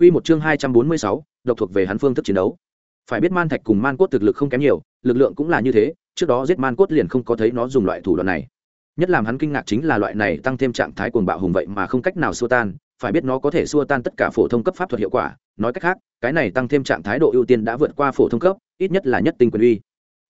Quy một chương 246, độc thuộc về hắn phương thức chiến đấu. Phải biết Man Thạch cùng Man Cốt thực lực không kém nhiều, lực lượng cũng là như thế, trước đó giết Man Cốt liền không có thấy nó dùng loại thủ đoạn này. Nhất làm hắn kinh ngạc chính là loại này tăng thêm trạng thái cuồng bạo hùng vậy mà không cách nào xua tan, phải biết nó có thể xua tan tất cả phổ thông cấp pháp thuật hiệu quả, nói cách khác, cái này tăng thêm trạng thái độ ưu tiên đã vượt qua phổ thông cấp, ít nhất là nhất tinh quyền uy.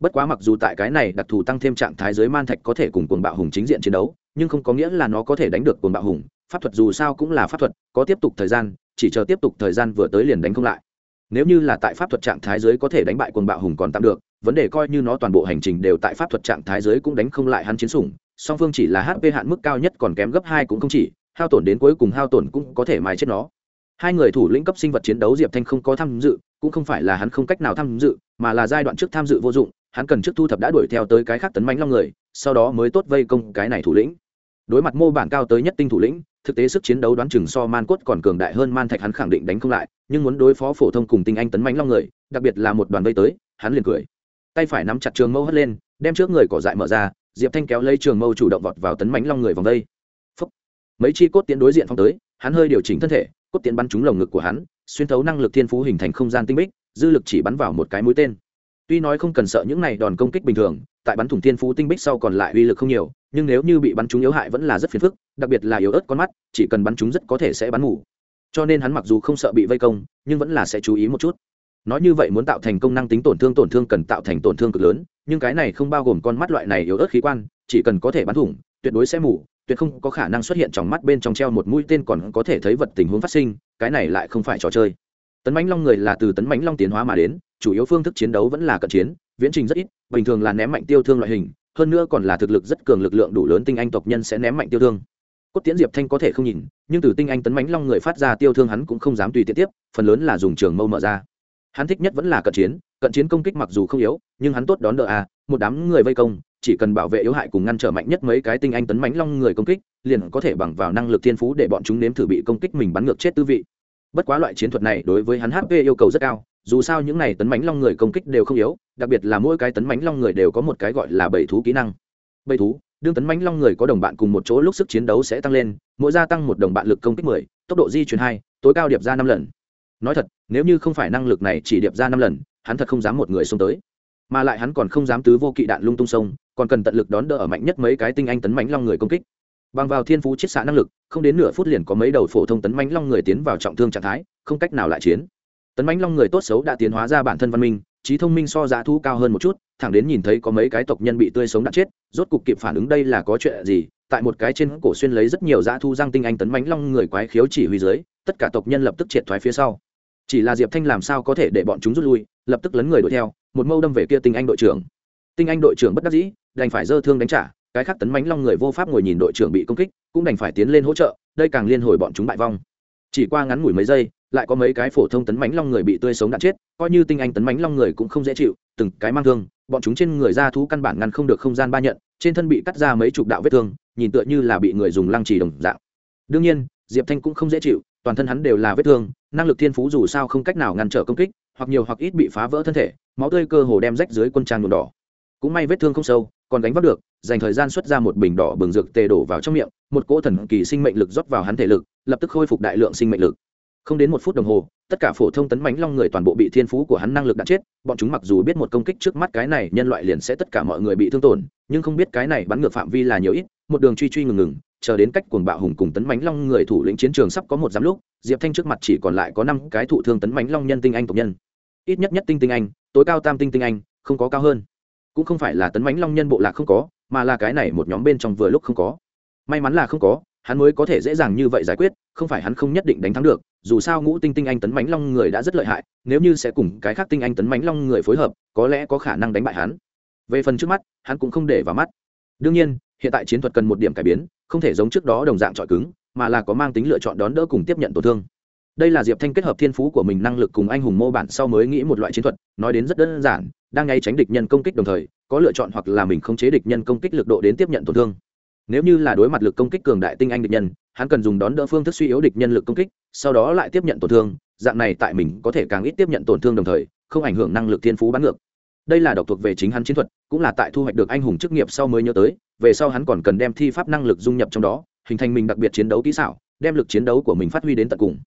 Bất quá mặc dù tại cái này đặc thù tăng thêm trạng thái dưới Man Thạch có thể cùng cuồng bạo hùng chính diện chiến đấu, nhưng không có nghĩa là nó có thể đánh được cuồng bạo hùng, pháp thuật dù sao cũng là pháp thuật, có tiếp tục thời gian, chỉ chờ tiếp tục thời gian vừa tới liền đánh không lại. Nếu như là tại pháp thuật trạng thái giới có thể đánh bại quần bạo hùng còn tạm được, vấn đề coi như nó toàn bộ hành trình đều tại pháp thuật trạng thái giới cũng đánh không lại hắn chiến sủng, song phương chỉ là hp hạn mức cao nhất còn kém gấp hai cũng không chỉ, hao tổn đến cuối cùng hao tổn cũng có thể mài chết nó. Hai người thủ lĩnh cấp sinh vật chiến đấu diệp thanh không có tham dự, cũng không phải là hắn không cách nào tham dự, mà là giai đoạn trước tham dự vô dụng, hắn cần trước thu thập đã đuổi theo tới cái khác tấn mánh long người, sau đó mới tốt vây công cái này thủ lĩnh đối mặt mô bản cao tới nhất tinh thủ lĩnh, thực tế sức chiến đấu đoán chừng so man cốt còn cường đại hơn man thạch hắn khẳng định đánh không lại, nhưng muốn đối phó phổ thông cùng tinh anh tấn mánh long người, đặc biệt là một đoàn vây tới, hắn liền cười. Tay phải nắm chặt trường mâu hất lên, đem trước người cỏ dại mở ra, diệp thanh kéo lấy trường mâu chủ động vọt vào tấn mánh long người vòng vây Phúc. mấy chi cốt tiến đối diện phong tới, hắn hơi điều chỉnh thân thể, cốt tiến bắn trúng lồng ngực của hắn, xuyên thấu năng lực thiên phú hình thành không gian tinh bích, dư lực chỉ bắn vào một cái mũi tên tuy nói không cần sợ những này đòn công kích bình thường, tại bắn thủng thiên phú tinh bích sau còn lại uy lực không nhiều, nhưng nếu như bị bắn trúng yếu hại vẫn là rất phiền phức, đặc biệt là yếu ớt con mắt, chỉ cần bắn trúng rất có thể sẽ bắn ngủ. cho nên hắn mặc dù không sợ bị vây công, nhưng vẫn là sẽ chú ý một chút nói như vậy muốn tạo thành công năng tính tổn thương tổn thương cần tạo thành tổn thương cực lớn, nhưng cái này không bao gồm con mắt loại này yếu ớt khí quan, chỉ cần có thể bắn thủng, tuyệt đối sẽ mù, tuyệt không có khả năng xuất hiện trong mắt bên trong treo một mũi tên còn có thể thấy vật tình huống phát sinh, cái này lại không phải trò chơi tấn mãnh long người là từ tấn mãnh long tiến hóa mà đến, chủ yếu phương thức chiến đấu vẫn là cận chiến, viễn trình rất ít, bình thường là ném mạnh tiêu thương loại hình, hơn nữa còn là thực lực rất cường lực lượng đủ lớn tinh anh tộc nhân sẽ ném mạnh tiêu thương. Cốt tiễn diệp thanh có thể không nhìn, nhưng từ tinh anh tấn mãnh long người phát ra tiêu thương hắn cũng không dám tùy tiện tiếp, phần lớn là dùng trường mâu mở ra. Hắn thích nhất vẫn là cận chiến cận chiến công kích mặc dù không yếu, nhưng hắn tốt đón đỡ à một đám người vây công, chỉ cần bảo vệ yếu hại cùng ngăn trở mạnh nhất mấy cái tinh anh tấn mãnh long người công kích, liền có thể bằng vào năng lực thiên phú để bọn chúng nếm thử bị công kích mình bắn ngược chết tư vị bất quá loại chiến thuật này đối với hắn hp yêu cầu rất cao, dù sao những này tấn mãnh long người công kích đều không yếu, đặc biệt là mỗi cái tấn mãnh long người đều có một cái gọi là bảy thú kỹ năng. Bảy thú, đương tấn mãnh long người có đồng bạn cùng một chỗ lúc sức chiến đấu sẽ tăng lên, mỗi gia tăng một đồng bạn lực công kích mười, tốc độ di chuyển hai, tối cao điệp ra năm lần. Nói thật, nếu như không phải năng lực này chỉ điệp ra năm lần, hắn thật không dám một người xông tới. Mà lại hắn còn không dám tứ vô kỵ đạn lung tung sông, còn cần tận lực đón đỡ ở mạnh nhất mấy cái tinh anh tấn mãnh long người công kích bằng vào thiên phú chiết xạ năng lực, không đến nửa phút liền có mấy đầu phổ thông tấn mánh long người tiến vào trọng thương trạng thái, không cách nào lại chiến. Tấn mánh long người tốt xấu đã tiến hóa ra bản thân văn minh, trí thông minh so giá thu cao hơn một chút, thẳng đến nhìn thấy có mấy cái tộc nhân bị tươi sống đã chết, rốt cục kịp phản ứng đây là có chuyện gì, tại một cái trên cổ xuyên lấy rất nhiều dã thu giang tinh anh tấn mánh long người quái khiếu chỉ huy dưới, tất cả tộc nhân lập tức triệt thoái phía sau. Chỉ là diệp thanh làm sao có thể để bọn chúng rút lui, lập tức lấn người đuổi theo, một mâu đâm về kia tinh anh đội trưởng. Tinh anh đội trưởng bất đắc dĩ, đành phải dơ thương đánh trả cái khác tấn mãnh long người vô pháp ngồi nhìn đội trưởng bị công kích, cũng đành phải tiến lên hỗ trợ, đây càng liên hồi bọn chúng bại vong. Chỉ qua ngắn ngủi mấy giây, lại có mấy cái phổ thông tấn mãnh long người bị tươi sống đạn chết, coi như tinh anh tấn mãnh long người cũng không dễ chịu, từng cái mang thương, bọn chúng trên người ra thú căn bản ngăn không được không gian ba nhận, trên thân bị cắt ra mấy chục đạo vết thương, nhìn tựa như là bị người dùng lăng trì đồng dạng. Đương nhiên, diệp thanh cũng không dễ chịu, toàn thân hắn đều là vết thương, năng lực thiên phú dù sao không cách nào ngăn trở công kích, hoặc nhiều hoặc ít bị phá vỡ thân thể, máu tươi cơ hồ đem rách dưới quân trang nhuộm đỏ. Cũng may vết thương không sâu còn đánh vác được, dành thời gian xuất ra một bình đỏ bừng dược tê đổ vào trong miệng, một cỗ thần kỳ sinh mệnh lực rót vào hắn thể lực, lập tức khôi phục đại lượng sinh mệnh lực. Không đến một phút đồng hồ, tất cả phổ thông tấn mánh long người toàn bộ bị thiên phú của hắn năng lực đã chết, bọn chúng mặc dù biết một công kích trước mắt cái này, nhân loại liền sẽ tất cả mọi người bị thương tổn, nhưng không biết cái này bắn ngược phạm vi là nhiều ít, một đường truy truy ngừng ngừng, chờ đến cách cuồng bạo hùng cùng tấn mánh long người thủ lĩnh chiến trường sắp có một giám lúc, diệp thanh trước mặt chỉ còn lại có năm cái thụ thương tấn mánh long nhân tinh anh tộc nhân. Ít nhất nhất tinh tinh anh, tối cao tam tinh tinh anh, không có cao hơn cũng không phải là tấn mãnh long nhân bộ lạc không có, mà là cái này một nhóm bên trong vừa lúc không có. May mắn là không có, hắn mới có thể dễ dàng như vậy giải quyết, không phải hắn không nhất định đánh thắng được, dù sao ngũ tinh tinh anh tấn mãnh long người đã rất lợi hại, nếu như sẽ cùng cái khác tinh anh tấn mãnh long người phối hợp, có lẽ có khả năng đánh bại hắn. Về phần trước mắt, hắn cũng không để vào mắt. Đương nhiên, hiện tại chiến thuật cần một điểm cải biến, không thể giống trước đó đồng dạng trọi cứng, mà là có mang tính lựa chọn đón đỡ cùng tiếp nhận tổn thương đây là diệp thanh kết hợp thiên phú của mình năng lực cùng anh hùng mô bản sau mới nghĩ một loại chiến thuật, nói đến rất đơn giản, đang ngay tránh địch nhân công kích đồng thời, có lựa chọn hoặc là mình không chế địch nhân công kích lực độ đến tiếp nhận tổn thương. Nếu như là đối mặt lực công kích cường đại tinh anh địch nhân, hắn cần dùng đón đỡ phương thức suy yếu địch nhân lực công kích, sau đó lại tiếp nhận tổn thương, dạng này tại mình có thể càng ít tiếp nhận tổn thương đồng thời, không ảnh hưởng năng lực thiên phú bắn ngược. Đây là độc thuộc về chính hắn chiến thuật, cũng là tại thu hoạch được anh hùng chức nghiệp sau mới nhớ tới, về sau hắn còn cần đem thi pháp năng lực dung nhập trong đó, hình thành mình đặc biệt chiến đấu kỹ xảo, đem lực chiến đấu của mình phát huy đến tận cùng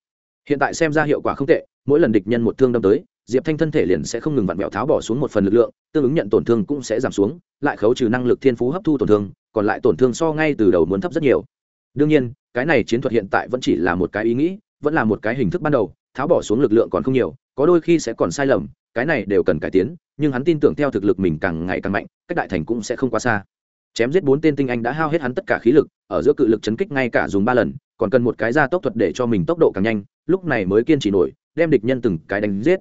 hiện tại xem ra hiệu quả không tệ, mỗi lần địch nhân một thương đâm tới, diệp thanh thân thể liền sẽ không ngừng vặn vẹo tháo bỏ xuống một phần lực lượng, tương ứng nhận tổn thương cũng sẽ giảm xuống, lại khấu trừ năng lực thiên phú hấp thu tổn thương, còn lại tổn thương so ngay từ đầu muốn thấp rất nhiều. Đương nhiên, cái này chiến thuật hiện tại vẫn chỉ là một cái ý nghĩ, vẫn là một cái hình thức ban đầu, tháo bỏ xuống lực lượng còn không nhiều, có đôi khi sẽ còn sai lầm, cái này đều cần cải tiến, nhưng hắn tin tưởng theo thực lực mình càng ngày càng mạnh, cách đại thành cũng sẽ không quá xa. Chém giết bốn tên tinh anh đã hao hết hắn tất cả khí lực, ở giữa cự lực chấn kích ngay cả dùng ba lần còn cần một cái gia tốc thuật để cho mình tốc độ càng nhanh, lúc này mới kiên trì nổi, đem địch nhân từng cái đánh giết.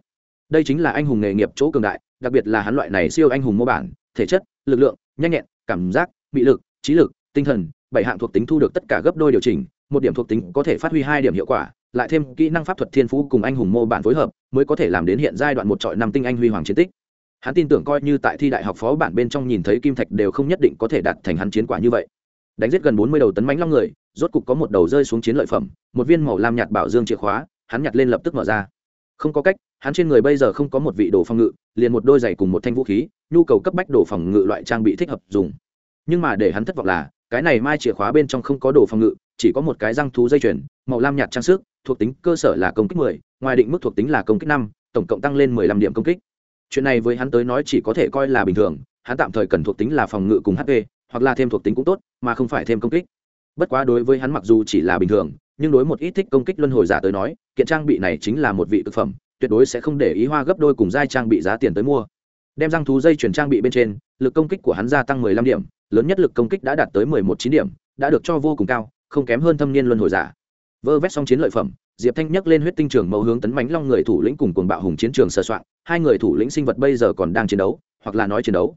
Đây chính là anh hùng nghề nghiệp chỗ cường đại, đặc biệt là hắn loại này siêu anh hùng mô bản, thể chất, lực lượng, nhanh nhẹn, cảm giác bị lực, trí lực, tinh thần, bảy hạng thuộc tính thu được tất cả gấp đôi điều chỉnh, một điểm thuộc tính có thể phát huy hai điểm hiệu quả, lại thêm kỹ năng pháp thuật thiên phú cùng anh hùng mô bản phối hợp, mới có thể làm đến hiện giai đoạn một trọi năm tinh anh huy hoàng chiến tích. Hắn tin tưởng coi như tại thi đại học phó bản bên trong nhìn thấy kim thạch đều không nhất định có thể đạt thành hắn chiến quả như vậy đánh giết gần bốn mươi đầu tấn mánh long người, rốt cục có một đầu rơi xuống chiến lợi phẩm, một viên màu lam nhạt bảo dương chìa khóa, hắn nhặt lên lập tức mở ra. Không có cách, hắn trên người bây giờ không có một vị đồ phòng ngự, liền một đôi giày cùng một thanh vũ khí, nhu cầu cấp bách đồ phòng ngự loại trang bị thích hợp dùng. Nhưng mà để hắn thất vọng là, cái này mai chìa khóa bên trong không có đồ phòng ngự, chỉ có một cái răng thú dây chuyền, màu lam nhạt trang sức, thuộc tính cơ sở là công kích mười, ngoài định mức thuộc tính là công kích năm, tổng cộng tăng lên mười lăm điểm công kích. Chuyện này với hắn tới nói chỉ có thể coi là bình thường, hắn tạm thời cần thuộc tính là phòng ngự cùng hp hoặc là thêm thuộc tính cũng tốt, mà không phải thêm công kích. Bất quá đối với hắn mặc dù chỉ là bình thường, nhưng đối một ít thích công kích luân hồi giả tới nói, kiện trang bị này chính là một vị thực phẩm, tuyệt đối sẽ không để ý hoa gấp đôi cùng giai trang bị giá tiền tới mua. Đem răng thú dây chuyển trang bị bên trên, lực công kích của hắn gia tăng mười lăm điểm, lớn nhất lực công kích đã đạt tới mười một chín điểm, đã được cho vô cùng cao, không kém hơn thâm niên luân hồi giả. Vơ vét xong chiến lợi phẩm, diệp thanh nhắc lên huyết tinh trường mẫu hướng tấn mánh long người thủ lĩnh cùng cuồng bạo hùng chiến trường sơ soạn hai người thủ lĩnh sinh vật bây giờ còn đang chiến đấu, hoặc là nói chiến đấu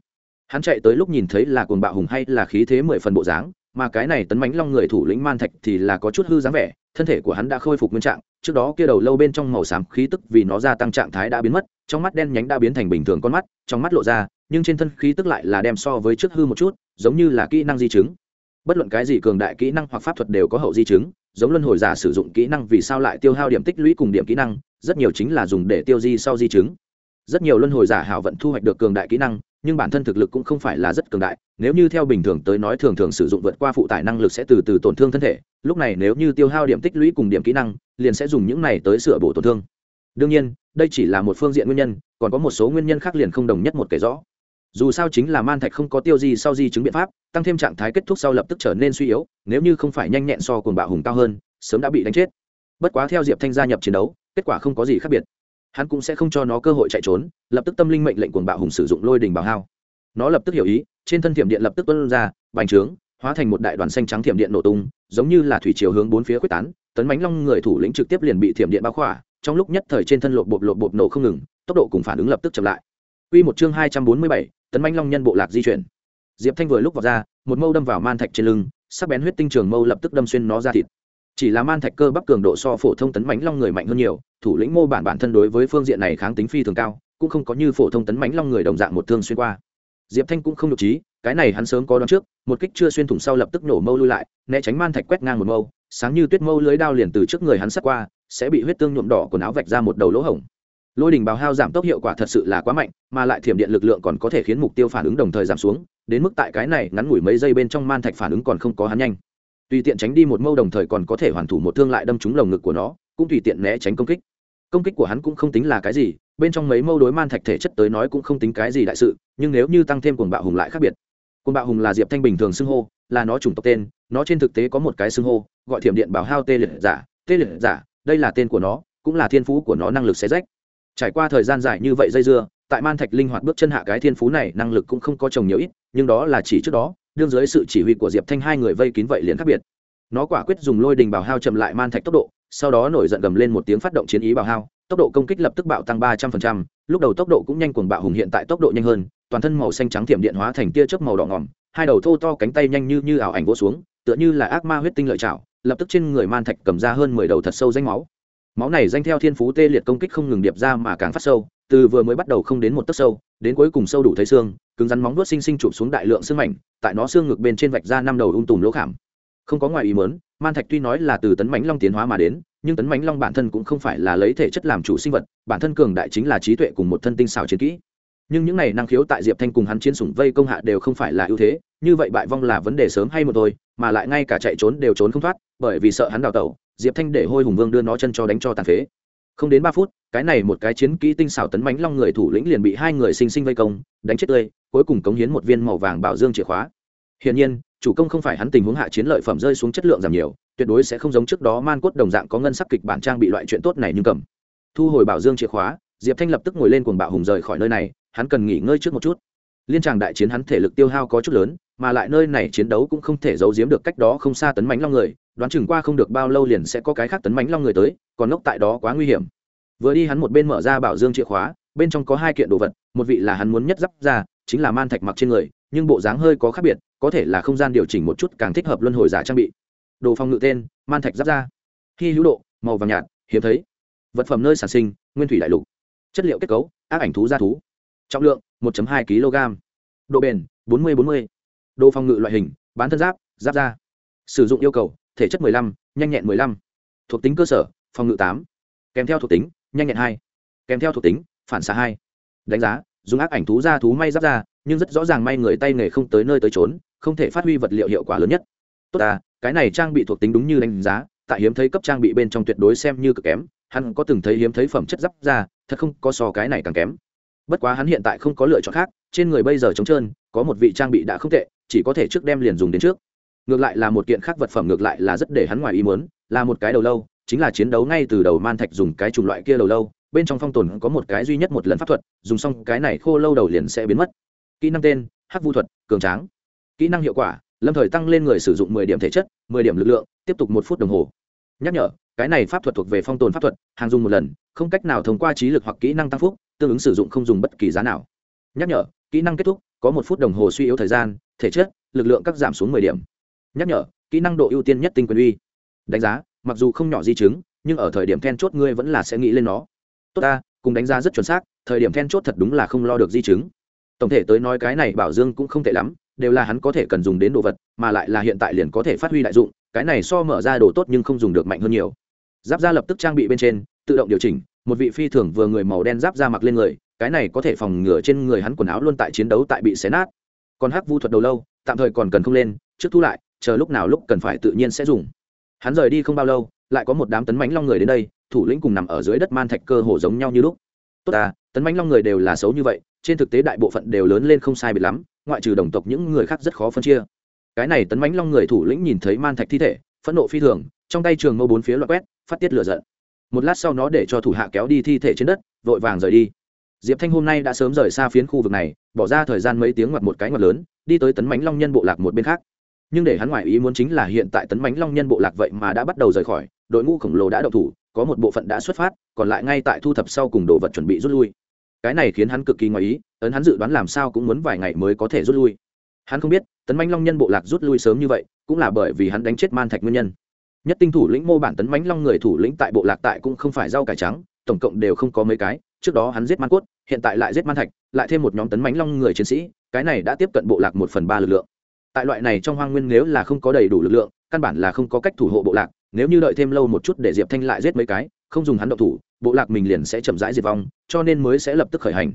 hắn chạy tới lúc nhìn thấy là cuồng bạo hùng hay là khí thế mười phần bộ dáng, mà cái này tấn mánh long người thủ lĩnh man thạch thì là có chút hư dáng vẻ, thân thể của hắn đã khôi phục nguyên trạng, trước đó kia đầu lâu bên trong màu xám khí tức vì nó gia tăng trạng thái đã biến mất, trong mắt đen nhánh đã biến thành bình thường con mắt, trong mắt lộ ra, nhưng trên thân khí tức lại là đem so với trước hư một chút, giống như là kỹ năng di chứng. Bất luận cái gì cường đại kỹ năng hoặc pháp thuật đều có hậu di chứng, giống luân hồi giả sử dụng kỹ năng vì sao lại tiêu hao điểm tích lũy cùng điểm kỹ năng, rất nhiều chính là dùng để tiêu di sau di chứng. Rất nhiều luân hồi giả hảo vận thu hoạch được cường đại kỹ năng nhưng bản thân thực lực cũng không phải là rất cường đại, nếu như theo bình thường tới nói thường thường sử dụng vượt qua phụ tải năng lực sẽ từ từ tổn thương thân thể, lúc này nếu như tiêu hao điểm tích lũy cùng điểm kỹ năng, liền sẽ dùng những này tới sửa bổ tổn thương. Đương nhiên, đây chỉ là một phương diện nguyên nhân, còn có một số nguyên nhân khác liền không đồng nhất một kể rõ. Dù sao chính là man thạch không có tiêu gì sau di chứng biện pháp, tăng thêm trạng thái kết thúc sau lập tức trở nên suy yếu, nếu như không phải nhanh nhẹn so cùng bạo hùng cao hơn, sớm đã bị đánh chết. Bất quá theo diệp thanh gia nhập chiến đấu, kết quả không có gì khác biệt hắn cũng sẽ không cho nó cơ hội chạy trốn lập tức tâm linh mệnh lệnh cuồng bạo hùng sử dụng lôi đình bảo hao. Nó lập tức hiểu ý trên thân thiểm điện lập tức tuân ra bành trướng hóa thành một đại đoàn xanh trắng thiểm điện nổ tung giống như là thủy chiều hướng bốn phía quyết tán tấn bánh long người thủ lĩnh trực tiếp liền bị thiểm điện bao khỏa trong lúc nhất thời trên thân lộp bộp lộp bộp nổ không ngừng tốc độ cùng phản ứng lập tức chậm lại. Quy một chương hai trăm bốn mươi bảy, tấn bánh long nhân bộ lạc di chuyển. Diệp thanh vừa lúc vào ra một mâu đâm vào man thạch trên lưng sắc bén huyết tinh trường mâu lập tức đâm xuyên nó ra thịt chỉ là man thạch cơ bắp cường độ so phổ thông tấn bánh long người mạnh hơn nhiều, thủ lĩnh mô bản bản thân đối với phương diện này kháng tính phi thường cao, cũng không có như phổ thông tấn bánh long người đồng dạng một thương xuyên qua. Diệp thanh cũng không nhục trí, cái này hắn sớm có đón trước, một kích chưa xuyên thủng sau lập tức nổ mâu lui lại, né tránh man thạch quét ngang một mâu, sáng như tuyết mâu lưới đao liền từ trước người hắn sắt qua, sẽ bị huyết tương nhuộm đỏ quần áo vạch ra một đầu lỗ hổng. Lôi đình bào hao giảm tốc hiệu quả thật sự là quá mạnh, mà lại thiểm điện lực lượng còn có thể khiến mục tiêu phản ứng đồng thời giảm xuống, đến mức tại cái này ngắn ngủi mấy giây bên trong man thạch phản ứng còn không có hắn nhanh tùy tiện tránh đi một mâu đồng thời còn có thể hoàn thủ một thương lại đâm trúng lồng ngực của nó, cũng tùy tiện né tránh công kích. Công kích của hắn cũng không tính là cái gì, bên trong mấy mâu đối man thạch thể chất tới nói cũng không tính cái gì đại sự, nhưng nếu như tăng thêm cuồng bạo hùng lại khác biệt. Cuồng bạo hùng là diệp thanh bình thường xưng hô, là nó chủng tộc tên, nó trên thực tế có một cái xưng hô, gọi thiểm điện bảo hao tê liệt giả. Tê liệt giả, đây là tên của nó, cũng là thiên phú của nó năng lực xé rách. Trải qua thời gian dài như vậy dây dưa, tại man thạch linh hoạt bước chân hạ cái thiên phú này năng lực cũng không có trồng nhiều ít, nhưng đó là chỉ trước đó đương dưới sự chỉ huy của diệp thanh hai người vây kín vậy liền khác biệt. Nó quả quyết dùng lôi đình bảo hao chậm lại man thạch tốc độ, sau đó nổi giận gầm lên một tiếng phát động chiến ý bảo hao, tốc độ công kích lập tức bạo tăng ba trăm phần trăm, lúc đầu tốc độ cũng nhanh cuồng bạo hùng hiện tại tốc độ nhanh hơn, toàn thân màu xanh trắng thiểm điện hóa thành tia chớp màu đỏ ngỏm, hai đầu thô to cánh tay nhanh như như ảo ảnh vỗ xuống, tựa như là ác ma huyết tinh lợi chảo lập tức trên người man thạch cầm ra hơn mười đầu thật sâu danh máu. Máu này danh theo thiên phú tê liệt công kích không ngừng điệp ra mà càng phát sâu từ vừa mới bắt đầu không đến một tấc sâu, đến cuối cùng sâu đủ thấy xương, cứng rắn móng vuốt sinh sinh chụp xuống đại lượng xương mảnh, tại nó xương ngực bên trên vạch ra năm đầu ung tùm lỗ khảm. Không có ngoài ý mớn man thạch tuy nói là từ tấn mãnh long tiến hóa mà đến, nhưng tấn mãnh long bản thân cũng không phải là lấy thể chất làm chủ sinh vật, bản thân cường đại chính là trí tuệ cùng một thân tinh xảo chiến kỹ. Nhưng những này năng khiếu tại diệp thanh cùng hắn chiến sủng vây công hạ đều không phải là ưu thế, như vậy bại vong là vấn đề sớm hay một thôi, mà lại ngay cả chạy trốn đều trốn không thoát, bởi vì sợ hắn đào tẩu, diệp thanh để hôi hùng vương đưa nó chân cho đánh cho tàn phế không đến ba phút, cái này một cái chiến kỹ tinh xảo tấn bánh long người thủ lĩnh liền bị hai người sinh sinh vây công, đánh chết tươi, cuối cùng cống hiến một viên màu vàng bảo dương chìa khóa. Hiển nhiên, chủ công không phải hắn tình huống hạ chiến lợi phẩm rơi xuống chất lượng giảm nhiều, tuyệt đối sẽ không giống trước đó man cốt đồng dạng có ngân sắc kịch bản trang bị loại chuyện tốt này nhưng cầm. Thu hồi bảo dương chìa khóa, diệp thanh lập tức ngồi lên cuồng bạo hùng rời khỏi nơi này, hắn cần nghỉ ngơi trước một chút. Liên tràng đại chiến hắn thể lực tiêu hao có chút lớn, mà lại nơi này chiến đấu cũng không thể giấu giếm được cách đó không xa tấn mánh long người đoán chừng qua không được bao lâu liền sẽ có cái khác tấn mánh long người tới, còn ngốc tại đó quá nguy hiểm. Vừa đi hắn một bên mở ra bảo dương chìa khóa, bên trong có hai kiện đồ vật, một vị là hắn muốn nhất giáp ra, chính là man thạch mặc trên người, nhưng bộ dáng hơi có khác biệt, có thể là không gian điều chỉnh một chút càng thích hợp luân hồi giả trang bị. Đồ phòng ngự tên, man thạch giáp ra. Hy hữu độ, màu vàng nhạt, hiếm thấy. Vật phẩm nơi sản sinh, nguyên thủy đại lục. Chất liệu kết cấu, ác ảnh thú gia thú. Trọng lượng 1 hai kg. Độ bền 40-40. đồ phòng ngự loại hình, bán thân giáp giáp da sử dụng yêu cầu thể chất 15, nhanh nhẹn 15. thuộc tính cơ sở phòng ngự 8. kèm theo thuộc tính nhanh nhẹn 2. kèm theo thuộc tính phản xạ 2. đánh giá dùng ác ảnh thú ra thú may giáp ra, nhưng rất rõ ràng may người tay nghề không tới nơi tới chốn, không thể phát huy vật liệu hiệu quả lớn nhất tốt à cái này trang bị thuộc tính đúng như đánh giá tại hiếm thấy cấp trang bị bên trong tuyệt đối xem như cực kém hắn có từng thấy hiếm thấy phẩm chất giáp ra thật không có so cái này càng kém bất quá hắn hiện tại không có lựa chọn khác trên người bây giờ trống trơn có một vị trang bị đã không tệ chỉ có thể trước đem liền dùng đến trước ngược lại là một kiện khác vật phẩm ngược lại là rất để hắn ngoài ý muốn, là một cái đầu lâu, chính là chiến đấu ngay từ đầu man thạch dùng cái chủng loại kia đầu lâu, bên trong phong tồn có một cái duy nhất một lần pháp thuật, dùng xong cái này khô lâu đầu liền sẽ biến mất. Kỹ năng tên, hắc vu thuật, cường tráng. Kỹ năng hiệu quả, lâm thời tăng lên người sử dụng mười điểm thể chất, mười điểm lực lượng, tiếp tục một phút đồng hồ. Nhắc nhở, cái này pháp thuật thuộc về phong tồn pháp thuật, hàng dùng một lần, không cách nào thông qua trí lực hoặc kỹ năng tăng phúc, tương ứng sử dụng không dùng bất kỳ giá nào. Nhắc nhở, kỹ năng kết thúc, có một phút đồng hồ suy yếu thời gian, thể chất, lực lượng cắt giảm xuống mười điểm nhắc nhở, kỹ năng độ ưu tiên nhất tinh quyền uy. Đánh giá, mặc dù không nhỏ di chứng, nhưng ở thời điểm then chốt ngươi vẫn là sẽ nghĩ lên nó. Tốt ta, cùng đánh giá rất chuẩn xác, thời điểm then chốt thật đúng là không lo được di chứng. Tổng thể tới nói cái này bảo dương cũng không tệ lắm, đều là hắn có thể cần dùng đến đồ vật, mà lại là hiện tại liền có thể phát huy đại dụng, cái này so mở ra đồ tốt nhưng không dùng được mạnh hơn nhiều. Giáp da lập tức trang bị bên trên, tự động điều chỉnh, một vị phi thường vừa người màu đen giáp da mặc lên người, cái này có thể phòng ngừa trên người hắn quần áo luôn tại chiến đấu tại bị xé nát. Còn hắc vu thuật đầu lâu, tạm thời còn cần không lên, trước thu lại chờ lúc nào lúc cần phải tự nhiên sẽ dùng. Hắn rời đi không bao lâu, lại có một đám tấn mánh long người đến đây, thủ lĩnh cùng nằm ở dưới đất man thạch cơ hồ giống nhau như lúc. Tốt ta, tấn mánh long người đều là xấu như vậy, trên thực tế đại bộ phận đều lớn lên không sai biệt lắm, ngoại trừ đồng tộc những người khác rất khó phân chia. Cái này tấn mánh long người thủ lĩnh nhìn thấy man thạch thi thể, phẫn nộ phi thường, trong tay trường mâu bốn phía loại quét, phát tiết lửa giận. Một lát sau nó để cho thủ hạ kéo đi thi thể trên đất, vội vàng rời đi. Diệp thanh hôm nay đã sớm rời xa phiến khu vực này, bỏ ra thời gian mấy tiếng ngoặt một cái ngoặt lớn, đi tới tấn mánh long nhân bộ lạc một bên khác nhưng để hắn ngoại ý muốn chính là hiện tại tấn bánh long nhân bộ lạc vậy mà đã bắt đầu rời khỏi, đội ngũ khổng lồ đã đậu thủ, có một bộ phận đã xuất phát, còn lại ngay tại thu thập sau cùng đồ vật chuẩn bị rút lui. Cái này khiến hắn cực kỳ ngoài ý, ấn hắn dự đoán làm sao cũng muốn vài ngày mới có thể rút lui. Hắn không biết, tấn bánh long nhân bộ lạc rút lui sớm như vậy, cũng là bởi vì hắn đánh chết man thạch nguyên nhân. Nhất tinh thủ lĩnh mô bản tấn bánh long người thủ lĩnh tại bộ lạc tại cũng không phải rau cải trắng, tổng cộng đều không có mấy cái, trước đó hắn giết man cốt, hiện tại lại giết man thạch, lại thêm một nhóm tấn bánh long người chiến sĩ, cái này đã tiếp cận bộ lạc một phần ba lực lượng tại loại này trong hoang nguyên nếu là không có đầy đủ lực lượng, căn bản là không có cách thủ hộ bộ lạc, nếu như đợi thêm lâu một chút để diệp thanh lại giết mấy cái, không dùng hắn độc thủ, bộ lạc mình liền sẽ chậm rãi diệt vong, cho nên mới sẽ lập tức khởi hành.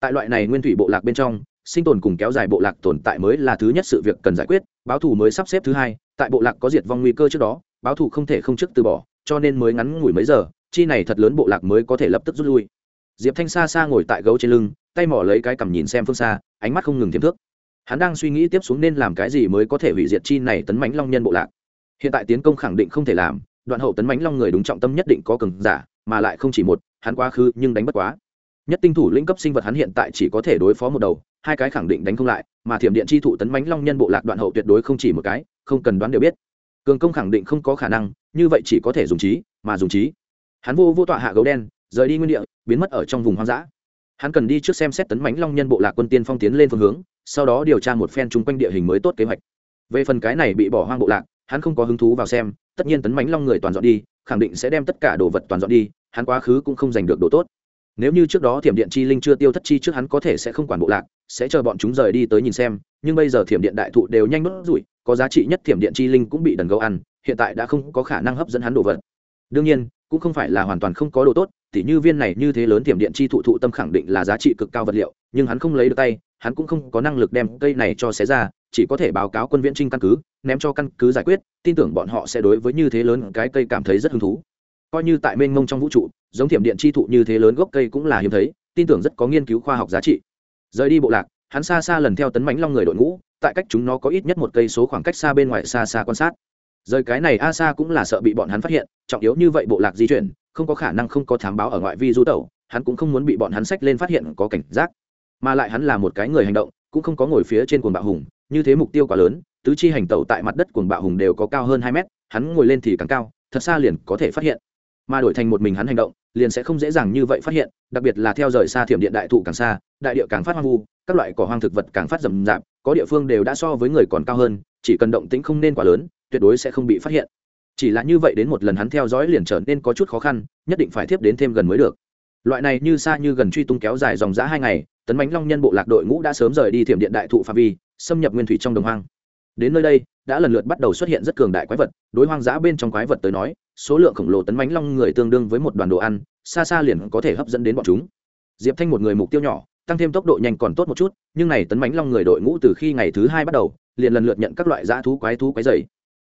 Tại loại này nguyên thủy bộ lạc bên trong, sinh tồn cùng kéo dài bộ lạc tồn tại mới là thứ nhất sự việc cần giải quyết, báo thù mới sắp xếp thứ hai, tại bộ lạc có diệt vong nguy cơ trước đó, báo thù không thể không trước từ bỏ, cho nên mới ngắn ngủi mấy giờ, chi này thật lớn bộ lạc mới có thể lập tức rút lui. Diệp thanh xa xa ngồi tại gấu trên lưng, tay mỏ lấy cái cằm nhìn xem phương xa, ánh mắt không ngừng thiếm thước hắn đang suy nghĩ tiếp xuống nên làm cái gì mới có thể hủy diệt chi này tấn mãnh long nhân bộ lạc. Hiện tại tiến công khẳng định không thể làm, đoạn hậu tấn mãnh long người đúng trọng tâm nhất định có cường giả, mà lại không chỉ một, hắn quá khứ nhưng đánh bất quá. Nhất tinh thủ lĩnh cấp sinh vật hắn hiện tại chỉ có thể đối phó một đầu, hai cái khẳng định đánh không lại, mà thiểm điện chi thụ tấn mãnh long nhân bộ lạc đoạn hậu tuyệt đối không chỉ một cái, không cần đoán đều biết. Cường công khẳng định không có khả năng, như vậy chỉ có thể dùng trí, mà dùng trí. Hắn vô vô tọa hạ gấu đen, rời đi nguyên địa, biến mất ở trong vùng hoang dã. Hắn cần đi trước xem xét tấn mãnh long nhân bộ lạc quân tiên phong tiến lên phương hướng sau đó điều tra một phen chung quanh địa hình mới tốt kế hoạch. Về phần cái này bị bỏ hoang bộ lạc, hắn không có hứng thú vào xem, tất nhiên tấn mánh long người toàn dọn đi, khẳng định sẽ đem tất cả đồ vật toàn dọn đi, hắn quá khứ cũng không giành được đồ tốt. Nếu như trước đó thiểm điện chi linh chưa tiêu thất chi trước hắn có thể sẽ không quản bộ lạc, sẽ chờ bọn chúng rời đi tới nhìn xem, nhưng bây giờ thiểm điện đại thụ đều nhanh bớt rủi, có giá trị nhất thiểm điện chi linh cũng bị đần gấu ăn, hiện tại đã không có khả năng hấp dẫn hắn đồ vật. Đương nhiên, cũng không phải là hoàn toàn không có đồ tốt, tỉ như viên này như thế lớn thiểm điện chi thụ thụ tâm khẳng định là giá trị cực cao vật liệu, nhưng hắn không lấy được tay hắn cũng không có năng lực đem cây này cho xé ra, chỉ có thể báo cáo quân viễn trinh căn cứ, ném cho căn cứ giải quyết, tin tưởng bọn họ sẽ đối với như thế lớn cái cây cảm thấy rất hứng thú. Coi như tại mênh mông trong vũ trụ, giống thiểm điện chi thụ như thế lớn gốc cây cũng là hiếm thấy, tin tưởng rất có nghiên cứu khoa học giá trị. Rời đi bộ lạc, hắn xa xa lần theo tấn mánh long người đội ngũ, tại cách chúng nó có ít nhất một cây số khoảng cách xa bên ngoài xa xa quan sát. Rời cái này a xa cũng là sợ bị bọn hắn phát hiện, trọng yếu như vậy bộ lạc di chuyển, không có khả năng không có thám báo ở ngoại vi du tẩu, hắn cũng không muốn bị bọn hắn sách lên phát hiện có cảnh giác mà lại hắn là một cái người hành động, cũng không có ngồi phía trên cuồng bạo hùng, như thế mục tiêu quá lớn, tứ chi hành tẩu tại mặt đất cuồng bạo hùng đều có cao hơn hai mét, hắn ngồi lên thì càng cao, thật xa liền có thể phát hiện. Mà đổi thành một mình hắn hành động, liền sẽ không dễ dàng như vậy phát hiện, đặc biệt là theo rời xa thiểm điện đại thụ càng xa, đại địa càng phát hoang vu, các loại cỏ hoang thực vật càng phát rầm rạp, có địa phương đều đã so với người còn cao hơn, chỉ cần động tĩnh không nên quá lớn, tuyệt đối sẽ không bị phát hiện. Chỉ là như vậy đến một lần hắn theo dõi liền trở nên có chút khó khăn, nhất định phải tiếp đến thêm gần mới được. Loại này như xa như gần truy tung kéo dài dòng giã hai ngày tấn mánh long nhân bộ lạc đội ngũ đã sớm rời đi thiểm điện đại thụ pha vi xâm nhập nguyên thủy trong đồng hoang. Đến nơi đây đã lần lượt bắt đầu xuất hiện rất cường đại quái vật đối hoang dã bên trong quái vật tới nói số lượng khổng lồ tấn mánh long người tương đương với một đoàn đồ ăn xa xa liền có thể hấp dẫn đến bọn chúng. Diệp thanh một người mục tiêu nhỏ tăng thêm tốc độ nhanh còn tốt một chút nhưng này tấn mánh long người đội ngũ từ khi ngày thứ hai bắt đầu liền lần lượt nhận các loại dã thú quái thú quái dày.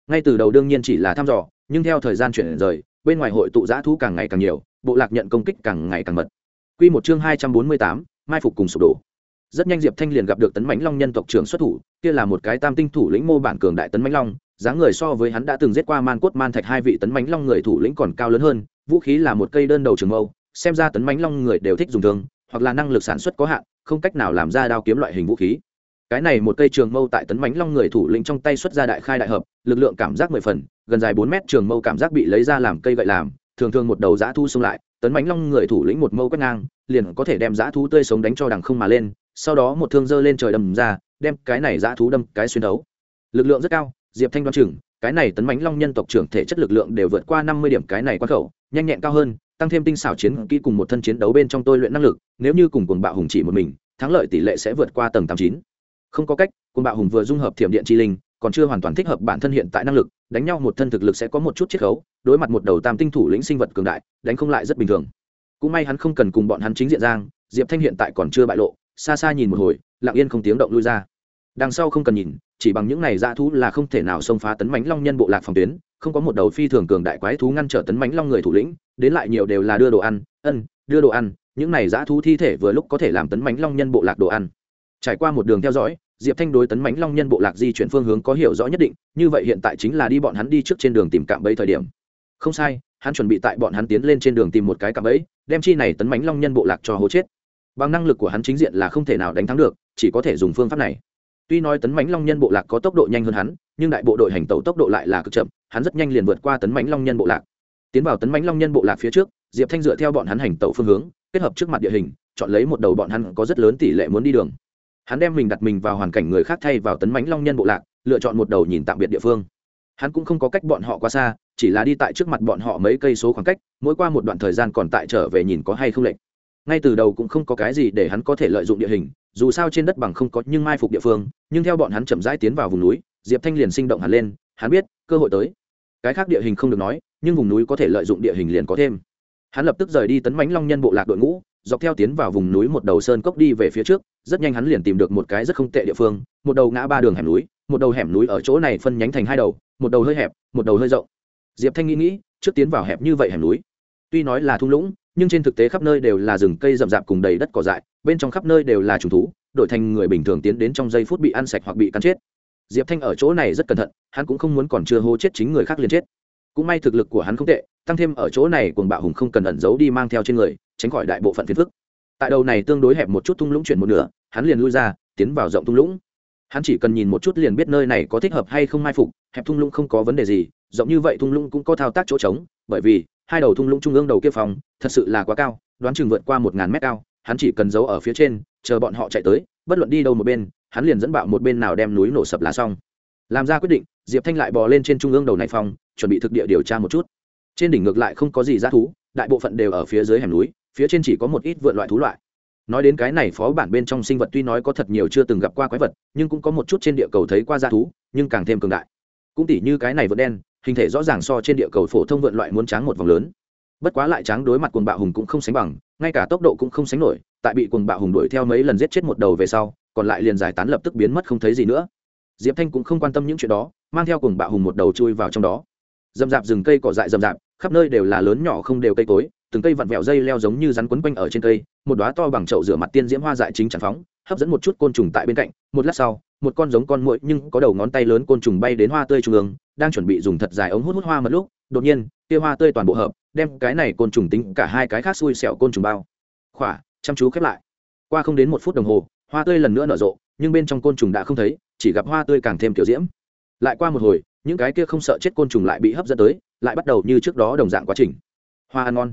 Ngay từ đầu đương nhiên chỉ là thăm dò nhưng theo thời gian chuyển rời bên ngoài hội tụ dã thú càng ngày càng nhiều bộ lạc nhận công kích càng ngày càng mật. Quy một chương 248, mai phục cùng sụp đổ. Rất nhanh diệp thanh liền gặp được tấn mãnh long nhân tộc trưởng xuất thủ, kia là một cái tam tinh thủ lĩnh mô bản cường đại tấn mãnh long, dáng người so với hắn đã từng giết qua man cốt man thạch hai vị tấn mãnh long người thủ lĩnh còn cao lớn hơn, vũ khí là một cây đơn đầu trường mâu, xem ra tấn mãnh long người đều thích dùng thương, hoặc là năng lực sản xuất có hạn, không cách nào làm ra đao kiếm loại hình vũ khí. Cái này một cây trường mâu tại tấn mãnh long người thủ lĩnh trong tay xuất ra đại khai đại hợp, lực lượng cảm giác mười phần, gần dài bốn mét trường mâu cảm giác bị lấy ra làm cây gậy làm, thường thường một đầu giã thu xung lại tấn mãnh long người thủ lĩnh một mâu quét ngang, liền có thể đem giã thú tươi sống đánh cho đằng không mà lên, sau đó một thương dơ lên trời đầm ra, đem cái này giã thú đâm cái xuyên đấu. Lực lượng rất cao, diệp thanh đoan chừng, cái này tấn mãnh long nhân tộc trưởng thể chất lực lượng đều vượt qua năm mươi điểm cái này quan khẩu, nhanh nhẹn cao hơn, tăng thêm tinh xảo chiến kỹ cùng một thân chiến đấu bên trong tôi luyện năng lực, nếu như cùng cuồng bạo hùng chỉ một mình, thắng lợi tỷ lệ sẽ vượt qua tầng tám chín. Không có cách, cuồng bạo hùng vừa dung hợp thiểm điện chi linh còn chưa hoàn toàn thích hợp bản thân hiện tại năng lực, đánh nhau một thân thực lực sẽ có một chút chiết khấu, đối mặt một đầu tam tinh thủ lĩnh sinh vật cường đại, đánh không lại rất bình thường. Cũng may hắn không cần cùng bọn hắn chính diện giang, diệp thanh hiện tại còn chưa bại lộ, xa xa nhìn một hồi, lặng yên không tiếng động lui ra. Đằng sau không cần nhìn, chỉ bằng những này dã thú là không thể nào xông phá tấn mánh long nhân bộ lạc phòng tuyến, không có một đầu phi thường cường đại quái thú ngăn trở tấn mánh long người thủ lĩnh, đến lại nhiều đều là đưa đồ ăn, ân, đưa đồ ăn, những này dã thú thi thể vừa lúc có thể làm tấn mánh long nhân bộ lạc đồ ăn. Trải qua một đường theo dõi diệp thanh đối tấn mãnh long nhân bộ lạc di chuyển phương hướng có hiểu rõ nhất định, như vậy hiện tại chính là đi bọn hắn đi trước trên đường tìm cạm bẫy thời điểm. Không sai, hắn chuẩn bị tại bọn hắn tiến lên trên đường tìm một cái cạm bẫy, đem chi này tấn mãnh long nhân bộ lạc cho hố chết. Bằng năng lực của hắn chính diện là không thể nào đánh thắng được, chỉ có thể dùng phương pháp này. Tuy nói tấn mãnh long nhân bộ lạc có tốc độ nhanh hơn hắn, nhưng đại bộ đội hành tẩu tốc độ lại là cực chậm, hắn rất nhanh liền vượt qua tấn mãnh long nhân bộ lạc. Tiến vào tấn mãnh long nhân bộ lạc phía trước, diệp thanh dựa theo bọn hắn hành tẩu phương hướng, kết hợp trước mặt địa hình, chọn lấy một đầu bọn hắn có rất lớn tỷ lệ muốn đi đường hắn đem mình đặt mình vào hoàn cảnh người khác thay vào tấn mãnh long nhân bộ lạc, lựa chọn một đầu nhìn tạm biệt địa phương. Hắn cũng không có cách bọn họ quá xa, chỉ là đi tại trước mặt bọn họ mấy cây số khoảng cách, mỗi qua một đoạn thời gian còn tại trở về nhìn có hay không lệnh ngay từ đầu cũng không có cái gì để hắn có thể lợi dụng địa hình, dù sao trên đất bằng không có nhưng mai phục địa phương, nhưng theo bọn hắn chậm rãi tiến vào vùng núi, diệp thanh liền sinh động hẳn lên, hắn biết, cơ hội tới. Cái khác địa hình không được nói, nhưng vùng núi có thể lợi dụng địa hình liền có thêm. Hắn lập tức rời đi tấn mánh long nhân bộ lạc đội ngũ, dọc theo tiến vào vùng núi một đầu sơn cốc đi về phía trước rất nhanh hắn liền tìm được một cái rất không tệ địa phương, một đầu ngã ba đường hẻm núi, một đầu hẻm núi ở chỗ này phân nhánh thành hai đầu, một đầu hơi hẹp, một đầu hơi rộng. Diệp thanh nghĩ nghĩ, trước tiến vào hẹp như vậy hẻm núi. Tuy nói là thung lũng, nhưng trên thực tế khắp nơi đều là rừng cây rậm rạp cùng đầy đất cỏ dại, bên trong khắp nơi đều là trùng thú, đổi thành người bình thường tiến đến trong giây phút bị ăn sạch hoặc bị cắn chết. Diệp thanh ở chỗ này rất cẩn thận, hắn cũng không muốn còn chưa hô chết chính người khác liền chết. Cũng may thực lực của hắn không tệ, tăng thêm ở chỗ này cuồng bạo hùng không cần ẩn giấu đi mang theo trên người, tránh khỏi đại bộ phận phiền phức tại đầu này tương đối hẹp một chút thung lũng chuyển một nửa, hắn liền lui ra, tiến vào rộng thung lũng. Hắn chỉ cần nhìn một chút liền biết nơi này có thích hợp hay không mai phục, hẹp thung lũng không có vấn đề gì, rộng như vậy thung lũng cũng có thao tác chỗ trống, bởi vì hai đầu thung lũng trung ương đầu kia phòng thật sự là quá cao, đoán chừng vượt qua một ngàn mét cao, hắn chỉ cần giấu ở phía trên, chờ bọn họ chạy tới, bất luận đi đâu một bên, hắn liền dẫn bạo một bên nào đem núi nổ sập là xong. Làm ra quyết định, diệp thanh lại bò lên trên trung ương đầu này phòng, chuẩn bị thực địa điều tra một chút. Trên đỉnh ngược lại không có gì g thú, đại bộ phận đều ở phía dưới hẻm núi phía trên chỉ có một ít vượn loại thú loại. Nói đến cái này phó bản bên trong sinh vật tuy nói có thật nhiều chưa từng gặp qua quái vật, nhưng cũng có một chút trên địa cầu thấy qua g thú, nhưng càng thêm cường đại. Cũng tỉ như cái này vượn đen, hình thể rõ ràng so trên địa cầu phổ thông vượn loại muốn tráng một vòng lớn. Bất quá lại tráng đối mặt quần bạo hùng cũng không sánh bằng, ngay cả tốc độ cũng không sánh nổi, tại bị quần bạo hùng đuổi theo mấy lần giết chết một đầu về sau, còn lại liền giải tán lập tức biến mất không thấy gì nữa. Diệp thanh cũng không quan tâm những chuyện đó, mang theo quần bạo hùng một đầu chui vào trong đó. Dầm dạp rừng cây cỏ dại dầm dạp khắp nơi đều là lớn nhỏ không đều cây cối từng cây vặn vẹo dây leo giống như rắn quấn quanh ở trên cây, một đoá to bằng chậu rửa mặt tiên diễm hoa dại chính tràn phóng, hấp dẫn một chút côn trùng tại bên cạnh, một lát sau, một con giống con muỗi nhưng có đầu ngón tay lớn côn trùng bay đến hoa tươi trung ương, đang chuẩn bị dùng thật dài ống hút hút hoa một lúc, đột nhiên, kia hoa tươi toàn bộ hợp, đem cái này côn trùng tính cả hai cái khác xui xẻo côn trùng bao. Khỏa, chăm chú khép lại. Qua không đến một phút đồng hồ, hoa tươi lần nữa nở rộ, nhưng bên trong côn trùng đã không thấy, chỉ gặp hoa tươi càng thêm kiểu diễm. Lại qua một hồi, những cái kia không sợ chết côn trùng lại bị hấp dẫn tới, lại bắt đầu như trước đó đồng dạng quá trình. Hoa ăn ngon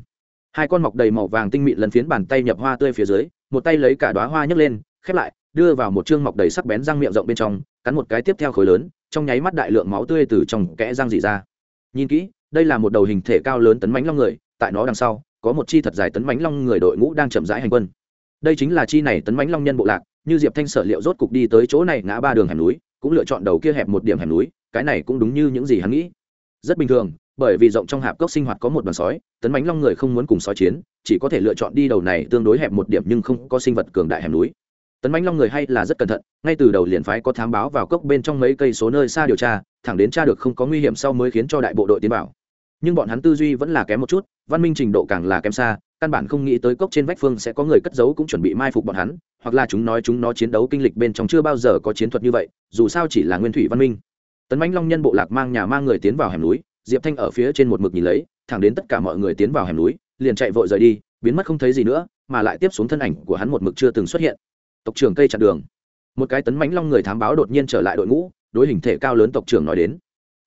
hai con mọc đầy màu vàng tinh mịn lần phiến bàn tay nhập hoa tươi phía dưới, một tay lấy cả đoá hoa nhấc lên, khép lại, đưa vào một chương mọc đầy sắc bén răng miệng rộng bên trong, cắn một cái tiếp theo khối lớn, trong nháy mắt đại lượng máu tươi từ trong kẽ răng dị ra. Nhìn kỹ, đây là một đầu hình thể cao lớn tấn mánh long người, tại nó đằng sau, có một chi thật dài tấn mánh long người đội ngũ đang chậm rãi hành quân. Đây chính là chi này tấn mánh long nhân bộ lạc, như diệp thanh sở liệu rốt cục đi tới chỗ này ngã ba đường hẻm núi, cũng lựa chọn đầu kia hẹp một điểm hẻm núi, cái này cũng đúng như những gì hắn nghĩ. Rất bình thường bởi vì rộng trong hạp cốc sinh hoạt có một đoàn sói, tấn bánh long người không muốn cùng sói chiến, chỉ có thể lựa chọn đi đầu này tương đối hẹp một điểm nhưng không có sinh vật cường đại hẻm núi tấn bánh long người hay là rất cẩn thận, ngay từ đầu liền phái có thám báo vào cốc bên trong mấy cây số nơi xa điều tra, thẳng đến tra được không có nguy hiểm sau mới khiến cho đại bộ đội tiến bảo. nhưng bọn hắn tư duy vẫn là kém một chút, văn minh trình độ càng là kém xa, căn bản không nghĩ tới cốc trên vách phương sẽ có người cất giấu cũng chuẩn bị mai phục bọn hắn, hoặc là chúng nói chúng nó chiến đấu kinh lịch bên trong chưa bao giờ có chiến thuật như vậy, dù sao chỉ là nguyên thủy văn minh tấn mãnh long nhân bộ lạc mang nhà mang người tiến vào hẻm núi diệp thanh ở phía trên một mực nhìn lấy, thẳng đến tất cả mọi người tiến vào hẻm núi, liền chạy vội rời đi, biến mất không thấy gì nữa, mà lại tiếp xuống thân ảnh của hắn một mực chưa từng xuất hiện. Tộc trưởng cây chặn đường. Một cái tấn mãnh long người thám báo đột nhiên trở lại đội ngũ, đối hình thể cao lớn tộc trưởng nói đến.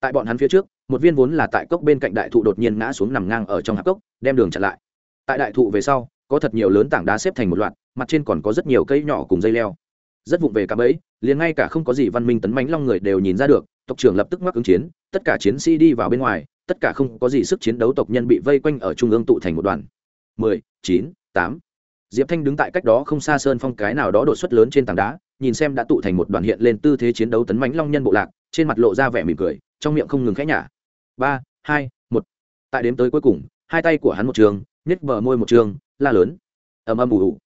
Tại bọn hắn phía trước, một viên vốn là tại cốc bên cạnh đại thụ đột nhiên ngã xuống nằm ngang ở trong hạp cốc, đem đường chặn lại. Tại đại thụ về sau, có thật nhiều lớn tảng đá xếp thành một loạt, mặt trên còn có rất nhiều cây nhỏ cùng dây leo rất vụng về cả bẫy, liền ngay cả không có gì văn minh tấn mãnh long người đều nhìn ra được, tộc trưởng lập tức mắc ứng chiến, tất cả chiến sĩ đi vào bên ngoài, tất cả không có gì sức chiến đấu tộc nhân bị vây quanh ở trung ương tụ thành một đoàn. Mười, chín, tám. Diệp thanh đứng tại cách đó không xa sơn phong cái nào đó đột xuất lớn trên tảng đá, nhìn xem đã tụ thành một đoàn hiện lên tư thế chiến đấu tấn mãnh long nhân bộ lạc, trên mặt lộ ra vẻ mỉm cười, trong miệng không ngừng khẽ nhả. Ba, hai, một. Tại đếm tới cuối cùng, hai tay của hắn một trường nhét bờ môi một trường, la lớn. Ầm ầm ù ù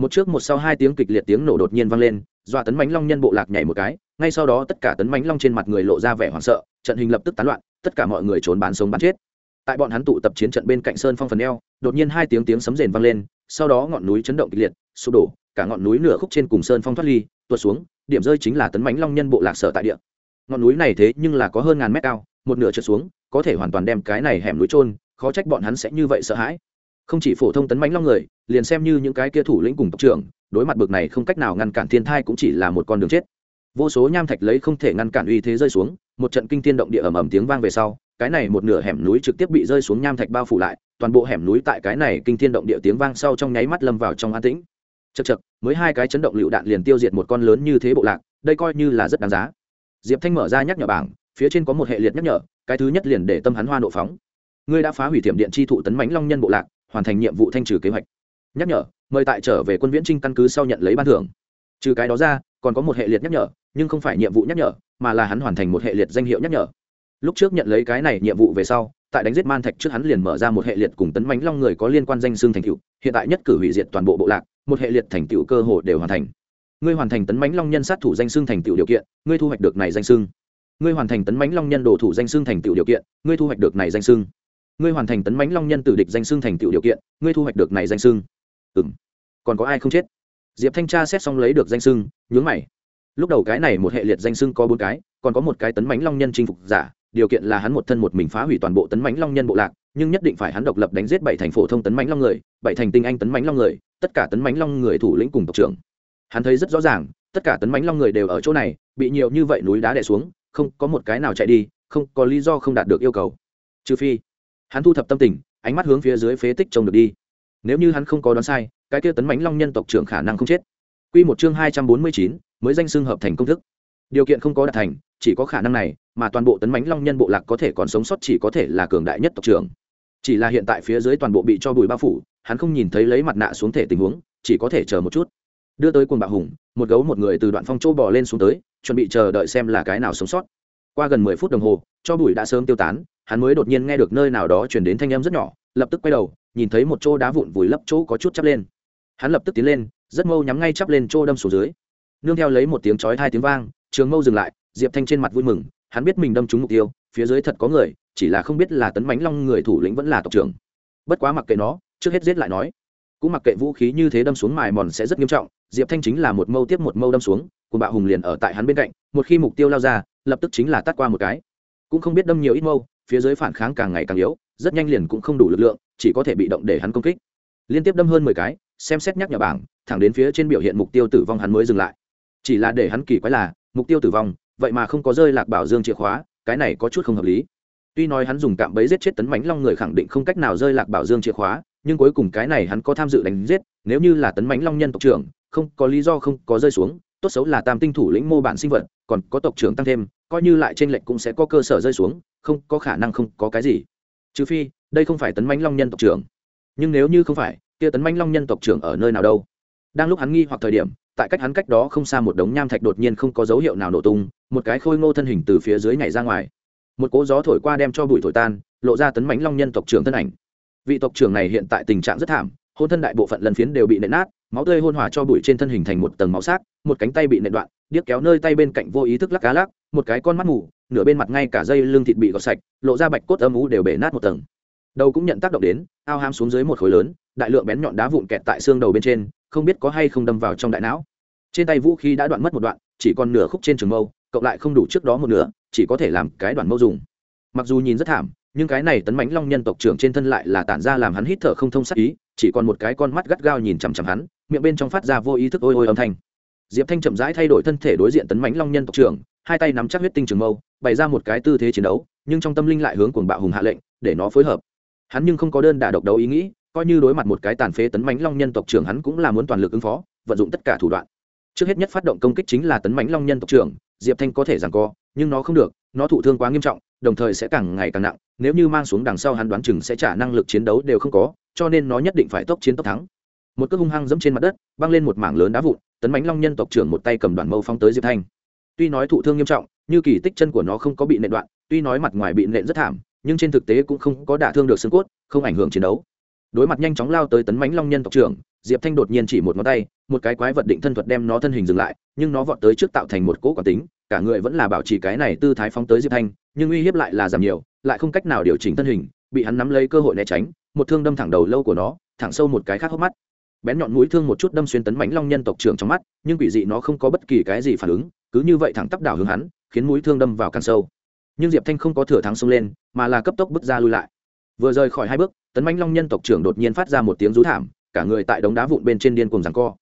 một trước một sau hai tiếng kịch liệt tiếng nổ đột nhiên vang lên, dọa tấn mãnh long nhân bộ lạc nhảy một cái, ngay sau đó tất cả tấn mãnh long trên mặt người lộ ra vẻ hoảng sợ, trận hình lập tức tán loạn, tất cả mọi người trốn bán sống bán chết. Tại bọn hắn tụ tập chiến trận bên cạnh sơn phong phần eo, đột nhiên hai tiếng tiếng sấm rền vang lên, sau đó ngọn núi chấn động kịch liệt, sụp đổ, cả ngọn núi nửa khúc trên cùng sơn phong thoát ly, tuột xuống, điểm rơi chính là tấn mãnh long nhân bộ lạc sở tại địa. Ngọn núi này thế nhưng là có hơn ngàn mét cao, một nửa trượt xuống, có thể hoàn toàn đem cái này hẻm núi trôn khó trách bọn hắn sẽ như vậy sợ hãi không chỉ phổ thông tấn mãnh long người, liền xem như những cái kia thủ lĩnh cùng tộc trưởng, đối mặt bực này không cách nào ngăn cản thiên thai cũng chỉ là một con đường chết. Vô số nham thạch lấy không thể ngăn cản uy thế rơi xuống, một trận kinh thiên động địa ầm ầm tiếng vang về sau, cái này một nửa hẻm núi trực tiếp bị rơi xuống nham thạch bao phủ lại, toàn bộ hẻm núi tại cái này kinh thiên động địa tiếng vang sau trong nháy mắt lâm vào trong an tĩnh. Chật chật mới hai cái chấn động lựu đạn liền tiêu diệt một con lớn như thế bộ lạc, đây coi như là rất đáng giá. Diệp thanh mở ra nhắc nhở bảng, phía trên có một hệ liệt nhắc nhở, cái thứ nhất liền để tâm hắn hoa nộ phóng. Ngươi đã phá hủy thiểm điện chi thụ tấn mãnh long nhân bộ lạc hoàn thành nhiệm vụ thanh trừ kế hoạch. Nhắc nhở, mời tại trở về quân viễn trinh căn cứ sau nhận lấy ban thưởng. Trừ cái đó ra, còn có một hệ liệt nhắc nhở, nhưng không phải nhiệm vụ nhắc nhở, mà là hắn hoàn thành một hệ liệt danh hiệu nhắc nhở. Lúc trước nhận lấy cái này nhiệm vụ về sau, tại đánh giết man thạch trước hắn liền mở ra một hệ liệt cùng tấn mãnh long người có liên quan danh xương thành tựu, hiện tại nhất cử hủy diệt toàn bộ bộ lạc, một hệ liệt thành tựu cơ hồ đều hoàn thành. Ngươi hoàn thành tấn mãnh long nhân sát thủ danh xương thành tựu điều kiện, ngươi thu hoạch được này danh xương ngươi hoàn thành tấn mãnh long nhân đồ thủ danh xương thành tựu điều kiện, ngươi thu hoạch được này danh xương ngươi hoàn thành tấn mãnh long nhân tử địch danh xương thành tựu điều kiện, ngươi thu hoạch được này danh xương ừ m còn có ai không chết? Diệp thanh tra xét xong lấy được danh xưng, nhướng mày. Lúc đầu cái này một hệ liệt danh xưng có bốn cái, còn có một cái tấn mãnh long nhân chinh phục giả, điều kiện là hắn một thân một mình phá hủy toàn bộ tấn mãnh long nhân bộ lạc, nhưng nhất định phải hắn độc lập đánh giết bảy thành phổ thông tấn mãnh long người, bảy thành tinh anh tấn mãnh long người, tất cả tấn mãnh long người thủ lĩnh cùng tộc trưởng. Hắn thấy rất rõ ràng, tất cả tấn mãnh long người đều ở chỗ này, bị nhiều như vậy núi đá đè xuống, không có một cái nào chạy đi, không có lý do không đạt được yêu cầu. Trừ phi hắn thu thập tâm tình, ánh mắt hướng phía dưới phế tích trông được đi. Nếu như hắn không có đoán sai, cái kia tấn mãnh long nhân tộc trưởng khả năng không chết. Quy một chương hai trăm bốn mươi chín, mới danh xưng hợp thành công thức. Điều kiện không có đạt thành, chỉ có khả năng này, mà toàn bộ tấn mãnh long nhân bộ lạc có thể còn sống sót chỉ có thể là cường đại nhất tộc trưởng. Chỉ là hiện tại phía dưới toàn bộ bị cho bùi bao phủ, hắn không nhìn thấy lấy mặt nạ xuống thể tình huống, chỉ có thể chờ một chút. Đưa tới quần bạo hùng, một gấu một người từ đoạn phong châu bò lên xuống tới, chuẩn bị chờ đợi xem là cái nào sống sót qua gần mười phút đồng hồ, cho bụi đã sớm tiêu tán, hắn mới đột nhiên nghe được nơi nào đó chuyển đến thanh âm rất nhỏ, lập tức quay đầu, nhìn thấy một chỗ đá vụn vùi lấp chỗ có chút chắp lên. Hắn lập tức tiến lên, rất mâu nhắm ngay chắp lên chỗ đâm xuống dưới. Nương theo lấy một tiếng chói hai tiếng vang, trường mâu dừng lại, diệp thanh trên mặt vui mừng, hắn biết mình đâm trúng mục tiêu, phía dưới thật có người, chỉ là không biết là tấn mãnh long người thủ lĩnh vẫn là tộc trưởng. Bất quá mặc kệ nó, trước hết giết lại nói. Cũng mặc kệ vũ khí như thế đâm xuống mài mòn sẽ rất nghiêm trọng, diệp thanh chính là một mâu tiếp một mâu đâm xuống, cùng bạo hùng liền ở tại hắn bên cạnh, một khi mục tiêu lao ra lập tức chính là tắt qua một cái. Cũng không biết đâm nhiều ít mâu, phía dưới phản kháng càng ngày càng yếu, rất nhanh liền cũng không đủ lực lượng, chỉ có thể bị động để hắn công kích. Liên tiếp đâm hơn mười cái, xem xét nhắc nhở bảng, thẳng đến phía trên biểu hiện mục tiêu tử vong hắn mới dừng lại. Chỉ là để hắn kỳ quái là, mục tiêu tử vong, vậy mà không có rơi lạc bảo dương chìa khóa, cái này có chút không hợp lý. Tuy nói hắn dùng cạm bẫy giết chết tấn mãnh long người khẳng định không cách nào rơi lạc bảo dương chìa khóa, nhưng cuối cùng cái này hắn có tham dự đánh giết, nếu như là tấn mãnh long nhân tộc trưởng, không có lý do không có rơi xuống, tốt xấu là tam tinh thủ lĩnh mô bản sinh vật còn có tộc trưởng tăng thêm, coi như lại trên lệnh cũng sẽ có cơ sở rơi xuống, không có khả năng không có cái gì. Trừ phi, đây không phải tấn mãnh long nhân tộc trưởng. Nhưng nếu như không phải, kia tấn mãnh long nhân tộc trưởng ở nơi nào đâu? Đang lúc hắn nghi hoặc thời điểm, tại cách hắn cách đó không xa một đống nham thạch đột nhiên không có dấu hiệu nào nổ tung, một cái khôi ngô thân hình từ phía dưới nhảy ra ngoài. Một cỗ gió thổi qua đem cho bụi thổi tan, lộ ra tấn mãnh long nhân tộc trưởng thân ảnh. Vị tộc trưởng này hiện tại tình trạng rất thảm hôn thân đại bộ phận lần phiến đều bị nện nát, máu tươi hôn hòa cho bụi trên thân hình thành một tầng máu xác một cánh tay bị nện đoạn, điếc kéo nơi tay bên cạnh vô ý thức lắc cá lắc, một cái con mắt mù, nửa bên mặt ngay cả dây lưng thịt bị gọt sạch, lộ ra bạch cốt âm ú đều bể nát một tầng. Đầu cũng nhận tác động đến, ao ham xuống dưới một khối lớn, đại lượng bén nhọn đá vụn kẹt tại xương đầu bên trên, không biết có hay không đâm vào trong đại não. Trên tay vũ khí đã đoạn mất một đoạn, chỉ còn nửa khúc trên trường mâu, cộng lại không đủ trước đó một nửa, chỉ có thể làm cái đoạn mâu dùng. Mặc dù nhìn rất thảm, nhưng cái này tấn mãnh long nhân tộc trưởng trên thân lại là tản ra làm hắn hít thở không thông sắc ý chỉ còn một cái con mắt gắt gao nhìn chằm chằm hắn, miệng bên trong phát ra vô ý thức ôi ôi âm thanh. Diệp thanh chậm rãi thay đổi thân thể đối diện tấn mãnh long nhân tộc trưởng, hai tay nắm chắc huyết tinh trường mâu, bày ra một cái tư thế chiến đấu, nhưng trong tâm linh lại hướng cuồng bạo hùng hạ lệnh, để nó phối hợp. Hắn nhưng không có đơn đả độc đấu ý nghĩ, coi như đối mặt một cái tàn phế tấn mãnh long nhân tộc trưởng hắn cũng là muốn toàn lực ứng phó, vận dụng tất cả thủ đoạn. Trước hết nhất phát động công kích chính là tấn mãnh long nhân tộc trưởng, diệp thanh có thể rằng co, nhưng nó không được, nó thụ thương quá nghiêm trọng, đồng thời sẽ càng ngày càng nặng, nếu như mang xuống đằng sau hắn đoán chừng sẽ trả năng lực chiến đấu đều không có cho nên nó nhất định phải tốc chiến tốc thắng. Một cước hung hăng dẫm trên mặt đất, băng lên một mảng lớn đá vụn, tấn mãnh long nhân tộc trưởng một tay cầm đoàn mâu phóng tới diệp thanh. Tuy nói thụ thương nghiêm trọng, như kỳ tích chân của nó không có bị nện đoạn, tuy nói mặt ngoài bị nện rất thảm, nhưng trên thực tế cũng không có đả thương được xương cốt, không ảnh hưởng chiến đấu. Đối mặt nhanh chóng lao tới tấn mãnh long nhân tộc trưởng, diệp thanh đột nhiên chỉ một ngón tay, một cái quái vật định thân thuật đem nó thân hình dừng lại, nhưng nó vọt tới trước tạo thành một cỗ quán tính, cả người vẫn là bảo trì cái này tư thái phóng tới diệp thanh, nhưng uy hiếp lại là giảm nhiều, lại không cách nào điều chỉnh thân hình, bị hắn nắm lấy cơ hội né tránh một thương đâm thẳng đầu lâu của nó, thẳng sâu một cái khác hốc mắt. Bén nhọn mũi thương một chút đâm xuyên tấn mãnh long nhân tộc trưởng trong mắt, nhưng quỷ dị nó không có bất kỳ cái gì phản ứng, cứ như vậy thẳng tắp đảo hướng hắn, khiến mũi thương đâm vào càng sâu. Nhưng diệp thanh không có thừa thắng xông lên, mà là cấp tốc bước ra lui lại. Vừa rời khỏi hai bước, tấn mãnh long nhân tộc trưởng đột nhiên phát ra một tiếng rú thảm, cả người tại đống đá vụn bên trên điên cùng rằng co.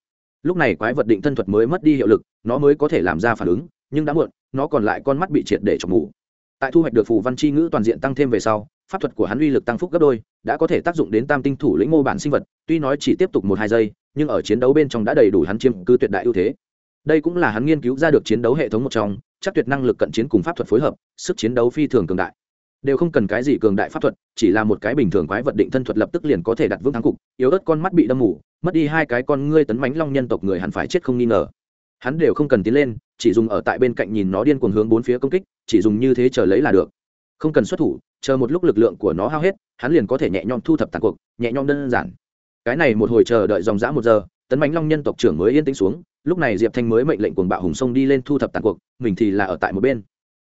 Lúc này quái vật định thân thuật mới mất đi hiệu lực, nó mới có thể làm ra phản ứng, nhưng đã muộn, nó còn lại con mắt bị triệt để chọc mù. Tại thu hoạch được phù văn chi ngữ toàn diện tăng thêm về sau pháp thuật của hắn uy lực tăng phúc gấp đôi, đã có thể tác dụng đến tam tinh thủ lĩnh mô bản sinh vật, tuy nói chỉ tiếp tục một hai giây, nhưng ở chiến đấu bên trong đã đầy đủ hắn chiếm cứ tuyệt đại ưu thế. Đây cũng là hắn nghiên cứu ra được chiến đấu hệ thống một trong, chắc tuyệt năng lực cận chiến cùng pháp thuật phối hợp, sức chiến đấu phi thường cường đại. Đều không cần cái gì cường đại pháp thuật, chỉ là một cái bình thường quái vật định thân thuật lập tức liền có thể đặt vững thắng cục, yếu ớt con mắt bị đâm mù, mất đi hai cái con ngươi tấn mánh long nhân tộc người hẳn phải chết không nghi ngờ. Hắn đều không cần tiến lên, chỉ dùng ở tại bên cạnh nhìn nó điên cuồng hướng bốn phía công kích, chỉ dùng như thế chờ lấy là được. Không cần xuất thủ chờ một lúc lực lượng của nó hao hết, hắn liền có thể nhẹ nhõm thu thập tàn cuộc, nhẹ nhõm đơn giản. Cái này một hồi chờ đợi dòng dã một giờ, tấn bánh long nhân tộc trưởng mới yên tĩnh xuống, lúc này diệp thanh mới mệnh lệnh cuồng bạo hùng sông đi lên thu thập tàn cuộc, mình thì là ở tại một bên.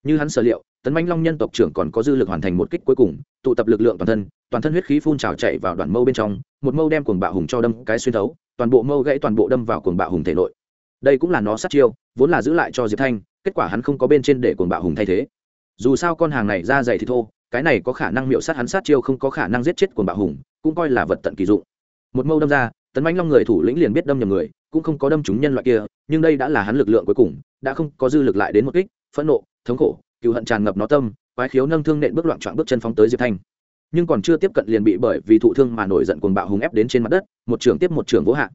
Như hắn sở liệu, tấn bánh long nhân tộc trưởng còn có dư lực hoàn thành một kích cuối cùng, tụ tập lực lượng toàn thân toàn thân huyết khí phun trào chạy vào đoàn mâu bên trong, một mâu đem cuồng bạo hùng cho đâm cái xuyên thấu, toàn bộ mâu gãy toàn bộ đâm vào cuồng bạo hùng thể nội. Đây cũng là nó sát chiêu, vốn là giữ lại cho diệp thanh, kết quả hắn không có bên trên để cuồng bạo hùng thay thế. Dù sao con hàng này ra dày thì thô cái này có khả năng miệu sát hắn sát chiêu không có khả năng giết chết cuồng bạo hùng, cũng coi là vật tận kỳ dụng. Một mâu đâm ra, tấn bánh long người thủ lĩnh liền biết đâm nhầm người, cũng không có đâm chúng nhân loại kia, nhưng đây đã là hắn lực lượng cuối cùng, đã không có dư lực lại đến một kích, phẫn nộ, thống khổ cựu hận tràn ngập nó tâm, quái khiếu nâng thương nện bước loạn trọn bước chân phóng tới diệp thanh. Nhưng còn chưa tiếp cận liền bị bởi vì thụ thương mà nổi giận cuồng bạo hùng ép đến trên mặt đất, một trường tiếp một trường vỗ hạ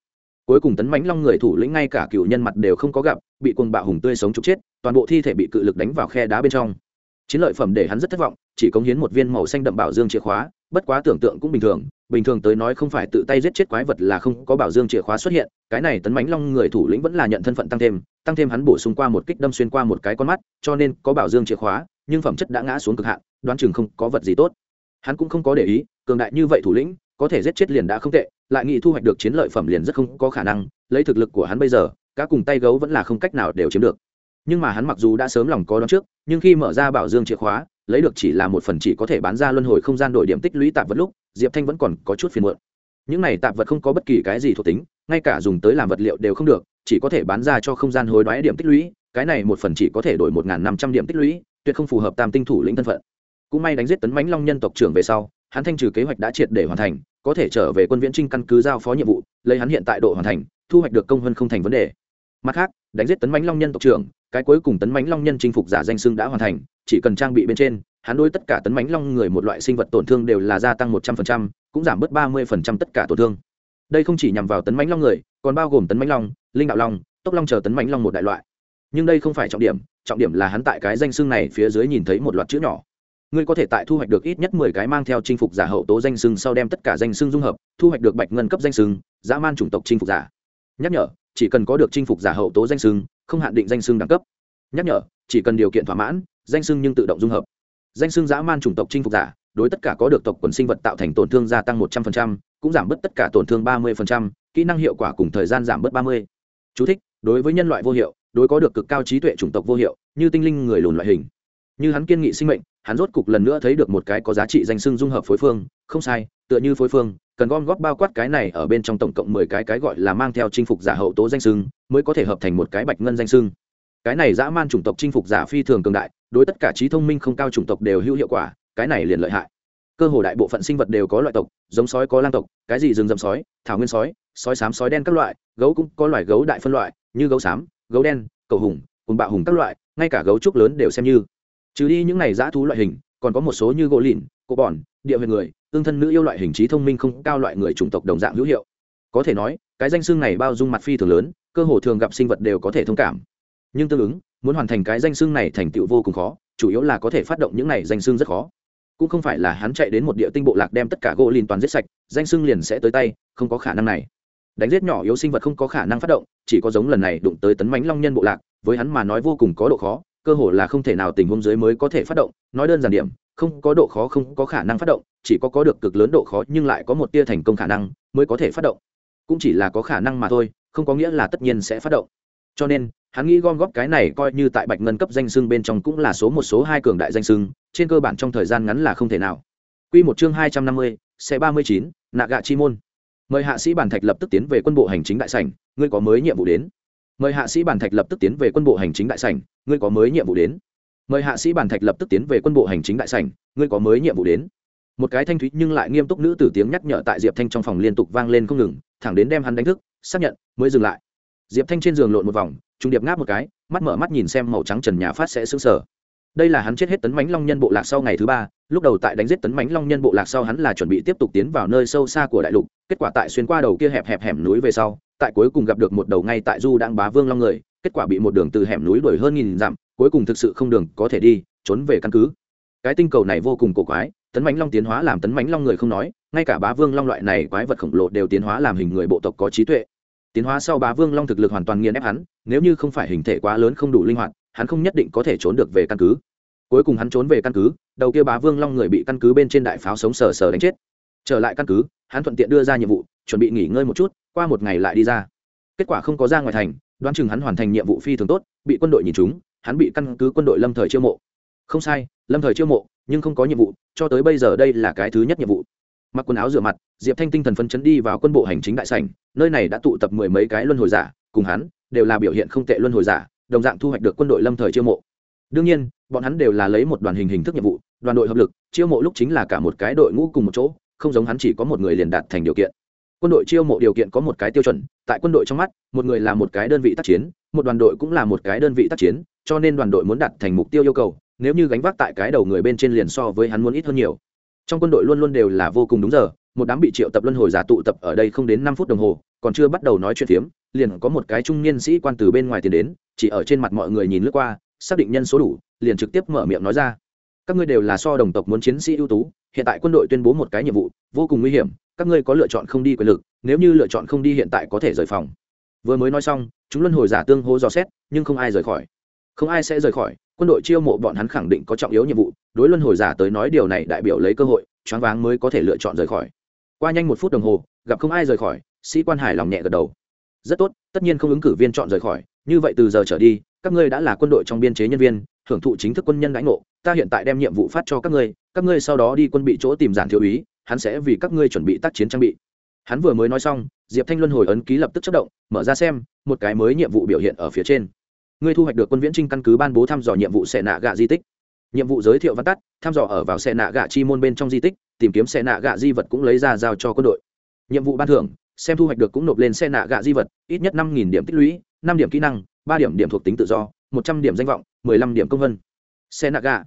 cuối cùng tấn mãnh long người thủ lĩnh ngay cả cựu nhân mặt đều không có gặp, bị cuồng bạo hùng tươi sống trục chết, toàn bộ thi thể bị cự lực đánh vào khe đá bên trong. Chiến lợi phẩm để hắn rất thất vọng chỉ cống hiến một viên màu xanh đậm bảo dương chìa khóa, bất quá tưởng tượng cũng bình thường bình thường tới nói không phải tự tay giết chết quái vật là không có bảo dương chìa khóa xuất hiện, cái này tấn mãnh long người thủ lĩnh vẫn là nhận thân phận tăng thêm tăng thêm hắn bổ sung qua một kích đâm xuyên qua một cái con mắt, cho nên có bảo dương chìa khóa, nhưng phẩm chất đã ngã xuống cực hạn, đoán chừng không có vật gì tốt. Hắn cũng không có để ý, cường đại như vậy thủ lĩnh, có thể giết chết liền đã không tệ, lại nghĩ thu hoạch được chiến lợi phẩm liền rất không có khả năng, lấy thực lực của hắn bây giờ, cá cùng tay gấu vẫn là không cách nào đều chiếm được. Nhưng mà hắn mặc dù đã sớm lòng có đón trước, nhưng khi mở ra bảo dương chìa khóa lấy được chỉ là một phần chỉ có thể bán ra luân hồi không gian đổi điểm tích lũy tạp vật lúc, diệp thanh vẫn còn có chút phiền muộn. Những này tạp vật không có bất kỳ cái gì thuộc tính, ngay cả dùng tới làm vật liệu đều không được, chỉ có thể bán ra cho không gian hối đoái điểm tích lũy, cái này một phần chỉ có thể đổi một năm trăm điểm tích lũy, tuyệt không phù hợp tam tinh thủ lĩnh thân phận. Cũng may đánh giết tấn mãnh long nhân tộc trưởng về sau, hắn thanh trừ kế hoạch đã triệt để hoàn thành, có thể trở về quân viễn trinh căn cứ giao phó nhiệm vụ, lấy hắn hiện tại độ hoàn thành, thu hoạch được công hơn không thành vấn đề. Mặt khác, đánh giết tấn mãnh long nhân tộc trưởng, cái cuối cùng tấn mãnh long nhân chinh phục giả danh xưng đã hoàn thành chỉ cần trang bị bên trên, hắn đối tất cả tấn mãnh long người một loại sinh vật tổn thương đều là gia tăng một trăm phần trăm, cũng giảm bớt ba mươi phần trăm tất cả tổn thương. Đây không chỉ nhằm vào tấn mãnh long người, còn bao gồm tấn mãnh long, linh đạo long, tốc long chờ tấn mãnh long một đại loại. Nhưng đây không phải trọng điểm trọng điểm là hắn tại cái danh xưng này phía dưới nhìn thấy một loạt chữ nhỏ. Ngươi có thể tại thu hoạch được ít nhất mười cái mang theo chinh phục giả hậu tố danh xưng sau đem tất cả danh xưng dung hợp, thu hoạch được bạch ngân cấp danh xưng, dã man chủng tộc chinh phục giả. Nhắc nhở, chỉ cần có được chinh phục giả hậu tố danh xưng, không hạn định danh xưng đẳng cấp. Nhắc nhở, chỉ cần điều kiện thỏa mãn danh xưng nhưng tự động dung hợp. Danh xưng dã man chủng tộc chinh phục giả đối tất cả có được tộc quần sinh vật tạo thành tổn thương gia tăng một trăm linh cũng giảm bớt tất cả tổn thương ba mươi kỹ năng hiệu quả cùng thời gian giảm bớt ba mươi. Chú thích, đối với nhân loại vô hiệu đối có được cực cao trí tuệ chủng tộc vô hiệu như tinh linh người lùn loại hình. Như hắn kiên nghị sinh mệnh hắn rốt cục lần nữa thấy được một cái có giá trị danh xưng dung hợp phối phương không sai tựa như phối phương cần gom góp bao quát cái này ở bên trong tổng cộng mười cái cái gọi là mang theo chinh phục giả hậu tố danh xưng mới có thể hợp thành một cái bạch ngân danh xưng. Cái này dã man chủng tộc chinh phục giả phi thường cường đại đối tất cả trí thông minh không cao chủng tộc đều hữu hiệu quả, cái này liền lợi hại. Cơ hồ đại bộ phận sinh vật đều có loại tộc, giống sói có lang tộc, cái gì rừng rậm sói, thảo nguyên sói sói xám, sói đen các loại, gấu cũng có loài gấu đại phân loại, như gấu xám, gấu đen, cầu hùng, cùng bạo hùng các loại, ngay cả gấu trúc lớn đều xem như. Trừ đi những này dã thú loại hình, còn có một số như gỗ lìn, cộ bòn, địa huyền người, tương thân nữ yêu loại hình trí thông minh không cao loại người chủng tộc đồng dạng hữu hiệu. Có thể nói, cái danh xưng này bao dung mặt phi thường lớn, cơ hồ thường gặp sinh vật đều có thể thông cảm. Nhưng tương ứng muốn hoàn thành cái danh xưng này thành tựu vô cùng khó, chủ yếu là có thể phát động những này danh xưng rất khó. Cũng không phải là hắn chạy đến một địa tinh bộ lạc đem tất cả gỗ lìn toàn giết sạch, danh xưng liền sẽ tới tay, không có khả năng này. Đánh giết nhỏ yếu sinh vật không có khả năng phát động, chỉ có giống lần này đụng tới tấn mánh long nhân bộ lạc, với hắn mà nói vô cùng có độ khó, cơ hồ là không thể nào tình huống dưới mới có thể phát động. Nói đơn giản điểm, không có độ khó không có khả năng phát động, chỉ có có được cực lớn độ khó nhưng lại có một tia thành công khả năng mới có thể phát động. Cũng chỉ là có khả năng mà thôi, không có nghĩa là tất nhiên sẽ phát động. Cho nên hắn nghĩ gom góp cái này coi như tại bạch ngân cấp danh sưng bên trong cũng là số một số hai cường đại danh sưng trên cơ bản trong thời gian ngắn là không thể nào Quy một chương hai trăm năm mươi, xe ba mươi chín, nạ gạ chi môn. Mời hạ sĩ bản thạch lập tức tiến về quân bộ hành chính đại sảnh, ngươi có mới nhiệm vụ đến. Mời hạ sĩ bản thạch lập tức tiến về quân bộ hành chính đại sảnh, ngươi có mới nhiệm vụ đến. Mời hạ sĩ bản thạch lập tức tiến về quân bộ hành chính đại sảnh, ngươi có mới nhiệm vụ đến. Một cái thanh thúy nhưng lại nghiêm túc nữ tử tiếng nhắc nhở tại Diệp Thanh trong phòng liên tục vang lên không ngừng, thẳng đến đem hắn đánh thức, xác nhận mới dừng lại. Diệp Thanh trên giường lộn một vòng, trung điệp ngáp một cái mắt mở mắt nhìn xem màu trắng trần nhà phát sẽ xứng sờ. Đây là hắn chết hết tấn mãnh long nhân bộ lạc sau ngày thứ ba lúc đầu tại đánh giết tấn mãnh long nhân bộ lạc sau hắn là chuẩn bị tiếp tục tiến vào nơi sâu xa của đại lục kết quả tại xuyên qua đầu kia hẹp hẹp hẻm núi về sau tại cuối cùng gặp được một đầu ngay tại du đang bá vương long người kết quả bị một đường từ hẻm núi đuổi hơn nghìn dặm cuối cùng thực sự không đường có thể đi trốn về căn cứ. Cái tinh cầu này vô cùng cổ quái tấn mãnh long tiến hóa làm tấn mãnh long người không nói ngay cả bá vương long loại này quái vật khổng lồ đều tiến hóa làm hình người bộ tộc có trí tuệ tiến hóa sau bá vương long thực lực hoàn toàn nghiền ép hắn, nếu như không phải hình thể quá lớn không đủ linh hoạt, hắn không nhất định có thể trốn được về căn cứ. Cuối cùng hắn trốn về căn cứ, đầu kia bá vương long người bị căn cứ bên trên đại pháo sống sờ sờ đánh chết. Trở lại căn cứ, hắn thuận tiện đưa ra nhiệm vụ, chuẩn bị nghỉ ngơi một chút, qua một ngày lại đi ra. Kết quả không có ra ngoài thành, đoán chừng hắn hoàn thành nhiệm vụ phi thường tốt, bị quân đội nhìn chúng hắn bị căn cứ quân đội lâm thời chiêu mộ. Không sai, lâm thời chiêu mộ, nhưng không có nhiệm vụ, cho tới bây giờ đây là cái thứ nhất nhiệm vụ mặc quần áo rửa mặt, diệp thanh tinh thần phấn chấn đi vào quân bộ hành chính đại sảnh, nơi này đã tụ tập mười mấy cái luân hồi giả, cùng hắn đều là biểu hiện không tệ luân hồi giả, đồng dạng thu hoạch được quân đội lâm thời chiêu mộ. Đương nhiên, bọn hắn đều là lấy một đoàn hình hình thức nhiệm vụ, đoàn đội hợp lực, chiêu mộ lúc chính là cả một cái đội ngũ cùng một chỗ, không giống hắn chỉ có một người liền đạt thành điều kiện. Quân đội chiêu mộ điều kiện có một cái tiêu chuẩn, tại quân đội trong mắt, một người là một cái đơn vị tác chiến, một đoàn đội cũng là một cái đơn vị tác chiến, cho nên đoàn đội muốn đạt thành mục tiêu yêu cầu, nếu như gánh vác tại cái đầu người bên trên liền so với hắn muốn ít hơn nhiều trong quân đội luôn luôn đều là vô cùng đúng giờ, một đám bị triệu tập luân hồi giả tụ tập ở đây không đến năm phút đồng hồ, còn chưa bắt đầu nói chuyện phiếm, liền có một cái trung niên sĩ quan từ bên ngoài tiến đến, chỉ ở trên mặt mọi người nhìn lướt qua, xác định nhân số đủ, liền trực tiếp mở miệng nói ra. Các ngươi đều là so đồng tộc muốn chiến sĩ ưu tú, hiện tại quân đội tuyên bố một cái nhiệm vụ, vô cùng nguy hiểm, các ngươi có lựa chọn không đi quyền lực, nếu như lựa chọn không đi hiện tại có thể rời phòng. Vừa mới nói xong, chúng luân hồi giả tương hô dò xét, nhưng không ai rời khỏi. Không ai sẽ rời khỏi, quân đội chiêu mộ bọn hắn khẳng định có trọng yếu nhiệm vụ đối luân hồi giả tới nói điều này đại biểu lấy cơ hội, choáng váng mới có thể lựa chọn rời khỏi. Qua nhanh một phút đồng hồ, gặp không ai rời khỏi, sĩ quan hải lòng nhẹ gật đầu. Rất tốt, tất nhiên không ứng cử viên chọn rời khỏi, như vậy từ giờ trở đi, các ngươi đã là quân đội trong biên chế nhân viên, hưởng thụ chính thức quân nhân lãnh ngộ, ta hiện tại đem nhiệm vụ phát cho các ngươi các ngươi sau đó đi quân bị chỗ tìm giản thiếu úy, hắn sẽ vì các ngươi chuẩn bị tác chiến trang bị. Hắn vừa mới nói xong, diệp thanh luân hồi ấn ký lập tức chất động, mở ra xem, một cái mới nhiệm vụ biểu hiện ở phía trên. Ngươi thu hoạch được quân viễn trinh căn cứ ban bố thăm dò nhiệm vụ xẻ nạ gạ di tích nhiệm vụ giới thiệu văn tắt, thăm dò ở vào xe nạ gạ chi môn bên trong di tích, tìm kiếm xe nạ gạ di vật cũng lấy ra giao cho quân đội. Nhiệm vụ ban thưởng, xem thu hoạch được cũng nộp lên xe nạ gạ di vật, ít nhất năm nghìn điểm tích lũy, năm điểm kỹ năng, ba điểm điểm thuộc tính tự do, một trăm điểm danh vọng, mười lăm điểm công vân. Xe nạ gạ.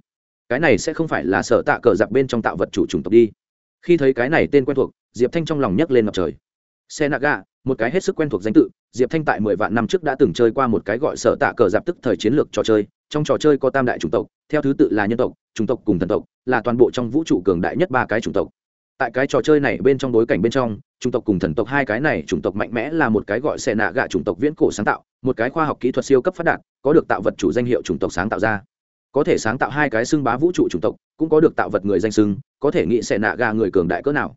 Cái này sẽ không phải là sở tạ cờ giặc bên trong tạo vật chủ chủng tộc đi. Khi thấy cái này tên quen thuộc, diệp thanh trong lòng nhấc lên ngập trời. Xe nạ gạ, một cái hết sức quen thuộc danh tự, diệp thanh tại mười vạn năm trước đã từng chơi qua một cái gọi sở tạ cờ giặc tức thời chiến lược trò chơi trong trò chơi có tam đại chủng tộc, theo thứ tự là nhân tộc, chủng tộc cùng thần tộc, là toàn bộ trong vũ trụ cường đại nhất ba cái chủng tộc. Tại cái trò chơi này bên trong bối cảnh bên trong, chủng tộc cùng thần tộc hai cái này chủng tộc mạnh mẽ là một cái gọi xe nạ gạ chủng tộc viễn cổ sáng tạo, một cái khoa học kỹ thuật siêu cấp phát đạt, có được tạo vật chủ danh hiệu chủng tộc sáng tạo ra. Có thể sáng tạo hai cái xưng bá vũ trụ chủng tộc, cũng có được tạo vật người danh xưng, có thể nghĩ xe nạ gạ người cường đại cỡ nào.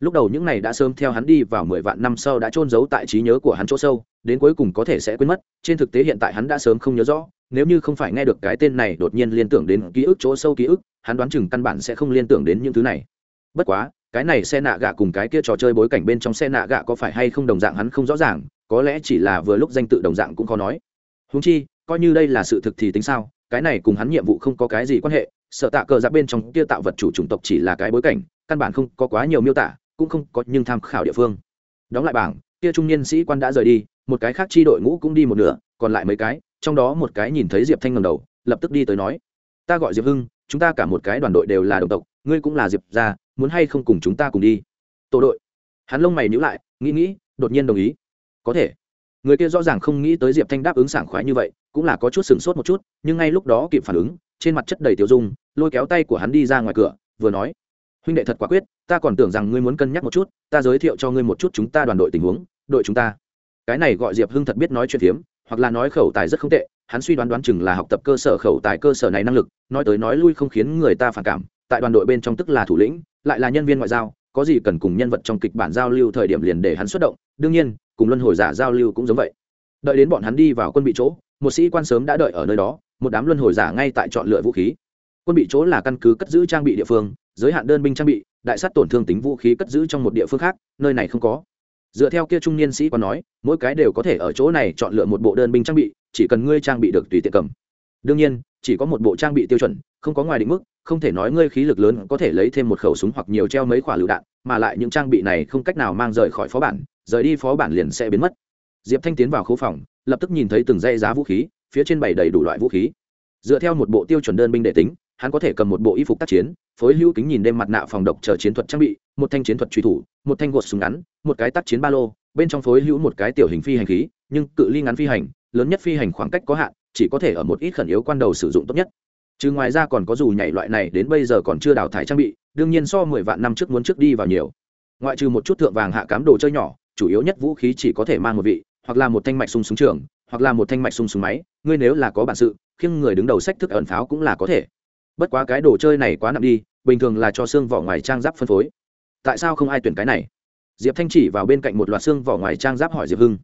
Lúc đầu những này đã sớm theo hắn đi vào mười vạn năm sau đã trôn giấu tại trí nhớ của hắn chỗ sâu, đến cuối cùng có thể sẽ quên mất, trên thực tế hiện tại hắn đã sớm không nhớ rõ nếu như không phải nghe được cái tên này đột nhiên liên tưởng đến ký ức chỗ sâu ký ức, hắn đoán chừng căn bản sẽ không liên tưởng đến những thứ này. Bất quá, cái này xe nạ gạ cùng cái kia trò chơi bối cảnh bên trong xe nạ gạ có phải hay không đồng dạng hắn không rõ ràng, có lẽ chỉ là vừa lúc danh tự đồng dạng cũng khó nói. Húng chi, coi như đây là sự thực thì tính sao, cái này cùng hắn nhiệm vụ không có cái gì quan hệ, sợ tạ cờ ra bên trong kia tạo vật chủ chủng tộc chỉ là cái bối cảnh, căn bản không có quá nhiều miêu tả, cũng không có nhưng tham khảo địa phương. Đóng lại bảng, kia trung niên sĩ quan đã rời đi, một cái khác chi đội ngũ cũng đi một nửa còn lại mấy cái, trong đó một cái nhìn thấy diệp thanh ngầm đầu, lập tức đi tới nói, ta gọi diệp hưng, chúng ta cả một cái đoàn đội đều là đồng tộc, ngươi cũng là diệp ra muốn hay không cùng chúng ta cùng đi? Tổ đội. Hắn lông mày nhữ lại, nghĩ nghĩ, đột nhiên đồng ý. Có thể. Người kia rõ ràng không nghĩ tới diệp thanh đáp ứng sảng khoái như vậy, cũng là có chút sửng sốt một chút, nhưng ngay lúc đó kịp phản ứng, trên mặt chất đầy tiêu dung, lôi kéo tay của hắn đi ra ngoài cửa, vừa nói, huynh đệ thật quả quyết, ta còn tưởng rằng ngươi muốn cân nhắc một chút, ta giới thiệu cho ngươi một chút chúng ta đoàn đội tình huống, đội chúng ta. Cái này gọi diệp hưng thật biết nói chuyện phiếm hoặc là nói khẩu tài rất không tệ, hắn suy đoán đoán chừng là học tập cơ sở khẩu tài cơ sở này năng lực, nói tới nói lui không khiến người ta phản cảm, tại đoàn đội bên trong tức là thủ lĩnh, lại là nhân viên ngoại giao, có gì cần cùng nhân vật trong kịch bản giao lưu thời điểm liền để hắn xuất động, đương nhiên, cùng luân hồi giả giao lưu cũng giống vậy. Đợi đến bọn hắn đi vào quân bị chỗ, một sĩ quan sớm đã đợi ở nơi đó, một đám luân hồi giả ngay tại chọn lựa vũ khí. Quân bị chỗ là căn cứ cất giữ trang bị địa phương, giới hạn đơn binh trang bị, đại sát tổn thương tính vũ khí cất giữ trong một địa phương khác, nơi này không có dựa theo kia trung niên sĩ còn nói, mỗi cái đều có thể ở chỗ này chọn lựa một bộ đơn binh trang bị, chỉ cần ngươi trang bị được tùy tiện cầm. Đương nhiên, chỉ có một bộ trang bị tiêu chuẩn, không có ngoài định mức, không thể nói ngươi khí lực lớn có thể lấy thêm một khẩu súng hoặc nhiều treo mấy quả lựu đạn, mà lại những trang bị này không cách nào mang rời khỏi phó bản, rời đi phó bản liền sẽ biến mất. Diệp thanh tiến vào khu phòng, lập tức nhìn thấy từng dây giá vũ khí, phía trên bày đầy đủ loại vũ khí. Dựa theo một bộ tiêu chuẩn đơn binh để tính hắn có thể cầm một bộ y phục tác chiến, phối hữu kính nhìn đêm mặt nạ phòng độc chờ chiến thuật trang bị, một thanh chiến thuật truy thủ, một thanh gột súng ngắn, một cái tác chiến ba lô, bên trong phối hữu một cái tiểu hình phi hành khí, nhưng cự ly ngắn phi hành, lớn nhất phi hành khoảng cách có hạn, chỉ có thể ở một ít khẩn yếu quan đầu sử dụng tốt nhất. Chứ ngoài ra còn có dù nhảy loại này đến bây giờ còn chưa đào thải trang bị, đương nhiên so mười vạn năm trước muốn trước đi vào nhiều. Ngoại trừ một chút thượng vàng hạ cám đồ chơi nhỏ, chủ yếu nhất vũ khí chỉ có thể mang một vị, hoặc là một thanh mạch sung súng trường, hoặc là một thanh mạch sung súng máy, ngươi nếu là có bản sự, khiêng người đứng đầu sách thức ẩn pháo cũng là có thể bất quá cái đồ chơi này quá nặng đi, bình thường là cho xương vỏ ngoài trang giáp phân phối. Tại sao không ai tuyển cái này? Diệp thanh chỉ vào bên cạnh một loạt xương vỏ ngoài trang giáp hỏi diệp hưng.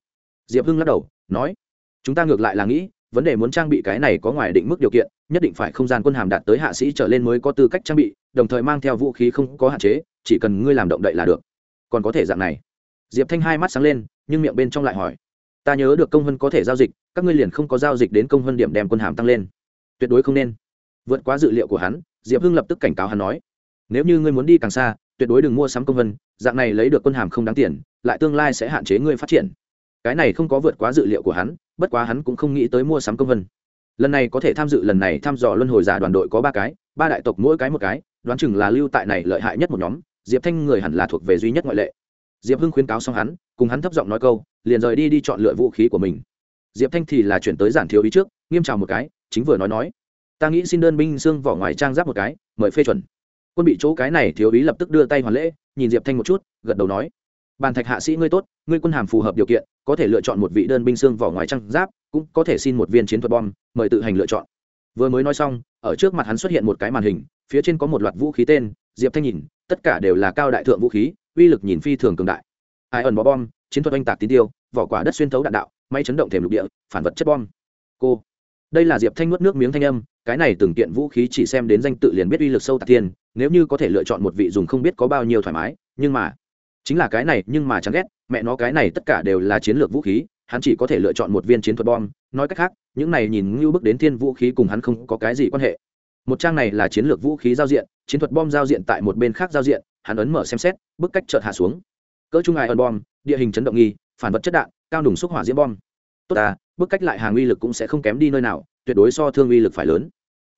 Diệp hưng lắc đầu, nói, chúng ta ngược lại là nghĩ, vấn đề muốn trang bị cái này có ngoài định mức điều kiện, nhất định phải không gian quân hàm đạt tới hạ sĩ trở lên mới có tư cách trang bị, đồng thời mang theo vũ khí không có hạn chế, chỉ cần ngươi làm động đậy là được. Còn có thể dạng này. Diệp thanh hai mắt sáng lên, nhưng miệng bên trong lại hỏi, ta nhớ được công vân có thể giao dịch, các ngươi liền không có giao dịch đến công vân điểm đem quân hàm tăng lên. Tuyệt đối không nên vượt quá dự liệu của hắn, diệp hưng lập tức cảnh cáo hắn nói, nếu như ngươi muốn đi càng xa, tuyệt đối đừng mua sắm công vân, dạng này lấy được quân hàm không đáng tiền, lại tương lai sẽ hạn chế ngươi phát triển. Cái này không có vượt quá dự liệu của hắn, bất quá hắn cũng không nghĩ tới mua sắm công vân. Lần này có thể tham dự lần này thăm dò luân hồi giả đoàn đội có ba cái, ba đại tộc mỗi cái một cái, đoán chừng là lưu tại này lợi hại nhất một nhóm, diệp thanh người hẳn là thuộc về duy nhất ngoại lệ. Diệp hưng khuyến cáo xong hắn, cùng hắn thấp giọng nói câu, liền rời đi đi chọn lựa vũ khí của mình. Diệp thanh thì là chuyển tới giản thiếu ý trước, nghiêm trào một cái, chính vừa nói nói ta nghĩ xin đơn binh xương vỏ ngoài trang giáp một cái, mời phê chuẩn. Quân bị chỗ cái này thiếu ý lập tức đưa tay hoàn lễ, nhìn diệp thanh một chút, gật đầu nói, bàn thạch hạ sĩ ngươi tốt, ngươi quân hàm phù hợp điều kiện, có thể lựa chọn một vị đơn binh xương vỏ ngoài trang giáp, cũng có thể xin một viên chiến thuật bom, mời tự hành lựa chọn. Vừa mới nói xong, ở trước mặt hắn xuất hiện một cái màn hình, phía trên có một loạt vũ khí tên, diệp thanh nhìn, tất cả đều là cao đại thượng vũ khí, uy lực nhìn phi thường cường đại. Ai ẩn bó bom, chiến thuật oanh tạc tín tiêu, vỏ quả đất xuyên thấu đạn đạo, máy chấn động thềm lục địa, phản vật chất bom. Cô đây là diệp thanh nuốt nước miếng thanh âm, cái này từng kiện vũ khí chỉ xem đến danh tự liền biết uy lực sâu tạc tiên nếu như có thể lựa chọn một vị dùng không biết có bao nhiêu thoải mái, nhưng mà, chính là cái này, nhưng mà chẳng ghét, mẹ nó cái này tất cả đều là chiến lược vũ khí, hắn chỉ có thể lựa chọn một viên chiến thuật bom, nói cách khác, những này nhìn như bước đến thiên vũ khí cùng hắn không có cái gì quan hệ. Một trang này là chiến lược vũ khí giao diện, chiến thuật bom giao diện tại một bên khác giao diện, hắn ấn mở xem xét bức cách chợt hạ xuống. Cỡ trung ai ấn bom, địa hình chấn động nghi, phản vật chất đạn, cao đủng xúc hỏa diễm bom. Tốt ta bức cách lại hàng uy lực cũng sẽ không kém đi nơi nào tuyệt đối so thương uy lực phải lớn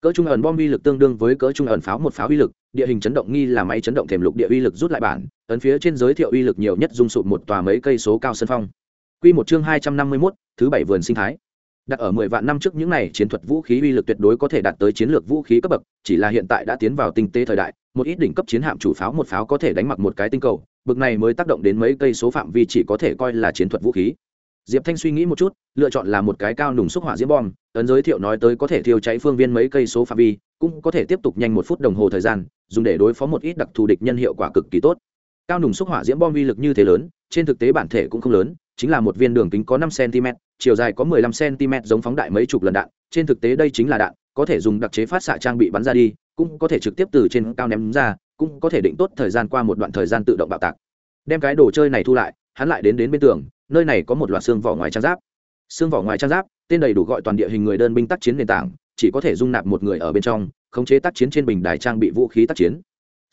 cỡ trung ẩn bom uy lực tương đương với cỡ trung ẩn pháo một pháo uy lực địa hình chấn động nghi là máy chấn động thềm lục địa uy lực rút lại bản ấn phía trên giới thiệu uy lực nhiều nhất dung sụp một tòa mấy cây số cao sân phong Quy một chương hai trăm năm mươi 251, thứ bảy vườn sinh thái. Đặt ở mười vạn năm trước những này chiến thuật vũ khí uy lực tuyệt đối có thể đạt tới chiến lược vũ khí cấp bậc, chỉ là hiện tại đã tiến vào tinh tế thời đại, một ít đỉnh cấp chiến hạm chủ pháo một pháo có thể đánh mặc một cái tinh cầu, bậc này mới tác động đến mấy cây số phạm vi chỉ có thể coi là chiến thuật vũ khí. Diệp Thanh suy nghĩ một chút, lựa chọn là một cái cao nùng xúc hỏa diễm bom, ấn giới thiệu nói tới có thể thiêu cháy phương viên mấy cây số phạm vi, cũng có thể tiếp tục nhanh một phút đồng hồ thời gian, dùng để đối phó một ít đặc thù địch nhân hiệu quả cực kỳ tốt. Cao nùng xúc hỏa diễm bom uy lực như thế lớn, trên thực tế bản thể cũng không lớn, chính là một viên đường kính có năm cm chiều dài có 15 cm giống phóng đại mấy chục lần đạn trên thực tế đây chính là đạn có thể dùng đặc chế phát xạ trang bị bắn ra đi cũng có thể trực tiếp từ trên cao ném ra cũng có thể định tốt thời gian qua một đoạn thời gian tự động bạo tạc đem cái đồ chơi này thu lại hắn lại đến đến bên tường nơi này có một loạt xương vỏ ngoài trang giáp. Xương vỏ ngoài trang giáp, tên đầy đủ gọi toàn địa hình người đơn binh tác chiến nền tảng, chỉ có thể dung nạp một người ở bên trong, khống chế tác chiến trên bình đài trang bị vũ khí tác chiến.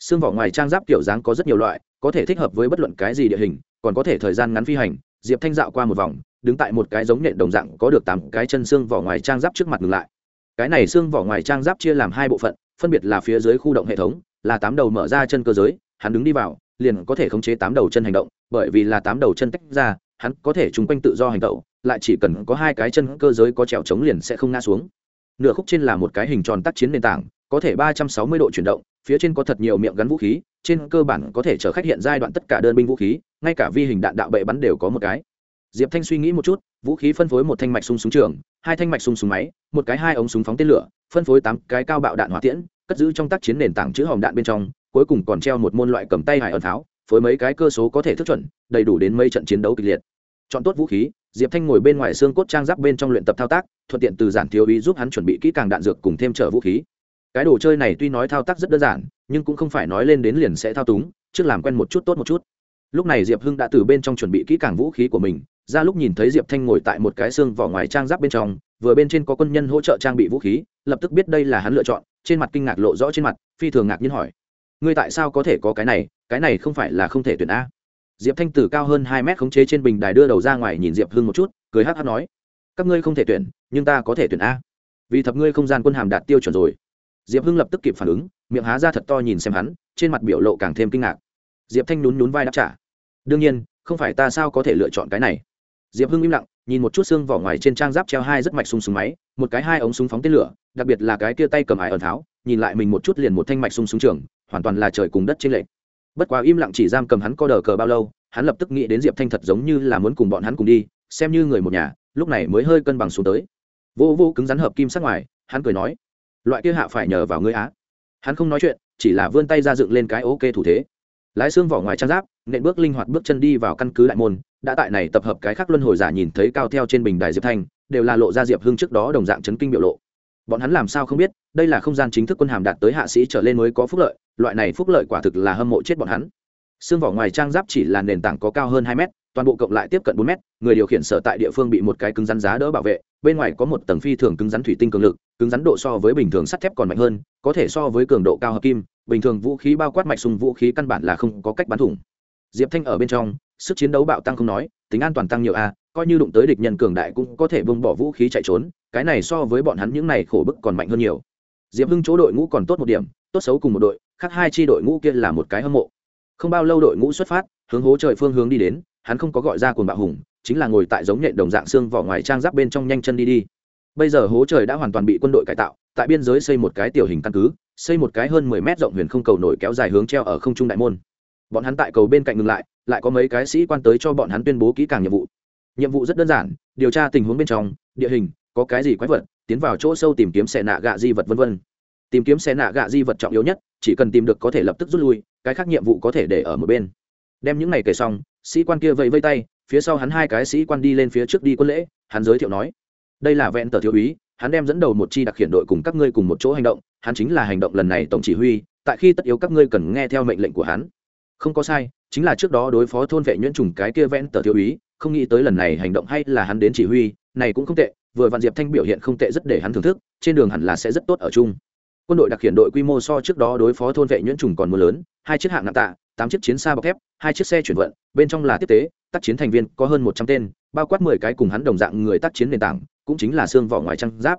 Xương vỏ ngoài trang giáp kiểu dáng có rất nhiều loại, có thể thích hợp với bất luận cái gì địa hình, còn có thể thời gian ngắn phi hành, diệp thanh dạo qua một vòng, đứng tại một cái giống nện đồng dạng, có được tám cái chân xương vỏ ngoài trang giáp trước mặt ngừng lại. Cái này xương vỏ ngoài trang giáp chia làm hai bộ phận, phân biệt là phía dưới khu động hệ thống, là tám đầu mở ra chân cơ giới, hắn đứng đi vào, liền có thể khống chế tám đầu chân hành động, bởi vì là tám đầu chân tách ra hắn có thể chung quanh tự do hành động lại chỉ cần có hai cái chân cơ giới có trèo chống liền sẽ không ngã xuống. Nửa khúc trên là một cái hình tròn tác chiến nền tảng, có thể ba trăm sáu mươi độ chuyển động, phía trên có thật nhiều miệng gắn vũ khí, trên cơ bản có thể chở khách hiện giai đoạn tất cả đơn binh vũ khí, ngay cả vi hình đạn đạo bệ bắn đều có một cái. Diệp thanh suy nghĩ một chút, vũ khí phân phối một thanh mạch súng súng trường, hai thanh mạch súng súng máy, một cái hai ống súng phóng tên lửa, phân phối tám cái cao bạo đạn hỏa tiễn, cất giữ trong tác chiến nền tảng chữ hòm đạn bên trong, cuối cùng còn treo một môn loại cầm tay hải ẩn pháo phối mấy cái cơ số có thể thức chuẩn, đầy đủ đến mấy trận chiến đấu kịch liệt. Chọn tốt vũ khí, diệp thanh ngồi bên ngoài xương cốt trang giáp bên trong luyện tập thao tác, thuận tiện từ giản thiếu ý giúp hắn chuẩn bị kỹ càng đạn dược cùng thêm trở vũ khí. Cái đồ chơi này tuy nói thao tác rất đơn giản, nhưng cũng không phải nói lên đến liền sẽ thao túng, trước làm quen một chút tốt một chút. Lúc này diệp hưng đã từ bên trong chuẩn bị kỹ càng vũ khí của mình, ra lúc nhìn thấy diệp thanh ngồi tại một cái xương vỏ ngoài trang giáp bên trong, vừa bên trên có quân nhân hỗ trợ trang bị vũ khí, lập tức biết đây là hắn lựa chọn, trên mặt kinh ngạc lộ rõ trên mặt, phi thường ngạc nhiên hỏi, ngươi tại sao có thể có cái này? Cái này không phải là không thể tuyển a. Diệp thanh Tử cao hơn hai mét khống chế trên bình đài đưa đầu ra ngoài nhìn diệp hưng một chút, cười hát hát nói, các ngươi không thể tuyển, nhưng ta có thể tuyển a. Vì thập ngươi không gian quân hàm đạt tiêu chuẩn rồi. Diệp hưng lập tức kịp phản ứng, miệng há ra thật to nhìn xem hắn, trên mặt biểu lộ càng thêm kinh ngạc. Diệp thanh nhún nhún vai đáp trả, đương nhiên, không phải ta sao có thể lựa chọn cái này. Diệp hưng im lặng, nhìn một chút xương vỏ ngoài trên trang giáp treo hai rất mạch súng súng máy, một cái hai ống súng phóng tên lửa, đặc biệt là cái kia tay cầm ải ẩn tháo, nhìn lại mình một chút liền một thanh mạch súng súng trường, hoàn toàn là trời cùng đất trên lệnh bất quá im lặng chỉ giam cầm hắn co đờ cờ bao lâu, hắn lập tức nghĩ đến diệp thanh thật giống như là muốn cùng bọn hắn cùng đi, xem như người một nhà, lúc này mới hơi cân bằng xuống tới. Vô vô cứng rắn hợp kim sắc ngoài, hắn cười nói, loại kia hạ phải nhờ vào ngươi á. Hắn không nói chuyện, chỉ là vươn tay ra dựng lên cái ok thủ thế. Lái xương vỏ ngoài trang giáp, nện bước linh hoạt bước chân đi vào căn cứ đại môn, đã tại này tập hợp cái khác luân hồi giả nhìn thấy cao theo trên bình đài diệp thanh, đều là lộ ra diệp hưng trước đó đồng dạng chấn kinh biểu lộ bọn hắn làm sao không biết, đây là không gian chính thức quân hàm đạt tới hạ sĩ trở lên mới có phúc lợi, loại này phúc lợi quả thực là hâm mộ chết bọn hắn. Xương vỏ ngoài trang giáp chỉ là nền tảng có cao hơn hai mét, toàn bộ cộng lại tiếp cận bốn mét, người điều khiển sở tại địa phương bị một cái cứng rắn giá đỡ bảo vệ, bên ngoài có một tầng phi thường cứng rắn thủy tinh cường lực, cứng rắn độ so với bình thường sắt thép còn mạnh hơn, có thể so với cường độ cao hợp kim, bình thường vũ khí bao quát mạch sùng vũ khí căn bản là không có cách bắn thủng. Diệp thanh ở bên trong, sức chiến đấu bạo tăng không nói, tính an toàn tăng nhiều a, coi như đụng tới địch nhân cường đại cũng có thể bông bỏ vũ khí chạy trốn cái này so với bọn hắn những này khổ bức còn mạnh hơn nhiều. Diệp hưng chỗ đội ngũ còn tốt một điểm, tốt xấu cùng một đội, khác hai chi đội ngũ kia là một cái hâm mộ. Không bao lâu đội ngũ xuất phát, hướng hố trời phương hướng đi đến, hắn không có gọi ra cuồng bạo hùng, chính là ngồi tại giống nhện đồng dạng xương vỏ ngoài trang giáp bên trong nhanh chân đi đi. Bây giờ hố trời đã hoàn toàn bị quân đội cải tạo, tại biên giới xây một cái tiểu hình căn cứ, xây một cái hơn mười mét rộng huyền không cầu nổi kéo dài hướng treo ở không trung đại môn. Bọn hắn tại cầu bên cạnh ngừng lại lại có mấy cái sĩ quan tới cho bọn hắn tuyên bố kỹ càng nhiệm vụ. Nhiệm vụ rất đơn giản, điều tra tình huống bên trong, địa hình có cái gì quái vật tiến vào chỗ sâu tìm kiếm xe nạ gạ di vật vân vân, tìm kiếm xe nạ gạ di vật trọng yếu nhất chỉ cần tìm được có thể lập tức rút lui cái khác nhiệm vụ có thể để ở một bên. Đem những này kể xong sĩ quan kia vẫy vây tay phía sau hắn hai cái sĩ quan đi lên phía trước đi quân lễ hắn giới thiệu nói đây là vẹn tờ thiếu úy hắn đem dẫn đầu một chi đặc hiện đội cùng các ngươi cùng một chỗ hành động hắn chính là hành động lần này tổng chỉ huy tại khi tất yếu các ngươi cần nghe theo mệnh lệnh của hắn. Không có sai chính là trước đó đối phó thôn vệ nhuyễn trùng cái kia vẽn tờ thiếu úy không nghĩ tới lần này hành động hay là hắn đến chỉ huy này cũng không tệ, vừa vạn diệp thanh biểu hiện không tệ rất để hắn thưởng thức, trên đường hẳn là sẽ rất tốt ở chung. Quân đội đặc hiện đội quy mô so trước đó đối phó thôn vệ nhuyễn trùng còn mưa lớn, hai chiếc hạng nặng tạ, tám chiếc chiến xa bọc thép, hai chiếc xe chuyển vận, bên trong là tiếp tế, tác chiến thành viên có hơn một trăm tên, bao quát mười cái cùng hắn đồng dạng người tác chiến nền tảng, cũng chính là xương vỏ ngoài trang giáp.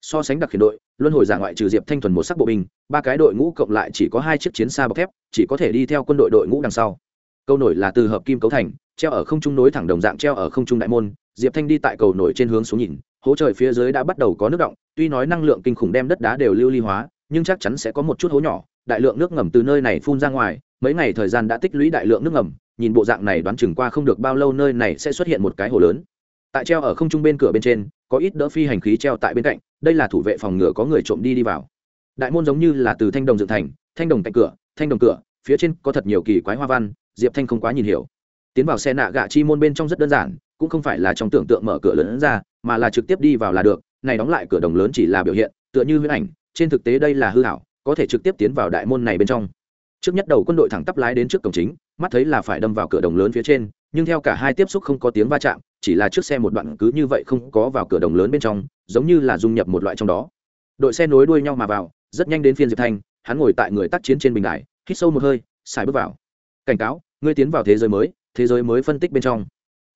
So sánh đặc hiện đội, luân hồi giả ngoại trừ diệp thanh thuần một sắc bộ binh, ba cái đội ngũ cộng lại chỉ có hai chiếc chiến xa bọc thép, chỉ có thể đi theo quân đội đội ngũ đằng sau. Câu nổi là từ hợp kim cấu thành, treo ở không trung nối thẳng đồng dạng treo ở không trung đại môn diệp thanh đi tại cầu nổi trên hướng xuống nhìn, hố trời phía dưới đã bắt đầu có nước động, tuy nói năng lượng kinh khủng đem đất đá đều lưu ly hóa, nhưng chắc chắn sẽ có một chút hố nhỏ, đại lượng nước ngầm từ nơi này phun ra ngoài, mấy ngày thời gian đã tích lũy đại lượng nước ngầm, nhìn bộ dạng này đoán chừng qua không được bao lâu nơi này sẽ xuất hiện một cái hồ lớn. Tại treo ở không trung bên cửa bên trên, có ít đỡ phi hành khí treo tại bên cạnh, đây là thủ vệ phòng ngừa có người trộm đi đi vào. Đại môn giống như là từ thanh đồng dựng thành, thanh đồng cạnh cửa, thanh đồng cửa, phía trên có thật nhiều kỳ quái hoa văn, diệp thanh không quá nhìn hiểu. Tiến vào xe nạ gạ chi môn bên trong rất đơn giản cũng không phải là trong tưởng tượng mở cửa lớn ra, mà là trực tiếp đi vào là được, này đóng lại cửa đồng lớn chỉ là biểu hiện, tựa như huyễn ảnh, trên thực tế đây là hư hảo có thể trực tiếp tiến vào đại môn này bên trong. Trước nhất đầu quân đội thẳng tắp lái đến trước cổng chính, mắt thấy là phải đâm vào cửa đồng lớn phía trên, nhưng theo cả hai tiếp xúc không có tiếng va chạm, chỉ là trước xe một đoạn cứ như vậy không có vào cửa đồng lớn bên trong, giống như là dung nhập một loại trong đó. Đội xe nối đuôi nhau mà vào, rất nhanh đến phiên diệp thanh, hắn ngồi tại người tác chiến trên bình đài, hít sâu một hơi xài bước vào. Cảnh cáo, ngươi tiến vào thế giới mới, thế giới mới phân tích bên trong.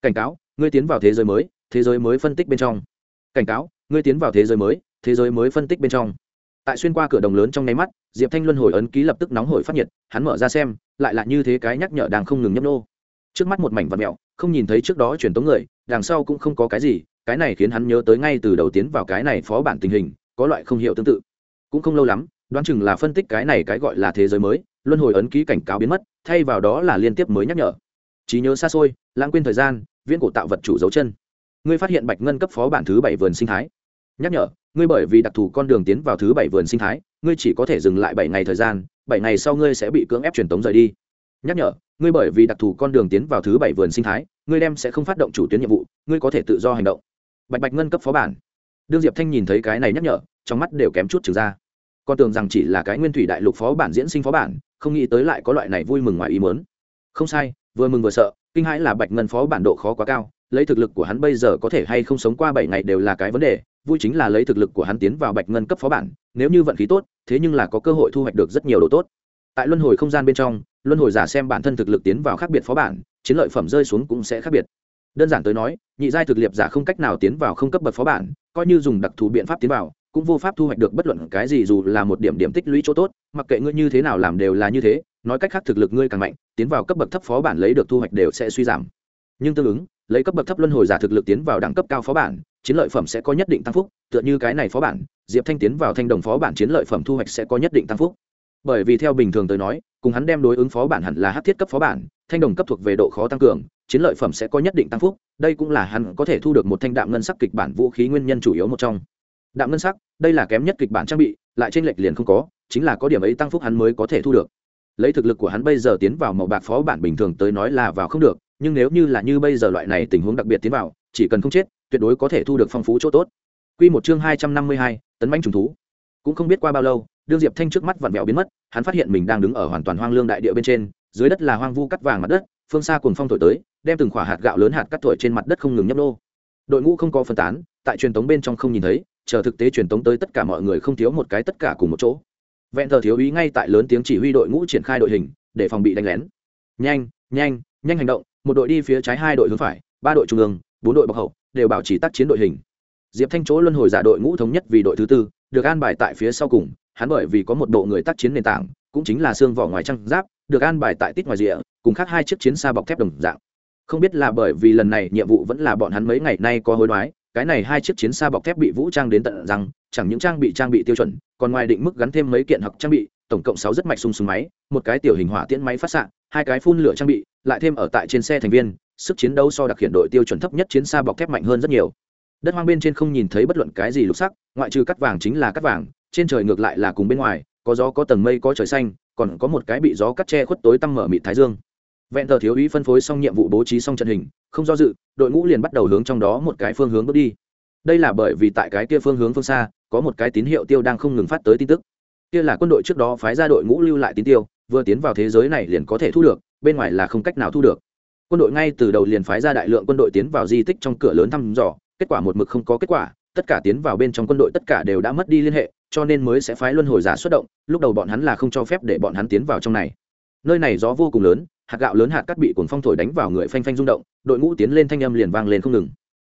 Cảnh cáo ngươi tiến vào thế giới mới, thế giới mới phân tích bên trong. Cảnh cáo, ngươi tiến vào thế giới mới, thế giới mới phân tích bên trong. Tại xuyên qua cửa đồng lớn trong nháy mắt, diệp thanh luân hồi ấn ký lập tức nóng hổi phát nhiệt, hắn mở ra xem, lại là như thế cái nhắc nhở đang không ngừng nhấp nô. Trước mắt một mảnh vật mẹo không nhìn thấy trước đó truyền tống người, đằng sau cũng không có cái gì, cái này khiến hắn nhớ tới ngay từ đầu tiến vào cái này phó bản tình hình, có loại không hiểu tương tự. Cũng không lâu lắm, đoán chừng là phân tích cái này cái gọi là thế giới mới, luân hồi ấn ký cảnh cáo biến mất, thay vào đó là liên tiếp mới nhắc nhở. Trí nhớ xa xôi, lãng quên thời gian viễn cổ tạo vật chủ dấu chân. Ngươi phát hiện bạch ngân cấp phó bản thứ bảy vườn sinh thái. Nhắc nhở, ngươi bởi vì đặc thù con đường tiến vào thứ bảy vườn sinh thái, ngươi chỉ có thể dừng lại bảy ngày thời gian, bảy ngày sau ngươi sẽ bị cưỡng ép truyền tống rời đi. Nhắc nhở, ngươi bởi vì đặc thù con đường tiến vào thứ bảy vườn sinh thái, ngươi đem sẽ không phát động chủ tuyến nhiệm vụ, ngươi có thể tự do hành động. Bạch bạch ngân cấp phó bản. Đương diệp thanh nhìn thấy cái này nhắc nhở, trong mắt đều kém chút trừ ra. Con tưởng rằng chỉ là cái nguyên thủy đại lục phó bản diễn sinh phó bản, không nghĩ tới lại có loại này vui mừng ngoài ý mớn không sai vừa mừng vừa sợ, kinh hãi là bạch ngân phó bản độ khó quá cao, lấy thực lực của hắn bây giờ có thể hay không sống qua bảy ngày đều là cái vấn đề, vui chính là lấy thực lực của hắn tiến vào bạch ngân cấp phó bản, nếu như vận khí tốt, thế nhưng là có cơ hội thu hoạch được rất nhiều đồ tốt. Tại luân hồi không gian bên trong, luân hồi giả xem bản thân thực lực tiến vào khác biệt phó bản, chiến lợi phẩm rơi xuống cũng sẽ khác biệt. Đơn giản tới nói, nhị giai thực liệp giả không cách nào tiến vào không cấp bậc phó bản, coi như dùng đặc thù biện pháp tiến vào, cũng vô pháp thu hoạch được bất luận cái gì dù là một điểm điểm tích lũy chỗ tốt, mặc kệ ngươi như thế nào làm đều là như thế nói cách khác thực lực ngươi càng mạnh, tiến vào cấp bậc thấp phó bản lấy được thu hoạch đều sẽ suy giảm. Nhưng tương ứng, lấy cấp bậc thấp luân hồi giả thực lực tiến vào đẳng cấp cao phó bản, chiến lợi phẩm sẽ có nhất định tăng phúc, tựa như cái này phó bản, diệp thanh tiến vào thanh đồng phó bản chiến lợi phẩm thu hoạch sẽ có nhất định tăng phúc. Bởi vì theo bình thường tới nói, cùng hắn đem đối ứng phó bản hẳn là hát thiết cấp phó bản, thanh đồng cấp thuộc về độ khó tăng cường, chiến lợi phẩm sẽ có nhất định tăng phúc, đây cũng là hắn có thể thu được một thanh đạm ngân sắc kịch bản vũ khí nguyên nhân chủ yếu một trong. Đạm ngân sắc, đây là kém nhất kịch bản trang bị, lại trên lệch liền không có, chính là có điểm ấy tăng phúc hắn mới có thể thu được lấy thực lực của hắn bây giờ tiến vào màu bạc phó bản bình thường tới nói là vào không được nhưng nếu như là như bây giờ loại này tình huống đặc biệt tiến vào chỉ cần không chết tuyệt đối có thể thu được phong phú chỗ tốt Quy một chương hai trăm năm mươi hai, tấn bánh trùng thú. Cũng không biết qua bao lâu, đương Diệp Thanh trước mắt vặn vẹo biến mất, hắn phát hiện mình đang đứng ở hoàn toàn hoang lương đại địa bên trên, dưới đất là hoang vu cắt vàng mặt đất, phương xa cùng phong thổi tới, đem từng quả hạt gạo lớn hạt cắt thổi trên mặt đất không ngừng nhấp nô. Đội ngũ không có phân tán, tại truyền tống bên trong không nhìn thấy, chờ thực tế truyền tống tới tất cả mọi người không thiếu một cái tất cả cùng một chỗ. Vẹn thờ thiếu ý ngay tại lớn tiếng chỉ huy đội ngũ triển khai đội hình, để phòng bị đánh lén. Nhanh, nhanh, nhanh hành động, một đội đi phía trái hai đội hướng phải, ba đội trung ương, bốn đội bọc hậu, đều bảo trì tác chiến đội hình diệp thanh chỗ luân hồi giả đội ngũ thống nhất vì đội thứ tư được an bài tại phía sau cùng hắn bởi vì có một bộ người tác chiến nền tảng cũng chính là xương vỏ ngoài trăng giáp được an bài tại tít ngoài rìa cùng khác hai chiếc chiến xa bọc thép đồng dạng không biết là bởi vì lần này nhiệm vụ vẫn là bọn hắn mấy ngày nay có hối đoái cái này hai chiếc chiến xa bọc thép bị vũ trang đến tận rằng chẳng những trang bị trang bị tiêu chuẩn, còn ngoài định mức gắn thêm mấy kiện học trang bị, tổng cộng sáu rất mạch sung súng máy, một cái tiểu hình hỏa tiễn máy phát xạ, hai cái phun lửa trang bị, lại thêm ở tại trên xe thành viên, sức chiến đấu so đặc hiện đội tiêu chuẩn thấp nhất chiến xa bọc thép mạnh hơn rất nhiều. Đất hoang bên trên không nhìn thấy bất luận cái gì lục sắc, ngoại trừ cắt vàng chính là cắt vàng, trên trời ngược lại là cùng bên ngoài, có gió có tầng mây có trời xanh, còn có một cái bị gió cắt che khuất tối tăm mở mịt thái dương. Vẹn tờ thiếu úy phân phối xong nhiệm vụ bố trí xong trận hình không do dự, đội ngũ liền bắt đầu hướng trong đó một cái phương hướng bước đi. Đây là bởi vì tại cái kia phương hướng phương xa, có một cái tín hiệu tiêu đang không ngừng phát tới tin tức. Kia là quân đội trước đó phái ra đội ngũ lưu lại tín tiêu, vừa tiến vào thế giới này liền có thể thu được, bên ngoài là không cách nào thu được. Quân đội ngay từ đầu liền phái ra đại lượng quân đội tiến vào di tích trong cửa lớn thăm dò, kết quả một mực không có kết quả, tất cả tiến vào bên trong quân đội tất cả đều đã mất đi liên hệ, cho nên mới sẽ phái luân hồi giả xuất động, lúc đầu bọn hắn là không cho phép để bọn hắn tiến vào trong này nơi này gió vô cùng lớn, hạt gạo lớn hạt cắt bị cuồng phong thổi đánh vào người phanh phanh rung động, đội ngũ tiến lên thanh âm liền vang lên không ngừng.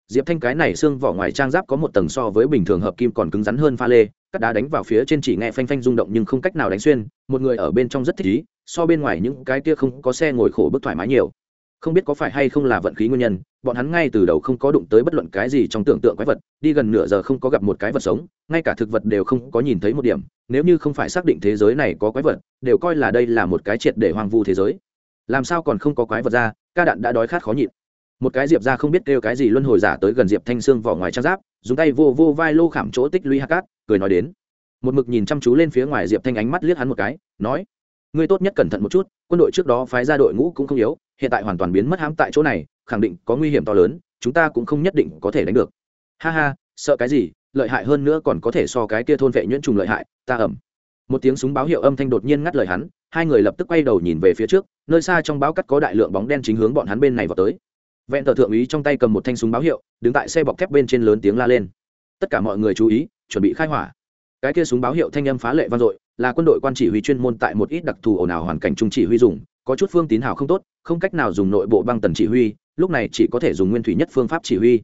Diệp thanh cái này xương vỏ ngoài trang giáp có một tầng so với bình thường hợp kim còn cứng rắn hơn pha lê cắt đá đánh vào phía trên chỉ nghe phanh phanh rung động nhưng không cách nào đánh xuyên, một người ở bên trong rất thích ý, so bên ngoài những cái kia không có xe ngồi khổ bức thoải mái nhiều không biết có phải hay không là vận khí nguyên nhân, bọn hắn ngay từ đầu không có đụng tới bất luận cái gì trong tưởng tượng quái vật, đi gần nửa giờ không có gặp một cái vật sống, ngay cả thực vật đều không có nhìn thấy một điểm, nếu như không phải xác định thế giới này có quái vật, đều coi là đây là một cái triệt để hoang vu thế giới. Làm sao còn không có quái vật ra, ca đạn đã đói khát khó nhịn. Một cái diệp ra không biết kêu cái gì luân hồi giả tới gần diệp thanh sương vỏ ngoài trang giáp, dùng tay vô vô vai lô khảm chỗ tích lũy hạ cát, cười nói đến. Một mực nhìn chăm chú lên phía ngoài diệp thanh ánh mắt liếc hắn một cái, nói, ngươi tốt nhất cẩn thận một chút, quân đội trước đó phái ra đội ngũ cũng không yếu hiện tại hoàn toàn biến mất hãm tại chỗ này, khẳng định có nguy hiểm to lớn, chúng ta cũng không nhất định có thể đánh được. Ha ha, sợ cái gì, lợi hại hơn nữa còn có thể so cái kia thôn vệ nhuyễn trùng lợi hại, ta ẩm. Một tiếng súng báo hiệu âm thanh đột nhiên ngắt lời hắn, hai người lập tức quay đầu nhìn về phía trước, nơi xa trong báo cắt có đại lượng bóng đen chính hướng bọn hắn bên này vào tới. Vẹn tờ thượng úy trong tay cầm một thanh súng báo hiệu, đứng tại xe bọc thép bên trên lớn tiếng la lên. Tất cả mọi người chú ý, chuẩn bị khai hỏa. Cái kia súng báo hiệu thanh âm phá lệ vang dội, là quân đội quan chỉ huy chuyên môn tại một ít đặc thù ồn ào hoàn cảnh trung chỉ huy dùng có chút phương tín hào không tốt, không cách nào dùng nội bộ băng tần chỉ huy, lúc này chỉ có thể dùng nguyên thủy nhất phương pháp chỉ huy.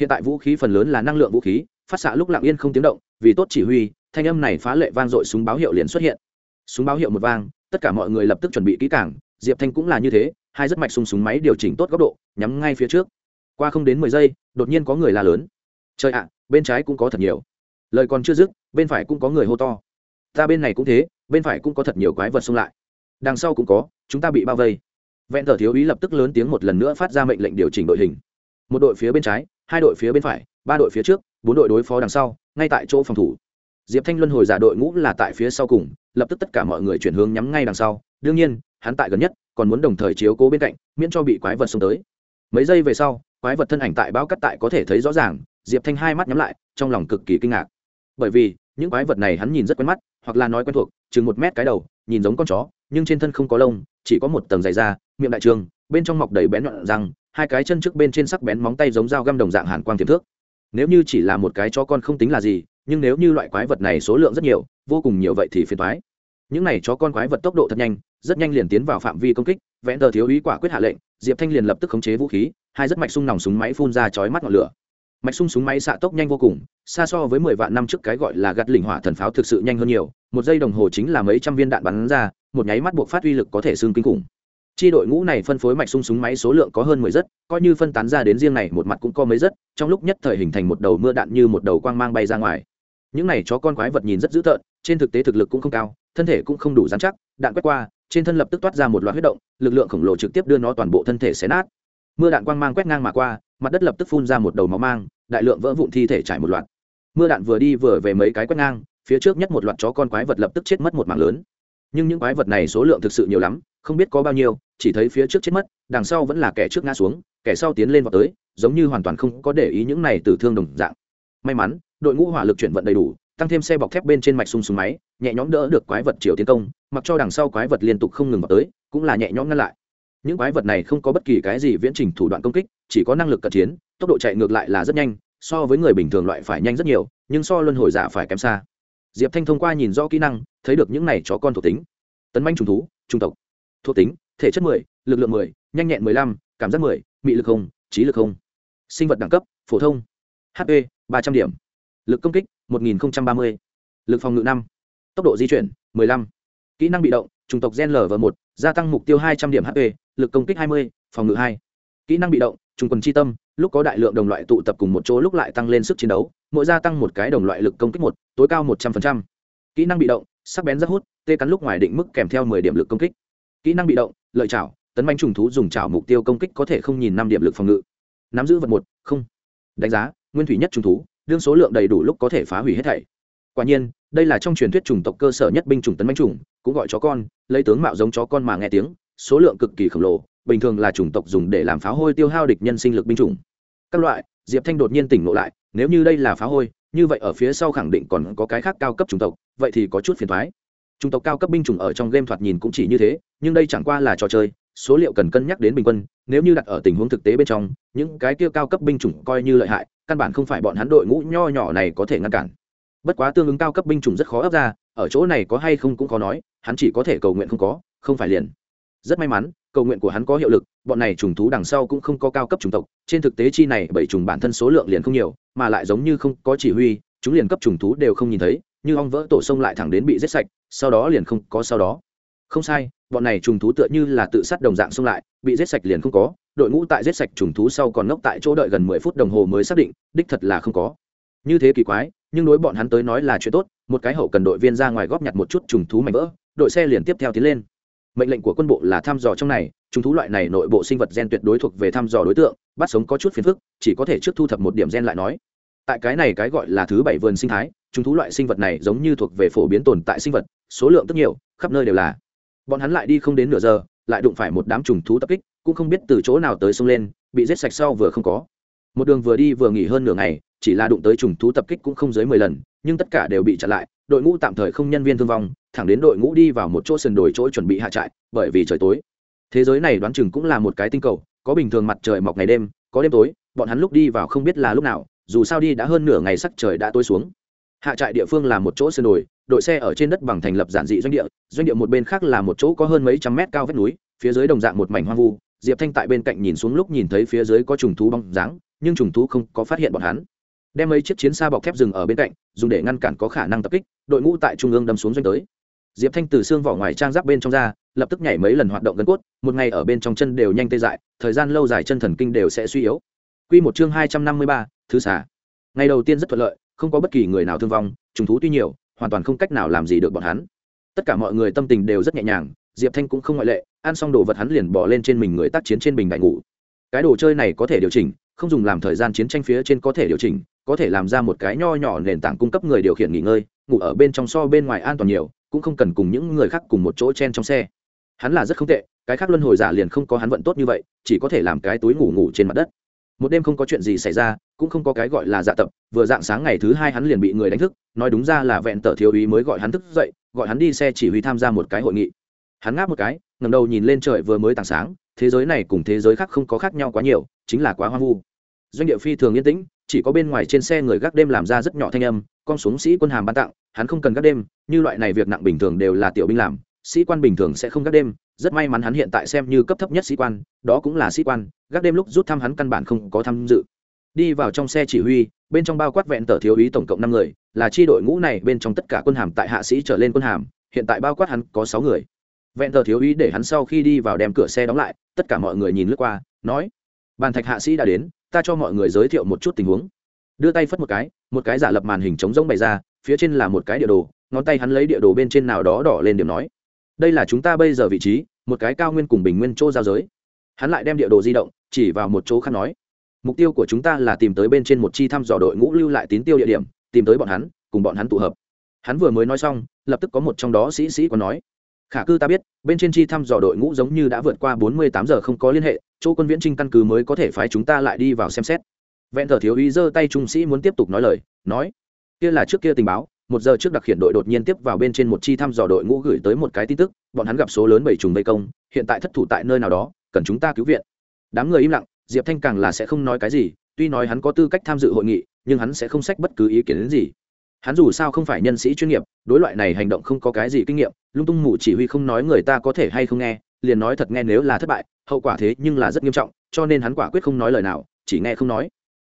Hiện tại vũ khí phần lớn là năng lượng vũ khí, phát xạ lúc lặng yên không tiếng động, vì tốt chỉ huy, thanh âm này phá lệ vang dội súng báo hiệu liền xuất hiện. Súng báo hiệu một vang, tất cả mọi người lập tức chuẩn bị kỹ cảng diệp thanh cũng là như thế, hai rất mạch súng súng máy điều chỉnh tốt góc độ, nhắm ngay phía trước. Qua không đến mười giây, đột nhiên có người la lớn. Trời ạ, bên trái cũng có thật nhiều. Lời còn chưa dứt, bên phải cũng có người hô to. Ta bên này cũng thế, bên phải cũng có thật nhiều quái vật xông lại đằng sau cũng có, chúng ta bị bao vây. Vẹn thờ thiếu ý lập tức lớn tiếng một lần nữa phát ra mệnh lệnh điều chỉnh đội hình. Một đội phía bên trái, hai đội phía bên phải, ba đội phía trước, bốn đội đối phó đằng sau, ngay tại chỗ phòng thủ. Diệp thanh luân hồi giả đội ngũ là tại phía sau cùng, lập tức tất cả mọi người chuyển hướng nhắm ngay đằng sau. Đương nhiên, hắn tại gần nhất, còn muốn đồng thời chiếu cố bên cạnh, miễn cho bị quái vật xông tới. Mấy giây về sau, quái vật thân ảnh tại bao cắt tại có thể thấy rõ ràng, diệp thanh hai mắt nhắm lại, trong lòng cực kỳ kinh ngạc. Bởi vì, những quái vật này hắn nhìn rất quen mắt, hoặc là nói quen thuộc, chừng một mét cái đầu, nhìn giống con chó nhưng trên thân không có lông, chỉ có một tầng dày da, miệng đại trường, bên trong mọc đầy bén nhọn răng, hai cái chân trước bên trên sắc bén móng tay giống dao găm đồng dạng hàn quang tiềm thước nếu như chỉ là một cái chó con không tính là gì, nhưng nếu như loại quái vật này số lượng rất nhiều, vô cùng nhiều vậy thì phiền thoái những này chó con quái vật tốc độ thật nhanh, rất nhanh liền tiến vào phạm vi công kích vẽ tờ thiếu ý quả quyết hạ lệnh, diệp thanh liền lập tức khống chế vũ khí, hai rất mạch sung nòng súng máy phun ra chói mắt ngọn lửa. Mạch sung súng máy xạ tốc nhanh vô cùng, xa so với mười vạn năm trước cái gọi là gạt lỉnh hỏa thần pháo thực sự nhanh hơn nhiều, một giây đồng hồ chính là mấy trăm viên đạn bắn ra một nháy mắt buộc phát uy lực có thể xương kinh khủng. Chi đội ngũ này phân phối mạch sung súng máy số lượng có hơn mười rất, coi như phân tán ra đến riêng này, một mặt cũng có mấy rất, trong lúc nhất thời hình thành một đầu mưa đạn như một đầu quang mang bay ra ngoài. Những này chó con quái vật nhìn rất dữ tợn, trên thực tế thực lực cũng không cao, thân thể cũng không đủ dán chắc, đạn quét qua, trên thân lập tức toát ra một loạt huyết động, lực lượng khổng lồ trực tiếp đưa nó toàn bộ thân thể xé nát. Mưa đạn quang mang quét ngang mà qua, mặt đất lập tức phun ra một đầu máu mang, đại lượng vỡ vụn thi thể trải một loạt. Mưa đạn vừa đi vừa về mấy cái quét ngang, phía trước nhất một loạt chó con quái vật lập tức chết mất một mạng lớn nhưng những quái vật này số lượng thực sự nhiều lắm, không biết có bao nhiêu, chỉ thấy phía trước chết mất, đằng sau vẫn là kẻ trước ngã xuống, kẻ sau tiến lên vào tới, giống như hoàn toàn không có để ý những này từ thương đồng dạng. May mắn, đội ngũ hỏa lực chuyển vận đầy đủ, tăng thêm xe bọc thép bên trên mạch sung súng máy, nhẹ nhõm đỡ được quái vật chiều tiến công, mặc cho đằng sau quái vật liên tục không ngừng vào tới, cũng là nhẹ nhõm ngăn lại. Những quái vật này không có bất kỳ cái gì viễn trình thủ đoạn công kích, chỉ có năng lực cận chiến, tốc độ chạy ngược lại là rất nhanh, so với người bình thường loại phải nhanh rất nhiều, nhưng so luân hồi giả phải kém xa diệp thanh thông qua nhìn rõ kỹ năng, thấy được những này chó con thuộc tính. Tấn manh trùng thú trung tộc. Thuộc tính, thể chất mười, lực lượng mười, nhanh nhẹn mười lăm, cảm giác mười, mị lực không, trí lực không. Sinh vật đẳng cấp, phổ thông. Hp ba trăm điểm. Lực công kích, một nghìn ba mươi. Lực phòng ngự năm. Tốc độ di chuyển, mười lăm. Kỹ năng bị động chủng tộc gen lv một, gia tăng mục tiêu hai trăm điểm hp lực công kích hai mươi, phòng ngự hai. Kỹ năng bị động, trùng quần chi tâm lúc có đại lượng đồng loại tụ tập cùng một chỗ lúc lại tăng lên sức chiến đấu, mỗi gia tăng một cái đồng loại lực công kích một, tối cao một trăm linh kỹ năng bị động, sắc bén rất hút, tê cắn lúc ngoài định mức kèm theo mười điểm lực công kích. Kỹ năng bị động, lợi chảo, tấn bánh trùng thú dùng chảo mục tiêu công kích có thể không nhìn năm điểm lực phòng ngự. Nắm giữ vật một, không. Đánh giá, nguyên thủy nhất trùng thú, đương số lượng đầy đủ lúc có thể phá hủy hết thảy. Quả nhiên, đây là trong truyền thuyết chủng tộc cơ sở nhất binh chủng tấn bánh trùng, cũng gọi chó con, lấy tướng mạo giống chó con mà nghe tiếng, số lượng cực kỳ khổng lồ bình thường là chủng tộc dùng để làm pháo hôi tiêu hao địch nhân sinh lực binh chủng. Các loại, diệp thanh đột nhiên tỉnh ngộ lại, nếu như đây là pháo hôi, như vậy ở phía sau khẳng định còn có cái khác cao cấp chủng tộc, vậy thì có chút phiền thoái chủng tộc cao cấp binh chủng ở trong game thoạt nhìn cũng chỉ như thế, nhưng đây chẳng qua là trò chơi, số liệu cần cân nhắc đến bình quân, nếu như đặt ở tình huống thực tế bên trong, những cái kia cao cấp binh chủng coi như lợi hại, căn bản không phải bọn hắn đội ngũ nho nhỏ này có thể ngăn cản. Bất quá tương ứng cao cấp binh chủng rất khó ấp ra, ở chỗ này có hay không cũng khó nói, hắn chỉ có thể cầu nguyện không có, không phải liền rất may mắn, cầu nguyện của hắn có hiệu lực, bọn này trùng thú đằng sau cũng không có cao cấp chủng tộc, trên thực tế chi này bảy trùng bản thân số lượng liền không nhiều, mà lại giống như không có chỉ huy, chúng liền cấp trùng thú đều không nhìn thấy, như ong vỡ tổ sông lại thẳng đến bị giết sạch, sau đó liền không có sau đó. Không sai, bọn này trùng thú tựa như là tự sát đồng dạng xông lại, bị giết sạch liền không có, đội ngũ tại giết sạch trùng thú sau còn ngốc tại chỗ đợi gần mười phút đồng hồ mới xác định, đích thật là không có. Như thế kỳ quái, nhưng đối bọn hắn tới nói là chuyện tốt, một cái hậu cần đội viên ra ngoài góp nhặt một chút trùng thú mảnh vỡ, đội xe liền tiếp theo tiến lên mệnh lệnh của quân bộ là thăm dò trong này trùng thú loại này nội bộ sinh vật gen tuyệt đối thuộc về thăm dò đối tượng, bắt sống có chút phiền phức, chỉ có thể trước thu thập một điểm gen lại nói. Tại cái này cái gọi là thứ bảy vườn sinh thái trùng thú loại sinh vật này giống như thuộc về phổ biến tồn tại sinh vật, số lượng rất nhiều, khắp nơi đều là. Bọn hắn lại đi không đến nửa giờ, lại đụng phải một đám trùng thú tập kích, cũng không biết từ chỗ nào tới sông lên, bị giết sạch sau vừa không có. Một đường vừa đi vừa nghỉ hơn nửa ngày, chỉ là đụng tới trùng thú tập kích cũng không dưới mười lần, nhưng tất cả đều bị chặn lại đội ngũ tạm thời không nhân viên thương vong, thẳng đến đội ngũ đi vào một chỗ sườn đồi chỗ chuẩn bị hạ trại, bởi vì trời tối. Thế giới này đoán chừng cũng là một cái tinh cầu, có bình thường mặt trời mọc ngày đêm, có đêm tối, bọn hắn lúc đi vào không biết là lúc nào, dù sao đi đã hơn nửa ngày sắc trời đã tối xuống. Hạ trại địa phương là một chỗ sườn đồi, đội xe ở trên đất bằng thành lập giản dị doanh địa doanh địa một bên khác là một chỗ có hơn mấy trăm mét cao vách núi, phía dưới đồng dạng một mảnh hoang vu. Diệp thanh tại bên cạnh nhìn xuống lúc nhìn thấy phía dưới có trùng thú bóng dáng, nhưng trùng thú không có phát hiện bọn hắn đem mấy chiếc chiến xa bọc thép rừng ở bên cạnh dùng để ngăn cản có khả năng tập kích đội ngũ tại trung ương đâm xuống doanh tới diệp thanh từ xương vỏ ngoài trang giáp bên trong ra lập tức nhảy mấy lần hoạt động gân cốt một ngày ở bên trong chân đều nhanh tê dại thời gian lâu dài chân thần kinh đều sẽ suy yếu Quy một chương hai trăm năm mươi ba, thứ xả. Ngày đầu tiên rất thuận lợi, không có bất kỳ người nào thương vong, trùng thú tuy nhiều, hoàn toàn không cách nào làm gì được bọn hắn. Tất cả mọi người tâm tình đều rất nhẹ nhàng, Diệp Thanh cũng không ngoại lệ, ăn xong đồ vật hắn liền bỏ lên trên mình người tác chiến trên bình đại ngủ. Cái đồ chơi này có thể điều chỉnh, không dùng làm thời gian chiến tranh phía trên có thể điều chỉnh, có thể làm ra một cái nho nhỏ nền tảng cung cấp người điều khiển nghỉ ngơi, ngủ ở bên trong so bên ngoài an toàn nhiều, cũng không cần cùng những người khác cùng một chỗ chen trong xe. Hắn là rất không tệ cái khác luân hồi giả liền không có hắn vận tốt như vậy chỉ có thể làm cái túi ngủ ngủ trên mặt đất. Một đêm không có chuyện gì xảy ra cũng không có cái gọi là dạ tập vừa dạng sáng ngày thứ hai hắn liền bị người đánh thức nói đúng ra là vẹn tờ thiếu úy mới gọi hắn thức dậy gọi hắn đi xe chỉ huy tham gia một cái hội nghị. Hắn ngáp một cái ngầm đầu nhìn lên trời vừa mới tảng sáng thế giới này cùng thế giới khác không có khác nhau quá nhiều chính là quá hoang vu. Doanh địa phi thường yên tĩnh chỉ có bên ngoài trên xe người gác đêm làm ra rất nhỏ thanh âm, con xuống sĩ quân hàm ban tặng, hắn không cần gác đêm, như loại này việc nặng bình thường đều là tiểu binh làm, sĩ quan bình thường sẽ không gác đêm, rất may mắn hắn hiện tại xem như cấp thấp nhất sĩ quan, đó cũng là sĩ quan, gác đêm lúc rút thăm hắn căn bản không có tham dự. Đi vào trong xe chỉ huy, bên trong bao quát vẹn tờ thiếu úy tổng cộng năm người, là chi đội ngũ này bên trong tất cả quân hàm tại hạ sĩ trở lên quân hàm, hiện tại bao quát hắn có sáu người. Vẹn tờ thiếu úy để hắn sau khi đi vào đem cửa xe đóng lại, tất cả mọi người nhìn lướt qua, nói, bàn thạch hạ sĩ đã đến ta cho mọi người giới thiệu một chút tình huống. Đưa tay phất một cái một cái giả lập màn hình chống rỗng bày ra, phía trên là một cái địa đồ, ngón tay hắn lấy địa đồ bên trên nào đó đỏ lên điểm nói. Đây là chúng ta bây giờ vị trí, một cái cao nguyên cùng bình nguyên chỗ giao giới. Hắn lại đem địa đồ di động, chỉ vào một chỗ khác nói. Mục tiêu của chúng ta là tìm tới bên trên một chi thăm dò đội ngũ lưu lại tín tiêu địa điểm, tìm tới bọn hắn, cùng bọn hắn tụ hợp. Hắn vừa mới nói xong, lập tức có một trong đó sĩ sĩ có nói khả cư ta biết, bên trên chi thăm dò đội ngũ giống như đã vượt qua bốn mươi tám giờ không có liên hệ, chỗ quân viễn trinh căn cứ mới có thể phái chúng ta lại đi vào xem xét. Vẹn thờ thiếu ý giơ tay trung sĩ muốn tiếp tục nói lời, nói, kia là trước kia tình báo, một giờ trước đặc khiển đội đột nhiên tiếp vào bên trên một chi thăm dò đội ngũ gửi tới một cái tin tức, bọn hắn gặp số lớn bảy trùng vây công, hiện tại thất thủ tại nơi nào đó, cần chúng ta cứu viện. Đám người im lặng, diệp thanh càng là sẽ không nói cái gì, tuy nói hắn có tư cách tham dự hội nghị, nhưng hắn sẽ không sách bất cứ ý kiến đến gì hắn dù sao không phải nhân sĩ chuyên nghiệp, đối loại này hành động không có cái gì kinh nghiệm, lung tung mù chỉ huy không nói người ta có thể hay không nghe, liền nói thật nghe nếu là thất bại, hậu quả thế nhưng là rất nghiêm trọng, cho nên hắn quả quyết không nói lời nào, chỉ nghe không nói.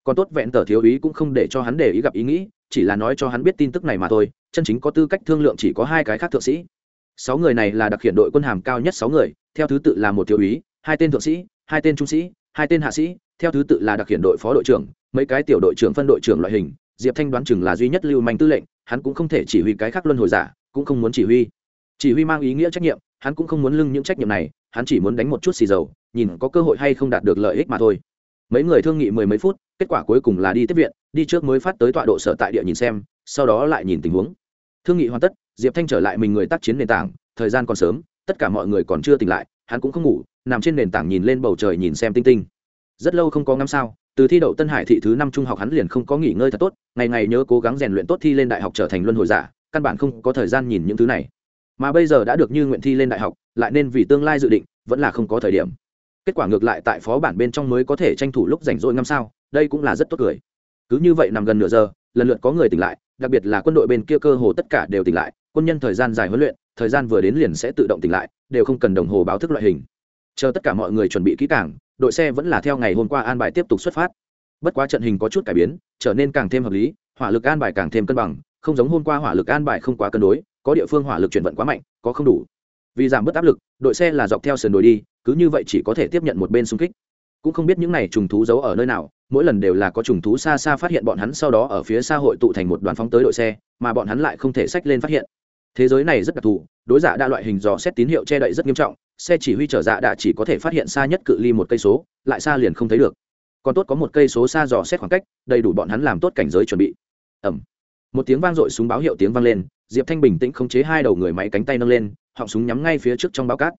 Còn tốt vẹn tờ thiếu ý cũng không để cho hắn để ý gặp ý nghĩ, chỉ là nói cho hắn biết tin tức này mà thôi, chân chính có tư cách thương lượng chỉ có hai cái khác thượng sĩ. Sáu người này là đặc hiện đội quân hàm cao nhất sáu người, theo thứ tự là một thiếu úy hai tên thượng sĩ, hai tên trung sĩ, hai tên hạ sĩ, theo thứ tự là đặc hiện đội phó đội trưởng, mấy cái tiểu đội trưởng phân đội trưởng loại hình diệp thanh đoán chừng là duy nhất lưu manh tư lệnh, hắn cũng không thể chỉ huy cái khác luân hồi giả, cũng không muốn chỉ huy. Chỉ huy mang ý nghĩa trách nhiệm, hắn cũng không muốn lưng những trách nhiệm này, hắn chỉ muốn đánh một chút xì dầu, nhìn có cơ hội hay không đạt được lợi ích mà thôi. Mấy người thương nghị mười mấy phút, kết quả cuối cùng là đi tiếp viện, đi trước mới phát tới tọa độ sở tại địa nhìn xem, sau đó lại nhìn tình huống. Thương nghị hoàn tất, diệp thanh trở lại mình người tác chiến nền tảng, thời gian còn sớm, tất cả mọi người còn chưa tỉnh lại, hắn cũng không ngủ, nằm trên nền tảng nhìn lên bầu trời nhìn xem tinh tinh. Rất lâu không có ngắm sao từ thi đậu tân hải thị thứ năm trung học hắn liền không có nghỉ ngơi thật tốt, ngày ngày nhớ cố gắng rèn luyện tốt thi lên đại học trở thành luân hồi giả, căn bản không có thời gian nhìn những thứ này. Mà bây giờ đã được như nguyện thi lên đại học, lại nên vì tương lai dự định, vẫn là không có thời điểm. Kết quả ngược lại tại phó bản bên trong mới có thể tranh thủ lúc rảnh rỗi năm sao, đây cũng là rất tốt cười. Cứ như vậy nằm gần nửa giờ, lần lượt có người tỉnh lại, đặc biệt là quân đội bên kia cơ hồ tất cả đều tỉnh lại, quân nhân thời gian dài huấn luyện, thời gian vừa đến liền sẽ tự động tỉnh lại, đều không cần đồng hồ báo thức loại hình. Chờ tất cả mọi người chuẩn bị kỹ càng đội xe vẫn là theo ngày hôm qua an bài tiếp tục xuất phát. Bất quá trận hình có chút cải biến, trở nên càng thêm hợp lý, hỏa lực an bài càng thêm cân bằng, không giống hôm qua hỏa lực an bài không quá cân đối, có địa phương hỏa lực chuyển vận quá mạnh, có không đủ. Vì giảm bớt áp lực, đội xe là dọc theo sườn đồi đi, cứ như vậy chỉ có thể tiếp nhận một bên xung kích. Cũng không biết những này trùng thú giấu ở nơi nào, mỗi lần đều là có trùng thú xa xa phát hiện bọn hắn sau đó ở phía xa hội tụ thành một đoàn phóng tới đội xe, mà bọn hắn lại không thể sách lên phát hiện. Thế giới này rất đặc thù, đối giả đa loại hình dò xét tín hiệu che đậy rất nghiêm trọng xe chỉ huy chở dạ đã chỉ có thể phát hiện xa nhất cự ly một cây số, lại xa liền không thấy được. Còn tốt có một cây số xa dò xét khoảng cách, đầy đủ bọn hắn làm tốt cảnh giới chuẩn bị. Ẩm một tiếng vang dội súng báo hiệu tiếng vang lên, diệp thanh bình tĩnh khống chế hai đầu người máy cánh tay nâng lên, họng súng nhắm ngay phía trước trong báo cát.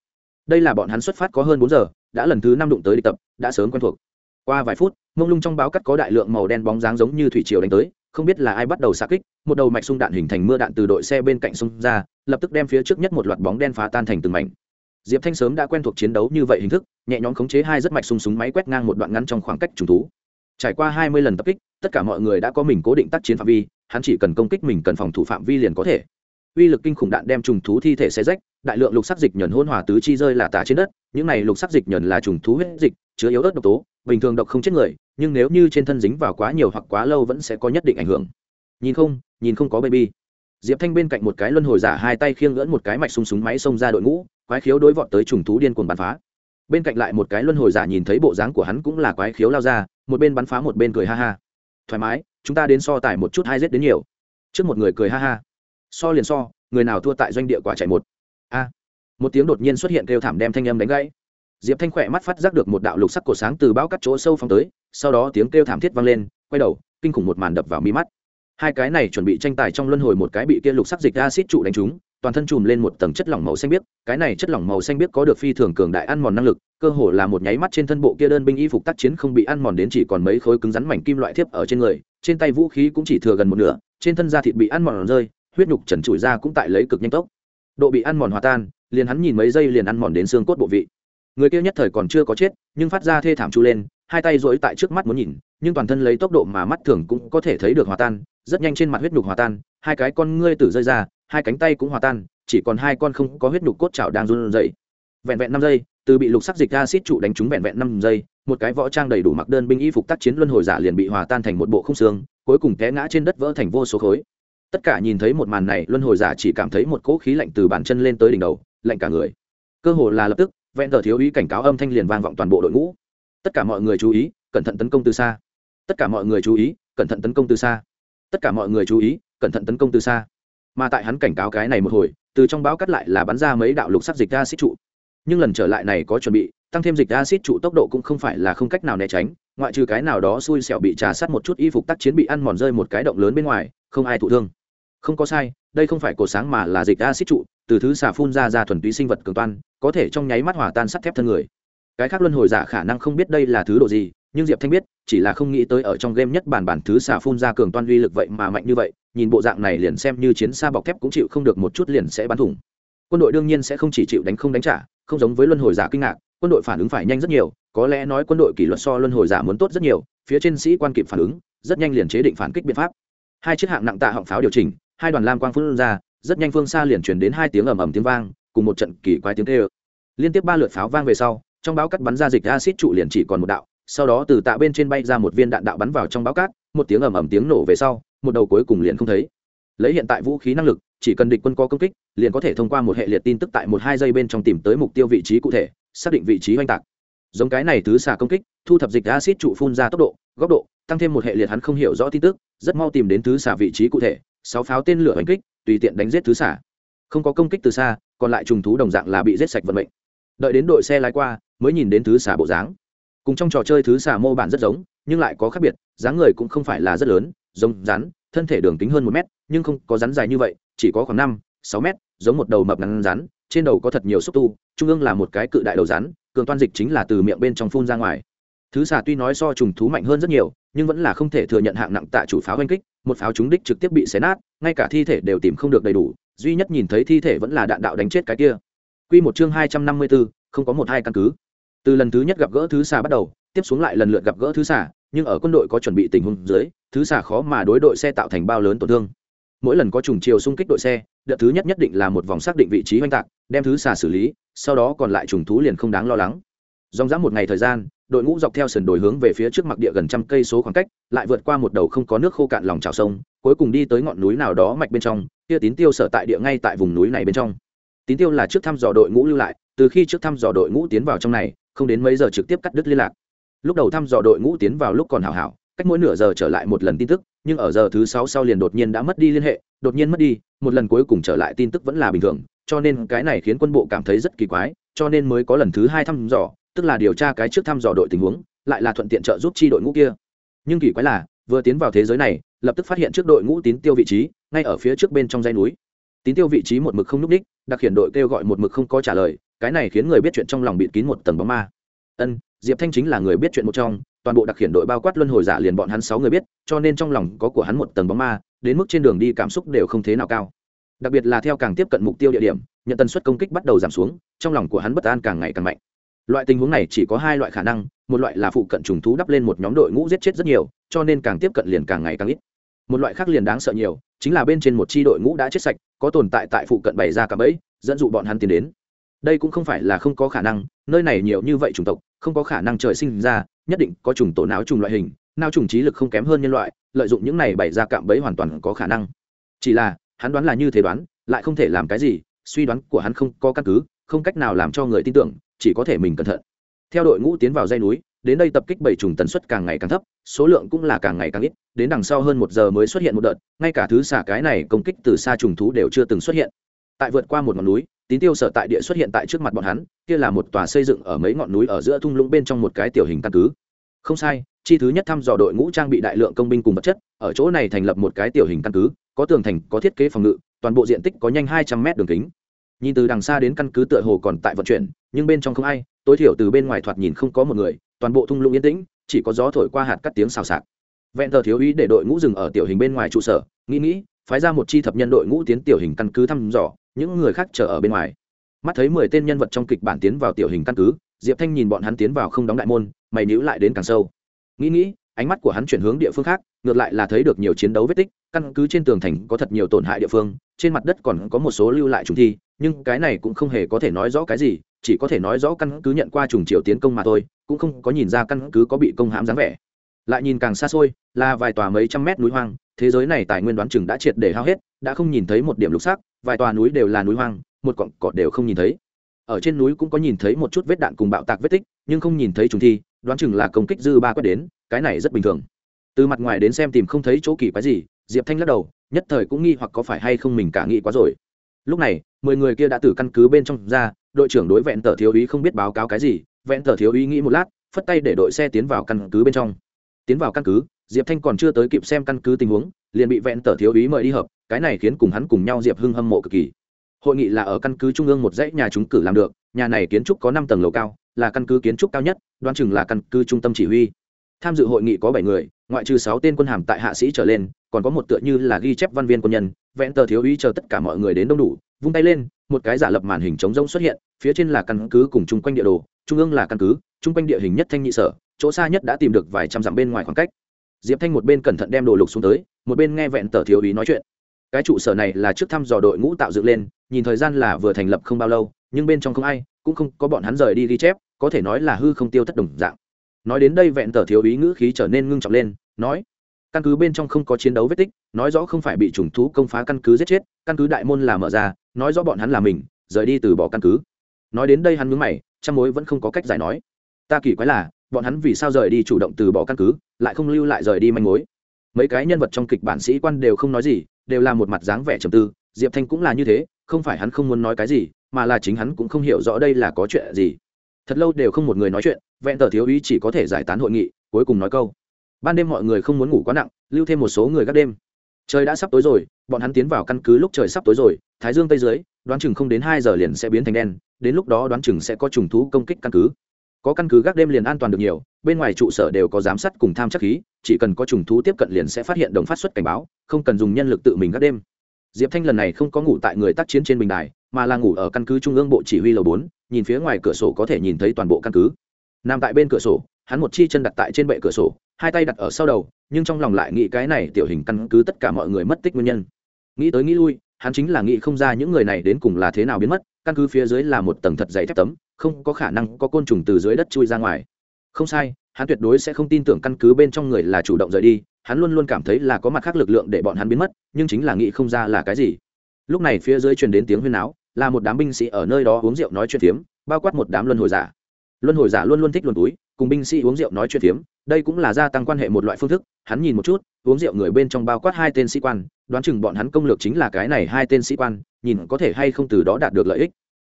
Đây là bọn hắn xuất phát có hơn bốn giờ, đã lần thứ năm đụng tới đi tập, đã sớm quen thuộc. Qua vài phút, mông lung trong báo cát có đại lượng màu đen bóng dáng giống như thủy triều đánh tới, không biết là ai bắt đầu xa kích, một đầu mạch sung đạn hình thành mưa đạn từ đội xe bên cạnh sông ra, lập tức đem phía trước nhất một loạt bóng đen phá tan thành từng mảnh diệp thanh sớm đã quen thuộc chiến đấu như vậy hình thức, nhẹ nhõm khống chế hai rất mạch sung súng máy quét ngang một đoạn ngắn trong khoảng cách trùng thú. Trải qua hai mươi lần tập kích, tất cả mọi người đã có mình cố định tác chiến phạm vi, hắn chỉ cần công kích mình cần phòng thủ phạm vi liền có thể. Uy lực kinh khủng đạn đem trùng thú thi thể xe rách, đại lượng lục sắc dịch nhẫn hôn hòa tứ chi rơi là tả trên đất, những này lục sắc dịch nhẫn là trùng thú huyết dịch, chứa yếu ớt độc tố, bình thường độc không chết người, nhưng nếu như trên thân dính vào quá nhiều hoặc quá lâu vẫn sẽ có nhất định ảnh hưởng. Nhìn không nhìn không có baby. Diệp thanh bên cạnh một cái luân hồi giả hai tay khiêng ngỡn một cái mạch sung súng máy xông ra đội ngũ quái khiếu đối vọt tới trùng thú điên cuồng bắn phá. Bên cạnh lại một cái luân hồi giả nhìn thấy bộ dáng của hắn cũng là quái khiếu lao ra, một bên bắn phá một bên cười ha ha. Thoải mái, chúng ta đến so tài một chút hai giết đến nhiều. Trước một người cười ha ha. So liền so, người nào thua tại doanh địa quả chạy một. A. Một tiếng đột nhiên xuất hiện kêu thảm đem thanh âm đánh gãy. Diệp thanh khỏe mắt phát giác được một đạo lục sắc cổ sáng từ bao cắt chỗ sâu phong tới, sau đó tiếng kêu thảm thiết vang lên, quay đầu, kinh khủng một màn đập vào mi mắt. Hai cái này chuẩn bị tranh tài trong luân hồi một cái bị kia lục sắc dịch acid trụ đánh trúng toàn thân chùm lên một tầng chất lỏng màu xanh biếc, cái này chất lỏng màu xanh biếc có được phi thường cường đại ăn mòn năng lực, cơ hồ là một nháy mắt trên thân bộ kia đơn binh y phục tác chiến không bị ăn mòn đến chỉ còn mấy khối cứng rắn mảnh kim loại thiếp ở trên người, trên tay vũ khí cũng chỉ thừa gần một nửa, trên thân da thịt bị ăn mòn rơi, huyết nhục trần trụi ra cũng tại lấy cực nhanh tốc. Độ bị ăn mòn hòa tan, liền hắn nhìn mấy giây liền ăn mòn đến xương cốt bộ vị. Người kia nhất thời còn chưa có chết, nhưng phát ra thê thảm chu lên, hai tay rỗi tại trước mắt muốn nhìn, nhưng toàn thân lấy tốc độ mà mắt thường cũng có thể thấy được hòa tan, rất nhanh trên mặt huyết nhục hòa tan, hai cái con ngươi tử rơi ra hai cánh tay cũng hòa tan, chỉ còn hai con không có huyết nhục cốt chảo đang run rẩy. Vẹn vẹn năm giây, từ bị lục sắc dịch acid trụ đánh trúng vẹn vẹn năm giây, một cái võ trang đầy đủ mặc đơn binh y phục tác chiến luân hồi giả liền bị hòa tan thành một bộ không xương, cuối cùng té ngã trên đất vỡ thành vô số khối. Tất cả nhìn thấy một màn này, luân hồi giả chỉ cảm thấy một cỗ khí lạnh từ bàn chân lên tới đỉnh đầu, lạnh cả người. Cơ hồ là lập tức, vẹn tờ thiếu ý cảnh cáo âm thanh liền vang vọng toàn bộ đội ngũ. Tất cả mọi người chú ý, cẩn thận tấn công từ xa. Tất cả mọi người chú ý, cẩn thận tấn công từ xa. Tất cả mọi người chú ý, cẩn thận tấn công từ xa mà tại hắn cảnh cáo cái này một hồi, từ trong bão cắt lại là bắn ra mấy đạo lục sắc dịch acid trụ. Nhưng lần trở lại này có chuẩn bị, tăng thêm dịch acid trụ tốc độ cũng không phải là không cách nào né tránh, ngoại trừ cái nào đó xui xẻo bị trà sát một chút y phục tác chiến bị ăn mòn rơi một cái động lớn bên ngoài, không ai thụ thương. Không có sai, đây không phải cổ sáng mà là dịch acid trụ, từ thứ xà phun ra ra thuần túy sinh vật cường toan, có thể trong nháy mắt hỏa tan sắt thép thân người. Cái khác luân hồi giả khả năng không biết đây là thứ độ gì nhưng diệp thanh biết chỉ là không nghĩ tới ở trong game nhất bản bản thứ xà phun ra cường toan uy lực vậy mà mạnh như vậy nhìn bộ dạng này liền xem như chiến xa bọc thép cũng chịu không được một chút liền sẽ bắn thủng quân đội đương nhiên sẽ không chỉ chịu đánh không đánh trả không giống với luân hồi giả kinh ngạc quân đội phản ứng phải nhanh rất nhiều có lẽ nói quân đội kỷ luật so luân hồi giả muốn tốt rất nhiều phía trên sĩ quan kịp phản ứng rất nhanh liền chế định phản kích biện pháp hai chiếc hạng nặng tạ họng pháo điều chỉnh hai đoàn lam quang phun ra rất nhanh phương xa liền chuyển đến hai tiếng ầm ầm tiếng vang cùng một trận kỳ quái tiếng tê ơ liên tiếp ba lượt pháo vang về sau trong báo cắt bắn ra dịch acid trụ liền chỉ còn một đạo sau đó từ tạ bên trên bay ra một viên đạn đạo bắn vào trong báo cát, một tiếng ầm ầm tiếng nổ về sau, một đầu cuối cùng liền không thấy. Lấy hiện tại vũ khí năng lực, chỉ cần địch quân có công kích, liền có thể thông qua một hệ liệt tin tức tại một hai giây bên trong tìm tới mục tiêu vị trí cụ thể, xác định vị trí oanh tạc. Giống cái này thứ xả công kích, thu thập dịch acid trụ phun ra tốc độ, góc độ, tăng thêm một hệ liệt hắn không hiểu rõ tin tức, rất mau tìm đến thứ xả vị trí cụ thể, sáu pháo tên lửa oanh kích, tùy tiện đánh giết thứ xả không có công kích từ xa, còn lại trùng thú đồng dạng là bị giết sạch vận mệnh. Đợi đến đội xe lái qua, mới nhìn đến thứ xả bộ dáng cùng trong trò chơi thứ xà mô bản rất giống nhưng lại có khác biệt dáng người cũng không phải là rất lớn giống rắn thân thể đường kính hơn một mét nhưng không có rắn dài như vậy chỉ có khoảng năm sáu mét giống một đầu mập ngắn rắn trên đầu có thật nhiều xúc tu trung ương là một cái cự đại đầu rắn cường toan dịch chính là từ miệng bên trong phun ra ngoài thứ xà tuy nói so trùng thú mạnh hơn rất nhiều nhưng vẫn là không thể thừa nhận hạng nặng tạ chủ pháo oanh kích một pháo trúng đích trực tiếp bị xé nát ngay cả thi thể đều tìm không được đầy đủ duy nhất nhìn thấy thi thể vẫn là đạn đạo đánh chết cái kia Quy một chương hai trăm năm mươi 254, không có một hai căn cứ. Từ lần thứ nhất gặp gỡ thứ xà bắt đầu, tiếp xuống lại lần lượt gặp gỡ thứ xà, nhưng ở quân đội có chuẩn bị tình huống dưới, thứ xà khó mà đối đội xe tạo thành bao lớn tổn thương. Mỗi lần có trùng chiều xung kích đội xe, đợt thứ nhất nhất định là một vòng xác định vị trí oanh tạc, đem thứ xà xử lý, sau đó còn lại trùng thú liền không đáng lo lắng. Dòng dã một ngày thời gian, đội ngũ dọc theo sườn đồi hướng về phía trước mặt địa gần trăm cây số khoảng cách, lại vượt qua một đầu không có nước khô cạn lòng trào sông, cuối cùng đi tới ngọn núi nào đó mạch bên trong, kia tín tiêu sở tại địa ngay tại vùng núi này bên trong. Tín tiêu là trước thăm dò đội ngũ lưu lại, từ khi trước thăm dò đội ngũ tiến vào trong này, không đến mấy giờ trực tiếp cắt đứt liên lạc. Lúc đầu thăm dò đội ngũ tiến vào lúc còn hảo hảo, cách mỗi nửa giờ trở lại một lần tin tức, nhưng ở giờ thứ sáu sau liền đột nhiên đã mất đi liên hệ, đột nhiên mất đi, một lần cuối cùng trở lại tin tức vẫn là bình thường, cho nên cái này khiến quân bộ cảm thấy rất kỳ quái, cho nên mới có lần thứ hai thăm dò, tức là điều tra cái trước thăm dò đội tình huống lại là thuận tiện trợ giúp chi đội ngũ kia nhưng kỳ quái là vừa tiến vào thế giới này lập tức phát hiện trước đội ngũ tín tiêu vị trí ngay ở phía trước bên trong dãy núi tín tiêu vị trí một mực không n ú c ních đặc hiện đội kêu gọi một mực không có trả lời cái này khiến người biết chuyện trong lòng bịt kín một tầng bóng ma. Ân, diệp thanh chính là người biết chuyện một trong, toàn bộ đặc khiển đội bao quát luân hồi giả liền bọn hắn sáu người biết, cho nên trong lòng có của hắn một tầng bóng ma, đến mức trên đường đi cảm xúc đều không thế nào cao. Đặc biệt là theo càng tiếp cận mục tiêu địa điểm, nhận tần suất công kích bắt đầu giảm xuống, trong lòng của hắn bất an càng ngày càng mạnh. Loại tình huống này chỉ có hai loại khả năng, một loại là phụ cận trùng thú đắp lên một nhóm đội ngũ giết chết rất nhiều, cho nên càng tiếp cận liền càng ngày càng ít. Một loại khác liền đáng sợ nhiều, chính là bên trên một chi đội ngũ đã chết sạch, có tồn tại tại phụ cận bày ra cả bẫy, dẫn dụ bọn hắn tiến đến đây cũng không phải là không có khả năng, nơi này nhiều như vậy chủng tộc, không có khả năng trời sinh ra, nhất định có trùng tổ não trùng loại hình, não trùng trí lực không kém hơn nhân loại, lợi dụng những này bày ra cạm bẫy hoàn toàn có khả năng. Chỉ là, hắn đoán là như thế đoán, lại không thể làm cái gì, suy đoán của hắn không có căn cứ, không cách nào làm cho người tin tưởng, chỉ có thể mình cẩn thận. Theo đội ngũ tiến vào dây núi, đến đây tập kích bảy trùng tần suất càng ngày càng thấp, số lượng cũng là càng ngày càng ít, đến đằng sau hơn một giờ mới xuất hiện một đợt, ngay cả thứ xả cái này công kích từ xa trùng thú đều chưa từng xuất hiện tại vượt qua một ngọn núi, tín tiêu sở tại địa xuất hiện tại trước mặt bọn hắn, kia là một tòa xây dựng ở mấy ngọn núi ở giữa thung lũng bên trong một cái tiểu hình căn cứ. Không sai, chi thứ nhất thăm dò đội ngũ trang bị đại lượng công binh cùng vật chất, ở chỗ này thành lập một cái tiểu hình căn cứ, có tường thành, có thiết kế phòng ngự, toàn bộ diện tích có nhanh hai trăm mét đường kính. Nhìn từ đằng xa đến căn cứ tựa hồ còn tại vận chuyển, nhưng bên trong không ai, tối thiểu từ bên ngoài thoạt nhìn không có một người, toàn bộ thung lũng yên tĩnh, chỉ có gió thổi qua hạt cắt tiếng xào xạc. Vẹn tờ thiếu ý để đội ngũ dừng ở tiểu hình bên ngoài trụ sở, nghĩ nghĩ, phái ra một chi thập nhân đội ngũ tiến tiểu hình căn cứ thăm dò những người khác chờ ở bên ngoài. Mắt thấy mười tên nhân vật trong kịch bản tiến vào tiểu hình căn cứ, diệp thanh nhìn bọn hắn tiến vào không đóng đại môn, mày nhữ lại đến càng sâu. Nghĩ nghĩ, ánh mắt của hắn chuyển hướng địa phương khác, ngược lại là thấy được nhiều chiến đấu vết tích, căn cứ trên tường thành có thật nhiều tổn hại địa phương, trên mặt đất còn có một số lưu lại trùng thi, nhưng cái này cũng không hề có thể nói rõ cái gì, chỉ có thể nói rõ căn cứ nhận qua trùng triệu tiến công mà thôi, cũng không có nhìn ra căn cứ có bị công hãm dáng vẻ. Lại nhìn càng xa xôi, là vài tòa mấy trăm mét núi hoang, thế giới này tài nguyên đoán chừng đã triệt để hao hết đã không nhìn thấy một điểm lục sắc, vài tòa núi đều là núi hoang, một cọn cỏ đều không nhìn thấy. Ở trên núi cũng có nhìn thấy một chút vết đạn cùng bạo tạc vết tích, nhưng không nhìn thấy trùng thi, đoán chừng là công kích dư ba quét đến, cái này rất bình thường. Từ mặt ngoài đến xem tìm không thấy chỗ kỳ quái gì, diệp thanh lắc đầu, nhất thời cũng nghi hoặc có phải hay không mình cả nghĩ quá rồi. Lúc này, mười người kia đã từ căn cứ bên trong ra, đội trưởng đối vẹn tờ thiếu úy không biết báo cáo cái gì, vẹn tờ thiếu úy nghĩ một lát, phất tay để đội xe tiến vào căn cứ bên trong. Tiến vào căn cứ diệp thanh còn chưa tới kịp xem căn cứ tình huống, liền bị vẹn tờ thiếu úy mời đi hợp cái này khiến cùng hắn cùng nhau diệp hưng hâm mộ cực kỳ. Hội nghị là ở căn cứ trung ương một dãy nhà chúng cử làm được, nhà này kiến trúc có năm tầng lầu cao, là căn cứ kiến trúc cao nhất, đoán chừng là căn cứ trung tâm chỉ huy. Tham dự hội nghị có bảy người, ngoại trừ sáu tên quân hàm tại hạ sĩ trở lên, còn có một tựa như là ghi chép văn viên quân nhân, vẹn tờ thiếu úy chờ tất cả mọi người đến đông đủ, vung tay lên, một cái giả lập màn hình trống rỗng xuất hiện, phía trên là căn cứ cùng chung quanh địa đồ, trung ương là căn cứ, chung quanh địa hình nhất thanh nhị sở, chỗ xa nhất đã tìm được vài trăm dặm bên ngoài khoảng cách diệp thanh một bên cẩn thận đem đồ lục xuống tới, một bên nghe vẹn tờ thiếu úy nói chuyện. Cái trụ sở này là trước thăm dò đội ngũ tạo dựng lên, nhìn thời gian là vừa thành lập không bao lâu, nhưng bên trong không ai, cũng không có bọn hắn rời đi ghi chép, có thể nói là hư không tiêu thất đồng dạng. Nói đến đây vẹn tờ thiếu ý ngữ khí trở nên ngưng trọng lên, nói, căn cứ bên trong không có chiến đấu vết tích, nói rõ không phải bị trùng thú công phá căn cứ giết chết, căn cứ đại môn là mở ra, nói rõ bọn hắn là mình, rời đi từ bỏ căn cứ. Nói đến đây hắn mướn mày chăm mối vẫn không có cách giải nói. Ta kỳ quái là bọn hắn vì sao rời đi chủ động từ bỏ căn cứ, lại không lưu lại rời đi manh mối. Mấy cái nhân vật trong kịch bản sĩ quan đều không nói gì, đều là một mặt dáng vẻ trầm tư, diệp thanh cũng là như thế, không phải hắn không muốn nói cái gì, mà là chính hắn cũng không hiểu rõ đây là có chuyện gì. Thật lâu đều không một người nói chuyện, vẹn tờ thiếu ý chỉ có thể giải tán hội nghị, cuối cùng nói câu. Ban đêm mọi người không muốn ngủ quá nặng, lưu thêm một số người gác đêm. Trời đã sắp tối rồi, bọn hắn tiến vào căn cứ lúc trời sắp tối rồi, thái dương tây dưới, đoán chừng không đến hai giờ liền sẽ biến thành đen, đến lúc đó đoán chừng sẽ có trùng thú công kích căn cứ có căn cứ gác đêm liền an toàn được nhiều, bên ngoài trụ sở đều có giám sát cùng tham chắc khí, chỉ cần có trùng thú tiếp cận liền sẽ phát hiện đồng phát xuất cảnh báo, không cần dùng nhân lực tự mình gác đêm. Diệp thanh lần này không có ngủ tại người tác chiến trên bình đài, mà là ngủ ở căn cứ trung ương bộ chỉ huy lầu bốn, nhìn phía ngoài cửa sổ có thể nhìn thấy toàn bộ căn cứ. Nằm tại bên cửa sổ, hắn một chi chân đặt tại trên bệ cửa sổ, hai tay đặt ở sau đầu, nhưng trong lòng lại nghĩ cái này tiểu hình căn cứ tất cả mọi người mất tích nguyên nhân. Nghĩ tới nghĩ lui, hắn chính là nghĩ không ra những người này đến cùng là thế nào biến mất, căn cứ phía dưới là một tầng thật dày thép tấm không có khả năng có côn trùng từ dưới đất chui ra ngoài. Không sai, hắn tuyệt đối sẽ không tin tưởng căn cứ bên trong người là chủ động rời đi, hắn luôn luôn cảm thấy là có mặt khác lực lượng để bọn hắn biến mất, nhưng chính là nghĩ không ra là cái gì. Lúc này phía dưới truyền đến tiếng huyên áo là một đám binh sĩ ở nơi đó uống rượu nói chuyện phiếm, bao quát một đám luân hồi giả. Luân hồi giả luôn luôn thích luồn túi, cùng binh sĩ uống rượu nói chuyện phiếm, đây cũng là gia tăng quan hệ một loại phương thức, hắn nhìn một chút, uống rượu người bên trong bao quát hai tên sĩ quan, đoán chừng bọn hắn công lược chính là cái này hai tên sĩ quan, nhìn có thể hay không từ đó đạt được lợi ích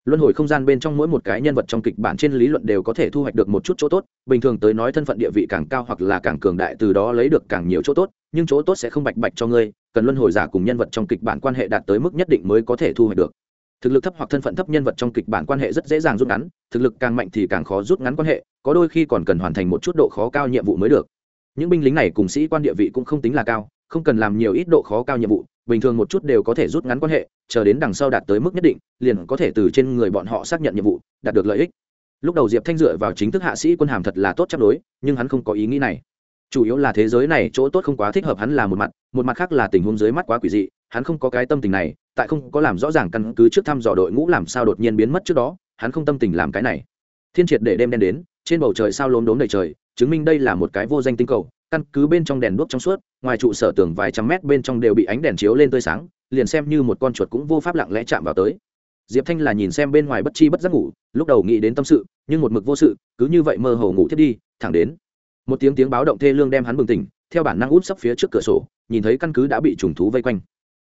luân hồi không gian bên trong mỗi một cái nhân vật trong kịch bản trên lý luận đều có thể thu hoạch được một chút chỗ tốt, bình thường tới nói thân phận địa vị càng cao hoặc là càng cường đại từ đó lấy được càng nhiều chỗ tốt, nhưng chỗ tốt sẽ không bạch bạch cho ngươi, cần luân hồi giả cùng nhân vật trong kịch bản quan hệ đạt tới mức nhất định mới có thể thu hoạch được. Thực lực thấp hoặc thân phận thấp nhân vật trong kịch bản quan hệ rất dễ dàng rút ngắn, thực lực càng mạnh thì càng khó rút ngắn quan hệ, có đôi khi còn cần hoàn thành một chút độ khó cao nhiệm vụ mới được. Những binh lính này cùng sĩ quan địa vị cũng không tính là cao không cần làm nhiều ít độ khó cao nhiệm vụ, bình thường một chút đều có thể rút ngắn quan hệ, chờ đến đằng sau đạt tới mức nhất định, liền có thể từ trên người bọn họ xác nhận nhiệm vụ, đạt được lợi ích. Lúc đầu diệp thanh dựa vào chính thức hạ sĩ quân hàm thật là tốt chấp đối, nhưng hắn không có ý nghĩ này. Chủ yếu là thế giới này chỗ tốt không quá thích hợp hắn là một mặt một mặt khác là tình huống dưới mắt quá quỷ dị, hắn không có cái tâm tình này, tại không có làm rõ ràng căn cứ trước thăm dò đội ngũ làm sao đột nhiên biến mất trước đó, hắn không tâm tình làm cái này. Thiên triệt để đêm đen đến, trên bầu trời sao lốm đốm đầy trời, chứng minh đây là một cái vô danh tinh cầu căn cứ bên trong đèn đuốc trong suốt, ngoài trụ sở tường vài trăm mét bên trong đều bị ánh đèn chiếu lên tươi sáng, liền xem như một con chuột cũng vô pháp lặng lẽ chạm vào tới. Diệp thanh là nhìn xem bên ngoài bất chi bất giác ngủ, lúc đầu nghĩ đến tâm sự, nhưng một mực vô sự, cứ như vậy mơ hồ ngủ thiết đi, thẳng đến một tiếng tiếng báo động thê lương đem hắn bừng tỉnh, theo bản năng út sấp phía trước cửa sổ, nhìn thấy căn cứ đã bị trùng thú vây quanh.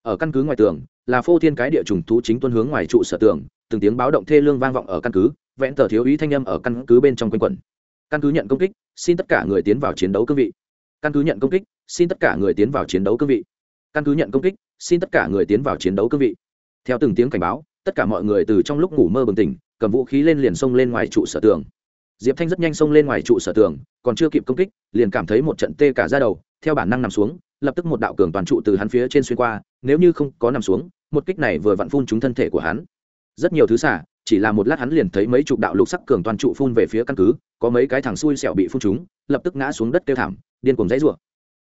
Ở căn cứ ngoài tường, là phô thiên cái địa trùng thú chính tuân hướng ngoài trụ sở tường, từng tiếng báo động thê lương vang vọng ở căn cứ vẽn tờ thiếu ý thanh âm ở căn cứ bên trong quanh quẩn. Căn cứ nhận công kích, xin tất cả người tiến vào chiến đấu cương vị căn cứ nhận công kích, xin tất cả người tiến vào chiến đấu cương vị. Căn cứ nhận công kích, xin tất cả người tiến vào chiến đấu cương vị. Theo từng tiếng cảnh báo, tất cả mọi người từ trong lúc ngủ mơ bừng tỉnh, cầm vũ khí lên liền xông lên ngoài trụ sở tường. Diệp thanh rất nhanh xông lên ngoài trụ sở tường, còn chưa kịp công kích, liền cảm thấy một trận tê cả ra đầu, theo bản năng nằm xuống, lập tức một đạo cường toàn trụ từ hắn phía trên xuyên qua, nếu như không có nằm xuống, một kích này vừa vặn phun trúng thân thể của hắn. Rất nhiều thứ xả, chỉ là một lát hắn liền thấy mấy chục đạo lục sắc cường toàn trụ phun về phía căn cứ có mấy cái thằng xui xẻo bị phun trúng lập tức ngã xuống đất kêu thảm, điên cuồng dãy rủa.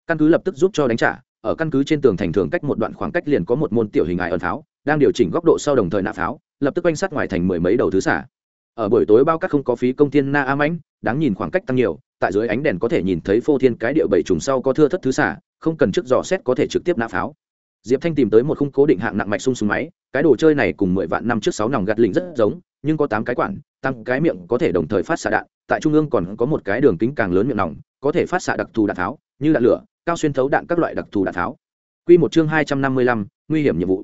Căn cứ lập tức giúp cho đánh trả, ở căn cứ trên tường thành thường cách một đoạn khoảng cách liền có một môn tiểu hình ải ẩn pháo, đang điều chỉnh góc độ sau đồng thời nạ pháo, lập tức quanh sát ngoài thành mười mấy đầu thứ xả. Ở buổi tối bao cát không có phí công thiên na am ánh, đáng nhìn khoảng cách tăng nhiều, tại dưới ánh đèn có thể nhìn thấy phô thiên cái địa bảy trùng sau có thưa thất thứ xả, không cần trước dò xét có thể trực tiếp nã pháo. Diệp thanh tìm tới một khung cố định hạng nặng mạch sung súng máy, cái đồ chơi này cùng mười vạn năm trước sáu nòng gạt lình rất giống nhưng có tám cái quản tăng cái miệng có thể đồng thời phát xạ đạn, tại trung ương còn có một cái đường kính càng lớn miệng nòng, có thể phát xạ đặc thù đạn tháo, như đạn lửa, cao xuyên thấu đạn các loại đặc thù đạn tháo. Q một chương hai trăm năm mươi lăm, nguy hiểm nhiệm vụ.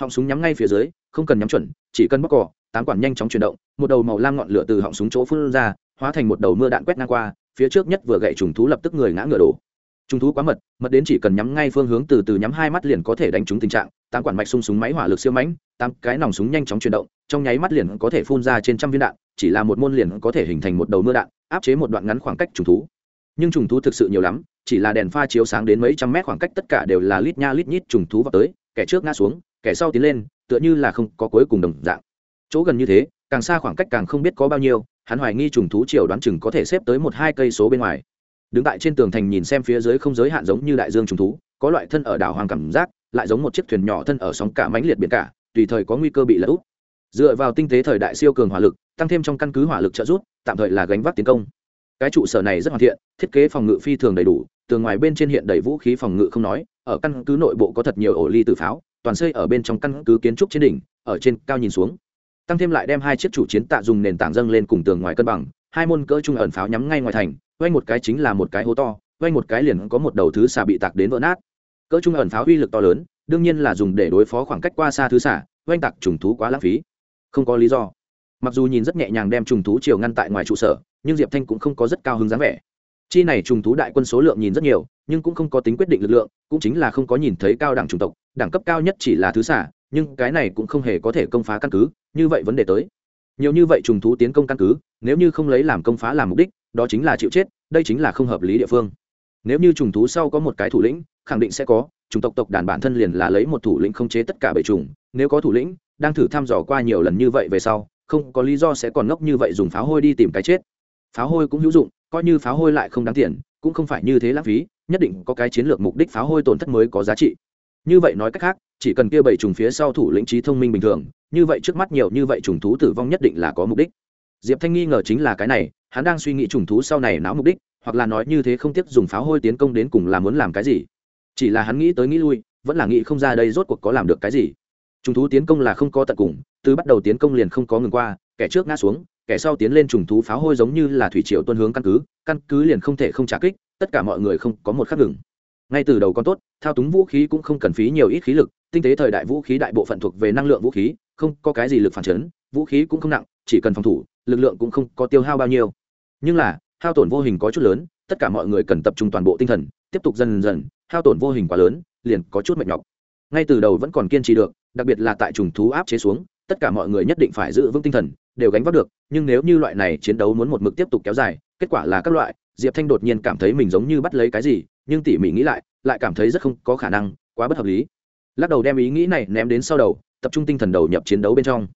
Họng súng nhắm ngay phía dưới, không cần nhắm chuẩn, chỉ cần bóc cỏ tám quản nhanh chóng chuyển động, một đầu màu lam ngọn lửa từ họng súng chỗ phun ra, hóa thành một đầu mưa đạn quét ngang qua, phía trước nhất vừa gậy trùng thú lập tức người ngã ngựa đổ. Trùng thú quá mật mật đến chỉ cần nhắm ngay phương hướng từ từ nhắm hai mắt liền có thể đánh trúng tình trạng tám quản mạch sung súng máy hỏa lực siêu mãnh, tám cái nòng súng nhanh chóng chuyển động, trong nháy mắt liền có thể phun ra trên trăm viên đạn, chỉ là một môn liền có thể hình thành một đầu mưa đạn, áp chế một đoạn ngắn khoảng cách trùng thú. Nhưng trùng thú thực sự nhiều lắm, chỉ là đèn pha chiếu sáng đến mấy trăm mét khoảng cách tất cả đều là lít nha lít nhít trùng thú vào tới, kẻ trước ngã xuống, kẻ sau tiến lên, tựa như là không có cuối cùng đồng dạng. Chỗ gần như thế, càng xa khoảng cách càng không biết có bao nhiêu, hắn hoài nghi trùng thú triều đoán chừng có thể xếp tới một hai cây số bên ngoài. Đứng tại trên tường thành nhìn xem phía dưới không giới hạn giống như đại dương trùng thú, có loại thân ở đảo hoàng cảm giác lại giống một chiếc thuyền nhỏ thân ở sóng cả mãnh liệt biển cả, tùy thời có nguy cơ bị lật úp. Dựa vào tinh tế thời đại siêu cường hỏa lực, tăng thêm trong căn cứ hỏa lực trợ giúp, tạm thời là gánh vác tiến công. Cái trụ sở này rất hoàn thiện, thiết kế phòng ngự phi thường đầy đủ, tường ngoài bên trên hiện đầy vũ khí phòng ngự không nói, ở căn cứ nội bộ có thật nhiều ổ ly từ pháo, toàn xây ở bên trong căn cứ kiến trúc trên đỉnh, ở trên cao nhìn xuống. Tăng thêm lại đem hai chiếc chủ chiến tạ dùng nền tảng dâng lên cùng tường ngoài cân bằng, hai môn cỡ trung ẩn pháo nhắm ngay ngoài thành, quanh một cái chính là một cái hố to, quanh một cái liền có một đầu thứ xà bị tạc đến vỡ nát cỡ trung ẩn pháo uy lực to lớn, đương nhiên là dùng để đối phó khoảng cách qua xa thứ xả, oanh tạc trùng thú quá lãng phí. Không có lý do. Mặc dù nhìn rất nhẹ nhàng đem trùng thú chiều ngăn tại ngoài trụ sở, nhưng diệp thanh cũng không có rất cao hứng dáng vẻ. Chi này trùng thú đại quân số lượng nhìn rất nhiều, nhưng cũng không có tính quyết định lực lượng, cũng chính là không có nhìn thấy cao đẳng chủng tộc, đẳng cấp cao nhất chỉ là thứ xả, nhưng cái này cũng không hề có thể công phá căn cứ, như vậy vấn đề tới. Nhiều như vậy trùng thú tiến công căn cứ, nếu như không lấy làm công phá làm mục đích, đó chính là chịu chết, đây chính là không hợp lý địa phương. Nếu như trùng thú sau có một cái thủ lĩnh khẳng định sẽ có, chủng tộc tộc đàn bản thân liền là lấy một thủ lĩnh không chế tất cả bầy trùng nếu có thủ lĩnh, đang thử thăm dò qua nhiều lần như vậy về sau, không có lý do sẽ còn ngốc như vậy dùng pháo hôi đi tìm cái chết. Pháo hôi cũng hữu dụng, coi như pháo hôi lại không đáng tiền, cũng không phải như thế lãng phí, nhất định có cái chiến lược mục đích pháo hôi tổn thất mới có giá trị. Như vậy nói cách khác, chỉ cần kia bảy trùng phía sau thủ lĩnh trí thông minh bình thường, như vậy trước mắt nhiều như vậy trùng thú tử vong nhất định là có mục đích. Diệp thanh nghi ngờ chính là cái này, hắn đang suy nghĩ trùng thú sau này náo mục đích, hoặc là nói như thế không tiếc dùng pháo hôi tiến công đến cùng là muốn làm cái gì chỉ là hắn nghĩ tới nghĩ lui, vẫn là nghĩ không ra đây rốt cuộc có làm được cái gì. Trùng thú tiến công là không có tận cùng, từ bắt đầu tiến công liền không có ngừng qua, kẻ trước ngã xuống, kẻ sau tiến lên trùng thú pháo hôi giống như là thủy triều tuân hướng căn cứ căn cứ liền không thể không trả kích, tất cả mọi người không có một khắc ngừng. Ngay từ đầu con tốt, thao túng vũ khí cũng không cần phí nhiều ít khí lực, tinh tế thời đại vũ khí đại bộ phận thuộc về năng lượng vũ khí, không có cái gì lực phản chấn, vũ khí cũng không nặng, chỉ cần phòng thủ, lực lượng cũng không có tiêu hao bao nhiêu. Nhưng là, hao tổn vô hình có chút lớn, tất cả mọi người cần tập trung toàn bộ tinh thần, tiếp tục dần dần hao tổn vô hình quá lớn, liền có chút mệt nhọc. Ngay từ đầu vẫn còn kiên trì được, đặc biệt là tại trùng thú áp chế xuống, tất cả mọi người nhất định phải giữ vững tinh thần, đều gánh vác được, nhưng nếu như loại này chiến đấu muốn một mực tiếp tục kéo dài, kết quả là các loại, diệp thanh đột nhiên cảm thấy mình giống như bắt lấy cái gì, nhưng tỉ mỉ nghĩ lại lại cảm thấy rất không có khả năng, quá bất hợp lý. Lắc đầu đem ý nghĩ này ném đến sau đầu, tập trung tinh thần đầu nhập chiến đấu bên trong.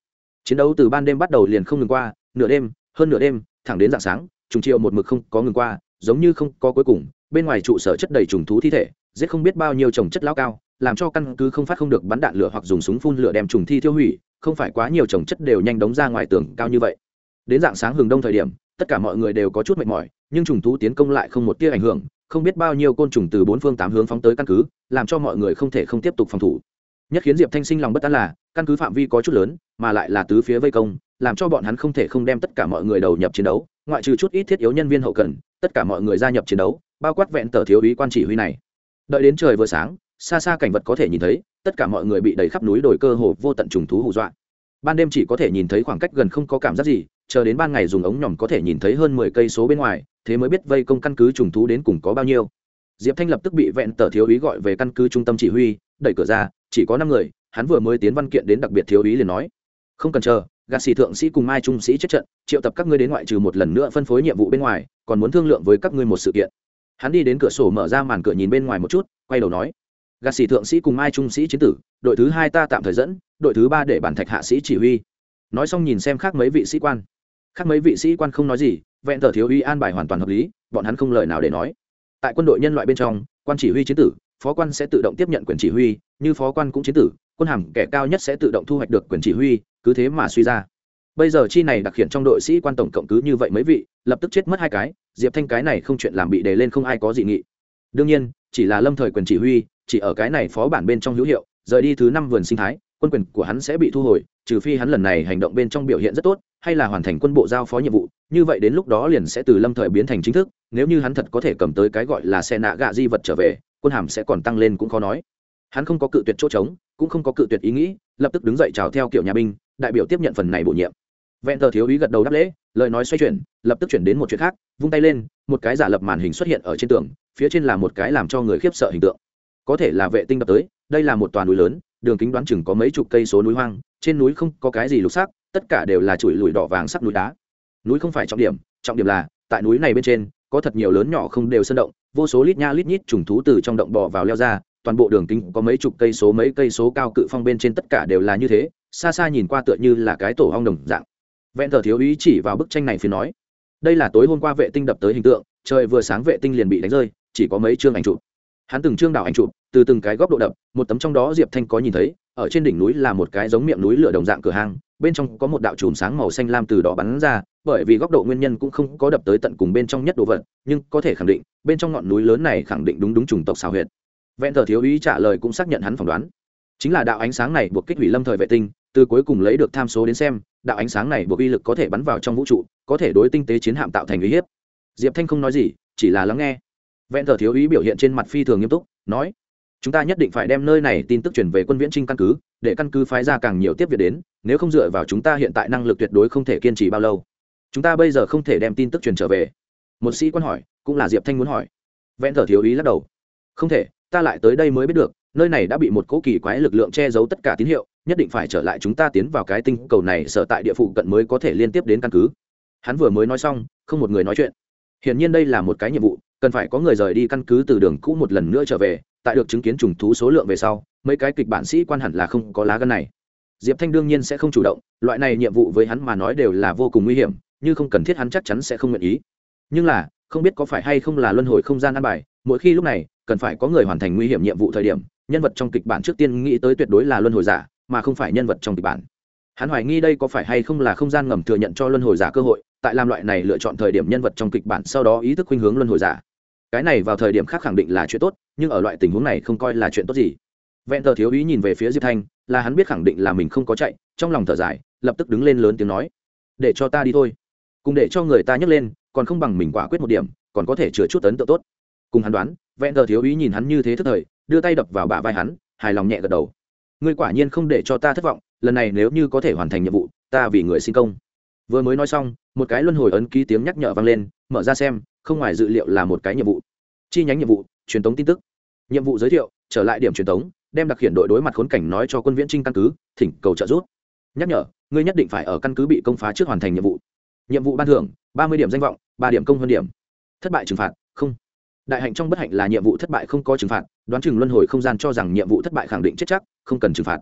Chiến đấu từ ban đêm bắt đầu liền không ngừng qua, nửa đêm, hơn nửa đêm, thẳng đến dạng sáng, trùng chiều một mực không có ngừng qua, giống như không có cuối cùng, bên ngoài trụ sở chất đầy trùng thú thi thể giết không biết bao nhiêu trồng chất lao cao, làm cho căn cứ không phát không được bắn đạn lửa hoặc dùng súng phun lửa đem trùng thi tiêu hủy, không phải quá nhiều trồng chất đều nhanh đóng ra ngoài tường cao như vậy. Đến dạng sáng hừng đông thời điểm, tất cả mọi người đều có chút mệt mỏi, nhưng trùng thú tiến công lại không một tia ảnh hưởng, không biết bao nhiêu côn trùng từ bốn phương tám hướng phóng tới căn cứ, làm cho mọi người không thể không tiếp tục phòng thủ. Nhất khiến diệp thanh sinh lòng bất an là, căn cứ phạm vi có chút lớn, mà lại là tứ phía vây công, làm cho bọn hắn không thể không đem tất cả mọi người đầu nhập chiến đấu, ngoại trừ chút ít thiết yếu nhân viên hậu cần, tất cả mọi người gia nhập chiến đấu, bao quát vẹn tờ thiếu úy quan chỉ huy này đợi đến trời vừa sáng, xa xa cảnh vật có thể nhìn thấy, tất cả mọi người bị đầy khắp núi đồi cơ hồ vô tận trùng thú hù dọa. Ban đêm chỉ có thể nhìn thấy khoảng cách gần không có cảm giác gì, chờ đến ban ngày dùng ống nhòm có thể nhìn thấy hơn mười cây số bên ngoài, thế mới biết vây công căn cứ trùng thú đến cùng có bao nhiêu. Diệp thanh lập tức bị vẹn tờ thiếu úy gọi về căn cứ trung tâm chỉ huy, đẩy cửa ra, chỉ có năm người, hắn vừa mới tiến văn kiện đến đặc biệt thiếu úy liền nói, không cần chờ gạt sĩ thượng sĩ cùng mai trung sĩ chết trận, triệu tập các ngươi đến ngoại trừ một lần nữa phân phối nhiệm vụ bên ngoài, còn muốn thương lượng với các ngươi một sự kiện hắn đi đến cửa sổ mở ra màn cửa nhìn bên ngoài một chút, quay đầu nói, gạt sĩ thượng sĩ cùng mai trung sĩ chiến tử, đội thứ hai ta tạm thời dẫn, đội thứ ba để bản thạch hạ sĩ chỉ huy. Nói xong nhìn xem khác mấy vị sĩ quan. Khác mấy vị sĩ quan không nói gì, vẹn tờ thiếu uy an bài hoàn toàn hợp lý, bọn hắn không lời nào để nói. Tại quân đội nhân loại bên trong, quan chỉ huy chiến tử, phó quan sẽ tự động tiếp nhận quyền chỉ huy, như phó quan cũng chiến tử, quân hàm kẻ cao nhất sẽ tự động thu hoạch được quyền chỉ huy, cứ thế mà suy ra. Bây giờ chi này đặc hiện trong đội sĩ quan tổng cộng cứ như vậy mấy vị, lập tức chết mất hai cái diệp thanh cái này không chuyện làm bị đề lên không ai có dị nghị. Đương nhiên, chỉ là lâm thời quyền chỉ huy, chỉ ở cái này phó bản bên trong hữu hiệu, rời đi thứ năm vườn sinh thái, quân quyền của hắn sẽ bị thu hồi, trừ phi hắn lần này hành động bên trong biểu hiện rất tốt, hay là hoàn thành quân bộ giao phó nhiệm vụ, như vậy đến lúc đó liền sẽ từ lâm thời biến thành chính thức, nếu như hắn thật có thể cầm tới cái gọi là xe nạ gạ di vật trở về, quân hàm sẽ còn tăng lên cũng khó nói. Hắn không có cự tuyệt chỗ trống, cũng không có cự tuyệt ý nghĩ, lập tức đứng dậy chào theo kiểu nhà binh, đại biểu tiếp nhận phần này bổ nhiệm. Vẹn tờ thiếu úy gật đầu đáp lễ lời nói xoay chuyển, lập tức chuyển đến một chuyện khác, vung tay lên, một cái giả lập màn hình xuất hiện ở trên tường, phía trên là một cái làm cho người khiếp sợ hình tượng. Có thể là vệ tinh đập tới, đây là một toàn núi lớn, đường kính đoán chừng có mấy chục cây số núi hoang, trên núi không có cái gì lục sắc, tất cả đều là chuỗi lùi đỏ vàng sắc núi đá. Núi không phải trọng điểm trọng điểm là, tại núi này bên trên, có thật nhiều lớn nhỏ không đều sơn động, vô số lít nha lít nhít trùng thú từ trong động bò vào leo ra, toàn bộ đường kính có mấy chục cây số mấy cây số cao cự phong bên trên tất cả đều là như thế, xa xa nhìn qua tựa như là cái tổ hong đồng dạng vẹn thờ thiếu ý chỉ vào bức tranh này phiền nói đây là tối hôm qua vệ tinh đập tới hình tượng trời vừa sáng vệ tinh liền bị đánh rơi chỉ có mấy chương ảnh chụp. Hắn từng chương đảo ảnh chụp từ từng cái góc độ đập một tấm trong đó diệp thanh có nhìn thấy ở trên đỉnh núi là một cái giống miệng núi lửa đồng dạng cửa hàng, bên trong có một đạo chùm sáng màu xanh lam từ đó bắn ra bởi vì góc độ nguyên nhân cũng không có đập tới tận cùng bên trong nhất đồ vật nhưng có thể khẳng định bên trong ngọn núi lớn này khẳng định đúng đúng chủng tộc xào huyệt. Vẹn thờ thiếu ý trả lời cũng xác nhận hắn phỏng đoán. Chính là đạo ánh sáng này buộc kích hủy lâm thời vệ tinh từ cuối cùng lấy được tham số đến xem đạo ánh sáng này buộc uy lực có thể bắn vào trong vũ trụ, có thể đối tinh tế chiến hạm tạo thành uy hiếp. Diệp thanh không nói gì, chỉ là lắng nghe. Vẹn thờ thiếu ý biểu hiện trên mặt phi thường nghiêm túc, nói, chúng ta nhất định phải đem nơi này tin tức chuyển về quân viễn trinh căn cứ, để căn cứ phái ra càng nhiều tiếp việc đến, nếu không dựa vào chúng ta hiện tại năng lực tuyệt đối không thể kiên trì bao lâu. Chúng ta bây giờ không thể đem tin tức truyền trở về. Một sĩ quan hỏi, cũng là diệp thanh muốn hỏi. Vẹn thờ thiếu ý lắc đầu, không thể, ta lại tới đây mới biết được, nơi này đã bị một cố kỳ quái lực lượng che giấu tất cả tín hiệu nhất định phải trở lại chúng ta tiến vào cái tinh cầu này sở tại địa phụ cận mới có thể liên tiếp đến căn cứ. Hắn vừa mới nói xong, không một người nói chuyện. Hiển nhiên đây là một cái nhiệm vụ, cần phải có người rời đi căn cứ từ đường cũ một lần nữa trở về, tại được chứng kiến trùng thú số lượng về sau, mấy cái kịch bản sĩ quan hẳn là không có lá gân này. Diệp thanh đương nhiên sẽ không chủ động, loại này nhiệm vụ với hắn mà nói đều là vô cùng nguy hiểm nhưng không cần thiết hắn chắc chắn sẽ không nguyện ý. Nhưng là, không biết có phải hay không là luân hồi không gian ăn bài, mỗi khi lúc này, cần phải có người hoàn thành nguy hiểm nhiệm vụ thời điểm, nhân vật trong kịch bản trước tiên nghĩ tới tuyệt đối là luân hồi giả mà không phải nhân vật trong kịch bản. Hắn hoài nghi đây có phải hay không là không gian ngầm thừa nhận cho luân hồi giả cơ hội, tại làm loại này lựa chọn thời điểm nhân vật trong kịch bản sau đó ý thức khuynh hướng luân hồi giả. Cái này vào thời điểm khác khẳng định là chuyện tốt, nhưng ở loại tình huống này không coi là chuyện tốt gì. Vẹn tờ thiếu ý nhìn về phía diệp thanh, là hắn biết khẳng định là mình không có chạy, trong lòng thở dài, lập tức đứng lên lớn tiếng nói, để cho ta đi thôi. Cùng để cho người ta nhấc lên, còn không bằng mình quả quyết một điểm, còn có thể chứa chút ấn tượng tốt. Cùng hắn đoán, vẹn tờ thiếu ý nhìn hắn như thế thức thời, đưa tay đập vào bả vai hắn, hài lòng nhẹ gật đầu ngươi quả nhiên không để cho ta thất vọng, lần này nếu như có thể hoàn thành nhiệm vụ, ta vì người xin công. Vừa mới nói xong, một cái luân hồi ấn ký tiếng nhắc nhở vang lên, mở ra xem, không ngoài dự liệu là một cái nhiệm vụ. Chi nhánh nhiệm vụ, truyền tống tin tức. Nhiệm vụ giới thiệu, trở lại điểm truyền tống, đem đặc hiện đội đối mặt khốn cảnh nói cho quân viễn trinh căn cứ, thỉnh cầu trợ giúp. Nhắc nhở, ngươi nhất định phải ở căn cứ bị công phá trước hoàn thành nhiệm vụ. Nhiệm vụ ban thưởng, ba mươi điểm danh vọng, ba điểm công hơn điểm. Thất bại trừng phạt, không. Đại hạnh trong bất hạnh là nhiệm vụ thất bại không có trừng phạt đoán chừng luân hồi không gian cho rằng nhiệm vụ thất bại khẳng định chết chắc, không cần trừng phạt.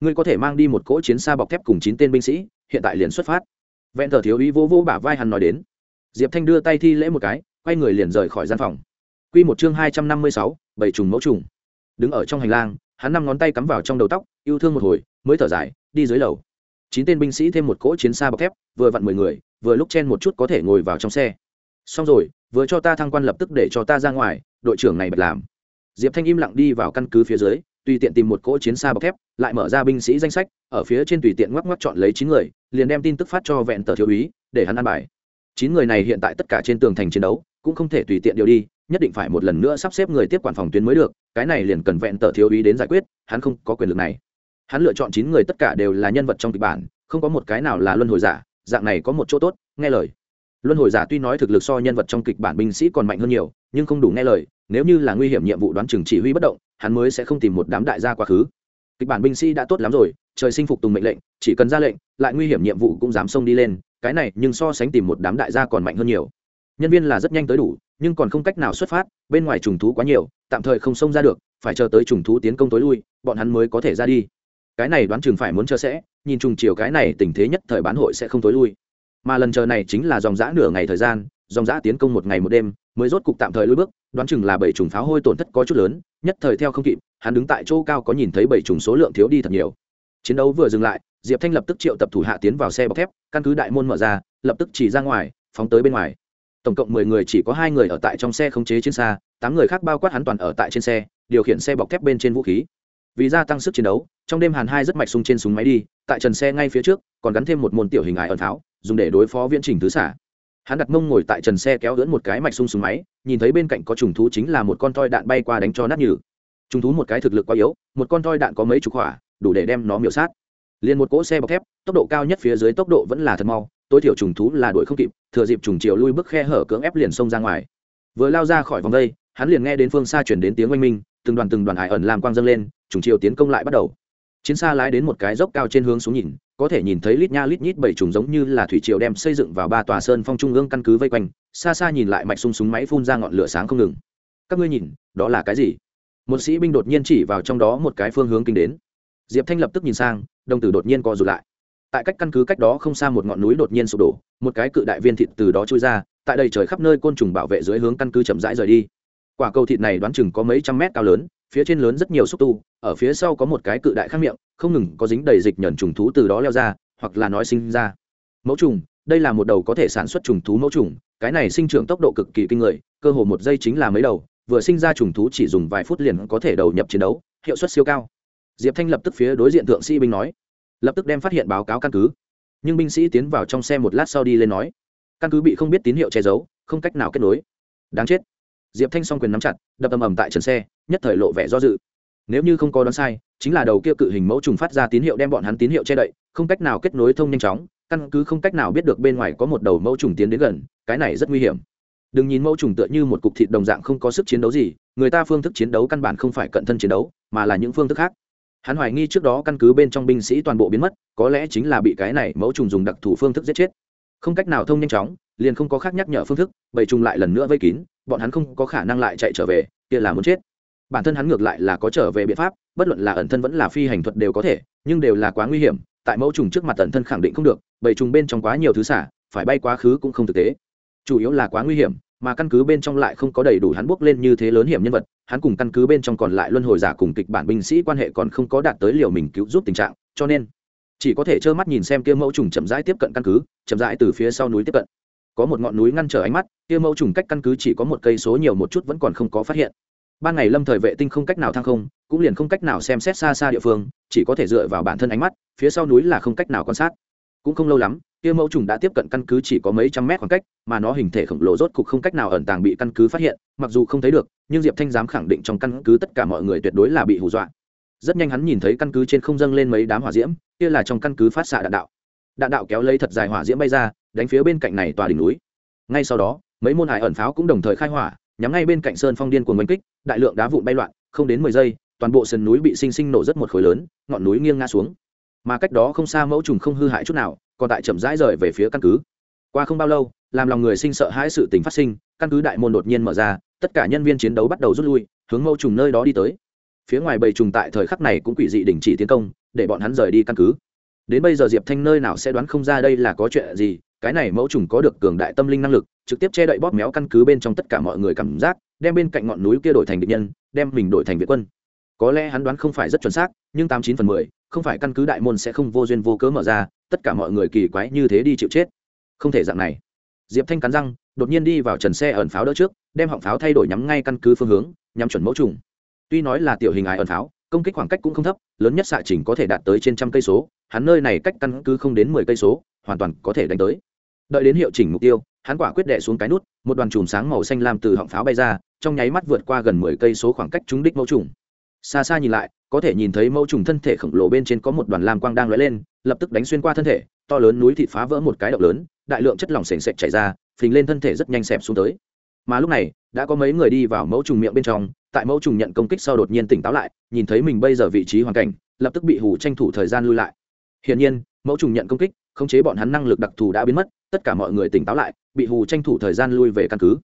Ngươi có thể mang đi một cỗ chiến xa bọc thép cùng chín tên binh sĩ, hiện tại liền xuất phát. Vẹn thờ thiếu ý vô vô bả vai hắn nói đến. Diệp thanh đưa tay thi lễ một cái, quay người liền rời khỏi gian phòng. Q một chương hai trăm năm mươi sáu, bảy trùng mẫu trùng. Đứng ở trong hành lang, hắn năm ngón tay cắm vào trong đầu tóc, yêu thương một hồi, mới thở dài, đi dưới lầu. Chín tên binh sĩ thêm một cỗ chiến xa bọc thép, vừa vặn mười người, vừa lúc chen một chút có thể ngồi vào trong xe. Xong rồi, vừa cho ta thăng quan lập tức để cho ta ra ngoài, đội trưởng này bật làm diệp thanh im lặng đi vào căn cứ phía dưới, tùy tiện tìm một cỗ chiến xa bọc thép, lại mở ra binh sĩ danh sách, ở phía trên tùy tiện ngoắc ngoắc chọn lấy chín người, liền đem tin tức phát cho vẹn tờ thiếu úy, để hắn ăn bài. Chín người này hiện tại tất cả trên tường thành chiến đấu, cũng không thể tùy tiện điều đi, nhất định phải một lần nữa sắp xếp người tiếp quản phòng tuyến mới được, cái này liền cần vẹn tờ thiếu úy đến giải quyết, hắn không có quyền lực này. Hắn lựa chọn chín người tất cả đều là nhân vật trong kịch bản, không có một cái nào là luân hồi giả, dạng này có một chỗ tốt, nghe lời luân hồi giả tuy nói thực lực so nhân vật trong kịch bản binh sĩ còn mạnh hơn nhiều, nhưng không đủ nghe lời, nếu như là nguy hiểm nhiệm vụ đoán chừng chỉ huy bất động, hắn mới sẽ không tìm một đám đại gia quá khứ. Kịch bản binh sĩ đã tốt lắm rồi, trời sinh phục tùng mệnh lệnh, chỉ cần ra lệnh, lại nguy hiểm nhiệm vụ cũng dám xông đi lên, cái này nhưng so sánh tìm một đám đại gia còn mạnh hơn nhiều. Nhân viên là rất nhanh tới đủ, nhưng còn không cách nào xuất phát, bên ngoài trùng thú quá nhiều, tạm thời không xông ra được, phải chờ tới trùng thú tiến công tối lui, bọn hắn mới có thể ra đi. Cái này đoán chừng phải muốn chờ sẽ, nhìn trùng chiều cái này tình thế nhất thời bán hội sẽ không tối lui mà lần chờ này chính là dòng giã nửa ngày thời gian, dòng giã tiến công một ngày một đêm, mới rốt cục tạm thời lưỡi bước, đoán chừng là bảy trùng pháo hôi tổn thất có chút lớn, nhất thời theo không kịp, hắn đứng tại chỗ cao có nhìn thấy bảy trùng số lượng thiếu đi thật nhiều. Chiến đấu vừa dừng lại, diệp thanh lập tức triệu tập thủ hạ tiến vào xe bọc thép, căn cứ đại môn mở ra, lập tức chỉ ra ngoài, phóng tới bên ngoài. Tổng cộng mười người chỉ có hai người ở tại trong xe khống chế trên xa, tám người khác bao quát hắn toàn ở tại trên xe, điều khiển xe bọc thép bên trên vũ khí. Vì gia tăng sức chiến đấu, trong đêm hàn hai rất mạch sung trên súng máy đi, tại trần xe ngay phía trước, còn gắn thêm một môn tiểu hình ải ẩn tháo dùng để đối phó viễn trình thứ xả. Hắn đặt mông ngồi tại trần xe kéo lưỡn một cái mạch sung súng máy, nhìn thấy bên cạnh có trùng thú chính là một con toi đạn bay qua đánh cho nát nhừ. Trùng thú một cái thực lực quá yếu, một con toi đạn có mấy chục hỏa đủ để đem nó miểu sát. Liền một cỗ xe bọc thép, tốc độ cao nhất phía dưới tốc độ vẫn là thật mau, tối thiểu trùng thú là đuổi không kịp, thừa dịp trùng chiều lui bước khe hở cưỡng ép liền xông ra ngoài. Vừa lao ra khỏi vòng đây, hắn liền nghe đến phương xa chuyển đến tiếng oanh minh, từng đoàn từng đoàn hải ẩn làm quang dâng lên, trùng chiều tiến công lại bắt đầu chiến xa lái đến một cái dốc cao trên hướng xuống nhìn, có thể nhìn thấy lít nha lít nhít bảy trùng giống như là thủy triều đem xây dựng vào ba tòa sơn phong trung ương căn cứ vây quanh, xa xa nhìn lại mạch sung súng máy phun ra ngọn lửa sáng không ngừng. Các ngươi nhìn, đó là cái gì? Một sĩ binh đột nhiên chỉ vào trong đó một cái phương hướng kinh đến. Diệp thanh lập tức nhìn sang, đồng tử đột nhiên co rụt lại. Tại cách căn cứ cách đó không xa một ngọn núi đột nhiên sụp đổ, một cái cự đại viên thịt từ đó trôi ra, tại đây trời khắp nơi côn trùng bảo vệ dưới hướng căn cứ chậm rãi rời đi. Quả cầu thịt này đoán chừng có mấy trăm mét cao lớn phía trên lớn rất nhiều xúc tu, ở phía sau có một cái cự đại khác miệng, không ngừng có dính đầy dịch nhẩn trùng thú từ đó leo ra, hoặc là nói sinh ra. Mẫu trùng, đây là một đầu có thể sản xuất trùng thú mẫu trùng, cái này sinh trưởng tốc độ cực kỳ kinh người, cơ hồ một giây chính là mấy đầu, vừa sinh ra trùng thú chỉ dùng vài phút liền có thể đầu nhập chiến đấu, hiệu suất siêu cao. Diệp thanh lập tức phía đối diện thượng sĩ binh nói, lập tức đem phát hiện báo cáo căn cứ. Nhưng binh sĩ tiến vào trong xe một lát sau đi lên nói, căn cứ bị không biết tín hiệu che giấu, không cách nào kết nối. Đáng chết diệp thanh s o n g quyền nắm chặt, đập ầm ầm tại trần xe, nhất thời lộ vẻ do dự. Nếu như không có đoán sai, chính là đầu kia cự hình mẫu trùng phát ra tín hiệu đem bọn hắn tín hiệu che đậy, không cách nào kết nối thông nhanh chóng, căn cứ không cách nào biết được bên ngoài có một đầu mẫu trùng tiến đến gần, cái này rất nguy hiểm. Đừng nhìn mẫu trùng tựa như một cục thịt đồng dạng không có sức chiến đấu gì, người ta phương thức chiến đấu căn bản không phải cận thân chiến đấu, mà là những phương thức khác. Hắn hoài nghi trước đó căn cứ bên trong binh sĩ toàn bộ biến mất, có lẽ chính là bị cái này mẫu trùng dùng đặc thù phương thức giết chết. Không cách nào thông nhanh chóng, liền không có khác nhắc nhở phương thức bầy trùng lại lần nữa vây kín bọn hắn không có khả năng lại chạy trở về, kia là muốn chết. Bản thân hắn ngược lại là có trở về biện pháp, bất luận là ẩn thân vẫn là phi hành thuật đều có thể, nhưng đều là quá nguy hiểm, tại mẫu trùng trước mặt ẩn thân khẳng định không được, bầy trùng bên trong quá nhiều thứ xả, phải bay quá khứ cũng không thực tế. Chủ yếu là quá nguy hiểm, mà căn cứ bên trong lại không có đầy đủ hắn bước lên như thế lớn hiểm nhân vật, hắn cùng căn cứ bên trong còn lại luân hồi giả cùng kịch bản binh sĩ quan hệ còn không có đạt tới liều mình cứu giúp tình trạng, cho nên chỉ có thể trơ mắt nhìn xem kia mẫu trùng chậm rãi tiếp cận căn cứ, chậm rãi từ phía sau núi tiếp cận có một ngọn núi ngăn trở ánh mắt, kia mẫu trùng cách căn cứ chỉ có một cây số nhiều một chút vẫn còn không có phát hiện. Ban ngày lâm thời vệ tinh không cách nào thăng không, cũng liền không cách nào xem xét xa xa địa phương, chỉ có thể dựa vào bản thân ánh mắt, phía sau núi là không cách nào quan sát. Cũng không lâu lắm, kia mẫu trùng đã tiếp cận căn cứ chỉ có mấy trăm mét khoảng cách, mà nó hình thể khổng lồ rốt cục không cách nào ẩn tàng bị căn cứ phát hiện, mặc dù không thấy được, nhưng diệp thanh dám khẳng định trong căn cứ tất cả mọi người tuyệt đối là bị hù dọa. Rất nhanh hắn nhìn thấy căn cứ trên không dâng lên mấy đám hỏa diễm, kia là trong căn cứ phát xạ đạn đạo. Đạn đạo kéo lấy thật dài hỏa diễm bay ra đánh phía bên cạnh này tòa đỉnh núi. Ngay sau đó, mấy môn hải ẩn pháo cũng đồng thời khai hỏa, nhắm ngay bên cạnh sơn phong điên của oanh kích, đại lượng đá vụn bay loạn, không đến mười giây, toàn bộ sườn núi bị sinh sinh nổ rất một khối lớn, ngọn núi nghiêng ngã xuống. Mà cách đó không xa mẫu trùng không hư hại chút nào, còn tại chậm rãi rời về phía căn cứ. Qua không bao lâu, làm lòng người sinh sợ hãi sự tình phát sinh, căn cứ đại môn đột nhiên mở ra, tất cả nhân viên chiến đấu bắt đầu rút lui, hướng mẫu trùng nơi đó đi tới. Phía ngoài bầy trùng tại thời khắc này cũng quỷ dị đình chỉ tiến công, để bọn hắn rời đi căn cứ. Đến bây giờ diệp thanh nơi nào sẽ đoán không ra đây là có chuyện gì cái này mẫu trùng có được cường đại tâm linh năng lực, trực tiếp che đậy bóp méo căn cứ bên trong tất cả mọi người cảm giác, đem bên cạnh ngọn núi kia đổi thành địch nhân, đem mình đổi thành viện quân. Có lẽ hắn đoán không phải rất chuẩn xác, nhưng tám chín phần mười, không phải căn cứ đại môn sẽ không vô duyên vô cớ mở ra, tất cả mọi người kỳ quái như thế đi chịu chết. Không thể dạng này. Diệp thanh cắn răng, đột nhiên đi vào trần xe ẩn pháo đỡ trước, đem họng pháo thay đổi nhắm ngay căn cứ phương hướng, nhắm chuẩn mẫu trùng. Tuy nói là tiểu hình ái ẩn pháo, công kích khoảng cách cũng không thấp, lớn nhất xạ trình có thể đạt tới trên trăm cây số, hắn nơi này cách căn cứ không đến mười cây số, hoàn toàn có thể đánh tới đợi đến hiệu chỉnh mục tiêu, hắn quả quyết đệ xuống cái nút, một đoàn chùm sáng màu xanh lam từ họng pháo bay ra, trong nháy mắt vượt qua gần mười cây số khoảng cách trúng đích mẫu trùng. Xa xa nhìn lại, có thể nhìn thấy mẫu trùng thân thể khổng lồ bên trên có một đoàn lam quang đang lóe lên, lập tức đánh xuyên qua thân thể, to lớn núi thịt phá vỡ một cái động lớn, đại lượng chất lỏng s ề n chảy ra, phình lên thân thể rất nhanh xẹp xuống tới. Mà lúc này, đã có mấy người đi vào mẫu trùng miệng bên trong, tại mẫu trùng nhận công kích sau đột nhiên tỉnh táo lại, nhìn thấy mình bây giờ vị trí hoàn cảnh, lập tức bị hủ tranh thủ thời gian lui lại. Hiển nhiên, mẫu trùng nhận công kích, khống chế bọn hắn năng lực đặc thù đã biến mất tất cả mọi người tỉnh táo lại, bị hù tranh thủ thời gian lui về căn cứ.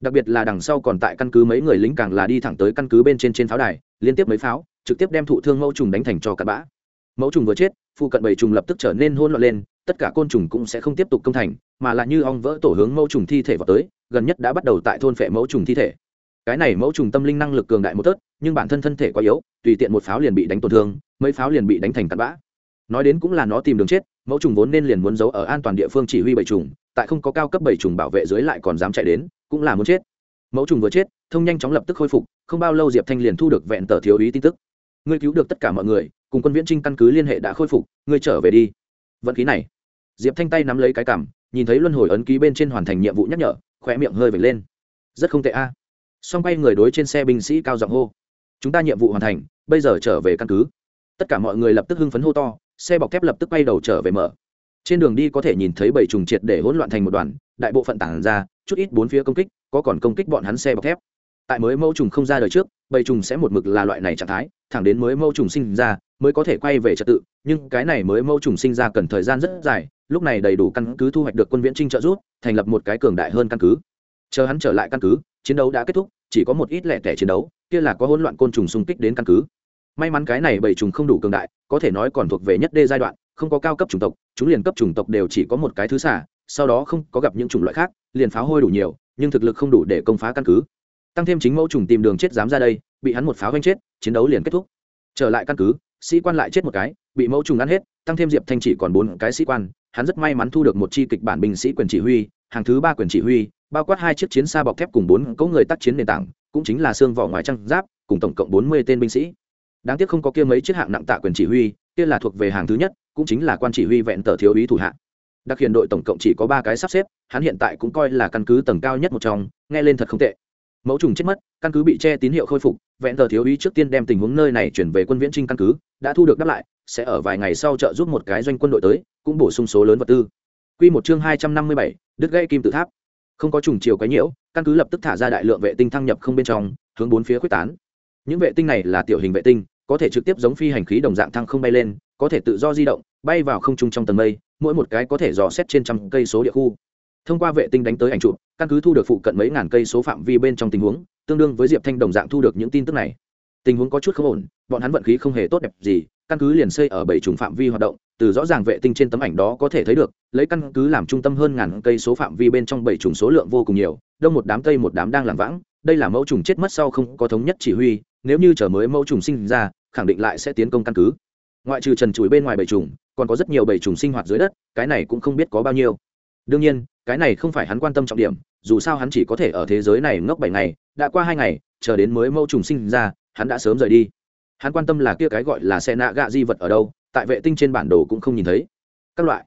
Đặc biệt là đằng sau còn tại căn cứ mấy người lính càng là đi thẳng tới căn cứ bên trên trên pháo đài, liên tiếp mấy pháo, trực tiếp đem thụ thương mẫu trùng đánh thành cho cặn bã. Mẫu trùng vừa chết phụ cận bảy trùng lập tức trở nên hôn loạn lên, tất cả côn trùng cũng sẽ không tiếp tục công thành, mà là như ong vỡ tổ hướng mẫu trùng thi thể vào tới, gần nhất đã bắt đầu tại thôn phệ mẫu trùng thi thể. Cái này mẫu trùng tâm linh năng lực cường đại một tớt, nhưng bản thân thân thể quá yếu, tùy tiện một pháo liền bị đánh tổn thương, mấy pháo liền bị đánh thành cặn bã. Nói đến cũng là nó tìm đường chết mẫu trùng vốn nên liền muốn giấu ở an toàn địa phương chỉ huy bảy trùng, tại không có cao cấp bảy trùng bảo vệ dưới lại còn dám chạy đến, cũng là muốn chết. Mẫu trùng vừa chết, thông nhanh chóng lập tức khôi phục, không bao lâu diệp thanh liền thu được vẹn tờ thiếu ý tin tức. Ngươi cứu được tất cả mọi người, cùng quân viễn trinh căn cứ liên hệ đã khôi phục, ngươi trở về đi. Vận khí này. Diệp thanh tay nắm lấy cái cảm nhìn thấy luân hồi ấn ký bên trên hoàn thành nhiệm vụ nhắc nhở khỏe miệng hơi vệt lên. Rất không tệ a. À. song bay người đối trên xe binh sĩ cao giọng hô. Chúng ta nhiệm vụ hoàn thành, bây giờ trở về căn cứ. Tất cả mọi người lập tức hưng phấn hô to xe bọc thép lập tức bay đầu trở về mở. Trên đường đi có thể nhìn thấy bảy trùng triệt để hỗn loạn thành một đoàn, đại bộ phận tản ra, chút ít bốn phía công kích, có còn công kích bọn hắn xe bọc thép. Tại mới mẫu trùng không ra đời trước, bảy trùng sẽ một mực là loại này trạng thái, thẳng đến mới mẫu trùng sinh ra, mới có thể quay về trật tự. Nhưng cái này mới mẫu trùng sinh ra cần thời gian rất dài, lúc này đầy đủ căn cứ thu hoạch được quân viễn trinh trợ giúp, thành lập một cái cường đại hơn căn cứ. Chờ hắn trở lại căn cứ, chiến đấu đã kết thúc, chỉ có một ít lẻ tẻ chiến đấu, kia là có hỗn loạn côn trùng xung kích đến căn cứ may mắn cái này bảy trùng không đủ cường đại, có thể nói còn thuộc về nhất đê giai đoạn, không có cao cấp chủng tộc, chúng liền cấp chủng tộc đều chỉ có một cái thứ xả, sau đó không có gặp những chủng loại khác, liền pháo hôi đủ nhiều, nhưng thực lực không đủ để công phá căn cứ. Tăng thêm chính mẫu trùng tìm đường chết dám ra đây, bị hắn một pháo vanh chết, chiến đấu liền kết thúc. Trở lại căn cứ, sĩ quan lại chết một cái, bị mẫu trùng ăn hết, tăng thêm diệp thanh chỉ còn bốn cái sĩ quan, hắn rất may mắn thu được một chi kịch bản binh sĩ quyền chỉ huy, hàng thứ ba quyền chỉ huy, bao quát hai chiếc chiến xa bọc thép cùng bốn cỗ người tác chiến nền tảng, cũng chính là xương vỏ ngoài trăng giáp, cùng tổng cộng bốn mươi tên binh sĩ đáng tiếc không có kia mấy chiếc hạng nặng tạ quyền chỉ huy kia là thuộc về hàng thứ nhất cũng chính là quan chỉ huy vẹn tờ thiếu úy thủ hạ đặc hiện đội tổng cộng chỉ có ba cái sắp xếp hắn hiện tại cũng coi là căn cứ tầng cao nhất một trong nghe lên thật không tệ mẫu trùng chết mất căn cứ bị che tín hiệu khôi phục vẹn tờ thiếu úy trước tiên đem tình huống nơi này chuyển về quân viễn trinh căn cứ đã thu được đáp lại sẽ ở vài ngày sau trợ giúp một cái doanh quân đội tới cũng bổ sung số lớn vật tư Quy một chương hai trăm năm mươi bảy, đứt gãy kim tự tháp. Không có trùng chiều quấy nhiễu, căn cứ lập tức thả ra đại lượng vệ tinh thăng nhập không bên trong, hướng bốn phía khuếch tán. Những vệ tinh này là tiểu hình vệ tinh, có thể trực tiếp giống phi hành khí đồng dạng thăng không bay lên, có thể tự do di động, bay vào không trung trong tầng mây, mỗi một cái có thể dò xét trên trăm cây số địa khu. Thông qua vệ tinh đánh tới ảnh chụp, căn cứ thu được phụ cận mấy ngàn cây số phạm vi bên trong tình huống, tương đương với diệp thanh đồng dạng thu được những tin tức này. Tình huống có chút không ổn, bọn hắn vận khí không hề tốt đẹp gì, căn cứ liền xây ở bảy trùng phạm vi hoạt động, từ rõ ràng vệ tinh trên tấm ảnh đó có thể thấy được, lấy căn cứ làm trung tâm hơn ngàn cây số phạm vi bên trong bảy trùng số lượng vô cùng nhiều, đông một đám tây một đám đang làm vãng, đây là mẫu trùng chết mất sau không có thống nhất chỉ huy, nếu như chờ mới mẫu trùng sinh ra khẳng định lại sẽ tiến công căn cứ. Ngoại trừ trần chuối bên ngoài bầy trùng còn có rất nhiều bầy trùng sinh hoạt dưới đất, cái này cũng không biết có bao nhiêu. Đương nhiên, cái này không phải hắn quan tâm trọng điểm, dù sao hắn chỉ có thể ở thế giới này ngốc bảy ngày, đã qua hai ngày, chờ đến mới mẫu trùng sinh ra, hắn đã sớm rời đi. Hắn quan tâm là kia cái gọi là xe nạ gạ di vật ở đâu, tại vệ tinh trên bản đồ cũng không nhìn thấy. Các loại.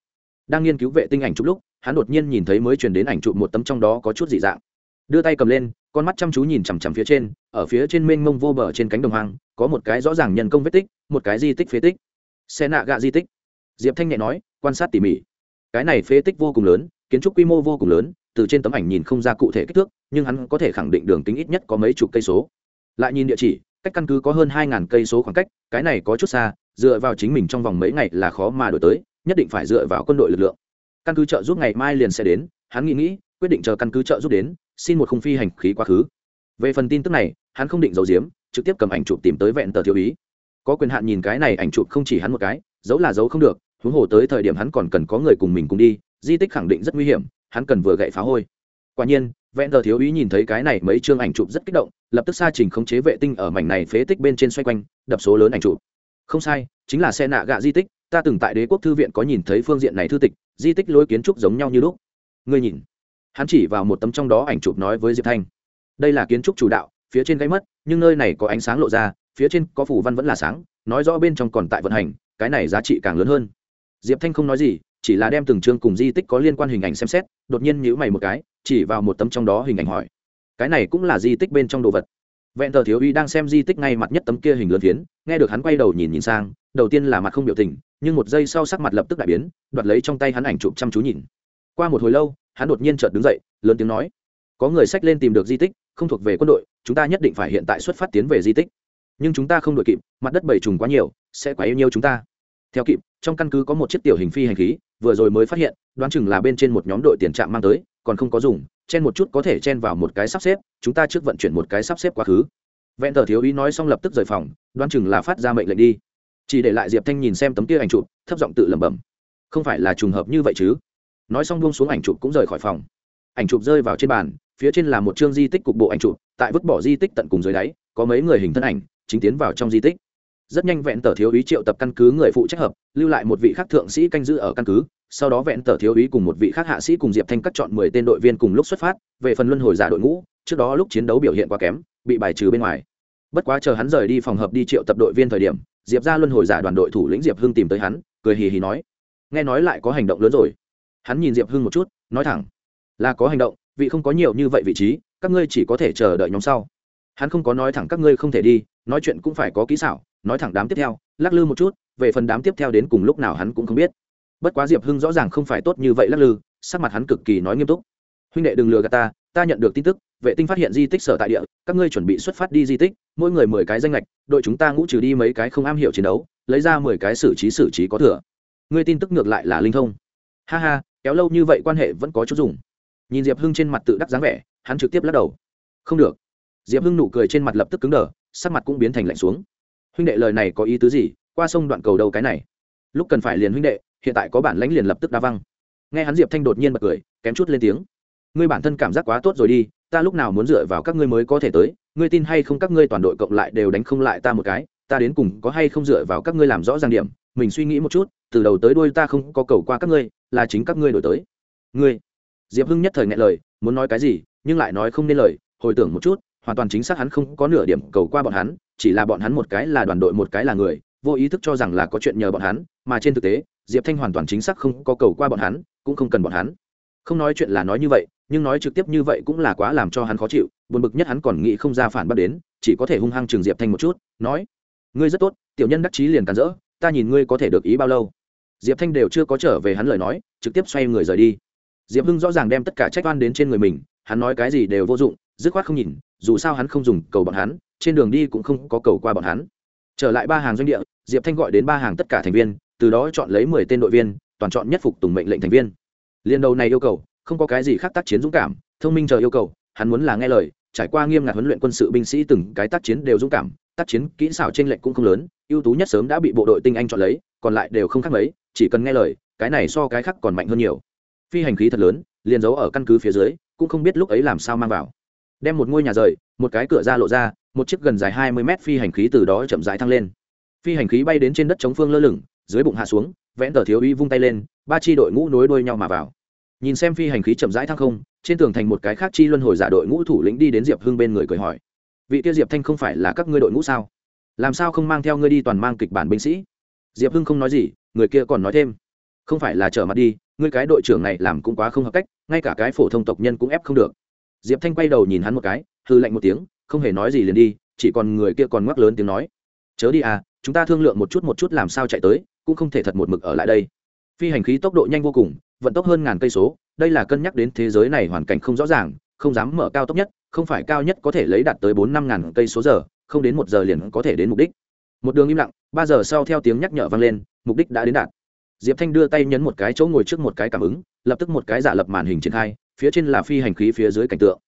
Đang nghiên cứu vệ tinh ảnh chụp lúc, hắn đột nhiên nhìn thấy mới truyền đến ảnh chụp một tấm trong đó có chút dị dạng. Đưa tay cầm lên, con mắt chăm chú nhìn chằm chằm phía trên, ở phía trên mênh mông vô bờ trên cánh đồng hoang có một cái rõ ràng nhân công vết tích, một cái di tích phế tích. Xe nạ gạ di tích. Diệp thanh nhẹ nói, quan sát tỉ mỉ. Cái này phế tích vô cùng lớn, kiến trúc quy mô vô cùng lớn, từ trên tấm ảnh nhìn không ra cụ thể kích thước, nhưng hắn có thể khẳng định đường kính ít nhất có mấy chục cây số. Lại nhìn địa chỉ, cách căn cứ có hơn hai ngàn cây số khoảng cách, cái này có chút xa, dựa vào chính mình trong vòng mấy ngày là khó mà đổi tới, nhất định phải dựa vào quân đội lực lượng. Căn cứ trợ giúp ngày mai liền sẽ đến, hắn nghĩ nghĩ, quyết định chờ căn cứ trợ giúp đến, xin một khung phi hành khí quá khứ. Về phần tin tức này, hắn không định giấu giếm trực tiếp cầm ảnh chụp tìm tới vẹn tờ thiếu ý. Có quyền hạn nhìn cái này ảnh chụp không chỉ hắn một cái, giấu là giấu không được, huống hồ tới thời điểm hắn còn cần có người cùng mình cùng đi, di tích khẳng định rất nguy hiểm, hắn cần vừa gậy phá hôi. Quả nhiên, vẹn tờ thiếu ý nhìn thấy cái này mấy chương ảnh chụp rất kích động, lập tức xa trình khống chế vệ tinh ở mảnh này phế tích bên trên xoay quanh, đập số lớn ảnh chụp. Không sai, chính là xe nạ gạ di tích, ta từng tại đế quốc thư viện có nhìn thấy phương diện này thư tịch, di tích lối kiến trúc giống nhau như lúc. Ngươi nhìn. Hắn chỉ vào một tấm trong đó ảnh chụp nói với diệp thanh. Đây là kiến trúc chủ đạo phía trên gáy mất, nhưng nơi này có ánh sáng lộ ra, phía trên có phủ văn vẫn là sáng, nói rõ bên trong còn tại vận hành, cái này giá trị càng lớn hơn. Diệp thanh không nói gì, chỉ là đem từng chương cùng di tích có liên quan hình ảnh xem xét, đột nhiên nhữ mày một cái, chỉ vào một tấm trong đó hình ảnh hỏi. Cái này cũng là di tích bên trong đồ vật. Vẹn tờ thiếu uy đang xem di tích ngay mặt nhất tấm kia hình lớn phiến, nghe được hắn quay đầu nhìn nhìn sang, đầu tiên là mặt không biểu tình, nhưng một giây sau sắc mặt lập tức đại biến, đoạt lấy trong tay hắn ảnh chụp chăm chú nhìn. Qua một hồi lâu, hắn đột nhiên chợt đứng dậy, lớn tiếng nói, có người sách lên tìm được di tích, không thuộc về quân đội chúng ta nhất định phải hiện tại xuất phát tiến về di tích. Nhưng chúng ta không đội kịp, mặt đất bảy trùng quá nhiều, sẽ quá yêu nhiều chúng ta. Theo kịp, trong căn cứ có một chiếc tiểu hình phi hành khí, vừa rồi mới phát hiện, đoán chừng là bên trên một nhóm đội tiền trạm mang tới, còn không có dùng, chen một chút có thể chen vào một cái sắp xếp, chúng ta trước vận chuyển một cái sắp xếp quá khứ. Vẹn tờ thiếu ý nói xong lập tức rời phòng, đoán chừng là phát ra mệnh lệnh đi. Chỉ để lại diệp thanh nhìn xem tấm kia ảnh chụp, thấp giọng tự lẩm bẩm. Không phải là trùng hợp như vậy chứ. Nói xong buông xuống ảnh chụp cũng rời khỏi phòng. Ảnh chụp rơi vào trên bàn phía trên là một chương di tích cục bộ ảnh trụ tại vứt bỏ di tích tận cùng dưới đáy, có mấy người hình thân ảnh, chính tiến vào trong di tích. Rất nhanh vẹn tờ thiếu ý triệu tập căn cứ người phụ trách hợp, lưu lại một vị khác thượng sĩ canh giữ ở căn cứ, sau đó vẹn tờ thiếu ý cùng một vị khác hạ sĩ cùng diệp thanh cắt chọn mười tên đội viên cùng lúc xuất phát, về phần luân hồi giả đội ngũ, trước đó lúc chiến đấu biểu hiện quá kém, bị bài trừ bên ngoài. Bất quá chờ hắn rời đi phòng hợp đi triệu tập đội viên thời điểm, diệp ra luân hồi giả đoàn đội thủ lĩnh diệp hưng tìm tới hắn, cười hì hì nói, nghe nói lại có hành động lớn rồi. Hắn nhìn diệp hưng một chút, nói thẳng, là có hành động vị không có nhiều như vậy vị trí, các ngươi chỉ có thể chờ đợi nhóm sau. Hắn không có nói thẳng các ngươi không thể đi, nói chuyện cũng phải có kỹ xảo, nói thẳng đám tiếp theo, lắc lư một chút, về phần đám tiếp theo đến cùng lúc nào hắn cũng không biết. Bất quá diệp hưng rõ ràng không phải tốt như vậy lắc lư, sắc mặt hắn cực kỳ nói nghiêm túc. Huynh đệ đừng lừa gạt ta ta nhận được tin tức, vệ tinh phát hiện di tích sở tại địa, các ngươi chuẩn bị xuất phát đi di tích, mỗi người mười cái danh lệch đội chúng ta ngũ trừ đi mấy cái không am hiểu chiến đấu, lấy ra mười cái xử trí xử trí có thừa. Ngươi tin tức ngược lại là linh thông. Ha ha, kéo lâu như vậy quan hệ vẫn có chút dùng nhìn diệp hưng trên mặt tự đắc dáng vẻ, hắn trực tiếp lắc đầu. Không được. Diệp hưng nụ cười trên mặt lập tức cứng đờ, sắc mặt cũng biến thành lạnh xuống. Huynh đệ lời này có ý tứ gì? Qua sông đoạn cầu đầu cái này? Lúc cần phải liền huynh đệ, hiện tại có bản lãnh liền lập tức đa văng. Nghe hắn diệp thanh đột nhiên bật cười, kém chút lên tiếng. Ngươi bản thân cảm giác quá tốt rồi đi, ta lúc nào muốn dựa vào các ngươi mới có thể tới, ngươi tin hay không các ngươi toàn đội cộng lại đều đánh không lại ta một cái, ta đến cùng có hay không dựa vào các ngươi làm rõ ràng điểm, mình suy nghĩ một chút, từ đầu tới đuôi ta không có cầu qua các ngươi, là chính các ngươi đổi tới. Ngươi diệp hưng nhất thời ngại lời, muốn nói cái gì, nhưng lại nói không nên lời, hồi tưởng một chút, hoàn toàn chính xác hắn không có nửa điểm cầu qua bọn hắn, chỉ là bọn hắn một cái là đoàn đội một cái là người, vô ý thức cho rằng là có chuyện nhờ bọn hắn, mà trên thực tế, diệp thanh hoàn toàn chính xác không có cầu qua bọn hắn, cũng không cần bọn hắn. Không nói chuyện là nói như vậy, nhưng nói trực tiếp như vậy cũng là quá làm cho hắn khó chịu, buồn bực nhất hắn còn nghĩ không ra phản bác đến, chỉ có thể hung hăng trường diệp thanh một chút, nói, ngươi rất tốt, tiểu nhân đắc chí liền cản rỡ, ta nhìn ngươi có thể được ý bao lâu. Diệp thanh đều chưa có trở về hắn lời nói, trực tiếp xoay người rời đi diệp hưng rõ ràng đem tất cả trách oan đến trên người mình, hắn nói cái gì đều vô dụng, dứt khoát không nhìn, dù sao hắn không dùng cầu bọn hắn, trên đường đi cũng không có cầu qua bọn hắn. Trở lại ba hàng doanh địa, diệp thanh gọi đến ba hàng tất cả thành viên, từ đó chọn lấy mười tên đội viên, toàn chọn nhất phục tùng mệnh lệnh thành viên. Liên đầu này yêu cầu, không có cái gì khác tác chiến dũng cảm, thông minh chờ yêu cầu, hắn muốn là nghe lời, trải qua nghiêm ngặt huấn luyện quân sự binh sĩ từng cái tác chiến đều dũng cảm, tác chiến kỹ xảo trên lệnh cũng không lớn, ưu tú nhất sớm đã bị bộ đội tinh anh chọn lấy, còn lại đều không khác mấy, chỉ cần nghe lời, cái này so cái khác còn mạnh hơn nhiều phi hành khí thật lớn, liền giấu ở căn cứ phía dưới, cũng không biết lúc ấy làm sao mang vào. Đem một ngôi nhà rời, một cái cửa ra lộ ra, một chiếc gần dài hai mươi mét phi hành khí từ đó chậm rãi thăng lên. Phi hành khí bay đến trên đất chống phương lơ lửng, dưới bụng hạ xuống, vẽn tờ thiếu uy vung tay lên, ba chi đội ngũ nối đuôi nhau mà vào. Nhìn xem phi hành khí chậm rãi thăng không, trên tường thành một cái khác chi luân hồi giả đội ngũ thủ lĩnh đi đến diệp hưng bên người cười hỏi. Vị tiêu diệp thanh không phải là các ngươi đội ngũ sao? Làm sao không mang theo ngươi đi toàn mang kịch bản binh sĩ? Diệp hưng không nói gì, người kia còn nói thêm không phải là trở mặt đi, ngươi cái đội trưởng này làm cũng quá không hợp cách, ngay cả cái phổ thông tộc nhân cũng ép không được. Diệp thanh quay đầu nhìn hắn một cái hư lạnh một tiếng, không hề nói gì liền đi, chỉ còn người kia còn ngoắc lớn tiếng nói. Chớ đi à chúng ta thương lượng một chút một chút làm sao chạy tới, cũng không thể thật một mực ở lại đây. Phi hành khí tốc độ nhanh vô cùng, vận tốc hơn ngàn cây số, đây là cân nhắc đến thế giới này hoàn cảnh không rõ ràng, không dám mở cao tốc nhất, không phải cao nhất có thể lấy đạt tới bốn năm ngàn cây số giờ, không đến một giờ liền có thể đến mục đích. Một đường im lặng, ba giờ sau theo tiếng nhắc nhở vang lên, mục đích đã đến đạt diệp thanh đưa tay nhấn một cái chỗ ngồi trước một cái cảm ứng, lập tức một cái giả lập màn hình triển khai, phía trên là phi hành khí phía dưới cảnh tượng.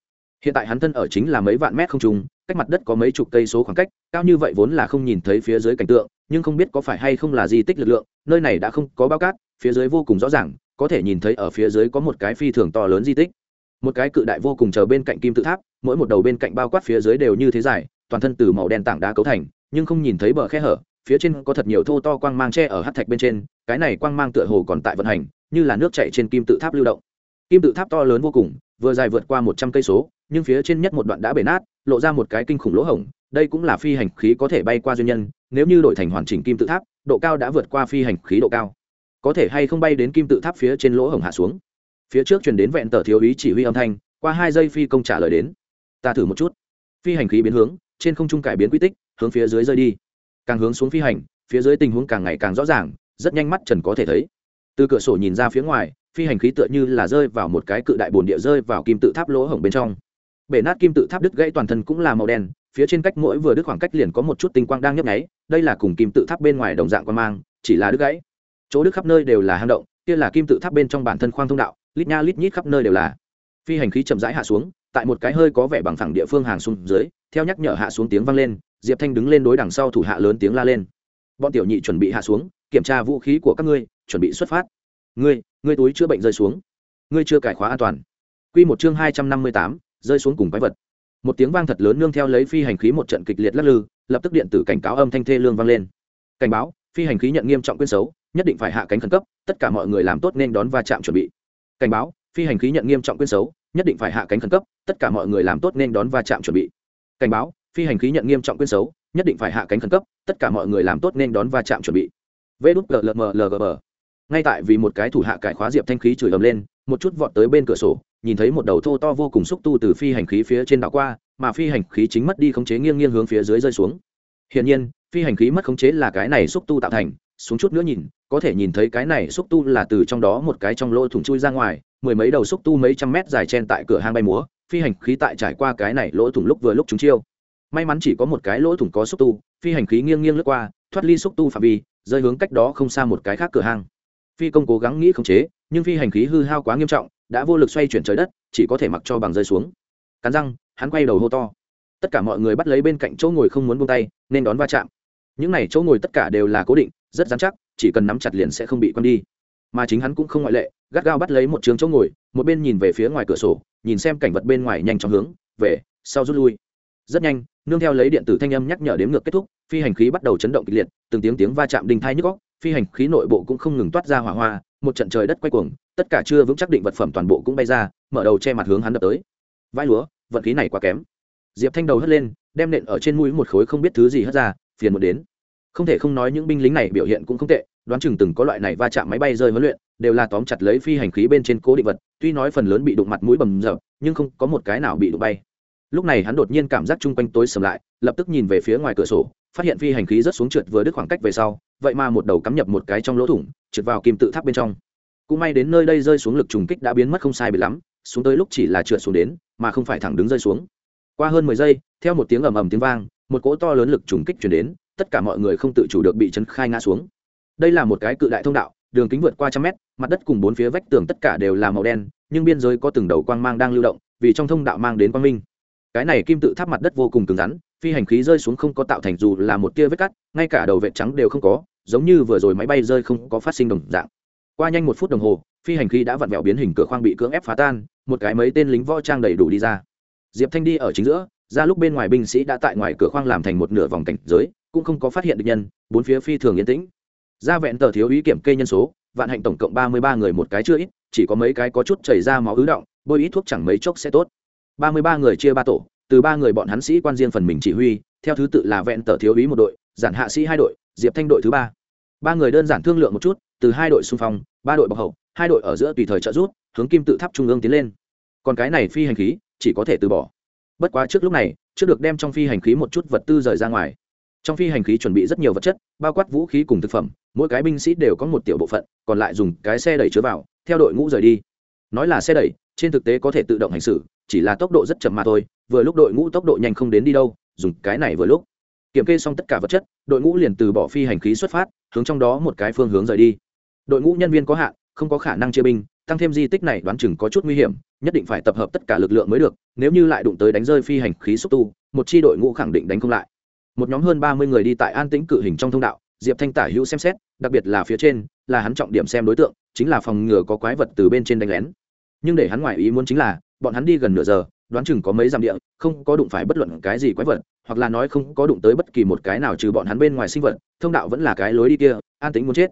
Hiện tại hắn thân ở chính là mấy vạn mét không trùng cách mặt đất có mấy chục cây số khoảng cách, cao như vậy vốn là không nhìn thấy phía dưới cảnh tượng, nhưng không biết có phải hay không là di tích lực lượng, nơi này đã không có bao cát, phía dưới vô cùng rõ ràng, có thể nhìn thấy ở phía dưới có một cái phi thường to lớn di tích. Một cái cự đại vô cùng chờ bên cạnh kim tự tháp, mỗi một đầu bên cạnh bao quát phía dưới đều như thế dài, toàn thân từ màu đen tảng đá cấu thành, nhưng không nhìn thấy bờ khe hở phía trên có thật nhiều thô to quang mang che ở hát thạch bên trên, cái này quang mang tựa hồ còn tại vận hành, như là nước chạy trên kim tự tháp lưu động. Kim tự tháp to lớn vô cùng, vừa dài vượt qua một trăm cây số, nhưng phía trên nhất một đoạn đã bể nát, lộ ra một cái kinh khủng lỗ hổng, đây cũng là phi hành khí có thể bay qua duyên nhân, nếu như đổi thành hoàn chỉnh kim tự tháp, độ cao đã vượt qua phi hành khí độ cao. Có thể hay không bay đến kim tự tháp phía trên lỗ hổng hạ xuống. Phía trước truyền đến vẹn tờ thiếu ý chỉ huy âm thanh, qua hai giây phi công trả lời đến. Ta thử một chút. Phi hành khí biến hướng, trên không trung cải biến quy tích, hướng phía dưới rơi đi càng hướng xuống phi hành, phía dưới tình huống càng ngày càng rõ ràng, rất nhanh mắt trần có thể thấy. Từ cửa sổ nhìn ra phía ngoài, phi hành khí tựa như là rơi vào một cái cự đại bồn địa rơi vào kim tự tháp lỗ hổng bên trong. Bể nát kim tự tháp đứt gãy toàn thân cũng là màu đen, phía trên cách mỗi vừa đứt khoảng cách liền có một chút tinh quang đang nhấp nháy, đây là cùng kim tự tháp bên ngoài đồng dạng quan mang, chỉ là đứt gãy. Chỗ đứt khắp nơi đều là hang động, kia là kim tự tháp bên trong bản thân khoang thông đạo, lít nha lít nhít khắp nơi đều là. Phi hành khí chậm rãi hạ xuống, tại một cái hơi có vẻ bằng phẳng địa phương hàng xuống dưới, theo nhắc nhở hạ xuống tiếng vang lên diệp thanh đứng lên đối đằng sau thủ hạ lớn tiếng la lên. Bọn tiểu nhị chuẩn bị hạ xuống, kiểm tra vũ khí của các ngươi, chuẩn bị xuất phát. Ngươi ngươi túi chữa bệnh rơi xuống. Ngươi chưa cải khóa an toàn. Quy một chương hai trăm năm mươi tám, rơi xuống cùng quái vật. Một tiếng vang thật lớn nương theo lấy phi hành khí một trận kịch liệt lắc lư, lập tức điện tử cảnh cáo âm thanh thê lương vang lên. Cảnh báo, phi hành khí nhận nghiêm trọng quyên xấu, nhất định phải hạ cánh khẩn cấp, tất cả mọi người làm tốt nên đón va chạm chuẩn bị. Cảnh báo, phi hành khí nhận nghiêm trọng quyên xấu, nhất định phải hạ cánh khẩn cấp, tất cả mọi người làm tốt nên đón va chạm chuẩn bị. Cảnh báo phi hành khí nhận nghiêm trọng quyên xấu, nhất định phải hạ cánh khẩn cấp, tất cả mọi người làm tốt nên đón va chạm chuẩn bị. Vê đút glmlgb ngay tại vì một cái thủ hạ cải khóa diệp thanh khí chửi ầm lên, một chút vọt tới bên cửa sổ, nhìn thấy một đầu thô to vô cùng xúc tu từ phi hành khí phía trên đảo qua, mà phi hành khí chính mất đi khống chế nghiêng nghiêng hướng phía dưới rơi xuống. Hiển nhiên, phi hành khí mất khống chế là cái này xúc tu tạo thành, xuống chút nữa nhìn, có thể nhìn thấy cái này xúc tu là từ trong đó một cái trong lỗ thủng chui ra ngoài, mười mấy đầu xúc tu mấy trăm mét dài chen tại cửa hang bay múa, phi hành khí tại trải qua cái này lỗ thủng lúc vừa lúc chúng chiêu may mắn chỉ có một cái lỗ thủng có xúc tu, phi hành khí nghiêng nghiêng lướt qua, thoát ly xúc tu phạm vi, rơi hướng cách đó không xa một cái khác cửa hang. Phi công cố gắng nghĩ khống chế, nhưng phi hành khí hư hao quá nghiêm trọng, đã vô lực xoay chuyển trời đất, chỉ có thể mặc cho bằng rơi xuống. Cắn răng, hắn quay đầu hô to. Tất cả mọi người bắt lấy bên cạnh chỗ ngồi không muốn buông tay, nên đón va chạm. Những này chỗ ngồi tất cả đều là cố định, rất dán chắc, chỉ cần nắm chặt liền sẽ không bị quăng đi. Mà chính hắn cũng không ngoại lệ, gắt gao bắt lấy một trường chỗ ngồi, một bên nhìn về phía ngoài cửa sổ, nhìn xem cảnh vật bên ngoài nhanh chóng hướng về, sau rút lui. Rất nhanh nương theo lấy điện tử thanh âm nhắc nhở đếm ngược kết thúc phi hành khí bắt đầu chấn động kịch liệt từng tiếng tiếng va chạm đinh thai nhức góc phi hành khí nội bộ cũng không ngừng toát ra hỏa hoa một trận trời đất quay cuồng tất cả chưa vững chắc định vật phẩm toàn bộ cũng bay ra mở đầu che mặt hướng hắn đập tới. Vai lúa vận khí này quá kém. Diệp thanh đầu hất lên đem nện ở trên mũi một khối không biết thứ gì hất ra phiền một đến. Không thể không nói những binh lính này biểu hiện cũng không tệ đoán chừng từng có loại này va chạm máy bay rơi huấn luyện đều là tóm chặt lấy phi hành khí bên trên cố định vật tuy nói phần lớn bị đụng mặt mũi bầm dập, nhưng không có một cái nào bị đụng bay lúc này hắn đột nhiên cảm giác chung quanh tối sầm lại, lập tức nhìn về phía ngoài cửa sổ, phát hiện phi hành khí rất xuống trượt vừa đứt khoảng cách về sau, vậy mà một đầu cắm nhập một cái trong lỗ thủng, trượt vào kim tự tháp bên trong. Cũng may đến nơi đây rơi xuống lực trùng kích đã biến mất không sai bị lắm, xuống tới lúc chỉ là trượt xuống đến, mà không phải thẳng đứng rơi xuống. Qua hơn mười giây, theo một tiếng ầm ầm tiếng vang, một cỗ to lớn lực trùng kích chuyển đến, tất cả mọi người không tự chủ được bị chấn khai ngã xuống. Đây là một cái cự đại thông đạo, đường kính vượt qua trăm mét, mặt đất cùng bốn phía vách tường tất cả đều là màu đen, nhưng biên giới có từng đầu quang mang đang lưu động, vì trong thông đạo mang đến quang minh cái này kim tự tháp mặt đất vô cùng cứng rắn, phi hành khí rơi xuống không có tạo thành dù là một tia vết cắt, ngay cả đầu vệ trắng đều không có, giống như vừa rồi máy bay rơi không có phát sinh đồng dạng. Qua nhanh một phút đồng hồ, phi hành khí đã vặn vẹo biến hình cửa khoang bị cưỡng ép phá tan, một cái mấy tên lính võ trang đầy đủ đi ra. Diệp thanh đi ở chính giữa, ra lúc bên ngoài binh sĩ đã tại ngoài cửa khoang làm thành một nửa vòng cảnh giới, cũng không có phát hiện được nhân, bốn phía phi thường yên tĩnh. Ra vẹn tờ thiếu ý kiểm kê nhân số, vạn hạnh tổng cộng ba mươi ba người, một cái chưa ít, chỉ có mấy cái có chút chảy ra máu ứ động, bôi ít thuốc chẳng mấy chốc sẽ tốt ba mươi ba người chia ba tổ, từ ba người bọn hắn sĩ quan riêng phần mình chỉ huy, theo thứ tự là vẹn tờ thiếu úy một đội, giản hạ sĩ hai đội, diệp thanh đội thứ ba. Ba người đơn giản thương lượng một chút, từ hai đội xung phong, ba đội bọc hậu, hai đội ở giữa tùy thời trợ rút hướng kim tự tháp trung ương tiến lên. Còn cái này phi hành khí, chỉ có thể từ bỏ. Bất quá trước lúc này trước được đem trong phi hành khí một chút vật tư rời ra ngoài. Trong phi hành khí chuẩn bị rất nhiều vật chất, bao quát vũ khí cùng thực phẩm, mỗi cái binh sĩ đều có một tiểu bộ phận, còn lại dùng cái xe đẩy chứa vào, theo đội ngũ rời đi nói là xe đẩy, trên thực tế có thể tự động hành xử, chỉ là tốc độ rất chậm mà thôi, vừa lúc đội ngũ tốc độ nhanh không đến đi đâu, dùng cái này vừa lúc. Kiểm kê xong tất cả vật chất, đội ngũ liền từ bỏ phi hành khí xuất phát, hướng trong đó một cái phương hướng rời đi. Đội ngũ nhân viên có hạn, không có khả năng chia binh, tăng thêm di tích này đoán chừng có chút nguy hiểm, nhất định phải tập hợp tất cả lực lượng mới được, nếu như lại đụng tới đánh rơi phi hành khí xúc tu, một chi đội ngũ khẳng định đánh không lại. Một nhóm hơn ba mươi người đi tại an tĩnh cự hình trong thông đạo, diệp thanh tả hữu xem xét, đặc biệt là phía trên, là hắn trọng điểm xem đối tượng, chính là phòng ngừa có quái vật từ bên trên đánh lén nhưng để hắn ngoại ý muốn chính là bọn hắn đi gần nửa giờ đoán chừng có mấy dặm địa không có đụng phải bất luận cái gì quái vật hoặc là nói không có đụng tới bất kỳ một cái nào trừ bọn hắn bên ngoài sinh vật thông đạo vẫn là cái lối đi kia an tính muốn chết.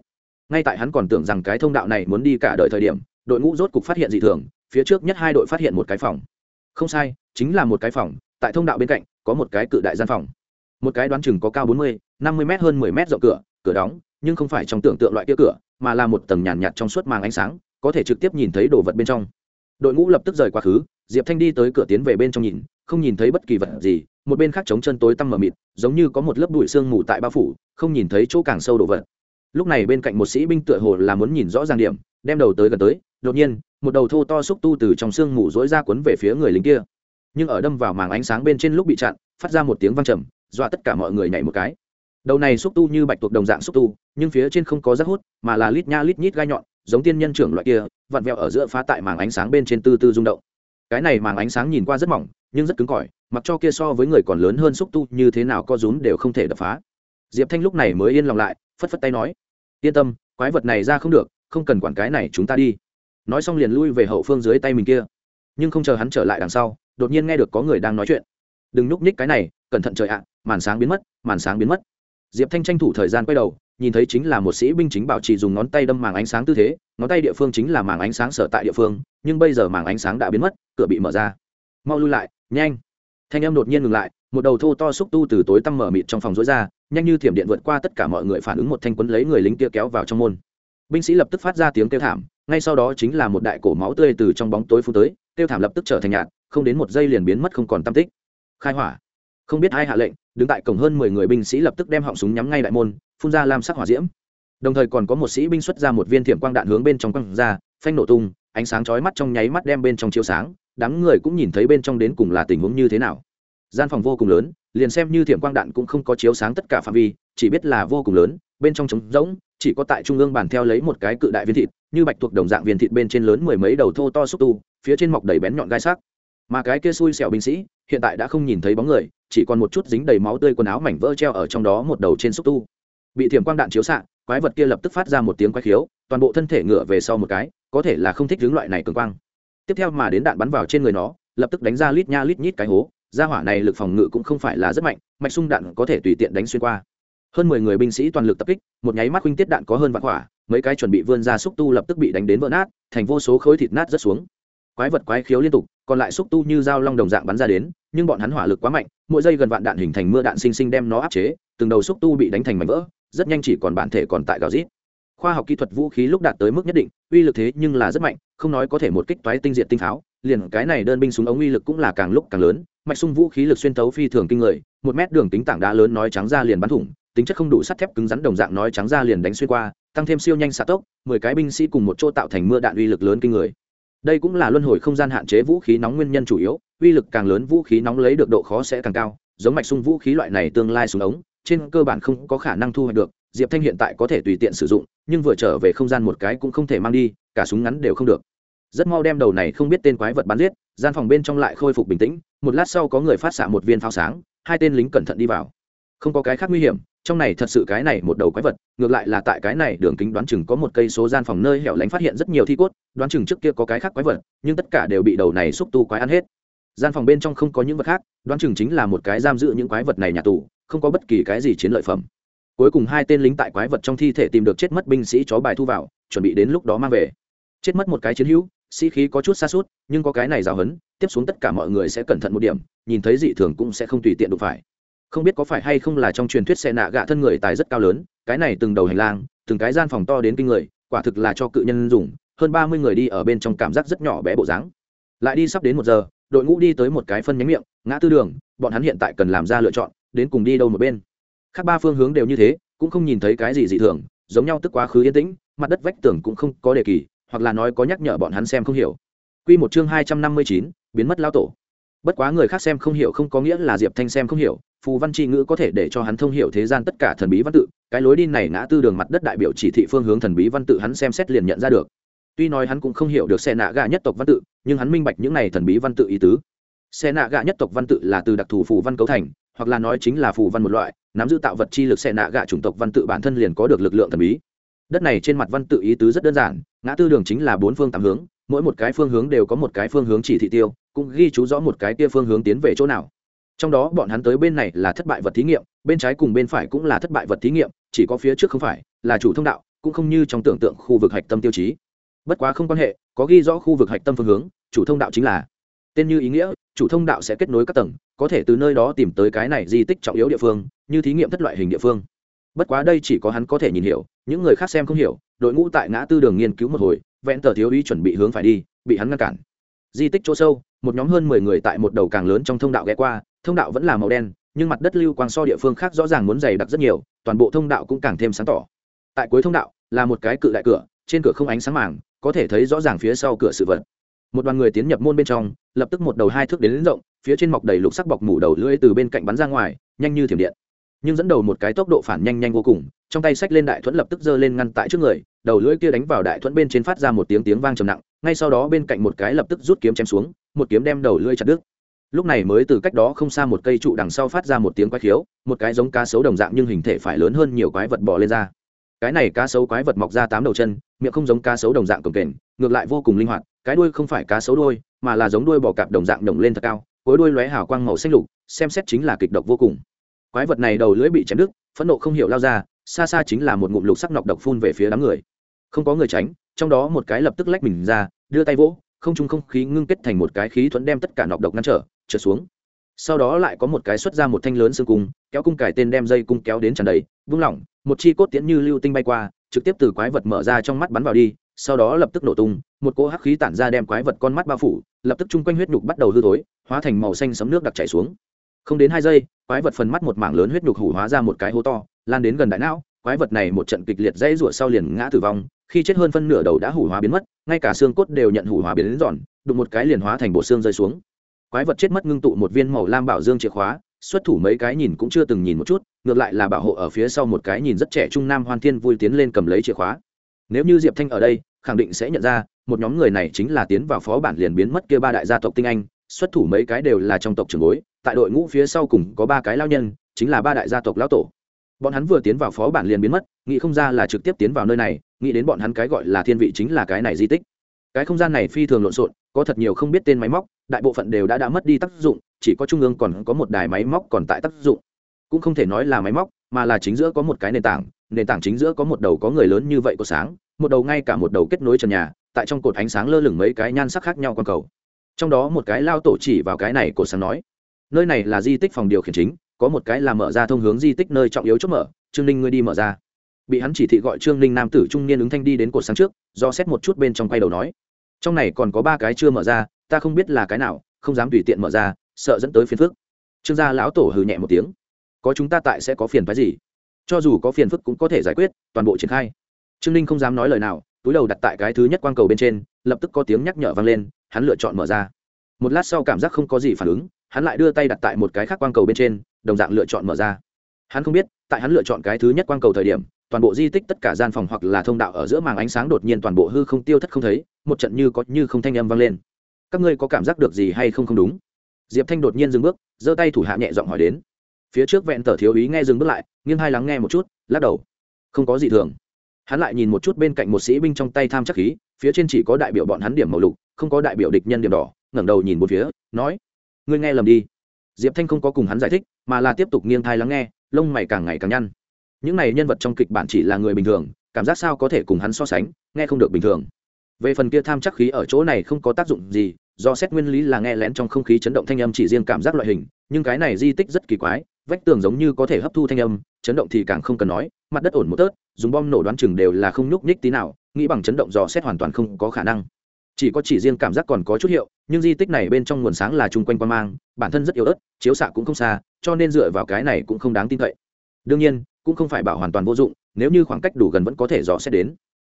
Ngay tại hắn còn tưởng rằng cái thông đạo này muốn đi cả đời thời điểm đội ngũ rốt cục phát hiện dị thường phía trước nhất hai đội phát hiện một cái phòng. Không sai chính là một cái phòng tại thông đạo bên cạnh có một cái cự đại gian phòng. Một cái đoán chừng có cao bốn mươi năm mươi m hơn mười m rộng cửa cửa đóng nhưng không phải trong tưởng tượng loại kia cửa mà là một tầng nhàn nhạt, nhạt trong suốt màng ánh sáng có thể trực tiếp nhìn thấy đồ vật bên trong đội ngũ lập tức rời quá khứ, diệp thanh đi tới cửa tiến về bên trong nhìn, không nhìn thấy bất kỳ vật gì, một bên khác chống chân tối tăm mờ mịt, giống như có một lớp bụi sương mù tại bao phủ, không nhìn thấy chỗ càng sâu đồ vật. Lúc này bên cạnh một sĩ binh tựa hồ là muốn nhìn rõ ràng điểm, đem đầu tới gần tới, đột nhiên, một đầu thô to xúc tu từ trong sương mù dối ra quấn về phía người lính kia. Nhưng ở đâm vào màng ánh sáng bên trên lúc bị chặn, phát ra một tiếng văng trầm, dọa tất cả mọi người nhảy một cái. Đầu này xúc tu như bạch tuộc đồng dạng xúc tu, nhưng phía trên không có rác hút, mà là lít nha lít nhít gai nhọn giống tiên nhân trưởng loại kia, vặn vẹo ở giữa phá tại màng ánh sáng bên trên tư tư rung động. Cái này màng ánh sáng nhìn qua rất mỏng, nhưng rất cứng cỏi, mặc cho kia so với người còn lớn hơn xúc tu như thế nào co rúm đều không thể đập phá. Diệp thanh lúc này mới yên lòng lại, phất phất tay nói, yên tâm, quái vật này ra không được, không cần quản cái này chúng ta đi. Nói xong liền lui về hậu phương dưới tay mình kia. Nhưng không chờ hắn trở lại đằng sau, đột nhiên nghe được có người đang nói chuyện. Đừng nhúc nhích cái này, cẩn thận trời ạ, màn sáng biến mất, màn sáng biến mất. Diệp thanh tranh thủ thời gian quay đầu nhìn thấy chính là một sĩ binh chính bảo trì dùng ngón tay đâm màng ánh sáng tư thế, ngón tay địa phương chính là màng ánh sáng sở tại địa phương, nhưng bây giờ màng ánh sáng đã biến mất, cửa bị mở ra. Mau lui lại, nhanh. Thanh em đột nhiên ngừng lại, một đầu thô to xúc tu từ tối tăm mở mịt trong phòng rối ra, nhanh như thiểm điện vượt qua tất cả mọi người phản ứng một thanh quấn lấy người lính kia kéo vào trong môn. Binh sĩ lập tức phát ra tiếng kêu thảm, ngay sau đó chính là một đại cổ máu tươi từ trong bóng tối phú tới, kêu thảm lập tức trở thành nhạt, không đến một giây liền biến mất không còn tam tích. Khai hỏa. Không biết ai hạ lệnh, đứng tại cổng hơn mười người binh sĩ lập tức đem họng súng nhắm ngay đại môn phun ra lam sắc hỏa diễm. Đồng thời còn có một sĩ binh xuất ra một viên thiểm quang đạn hướng bên trong quăng ra, phanh nổ tung, ánh sáng chói mắt trong nháy mắt đem bên trong chiếu sáng, đám người cũng nhìn thấy bên trong đến cùng là tình huống như thế nào. Gian phòng vô cùng lớn, liền xem như thiểm quang đạn cũng không có chiếu sáng tất cả phạm vi, chỉ biết là vô cùng lớn, bên trong trống rỗng, chỉ có tại trung ương bàn theo lấy một cái cự đại viên thịt, như bạch thuộc đồng dạng viên thịt bên trên lớn mười mấy đầu thô to xúc tu, phía trên mọc đầy bén nhọn gai sắc. Mà cái kia xui xẻo binh sĩ, hiện tại đã không nhìn thấy bóng người, chỉ còn một chút dính đầy máu tươi quần áo mảnh vỡ treo ở trong đó một đầu trên xúc tu bị thiểm quang đạn chiếu xạ, quái vật kia lập tức phát ra một tiếng quái khiếu, toàn bộ thân thể ngựa về sau một cái, có thể là không thích hướng loại này cường quang. Tiếp theo mà đến đạn bắn vào trên người nó, lập tức đánh ra lít nha lít nhít cái hố ra hỏa này lực phòng ngự cũng không phải là rất mạnh, mạch sung đạn có thể tùy tiện đánh xuyên qua. Hơn mười người binh sĩ toàn lực tập kích, một nháy mắt huynh tiết đạn có hơn vạn hỏa mấy cái chuẩn bị vươn ra xúc tu lập tức bị đánh đến vỡ nát, thành vô số khối thịt nát rất xuống. Quái vật quái khiếu liên tục, còn lại xúc tu như dao long đồng dạng bắn ra đến, nhưng bọn hắn hỏa lực quá mạnh, mỗi giây gần vạn đạn hình thành mưa đạn sinh sinh đem nó áp chế, từng đầu xúc tu bị đánh thành mảnh vỡ rất nhanh chỉ còn bản thể còn tại gào rít. Khoa học kỹ thuật vũ khí lúc đạt tới mức nhất định, uy lực thế nhưng là rất mạnh, không nói có thể một kích toái tinh diện tinh pháo, liền cái này đơn binh súng ống uy lực cũng là càng lúc càng lớn, mạch sung vũ khí lực xuyên thấu phi thường kinh người, một mét đường tính tảng đá lớn nói trắng ra liền bắn thủng, tính chất không đủ sắt thép cứng rắn đồng dạng nói trắng ra liền đánh xuyên qua, tăng thêm siêu nhanh xạ tốc, mười cái binh sĩ cùng một chỗ tạo thành mưa đạn uy lực lớn kinh người. Đây cũng là luân hồi không gian hạn chế vũ khí nóng nguyên nhân chủ yếu, uy lực càng lớn vũ khí nóng lấy được độ khó sẽ càng cao, giống mạch sung vũ khí loại này tương lai súng ống trên cơ bản không có khả năng thu hoạch được, diệp thanh hiện tại có thể tùy tiện sử dụng, nhưng vừa trở về không gian một cái cũng không thể mang đi, cả súng ngắn đều không được. Rất mau đem đầu này không biết tên quái vật bắn giết, gian phòng bên trong lại khôi phục bình tĩnh, một lát sau có người phát xạ một viên pháo sáng, hai tên lính cẩn thận đi vào. Không có cái khác nguy hiểm, trong này thật sự cái này một đầu quái vật, ngược lại là tại cái này đường kính đoán chừng có một cây số gian phòng nơi hẻo lánh phát hiện rất nhiều thi cốt, đoán chừng trước kia có cái khác quái vật, nhưng tất cả đều bị đầu này xúc tu quái ăn hết. Gian phòng bên trong không có những vật khác, đoán chừng chính là một cái giam giữ những quái vật này nhà tù không có bất kỳ cái gì chiến lợi phẩm. Cuối cùng hai tên lính tại quái vật trong thi thể tìm được chết mất binh sĩ chó bài thu vào, chuẩn bị đến lúc đó mang về. Chết mất một cái chiến hữu, sĩ khí có chút xa suốt nhưng có cái này giáo hấn tiếp xuống tất cả mọi người sẽ cẩn thận một điểm, nhìn thấy dị thường cũng sẽ không tùy tiện đụng phải. Không biết có phải hay không là trong truyền thuyết xe nạ gạ thân người tài rất cao lớn, cái này từng đầu hành lang, từng cái gian phòng to đến kinh người, quả thực là cho cự nhân dùng, hơn ba mươi người đi ở bên trong cảm giác rất nhỏ bé bộ dáng. Lại đi sắp đến một giờ, đội ngũ đi tới một cái phân nhánh miệng, ngã tư đường, bọn hắn hiện tại cần làm ra lựa chọn đến cùng đi đâu một bên. Khác ba phương hướng đều như thế, cũng không nhìn thấy cái gì dị thường, giống nhau tức quá khứ yên tĩnh, mặt đất vách tường cũng không có đề kỳ, hoặc là nói có nhắc nhở bọn hắn xem không hiểu. Quy một chương hai trăm năm mươi chín, biến mất lao tổ. Bất quá người khác xem không hiểu không có nghĩa là diệp thanh xem không hiểu, phù văn tri ngữ có thể để cho hắn thông hiểu thế gian tất cả thần bí văn tự, cái lối đi này ngã tư đường mặt đất đại biểu chỉ thị phương hướng thần bí văn tự hắn xem xét liền nhận ra được. Tuy nói hắn cũng không hiểu được xe nạ gà nhất tộc văn tự, nhưng hắn minh bạch những này thần bí văn tự ý tứ. Xe nạ gà nhất tộc văn tự là từ đặc thù phù văn cấu thành hoặc là nói chính là phù văn một loại, nắm giữ tạo vật chi lực xẻ nạ gạ chủng tộc văn tự bản thân liền có được lực lượng thần bí. Đất này trên mặt văn tự ý tứ rất đơn giản, ngã tư đường chính là bốn phương tám hướng, mỗi một cái phương hướng đều có một cái phương hướng chỉ thị tiêu, cũng ghi chú rõ một cái kia phương hướng tiến về chỗ nào. Trong đó bọn hắn tới bên này là thất bại vật thí nghiệm, bên trái cùng bên phải cũng là thất bại vật thí nghiệm, chỉ có phía trước không phải, là chủ thông đạo, cũng không như trong tưởng tượng khu vực hạch tâm tiêu chí. Bất quá không quan hệ, có ghi rõ khu vực hạch tâm phương hướng, chủ thông đạo chính là tên như ý nghĩa, chủ thông đạo sẽ kết nối các tầng, có thể từ nơi đó tìm tới cái này di tích trọng yếu địa phương, như thí nghiệm thất loại hình địa phương. Bất quá đây chỉ có hắn có thể nhìn hiểu, những người khác xem không hiểu, đội ngũ tại ngã tư đường nghiên cứu một hồi, vẹn tờ thiếu ý chuẩn bị hướng phải đi, bị hắn ngăn cản. Di tích chỗ sâu, một nhóm hơn mười người tại một đầu càng lớn trong thông đạo ghé qua, thông đạo vẫn là màu đen, nhưng mặt đất lưu quang so địa phương khác rõ ràng muốn dày đặc rất nhiều, toàn bộ thông đạo cũng càng thêm sáng tỏ. Tại cuối thông đạo, là một cái cự đại cửa, trên cửa không ánh sáng màng, có thể thấy rõ ràng phía sau cửa sự vật một đoàn người tiến nhập môn bên trong lập tức một đầu hai thước đến, lớn rộng phía trên mọc đầy lục sắc bọc mủ đầu lưỡi từ bên cạnh bắn ra ngoài nhanh như thiểm điện. Nhưng dẫn đầu một cái tốc độ phản nhanh nhanh vô cùng trong tay sách lên đại thuẫn lập tức giơ lên ngăn tại trước người đầu lưỡi kia đánh vào đại thuẫn bên trên phát ra một tiếng tiếng vang trầm nặng ngay sau đó bên cạnh một cái lập tức rút kiếm chém xuống một kiếm đem đầu lưỡi chặt đứt. Lúc này mới từ cách đó không xa một cây trụ đằng sau phát ra một tiếng quái khiếu một cái giống cá sấu đồng dạng nhưng hình thể phải lớn hơn nhiều quái vật bò lên ra. Cái này cá sấu quái vật mọc ra tám đầu chân miệng không giống cá sấu đồng dạng cồng kềnh ngược lại vô cùng linh hoạt cái đuôi không phải cá sấu đuôi, mà là giống đuôi bò cạp đồng dạng đồng lên thật cao, cuối đuôi lóe hào quang màu xanh lục, xem xét chính là kịch độc vô cùng. Quái vật này đầu lưỡi bị chém đứt, phẫn nộ không hiểu lao ra, xa xa chính là một ngụm lục sắc nọc độc phun về phía đám người. Không có người tránh, trong đó một cái lập tức lách mình ra, đưa tay vỗ, không trung không khí ngưng kết thành một cái khí thuẫn đem tất cả nọc độc ngăn trở trở xuống. Sau đó lại có một cái xuất ra một thanh lớn xương cung, kéo cung cải tên đem dây cung kéo đến tràn đầy, vung lỏng, một chi cốt tiễn như lưu tinh bay qua, trực tiếp từ quái vật mở ra trong mắt bắn vào đi sau đó lập tức nổ tung, một cỗ hắc khí tản ra đem quái vật con mắt bao phủ, lập tức chung quanh huyết nhục bắt đầu hư thối, hóa thành màu xanh sấm nước đặc chảy xuống. Không đến hai giây, quái vật phần mắt một mảng lớn huyết nhục hủ hóa ra một cái hố to, lan đến gần đại não, quái vật này một trận kịch liệt dãy rủa sau liền ngã tử vong, khi chết hơn phân nửa đầu đã hủ hóa biến mất, ngay cả xương cốt đều nhận hủ hóa biến đến giòn, đụng một cái liền hóa thành bộ xương rơi xuống. Quái vật chết mất ngưng tụ một viên màu lam bảo dương chìa khóa, xuất thủ mấy cái nhìn cũng chưa từng nhìn một chút, ngược lại là bảo hộ ở phía sau một cái nhìn rất trẻ trung nam hoan thiên vui tiến lên cầm lấy chìa khóa nếu như diệp thanh ở đây, khẳng định sẽ nhận ra, một nhóm người này chính là tiến vào phó bản liền biến mất kia ba đại gia tộc tinh anh, xuất thủ mấy cái đều là trong tộc trường bối, tại đội ngũ phía sau cùng có ba cái lao nhân, chính là ba đại gia tộc lão tổ. Bọn hắn vừa tiến vào phó bản liền biến mất, nghĩ không ra là trực tiếp tiến vào nơi này, nghĩ đến bọn hắn cái gọi là thiên vị chính là cái này di tích. Cái không gian này phi thường lộn xộn, có thật nhiều không biết tên máy móc, đại bộ phận đều đã đã mất đi tác dụng, chỉ có trung ương còn có một đài máy móc còn tại tác dụng. Cũng không thể nói là máy móc, mà là chính giữa có một cái nền tảng nền tảng chính giữa có một đầu có người lớn như vậy có sáng, một đầu ngay cả một đầu kết nối trần nhà, tại trong cột ánh sáng lơ lửng mấy cái nhan sắc khác nhau q cầu. Trong đó một cái lao tổ chỉ vào cái này cột sáng nói, nơi này là di tích phòng điều khiển chính, có một cái là mở ra thông hướng di tích nơi trọng yếu chốt mở, trương ninh ngươi đi mở ra. Bị hắn chỉ thị gọi trương ninh nam tử trung niên ứng thanh đi đến cột sáng trước, do xét một chút bên trong quay đầu nói, trong này còn có ba cái chưa mở ra, ta không biết là cái nào, không dám tùy tiện mở ra, sợ dẫn tới phiền phức. Trương gia lão tổ hừ nhẹ một tiếng, có chúng ta tại sẽ có phiền phái gì? Cho dù có phiền phức cũng có thể giải quyết, toàn bộ triển khai. Trương ninh không dám nói lời nào, túi đầu đặt tại cái thứ nhất quang cầu bên trên, lập tức có tiếng nhắc nhở vang lên, hắn lựa chọn mở ra. Một lát sau cảm giác không có gì phản ứng, hắn lại đưa tay đặt tại một cái khác quang cầu bên trên, đồng dạng lựa chọn mở ra. Hắn không biết, tại hắn lựa chọn cái thứ nhất quang cầu thời điểm, toàn bộ di tích tất cả gian phòng hoặc là thông đạo ở giữa màng ánh sáng đột nhiên toàn bộ hư không tiêu thất không thấy, một trận như có như không thanh âm vang lên. Các ngươi có cảm giác được gì hay không không đúng? Diệp thanh đột nhiên dừng bước, giơ tay thủ hạ nhẹ giọng hỏi đến phía trước vẹn tờ thiếu ý nghe dừng bước lại, nghiêng hai lắng nghe một chút, lắc đầu. Không có gì thường. Hắn lại nhìn một chút bên cạnh một sĩ binh trong tay tham chắc khí, phía trên chỉ có đại biểu bọn hắn điểm màu lục, không có đại biểu địch nhân điểm đỏ, ngẩng đầu nhìn một phía, nói, ngươi nghe lầm đi. Diệp thanh không có cùng hắn giải thích, mà là tiếp tục nghiêng thai lắng nghe, lông mày càng ngày càng nhăn. Những này nhân vật trong kịch bản chỉ là người bình thường, cảm giác sao có thể cùng hắn so sánh, nghe không được bình thường. Về phần kia tham chắc khí ở chỗ này không có tác dụng gì, do xét nguyên lý là nghe lén trong không khí chấn động thanh âm chỉ riêng cảm giác loại hình, nhưng cái này di tích rất kỳ quái vách tường giống như có thể hấp thu thanh âm, chấn động thì càng không cần nói, mặt đất ổn một tớt, dùng bom nổ đoán chừng đều là không nhúc nhích tí nào, nghĩ bằng chấn động dò xét hoàn toàn không có khả năng. Chỉ có chỉ riêng cảm giác còn có chút hiệu, nhưng di tích này bên trong nguồn sáng là chung quanh quan mang, bản thân rất yếu ớt, chiếu xạ cũng không xa, cho nên dựa vào cái này cũng không đáng tin cậy. Đương nhiên, cũng không phải bảo hoàn toàn vô dụng, nếu như khoảng cách đủ gần vẫn có thể dò xét đến.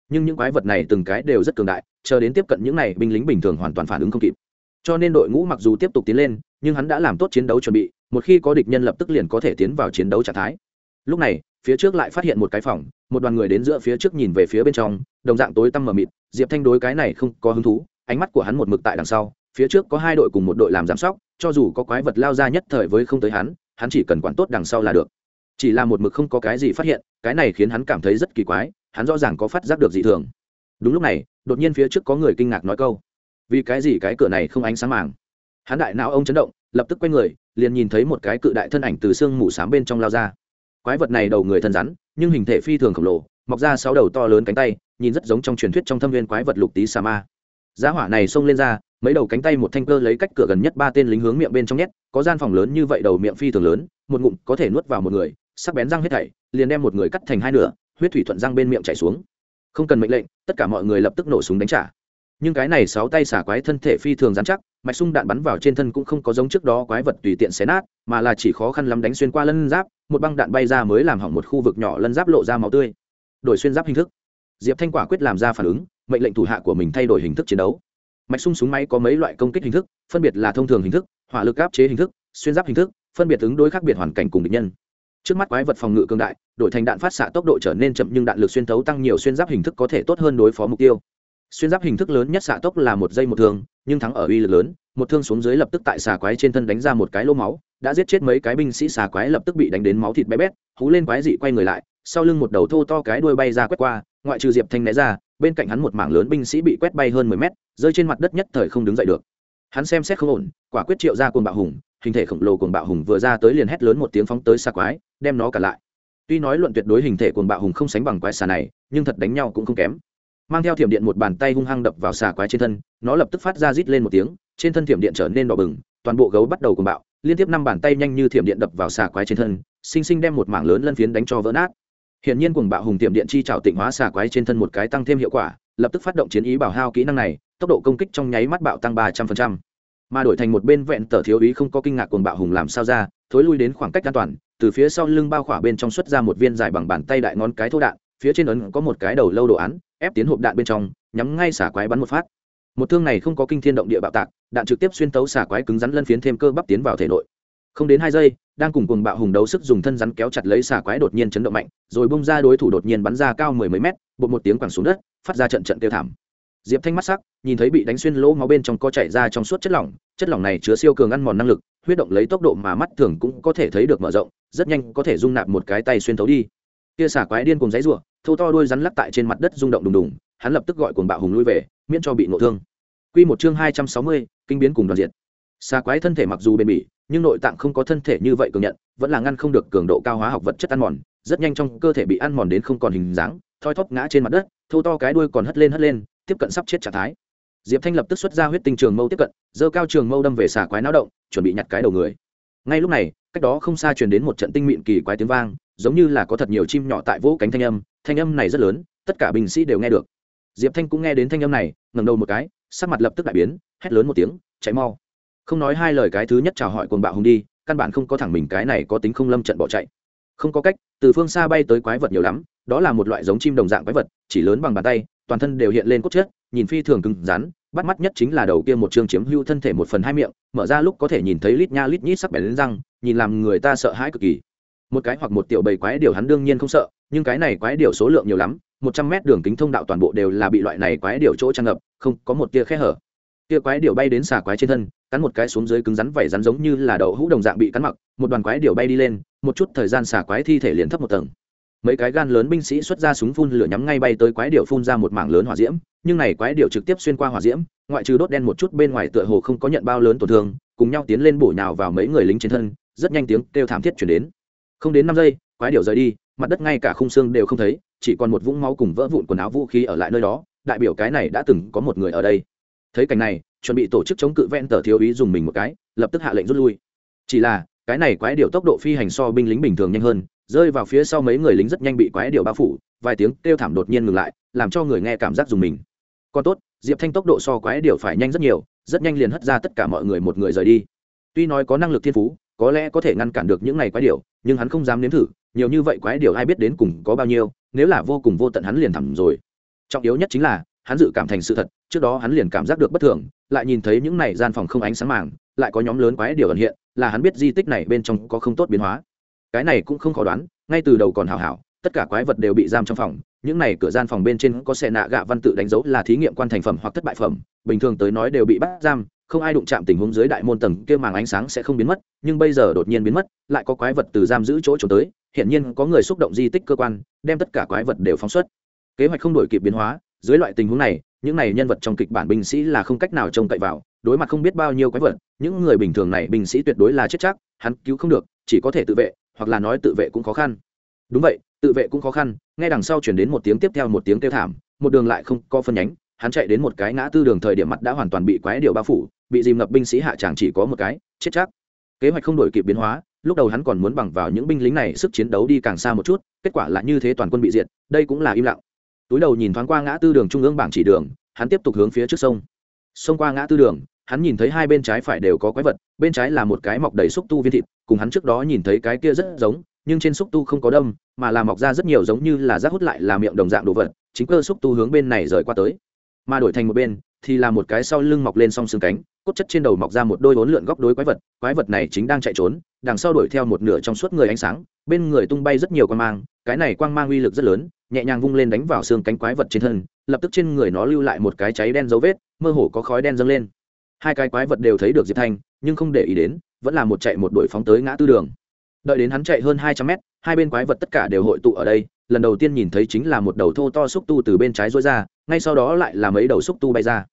Nhưng những quái vật này từng cái đều rất cường đại, chờ đến tiếp cận những này binh lính bình thường hoàn toàn phản ứng không kịp. Cho nên đội ngũ mặc dù tiếp tục tiến lên, nhưng hắn đã làm tốt chiến đấu chuẩn bị một khi có địch nhân lập tức liền có thể tiến vào chiến đấu trạng thái. Lúc này, phía trước lại phát hiện một cái phòng, một đoàn người đến giữa phía trước nhìn về phía bên trong, đồng dạng tối tăm mờ mịt. Diệp thanh đối cái này không có hứng thú, ánh mắt của hắn một mực tại đằng sau, phía trước có hai đội cùng một đội làm giám sóc, cho dù có quái vật lao ra nhất thời với không tới hắn hắn chỉ cần quản tốt đằng sau là được. Chỉ là một mực không có cái gì phát hiện, cái này khiến hắn cảm thấy rất kỳ quái, hắn rõ ràng có phát giác được dị thường. Đúng lúc này, đột nhiên phía trước có người kinh ngạc nói câu, vì cái gì cái cửa này không ánh sáng màng? Hắn đại não ông chấn động, lập tức quay người liền nhìn thấy một cái cự đại thân ảnh từ xương mù s á m bên trong lao ra. Quái vật này đầu người thân rắn, nhưng hình thể phi thường khổng lồ, mọc ra sáu đầu to lớn cánh tay, nhìn rất giống trong truyền thuyết trong thâm viên quái vật lục tý sa ma. Giá hỏa này xông lên ra, mấy đầu cánh tay một thanh cơ lấy cách cửa gần nhất ba tên lính hướng miệng bên trong nhét, có gian phòng lớn như vậy đầu miệng phi thường lớn, một ngụm có thể nuốt vào một người, sắc bén răng hết thảy, liền đem một người cắt thành hai nửa, huyết thủy thuận răng bên miệng chảy xuống. Không cần mệnh lệnh, tất cả mọi người lập tức nổ súng đánh trả nhưng cái này sáu tay xả quái thân thể phi thường dán chắc, mạch sung đạn bắn vào trên thân cũng không có giống trước đó quái vật tùy tiện xé nát, mà là chỉ khó khăn lắm đánh xuyên qua lân giáp, một băng đạn bay ra mới làm hỏng một khu vực nhỏ lân giáp lộ ra máu tươi. Đổi xuyên giáp hình thức. Diệp thanh quả quyết làm ra phản ứng, mệnh lệnh thủ hạ của mình thay đổi hình thức chiến đấu. Mạch sung súng máy có mấy loại công kích hình thức, phân biệt là thông thường hình thức, hỏa lực áp chế hình thức, xuyên giáp hình thức, phân biệt ứng đối khác biệt hoàn cảnh cùng địch nhân. Trước mắt quái vật phòng ngự cường đại, đổi thành đạn phát xạ tốc độ trở nên chậm nhưng đạn lực xuyên thấu tăng nhiều xuyên giáp hình thức có thể tốt hơn đối phó mục tiêu xuyên giáp hình thức lớn nhất xạ tốc là một giây một thương, nhưng thắng ở uy lực lớn, một thương xuống dưới lập tức tại xà quái trên thân đánh ra một cái lô máu, đã giết chết mấy cái binh sĩ xà quái lập tức bị đánh đến máu thịt bé bét, hú lên quái dị quay người lại, sau lưng một đầu thô to cái đuôi bay ra quét qua, ngoại trừ diệp thanh né ra, bên cạnh hắn một mảng lớn binh sĩ bị quét bay hơn mười mét, rơi trên mặt đất nhất thời không đứng dậy được. Hắn xem xét không ổn, quả quyết triệu ra cồn bạo hùng, hình thể khổng lồ cồn bạo hùng vừa ra tới liền hét lớn một tiếng phóng tới xà quái, đem nó cả lại. Tuy nói luận tuyệt đối hình thể cồn bạo hùng không sánh bằng quái xà này, nhưng thật đánh nhau cũng không kém mang theo thiểm điện một bàn tay hung hăng đập vào xà quái trên thân, nó lập tức phát ra rít lên một tiếng, trên thân thiểm điện trở nên đỏ bừng, toàn bộ gấu bắt đầu cùng bạo, liên tiếp năm bàn tay nhanh như thiểm điện đập vào xà quái trên thân sinh sinh đem một mảng lớn lân phiến đánh cho vỡ nát. Hiện nhiên cùng bạo hùng tiệm điện chi trào tịnh hóa xà quái trên thân một cái tăng thêm hiệu quả, lập tức phát động chiến ý bảo hao kỹ năng này, tốc độ công kích trong nháy mắt bạo tăng ba trăm phần trăm. Mà đổi thành một bên vẹn tờ thiếu ý không có kinh ngạc cuồng bạo hùng làm sao ra, thối lui đến khoảng cách an toàn, từ phía sau lưng bao khỏa bên trong xuất ra một viên dài bằng bàn tay đại ngón cái thô đạn, phía trên ấn có một cái đầu lâu đồ án ép tiến hộp đạn bên trong, nhắm ngay xả quái bắn một phát. Một thương này không có kinh thiên động địa bạo tạc, đạn trực tiếp xuyên tấu xả quái cứng rắn lân phiến thêm cơ bắp tiến vào thể nội. Không đến hai giây, đang cùng cùng bạo hùng đấu sức dùng thân rắn kéo chặt lấy xả quái đột nhiên chấn động mạnh, rồi bung ra đối thủ đột nhiên bắn ra cao mười mấy mét, bột một tiếng quẳng xuống đất, phát ra trận trận tiêu thảm. Diệp thanh mắt sắc, nhìn thấy bị đánh xuyên lỗ máu bên trong co chảy ra trong suốt chất lỏng chất lỏng này chứa siêu cường ăn mòn năng lực, huyết động lấy tốc độ mà mắt thường cũng có thể thấy được mở rộng, rất nhanh có thể dung nạp một cái tay xuyên thấu đi kia xả quái điên cùng giấy rủa thâu to đuôi rắn lắc tại trên mặt đất rung động đùng đùng hắn lập tức gọi cuồng bạo hùng lui về miễn cho bị nộ thương Quy một chương hai trăm sáu mươi, kinh biến cùng đoàn diệt. Xà quái thân thể mặc dù bền bỉ, nhưng nội tạng không có thân thể như vậy cường nhận, vẫn là ngăn không được cường độ cao hóa học vật chất ăn mòn, rất nhanh trong cơ thể bị ăn mòn đến không còn hình dáng, thoi thóp ngã trên mặt đất, thô to cái đuôi còn hất lên hất lên, tiếp cận sắp chết trạng thái. Diệp Thanh lập tức xuất ra huyết tinh trường mâu tiếp cận, giơ cao trường mâu đâm về xà quái náo động, chuẩn bị nhặt cái đầu người. Ngay lúc này, cách đó không xa truyền đến một trận tinh mịn kỳ quái tiếng vang, giống như là có thật nhiều chim nhỏ tại vỗ cánh thanh âm, thanh âm này rất lớn, tất cả binh sĩ đều nghe được. Diệp thanh cũng nghe đến thanh âm này ngẩng đầu một cái sắc mặt lập tức đại biến hét lớn một tiếng chạy mau. Không nói hai lời cái thứ nhất chào hỏi cuồng bạo hùng đi căn bản không có thẳng mình cái này có tính không lâm trận bỏ chạy. Không có cách từ phương xa bay tới quái vật nhiều lắm đó là một loại giống chim đồng dạng quái vật chỉ lớn bằng bàn tay toàn thân đều hiện lên cốt chất nhìn phi thường cứng rắn bắt mắt nhất chính là đầu kia một chương chiếm hưu thân thể một phần hai miệng mở ra lúc có thể nhìn thấy lít nha lít nhít sắc bén lên răng nhìn làm người ta sợ hãi cực kỳ một cái hoặc một tiểu bầy quái điều hắn đương nhiên không sợ, nhưng cái này quái điều số lượng nhiều lắm, một trăm mét đường kính thông đạo toàn bộ đều là bị loại này quái điều chỗ tràn ngập, không có một tia khe hở. Tia quái điều bay đến xà quái trên thân, cắn một cái xuống dưới cứng rắn vảy rắn giống như là đậu hũ đồng dạng bị cắn mặc, một đoàn quái điều bay đi lên, một chút thời gian xà quái thi thể liền thấp một tầng. Mấy cái gan lớn binh sĩ xuất ra súng phun lửa nhắm ngay bay tới quái điệu phun ra một mảng lớn hỏa diễm, nhưng này quái điệu trực tiếp xuyên qua hỏa diễm, ngoại trừ đốt đen một chút bên ngoài tựa hồ không có nhận bao lớn tổn thương, cùng nhau tiến lên bổ nhào vào mấy người lính trên thân, rất nhanh tiếng kêu thảm thiết chuyển đến không đến năm giây, quái điệu rời đi, mặt đất ngay cả khung xương đều không thấy, chỉ còn một vũng máu cùng vỡ vụn quần áo vũ khí ở lại nơi đó, đại biểu cái này đã từng có một người ở đây. Thấy cảnh này, chuẩn bị tổ chức chống cự ven tờ thiếu úy dùng mình một cái, lập tức hạ lệnh rút lui. Chỉ là, cái này quái điệu tốc độ phi hành so binh lính bình thường nhanh hơn, rơi vào phía sau mấy người lính rất nhanh bị quái điệu bao phủ, vài tiếng kêu thảm đột nhiên ngừng lại, làm cho người nghe cảm giác dùng mình. Còn tốt, diệp thanh tốc độ so quái điệu phải nhanh rất nhiều, rất nhanh liền hất ra tất cả mọi người một người rời đi. Tuy nói có năng lực thiên phú có lẽ có thể ngăn cản được những này quái điều, nhưng hắn không dám nếm thử nhiều như vậy quái điều ai biết đến cùng có bao nhiêu nếu là vô cùng vô tận hắn liền thẳm rồi. Trọng yếu nhất chính là hắn dự cảm thành sự thật trước đó hắn liền cảm giác được bất thường lại nhìn thấy những này gian phòng không ánh sáng màng lại có nhóm lớn quái điều ẩn hiện là hắn biết di tích này bên trong có không tốt biến hóa. Cái này cũng không khó đoán ngay từ đầu còn hảo hảo tất cả quái vật đều bị giam trong phòng những này cửa gian phòng bên trên có xe nạ gạ văn tự đánh dấu là thí nghiệm quan thành phẩm hoặc thất bại phẩm bình thường tới nói đều bị bắt giam không ai đụng chạm tình huống dưới đại môn tầng kia màng ánh sáng sẽ không biến mất, nhưng bây giờ đột nhiên biến mất, lại có quái vật từ giam giữ chỗ trốn tới hiện nhiên có người xúc động di tích cơ quan, đem tất cả quái vật đều phóng xuất. Kế hoạch không đổi kịp biến hóa, dưới loại tình huống này, những này nhân vật trong kịch bản binh sĩ là không cách nào trông cậy vào, đối mặt không biết bao nhiêu quái vật, những người bình thường này binh sĩ tuyệt đối là chết chắc, hắn cứu không được, chỉ có thể tự vệ, hoặc là nói tự vệ cũng khó khăn. Đúng vậy, tự vệ cũng khó khăn, nghe đằng sau chuyển đến một tiếng tiếp theo một tiếng kêu thảm, một đường lại không có phân nhánh hắn chạy đến một cái ngã tư đường thời điểm mặt đã hoàn toàn bị quái điều bao phủ, bị dìm ngập binh sĩ hạ tràng chỉ có một cái, chết chắc. Kế hoạch không đổi kịp biến hóa, lúc đầu hắn còn muốn bằng vào những binh lính này sức chiến đấu đi càng xa một chút, kết quả là như thế toàn quân bị diệt, đây cũng là im lặng. Túi đầu nhìn thoáng qua ngã tư đường trung ương bảng chỉ đường, hắn tiếp tục hướng phía trước sông. Xông qua ngã tư đường, hắn nhìn thấy hai bên trái phải đều có quái vật, bên trái là một cái mọc đầy xúc tu viên thịt, cùng hắn trước đó nhìn thấy cái kia rất giống, nhưng trên xúc tu không có đâm, mà là mọc ra rất nhiều giống như là rác hút lại là miệng đồng dạng đồ vật, chính cơ xúc tu hướng bên này rời qua tới mà đổi thành một bên, thì là một cái sau lưng mọc lên song xương cánh, cốt chất trên đầu mọc ra một đôi bốn lượn góc đối quái vật quái vật này chính đang chạy trốn, đằng sau đuổi theo một nửa trong suốt người ánh sáng, bên người tung bay rất nhiều quang mang, cái này quang mang uy lực rất lớn, nhẹ nhàng vung lên đánh vào xương cánh quái vật trên thân, lập tức trên người nó lưu lại một cái cháy đen dấu vết, mơ hồ có khói đen dâng lên. Hai cái quái vật đều thấy được diệp thanh, nhưng không để ý đến, vẫn là một chạy một đuổi phóng tới ngã tư đường. Đợi đến hắn chạy hơn hai trăm mét, hai bên quái vật tất cả đều hội tụ ở đây lần đầu tiên nhìn thấy chính là một đầu thô to xúc tu từ bên trái rối ra, ngay sau đó lại là mấy đầu xúc tu bay ra.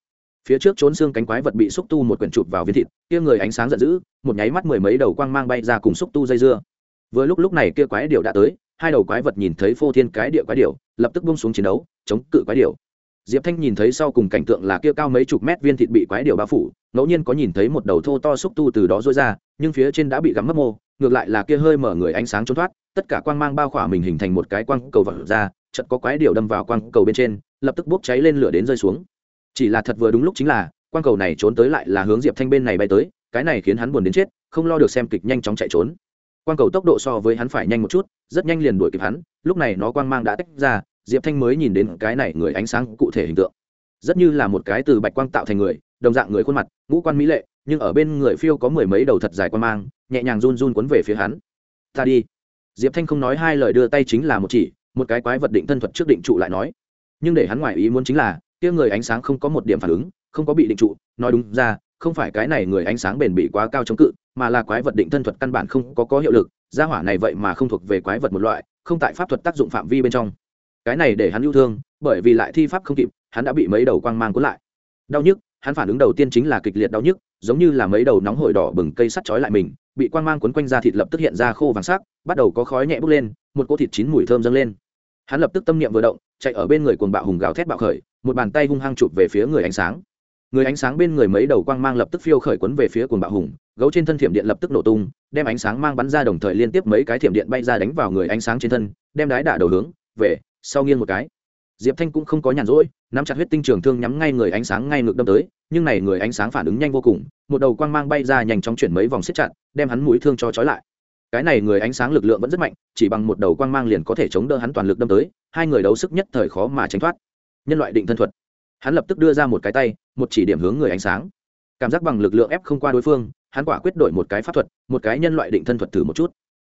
Phía trước trốn xương cánh quái vật bị xúc tu một quyển chụp vào viên thịt, kia người ánh sáng giận dữ, một nháy mắt mười mấy đầu quang mang bay ra cùng xúc tu dây dưa. Vừa lúc lúc này kia quái điệu đã tới, hai đầu quái vật nhìn thấy phô thiên cái địa quái điệu lập tức bung xuống chiến đấu, chống cự quái điệu diệp thanh nhìn thấy sau cùng cảnh tượng là kia cao mấy chục mét viên thịt bị quái điệu bao phủ, ngẫu nhiên có nhìn thấy một đầu thô to xúc tu từ đó rối ra, nhưng phía trên đã bị gắm mất mô, ngược lại là kia hơi mở người ánh sáng trốn thoát tất cả quang mang bao khỏa mình hình thành một cái quang cầu vật ra chật có quái điệu đâm vào quang cầu bên trên, lập tức bốc cháy lên lửa đến rơi xuống. Chỉ là thật vừa đúng lúc chính là, quang cầu này trốn tới lại là hướng diệp thanh bên này bay tới, cái này khiến hắn buồn đến chết, không lo được xem kịch nhanh chóng chạy trốn. Quang cầu tốc độ so với hắn phải nhanh một chút, rất nhanh liền đuổi kịp hắn, lúc này nó quang mang đã tách ra, diệp thanh mới nhìn đến cái này người ánh sáng cụ thể hình tượng. Rất như là một cái từ bạch quang tạo thành người, đồng dạng người khuôn mặt, ngũ quan mỹ lệ, nhưng ở bên người phiêu có mười mấy đầu thật dài quang mang, nhẹ nhàng run run quấn về phía hắn. Ta đi diệp thanh không nói hai lời đưa tay chính là một chỉ, một cái quái vật định thân thuật trước định trụ lại nói. Nhưng để hắn ngoài ý muốn chính là, kia người ánh sáng không có một điểm phản ứng, không có bị định trụ, nói đúng ra, không phải cái này người ánh sáng bền bỉ quá cao chống cự, mà là quái vật định thân thuật căn bản không có có hiệu lực, gia hỏa này vậy mà không thuộc về quái vật một loại, không tại pháp thuật tác dụng phạm vi bên trong. Cái này để hắn yêu thương, bởi vì lại thi pháp không kịp, hắn đã bị mấy đầu quang mang cuốn lại. Đau nhức, hắn phản ứng đầu tiên chính là kịch liệt đau nhức, giống như là mấy đầu nóng hổi đỏ bừng cây sắt chói lại mình bị quang mang quấn quanh ra thịt lập tức hiện ra khô vàng sắc, bắt đầu có khói nhẹ bốc lên, một cỗ thịt chín mùi thơm dâng lên. Hắn lập tức tâm niệm vừa động, chạy ở bên người cuồng bạo hùng gào thét bạo khởi, một bàn tay hung hăng chụp về phía người ánh sáng. Người ánh sáng bên người mấy đầu quang mang lập tức phiêu khởi quấn về phía cuồng bạo hùng, gấu trên thân thiểm điện lập tức nổ tung, đem ánh sáng mang bắn ra đồng thời liên tiếp mấy cái thiểm điện bay ra đánh vào người ánh sáng trên thân, đem đái đả đầu hướng, về, sau nghiêng một cái diệp thanh cũng không có nhàn rỗi, nắm chặt huyết tinh trường thương nhắm ngay người ánh sáng ngay ngược đâm tới, nhưng này người ánh sáng phản ứng nhanh vô cùng, một đầu quang mang bay ra nhanh chóng chuyển mấy vòng xếp chặt, đem hắn mũi thương cho trói lại. Cái này người ánh sáng lực lượng vẫn rất mạnh, chỉ bằng một đầu quang mang liền có thể chống đỡ hắn toàn lực đâm tới, hai người đấu sức nhất thời khó mà tránh thoát. Nhân loại định thân thuật. Hắn lập tức đưa ra một cái tay, một chỉ điểm hướng người ánh sáng. Cảm giác bằng lực lượng ép không qua đối phương, hắn quả quyết đổi một cái pháp thuật, một cái nhân loại định thân thuật thử một chút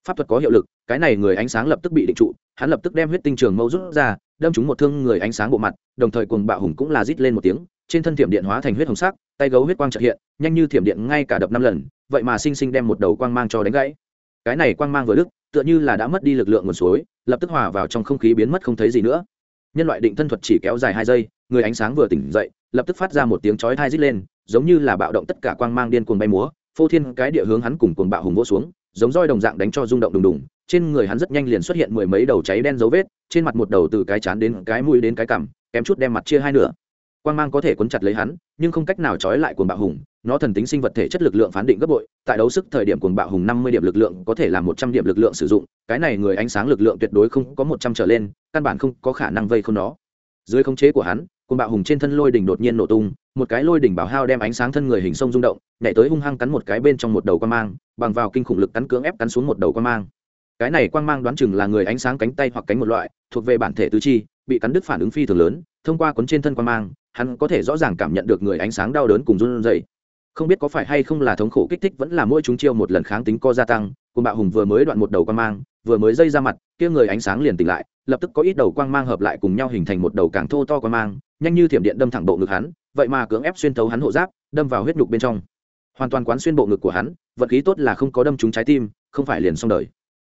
pháp thuật có hiệu lực, cái này người ánh sáng lập tức bị định trụ, hắn lập tức đem huyết tinh trường mâu rút ra, đâm trúng một thương người ánh sáng bộ mặt, đồng thời cuồng bạo hùng cũng là rít lên một tiếng, trên thân thiểm điện hóa thành huyết hồng sắc, tay gấu huyết quang trợ hiện, nhanh như thiểm điện ngay cả đập năm lần, vậy mà sinh sinh đem một đầu quang mang cho đánh gãy. Cái này quang mang vừa đức tựa như là đã mất đi lực lượng nguồn suối, lập tức hòa vào trong không khí biến mất không thấy gì nữa. Nhân loại định thân thuật chỉ kéo dài hai giây, người ánh sáng vừa tỉnh dậy, lập tức phát ra một tiếng chói thai rít lên, giống như là bạo động tất cả quang mang điên cuồng bay múa, phô thiên cái địa hướng hắn cùng cuồng bạo hùng vỗ xuống giống roi đồng dạng đánh cho rung động đùng đùng. Trên người hắn rất nhanh liền xuất hiện mười mấy đầu cháy đen dấu vết, trên mặt một đầu từ cái chán đến cái mũi đến cái cằm, kém chút đem mặt chia hai nửa. Quang mang có thể cuốn chặt lấy hắn, nhưng không cách nào trói lại cuồng bạo hùng, nó thần tính sinh vật thể chất lực lượng phán định gấp bội, tại đấu sức thời điểm cuồng bạo hùng năm mươi điểm lực lượng có thể là một trăm điểm lực lượng sử dụng, cái này người ánh sáng lực lượng tuyệt đối không có một trăm trở lên, căn bản không có khả năng vây không nó. Dưới khống chế của hắn, cuồng bạo hùng trên thân lôi đỉnh đột nhiên nổ tung, một cái lôi đỉnh bảo hao đem ánh sáng thân người hình sông rung động, nhảy tới hung hăng cắn một cái bên trong một đầu quan mang bằng vào kinh khủng lực cắn cưỡng ép cắn xuống một đầu quang mang. Cái này quang mang đoán chừng là người ánh sáng cánh tay hoặc cánh một loại, thuộc về bản thể tứ chi, bị cắn đứt phản ứng phi thường lớn, thông qua cuốn trên thân quang mang, hắn có thể rõ ràng cảm nhận được người ánh sáng đau đớn cùng run rẩy. Không biết có phải hay không là thống khổ kích thích vẫn là mỗi chúng chiêu một lần kháng tính co gia tăng, cùng bạo hùng vừa mới đoạn một đầu quang mang, vừa mới dây ra mặt, kia người ánh sáng liền tỉnh lại, lập tức có ít đầu quang mang hợp lại cùng nhau hình thành một đầu càng thô to quang mang, nhanh như thiểm điện đâm thẳng bộ ngực hắn, vậy mà cưỡng ép xuyên thấu hắn hộ giáp, đâm vào huyết nhục bên trong hoàn toàn quán xuyên bộ ngực của hắn vật khí tốt là không có đâm trúng trái tim, không phải liền xong đời.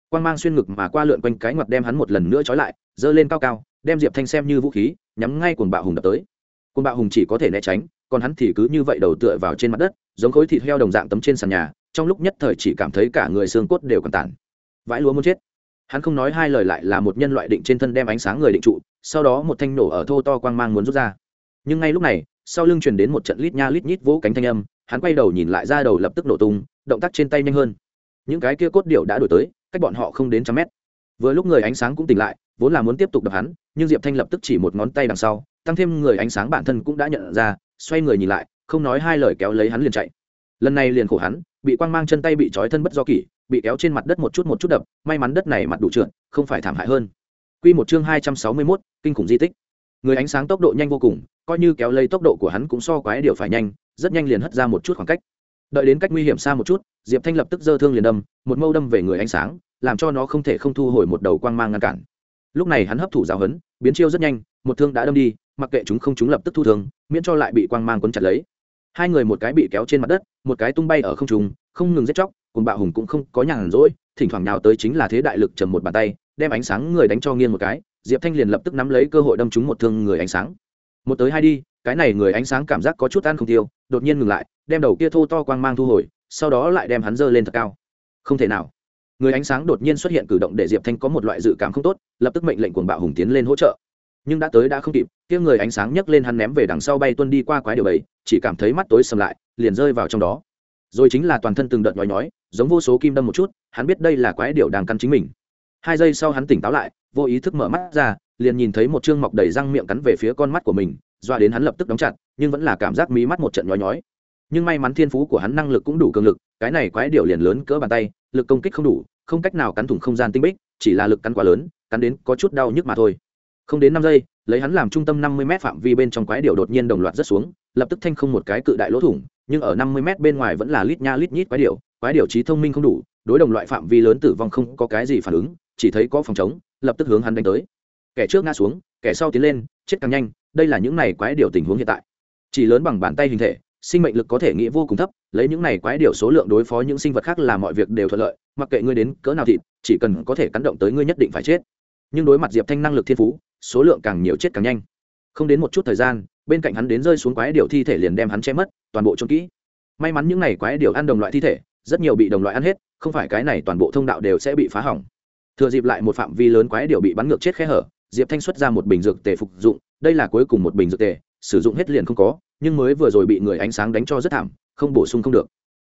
Quang mang xuyên ngực mà qua lượn quanh cái ngoặt đem hắn một lần nữa trói lại, giơ lên cao cao, đem diệp thanh xem như vũ khí, nhắm ngay cuồng bạo hùng đập tới. Cuồng bạo hùng chỉ có thể né tránh, còn hắn thì cứ như vậy đầu tựa vào trên mặt đất, giống khối thịt heo đồng dạng tấm trên sàn nhà, trong lúc nhất thời chỉ cảm thấy cả người xương cốt đều còn tản. Vãi lúa muốn chết. Hắn không nói hai lời lại là một nhân loại định trên thân đem ánh sáng người định trụ, sau đó một thanh nổ ở thô to quang mang muốn rút ra. Nhưng ngay lúc này sau lưng truyền đến một trận lít nha lít nhít vỗ cánh thanh âm, hắn quay đầu nhìn lại ra đầu lập tức nổ tung, động tác trên tay nhanh hơn. Những cái kia cốt điệu đã đổi tới, cách bọn họ không đến trăm mét. Vừa lúc người ánh sáng cũng tỉnh lại, vốn là muốn tiếp tục đập hắn, nhưng diệp thanh lập tức chỉ một ngón tay đằng sau, tăng thêm người ánh sáng bản thân cũng đã nhận ra, xoay người nhìn lại, không nói hai lời kéo lấy hắn liền chạy. Lần này liền khổ hắn, bị quang mang chân tay bị trói thân bất do kỷ, bị kéo trên mặt đất một chút một chút đập, may mắn đất này mặt đủ trượt, không phải thảm hại hơn. Quy một chương hai trăm sáu mươi mốt, kinh khủng di tích. Người ánh sáng tốc độ nhanh vô cùng coi như kéo lấy tốc độ của hắn cũng so quái điều phải nhanh, rất nhanh liền hất ra một chút khoảng cách. Đợi đến cách nguy hiểm xa một chút, diệp thanh lập tức dơ thương liền đâm, một mâu đâm về người ánh sáng, làm cho nó không thể không thu hồi một đầu quang mang ngăn cản. Lúc này hắn hấp thụ giáo hấn biến chiêu rất nhanh, một thương đã đâm đi, mặc kệ chúng không chúng lập tức thu thương, miễn cho lại bị quang mang quấn chặt lấy. Hai người một cái bị kéo trên mặt đất, một cái tung bay ở không trùng không ngừng giết chóc, cùng bạo hùng cũng không có nhàn rỗi, thỉnh thoảng nào tới chính là thế đại lực trầm một bàn tay, đem ánh sáng người đánh cho nghiêng một cái, diệp thanh liền lập tức nắm lấy cơ hội đâm trúng một thương người ánh sáng một tới hai đi, cái này người ánh sáng cảm giác có chút ăn không tiêu, đột nhiên ngừng lại, đem đầu kia thô to quang mang thu hồi, sau đó lại đem hắn dơ lên thật cao. Không thể nào. Người ánh sáng đột nhiên xuất hiện cử động để diệp thanh có một loại dự cảm không tốt, lập tức mệnh lệnh cuồng bạo hùng tiến lên hỗ trợ. Nhưng đã tới đã không kịp, kia người ánh sáng nhấc lên hắn ném về đằng sau bay tuân đi qua quái điều bầy, chỉ cảm thấy mắt tối sầm lại, liền rơi vào trong đó. Rồi chính là toàn thân từng đợt nhói nhói, giống vô số kim đâm một chút, hắn biết đây là quái điều đang căn chính mình. Hai giây sau hắn tỉnh táo lại, vô ý thức mở mắt ra liền nhìn thấy một chương mọc đầy răng miệng cắn về phía con mắt của mình, doa đến hắn lập tức đóng chặt, nhưng vẫn là cảm giác mí mắt một trận nhói nhói. Nhưng may mắn thiên phú của hắn năng lực cũng đủ cường lực, cái này quái điều liền lớn cỡ bàn tay, lực công kích không đủ, không cách nào cắn thủng không gian tinh bích, chỉ là lực cắn quá lớn, cắn đến có chút đau nhức mà thôi. Không đến năm giây, lấy hắn làm trung tâm năm mươi m phạm vi bên trong quái điều đột nhiên đồng loạt rất xuống, lập tức thanh không một cái cự đại lỗ thủng, nhưng ở năm mươi m bên ngoài vẫn là lít nha lít nhít quái điều quái điều trí thông minh không đủ, đối đồng loại phạm vi lớn tử vong không có cái gì phản ứng, chỉ thấy có phòng chống, lập tức hướng hắn đánh tới kẻ trước ngã xuống, kẻ sau tiến lên, chết càng nhanh, đây là những này quái điều tình huống hiện tại. Chỉ lớn bằng bàn tay hình thể, sinh mệnh lực có thể nghĩ vô cùng thấp, lấy những này quái điều số lượng đối phó những sinh vật khác là mọi việc đều thuận lợi, mặc kệ ngươi đến cỡ nào thịt, chỉ cần có thể cắn động tới ngươi nhất định phải chết. Nhưng đối mặt diệp thanh năng lực thiên phú, số lượng càng nhiều chết càng nhanh. Không đến một chút thời gian, bên cạnh hắn đến rơi xuống quái điều thi thể liền đem hắn che mất, toàn bộ trôn kỹ. May mắn những n à y quái điều ăn đồng loại thi thể, rất nhiều bị đồng loại ăn hết, không phải cái này toàn bộ thông đạo đều sẽ bị phá hỏng. Thừa dịp lại một phạm vi lớn quái điều bị bắn ngược chết khe hở diệp thanh xuất ra một bình dược tề phục dụng, đây là cuối cùng một bình dược tề, sử dụng hết liền không có, nhưng mới vừa rồi bị người ánh sáng đánh cho rất thảm, không bổ sung không được.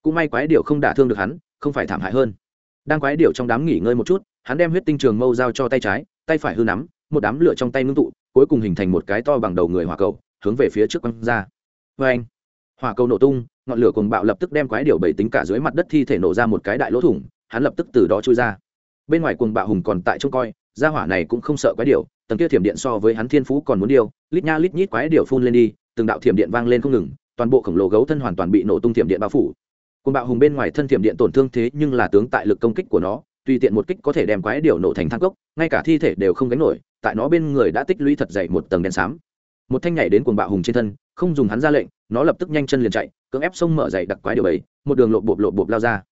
Cũng may quái điệu không đả thương được hắn, không phải thảm hại hơn. Đang quái điệu trong đám nghỉ ngơi một chút, hắn đem huyết tinh trường mâu giao cho tay trái, tay phải hư nắm, một đám lửa trong tay ngưng tụ, cuối cùng hình thành một cái to bằng đầu người hỏa cầu, hướng về phía trước quăng ra. Vê anh, hỏa cầu nổ tung, ngọn lửa cùng bạo lập tức đem quái điệu bảy tính cả dưới mặt đất thi thể nổ ra một cái đại lỗ thủng, hắn lập tức từ đó trôi ra. Bên ngoài cuồng bạo hùng còn tại trông coi gia hỏa này cũng không sợ quái điệu tầng kia thiểm điện so với hắn thiên phú còn muốn điêu, lít nha lít nhít quái điệu phun lên đi, từng đạo thiểm điện vang lên không ngừng, toàn bộ khổng lồ gấu thân hoàn toàn bị nổ tung thiểm điện bao phủ. Côn bạo hùng bên ngoài thân thiểm điện tổn thương thế nhưng là tướng tại lực công kích của nó, tùy tiện một kích có thể đem quái điểu nổ thành thang cốc, ngay cả thi thể đều không gánh nổi, tại nó bên người đã tích lũy thật dày một tầng đen xám. Một thanh nhảy đến cuồng bạo hùng trên thân, không dùng hắn ra lệnh, nó lập tức nhanh chân liền chạy, cưỡng ép sông mở dày đặc quái điều bầy, một đường lộp bộp lộp bộp lao ra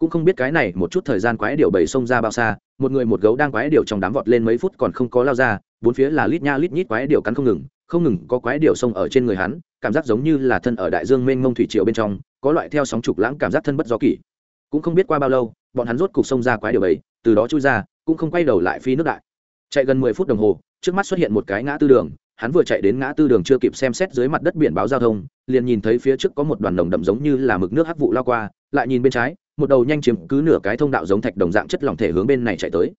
cũng không biết cái này, một chút thời gian quái điệu bầy xông ra bao xa, một người một gấu đang quái điệu trong đám vọt lên mấy phút còn không có lao ra, bốn phía là lít nha lít nhít quái điệu cắn không ngừng không ngừng có quái điệu xông ở trên người hắn, cảm giác giống như là thân ở đại dương mênh mông thủy triều bên trong, có loại theo sóng trục lãng cảm giác thân bất do kỷ. Cũng không biết qua bao lâu, bọn hắn rốt cục xông ra quái điệu bảy từ đó chui ra, cũng không quay đầu lại phi nước đại. Chạy gần mười phút đồng hồ, trước mắt xuất hiện một cái ngã tư đường, hắn vừa chạy đến ngã tư đường chưa kịp xem xét dưới mặt đất biển báo giao thông, liền nhìn thấy phía trước có một đoàn đồng đậm giống như là mực nước hắc vụ lao qua, lại nhìn bên trái một đầu nhanh chiếm cứ nửa cái thông đạo giống thạch đồng dạng chất lỏng thể hướng bên này chạy tới.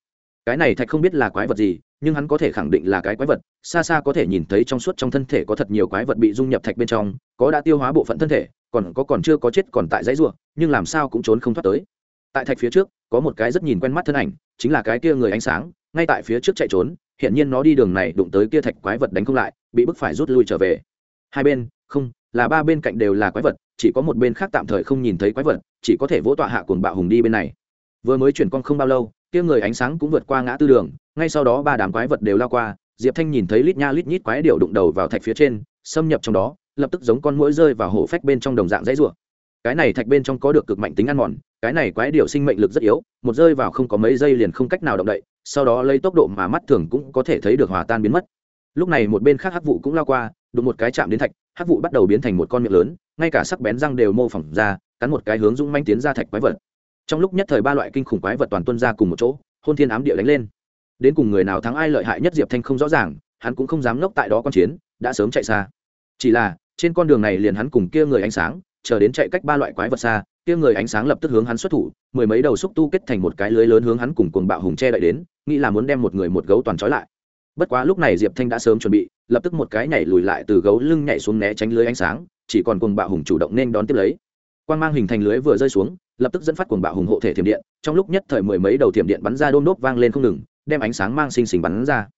Cái này thạch không biết là quái vật gì, nhưng hắn có thể khẳng định là cái quái vật, xa xa có thể nhìn thấy trong suốt trong thân thể có thật nhiều quái vật bị dung nhập thạch bên trong, có đã tiêu hóa bộ phận thân thể, còn có còn chưa có chết còn tại dãy ruộng, nhưng làm sao cũng trốn không thoát tới. Tại thạch phía trước, có một cái rất nhìn quen mắt thân ảnh, chính là cái kia người ánh sáng, ngay tại phía trước chạy trốn hiện nhiên nó đi đường này đụng tới kia thạch quái vật đánh không lại, bị bức phải rút lui trở về. Hai bên, không, là ba bên cạnh đều là quái vật chỉ có một bên khác tạm thời không nhìn thấy quái vật, chỉ có thể vỗ tọa hạ cuồng bạo hùng đi bên này. Vừa mới chuyển con không bao lâu, kia người ánh sáng cũng vượt qua ngã tư đường, ngay sau đó ba đám quái vật đều lao qua, diệp thanh nhìn thấy lít nha lít nhít quái điệu đụng đầu vào thạch phía trên, xâm nhập trong đó, lập tức giống con mũi rơi vào hổ phách bên trong đồng dạng dãy rủa. Cái này thạch bên trong có được cực mạnh tính ăn mòn, cái này quái điệu sinh mệnh lực rất yếu, một rơi vào không có mấy giây liền không cách nào động đậy, sau đó lấy tốc độ mà mắt thường cũng có thể thấy được hòa tan biến mất. Lúc này một bên khác hắc vụ cũng lao qua, đụng một cái chạm đến thạch, hắc vụ bắt đầu biến thành một con miệng lớn ngay cả sắc bén răng đều mô phỏng ra, cắn một cái hướng dũng manh tiến ra thạch quái vật. Trong lúc nhất thời ba loại kinh khủng quái vật toàn tuân ra cùng một chỗ, hôn thiên ám địa đánh lên. Đến cùng người nào thắng ai lợi hại nhất diệp thanh không rõ ràng, hắn cũng không dám ngốc tại đó con chiến, đã sớm chạy xa. Chỉ là, trên con đường này liền hắn cùng kia người ánh sáng, chờ đến chạy cách ba loại quái vật xa, kia người ánh sáng lập tức hướng hắn xuất thủ, mười mấy đầu xúc tu kết thành một cái lưới lớn hướng hắn cùng cuồng bạo hùng che đậy đến, nghĩ là muốn đem một người một gấu toàn trói lại. Bất quá lúc này diệp thanh đã sớm chuẩn bị, lập tức một cái nhảy lùi lại từ gấu lưng nhảy xuống né tránh lưới ánh sáng chỉ còn cuồng bạo hùng chủ động nên đón tiếp lấy. Quan mang hình thành lưới vừa rơi xuống, lập tức dẫn phát cuồng bạo hùng hộ thể thiểm điện, trong lúc nhất thời mười mấy đầu thiểm điện bắn ra đôm đốp vang lên không ngừng, đem ánh sáng mang xinh xình bắn ra.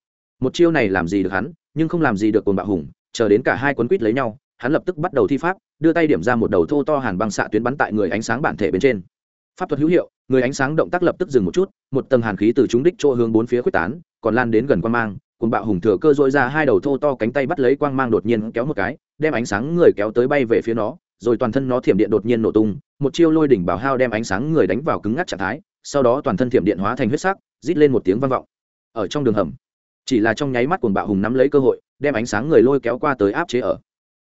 Một chiêu này làm gì được hắn, nhưng không làm gì được cuồng bạo hùng, chờ đến cả hai quấn quýt lấy nhau, hắn lập tức bắt đầu thi pháp, đưa tay điểm ra một đầu thô to hàn băng xạ tuyến bắn tại người ánh sáng bản thể bên trên. Pháp thuật hữu hiệu, người ánh sáng động tác lập tức dừng một chút, một tầng hàn khí từ chúng đích chỗ hướng bốn phía quyết tán, còn lan đến gần quan mang cùng bạo hùng thừa cơ dội ra hai đầu thô to cánh tay bắt lấy quang mang đột nhiên kéo một cái, đem ánh sáng người kéo tới bay về phía nó, rồi toàn thân nó thiểm điện đột nhiên nổ tung, một chiêu lôi đỉnh bảo hao đem ánh sáng người đánh vào cứng ngắt trạng thái, sau đó toàn thân thiểm điện hóa thành huyết sắc, rít lên một tiếng vang vọng. Ở trong đường hầm, chỉ là trong nháy mắt cuồng bạo hùng nắm lấy cơ hội, đem ánh sáng người lôi kéo qua tới áp chế ở.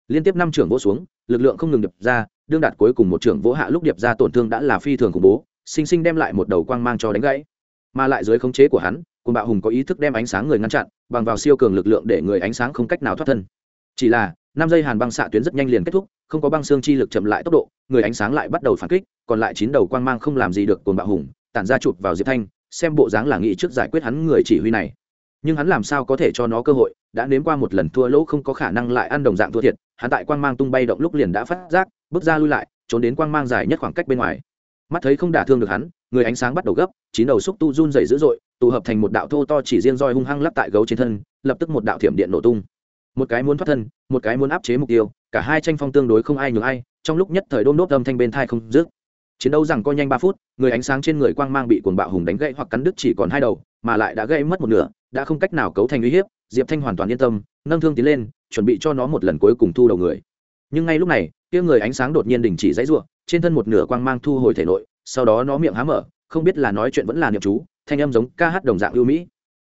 Liên tiếp năm trưởng vỗ xuống, lực lượng không ngừng điệp ra, đương đạt cuối cùng một trưởng vỗ hạ lúc điệp ra tổn thương đã là phi thường khủng bố, sinh sinh đem lại một đầu quang mang cho đánh gãy. Mà lại dưới khống chế của hắn cùng bạo hùng có ý thức đem ánh sáng người ngăn chặn bằng vào siêu cường lực lượng để người ánh sáng không cách nào thoát thân. Chỉ là, năm giây hàn băng xạ tuyến rất nhanh liền kết thúc, không có băng xương chi lực chậm lại tốc độ, người ánh sáng lại bắt đầu phản kích, còn lại chín đầu quang mang không làm gì được cồn bạo hùng, tản ra chụp vào diệp thanh, xem bộ dáng là nghĩ trước giải quyết hắn người chỉ huy này. Nhưng hắn làm sao có thể cho nó cơ hội, đã nếm qua một lần thua lỗ không có khả năng lại ăn đồng dạng thua thiệt, hắn tại quang mang tung bay động lúc liền đã phát giác, bước ra lui lại, trốn đến quang mang dài nhất khoảng cách bên ngoài. Mắt thấy không đả thương được hắn người ánh sáng bắt đầu gấp, chín đầu xúc tu run dày dữ dội, tụ hợp thành một đạo thô to chỉ riêng roi hung hăng lắp tại gấu trên thân, lập tức một đạo thiểm điện nổ tung. Một cái muốn thoát thân, một cái muốn áp chế mục tiêu, cả hai tranh phong tương đối không ai nhường ai, trong lúc nhất thời đôm đốt âm thanh bên thai không dứt. Chiến đấu rằng coi nhanh ba phút, người ánh sáng trên người quang mang bị cuồng bạo hùng đánh gãy hoặc cắn đứt chỉ còn hai đầu, mà lại đã gây mất một nửa, đã không cách nào cấu thành uy hiếp, diệp thanh hoàn toàn yên tâm, nâng thương tiến lên, chuẩn bị cho nó một lần cuối cùng thu đầu người. Nhưng ngay lúc này, kia người ánh sáng đột nhiên đình chỉ dãy ruộng trên thân một nửa quang mang thu hồi thể nội sau đó nó miệng há mở, không biết là nói chuyện vẫn là niệm chú, thanh âm giống ca hát đồng dạng ưu mỹ.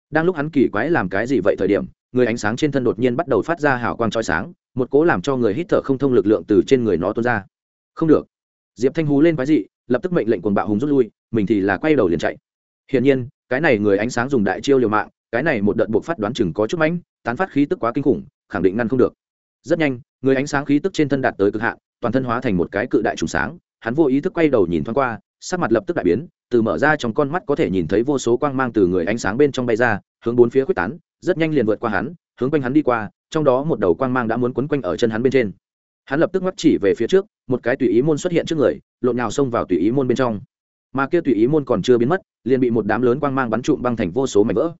Đang lúc hắn kỳ quái làm cái gì vậy thời điểm, người ánh sáng trên thân đột nhiên bắt đầu phát ra hào quang trói sáng, một cố làm cho người hít thở không thông lực lượng từ trên người nó tuôn ra. Không được. Diệp thanh hú lên quái dị, lập tức mệnh lệnh quần bạo hùng rút lui, mình thì là quay đầu liền chạy. Hiển nhiên, cái này người ánh sáng dùng đại chiêu liều mạng, cái này một đợt buộc phát đoán chừng có chút mãnh, tán phát khí tức quá kinh khủng, khẳng định ngăn không được. Rất nhanh, người ánh sáng khí tức trên thân đạt tới cực hạn, toàn thân hóa thành một cái cự đại trùng sáng, hắn vô ý thức quay đầu nhìn thoáng qua sắc mặt lập tức đại biến, từ mở ra trong con mắt có thể nhìn thấy vô số quang mang từ người ánh sáng bên trong bay ra, hướng bốn phía quyết tán, rất nhanh liền vượt qua hắn, hướng quanh hắn đi qua, trong đó một đầu quang mang đã muốn quấn quanh ở chân hắn bên trên. Hắn lập tức ngắt chỉ về phía trước, một cái tùy ý môn xuất hiện trước người, lộn nhào xông vào tùy ý môn bên trong. Mà kia tùy ý môn còn chưa biến mất, liền bị một đám lớn quang mang bắn trụm băng thành vô số mảnh vỡ.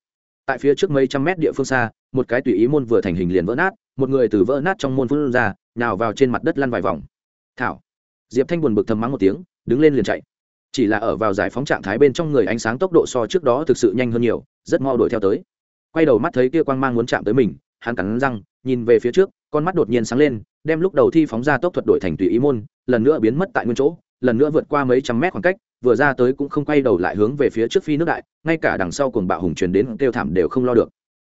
Tại phía trước mấy trăm mét địa phương xa, một cái tùy ý môn vừa thành hình liền vỡ nát, một người từ vỡ nát trong môn phun ra nào vào trên mặt đất lăn vài vòng. Thảo. Diệp thanh buồn bực thầm mắng một tiếng, đứng lên liền chạy chỉ là ở vào giải phóng trạng thái bên trong người ánh sáng tốc độ so trước đó thực sự nhanh hơn nhiều, rất mau đuổi theo tới. Quay đầu mắt thấy kia quang mang muốn chạm tới mình, hắn cắn răng, nhìn về phía trước, con mắt đột nhiên sáng lên, đem lúc đầu thi phóng ra tốc thuật đổi thành tùy ý môn, lần nữa biến mất tại nguyên chỗ, lần nữa vượt qua mấy trăm mét khoảng cách, vừa ra tới cũng không quay đầu lại hướng về phía trước phi nước đại, ngay cả đằng sau cùng bạo hùng truyền đến kêu thảm đều không lo được.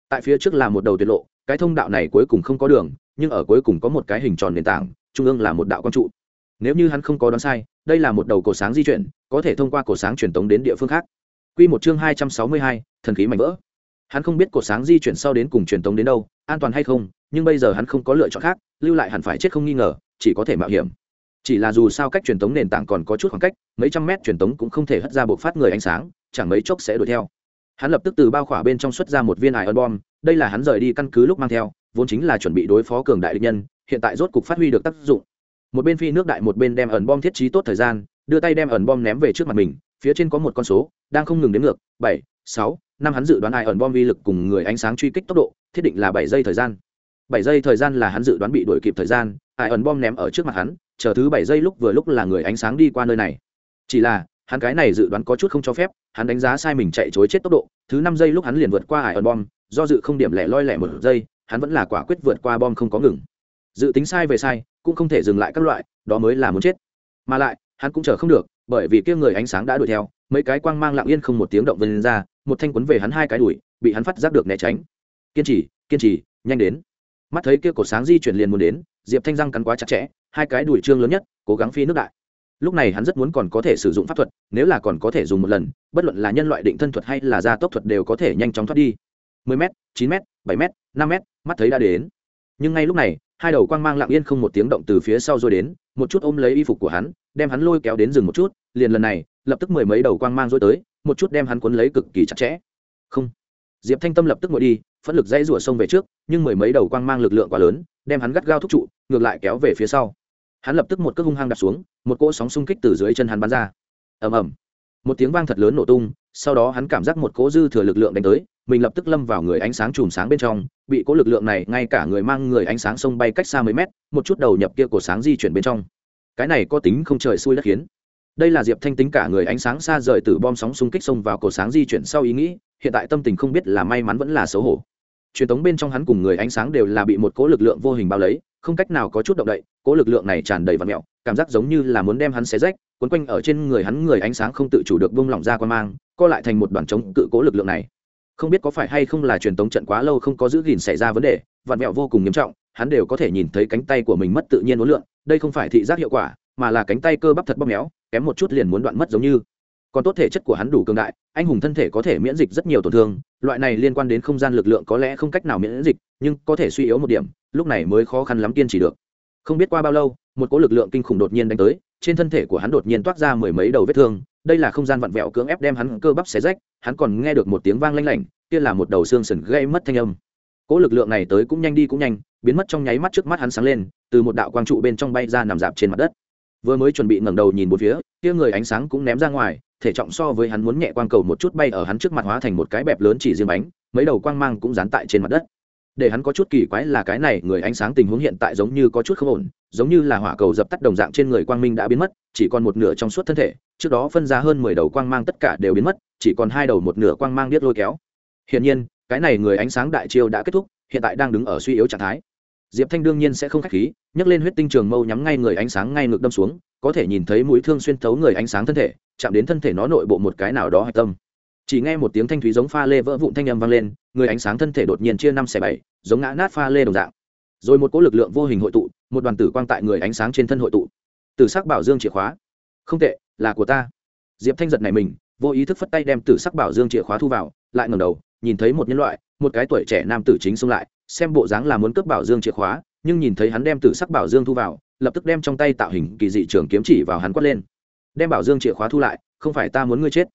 Tại phía trước là một đầu tuyệt lộ, cái thông đạo này cuối cùng không có đường, nhưng ở cuối cùng có một cái hình tròn nền tảng, trung ương là một đạo quang trụ. Nếu như hắn không có đoán sai, đây là một đầu cổ sáng di chuyển có thể thông qua cổ sáng truyền tống đến địa phương khác. Quy một chương hai trăm sáu mươi hai, thần khí mạnh vỡ. Hắn không biết cổ sáng di chuyển sau đến cùng truyền tống đến đâu an toàn hay không nhưng bây giờ hắn không có lựa chọn khác lưu lại hẳn phải chết không nghi ngờ chỉ có thể mạo hiểm. Chỉ là dù sao cách truyền tống nền tảng còn có chút khoảng cách mấy trăm mét truyền tống cũng không thể hất ra bộ phát người ánh sáng chẳng mấy chốc sẽ đuổi theo. Hắn lập tức từ bao khỏa bên trong xuất ra một viên ải ân bom đây là hắn rời đi căn cứ lúc mang theo vốn chính là chuẩn bị đối phó cường đại địch nhân hiện tại rốt cục phát huy được tác dụng. Một bên phi nước đại một bên đem ẩn bom thiết trí tốt thời gian đưa tay đem ẩn bom ném về trước mặt mình, phía trên có một con số, đang không ngừng đến ngược, bảy, sáu, năm hắn dự đoán ai ẩn bom vi lực cùng người ánh sáng truy kích tốc độ, thiết định là bảy giây thời gian. Bảy giây thời gian là hắn dự đoán bị đuổi kịp thời gian, ai ẩn bom ném ở trước mặt hắn, chờ thứ bảy giây lúc vừa lúc là người ánh sáng đi qua nơi này. Chỉ là, hắn cái này dự đoán có chút không cho phép, hắn đánh giá sai mình chạy chối chết tốc độ, thứ năm giây lúc hắn liền vượt qua ải ẩn bom, do dự không điểm lẻ loi lẻ một giây, hắn vẫn là quả quyết vượt qua bom không có ngừng. Dự tính sai về sai, cũng không thể dừng lại các loại, đó mới là muốn chết. Mà lại hắn cũng chờ không được, bởi vì kia người ánh sáng đã đuổi theo, mấy cái quang mang lặng yên không một tiếng động vân ra, một thanh quấn về hắn hai cái đuổi bị hắn phát giác được né tránh. Kiên trì kiên trì, nhanh đến. Mắt thấy kia cột sáng di chuyển liền muốn đến, diệp thanh răng cắn quá chặt chẽ, hai cái đuổi trương lớn nhất, cố gắng phi nước đại. Lúc này hắn rất muốn còn có thể sử dụng pháp thuật, nếu là còn có thể dùng một lần, bất luận là nhân loại định thân thuật hay là gia tốc thuật đều có thể nhanh chóng thoát đi. 10 m 9 m 7 m 5 m mắt thấy đã đến. Nhưng ngay lúc này, hai đầu quang mang lặng yên không một tiếng động từ phía sau rồi đến, một chút ôm lấy y phục của hắn đem hắn lôi kéo đến rừng một chút, liền lần này, lập tức mười mấy đầu quang mang dối tới, một chút đem hắn cuốn lấy cực kỳ chặt chẽ. Không. Diệp thanh tâm lập tức ngồi đi, phẫn lực dãy rủa sông về trước, nhưng mười mấy đầu quang mang lực lượng quá lớn, đem hắn gắt gao thúc trụ, ngược lại kéo về phía sau. Hắn lập tức một cước hung hăng đặt xuống, một cỗ sóng xung kích từ dưới chân hắn bắn ra. Ầm ầm. Một tiếng vang thật lớn nổ tung, sau đó hắn cảm giác một cỗ dư thừa lực lượng đánh tới, mình lập tức lâm vào người ánh sáng chùm sáng bên trong, bị cỗ lực lượng này ngay cả người mang người ánh sáng sông bay cách xa mấy mét, một chút đầu nhập kia của sáng di chuyển bên trong cái này có tính không trời xui đất khiến. Đây là diệp thanh tính cả người ánh sáng xa rời từ bom sóng xung kích xông vào cổ sáng di chuyển sau ý nghĩ, hiện tại tâm tình không biết là may mắn vẫn là xấu hổ. Truyền thống bên trong hắn cùng người ánh sáng đều là bị một cỗ lực lượng vô hình bao lấy, không cách nào có chút động đậy, cỗ lực lượng này tràn đầy và mẹo, cảm giác giống như là muốn đem hắn xé rách quấn quanh ở trên người hắn người ánh sáng không tự chủ được bung lỏng ra quan mang, co lại thành một đoàn chống cự cố lực lượng này. Không biết có phải hay không là truyền tống trận quá lâu không có giữ gìn xảy ra vấn đề vạn mẹo vô cùng nghiêm trọng hắn đều có thể nhìn thấy cánh tay của mình mất tự nhiên uốn lượn, đây không phải thị giác hiệu quả, mà là cánh tay cơ bắp thật bóp méo, kém một chút liền muốn đoạn mất giống như. Còn tốt thể chất của hắn đủ cường đại, anh hùng thân thể có thể miễn dịch rất nhiều tổn thương, loại này liên quan đến không gian lực lượng có lẽ không cách nào miễn dịch, nhưng có thể suy yếu một điểm, lúc này mới khó khăn lắm kiên trì được. Không biết qua bao lâu, một cỗ lực lượng kinh khủng đột nhiên đánh tới, trên thân thể của hắn đột nhiên toát ra mười mấy đầu vết thương, đây là không gian vặn vẹo cưỡng ép đem hắn cơ bắp xé rách, hắn còn nghe được một tiếng vang lanh lảnh, kia là một đầu xương sần gây mất thanh âm cỗ lực lượng này tới cũng nhanh đi cũng nhanh, biến mất trong nháy mắt trước mắt hắn sáng lên, từ một đạo quang trụ bên trong bay ra nằm dạp trên mặt đất. Vừa mới chuẩn bị ngẩng đầu nhìn một phía, kia người ánh sáng cũng ném ra ngoài, thể trọng so với hắn muốn nhẹ quang cầu một chút bay ở hắn trước mặt hóa thành một cái bẹp lớn chỉ riêng bánh, mấy đầu quang mang cũng dán tại trên mặt đất. Để hắn có chút kỳ quái là cái này người ánh sáng tình huống hiện tại giống như có chút không ổn, giống như là hỏa cầu dập tắt đồng dạng trên người quang minh đã biến mất, chỉ còn một nửa trong suốt thân thể, trước đó phân ra hơn mười đầu quang mang tất cả đều biến mất, chỉ còn hai đầu một nửa quang mang biết lôi kéo. Hiển nhiên cái này người ánh sáng đại chiêu đã kết thúc, hiện tại đang đứng ở suy yếu trạng thái. Diệp thanh đương nhiên sẽ không k h á c h khí, nhấc lên huyết tinh trường mâu nhắm ngay người ánh sáng ngay ngược đâm xuống, có thể nhìn thấy mũi thương xuyên thấu người ánh sáng thân thể, chạm đến thân thể nó nội bộ một cái nào đó hạch tâm. Chỉ nghe một tiếng thanh thúy giống pha lê vỡ vụn thanh âm vang lên, người ánh sáng thân thể đột nhiên chia năm xẻ bảy, giống ngã nát pha lê đồng dạng. Rồi một cỗ lực lượng vô hình hội tụ, một đoàn tử quang tại người ánh sáng trên thân hội tụ. Tử sắc bảo dương chìa khóa. Không tệ, là của ta. Diệp thanh giật này mình, vô ý thức phất tay đem tử sắc bảo dương chìa khóa thu vào, lại ngầm đầu nhìn thấy một nhân loại, một cái tuổi trẻ nam tử chính xông lại, xem bộ dáng là muốn cướp bảo dương chìa khóa, nhưng nhìn thấy hắn đem tử sắc bảo dương thu vào, lập tức đem trong tay tạo hình kỳ dị trường kiếm chỉ vào hắn quát lên. Đem bảo dương chìa khóa thu lại, không phải ta muốn ngươi chết.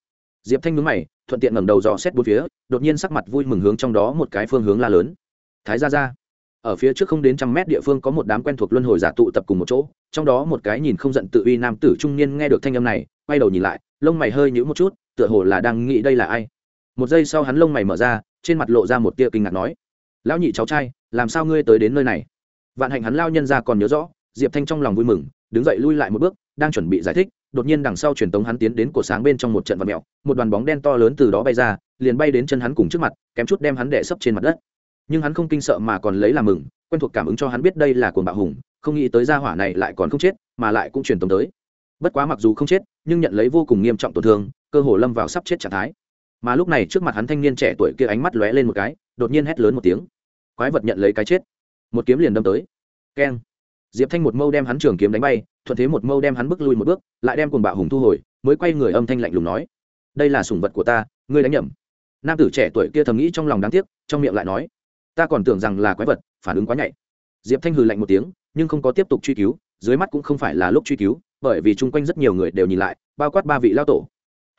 Diệp thanh mướn mày, thuận tiện ngẩng đầu dò xét bốn phía, đột nhiên sắc mặt vui mừng hướng trong đó một cái phương hướng la lớn. Thái gia gia. Ở phía trước không đến trăm mét địa phương có một đám quen thuộc luân hồi giả tụ tập cùng một chỗ, trong đó một cái nhìn không giận tự uy nam tử trung niên nghe được thanh âm này, quay đầu nhìn lại, lông mày hơi nhíu một chút, tựa hồ là đang nghĩ đây là ai một giây sau hắn lông mày mở ra, trên mặt lộ ra một tia kinh ngạc nói, lão nhị cháu trai, làm sao ngươi tới đến nơi này? Vạn hạnh hắn lao nhân ra còn nhớ rõ, diệp thanh trong lòng vui mừng, đứng dậy lui lại một bước, đang chuẩn bị giải thích, đột nhiên đằng sau truyền tống hắn tiến đến cổ sáng bên trong một trận vật mèo một đoàn bóng đen to lớn từ đó bay ra, liền bay đến chân hắn cùng trước mặt, kém chút đem hắn đè sấp trên mặt đất. Nhưng hắn không kinh sợ mà còn lấy làm mừng, quen thuộc cảm ứng cho hắn biết đây là cuồng bạo hùng, không nghĩ tới gia hỏa này lại còn không chết, mà lại cũng truyền tống tới. Bất quá mặc dù không chết, nhưng nhận lấy vô cùng nghiêm trọng tổn thương, cơ hồ lâm vào sắp chết trạng thái mà lúc này trước mặt hắn thanh niên trẻ tuổi kia ánh mắt lóe lên một cái, đột nhiên hét lớn một tiếng. Quái vật nhận lấy cái chết. Một kiếm liền đâm tới. Keng. Diệp thanh một mâu đem hắn trường kiếm đánh bay, thuận thế một mâu đem hắn bước lui một bước, lại đem cùng bạo hùng thu hồi, mới quay người âm thanh lạnh lùng nói, đây là sủng vật của ta, ngươi đánh nhầm. Nam tử trẻ tuổi kia thầm nghĩ trong lòng đáng tiếc, trong miệng lại nói, ta còn tưởng rằng là quái vật, phản ứng quá nhạy. Diệp thanh hừ lạnh một tiếng, nhưng không có tiếp tục truy cứu, dưới mắt cũng không phải là lúc truy cứu, bởi vì chung quanh rất nhiều người đều nhìn lại, bao quát ba vị lao tổ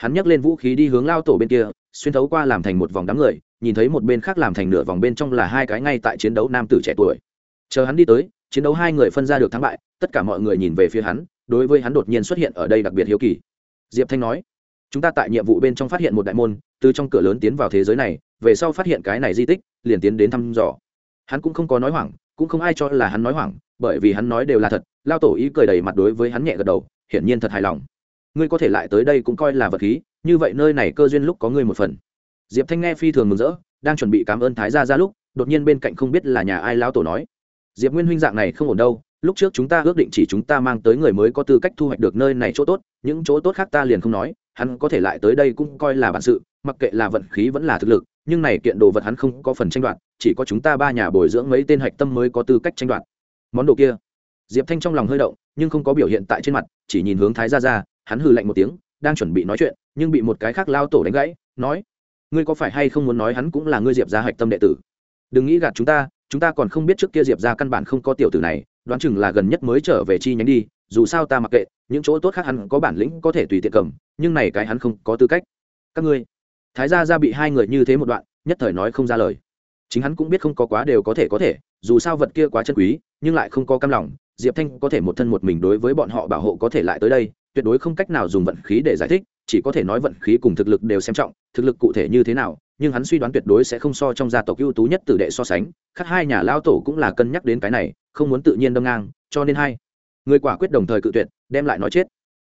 hắn nhấc lên vũ khí đi hướng lao tổ bên kia, xuyên thấu qua làm thành một vòng đám người, nhìn thấy một bên khác làm thành nửa vòng bên trong là hai cái ngay tại chiến đấu nam tử trẻ tuổi. Chờ hắn đi tới, chiến đấu hai người phân ra được thắng bại, tất cả mọi người nhìn về phía hắn, đối với hắn đột nhiên xuất hiện ở đây đặc biệt hiếu kỳ. Diệp thanh nói, chúng ta tại nhiệm vụ bên trong phát hiện một đại môn, từ trong cửa lớn tiến vào thế giới này, về sau phát hiện cái này di tích, liền tiến đến thăm dò. Hắn cũng không có nói hoảng, cũng không ai cho là hắn nói hoảng, bởi vì hắn nói đều là thật, lao tổ ý cười đầy mặt đối với hắn nhẹ gật đầu, hiển nhiên thật hài lòng ngươi có thể lại tới đây cũng coi là vật khí, như vậy nơi này cơ duyên lúc có ngươi một phần. Diệp thanh nghe phi thường mừng rỡ, đang chuẩn bị cảm ơn thái gia ra lúc, đột nhiên bên cạnh không biết là nhà ai lão tổ nói. Diệp nguyên huynh dạng này không ổn đâu, lúc trước chúng ta ước định chỉ chúng ta mang tới người mới có tư cách thu hoạch được nơi này chỗ tốt, những chỗ tốt khác ta liền không nói, hắn có thể lại tới đây cũng coi là bản sự, mặc kệ là vận khí vẫn là thực lực, nhưng này kiện đồ vật hắn không có phần tranh đoạt, chỉ có chúng ta ba nhà bồi dưỡng mấy tên hạch tâm mới có tư cách tranh đoạt. Món đồ kia. Diệp thanh trong lòng hơi động, nhưng không có biểu hiện tại trên mặt, chỉ nhìn hướng thái ra ra hắn hừ lạnh một tiếng, đang chuẩn bị nói chuyện, nhưng bị một cái khác lao tổ đánh gãy, nói, ngươi có phải hay không muốn nói hắn cũng là ngươi diệp gia hạch tâm đệ tử? Đừng nghĩ gạt chúng ta chúng ta còn không biết trước kia diệp ra căn bản không có tiểu tử này, đoán chừng là gần nhất mới trở về chi nhánh đi, dù sao ta mặc kệ, những chỗ tốt khác hắn có bản lĩnh có thể tùy tiện cầm, nhưng này cái hắn không có tư cách. Các ngươi. Thái gia ra bị hai người như thế một đoạn, nhất thời nói không ra lời. Chính hắn cũng biết không có quá đều có thể có thể, dù sao vật kia quá chân quý, nhưng lại không có cam lòng, diệp thanh có thể một thân một mình đối với bọn họ bảo hộ có thể lại tới đây tuyệt đối không cách nào dùng vận khí để giải thích, chỉ có thể nói vận khí cùng thực lực đều xem trọng, thực lực cụ thể như thế nào, nhưng hắn suy đoán tuyệt đối sẽ không so trong gia tộc ưu tú nhất tử đệ so sánh, khác hai nhà lao tổ cũng là cân nhắc đến cái này, không muốn tự nhiên đâm ngang, cho nên hai người quả quyết đồng thời cự tuyệt, đem lại nói chết.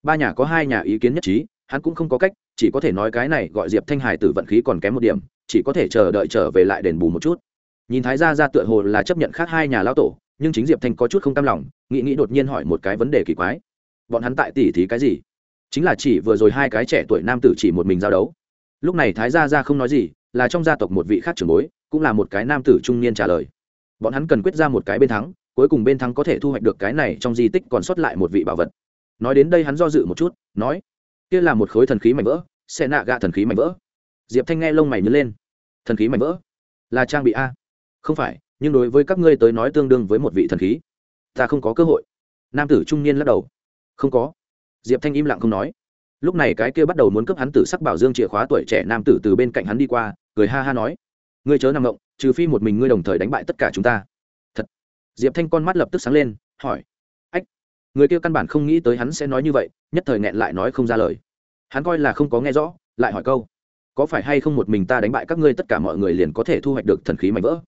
Ba nhà có hai nhà ý kiến nhất trí, hắn cũng không có cách, chỉ có thể nói cái này gọi diệp thanh hải tử vận khí còn kém một điểm, chỉ có thể chờ đợi trở về lại đền bù một chút. Nhìn thái gia ra tựa hồ là chấp nhận khác hai nhà lao tổ, nhưng chính diệp thanh có chút không cam lòng, nghĩ nghĩ đột nhiên hỏi một cái vấn đề kỳ quái bọn hắn tại tỉ thí cái gì? Chính là chỉ vừa rồi hai cái trẻ tuổi nam tử chỉ một mình giao đấu. Lúc này thái gia ra không nói gì, là trong gia tộc một vị khác trưởng bối, cũng là một cái nam tử trung niên trả lời. Bọn hắn cần quyết ra một cái bên thắng, cuối cùng bên thắng có thể thu hoạch được cái này trong di tích còn sót lại một vị bảo vật. Nói đến đây hắn do dự một chút, nói, kia là một khối thần khí mảnh vỡ xe nạ gạ thần khí mảnh vỡ. Diệp thanh nghe lông mày nhớ lên. Thần khí mảnh vỡ? Là trang bị a? Không phải, nhưng đối với các ngươi tới nói tương đương với một vị thần khí. Ta không có cơ hội. Nam tử trung niên lắc đầu không có. Diệp thanh im lặng không nói. Lúc này cái kia bắt đầu muốn cướp hắn tử sắc bảo dương chìa khóa tuổi trẻ nam tử từ bên cạnh hắn đi qua, cười ha ha nói, ngươi chớ nằm ngộng trừ phi một mình ngươi đồng thời đánh bại tất cả chúng ta. Thật. Diệp thanh con mắt lập tức sáng lên, hỏi, ách, người kia căn bản không nghĩ tới hắn sẽ nói như vậy, nhất thời nghẹn lại nói không ra lời. Hắn coi là không có nghe rõ, lại hỏi câu, có phải hay không một mình ta đánh bại các ngươi tất cả mọi người liền có thể thu hoạch được thần khí mạnh vỡ?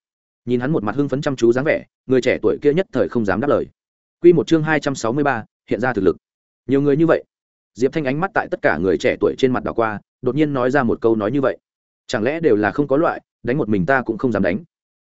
Nhìn hắn một mặt hưng phấn chăm chú dáng vẻ, người trẻ tuổi kia nhất thời không dám đáp lời. Q một chương hai trăm sáu mươi ba hiện ra thực lực. Nhiều người như vậy. Diệp thanh ánh mắt tại tất cả người trẻ tuổi trên mặt đảo qua, đột nhiên nói ra một câu nói như vậy. Chẳng lẽ đều là không có loại, đánh một mình ta cũng không dám đánh.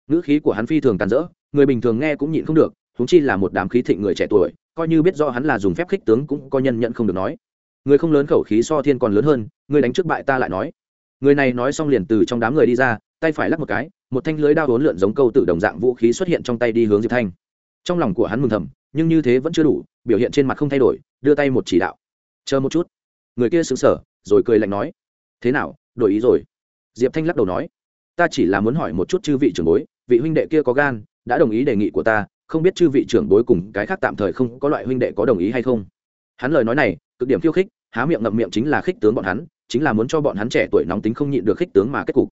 Ngữ khí của hắn phi thường tàn rỡ, người bình thường nghe cũng nhịn không được húng chi là một đám khí thịnh người trẻ tuổi, coi như biết do hắn là dùng phép khích tướng cũng có nhân nhận không được nói. Người không lớn khẩu khí so thiên còn lớn hơn, người đánh trước bại ta lại nói. Người này nói xong liền từ trong đám người đi ra, tay phải lắc một cái, một thanh lưới đao hốn lượn giống câu tự đồng dạng vũ khí xuất hiện trong tay đi hướng diệp thanh. Trong lòng của hắn mừng thầm, nhưng như thế vẫn chưa đủ biểu hiện trên mặt không thay đổi, đưa tay một chỉ đạo. Chờ một chút. Người kia xứng sở rồi cười lạnh nói. Thế nào, đổi ý rồi? Diệp thanh lắc đầu nói. Ta chỉ là muốn hỏi một chút chư vị trưởng bối, vị huynh đệ kia có gan, đã đồng ý đề nghị của ta, không biết chư vị trưởng bối cùng cái khác tạm thời không có loại huynh đệ có đồng ý hay không? Hắn lời nói này, cực điểm khiêu khích, há miệng ngậm miệng chính là khích tướng bọn hắn, chính là muốn cho bọn hắn trẻ tuổi nóng tính không nhịn được khích tướng mà kết cục.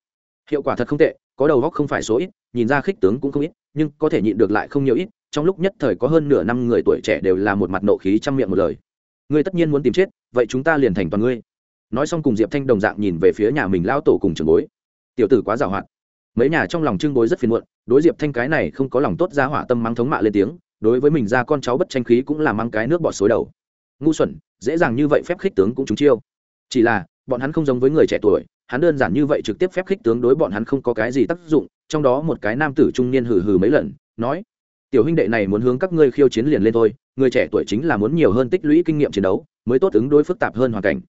Hiệu quả thật không tệ, có đầu góc không phải số ít, nhìn ra khích tướng cũng không ít, nhưng có thể nhịn được lại không nhiều ít trong lúc nhất thời có hơn nửa năm người tuổi trẻ đều là một mặt nộ khí trong miệng một lời. Ngươi tất nhiên muốn tìm chết, vậy chúng ta liền thành toàn ngươi. Nói xong cùng diệp thanh đồng dạng nhìn về phía nhà mình lao tổ cùng trường bối. Tiểu tử quá giàu hoạt. Mấy nhà trong lòng trưng bối rất phiền muộn, đối diệp thanh cái này không có lòng tốt ra hỏa tâm mắng thống mạ lên tiếng, đối với mình ra con cháu bất tranh khí cũng là mang cái nước bọt xối đầu. Ngu xuẩn, dễ dàng như vậy phép khích tướng cũng trúng chiêu. Chỉ là, bọn hắn không giống với người trẻ tuổi, hắn đơn giản như vậy trực tiếp phép khích tướng đối bọn hắn không có cái gì tác dụng, trong đó một cái nam tử trung niên hừ hừ mấy lần, nói tiểu huynh đệ này muốn hướng các ngươi khiêu chiến liền lên thôi, người trẻ tuổi chính là muốn nhiều hơn tích lũy kinh nghiệm chiến đấu, mới tốt ứng đối phức tạp hơn hoàn cảnh.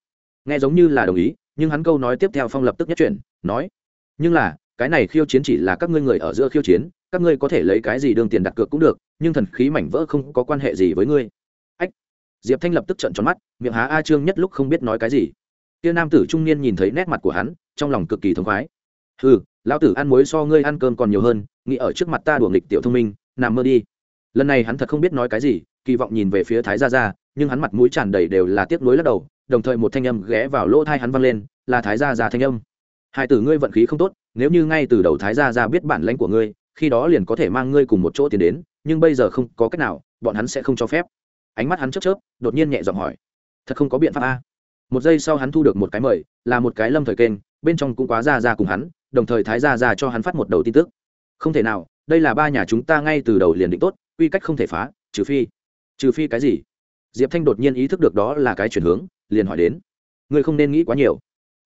Nghe giống như là đồng ý, nhưng hắn câu nói tiếp theo phong lập tức nhất chuyển, nói, nhưng là, cái này khiêu chiến chỉ là các ngươi người ở giữa khiêu chiến, các ngươi có thể lấy cái gì đương tiền đặt cược cũng được, nhưng thần khí mảnh vỡ không có quan hệ gì với ngươi. Ách. Diệp thanh lập tức trận tròn mắt, miệng há a trương nhất lúc không biết nói cái gì. Kia nam tử trung niên nhìn thấy nét mặt của hắn, trong lòng cực kỳ thống khoái. Ừ lão tử ăn muối so ngươi ăn cơm còn nhiều hơn, nghĩ ở trước mặt ta đùa nghịch tiểu thông minh nằm mơ đi. Lần này hắn thật không biết nói cái gì, kỳ vọng nhìn về phía thái gia gia, nhưng hắn mặt mũi tràn đầy đều là tiếc nuối lắc đầu, đồng thời một thanh âm ghé vào lỗ thai hắn văng lên, là thái gia gia thanh âm. Hai tử ngươi vận khí không tốt, nếu như ngay từ đầu thái gia gia biết bản lãnh của ngươi, khi đó liền có thể mang ngươi cùng một chỗ tiến đến, nhưng bây giờ không có cách nào, bọn hắn sẽ không cho phép. Ánh mắt hắn chớp chớp, đột nhiên nhẹ giọng hỏi, thật không có biện pháp a? Một giây sau hắn thu được một cái mời, là một cái lâm thời kênh, bên trong cũng quá ra ra cùng hắn, đồng thời thái ra ra cho hắn phát một đầu tin tức. Không thể nào đây là ba nhà chúng ta ngay từ đầu liền định tốt, quy cách không thể phá, trừ phi trừ phi cái gì? Diệp thanh đột nhiên ý thức được đó là cái chuyển hướng, liền hỏi đến, ngươi không nên nghĩ quá nhiều.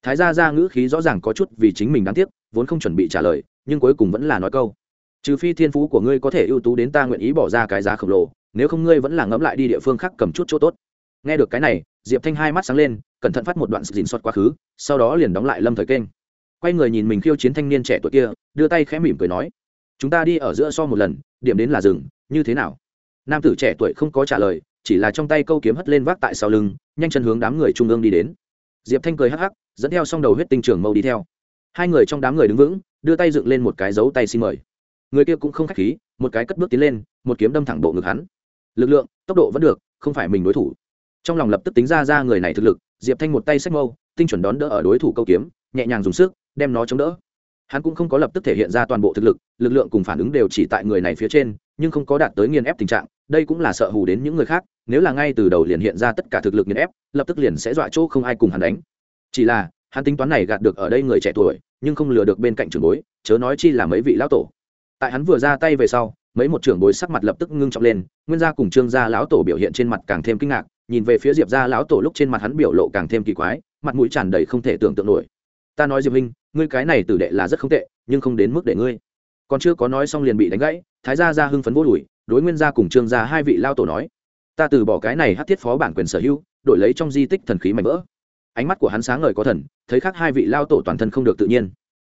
Thái gia ra ngữ khí rõ ràng có chút vì chính mình đáng tiếc, vốn không chuẩn bị trả lời, nhưng cuối cùng vẫn là nói câu, trừ phi thiên phú của ngươi có thể ưu tú đến ta nguyện ý bỏ ra cái giá khổng lồ, nếu không ngươi vẫn là ngẫm lại đi địa phương khác cầm chút chỗ tốt. Nghe được cái này, diệp thanh hai mắt sáng lên, cẩn thận phát một đoạn dình xót quá khứ, sau đó liền đóng lại lâm thời kênh. Quay người nhìn mình khiêu chiến thanh niên trẻ tuổi kia, đưa tay khẽ mỉm cười nói chúng ta đi ở giữa so một lần, điểm đến là rừng như thế nào? Nam tử trẻ tuổi không có trả lời, chỉ là trong tay câu kiếm hất lên vác tại sau lưng, nhanh chân hướng đám người trung ương đi đến. Diệp thanh cười hắc hắc, dẫn theo s o n g đầu huyết tinh trưởng mâu đi theo. Hai người trong đám người đứng vững, đưa tay dựng lên một cái dấu tay xin mời. Người kia cũng không k h á c h khí, một cái cất bước tiến lên, một kiếm đâm thẳng bộ ngực hắn. Lực lượng, tốc độ vẫn được, không phải mình đối thủ. Trong lòng lập tức tính ra ra người này thực lực, diệp thanh một tay xách mâu, tinh chuẩn đón đỡ ở đối thủ câu kiếm, nhẹ nhàng dùng sức, đem nó chống đỡ hắn cũng không có lập tức thể hiện ra toàn bộ thực lực lực lượng cùng phản ứng đều chỉ tại người này phía trên, nhưng không có đạt tới nghiền ép tình trạng, đây cũng là sợ hù đến những người khác, nếu là ngay từ đầu liền hiện ra tất cả thực lực nghiền ép, lập tức liền sẽ dọa chỗ không ai cùng hắn đánh. Chỉ là, hắn tính toán này gạt được ở đây người trẻ tuổi, nhưng không lừa được bên cạnh trưởng bối, chớ nói chi là mấy vị lão tổ. Tại hắn vừa ra tay về sau, mấy một trưởng bối sắc mặt lập tức ngưng trọng lên, nguyên gia cùng trương gia lão tổ biểu hiện trên mặt càng thêm kinh ngạc, nhìn về phía diệp gia lão tổ lúc trên mặt hắn biểu lộ càng thêm kỳ quái, mặt mũi tràn đầy không thể tưởng tượng nổi ta nói diệp minh ngươi cái này tử đệ là rất không tệ, nhưng không đến mức để ngươi. Còn chưa có nói xong liền bị đánh gãy, thái gia ra hưng phấn vô đùi, đối nguyên gia cùng trương gia hai vị lao tổ nói, ta từ bỏ cái này hát thiết phó bản quyền sở hữu, đổi lấy trong di tích thần khí mạnh vỡ. Ánh mắt của hắn sáng ngời có thần, thấy khác hai vị lao tổ toàn thân không được tự nhiên.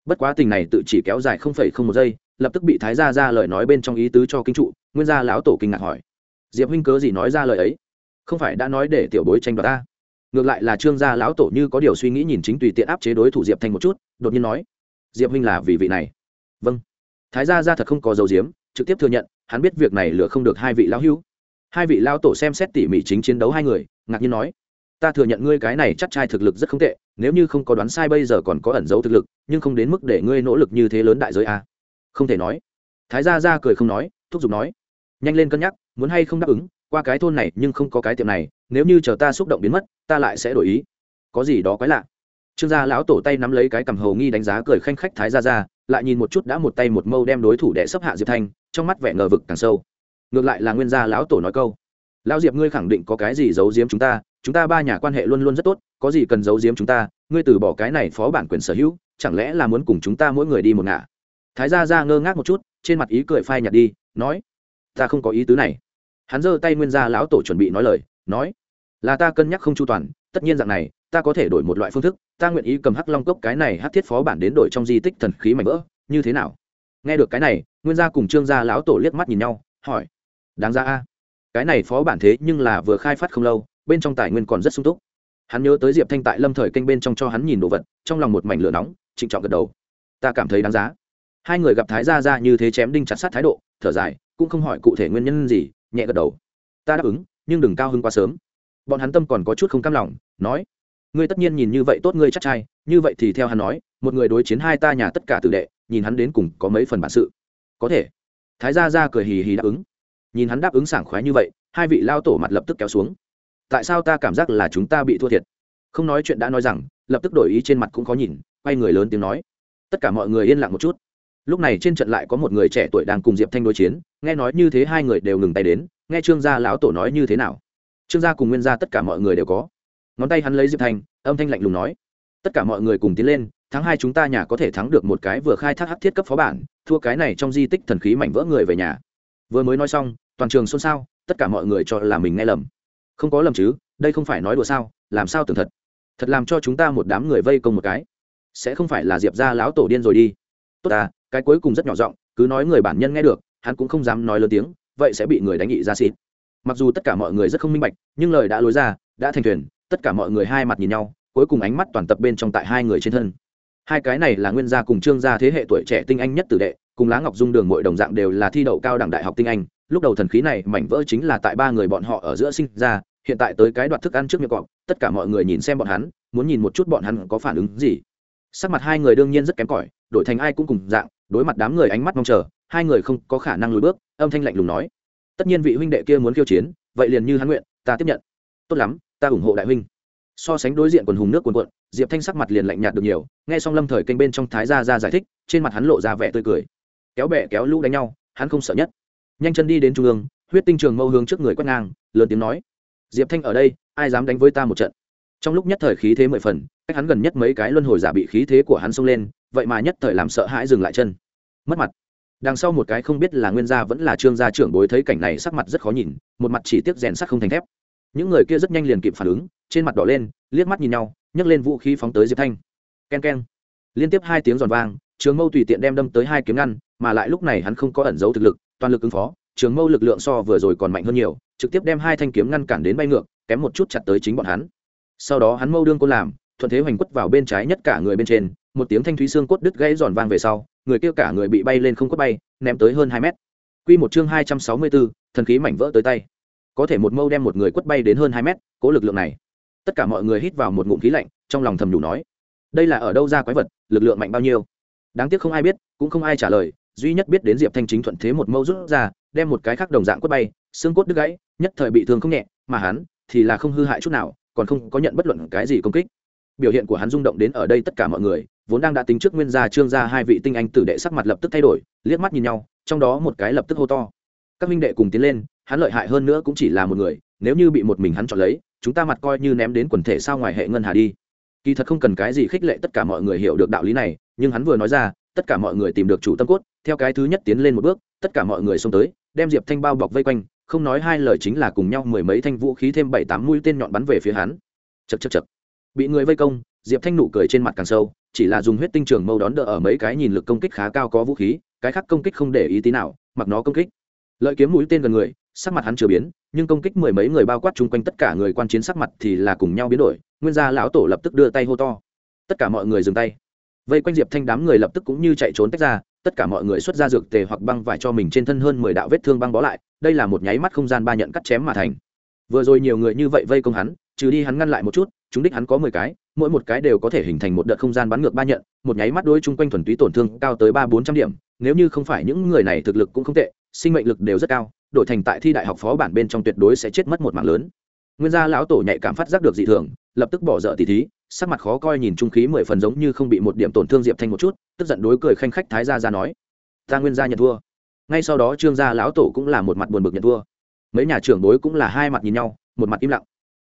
Bất quá tình này tự chỉ kéo dài không phẩy không một giây, lập tức bị thái gia ra lời nói bên trong ý tứ cho kinh trụ, nguyên gia lão tổ kinh ngạc hỏi. Diệp huynh cớ gì nói ra lời ấy? Không phải đã nói để tiểu bối tranh đoạt ta? Ngược lại là trương gia lão tổ như có điều suy nghĩ nhìn chính tùy tiện áp chế đối thủ diệp thanh một chút, đột nhiên nói, diệp huynh là vì vị này. Vâng. Thái gia ra thật không có dấu diếm, trực tiếp thừa nhận, hắn biết việc này lừa không được hai vị lão hữu. Hai vị lão tổ xem xét tỉ mỉ chính chiến đấu hai người, ngạc nhiên nói, ta thừa nhận ngươi cái này chắc trai thực lực rất không tệ, nếu như không có đoán sai bây giờ còn có ẩn dấu thực lực, nhưng không đến mức để ngươi nỗ lực như thế lớn đại giới a không thể nói. Thái gia ra cười không nói, thúc giục nói, nhanh lên cân nhắc, muốn hay không đáp ứng qua cái thôn này nhưng không có cái tiệm này, nếu như chờ ta xúc động biến mất, ta lại sẽ đổi ý. Có gì đó quái lạ. Trương gia lão tổ tay nắm lấy cái cầm hầu nghi đánh giá cười khanh khách thái gia ra lại nhìn một chút đã một tay một mâu đem đối thủ đệ sấp hạ diệp thanh, trong mắt vẻ ngờ vực càng sâu. Ngược lại là nguyên gia lão tổ nói câu, lão diệp ngươi khẳng định có cái gì giấu giếm chúng ta chúng ta ba nhà quan hệ luôn luôn rất tốt, có gì cần giấu giếm chúng ta, ngươi từ bỏ cái này phó bản quyền sở hữu, chẳng lẽ là muốn cùng chúng ta mỗi người đi một ngả? Thái gia ra ngơ ngác một chút, trên mặt ý cười phai nhạt đi, nói, ta không có ý tứ này hắn giơ tay nguyên gia lão tổ chuẩn bị nói lời, nói, là ta cân nhắc không chu toàn, tất nhiên dạng này, ta có thể đổi một loại phương thức, ta nguyện ý cầm hắc long cốc cái này hắc thiết phó bản đến đổi trong di tích thần khí mảnh vỡ, như thế nào? Nghe được cái này, nguyên gia cùng trương gia lão tổ liếc mắt nhìn nhau, hỏi, đáng ra a, cái này phó bản thế nhưng là vừa khai phát không lâu, bên trong tài nguyên còn rất sung túc. Hắn nhớ tới diệp thanh tại lâm thời kênh bên trong cho hắn nhìn đồ vật, trong lòng một mảnh lửa nóng, trịnh trọng gật đầu. Ta cảm thấy đáng giá. Hai người gặp thái gia ra như thế chém đinh chặt sát thái độ, thở dài, cũng không hỏi cụ thể nguyên nhân gì nhẹ gật đầu. Ta đáp ứng, nhưng đừng cao hứng quá sớm. Bọn hắn tâm còn có chút không cam lòng, nói, ngươi tất nhiên nhìn như vậy tốt ngươi chắc trai, như vậy thì theo hắn nói, một người đối chiến hai ta nhà tất cả tử đệ, nhìn hắn đến cùng có mấy phần bản sự. Có thể. Thái gia ra cười hì hì đáp ứng. Nhìn hắn đáp ứng sảng khoái như vậy, hai vị lao tổ mặt lập tức kéo xuống. Tại sao ta cảm giác là chúng ta bị thua thiệt? Không nói chuyện đã nói rằng, lập tức đổi ý trên mặt cũng khó nhìn, quay người lớn tiếng nói. Tất cả mọi người yên lặng một chút. Lúc này trên trận lại có một người trẻ tuổi đang cùng diệp thanh đối chiến nghe nói như thế hai người đều ngừng tay đến, nghe trương gia lão tổ nói như thế nào? Trương gia cùng nguyên gia tất cả mọi người đều có. Ngón tay hắn lấy diệp thanh âm thanh lạnh lùng nói. Tất cả mọi người cùng tiến lên, tháng hai chúng ta nhà có thể thắng được một cái vừa khai thác hắc thiết cấp phó bản, thua cái này trong di tích thần khí mảnh vỡ người về nhà. Vừa mới nói xong, toàn trường xôn xao, tất cả mọi người cho là mình nghe lầm. Không có lầm chứ, đây không phải nói đùa sao, làm sao tưởng thật? Thật làm cho chúng ta một đám người vây công một cái. Sẽ không phải là diệp ra lão tổ điên rồi đi. Tốt ta, cái cuối cùng rất nhỏ giọng, cứ nói người bản nhân nghe được hắn cũng không dám nói lớn tiếng, vậy sẽ bị người đánh nghị ra xịt. Mặc dù tất cả mọi người rất không minh bạch, nhưng lời đã lối ra, đã thành thuyền, tất cả mọi người hai mặt nhìn nhau, cuối cùng ánh mắt toàn tập bên trong tại hai người trên thân. Hai cái này là nguyên gia cùng trương gia thế hệ tuổi trẻ tinh anh nhất tử đệ, cùng lá ngọc dung đường mọi đồng dạng đều là thi đậu cao đẳng đại học tinh anh. Lúc đầu thần khí này mảnh vỡ chính là tại ba người bọn họ ở giữa sinh ra, hiện tại tới cái đoạt thức ăn trước miệng cọp, tất cả mọi người nhìn xem bọn hắn, muốn nhìn một chút bọn hắn có phản ứng gì. Sắc mặt hai người đương nhiên rất kém cỏi, đổi thành ai cũng cùng dạng, đối mặt đám người ánh mắt mong chờ hai người không có khả năng lùi bước, âm thanh lạnh lùng nói. Tất nhiên vị huynh đệ kia muốn khiêu chiến, vậy liền như hắn nguyện, ta tiếp nhận. Tốt lắm, ta ủng hộ đại huynh. So sánh đối diện quần hùng nước quần quận diệp thanh sắc mặt liền lạnh nhạt được nhiều, nghe xong lâm thời kênh bên trong thái gia ra giải thích, trên mặt hắn lộ ra vẻ tươi cười. Kéo bẹ kéo lũ đánh nhau, hắn không sợ nhất. Nhanh chân đi đến trung ương, huyết tinh trường mâu hướng trước người quét ngang, lớn tiếng nói. Diệp thanh ở đây, ai dám đánh với ta một trận? Trong lúc nhất thời khí thế mười phần, cách hắn gần nhất mấy cái luân hồi giả bị khí thế của hắn xông lên, vậy mà nhất thời làm sợ hãi dừng lại chân. Mất mặt đằng sau một cái không biết là nguyên gia vẫn là trương gia trưởng bối thấy cảnh này sắc mặt rất khó nhìn, một mặt chỉ tiếc rèn sắc không thành thép. Những người kia rất nhanh liền kịp phản ứng, trên mặt đỏ lên, liếc mắt nhìn nhau, nhấc lên vũ khí phóng tới diệp thanh. K e n k e n liên tiếp hai tiếng giòn vang, trường mâu tùy tiện đem đâm tới hai kiếm ngăn, mà lại lúc này hắn không có ẩn giấu thực lực, toàn lực ứng phó, trường mâu lực lượng so vừa rồi còn mạnh hơn nhiều, trực tiếp đem hai thanh kiếm ngăn cản đến bay ngược, kém một chút chặt tới chính bọn hắn. Sau đó hắn mâu đương cô làm, thuận thế hoành quất vào bên trái nhất cả người bên trên, một tiếng thanh thúy xương cốt đứt gãy giòn vang về sau người kia cả người bị bay lên không có bay, ném tới hơn hai mét. Quy một chương hai trăm sáu mươi bốn, thần khí mảnh vỡ tới tay. Có thể một mâu đem một người quất bay đến hơn hai mét, cố lực lượng này. Tất cả mọi người hít vào một ngụm khí lạnh, trong lòng thầm nhủ nói, đây là ở đâu ra quái vật, lực lượng mạnh bao nhiêu? Đáng tiếc không ai biết, cũng không ai trả lời, duy nhất biết đến diệp thanh chính thuận thế một mâu rút ra, đem một cái khác đồng dạng quất bay, xương cốt đứt gãy, nhất thời bị thương không nhẹ, mà hắn thì là không hư hại chút nào, còn không có nhận bất luận cái gì công kích. Biểu hiện của hắn rung động đến ở đây tất cả mọi người vốn đang đã tính trước nguyên gia trương gia hai vị tinh anh tử đệ sắc mặt lập tức thay đổi, liếc mắt nhìn nhau, trong đó một cái lập tức hô to. Các minh đệ cùng tiến lên, hắn lợi hại hơn nữa cũng chỉ là một người, nếu như bị một mình hắn chọn lấy, chúng ta mặt coi như ném đến quần thể sao ngoài hệ ngân hà đi. Kỳ thật không cần cái gì khích lệ tất cả mọi người hiểu được đạo lý này, nhưng hắn vừa nói ra, tất cả mọi người tìm được chủ tâm cốt, theo cái thứ nhất tiến lên một bước, tất cả mọi người xông tới, đem diệp thanh bao bọc vây quanh, không nói hai lời chính là cùng nhau mười mấy thanh vũ khí thêm bảy tám mũi tên nhọn bắn về phía hắn. Chật chật chật bị người vây công, diệp thanh nụ cười trên mặt càng sâu chỉ là dùng huyết tinh trường mâu đón đỡ ở mấy cái nhìn lực công kích khá cao có vũ khí, cái khác công kích không để ý tí nào, mặc nó công kích. Lợi kiếm mũi tên gần người, sắc mặt hắn chưa biến, nhưng công kích mười mấy người bao quát chung quanh tất cả người quan chiến sắc mặt thì là cùng nhau biến đổi, nguyên gia lão tổ lập tức đưa tay hô to. Tất cả mọi người dừng tay. Vây quanh diệp thanh đám người lập tức cũng như chạy trốn tách ra, tất cả mọi người xuất ra dược tề hoặc băng vải cho mình trên thân hơn mười đạo vết thương băng bó lại, đây là một nháy mắt không gian ba nhận cắt chém mà thành. Vừa rồi nhiều người như vậy vây công hắn, trừ đi hắn ngăn lại một chút chúng đích hắn có mười cái, mỗi một cái đều có thể hình thành một đợt không gian bắn ngược ba nhận, một nháy mắt đối chung quanh thuần túy tổn thương cao tới ba bốn trăm điểm, nếu như không phải những người này thực lực cũng không tệ, sinh mệnh lực đều rất cao, đổi thành tại thi đại học phó bản bên trong tuyệt đối sẽ chết mất một mạng lớn. Nguyên gia lão tổ nhạy cảm phát giác được dị thường, lập tức bỏ dở tỉ thí, sắc mặt khó coi nhìn trung khí mười phần giống như không bị một điểm tổn thương diệp thanh một chút, tức giận đối cười khanh khách thái gia ra nói, ta nguyên gia nhận thua. Ngay sau đó trương gia lão tổ cũng là một mặt buồn bực nhận thua. Mấy nhà trưởng bối cũng là hai mặt nhìn nhau, một mặt im lặng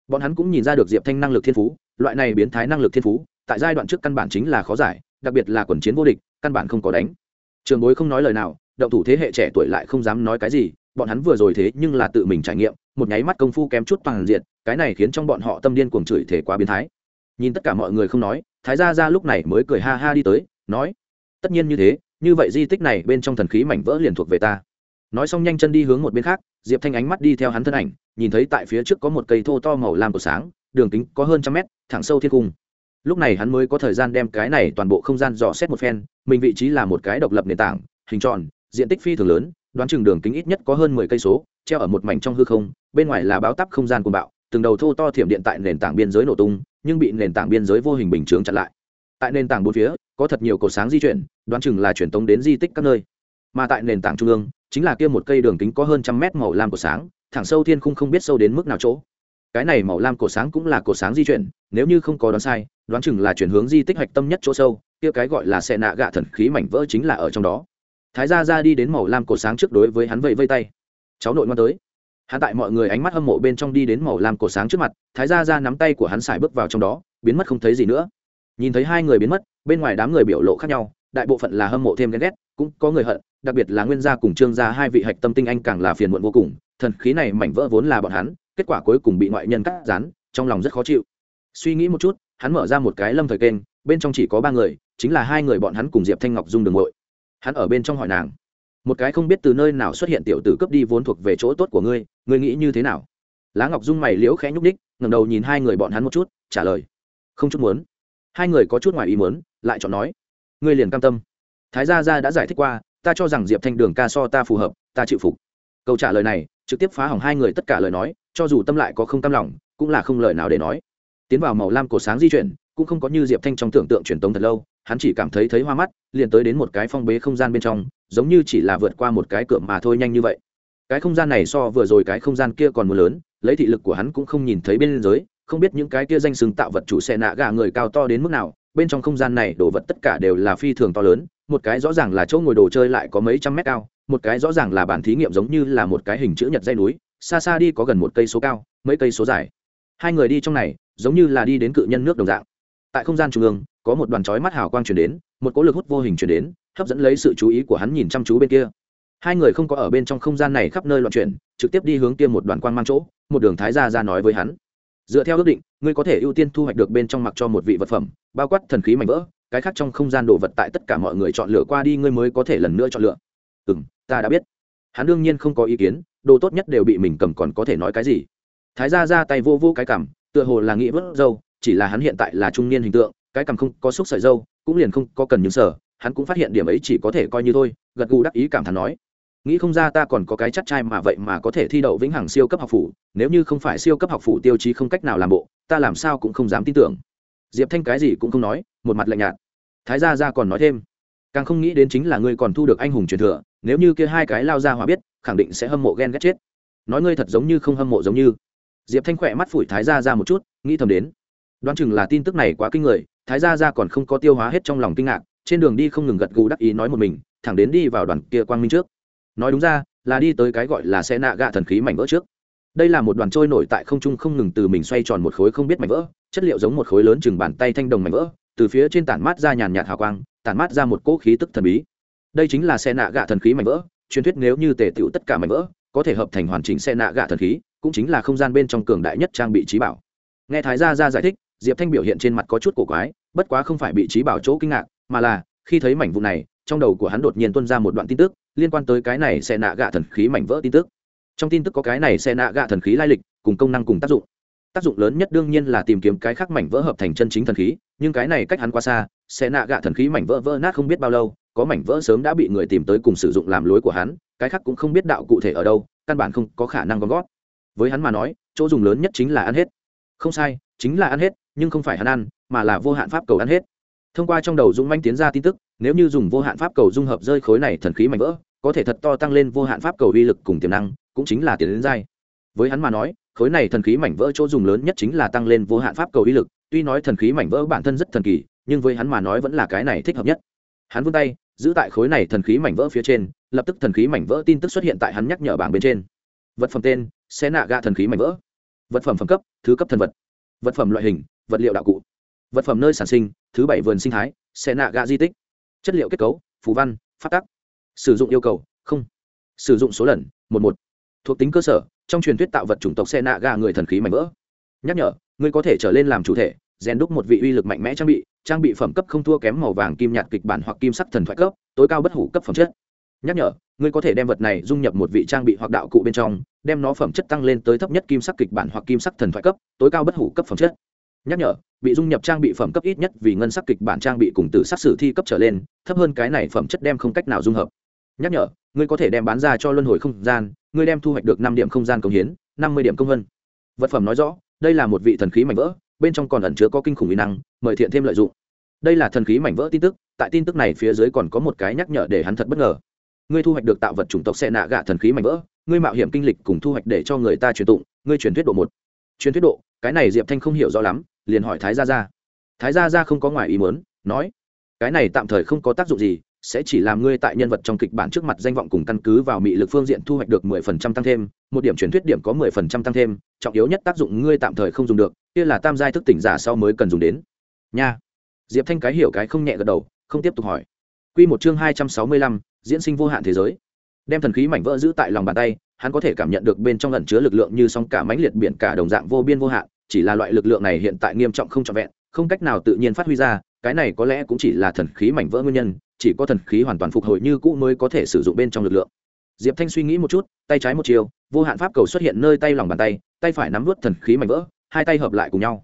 bọn hắn cũng nhìn ra được diệp thanh năng lực thiên phú, loại này biến thái năng lực thiên phú, tại giai đoạn trước căn bản chính là khó giải, đặc biệt là quần chiến vô địch, căn bản không có đánh. Trường bối không nói lời nào, động thủ thế hệ trẻ tuổi lại không dám nói cái gì, bọn hắn vừa rồi thế nhưng là tự mình trải nghiệm, một nháy mắt công phu kém chút toàn diện, cái này khiến trong bọn họ tâm điên cuồng chửi thể quá biến thái. Nhìn tất cả mọi người không nói, thái gia ra lúc này mới cười ha ha đi tới, nói, tất nhiên như thế, như vậy di tích này bên trong thần khí mảnh vỡ liền thuộc về ta. Nói xong nhanh chân đi hướng một bên khác diệp thanh ánh mắt đi theo hắn thân ảnh, nhìn thấy tại phía trước có một cây thô to màu lam của sáng, đường kính có hơn trăm mét, thẳng sâu thiên cung. Lúc này hắn mới có thời gian đem cái này toàn bộ không gian dò xét một phen, mình vị trí là một cái độc lập nền tảng, hình tròn, diện tích phi thường lớn, đoán chừng đường kính ít nhất có hơn mười cây số, treo ở một mảnh trong hư không, bên ngoài là báo tắp không gian cuồng bạo, từng đầu thô to thiểm điện tại nền tảng biên giới nổ tung, nhưng bị nền tảng biên giới vô hình bình chướng chặn lại. Tại nền tảng bốn phía, có thật nhiều cột sáng di chuyển, đoán chừng là truyền tống đến di tích các nơi. Mà tại nền tảng trung ương chính là kia một cây đường kính có hơn trăm mét màu lam của sáng, thẳng sâu thiên khung không biết sâu đến mức nào chỗ. Cái này màu lam cổ sáng cũng là cổ sáng di chuyển, nếu như không có đoán sai, đoán chừng là chuyển hướng di tích hạch tâm nhất chỗ sâu, kia cái gọi là xe nạ gạ thần khí mảnh vỡ chính là ở trong đó. Thái gia ra đi đến màu lam cổ sáng trước đối với hắn vẫy vây tay. Cháu nội ngoan tới. Hắn tại mọi người ánh mắt hâm mộ bên trong đi đến màu lam cổ sáng trước mặt, thái gia ra nắm tay của hắn xài bước vào trong đó, biến mất không thấy gì nữa. Nhìn thấy hai người biến mất, bên ngoài đám người biểu lộ khác nhau đại bộ phận là hâm mộ thêm ghen ghét, cũng có người hận, đặc biệt là nguyên gia cùng trương gia hai vị hạch tâm tinh anh càng là phiền muộn vô cùng, thần khí này mảnh vỡ vốn là bọn hắn, kết quả cuối cùng bị ngoại nhân cắt rán, trong lòng rất khó chịu. Suy nghĩ một chút, hắn mở ra một cái lâm thời kênh, bên trong chỉ có ba người, chính là hai người bọn hắn cùng diệp thanh ngọc dung đường ngội hắn ở bên trong hỏi nàng, một cái không biết từ nơi nào xuất hiện tiểu tử cướp đi vốn thuộc về chỗ tốt của ngươi ngươi nghĩ như thế nào? Lá ngọc dung mày liễu khẽ nhúc ních ngầm đầu nhìn hai người bọn hắn một chút, trả lời, không chút muốn. Hai người có chút ngoài ý muốn, lại chọn nói ngươi liền cam tâm. Thái gia gia đã giải thích qua, ta cho rằng diệp thanh đường ca so ta phù hợp, ta chịu phục. Câu trả lời này, trực tiếp phá hỏng hai người tất cả lời nói, cho dù tâm lại có không tâm lòng, cũng là không lời nào để nói. Tiến vào màu lam cổ sáng di chuyển, cũng không có như diệp thanh trong tưởng tượng truyền tống thật lâu, hắn chỉ cảm thấy thấy hoa mắt, liền tới đến một cái phong bế không gian bên trong, giống như chỉ là vượt qua một cái cửa mà thôi nhanh như vậy. Cái không gian này so vừa rồi cái không gian kia còn mưa lớn, lấy thị lực của hắn cũng không nhìn thấy bên dưới, không biết những cái kia danh xứng tạo vật chủ xe nạ gà người cao to đến mức nào bên trong không gian này đồ vật tất cả đều là phi thường to lớn, một cái rõ ràng là chỗ ngồi đồ chơi lại có mấy trăm mét cao, một cái rõ ràng là bản thí nghiệm giống như là một cái hình chữ nhật dây núi, xa xa đi có gần một cây số cao, mấy cây số dài. Hai người đi trong này, giống như là đi đến cự nhân nước đồng dạng. Tại không gian trung ương, có một đoàn chói mắt hào quang chuyển đến, một cỗ lực hút vô hình chuyển đến, hấp dẫn lấy sự chú ý của hắn nhìn chăm chú bên kia. Hai người không có ở bên trong không gian này khắp nơi loạn chuyển, trực tiếp đi hướng kia một đoàn quang mang chỗ, một đường thái gia ra nói với hắn dựa theo ước định, ngươi có thể ưu tiên thu hoạch được bên trong mặc cho một vị vật phẩm, bao quát thần khí mảnh vỡ, cái khác trong không gian đồ vật tại tất cả mọi người chọn lựa qua đi ngươi mới có thể lần nữa chọn lựa. Ừ m ta đã biết. Hắn đương nhiên không có ý kiến, đồ tốt nhất đều bị mình cầm còn có thể nói cái gì. Thái gia ra tay vô vô cái cảm tựa hồ là nghĩ vớt dâu chỉ là hắn hiện tại là trung niên hình tượng, cái cằm không có xúc sợi dâu cũng liền không có cần những sở, hắn cũng phát hiện điểm ấy chỉ có thể coi như thôi, gật gù đắc ý cảm thán nói nghĩ không ra ta còn có cái chắc trai mà vậy mà có thể thi đậu vĩnh hằng siêu cấp học phủ, nếu như không phải siêu cấp học phủ tiêu chí không cách nào làm bộ, ta làm sao cũng không dám tin tưởng. Diệp thanh cái gì cũng không nói, một mặt lạnh nhạt. Thái gia ra còn nói thêm, càng không nghĩ đến chính là ngươi còn thu được anh hùng truyền thừa, nếu như kia hai cái lao ra hòa biết, khẳng định sẽ hâm mộ ghen ghét chết. Nói ngươi thật giống như không hâm mộ giống như. Diệp thanh khỏe mắt phủi thái gia ra một chút, nghĩ thầm đến. Đoán chừng là tin tức này quá kinh người, thái gia ra còn không có tiêu hóa hết trong lòng kinh ngạc, trên đường đi không ngừng gật gù đắc ý nói một mình, thẳng đến đi vào đoàn kia quang minh trước nói đúng ra, là đi tới cái gọi là xe nạ gạ thần khí mảnh vỡ trước. Đây là một đoàn trôi nổi tại không trung không ngừng từ mình xoay tròn một khối không biết mảnh vỡ, chất liệu giống một khối lớn chừng bàn tay thanh đồng mảnh vỡ, từ phía trên tản mát ra nhàn nhạt hào quang, tản mát ra một cỗ khí tức thần bí. Đây chính là xe nạ gạ thần khí mảnh vỡ, truyền thuyết nếu như tề tựu tất cả mảnh vỡ, có thể hợp thành hoàn chỉnh xe nạ gạ thần khí, cũng chính là không gian bên trong cường đại nhất trang bị trí bảo. Nghe thái gia ra giải thích, diệp thanh biểu hiện trên mặt có chút cổ quái, bất quá không phải bị trí bảo chỗ kinh ngạc, mà là, khi thấy mảnh vụ này, trong đầu của hắn đột nhiên tuân ra một đoạn tin tức liên quan tới cái này xe nạ gạ thần khí mảnh vỡ tin tức. Trong tin tức có cái này xe nạ gạ thần khí lai lịch, cùng công năng cùng tác dụng. Tác dụng lớn nhất đương nhiên là tìm kiếm cái khác mảnh vỡ hợp thành chân chính thần khí, nhưng cái này cách hắn quá xa xe nạ gạ thần khí mảnh vỡ vỡ nát không biết bao lâu, có mảnh vỡ sớm đã bị người tìm tới cùng sử dụng làm lối của hắn, cái khác cũng không biết đạo cụ thể ở đâu, căn bản không có khả năng gom gót. Với hắn mà nói, chỗ dùng lớn nhất chính là ăn hết. Không sai, chính là ăn hết, nhưng không phải hắn ăn, mà là vô hạn pháp cầu ăn hết. Thông qua trong đầu dũng manh tiến ra tin tức, nếu như dùng vô hạn pháp cầu dung hợp rơi khối này thần khí mảnh vỡ có thể thật to tăng lên vô hạn pháp cầu uy lực cùng tiềm năng, cũng chính là tiền đến dai với hắn mà nói, khối này thần khí mảnh vỡ chỗ dùng lớn nhất chính là tăng lên vô hạn pháp cầu uy lực, tuy nói thần khí mảnh vỡ bản thân rất thần kỳ, nhưng với hắn mà nói vẫn là cái này thích hợp nhất. Hắn vươn tay, giữ tại khối này thần khí mảnh vỡ phía trên, lập tức thần khí mảnh vỡ tin tức xuất hiện tại hắn nhắc nhở bảng bên trên. Vật phẩm tên sẽ nạ gạ thần khí mảnh vỡ. Vật phẩm phẩm cấp, thứ cấp thần vật. Vật phẩm loại hình, vật liệu đạo cụ. Vật phẩm nơi sản sinh, thứ bảy vườn sinh thái sẽ nạ gạ di tích. Chất liệu kết cấu, phù văn phát tắc sử dụng yêu cầu, không. Sử dụng số lần, một một. Thuộc tính cơ sở, trong truyền thuyết tạo vật chủng tộc xe nạ gà người thần khí mạnh vỡ. Nhắc nhở, ngươi có thể trở lên làm chủ thể, rèn đúc một vị uy lực mạnh mẽ trang bị trang bị phẩm cấp không thua kém màu vàng, kim nhạt, kịch bản hoặc kim sắc thần thoại cấp, tối cao bất hủ cấp phẩm chất. Nhắc nhở, ngươi có thể đem vật này dung nhập một vị trang bị hoặc đạo cụ bên trong, đem nó phẩm chất tăng lên tới thấp nhất kim sắc kịch bản hoặc kim sắc thần thoại cấp, tối cao bất hủ cấp phẩm chất. Nhắc nhở, bị dung nhập trang bị phẩm cấp ít nhất vì ngân sắc kịch bản trang bị cùng từ sắc sử thi cấp trở lên, thấp hơn cái này phẩm chất đem không cách nào dung hợp nhắc nhở, ngươi có thể đem bán ra cho luân hồi không gian, ngươi đem thu hoạch được năm điểm không gian công hiến, năm mươi điểm công vân. Vật phẩm nói rõ, đây là một vị thần khí mảnh vỡ, bên trong còn ẩn chứa có kinh khủng uy năng, mời thiện thêm lợi dụng. Đây là thần khí mảnh vỡ tin tức, tại tin tức này phía dưới còn có một cái nhắc nhở để hắn thật bất ngờ. Ngươi thu hoạch được tạo vật chủng tộc xe nạ gạ thần khí mảnh vỡ, ngươi mạo hiểm kinh lịch cùng thu hoạch để cho người ta truyền tụng, ngươi truyền thuyết độ một. Truyền thuyết độ, cái này diệp thanh không hiểu rõ lắm, liền hỏi thái gia gia. Thái gia gia không có ngoài ý muốn, nói, cái này tạm thời không có tác dụng gì sẽ chỉ làm ngươi tại nhân vật trong kịch bản trước mặt danh vọng cùng căn cứ vào mị lực phương diện thu hoạch được mười phần trăm tăng thêm, một điểm truyền thuyết điểm có mười phần trăm tăng thêm, trọng yếu nhất tác dụng ngươi tạm thời không dùng được, kia là tam giai thức tỉnh giả sau mới cần dùng đến. Nha. Diệp thanh cái hiểu cái không nhẹ gật đầu, không tiếp tục hỏi. Quy một chương hai trăm sáu mươi lăm, diễn sinh vô hạn thế giới. Đem thần khí mảnh vỡ giữ tại lòng bàn tay, hắn có thể cảm nhận được bên trong ẩn chứa lực lượng như sóng cả mãnh liệt biển cả đồng dạng vô biên vô hạn, chỉ là loại lực lượng này hiện tại nghiêm trọng không trọn vẹn, không cách nào tự nhiên phát huy ra cái này có lẽ cũng chỉ là thần khí mảnh vỡ nguyên nhân, chỉ có thần khí hoàn toàn phục hồi như cũ mới có thể sử dụng bên trong lực lượng. Diệp thanh suy nghĩ một chút, tay trái một chiều, vô hạn pháp cầu xuất hiện nơi tay lòng bàn tay tay phải nắm vớt thần khí mảnh vỡ, hai tay hợp lại cùng nhau.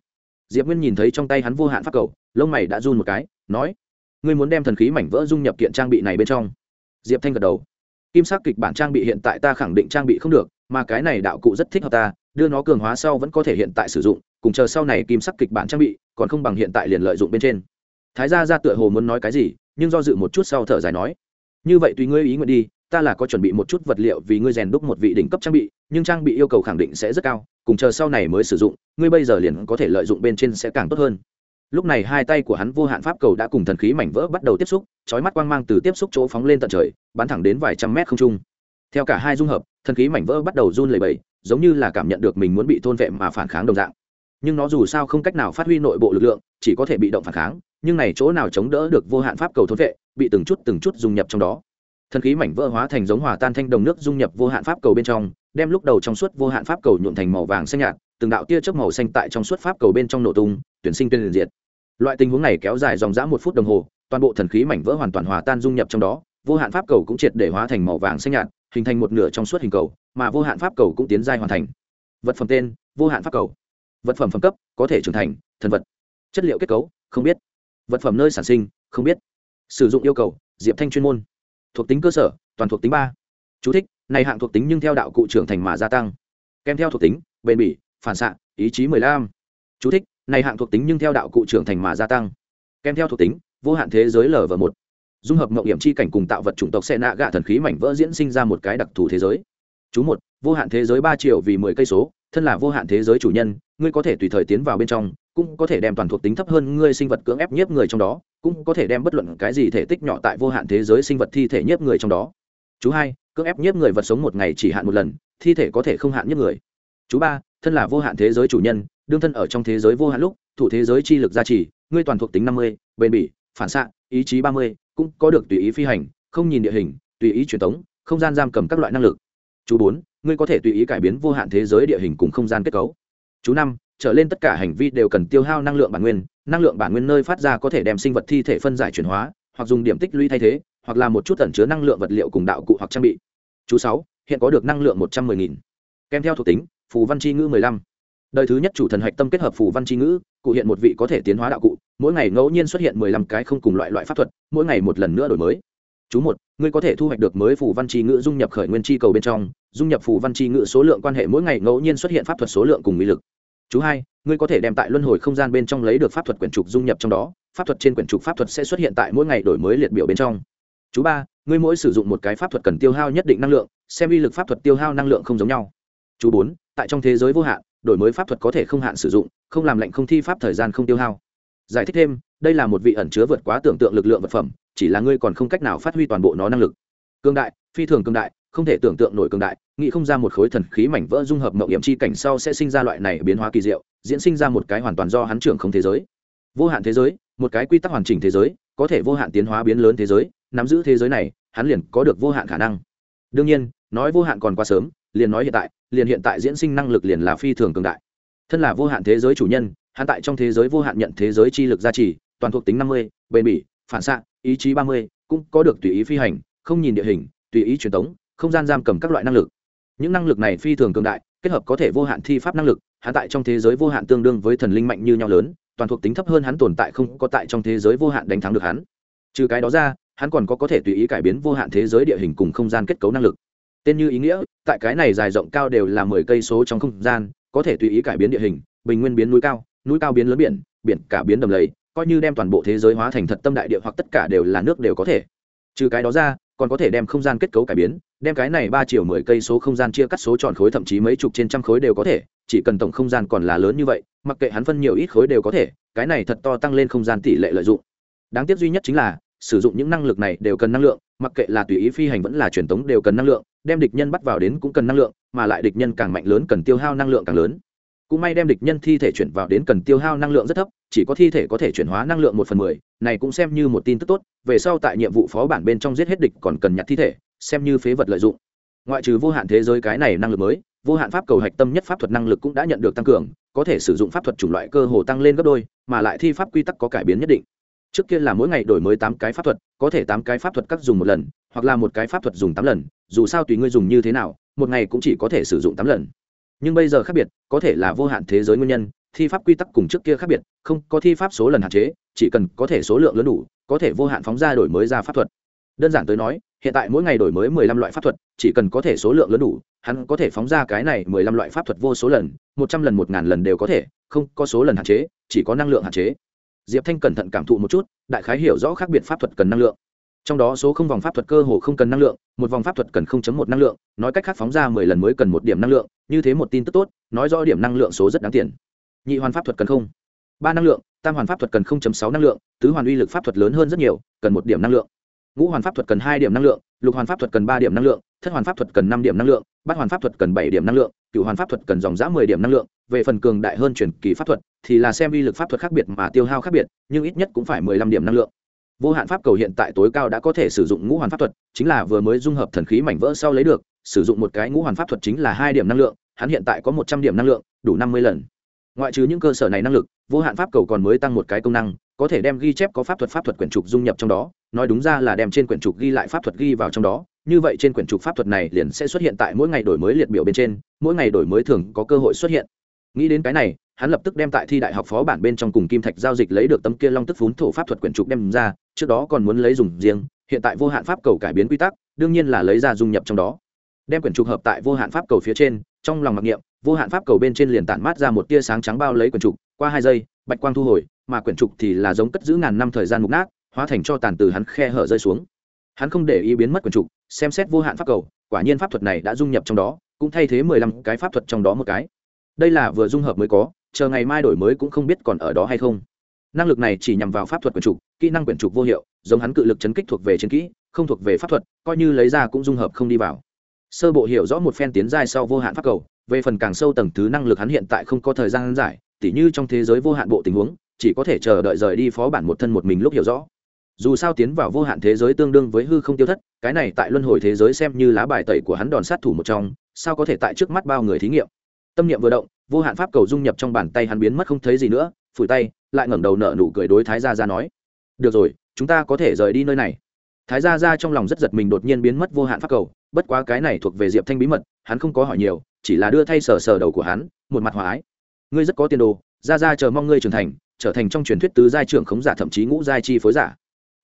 Diệp nguyên nhìn thấy trong tay hắn vô hạn pháp cầu, lông mày đã run một cái, nói, ngươi muốn đem thần khí mảnh vỡ dung nhập kiện trang bị này bên trong? Diệp thanh gật đầu, kim sắc kịch bản trang bị hiện tại ta khẳng định trang bị không được, mà cái này đạo cụ rất thích hợp ta, đưa nó cường hóa sau vẫn có thể hiện tại sử dụng, cùng chờ sau này kim sắc kịch bản trang bị, còn không bằng hiện tại liền lợi dụng bên trên thái gia ra tựa hồ muốn nói cái gì, nhưng do dự một chút sau thở dài nói, như vậy tùy ngươi ý nguyện đi, ta là có chuẩn bị một chút vật liệu vì ngươi rèn đúc một vị đỉnh cấp trang bị, nhưng trang bị yêu cầu khẳng định sẽ rất cao, cùng chờ sau này mới sử dụng, ngươi bây giờ liền có thể lợi dụng bên trên sẽ càng tốt hơn. Lúc này hai tay của hắn vô hạn pháp cầu đã cùng thần khí mảnh vỡ bắt đầu tiếp xúc, chói mắt quang mang từ tiếp xúc chỗ phóng lên tận trời, bắn thẳng đến vài trăm mét không trung. Theo cả hai dung hợp, thần khí mảnh vỡ bắt đầu run lẩy bẩy, giống như là cảm nhận được mình muốn bị thôn vệ mà phản kháng đồng dạng. Nhưng nó dù sao không cách nào phát huy nội bộ lực lượng, chỉ có thể bị động phản kháng nhưng này chỗ nào chống đỡ được vô hạn pháp cầu thôn vệ, bị từng chút từng chút dung nhập trong đó. Thần khí mảnh vỡ hóa thành giống hòa tan thanh đồng nước dung nhập vô hạn pháp cầu bên trong, đem lúc đầu trong suốt vô hạn pháp cầu nhuộn thành màu vàng xanh nhạt, từng đạo tia chớp màu xanh tại trong suốt pháp cầu bên trong nổ tung, tuyển sinh tuyên liền diệt. Loại tình huống này kéo dài dòng dã một phút đồng hồ, toàn bộ thần khí mảnh vỡ hoàn toàn hòa tan dung nhập trong đó, vô hạn pháp cầu cũng triệt để hóa thành màu vàng xanh nhạt, hình thành một nửa trong suốt hình cầu, mà vô hạn pháp cầu cũng tiến giai hoàn thành. Vật phẩm tên, vô hạn pháp cầu. Vật phẩm phẩm cấp, có thể trưởng thành, thần vật. Chất liệu kết cấu, không biết vật phẩm nơi sản sinh không biết. Sử dụng yêu cầu diệp thanh chuyên môn. Thuộc tính cơ sở toàn thuộc tính ba. Chú thích, này hạng thuộc tính nhưng theo đạo cụ trưởng thành mà gia tăng. Kèm theo thuộc tính bền bỉ phản xạ ý chí mười lăm. Chú thích, này hạng thuộc tính nhưng theo đạo cụ trưởng thành mà gia tăng. Kèm theo thuộc tính vô hạn thế giới lv một. Dung hợp mậu hiểm chi cảnh cùng tạo vật chủng tộc xe nạ gạ thần khí mảnh vỡ diễn sinh ra một cái đặc thù thế giới. Chú một vô hạn thế giới ba triệu vì mười cây số thân là vô hạn thế giới chủ nhân ngươi có thể tùy thời tiến vào bên trong cũng có thể đem toàn thuộc tính thấp hơn ngươi sinh vật cưỡng ép nhiếp người trong đó, cũng có thể đem bất luận cái gì thể tích nhỏ tại vô hạn thế giới sinh vật thi thể nhiếp người trong đó. Chú hai, cưỡng ép nhiếp người vật sống một ngày chỉ hạn một lần, thi thể có thể không hạn nhiếp người. Chú ba, thân là vô hạn thế giới chủ nhân, đương thân ở trong thế giới vô hạn lúc, thủ thế giới chi lực gia trì, ngươi toàn thuộc tính năm mươi, bền bỉ, phản xạ, ý chí ba mươi, cũng có được tùy ý phi hành, không nhìn địa hình, tùy ý truyền tống, không gian giam cầm các loại năng lực. Chú bốn, ngươi có thể tùy ý cải biến vô hạn thế giới địa hình cùng không gian kết cấu. Chú năm trở lên tất cả hành vi đều cần tiêu hao năng lượng bản nguyên, năng lượng bản nguyên nơi phát ra có thể đem sinh vật thi thể phân giải chuyển hóa, hoặc dùng điểm tích lũy thay thế, hoặc là một chút tẩn chứa năng lượng vật liệu cùng đạo cụ hoặc trang bị. Chú sáu, hiện có được năng lượng một trăm mười nghìn. Kèm theo thuộc tính, phù văn chi ngữ mười lăm. Đời thứ nhất chủ thần hạch tâm kết hợp phù văn chi ngữ, cụ hiện một vị có thể tiến hóa đạo cụ, mỗi ngày ngẫu nhiên xuất hiện mười lăm cái không cùng loại loại pháp thuật, mỗi ngày một lần nữa đổi mới. Chú một, ngươi có thể thu hoạch được mới phù văn chi ngữ dung nhập khởi nguyên chi cầu bên trong, dung nhập phù văn chi ngữ số lượng quan hệ mỗi ngày ngẫu nhiên xuất hiện pháp thuật số lượng cùng uy lực chú hai, ngươi có thể đem tại luân hồi không gian bên trong lấy được pháp thuật quyển trục dung nhập trong đó, pháp thuật trên quyển trục pháp thuật sẽ xuất hiện tại mỗi ngày đổi mới liệt biểu bên trong. Chú ba, ngươi mỗi sử dụng một cái pháp thuật cần tiêu hao nhất định năng lượng, xem uy lực pháp thuật tiêu hao năng lượng không giống nhau. Chú bốn, tại trong thế giới vô hạn, đổi mới pháp thuật có thể không hạn sử dụng, không làm lệnh không thi pháp thời gian không tiêu hao. Giải thích thêm, đây là một vị ẩn chứa vượt quá tưởng tượng lực lượng vật phẩm, chỉ là ngươi còn không cách nào phát huy toàn bộ nó năng lực. Cương đại, phi thường cương đại không thể tưởng tượng nổi cường đại, nghĩ không ra một khối thần khí mảnh vỡ dung hợp mậu hiểm chi cảnh sau sẽ sinh ra loại này biến hóa kỳ diệu, diễn sinh ra một cái hoàn toàn do hắn trưởng không thế giới. Vô hạn thế giới, một cái quy tắc hoàn chỉnh thế giới, có thể vô hạn tiến hóa biến lớn thế giới, nắm giữ thế giới này, hắn liền có được vô hạn khả năng. Đương nhiên, nói vô hạn còn quá sớm, liền nói hiện tại, liền hiện tại diễn sinh năng lực liền là phi thường cường đại. Thân là vô hạn thế giới chủ nhân, hắn tại trong thế giới vô hạn nhận thế giới chi lực gia trì, toàn thuộc tính năm mươi, bền bỉ, phản xạ, ý chí ba mươi, cũng có được tùy ý phi hành, không nhìn địa hình, tùy ý truyền tống không gian giam cầm các loại năng lực. Những năng lực này phi thường cường đại, kết hợp có thể vô hạn thi pháp năng lực, hắn tại trong thế giới vô hạn tương đương với thần linh mạnh như nhau lớn, toàn thuộc tính thấp hơn hắn tồn tại không có tại trong thế giới vô hạn đánh thắng được hắn. Trừ cái đó ra, hắn còn có có thể tùy ý cải biến vô hạn thế giới địa hình cùng không gian kết cấu năng lực. Tên như ý nghĩa, tại cái này dài rộng cao đều là mười cây số trong không gian, có thể tùy ý cải biến địa hình, bình nguyên biến núi cao núi cao biến lớn biển biển cả biến đầm lầy, coi như đem toàn bộ thế giới hóa thành thật tâm đại địa hoặc tất cả đều là nước đều có thể trừ cái đó ra, còn có thể đem không gian kết cấu cải biến, đem cái này ba chiều mười cây số không gian chia cắt số tròn khối thậm chí mấy chục trên trăm khối đều có thể, chỉ cần tổng không gian còn là lớn như vậy, mặc kệ hắn phân nhiều ít khối đều có thể, cái này thật to tăng lên không gian tỷ lệ lợi dụng. Đáng tiếc duy nhất chính là, sử dụng những năng lực này đều cần năng lượng, mặc kệ là tùy ý phi hành vẫn là truyền tống đều cần năng lượng, đem địch nhân bắt vào đến cũng cần năng lượng, mà lại địch nhân càng mạnh lớn cần tiêu hao năng lượng càng lớn. Cũng may đem địch nhân thi thể chuyển vào đến cần tiêu hao năng lượng rất thấp chỉ có thi thể có thể chuyển hóa năng lượng một phần mười, này cũng xem như một tin tức tốt, về sau tại nhiệm vụ phó bản bên trong giết hết địch còn cần nhặt thi thể, xem như phế vật lợi dụng. Ngoại trừ vô hạn thế giới cái này năng lực mới, vô hạn pháp cầu hạch tâm nhất pháp thuật năng lực cũng đã nhận được tăng cường, có thể sử dụng pháp thuật chủng loại cơ hồ tăng lên gấp đôi, mà lại thi pháp quy tắc có cải biến nhất định. Trước kia là mỗi ngày đổi mới tám cái pháp thuật, có thể tám cái pháp thuật cắt dùng một lần, hoặc là một cái pháp thuật dùng tám lần, dù sao tùy ngươi dùng như thế nào, một ngày cũng chỉ có thể sử dụng tám lần. Nhưng bây giờ khác biệt, có thể là vô hạn thế giới nguyên nhân thi pháp quy tắc cùng trước kia khác biệt, không có thi pháp số lần hạn chế, chỉ cần có thể số lượng lớn đủ, có thể vô hạn phóng ra đổi mới ra pháp thuật. Đơn giản tới nói, hiện tại mỗi ngày đổi mới mười lăm loại pháp thuật, chỉ cần có thể số lượng lớn đủ, hắn có thể phóng ra cái này mười lăm loại pháp thuật vô số lần, một trăm lần, một ngàn lần đều có thể, không có số lần hạn chế, chỉ có năng lượng hạn chế. Diệp thanh cẩn thận cảm thụ một chút, đại khái hiểu rõ khác biệt pháp thuật cần năng lượng. Trong đó số không vòng pháp thuật cơ hồ không cần năng lượng, một vòng pháp thuật cần không chấm một năng lượng, nói cách khác phóng ra mười lần mới cần một điểm năng lượng, như thế một tin tức tốt, nói rõ điểm năng lượng số rất đáng tiền nhị hoàn pháp thuật cần không ba năng lượng tam hoàn pháp thuật cần không chấm sáu năng lượng tứ hoàn uy lực pháp thuật lớn hơn rất nhiều cần một điểm năng lượng ngũ hoàn pháp thuật cần hai điểm năng lượng lục hoàn pháp thuật cần ba điểm năng lượng thất hoàn pháp thuật cần năm điểm năng lượng bát hoàn pháp thuật cần bảy điểm năng lượng Cửu hoàn pháp thuật cần dòng giã mười điểm năng lượng về phần cường đại hơn truyền kỳ pháp thuật thì là xem uy lực pháp thuật khác biệt mà tiêu hao khác biệt nhưng ít nhất cũng phải mười lăm điểm năng lượng vô hạn pháp cầu hiện tại tối cao đã có thể sử dụng ngũ hoàn pháp thuật chính là vừa mới dung hợp thần khí mảnh vỡ sau lấy được sử dụng một cái ngũ hoàn pháp thuật chính là hai điểm năng lượng hắn hiện tại có một trăm điểm năng lượng đủ năm mươi lần ngoại trừ những cơ sở này năng lực, vô hạn pháp cầu còn mới tăng một cái công năng, có thể đem ghi chép có pháp thuật pháp thuật quyển trục dung nhập trong đó, nói đúng ra là đem trên quyển trục ghi lại pháp thuật ghi vào trong đó, như vậy trên quyển trục pháp thuật này liền sẽ xuất hiện tại mỗi ngày đổi mới liệt biểu bên trên, mỗi ngày đổi mới thường có cơ hội xuất hiện. Nghĩ đến cái này, hắn lập tức đem tại thi đại học phó bản bên trong cùng kim thạch giao dịch lấy được tấm kia long tức phún thổ pháp thuật quyển trục đem ra, trước đó còn muốn lấy dùng riêng, hiện tại vô hạn pháp cầu cải biến quy tắc, đương nhiên là lấy ra dung nhập trong đó. Đem quyển trục hợp tại vô hạn pháp cầu phía trên, trong lòng mặc niệm vô hạn pháp cầu bên trên liền tản mát ra một tia sáng trắng bao lấy quyển trục, qua hai giây, bạch quang thu hồi, mà quyển trục thì là giống cất giữ ngàn năm thời gian mục nát, hóa thành cho tàn từ hắn khe hở rơi xuống. Hắn không để ý biến mất quyển trục, xem xét vô hạn pháp cầu, quả nhiên pháp thuật này đã dung nhập trong đó, cũng thay thế mười lăm cái pháp thuật trong đó một cái. Đây là vừa dung hợp mới có, chờ ngày mai đổi mới cũng không biết còn ở đó hay không. Năng lực này chỉ nhằm vào pháp thuật quyển trục, kỹ năng quyển trục vô hiệu, giống hắn cự lực chấn kích thuộc về chiến kỹ, không thuộc về pháp thuật, coi như lấy ra cũng dung hợp không đi vào. Sơ bộ hiểu rõ một phen tiến giai sau vô hạn pháp cầu về phần càng sâu tầng thứ năng lực hắn hiện tại không có thời gian giải, tỉ như trong thế giới vô hạn bộ tình huống, chỉ có thể chờ đợi rời đi phó bản một thân một mình lúc hiểu rõ. Dù sao tiến vào vô hạn thế giới tương đương với hư không tiêu thất, cái này tại luân hồi thế giới xem như lá bài tẩy của hắn đòn sát thủ một trong, sao có thể tại trước mắt bao người thí nghiệm? Tâm niệm vừa động, vô hạn pháp cầu dung nhập trong bàn tay hắn biến mất không thấy gì nữa, phủi tay, lại ngẩng đầu nở nụ cười đối thái gia ra nói, được rồi, chúng ta có thể rời đi nơi này. Thái gia ra trong lòng rất giật mình đột nhiên biến mất vô hạn pháp cầu, bất quá cái này thuộc về diệp thanh bí mật, hắn không có hỏi nhiều chỉ là đưa thay sờ sờ đầu của hắn một mặt hòa ái. Ngươi rất có tiền đồ ra ra chờ mong ngươi trưởng thành trở thành trong truyền thuyết tứ giai trưởng khống giả thậm chí ngũ giai chi phối giả.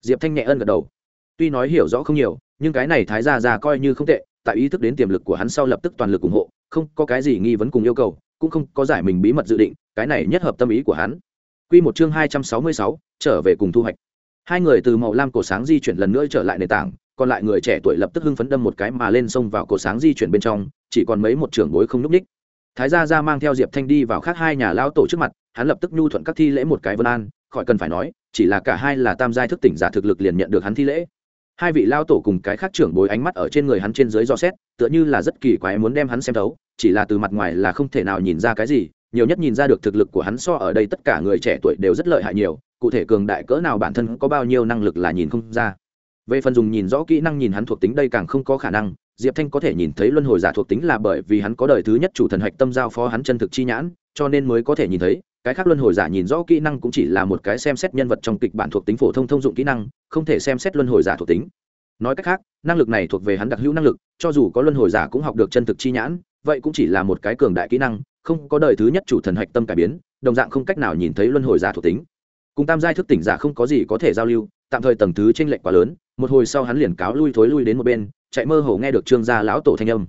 Diệp thanh nhẹ ân gật đầu. Tuy nói hiểu rõ không nhiều nhưng cái này thái gia ra coi như không tệ tại ý thức đến tiềm lực của hắn sau lập tức toàn lực ủng hộ không có cái gì nghi vấn cùng yêu cầu cũng không có giải mình bí mật dự định cái này nhất hợp tâm ý của hắn. Quy một chương hai trăm sáu mươi sáu, trở về cùng thu hoạch. Hai người từ màu lam cổ sáng di chuyển lần nữa trở lại nền tảng còn lại người trẻ tuổi lập tức hưng phấn đâm một cái mà lên sông vào cổ sáng di chuyển bên trong chỉ còn mấy một trưởng bối không núp ních thái gia ra mang theo diệp thanh đi vào khác hai nhà lao tổ trước mặt, hắn lập tức nhu thuận các thi lễ một cái vân an, khỏi cần phải nói, chỉ là cả hai là tam giai thức tỉnh giả thực lực liền nhận được hắn thi lễ. Hai vị lao tổ cùng cái khác trưởng bối ánh mắt ở trên người hắn trên dưới do xét, tựa như là rất kỳ quái muốn đem hắn xem thấu, chỉ là từ mặt ngoài là không thể nào nhìn ra cái gì, nhiều nhất nhìn ra được thực lực của hắn so ở đây tất cả người trẻ tuổi đều rất lợi hại nhiều, cụ thể cường đại cỡ nào bản thân có bao nhiêu năng lực là nhìn không ra. Về phần dùng nhìn rõ kỹ năng nhìn hắn thuộc tính đây càng không có khả năng diệp thanh có thể nhìn thấy luân hồi giả thuộc tính là bởi vì hắn có đời thứ nhất chủ thần hạch tâm giao phó hắn chân thực chi nhãn, cho nên mới có thể nhìn thấy, cái khác luân hồi giả nhìn rõ kỹ năng cũng chỉ là một cái xem xét nhân vật trong kịch bản thuộc tính phổ thông thông dụng kỹ năng, không thể xem xét luân hồi giả thuộc tính. Nói cách khác, năng lực này thuộc về hắn đặc hữu năng lực, cho dù có luân hồi giả cũng học được chân thực chi nhãn, vậy cũng chỉ là một cái cường đại kỹ năng, không có đời thứ nhất chủ thần hạch tâm cải biến, đồng dạng không cách nào nhìn thấy luân hồi giả thuộc tính. Cùng tam giai thức tỉnh giả không có gì có thể giao lưu, tạm thời tầng thứ tranh lệch quá lớn, một hồi sau hắn liền cáo lui thối lui đến một bên chạy mơ hồ nghe được trương gia lão tổ thanh âm.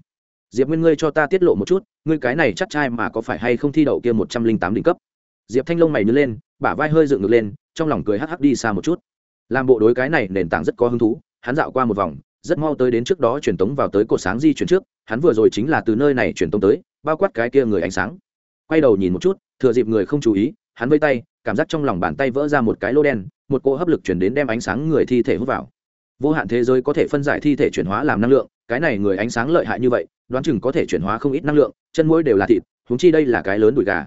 Diệp nguyên, ngươi cho ta tiết lộ một chút, ngươi cái này chắc trai mà có phải hay không thi đậu kia một trăm linh tám đỉnh cấp? Diệp thanh lông mày nhớ lên, bả vai hơi dựng ngược lên, trong lòng cười hắc hắc đi xa một chút. Làm bộ đối cái này nền tảng rất có hứng thú, hắn dạo qua một vòng, rất mau tới đến trước đó truyền tống vào tới cột sáng di chuyển trước, hắn vừa rồi chính là từ nơi này truyền tống tới, bao quát cái kia người ánh sáng. Quay đầu nhìn một chút, thừa dịp người không chú ý, hắn vây tay, cảm giác trong lòng bàn tay vỡ ra một cái lô đen, một cỗ hấp lực chuyển đến đem ánh sáng người thi thể hút vào vô hạn thế giới có thể phân giải thi thể chuyển hóa làm năng lượng cái này người ánh sáng lợi hại như vậy đoán chừng có thể chuyển hóa không ít năng lượng chân mũi đều là thịt húng chi đây là cái lớn đùi gà.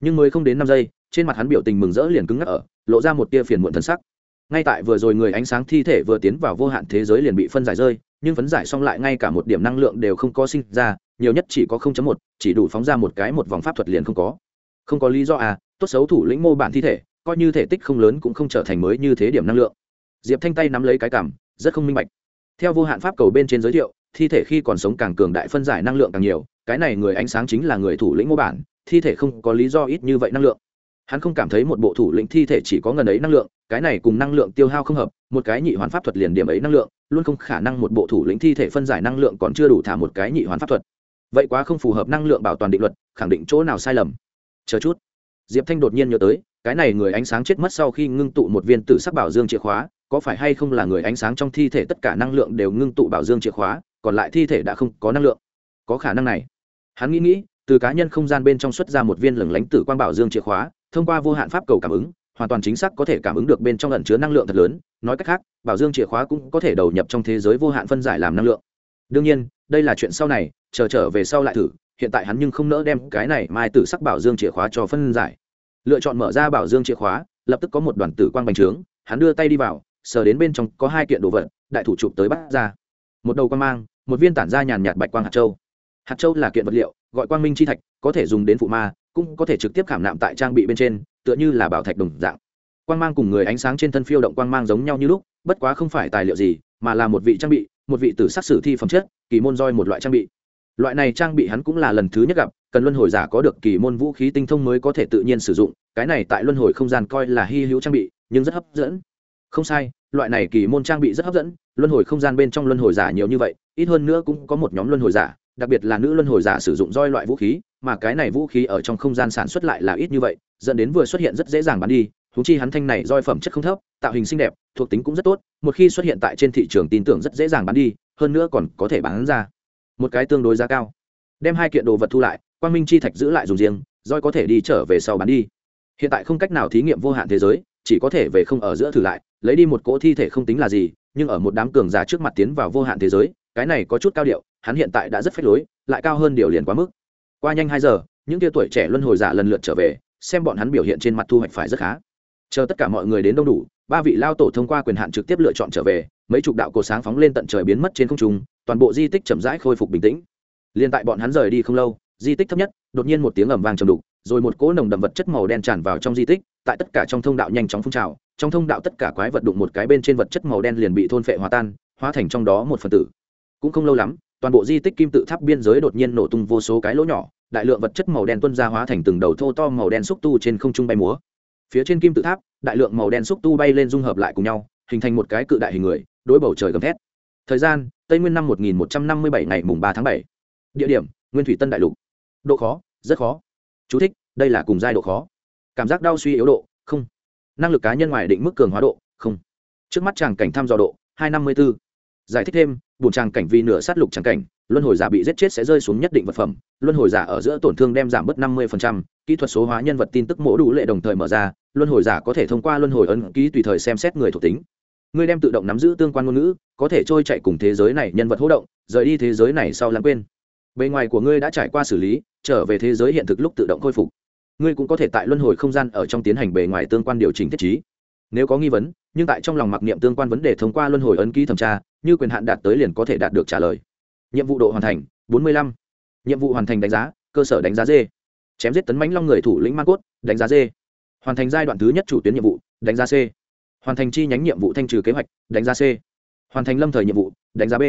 Nhưng mới không đến năm giây trên mặt hắn biểu tình mừng rỡ liền cứng ngắc ở lộ ra một tia phiền muộn thân sắc. Ngay tại vừa rồi người ánh sáng thi thể vừa tiến vào vô hạn thế giới liền bị phân giải rơi nhưng phấn giải xong lại ngay cả một điểm năng lượng đều không có sinh ra nhiều nhất chỉ có 0.1, chỉ đủ phóng ra một cái một vòng pháp thuật liền không có. Không có lý do à tốt xấu thủ lĩnh mô bản thi thể coi như thể tích không lớn cũng không trở thành mới như thế điểm năng lượng. Diệp thanh tay nắm lấy cái cảm rất không minh bạch. Theo vô hạn pháp cầu bên trên giới thiệu, thi thể khi còn sống càng cường đại phân giải năng lượng càng nhiều, cái này người ánh sáng chính là người thủ lĩnh mô bản, thi thể không có lý do ít như vậy năng lượng. Hắn không cảm thấy một bộ thủ lĩnh thi thể chỉ có ngần ấy năng lượng, cái này cùng năng lượng tiêu hao không hợp, một cái nhị hoàn pháp thuật liền điểm ấy năng lượng, luôn không khả năng một bộ thủ lĩnh thi thể phân giải năng lượng còn chưa đủ thả một cái nhị hoàn pháp thuật. Vậy quá không phù hợp năng lượng bảo toàn định luật, khẳng định chỗ nào sai lầm? Chờ chút. Diệp thanh đột nhiên nhớ tới, cái này người ánh sáng chết mất sau khi ngưng tụ một viên tử sắc bảo dương chìa khóa có phải hay không là người ánh sáng trong thi thể tất cả năng lượng đều ngưng tụ bảo dương chìa khóa, còn lại thi thể đã không có năng lượng? Có khả năng này. Hắn nghĩ nghĩ, từ cá nhân không gian bên trong xuất ra một viên lửng lánh tử quang bảo dương chìa khóa, thông qua vô hạn pháp cầu cảm ứng, hoàn toàn chính xác có thể cảm ứng được bên trong ẩn chứa năng lượng thật lớn. Nói cách khác, bảo dương chìa khóa cũng có thể đầu nhập trong thế giới vô hạn phân giải làm năng lượng. Đương nhiên, đây là chuyện sau này, chờ trở về sau lại thử. Hiện tại hắn nhưng không nỡ đem cái này mai tử sắc bảo dương chìa khóa cho phân giải. Lựa chọn mở ra bảo dương chìa khóa, lập tức có một đoàn tử quang bành trướng. Hắn đưa tay đi vào sờ đến bên trong có hai kiện đồ vật, đại thủ chụp tới bắt ra. Một đầu quang mang, một viên tản ra nhàn nhạt bạch quang hạt châu. Hạt châu là kiện vật liệu, gọi quang minh chi thạch, có thể dùng đến phụ ma, cũng có thể trực tiếp khảm nạm tại trang bị bên trên, tựa như là bảo thạch đồng dạng. Quang mang cùng người ánh sáng trên thân phiêu động quang mang giống nhau như lúc, bất quá không phải tài liệu gì, mà là một vị trang bị, một vị tử sắc sử thi phẩm chất, kỳ môn roi một loại trang bị. Loại này trang bị hắn cũng là lần thứ nhất gặp, cần luân hồi giả có được kỳ môn vũ khí tinh thông mới có thể tự nhiên sử dụng, cái này tại luân hồi không gian coi là hy hữu trang bị, nhưng rất hấp dẫn không sai, loại này kỳ môn trang bị rất hấp dẫn, luân hồi không gian bên trong luân hồi giả nhiều như vậy, ít hơn nữa cũng có một nhóm luân hồi giả, đặc biệt là nữ luân hồi giả sử dụng roi loại vũ khí, mà cái này vũ khí ở trong không gian sản xuất lại là ít như vậy, dẫn đến vừa xuất hiện rất dễ dàng bán đi thú chi hắn thanh này roi phẩm chất không thấp, tạo hình xinh đẹp, thuộc tính cũng rất tốt, một khi xuất hiện tại trên thị trường tin tưởng rất dễ dàng bán đi, hơn nữa còn có thể bán ra. Một cái tương đối giá cao. Đem hai kiện đồ vật thu lại, quang minh chi thạch giữ lại dùng riêng, roi có thể đi trở về sau bán đi. Hiện tại không cách nào thí nghiệm vô hạn thế giới chỉ có thể về không ở giữa thử lại, lấy đi một cỗ thi thể không tính là gì, nhưng ở một đám cường giả trước mặt tiến vào vô hạn thế giới, cái này có chút cao điệu, hắn hiện tại đã rất phách lối, lại cao hơn điều liền quá mức. Qua nhanh hai giờ, những tia tuổi trẻ luân hồi giả lần lượt trở về, xem bọn hắn biểu hiện trên mặt thu hoạch phải rất khá. Chờ tất cả mọi người đến đông đủ, ba vị lao tổ thông qua quyền hạn trực tiếp lựa chọn trở về, mấy chục đạo cổ sáng phóng lên tận trời biến mất trên không trung, toàn bộ di tích chậm rãi khôi phục bình tĩnh. Liên tại bọn hắn rời đi không lâu, di tích thấp nhất, đột nhiên một tiếng ầm vang trầm đục, rồi một cỗ nồng đậm vật chất màu đen tràn vào trong di tích tại tất cả trong thông đạo nhanh chóng phun trào trong thông đạo tất cả quái vật đụng một cái bên trên vật chất màu đen liền bị thôn phệ hòa tan hóa thành trong đó một phần tử. Cũng không lâu lắm toàn bộ di tích kim tự tháp biên giới đột nhiên nổ tung vô số cái lỗ nhỏ đại lượng vật chất màu đen tuân ra hóa thành từng đầu thô to màu đen xúc tu trên không trung bay múa. Phía trên kim tự tháp đại lượng màu đen xúc tu bay lên dung hợp lại cùng nhau hình thành một cái cự đại hình người đối bầu trời gầm thét. Thời gian tây nguyên năm 1157 ngày mùng 3 tháng 7. địa điểm nguyên thủy tân đại lục. Độ khó rất khó. Chú thích, đây là cùng giai độ khó cảm giác đau suy yếu độ, không. Năng lực cá nhân ngoài định mức cường hóa độ, không. Trước mắt chàng cảnh thăm dò độ 254. giải thích thêm bùn tràng cảnh vì nửa sát lục tràng cảnh, luân hồi giả bị giết chết sẽ rơi xuống nhất định vật phẩm. Luân hồi giả ở giữa tổn thương đem giảm bớt năm mươi kỹ thuật số hóa nhân vật tin tức mỗ đủ lệ đồng thời mở ra, luân hồi giả có thể thông qua luân hồi ấn ký tùy thời xem xét người thuộc tính. Người đem tự động nắm giữ tương quan ngôn ngữ, có thể trôi chạy cùng thế giới này nhân vật hỗ động, rời đi thế giới này sau lãng quên. Bề ngoài của ngươi đã trải qua xử lý, trở về thế giới hiện thực lúc tự động khôi phục ngươi cũng có thể tại luân hồi không gian ở trong tiến hành bề ngoài tương quan điều chỉnh thiết trí. Nếu có nghi vấn, nhưng tại trong lòng mặc niệm tương quan vấn đề thông qua luân hồi ấn ký thẩm tra, như quyền hạn đạt tới liền có thể đạt được trả lời. Nhiệm vụ độ hoàn thành 45. nhiệm vụ hoàn thành đánh giá, cơ sở đánh giá d. Chém giết tấn mãnh long người thủ lĩnh mang cốt, đánh giá d. Hoàn thành giai đoạn thứ nhất chủ tuyến nhiệm vụ, đánh giá c. Hoàn thành chi nhánh nhiệm vụ thanh trừ kế hoạch, đánh giá c. Hoàn thành lâm thời nhiệm vụ, đánh giá b.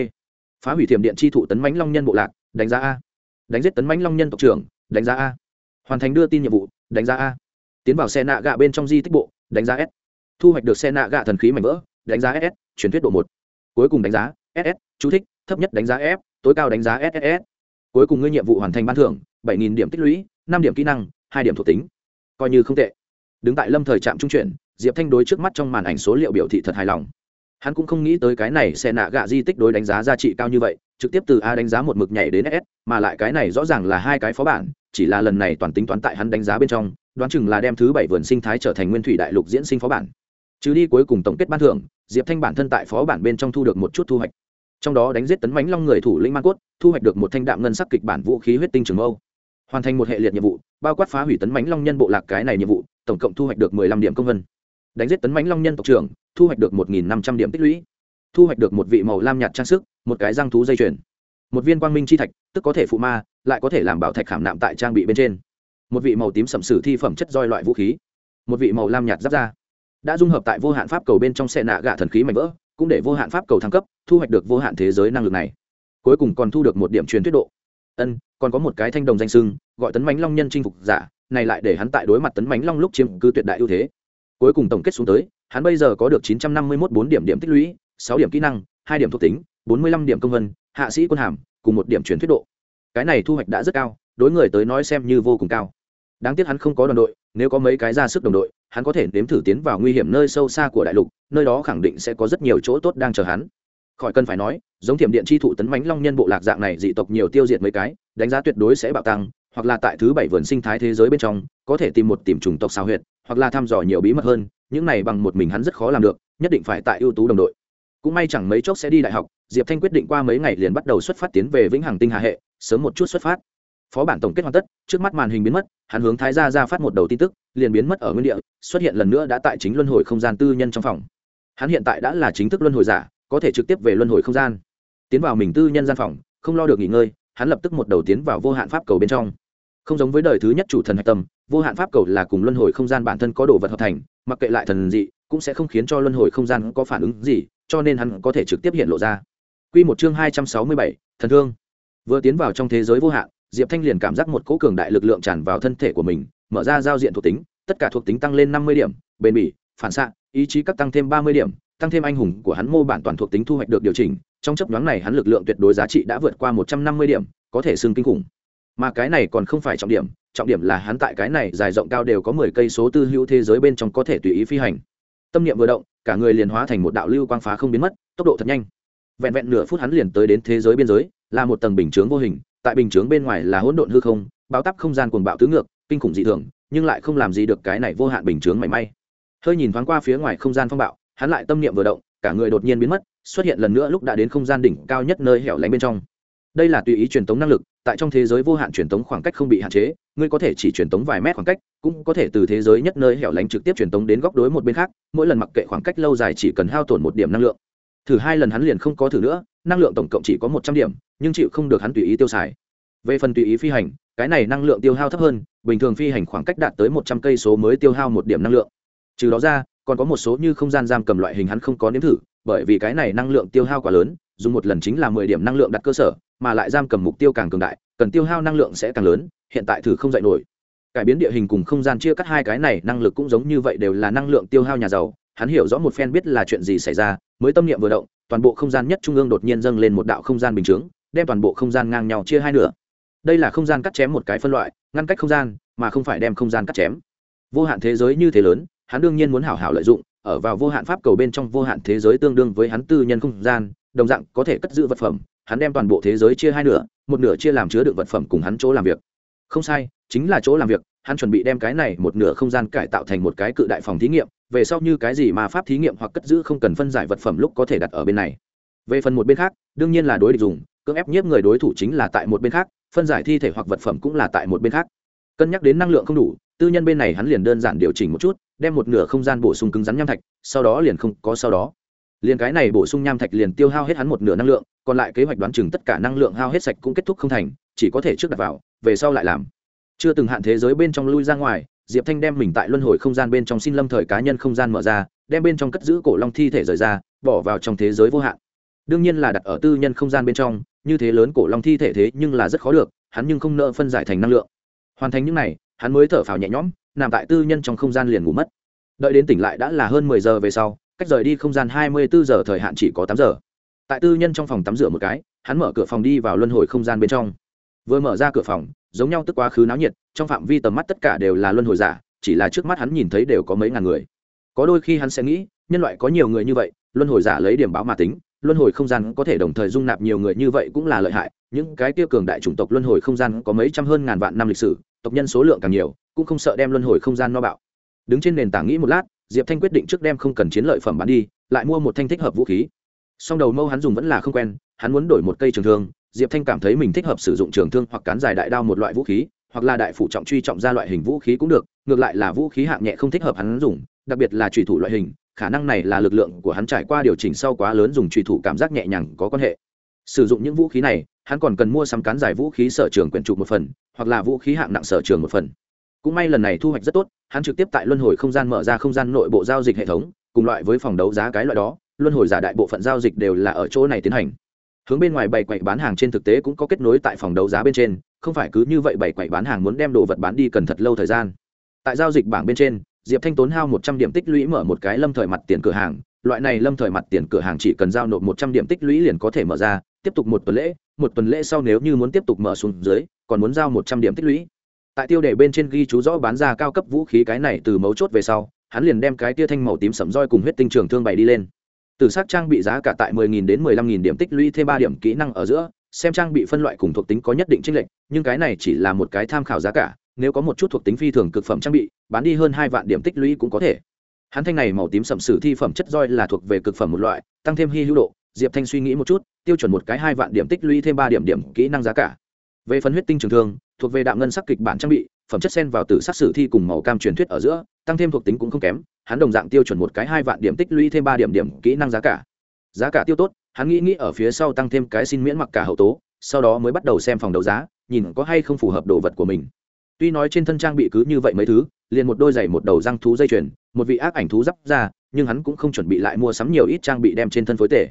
Phá hủy thiểm điện chi thụ tấn mãnh long nhân bộ lạc, đánh giá a. Đánh giết tấn mãnh long nhân tộc trưởng, đánh giá a hoàn thành đưa tin nhiệm vụ, đánh giá a. Tiến vào xe nạ gạ bên trong di tích bộ, đánh giá s. Thu hoạch được xe nạ gạ thần khí mảnh vỡ, đánh giá ss truyền thuyết độ một. Cuối cùng đánh giá ss chú thích, thấp nhất đánh giá f, tối cao đánh giá ss cuối cùng ngươi nhiệm vụ hoàn thành ban thưởng, bảy nghìn điểm tích lũy, năm điểm kỹ năng, hai điểm thuộc tính. Coi như không tệ. Đứng tại lâm thời trạm trung chuyển, diệp thanh đối trước mắt trong màn ảnh số liệu biểu thị thật hài lòng. Hắn cũng không nghĩ tới cái này xe nạ gạ di tích đối đánh giá giá trị cao như vậy, trực tiếp từ a đánh giá một mực nhảy đến s, mà lại cái này rõ ràng là hai cái phó bản chỉ là lần này toàn tính toán tại hắn đánh giá bên trong đoán chừng là đem thứ bảy vườn sinh thái trở thành nguyên thủy đại lục diễn sinh phó bản. Trừ đi cuối cùng tổng kết ban thưởng diệp thanh bản thân tại phó bản bên trong thu được một chút thu hoạch. Trong đó đánh giết tấn mánh long người thủ lĩnh man cốt thu hoạch được một thanh đạm ngân sắc kịch bản vũ khí huyết tinh trường âu, hoàn thành một hệ liệt nhiệm vụ bao quát phá hủy tấn mánh long nhân bộ lạc cái này nhiệm vụ tổng cộng thu hoạch được mười lăm điểm công vân. Đánh giết tấn mánh long nhân tộc trưởng thu hoạch được một nghìn năm trăm điểm tích lũy. Thu hoạch được một vị màu lam nhạt trang sức một cái răng thú dây chuyền một viên quang minh chi thạch, tức có thể phụ ma, lại có thể làm bảo thạch khảm nạm tại trang bị bên trên. Một vị màu tím sẩm sử thi phẩm chất roi loại vũ khí. Một vị màu lam nhạt giáp da. Đã dung hợp tại vô hạn pháp cầu bên trong xe nạ gạ thần khí mạnh vỡ, cũng để vô hạn pháp cầu thăng cấp, thu hoạch được vô hạn thế giới năng lực này. Cuối cùng còn thu được một điểm truyền thuyết độ. Ân, còn có một cái thanh đồng danh sưng, gọi tấn mánh long nhân chinh phục giả, này lại để hắn tại đối mặt tấn mánh long lúc chiếm cứ tuyệt đại ưu thế. Cuối cùng tổng kết xuống tới, hắn bây giờ có được chín trăm năm mươi một bốn điểm điểm tích lũy, sáu điểm kỹ năng, hai điểm thuộc tính, bốn mươi lăm điểm công vân hạ sĩ quân hàm, cùng một điểm truyền thuyết độ. Cái này thu hoạch đã rất cao, đối người tới nói xem như vô cùng cao. Đáng tiếc hắn không có đoàn đội, nếu có mấy cái ra sức đồng đội, hắn có thể nếm thử tiến vào nguy hiểm nơi sâu xa của đại lục, nơi đó khẳng định sẽ có rất nhiều chỗ tốt đang chờ hắn. Khỏi cần phải nói, giống thiểm điện chi thụ tấn mánh long nhân bộ lạc dạng này dị tộc nhiều tiêu diệt mấy cái, đánh giá tuyệt đối sẽ bạo tăng, hoặc là tại thứ bảy vườn sinh thái thế giới bên trong, có thể tìm một tìm chủng tộc sao huyệt, hoặc là thăm dò nhiều bí mật hơn, những này bằng một mình hắn rất khó làm được, nhất định phải tại ưu tú đồng đội cũng may chẳng mấy chốc sẽ đi đại học, diệp thanh quyết định qua mấy ngày liền bắt đầu xuất phát tiến về vĩnh hằng tinh hà hệ, sớm một chút xuất phát. Phó bản tổng kết hoàn tất, trước mắt màn hình biến mất, hắn hướng thái gia ra phát một đầu tin tức, liền biến mất ở nguyên địa, xuất hiện lần nữa đã tại chính luân hồi không gian tư nhân trong phòng. Hắn hiện tại đã là chính thức luân hồi giả, có thể trực tiếp về luân hồi không gian. Tiến vào mình tư nhân gian phòng, không lo được nghỉ ngơi, hắn lập tức một đầu tiến vào vô hạn pháp cầu bên trong. Không giống với đời thứ nhất chủ thần hạch tâm, vô hạn pháp cầu là cùng luân hồi không gian bản thân có đồ vật hợp thành, mặc kệ lại thần dị, cũng sẽ không khiến cho luân hồi không gian có phản ứng gì cho nên hắn có thể trực tiếp hiện lộ ra Quy một chương hai trăm sáu mươi bảy, thần thương. Vừa tiến vào trong thế giới vô hạn, Diệp Thanh liền cảm giác một cỗ cường đại lực lượng tràn vào thân thể của mình, mở ra giao diện thuộc tính, tất cả thuộc tính tăng lên năm mươi điểm, bền bỉ, phản xạ, ý chí các tăng thêm ba mươi điểm, tăng thêm anh hùng của hắn mô bản toàn thuộc tính thu hoạch được điều chỉnh, trong chấp nhoáng này hắn lực lượng tuyệt đối giá trị đã vượt qua một trăm năm mươi điểm, có thể xưng kinh khủng. Mà cái này còn không phải trọng điểm, trọng điểm là hắn tại cái này dài rộng cao đều có mười cây số tư hữu thế giới bên trong có thể tùy ý phi hành. Tâm niệm vừa động, cả người liền hóa thành một đạo lưu quang phá không biến mất, tốc độ thật nhanh. Vẹn vẹn nửa phút hắn liền tới đến thế giới biên giới, là một tầng bình chướng vô hình, tại bình chướng bên ngoài là hỗn độn hư không, báo táp không gian cuồng bạo tứ ngược, kinh khủng dị thường, nhưng lại không làm gì được cái này vô hạn bình chướng mảy may. Hơi nhìn thoáng qua phía ngoài không gian phong bạo, hắn lại tâm niệm vừa động, cả người đột nhiên biến mất, xuất hiện lần nữa lúc đã đến không gian đỉnh cao nhất nơi hẻo lánh bên trong. Đây là tùy ý truyền tống năng lực, tại trong thế giới vô hạn truyền tống khoảng cách không bị hạn chế, ngươi có thể chỉ truyền tống vài mét khoảng cách, cũng có thể từ thế giới nhất nơi hẻo lánh trực tiếp truyền tống đến góc đối một bên khác, mỗi lần mặc kệ khoảng cách lâu dài chỉ cần hao tổn một điểm năng lượng. Thử hai lần hắn liền không có thử nữa, năng lượng tổng cộng chỉ có một trăm điểm, nhưng chịu không được hắn tùy ý tiêu xài. Về phần tùy ý phi hành, cái này năng lượng tiêu hao thấp hơn, bình thường phi hành khoảng cách đạt tới một trăm cây số mới tiêu hao một điểm năng lượng. Trừ đó ra, còn có một số như không gian giam cầm loại hình hắn không có nếm thử, bởi vì cái này năng lượng tiêu hao quá lớn, dùng một lần chính là mười điểm năng lượng đặt cơ sở, mà lại giam cầm mục tiêu càng cường đại, cần tiêu hao năng lượng sẽ càng lớn, hiện tại thử không dậy nổi. Cải biến địa hình cùng không gian chia cắt hai cái này, năng lực cũng giống như vậy đều là năng lượng tiêu hao nhà giàu, hắn hiểu rõ một phen biết là chuyện gì xảy ra, mới tâm niệm vừa động, toàn bộ không gian nhất trung ương đột nhiên dâng lên một đạo không gian bình chướng, đem toàn bộ không gian ngang nhau chia hai nửa. Đây là không gian cắt chém một cái phân loại, ngăn cách không gian, mà không phải đem không gian cắt chém. Vô hạn thế giới như thế lớn, hắn đương nhiên muốn hảo hảo lợi dụng, ở vào vô hạn pháp cầu bên trong vô hạn thế giới tương đương với hắn tư nhân không gian, đồng dạng có thể cất giữ vật phẩm, hắn đem toàn bộ thế giới chia hai nửa, một nửa chia làm chứa đựng vật phẩm cùng hắn chỗ làm việc. Không sai, chính là chỗ làm việc, hắn chuẩn bị đem cái này một nửa không gian cải tạo thành một cái cự đại phòng thí nghiệm, về sau như cái gì mà pháp thí nghiệm hoặc cất giữ không cần phân giải vật phẩm lúc có thể đặt ở bên này. Về phần một bên khác, đương nhiên là đối địch dùng, cưỡng ép nhiếp người đối thủ chính là tại một bên khác, phân giải thi thể hoặc vật phẩm cũng là tại một bên khác. Cân nhắc đến năng lượng không đủ, tư nhân bên này hắn liền đơn giản điều chỉnh một chút, đem một nửa không gian bổ sung cứng rắn nham thạch, sau đó liền không có sau đó. Liền cái này bổ sung nham thạch liền tiêu hao hết hắn một nửa năng lượng, còn lại kế hoạch đoán chừng tất cả năng lượng hao hết sạch cũng kết thúc không thành, chỉ có thể trước đặt vào, về sau lại làm. Chưa từng hạn thế giới bên trong lui ra ngoài, Diệp Thanh đem mình tại luân hồi không gian bên trong xin lâm thời cá nhân không gian mở ra, đem bên trong cất giữ cổ long thi thể rời ra, bỏ vào trong thế giới vô hạn. Đương nhiên là đặt ở tư nhân không gian bên trong, như thế lớn cổ long thi thể thế nhưng là rất khó được, hắn nhưng không nợ phân giải thành năng lượng. Hoàn thành những này, hắn mới thở phào nhẹ nhõm, nằm tại tư nhân trong không gian liền ngủ mất. Đợi đến tỉnh lại đã là hơn mười giờ về sau, cách rời đi không gian hai mươi bốn giờ thời hạn chỉ có tám giờ. Tại tư nhân trong phòng tắm rửa một cái, hắn mở cửa phòng đi vào luân hồi không gian bên trong. Vừa mở ra cửa phòng, giống nhau tức quá khứ náo nhiệt, trong phạm vi tầm mắt tất cả đều là luân hồi giả, chỉ là trước mắt hắn nhìn thấy đều có mấy ngàn người. Có đôi khi hắn sẽ nghĩ, nhân loại có nhiều người như vậy, luân hồi giả lấy điểm báo mà tính, luân hồi không gian có thể đồng thời dung nạp nhiều người như vậy cũng là lợi hại những cái tiêu cường đại chủng tộc luân hồi không gian có mấy trăm hơn ngàn vạn năm lịch sử tộc nhân số lượng càng nhiều cũng không sợ đem luân hồi không gian no bạo đứng trên nền tảng nghĩ một lát diệp thanh quyết định trước đem không cần chiến lợi phẩm bán đi lại mua một thanh thích hợp vũ khí song đầu mâu hắn dùng vẫn là không quen, hắn muốn đổi một cây trường thương, diệp thanh cảm thấy mình thích hợp sử dụng trường thương hoặc cán dài đại đao một loại vũ khí, hoặc là đại phủ trọng truy trọng ra loại hình vũ khí cũng được, ngược lại là vũ khí hạng nhẹ không thích hợp hắn dùng, đặc biệt là trùy thủ loại hình, khả năng này là lực lượng của hắn trải qua điều chỉnh sau quá lớn dùng trùy thủ cảm giác nhẹ nhàng có quan hệ. Sử dụng những vũ khí này, hắn còn cần mua sắm cán dài vũ khí sở trường quyển trục một phần, hoặc là vũ khí hạng nặng sở trường một phần. Cũng may lần này thu hoạch rất tốt, hắn trực tiếp tại luân hồi không gian mở ra không gian nội bộ giao dịch hệ thống, cùng loại với phòng đấu giá cái loại đó luân hồi giả đại bộ phận giao dịch đều là ở chỗ này tiến hành. Hướng bên ngoài bày quậy bán hàng trên thực tế cũng có kết nối tại phòng đấu giá bên trên, không phải cứ như vậy bày quậy bán hàng muốn đem đồ vật bán đi cần thật lâu thời gian. Tại giao dịch bảng bên trên, diệp thanh tốn hao một trăm điểm tích lũy mở một cái lâm thời mặt tiền cửa hàng, loại này lâm thời mặt tiền cửa hàng chỉ cần giao nộp một trăm điểm tích lũy liền có thể mở ra, tiếp tục một tuần lễ, một tuần lễ sau nếu như muốn tiếp tục mở xuống dưới, còn muốn giao một trăm điểm tích lũy. Tại tiêu đề bên trên ghi chú rõ bán ra cao cấp vũ khí cái này từ mấu chốt về sau, hắn liền đem cái tia thanh màu tím sẫm roi cùng huyết tinh trường thương bày đi lên từ sắc trang bị giá cả tại 10.000 đến 15.000 điểm tích lũy thêm ba điểm kỹ năng ở giữa, xem trang bị phân loại cùng thuộc tính có nhất định chênh lệch, nhưng cái này chỉ là một cái tham khảo giá cả, nếu có một chút thuộc tính phi thường cực phẩm trang bị, bán đi hơn hai vạn điểm tích lũy cũng có thể. Hắn thanh này màu tím sẩm sử thi phẩm chất roi là thuộc về cực phẩm một loại, tăng thêm hy hữu độ, diệp thanh suy nghĩ một chút, tiêu chuẩn một cái hai vạn điểm tích lũy thêm ba điểm điểm kỹ năng giá cả. Về phần huyết tinh trường thương, thuộc về đạm ngân sắc kịch bản trang bị phẩm chất sen vào từ sắc sử thi cùng màu cam truyền thuyết ở giữa, tăng thêm thuộc tính cũng không kém, hắn đồng dạng tiêu chuẩn một cái hai vạn điểm tích lũy thêm ba điểm điểm kỹ năng giá cả. Giá cả tiêu tốt, hắn nghĩ nghĩ ở phía sau tăng thêm cái xin miễn mặc cả hậu tố, sau đó mới bắt đầu xem phòng đấu giá, nhìn có hay không phù hợp đồ vật của mình. Tuy nói trên thân trang bị cứ như vậy mấy thứ, liền một đôi giày một đầu răng thú dây chuyền, một vị ác ảnh thú giáp ra, nhưng hắn cũng không chuẩn bị lại mua sắm nhiều ít trang bị đem trên thân phối tể.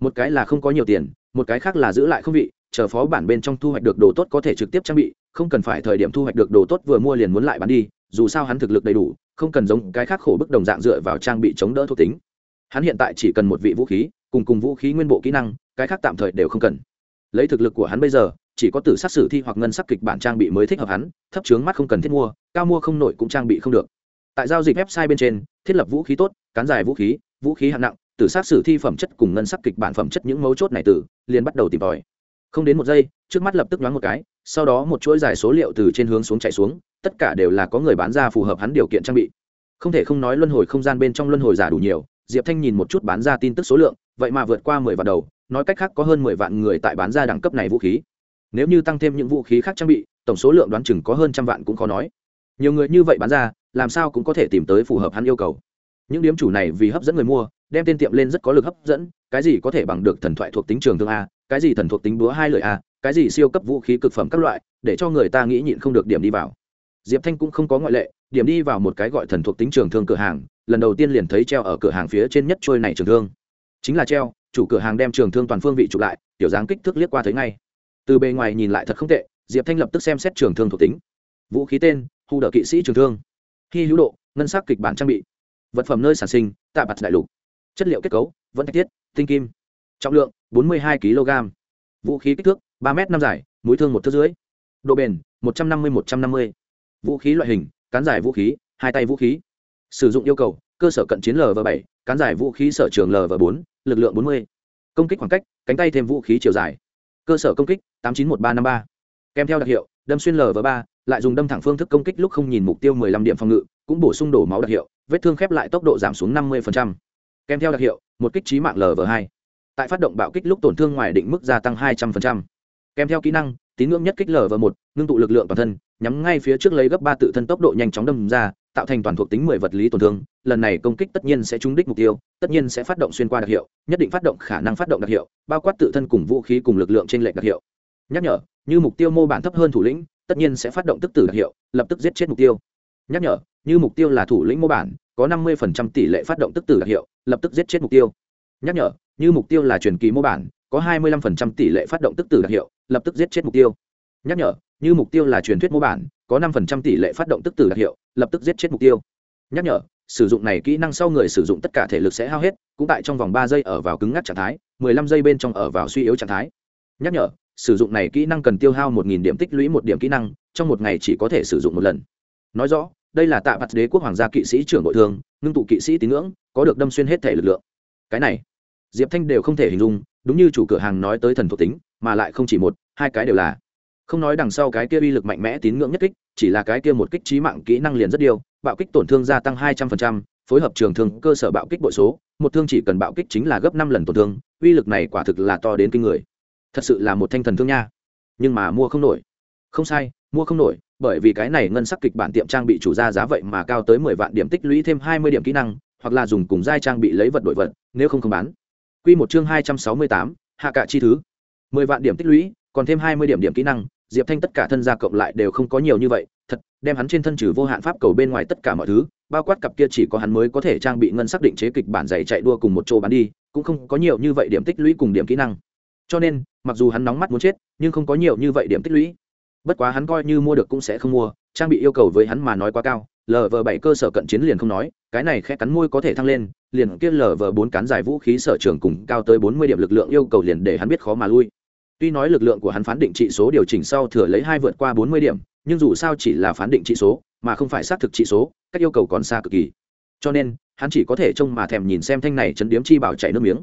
Một cái là không có nhiều tiền, một cái khác là giữ lại không vị, chờ phó bản bên trong thu hoạch được đồ tốt có thể trực tiếp trang bị không cần phải thời điểm thu hoạch được đồ tốt vừa mua liền muốn lại bán đi, dù sao hắn thực lực đầy đủ, không cần giống cái khác khổ bức đồng dạng dựa vào trang bị chống đỡ thuộc tính. Hắn hiện tại chỉ cần một vị vũ khí, cùng cùng vũ khí nguyên bộ kỹ năng, cái khác tạm thời đều không cần. Lấy thực lực của hắn bây giờ, chỉ có tử sát sử thi hoặc ngân sắc kịch bản trang bị mới thích hợp hắn, thấp trướng mắt không cần thiết mua, cao mua không nổi cũng trang bị không được. Tại giao dịch website bên trên, thiết lập vũ khí tốt, cán dài vũ khí vũ khí hạng nặng, tử sát sử thi phẩm chất cùng ngân sắc kịch bản phẩm chất những mấu chốt này từ, liền bắt đầu tìm tòi không đến một giây, trước mắt lập tức nhoáng một cái, sau đó một chuỗi dài số liệu từ trên hướng xuống chạy xuống, tất cả đều là có người bán ra phù hợp hắn điều kiện trang bị. Không thể không nói luân hồi không gian bên trong luân hồi giả đủ nhiều, diệp thanh nhìn một chút bán ra tin tức số lượng, vậy mà vượt qua mười vạn đầu, nói cách khác có hơn mười vạn người tại bán ra đẳng cấp này vũ khí. Nếu như tăng thêm những vũ khí khác trang bị, tổng số lượng đoán chừng có hơn trăm vạn cũng khó nói. Nhiều người như vậy bán ra, làm sao cũng có thể tìm tới phù hợp hắn yêu cầu. Những điếm chủ này vì hấp dẫn người mua, đem tên tiệm lên rất có lực hấp dẫn, cái gì có thể bằng được thần thoại thuộc tính trường thương a cái gì thần thuộc tính búa hai lời a, cái gì siêu cấp vũ khí cực phẩm các loại, để cho người ta nghĩ nhịn không được điểm đi vào. Diệp thanh cũng không có ngoại lệ, điểm đi vào một cái gọi thần thuộc tính trường thương cửa hàng, lần đầu tiên liền thấy treo ở cửa hàng phía trên nhất trôi này trường thương. Chính là treo, chủ cửa hàng đem trường thương toàn phương vị chụp lại, tiểu dáng kích thước liếc qua thấy ngay. Từ bề ngoài nhìn lại thật không tệ, diệp thanh lập tức xem xét trường thương thuộc tính. Vũ khí tên hù đỡ kỵ sĩ trường thương. Khi hữu độ, ngân sắc kịch bản trang bị. Vật phẩm nơi sản sinh, tạ bạt đại lục. Chất liệu kết cấu, vẫn thạch thiết, tinh kim trọng lượng 42 kg vũ khí kích thước 3 m năm dài, mũi thương một thước dưới độ bền 150-150. vũ khí loại hình, cán dài vũ khí, hai tay vũ khí sử dụng yêu cầu, cơ sở cận chiến lv bảy, cán dài vũ khí sở trường lv bốn, lực lượng 40. công kích khoảng cách, cánh tay thêm vũ khí chiều dài cơ sở công kích 891353. kèm theo đặc hiệu, đâm xuyên lv ba, lại dùng đâm thẳng phương thức công kích lúc không nhìn mục tiêu 15 điểm phòng ngự, cũng bổ sung đổ máu đặc hiệu, vết thương khép lại tốc độ giảm xuống 50%. kèm theo đặc hiệu, một kích trí mạng lv hai tại phát động bạo kích lúc tổn thương ngoài định mức gia tăng 200%. kèm theo kỹ năng, tín ngưỡng nhất kích lở và một, ngưng tụ lực lượng toàn thân, nhắm ngay phía trước lấy gấp ba tự thân tốc độ nhanh chóng đâm ra, tạo thành toàn thuộc tính mười vật lý tổn thương. Lần này công kích tất nhiên sẽ trúng đích mục tiêu, tất nhiên sẽ phát động xuyên qua đặc hiệu, nhất định phát động khả năng phát động đặc hiệu, bao quát tự thân cùng vũ khí cùng lực lượng trên lệnh đặc hiệu. Nhắc nhở, như mục tiêu mô bản thấp hơn thủ lĩnh, tất nhiên sẽ phát động tức tử đặc hiệu, lập tức giết chết mục tiêu. Nhắc nhở, như mục tiêu là thủ lĩnh mô bản, có năm mươi tỷ lệ phát động tức tử đặc hiệu, lập tức giết chết mục tiêu nhắc nhở, như mục tiêu là truyền kỳ mô bản, có 25% tỷ lệ phát động tức tử đặc hiệu, lập tức giết chết mục tiêu. Nhắc nhở, như mục tiêu là truyền thuyết mô bản, có 5% tỷ lệ phát động tức tử đặc hiệu, lập tức giết chết mục tiêu. Nhắc nhở, sử dụng này kỹ năng sau người sử dụng tất cả thể lực sẽ hao hết, cũng tại trong vòng ba giây ở vào cứng ngắc trạng thái 15 giây bên trong ở vào suy yếu trạng thái. Nhắc nhở, sử dụng này kỹ năng cần tiêu hao 1.000 điểm tích lũy một điểm kỹ năng, trong một ngày chỉ có thể sử dụng một lần. Nói rõ, đây là tạ mặt đế quốc hoàng gia kỵ sĩ trưởng bội thương ngưng tụ kỵ sĩ tín ngưỡng, có được đâm xuyên hết thể lực lượng. Cái này diệp thanh đều không thể hình dung, đúng như chủ cửa hàng nói tới thần thuộc tính, mà lại không chỉ một, hai cái đều là. Không nói đằng sau cái kia uy lực mạnh mẽ tín ngưỡng nhất kích, chỉ là cái kia một kích trí mạng kỹ năng liền rất điều bạo kích tổn thương gia tăng hai trăm phần trăm, phối hợp trường thương, cơ sở bạo kích bội số, một thương chỉ cần bạo kích chính là gấp năm lần tổn thương, uy lực này quả thực là to đến kinh người. Thật sự là một thanh thần thương nha. Nhưng mà mua không nổi. Không sai, mua không nổi, bởi vì cái này ngân sắc kịch bản tiệm trang bị chủ ra giá vậy mà cao tới mười vạn điểm, tích lũy thêm hai mươi điểm kỹ năng, hoặc là dùng cùng giai trang bị lấy vật đổi vật, nếu không không bán. Quy một chương hai trăm sáu mươi tám, hạ cả chi thứ. Mười vạn điểm tích lũy, còn thêm hai mươi điểm điểm kỹ năng, diệp thanh tất cả thân gia cộng lại đều không có nhiều như vậy, thật, đem hắn trên thân trừ vô hạn pháp cầu bên ngoài tất cả mọi thứ, bao quát cặp kia chỉ có hắn mới có thể trang bị ngân sắc định chế kịch bản dày chạy đua cùng một chỗ bán đi, cũng không có nhiều như vậy điểm tích lũy cùng điểm kỹ năng. Cho nên, mặc dù hắn nóng mắt muốn chết, nhưng không có nhiều như vậy điểm tích lũy. Bất quá hắn coi như mua được cũng sẽ không mua, trang bị yêu cầu với hắn mà nói quá cao lv bảy cơ sở cận chiến liền không nói, cái này khẽ cắn môi có thể thăng lên, liền kia lv bốn cán dài vũ khí sở trường cùng cao tới bốn mươi điểm lực lượng yêu cầu liền để hắn biết khó mà lui. Tuy nói lực lượng của hắn phán định trị số điều chỉnh sau thừa lấy hai vượt qua bốn mươi điểm, nhưng dù sao chỉ là phán định trị số, mà không phải xác thực trị số, các yêu cầu còn xa cực kỳ. Cho nên, hắn chỉ có thể trông mà thèm nhìn xem thanh này chấn điếm chi bảo chảy nước miếng.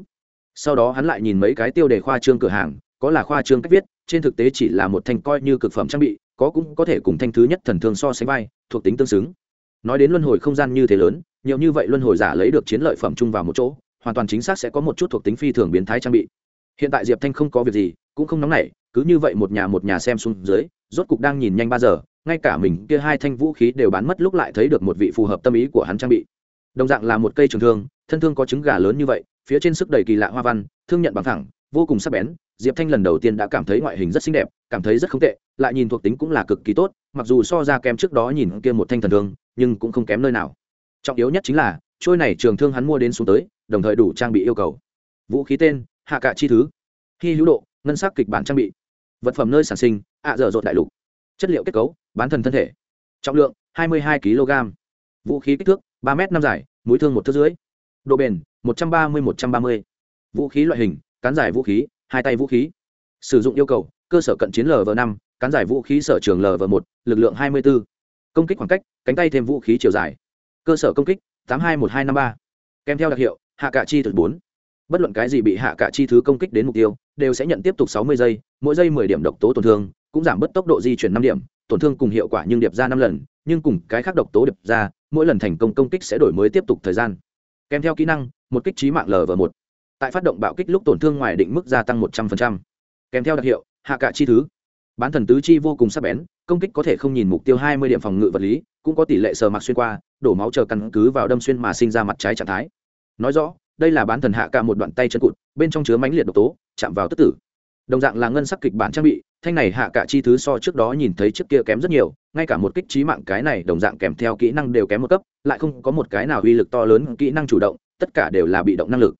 Sau đó hắn lại nhìn mấy cái tiêu đề khoa trương cửa hàng, có là khoa trương cách viết, trên thực tế chỉ là một thanh coi như cực phẩm trang bị, có cũng có thể cùng thanh thứ nhất thần thương so sánh vai, thuộc tính tương xứng nói đến luân hồi không gian như thế lớn, nhiều như vậy luân hồi giả lấy được chiến lợi phẩm chung vào một chỗ, hoàn toàn chính xác sẽ có một chút thuộc tính phi thường biến thái trang bị. Hiện tại diệp thanh không có việc gì, cũng không nóng nảy, cứ như vậy một nhà một nhà xem xuống dưới, rốt cục đang nhìn nhanh ba giờ, ngay cả mình kia hai thanh vũ khí đều bán mất lúc lại thấy được một vị phù hợp tâm ý của hắn trang bị. Đồng dạng là một cây trường thương, thân thương có trứng gà lớn như vậy, phía trên sức đầy kỳ lạ hoa văn, thương nhận bằng thẳng, vô cùng sắc bén, diệp thanh lần đầu tiên đã cảm thấy ngoại hình rất xinh đẹp, cảm thấy rất không tệ, lại nhìn thuộc tính cũng là cực kỳ tốt, mặc dù so ra kém trước đó nhìn kia một thanh thần thương nhưng cũng không kém nơi nào. Trọng yếu nhất chính là, trôi này trường thương hắn mua đến xuống tới, đồng thời đủ trang bị yêu cầu. Vũ khí tên, hạ cạ chi thứ. Hy hữu độ, ngân sắc kịch bản trang bị. Vật phẩm nơi sản sinh, ạ dở dột đại lục. Chất liệu kết cấu, bán thần thân thể. Trọng lượng 22 kg. Vũ khí kích thước 3 m năm dài, mũi thương một thước dưới độ bền 130-130. vũ khí loại hình, cán giải vũ khí, hai tay vũ khí. Sử dụng yêu cầu, cơ sở cận chiến lv năm, cán giải vũ khí sở trường lv một, lực lượng 24 công kích khoảng cách, cánh tay thêm vũ khí chiều dài. Cơ sở công kích 821253. kèm theo đặc hiệu, hạ cả chi thực bốn. Bất luận cái gì bị hạ cả chi thứ công kích đến mục tiêu, đều sẽ nhận tiếp tục 60 giây, mỗi giây 10 điểm độc tố tổn thương, cũng giảm bớt tốc độ di chuyển năm điểm, tổn thương cùng hiệu quả nhưng điệp ra năm lần, nhưng cùng cái khác độc tố điệp ra, mỗi lần thành công công kích sẽ đổi mới tiếp tục thời gian. Kèm theo kỹ năng, một kích trí mạng lv một. Tại phát động bạo kích lúc tổn thương ngoài định mức gia tăng một trăm linh kèm theo đặc hiệu, hạ cả chi thứ bán thần tứ chi vô cùng sắc bén, công kích có thể không nhìn mục tiêu hai mươi điểm phòng ngự vật lý, cũng có tỷ lệ sờ mặc xuyên qua, đổ máu chờ căn cứ vào đâm xuyên mà sinh ra mặt trái trạng thái. Nói rõ, đây là bán thần hạ cả một đoạn tay chân cụt, bên trong chứa mãnh liệt độc tố, chạm vào tức tử. Đồng dạng là ngân sắc kịch bản trang bị, thanh này hạ cả chi thứ so trước đó nhìn thấy trước kia kém rất nhiều, ngay cả một kích trí mạng cái này đồng dạng kèm theo kỹ năng đều kém một cấp, lại không có một cái nào uy lực to lớn, kỹ năng chủ động, tất cả đều là bị động năng lực.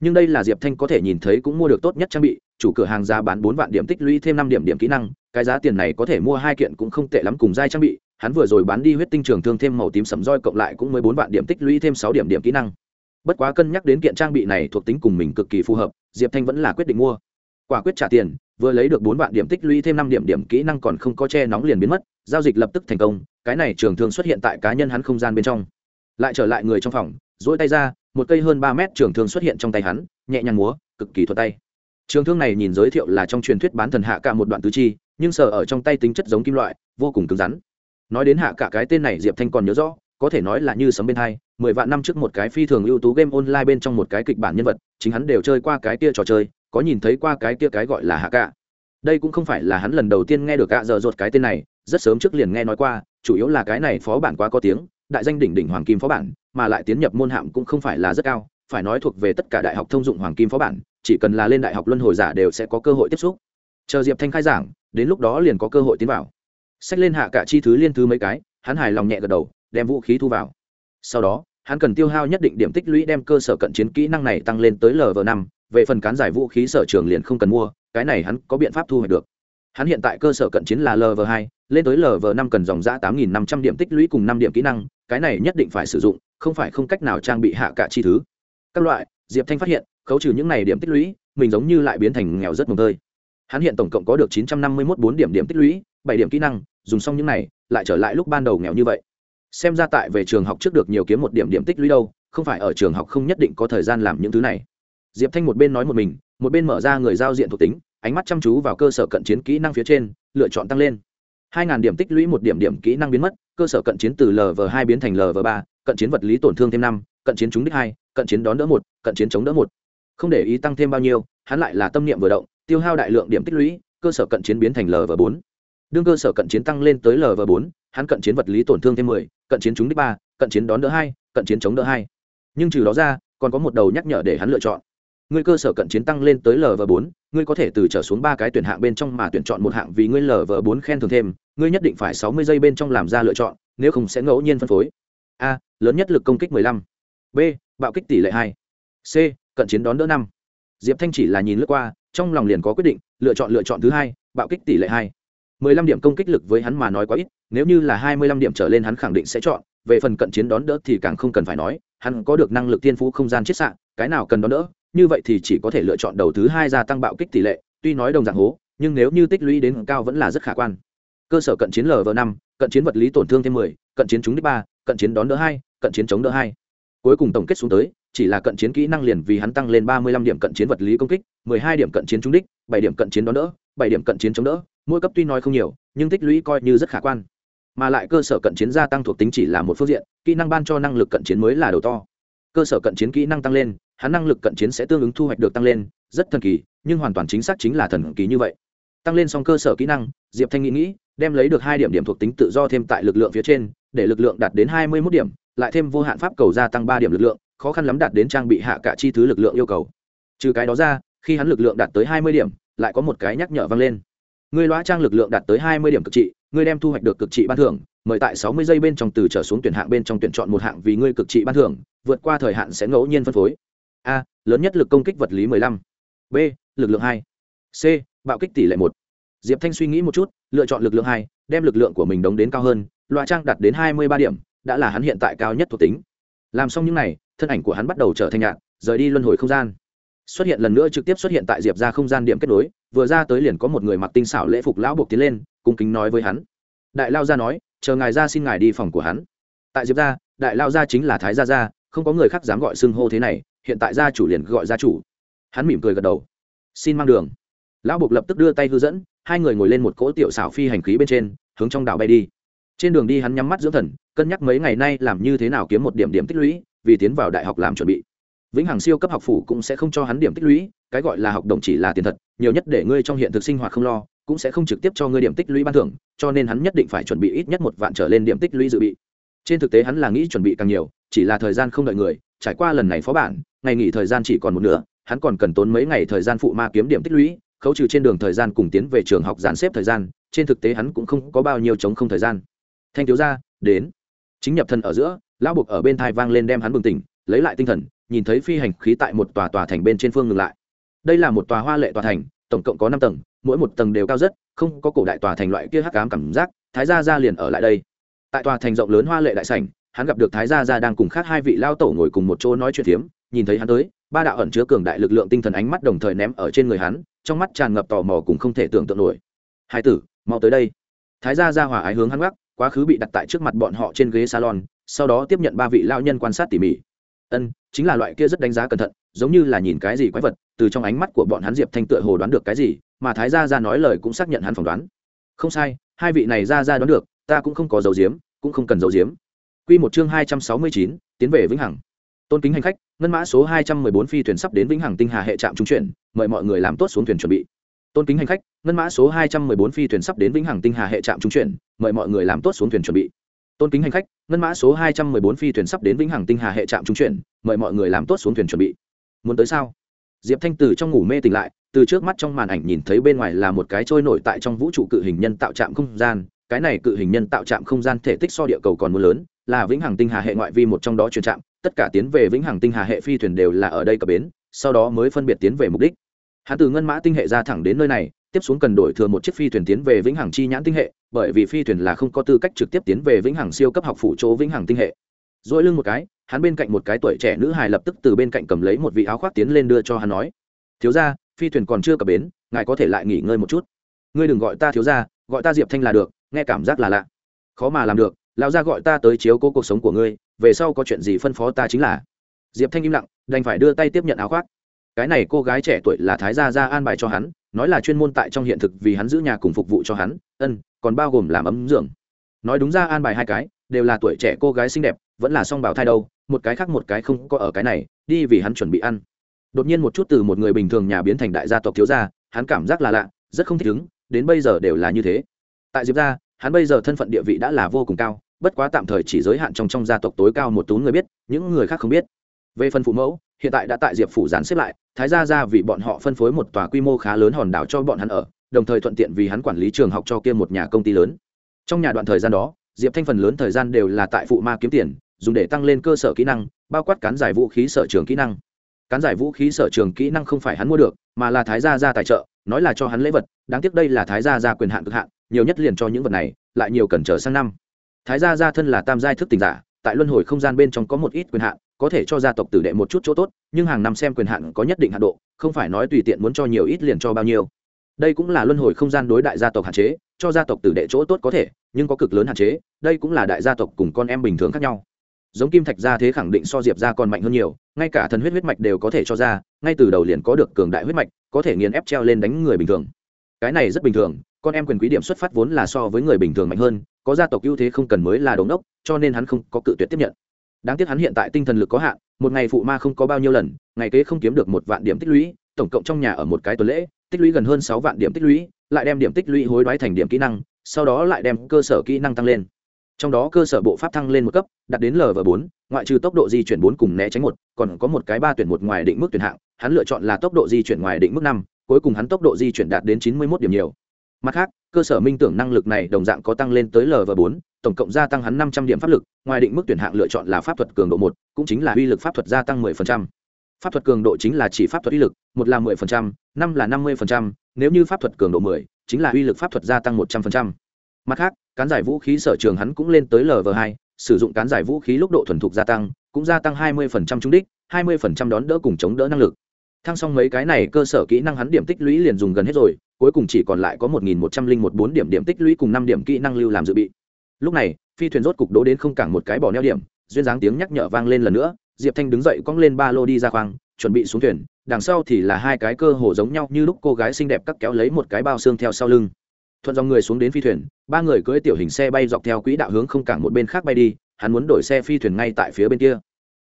Nhưng đây là diệp thanh có thể nhìn thấy cũng mua được tốt nhất trang bị chủ cửa hàng giá bán bốn vạn điểm tích lũy thêm năm điểm điểm kỹ năng, cái giá tiền này có thể mua hai kiện cũng không tệ lắm cùng giai trang bị, hắn vừa rồi bán đi huyết tinh trường thương thêm màu tím sầm roi cộng lại cũng mới bốn vạn điểm tích lũy thêm sáu điểm điểm kỹ năng. Bất quá cân nhắc đến kiện trang bị này thuộc tính cùng mình cực kỳ phù hợp, diệp thanh vẫn là quyết định mua. Quả quyết trả tiền, vừa lấy được bốn vạn điểm tích lũy thêm năm điểm điểm kỹ năng còn không có che nóng liền biến mất, giao dịch lập tức thành công, cái này trường thương xuất hiện tại cá nhân hắn không gian bên trong. Lại trở lại người trong phòng dỗi tay ra, một cây hơn ba mét trường thương xuất hiện trong tay hắn, nhẹ nhàng múa, cực kỳ thuật tay trường thương này nhìn giới thiệu là trong truyền thuyết bán thần hạ cả một đoạn tứ chi, nhưng sở ở trong tay tính chất giống kim loại, vô cùng cứng rắn. Nói đến hạ cả cái tên này diệp thanh còn nhớ rõ, có thể nói là như sấm bên hai, mười vạn năm trước một cái phi thường ưu tú game online bên trong một cái kịch bản nhân vật, chính hắn đều chơi qua cái kia trò chơi, có nhìn thấy qua cái kia cái gọi là hạ cả đây cũng không phải là hắn lần đầu tiên nghe được cả giờ ruột cái tên này, rất sớm trước liền nghe nói qua, chủ yếu là cái này phó bản quá có tiếng, đại danh đỉnh đỉnh hoàng kim phó bản, mà lại tiến nhập môn hạm cũng không phải là rất cao, phải nói thuộc về tất cả đại học thông dụng hoàng kim phó bản chỉ cần là lên đại học luân hồi giả đều sẽ có cơ hội tiếp xúc. Chờ diệp thanh khai giảng, đến lúc đó liền có cơ hội tiến vào. Sách lên hạ cả chi thứ liên thứ mấy cái, hắn hài lòng nhẹ gật đầu, đem vũ khí thu vào. Sau đó, hắn cần tiêu hao nhất định điểm tích lũy đem cơ sở cận chiến kỹ năng này tăng lên tới lv năm, về phần cán giải vũ khí sở trường liền không cần mua, cái này hắn có biện pháp thu hoạch được. Hắn hiện tại cơ sở cận chiến là lv hai, lên tới lv năm cần dòng giã tám nghìn năm trăm điểm tích lũy cùng năm điểm kỹ năng, cái này nhất định phải sử dụng, không phải không cách nào trang bị hạ cả chi thứ. Các loại diệp thanh phát hiện, khấu trừ những này điểm tích lũy, mình giống như lại biến thành nghèo rất mồm tơi. Hắn hiện tổng cộng có được chín trăm năm mươi mốt bốn điểm điểm tích lũy, bảy điểm kỹ năng, dùng xong những này, lại trở lại lúc ban đầu nghèo như vậy. Xem ra tại về trường học trước được nhiều kiếm một điểm điểm tích lũy đâu, không phải ở trường học không nhất định có thời gian làm những thứ này. Diệp thanh một bên nói một mình, một bên mở ra người giao diện thuộc tính, ánh mắt chăm chú vào cơ sở cận chiến kỹ năng phía trên, lựa chọn tăng lên. Hai ngàn điểm tích lũy một điểm điểm kỹ năng biến mất, cơ sở cận chiến từ lv hai biến thành lv ba, cận chiến vật lý tổn thương thêm năm cận chiến trúng đích hai cận chiến đón đỡ một cận chiến chống đỡ một không để ý tăng thêm bao nhiêu hắn lại là tâm niệm vừa động tiêu hao đại lượng điểm tích lũy cơ sở cận chiến biến thành lv bốn đương cơ sở cận chiến tăng lên tới lv bốn hắn cận chiến vật lý tổn thương thêm mười cận chiến trúng đích ba cận chiến đón đỡ hai cận chiến chống đỡ hai nhưng trừ đó ra còn có một đầu nhắc nhở để hắn lựa chọn ngươi cơ sở cận chiến tăng lên tới lv bốn ngươi có thể từ trở xuống ba cái tuyển hạng bên trong mà tuyển chọn một hạng vì ngươi lv bốn khen thưởng thêm ngươi nhất định phải sáu mươi giây bên trong làm ra lựa chọn nếu không sẽ ngẫu nhiên phân phối a lớn nhất lực công kích mười lăm b, bạo kích tỷ lệ hai. C, cận chiến đón đỡ năm. Diệp thanh chỉ là nhìn lướt qua, trong lòng liền có quyết định, lựa chọn lựa chọn thứ hai, bạo kích tỷ lệ hai. Mười lăm điểm công kích lực với hắn mà nói quá ít, nếu như là hai mươi lăm điểm trở lên hắn khẳng định sẽ chọn, về phần cận chiến đón đỡ thì càng không cần phải nói, hắn có được năng lực tiên phú không gian chiết xạ, cái nào cần đón đỡ, như vậy thì chỉ có thể lựa chọn đầu thứ hai gia tăng bạo kích tỷ lệ, tuy nói đồng dạng hố, nhưng nếu như tích lũy đến cao vẫn là rất khả quan. Cơ sở cận chiến lv năm, cận chiến vật lý tổn thương thêm mười, cận chiến trúng đích ba, cận chiến đón đỡ hai, cận chiến chống đỡ hai cuối cùng tổng kết xuống tới, chỉ là cận chiến kỹ năng liền vì hắn tăng lên ba mươi lăm điểm cận chiến vật lý công kích, mười hai điểm cận chiến trúng đích, bảy điểm cận chiến đón đỡ, bảy điểm cận chiến chống đỡ, mỗi cấp tuy nói không nhiều, nhưng tích lũy coi như rất khả quan. Mà lại cơ sở cận chiến gia tăng thuộc tính chỉ là một phương diện, kỹ năng ban cho năng lực cận chiến mới là đầu to. Cơ sở cận chiến kỹ năng tăng lên, hắn năng lực cận chiến sẽ tương ứng thu hoạch được tăng lên, rất thần kỳ, nhưng hoàn toàn chính xác chính là thần kỳ như vậy. Tăng lên xong cơ sở kỹ năng, diệp thanh nghĩ nghĩ, đem lấy được hai điểm điểm thuộc tính tự do thêm tại lực lượng phía trên, để lực lượng đạt đến hai mươi mốt điểm lại thêm vô hạn pháp cầu gia tăng ba điểm lực lượng, khó khăn lắm đạt đến trang bị hạ cả chi thứ lực lượng yêu cầu. Trừ cái đó ra, khi hắn lực lượng đạt tới hai mươi điểm, lại có một cái nhắc nhở vang lên. Ngươi loa trang lực lượng đạt tới hai mươi điểm cực trị, ngươi đem thu hoạch được cực trị ban thưởng, mời tại sáu mươi giây bên trong từ trở xuống tuyển hạng bên trong tuyển chọn một hạng vì ngươi cực trị ban thưởng, vượt qua thời hạn sẽ ngẫu nhiên phân phối. A, lớn nhất lực công kích vật lý mười lăm. B, lực lượng hai. C, bạo kích tỷ lệ một. Diệp thanh suy nghĩ một chút, lựa chọn lực lượng hai, đem lực lượng của mình đóng đến cao hơn loại trang đạt đến hai mươi ba điểm đã là hắn hiện tại cao nhất thuộc tính. Làm xong những n à y thân ảnh của hắn bắt đầu trở thành nhạn, rời đi luân hồi không gian. Xuất hiện lần nữa trực tiếp xuất hiện tại diệp ra không gian điểm kết nối, vừa ra tới liền có một người mặc tinh xảo lễ phục lão buộc tiến lên, cung kính nói với hắn. Đại lao gia nói, chờ ngài ra xin ngài đi phòng của hắn. Tại diệp ra đại lao gia chính là thái gia gia, không có người khác dám gọi xưng hô thế này, hiện tại gia chủ liền gọi gia chủ. Hắn mỉm cười gật đầu. Xin mang đường. Lão buộc lập tức đưa tay hư dẫn, hai người ngồi lên một cỗ tiểu xảo phi hành khí bên trên, hướng trong đảo bay đi trên đường đi hắn nhắm mắt dưỡng thần, cân nhắc mấy ngày nay làm như thế nào kiếm một điểm điểm tích lũy, vì tiến vào đại học làm chuẩn bị. Vĩnh hằng siêu cấp học phủ cũng sẽ không cho hắn điểm tích lũy, cái gọi là học đồng chỉ là tiền thật, nhiều nhất để ngươi trong hiện thực sinh hoạt không lo, cũng sẽ không trực tiếp cho ngươi điểm tích lũy ban thưởng, cho nên hắn nhất định phải chuẩn bị ít nhất một vạn trở lên điểm tích lũy dự bị. Trên thực tế hắn là nghĩ chuẩn bị càng nhiều, chỉ là thời gian không đợi người, trải qua lần này phó bản, ngày nghỉ thời gian chỉ còn một nửa, hắn còn cần tốn mấy ngày thời gian phụ ma kiếm điểm tích lũy, khấu trừ trên đường thời gian cùng tiến về trường học dàn xếp thời gian, trên thực tế hắn cũng không có bao nhiêu chống không thời gian thanh thiếu gia, đến. Chính nhập thần ở giữa, lão buộc ở bên thai vang lên đem hắn bừng tỉnh, lấy lại tinh thần, nhìn thấy phi hành khí tại một tòa tòa thành bên trên phương ngừng lại. Đây là một tòa hoa lệ tòa thành, tổng cộng có năm tầng, mỗi một tầng đều cao rất, không có cổ đại tòa thành loại kia hắc ám cảm giác, thái gia gia liền ở lại đây. Tại tòa thành rộng lớn hoa lệ đại sảnh, hắn gặp được thái gia gia đang cùng khác hai vị lao tổ ngồi cùng một chỗ nói chuyện thiếm nhìn thấy hắn tới, ba đạo ẩn chứa cường đại lực lượng tinh thần ánh mắt đồng thời ném ở trên người hắn, trong mắt tràn ngập tò mò cùng không thể tưởng tượng nổi. Hai tử, mau tới đây. Thái gia gia hòa ái hướng hắn gác quá khứ bị đặt tại trước mặt bọn họ trên ghế salon, sau đó tiếp nhận ba vị lao nhân quan sát tỉ mỉ. Ân, chính là loại kia rất đánh giá cẩn thận, giống như là nhìn cái gì quái vật, từ trong ánh mắt của bọn hắn diệp thanh tựa hồ đoán được cái gì, mà thái gia ra nói lời cũng xác nhận hắn phỏng đoán. Không sai, hai vị này ra ra đoán được, ta cũng không có dấu diếm cũng không cần dấu diếm q một chương hai trăm sáu mươi chín, tiến về vĩnh hằng. Tôn kính hành khách, ngân mã số hai trăm mười bốn phi thuyền sắp đến vĩnh hằng tinh hà hệ trạm trung chuyển, mời mọi người làm tốt xuống thuyền chuẩn bị tôn kính hành khách, ngân mã số hai trăm mười bốn phi thuyền sắp đến vĩnh hằng tinh hà hệ trạm trung chuyển, mời mọi người làm tốt xuống thuyền chuẩn bị. Tôn kính hành khách, ngân mã số hai trăm mười bốn phi thuyền sắp đến vĩnh hằng tinh hà hệ trạm trung chuyển, mời mọi người làm tốt xuống thuyền chuẩn bị. Muốn tới sao? Diệp thanh từ trong ngủ mê tỉnh lại, từ trước mắt trong màn ảnh nhìn thấy bên ngoài là một cái trôi nổi tại trong vũ trụ cự hình nhân tạo trạm không gian, cái này cự hình nhân tạo trạm không gian thể tích so địa cầu còn muốn lớn, là vĩnh hằng tinh hà hệ ngoại vi một trong đó chuyển trạm, tất cả tiến về vĩnh hằng tinh hà hệ phi thuyền đều là ở đây cập bến, sau đó mới phân biệt tiến về mục đích hắn từ ngân mã tinh hệ ra thẳng đến nơi này, tiếp xuống cần đổi thừa một chiếc phi thuyền tiến về vĩnh hằng chi nhãn tinh hệ, bởi vì phi thuyền là không có tư cách trực tiếp tiến về vĩnh hằng siêu cấp học phủ chỗ vĩnh hằng tinh hệ. Dỗi lưng một cái, hắn bên cạnh một cái tuổi trẻ nữ hài lập tức từ bên cạnh cầm lấy một vị áo khoác tiến lên đưa cho hắn nói, thiếu ra phi thuyền còn chưa cập bến, ngài có thể lại nghỉ ngơi một chút. Ngươi đừng gọi ta thiếu ra gọi ta diệp thanh là được, nghe cảm giác là lạ. Khó mà làm được, lão ra gọi ta tới chiếu cố cuộc sống của ngươi, về sau có chuyện gì phân phó ta chính là. Diệp thanh im lặng, đành phải đưa tay tiếp nhận áo khoác cái này cô gái trẻ tuổi là thái gia gia an bài cho hắn, nói là chuyên môn tại trong hiện thực vì hắn giữ nhà cùng phục vụ cho hắn, ân, còn bao gồm làm ấm dưỡng nói đúng ra an bài hai cái, đều là tuổi trẻ cô gái xinh đẹp, vẫn là song bào thai đâu, một cái khác một cái không có ở cái này, đi vì hắn chuẩn bị ăn. Đột nhiên một chút từ một người bình thường nhà biến thành đại gia tộc thiếu gia, hắn cảm giác là lạ, rất không thích ứng, đến bây giờ đều là như thế. Tại diệp gia, hắn bây giờ thân phận địa vị đã là vô cùng cao, bất quá tạm thời chỉ giới hạn trong trong gia tộc tối cao một tú người biết, những người khác không biết. Về phần phụ mẫu hiện tại đã tại diệp phủ gián xếp lại, thái gia ra vì bọn họ phân phối một tòa quy mô khá lớn hòn đảo cho bọn hắn ở, đồng thời thuận tiện vì hắn quản lý trường học cho kia một nhà công ty lớn. Trong nhà đoạn thời gian đó, diệp thanh phần lớn thời gian đều là tại phụ ma kiếm tiền, dùng để tăng lên cơ sở kỹ năng, bao quát cán giải vũ khí sở trường kỹ năng. Cán giải vũ khí sở trường kỹ năng không phải hắn mua được, mà là thái gia ra tài trợ, nói là cho hắn lễ vật, đáng tiếc đây là thái gia ra quyền hạn cực hạn, nhiều nhất liền cho những vật này, lại nhiều cần chờ sang năm. Thái gia gia thân là tam giai thức tình giả, tại luân hồi không gian bên trong có một ít quyền hạn có thể cho gia tộc tử đệ một chút chỗ tốt, nhưng hàng năm xem quyền hạn có nhất định hạn độ, không phải nói tùy tiện muốn cho nhiều ít liền cho bao nhiêu. Đây cũng là luân hồi không gian đối đại gia tộc hạn chế, cho gia tộc tử đệ chỗ tốt có thể, nhưng có cực lớn hạn chế, đây cũng là đại gia tộc cùng con em bình thường khác nhau. Giống kim thạch gia thế khẳng định so diệp gia còn mạnh hơn nhiều, ngay cả thần huyết huyết mạch đều có thể cho ra, ngay từ đầu liền có được cường đại huyết mạch, có thể nghiền ép treo lên đánh người bình thường. Cái này rất bình thường, con em quyền quý điểm xuất phát vốn là so với người bình thường mạnh hơn, có gia tộc ưu thế không cần mới là đống đốc, cho nên hắn không có cự tuyệt tiếp nhận đáng tiếc hắn hiện tại tinh thần lực có hạn, một ngày phụ ma không có bao nhiêu lần, ngày kế không kiếm được một vạn điểm tích lũy, tổng cộng trong nhà ở một cái tuần lễ, tích lũy gần hơn sáu vạn điểm tích lũy, lại đem điểm tích lũy hối đoái thành điểm kỹ năng, sau đó lại đem cơ sở kỹ năng tăng lên. Trong đó cơ sở bộ pháp thăng lên một cấp, đạt đến lv bốn, ngoại trừ tốc độ di chuyển bốn cùng né tránh một, còn có một cái ba tuyển một ngoài định mức tuyển hạng, hắn lựa chọn là tốc độ di chuyển ngoài định mức năm, cuối cùng hắn tốc độ di chuyển đạt đến chín mươi một điểm nhiều. Mặt khác, cơ sở minh tưởng năng lực này đồng dạng có tăng lên tới lv bốn tổng cộng gia tăng hắn năm trăm điểm pháp lực, ngoài định mức tuyển hạng lựa chọn là pháp thuật cường độ một, cũng chính là uy lực pháp thuật gia tăng mười phần trăm. Pháp thuật cường độ chính là chỉ pháp thuật uy lực, một là mười phần trăm, năm là năm mươi phần trăm, nếu như pháp thuật cường độ mười, chính là uy lực pháp thuật gia tăng một trăm phần trăm. Mặt khác, cán giải vũ khí sở trường hắn cũng lên tới lv hai, sử dụng cán giải vũ khí lúc độ thuần thục gia tăng, cũng gia tăng hai mươi phần trăm trúng đích, hai mươi phần trăm đón đỡ cùng chống đỡ năng lực. Thăng xong mấy cái này, cơ sở kỹ năng hắn điểm tích lũy liền dùng gần hết rồi, cuối cùng chỉ còn lại có một nghìn một trăm linh một bốn điểm điểm tích lũy cùng năm điểm kỹ năng lưu làm dự bị lúc này, phi thuyền rốt cục đỗ đến không cảng một cái bỏ neo điểm, duyên dáng tiếng nhắc nhở vang lên lần nữa, diệp thanh đứng dậy cong lên ba lô đi ra khoang, chuẩn bị xuống thuyền, đằng sau thì là hai cái cơ hồ giống nhau như lúc cô gái xinh đẹp cắt kéo lấy một cái bao xương theo sau lưng. Thuận dòng người xuống đến phi thuyền, ba người cưỡi tiểu hình xe bay dọc theo quỹ đạo hướng không cảng một bên khác bay đi, hắn muốn đổi xe phi thuyền ngay tại phía bên kia.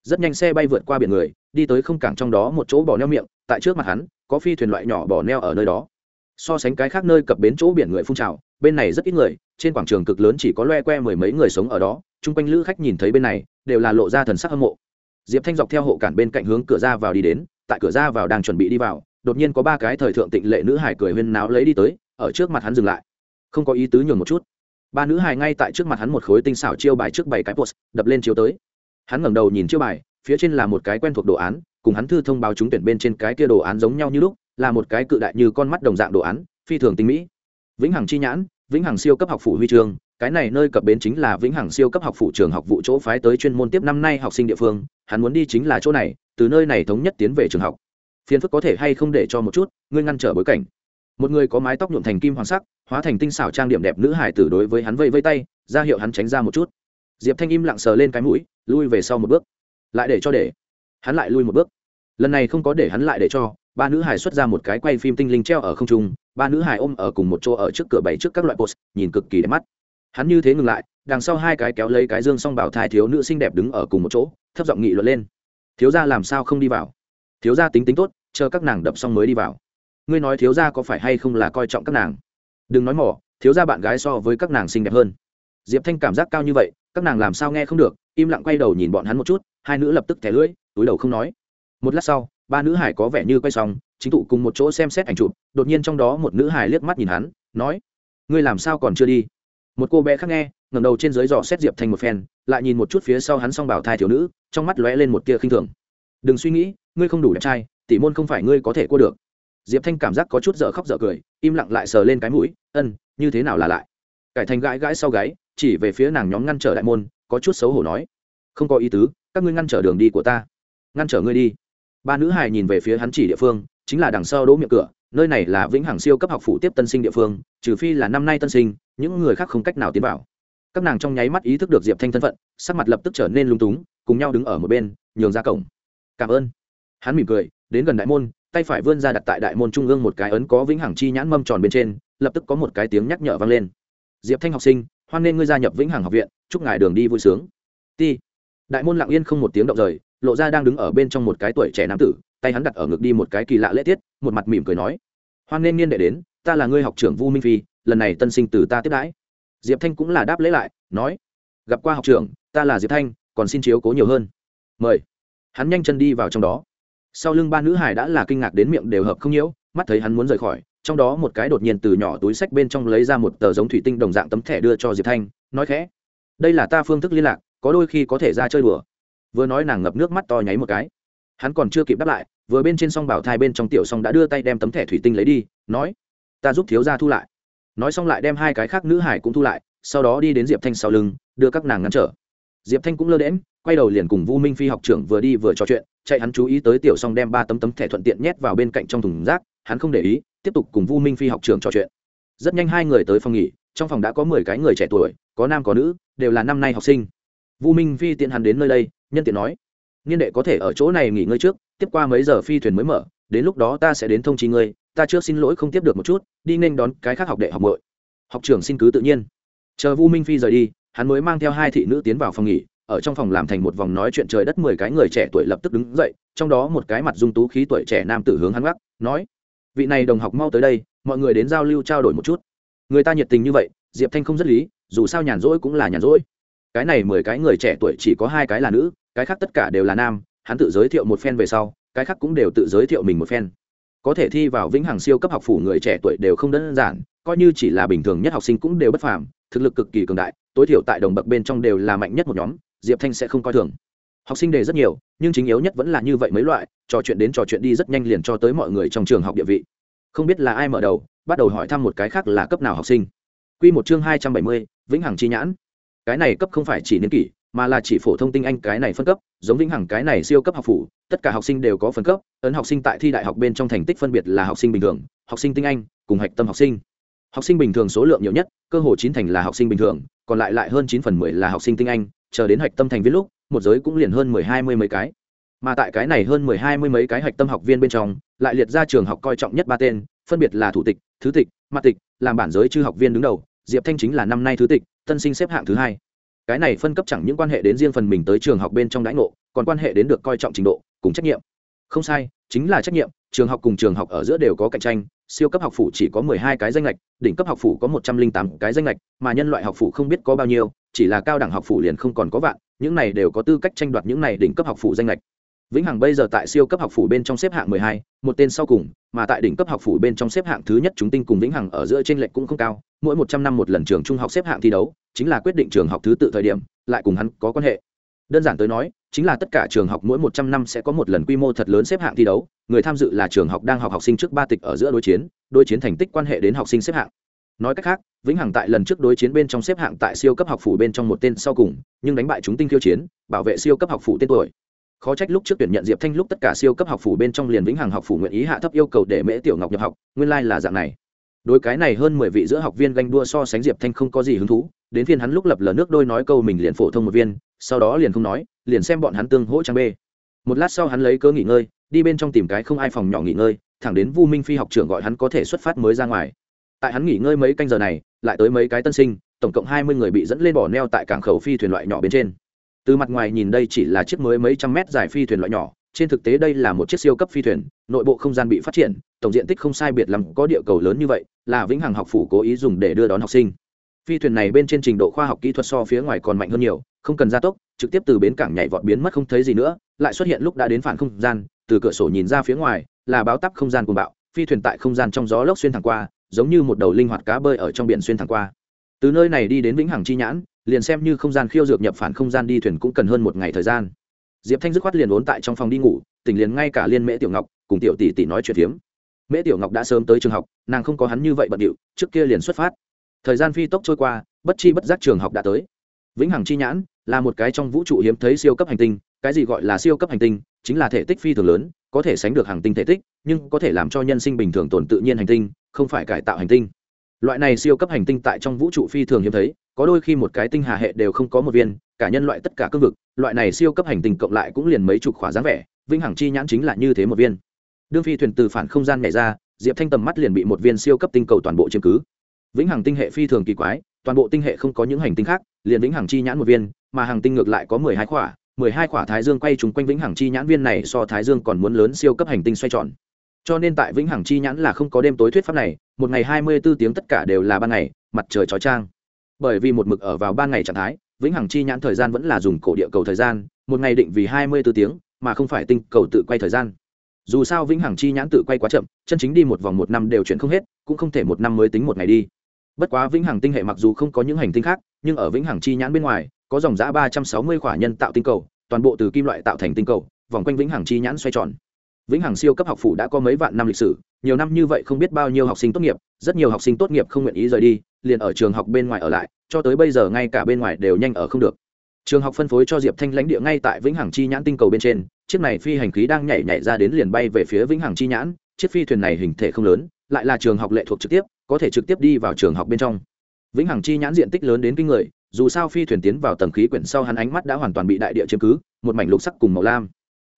Rất nhanh xe bay vượt qua biển người, đi tới không cảng trong đó một chỗ bỏ neo miệng, tại trước mặt hắn, có phi thuyền loại nhỏ bỏ neo ở nơi đó. So sánh cái khác nơi cập bến chỗ biển người phun trào, bên này rất ít người trên quảng trường cực lớn chỉ có loe que mười mấy người sống ở đó, chung quanh lữ khách nhìn thấy bên này, đều là lộ ra thần sắc hâm mộ. Diệp thanh dọc theo hộ cản bên cạnh hướng cửa ra vào đi đến, tại cửa ra vào đang chuẩn bị đi vào, đột nhiên có ba cái thời thượng tịnh lệ nữ hải cười huyên náo lấy đi tới, ở trước mặt hắn dừng lại. Không có ý tứ nhường một chút. Ba nữ hải ngay tại trước mặt hắn một khối tinh xảo chiêu bài trước bảy cái post, đập lên chiếu tới. Hắn ngẩng đầu nhìn chiêu bài, phía trên là một cái quen thuộc đồ án, cùng hắn thư thông báo trúng tuyển bên trên cái kia đồ án giống nhau như lúc, là một cái cự đại như con mắt đồng dạng đồ án, phi thường tinh mỹ. Vĩnh hằng chi nhãn vĩnh hằng siêu cấp học phủ huy chương, cái này nơi cập bến chính là vĩnh hằng siêu cấp học phủ trường học vụ chỗ phái tới chuyên môn tiếp năm nay học sinh địa phương, hắn muốn đi chính là chỗ này, từ nơi này thống nhất tiến về trường học. Phiền phức có thể hay không để cho một chút, ngươi ngăn trở bối cảnh. Một người có mái tóc nhuộm thành kim hoàng sắc, hóa thành tinh xảo trang điểm đẹp nữ hải tử đối với hắn vây vây tay, ra hiệu hắn tránh ra một chút. Diệp thanh im lặng sờ lên cái mũi, lui về sau một bước. Lại để cho để. Hắn lại lui một bước. Lần này không có để hắn lại để cho, ba nữ hải xuất ra một cái quay phim tinh linh treo ở không trung ba nữ hài ôm ở cùng một chỗ ở trước cửa bảy trước các loại post, nhìn cực kỳ đẹp mắt. Hắn như thế ngừng lại, đằng sau hai cái kéo lấy cái dương song bảo thai thiếu nữ xinh đẹp đứng ở cùng một chỗ, thấp giọng nghị luận lên. Thiếu gia làm sao không đi vào? Thiếu gia tính tính tốt, chờ các nàng đập xong mới đi vào. Ngươi nói thiếu gia có phải hay không là coi trọng các nàng? Đừng nói mỏ, thiếu gia bạn gái so với các nàng xinh đẹp hơn. Diệp thanh cảm giác cao như vậy, các nàng làm sao nghe không được, im lặng quay đầu nhìn bọn hắn một chút, hai nữ lập tức thẻ lưỡi, túi đầu không nói. Một lát sau, ba nữ hải có vẻ như quay xong chính tụ cùng một chỗ xem xét ảnh chụp, đột nhiên trong đó một nữ hài liếc mắt nhìn hắn, nói, ngươi làm sao còn chưa đi? Một cô bé khác nghe ngầm đầu trên dưới dò xét diệp thành một phen, lại nhìn một chút phía sau hắn s o n g bảo thai thiếu nữ, trong mắt lóe lên một tia khinh thường. Đừng suy nghĩ, ngươi không đủ đẹp trai, tỉ môn không phải ngươi có thể cua được. Diệp thanh cảm giác có chút dở khóc dở cười, im lặng lại sờ lên cái mũi, ân, như thế nào là lại? Cải thành gãi gãi sau gáy, chỉ về phía nàng nhóm ngăn trở đại môn, có chút xấu hổ nói, không có ý tứ, các ngươi ngăn trở đường đi của ta, ngăn trở ngươi đi. Ba nữ hài nhìn về phía hắn chỉ địa phương chính là đằng sau đỗ miệng cửa, nơi này là vĩnh hằng siêu cấp học phủ tiếp tân sinh địa phương, trừ phi là năm nay tân sinh, những người khác không cách nào tiến vào. Các nàng trong nháy mắt ý thức được diệp thanh thân phận, sắc mặt lập tức trở nên lung túng, cùng nhau đứng ở một bên, nhường ra cổng. Cảm ơn. Hắn mỉm cười, đến gần đại môn, tay phải vươn ra đặt tại đại môn trung ương một cái ấn có vĩnh hằng chi nhãn mâm tròn bên trên, lập tức có một cái tiếng nhắc nhở vang lên. Diệp thanh học sinh, hoan nên ngươi gia nhập vĩnh hằng học viện, chúc ngài đường đi vui sướng. Ti. Đại môn lặng yên không một tiếng động rời, lộ ra đang đứng ở bên trong một cái tuổi trẻ nam tử tay hắn đặt ở ngực đi một cái kỳ lạ lễ tiết, một mặt mỉm cười nói, hoan nên niên đệ đến, ta là ngươi học trưởng vu minh phi, lần này tân sinh từ ta tiếp đãi. Diệp thanh cũng là đáp lễ lại, nói, gặp qua học trưởng, ta là diệp thanh, còn xin chiếu cố nhiều hơn. Mời. Hắn nhanh chân đi vào trong đó. Sau lưng ba nữ hải đã là kinh ngạc đến miệng đều hợp không nhiễu, mắt thấy hắn muốn rời khỏi, trong đó một cái đột nhiên từ nhỏ túi sách bên trong lấy ra một tờ giống thủy tinh đồng dạng tấm thẻ đưa cho diệp thanh, nói khẽ, đây là ta phương thức liên lạc, có đôi khi có thể ra chơi đùa. Vừa nói nàng ngập nước mắt to nháy một cái hắn còn chưa kịp đáp lại, vừa bên trên s o n g bảo thai bên trong tiểu s o n g đã đưa tay đem tấm thẻ thủy tinh lấy đi, nói, ta giúp thiếu gia thu lại. Nói xong lại đem hai cái khác nữ hải cũng thu lại, sau đó đi đến diệp thanh sau lưng, đưa các nàng ngăn trở. Diệp thanh cũng lơ đễm quay đầu liền cùng vu minh phi học trưởng vừa đi vừa trò chuyện, chạy hắn chú ý tới tiểu s o n g đem ba tấm tấm thẻ thuận tiện nhét vào bên cạnh trong thùng rác, hắn không để ý, tiếp tục cùng vu minh phi học trưởng trò chuyện. Rất nhanh hai người tới phòng nghỉ, trong phòng đã có mười cái người trẻ tuổi, có nam có nữ, đều là năm nay học sinh. Vu minh phi tiện hắn đến nơi đây, nhân tiện nói niên đệ có thể ở chỗ này nghỉ ngơi trước, tiếp qua mấy giờ phi thuyền mới mở, đến lúc đó ta sẽ đến thông chi ngươi, ta trước xin lỗi không tiếp được một chút, đi nên đón cái khác học đệ học bội học trưởng xin cứ tự nhiên. Chờ vu minh phi rời đi, hắn mới mang theo hai thị nữ tiến vào phòng nghỉ, ở trong phòng làm thành một vòng nói chuyện trời đất mười cái người trẻ tuổi lập tức đứng dậy, trong đó một cái mặt dung tú khí tuổi trẻ nam tử hướng hắn gác, nói, vị này đồng học mau tới đây, mọi người đến giao lưu trao đổi một chút. Người ta nhiệt tình như vậy, diệp thanh không rất lý, dù sao nhàn rỗi cũng là nhàn rỗi. Cái này mười cái người trẻ tuổi chỉ có hai cái là nữ cái khác tất cả đều là nam, hắn tự giới thiệu một phen về sau, cái khác cũng đều tự giới thiệu mình một phen. Có thể thi vào vĩnh hằng siêu cấp học phủ người trẻ tuổi đều không đơn giản, coi như chỉ là bình thường nhất học sinh cũng đều bất phàm, thực lực cực kỳ cường đại, tối thiểu tại đồng bậc bên trong đều là mạnh nhất một nhóm, diệp thanh sẽ không coi thường. Học sinh đề rất nhiều, nhưng chính yếu nhất vẫn là như vậy mấy loại, trò chuyện đến trò chuyện đi rất nhanh liền cho tới mọi người trong trường học địa vị. Không biết là ai mở đầu, bắt đầu hỏi thăm một cái khác là cấp nào học sinh. Q một chương hai trăm bảy mươi, vĩnh hằng chi nhãn. Cái này cấp không phải chỉ niên kỷ mà là chỉ phổ thông tinh anh cái này phân cấp, giống vĩnh hằng cái này siêu cấp học phủ, tất cả học sinh đều có phân cấp, ấn học sinh tại thi đại học bên trong thành tích phân biệt là học sinh bình thường, học sinh tinh anh, cùng hạch tâm học sinh. Học sinh bình thường số lượng nhiều nhất, cơ hồ chín thành là học sinh bình thường, còn lại lại hơn chín phần mười là học sinh tinh anh, chờ đến hạch tâm thành viên lúc, một giới cũng liền hơn mười hai mươi mấy cái. Mà tại cái này hơn mười hai mươi mấy cái hạch tâm học viên bên trong, lại liệt ra trường học coi trọng nhất ba tên, phân biệt là thủ tịch, thứ tịch mặt tịch, làm bản giới chư học viên đứng đầu, diệp thanh chính là năm nay thứ tịch, tân sinh xếp hạng thứ hai cái này phân cấp chẳng những quan hệ đến riêng phần mình tới trường học bên trong đãi ngộ, còn quan hệ đến được coi trọng trình độ, cùng trách nhiệm. Không sai, chính là trách nhiệm, trường học cùng trường học ở giữa đều có cạnh tranh, siêu cấp học phủ chỉ có mười hai cái danh lệch đỉnh cấp học phủ có một trăm linh tám cái danh lệch mà nhân loại học phủ không biết có bao nhiêu, chỉ là cao đẳng học phủ liền không còn có vạn, những này đều có tư cách tranh đoạt những này đỉnh cấp học phủ danh lệch vĩnh hằng bây giờ tại siêu cấp học phủ bên trong xếp hạng mười hai, một tên sau cùng, mà tại đỉnh cấp học phủ bên trong xếp hạng thứ nhất chúng tinh cùng vĩnh hằng ở giữa trên lệch cũng không cao, mỗi một trăm năm một lần trường trung học xếp hạng thi đấu, chính là quyết định trường học thứ tự thời điểm, lại cùng hắn có quan hệ. Đơn giản tới nói, chính là tất cả trường học mỗi một trăm năm sẽ có một lần quy mô thật lớn xếp hạng thi đấu, người tham dự là trường học đang học học sinh trước ba tịch ở giữa đối chiến đối chiến thành tích quan hệ đến học sinh xếp hạng. Nói cách khác, vĩnh hằng tại lần trước đối chiến bên trong xếp hạng tại siêu cấp học phủ bên trong một tên sau cùng, nhưng đánh bại chúng tinh khiêu chiến, bảo vệ siêu cấp học phủ tên tuổi khó trách lúc trước tuyển nhận diệp thanh lúc tất cả siêu cấp học phủ bên trong liền vĩnh hằng học phủ nguyện ý hạ thấp yêu cầu để mễ tiểu ngọc nhập học, nguyên lai、like、là dạng này. Đối cái này hơn mười vị giữa học viên ganh đua so sánh diệp thanh không có gì hứng thú, đến phiên hắn lúc lập lờ nước đôi nói câu mình liền phổ thông một viên, sau đó liền không nói, liền xem bọn hắn tương hỗ trang b một lát sau hắn lấy cớ nghỉ ngơi, đi bên trong tìm cái không ai phòng nhỏ nghỉ ngơi, thẳng đến vu minh phi học trưởng gọi hắn có thể xuất phát mới ra ngoài. Tại hắn nghỉ ngơi mấy canh giờ này, lại tới mấy cái tân sinh, tổng cộng hai mươi người bị dẫn lên bỏ neo tại cảng khẩu phi thuyền loại nhỏ bên trên từ mặt ngoài nhìn đây chỉ là chiếc mới mấy trăm mét dài phi thuyền loại nhỏ, trên thực tế đây là một chiếc siêu cấp phi thuyền, nội bộ không gian bị phát triển, tổng diện tích không sai biệt lắm có địa cầu lớn như vậy, là vĩnh hằng học phủ cố ý dùng để đưa đón học sinh. Phi thuyền này bên trên trình độ khoa học kỹ thuật so phía ngoài còn mạnh hơn nhiều, không cần gia tốc, trực tiếp từ bến cảng nhảy vọt biến mất không thấy gì nữa, lại xuất hiện lúc đã đến phản không gian, từ cửa sổ nhìn ra phía ngoài, là báo tắp không gian cuồng bạo, phi thuyền tại không gian trong gió lốc xuyên thẳng qua, giống như một đầu linh hoạt cá bơi ở trong biển xuyên thẳng qua. Từ nơi này đi đến vĩnh hằng chi nhãn liền xem như không gian khiêu dược nhập phản không gian đi thuyền cũng cần hơn một ngày thời gian. Diệp thanh dứt khoát liền ốn tại trong phòng đi ngủ, tỉnh liền ngay cả liên mễ tiểu ngọc cùng tiểu tỷ tỷ nói chuyện phiếm. Mễ tiểu ngọc đã sớm tới trường học, nàng không có hắn như vậy bận điệu, trước kia liền xuất phát. Thời gian phi tốc trôi qua, bất chi bất giác trường học đã tới. Vĩnh hằng chi nhãn là một cái trong vũ trụ hiếm thấy siêu cấp hành tinh, cái gì gọi là siêu cấp hành tinh, chính là thể tích phi thường lớn, có thể sánh được hàng tinh thể tích, nhưng có thể làm cho nhân sinh bình thường tồn tự nhiên hành tinh, không phải cải tạo hành tinh loại này siêu cấp hành tinh tại trong vũ trụ phi thường hiếm thấy, có đôi khi một cái tinh hà hệ đều không có một viên, cả nhân loại tất cả cương vực, loại này siêu cấp hành tinh cộng lại cũng liền mấy chục khỏa dáng vẻ, vĩnh hằng chi nhãn chính là như thế một viên. Đương phi thuyền từ phản không gian nhảy ra, diệp thanh tầm mắt liền bị một viên siêu cấp tinh cầu toàn bộ chiếm cứ. Vĩnh hằng tinh hệ phi thường kỳ quái, toàn bộ tinh hệ không có những hành tinh khác, liền vĩnh hằng chi nhãn một viên, mà hàng tinh ngược lại có mười hai khỏa, mười hai khỏa thái dương quay trúng quanh vĩnh hằng chi nhãn viên này so thái dương còn muốn lớn siêu cấp hành tinh xoay tròn cho nên tại vĩnh hằng chi nhãn là không có đêm tối thuyết pháp này, một ngày hai mươi b ố tiếng tất cả đều là ban ngày, mặt trời chói trang bởi vì một mực ở vào ban ngày trạng thái, vĩnh hằng chi nhãn thời gian vẫn là dùng cổ địa cầu thời gian, một ngày định vì hai mươi b ố tiếng, mà không phải tinh cầu tự quay thời gian. Dù sao vĩnh hằng chi nhãn tự quay quá chậm, chân chính đi một vòng một năm đều chuyển không hết, cũng không thể một năm mới tính một ngày đi. Bất quá vĩnh hằng tinh hệ mặc dù không có những hành tinh khác, nhưng ở vĩnh hằng chi nhãn bên ngoài, có dòng giã ba trăm sáu mươi khỏa nhân tạo tinh cầu, toàn bộ từ kim loại tạo thành tinh cầu, vòng quanh vĩnh hằng chi nhãn xoay tròn vĩnh hằng siêu cấp học phủ đã có mấy vạn năm lịch sử, nhiều năm như vậy không biết bao nhiêu học sinh tốt nghiệp, rất nhiều học sinh tốt nghiệp không nguyện ý rời đi, liền ở trường học bên ngoài ở lại, cho tới bây giờ ngay cả bên ngoài đều nhanh ở không được. Trường học phân phối cho diệp thanh lãnh địa ngay tại vĩnh hằng chi nhãn tinh cầu bên trên, chiếc này phi hành khí đang nhảy nhảy ra đến liền bay về phía vĩnh hằng chi nhãn, chiếc phi thuyền này hình thể không lớn, lại là trường học lệ thuộc trực tiếp, có thể trực tiếp đi vào trường học bên trong. Vĩnh hằng chi nhãn diện tích lớn đến kinh người, dù sao phi thuyền tiến vào tầng khí quyển sau hắn ánh mắt đã hoàn toàn bị đại địa chiếm cứ, một mảnh lục sắc cùng màu lam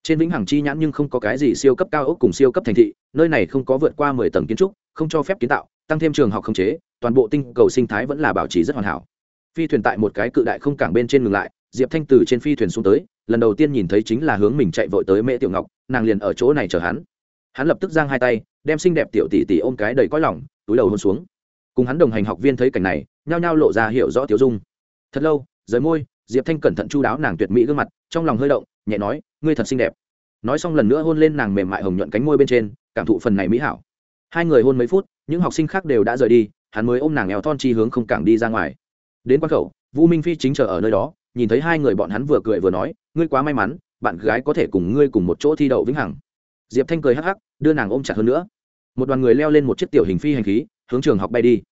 trên vĩnh hằng chi nhãn nhưng không có cái gì siêu cấp cao ốc cùng siêu cấp thành thị, nơi này không có vượt qua mười tầng kiến trúc, không cho phép kiến tạo, tăng thêm trường học không chế, toàn bộ tinh cầu sinh thái vẫn là bảo trì rất hoàn hảo. Phi thuyền tại một cái cự đại không cảng bên trên ngừng lại, diệp thanh từ trên phi thuyền xuống tới, lần đầu tiên nhìn thấy chính là hướng mình chạy vội tới mễ tiểu ngọc, nàng liền ở chỗ này chờ hắn. Hắn lập tức giang hai tay, đem xinh đẹp tiểu tỷ tỷ ôm cái đầy cõi lỏng túi đầu hôn xuống. Cùng hắn đồng hành học viên thấy cảnh này, nhao nhao lộ ra hiểu rõ tiểu dung. Thật lâu, rời môi, diệp thanh cẩn thận chu đáo nàng tuyệt mỹ gương mặt, trong lòng hơi động, nhẹ nói ngươi thật xinh đẹp. Nói xong lần nữa hôn lên nàng mềm mại hồng nhuận cánh môi bên trên, cảm thụ phần này mỹ hảo. Hai người hôn mấy phút, những học sinh khác đều đã rời đi, hắn mới ôm nàng eo thon chi hướng không cảng đi ra ngoài. Đến quan khẩu, vũ minh phi chính chờ ở nơi đó, nhìn thấy hai người bọn hắn vừa cười vừa nói, ngươi quá may mắn, bạn gái có thể cùng ngươi cùng một chỗ thi đậu vĩnh hằng. Diệp thanh cười hắc hắc, đưa nàng ôm chặt hơn nữa. Một đoàn người leo lên một chiếc tiểu hình phi hành khí, hướng trường học bay đi.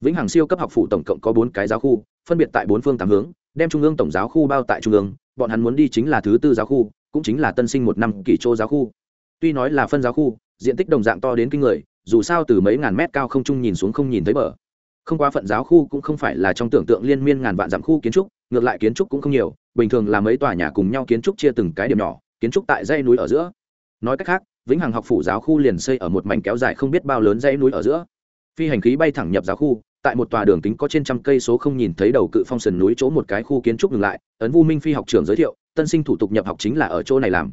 Vĩnh hằng siêu cấp học phủ tổng cộng có bốn cái giáo khu, phân biệt tại bốn phương tám hướng, đem trung ương tổng giáo khu bao tại trung ương, bọn hắn muốn đi chính là thứ tư giáo khu cũng chính là tân sinh một năm kỷ châu giáo khu. Tuy nói là phân giáo khu, diện tích đồng dạng to đến kinh người, dù sao từ mấy ngàn mét cao không trung nhìn xuống không nhìn thấy bờ. Không quá phận giáo khu cũng không phải là trong tưởng tượng liên miên ngàn vạn dặm khu kiến trúc, ngược lại kiến trúc cũng không nhiều, bình thường là mấy tòa nhà cùng nhau kiến trúc chia từng cái điểm nhỏ, kiến trúc tại dãy núi ở giữa. Nói cách khác, vĩnh hằng học phủ giáo khu liền xây ở một mảnh kéo dài không biết bao lớn dãy núi ở giữa. Phi hành khí bay thẳng nhập giáo khu tại một tòa đường kính có trên trăm cây số không nhìn thấy đầu cự phong sườn núi chỗ một cái khu kiến trúc ngừng lại, ấn vu minh phi học trường giới thiệu, tân sinh thủ tục nhập học chính là ở chỗ này làm.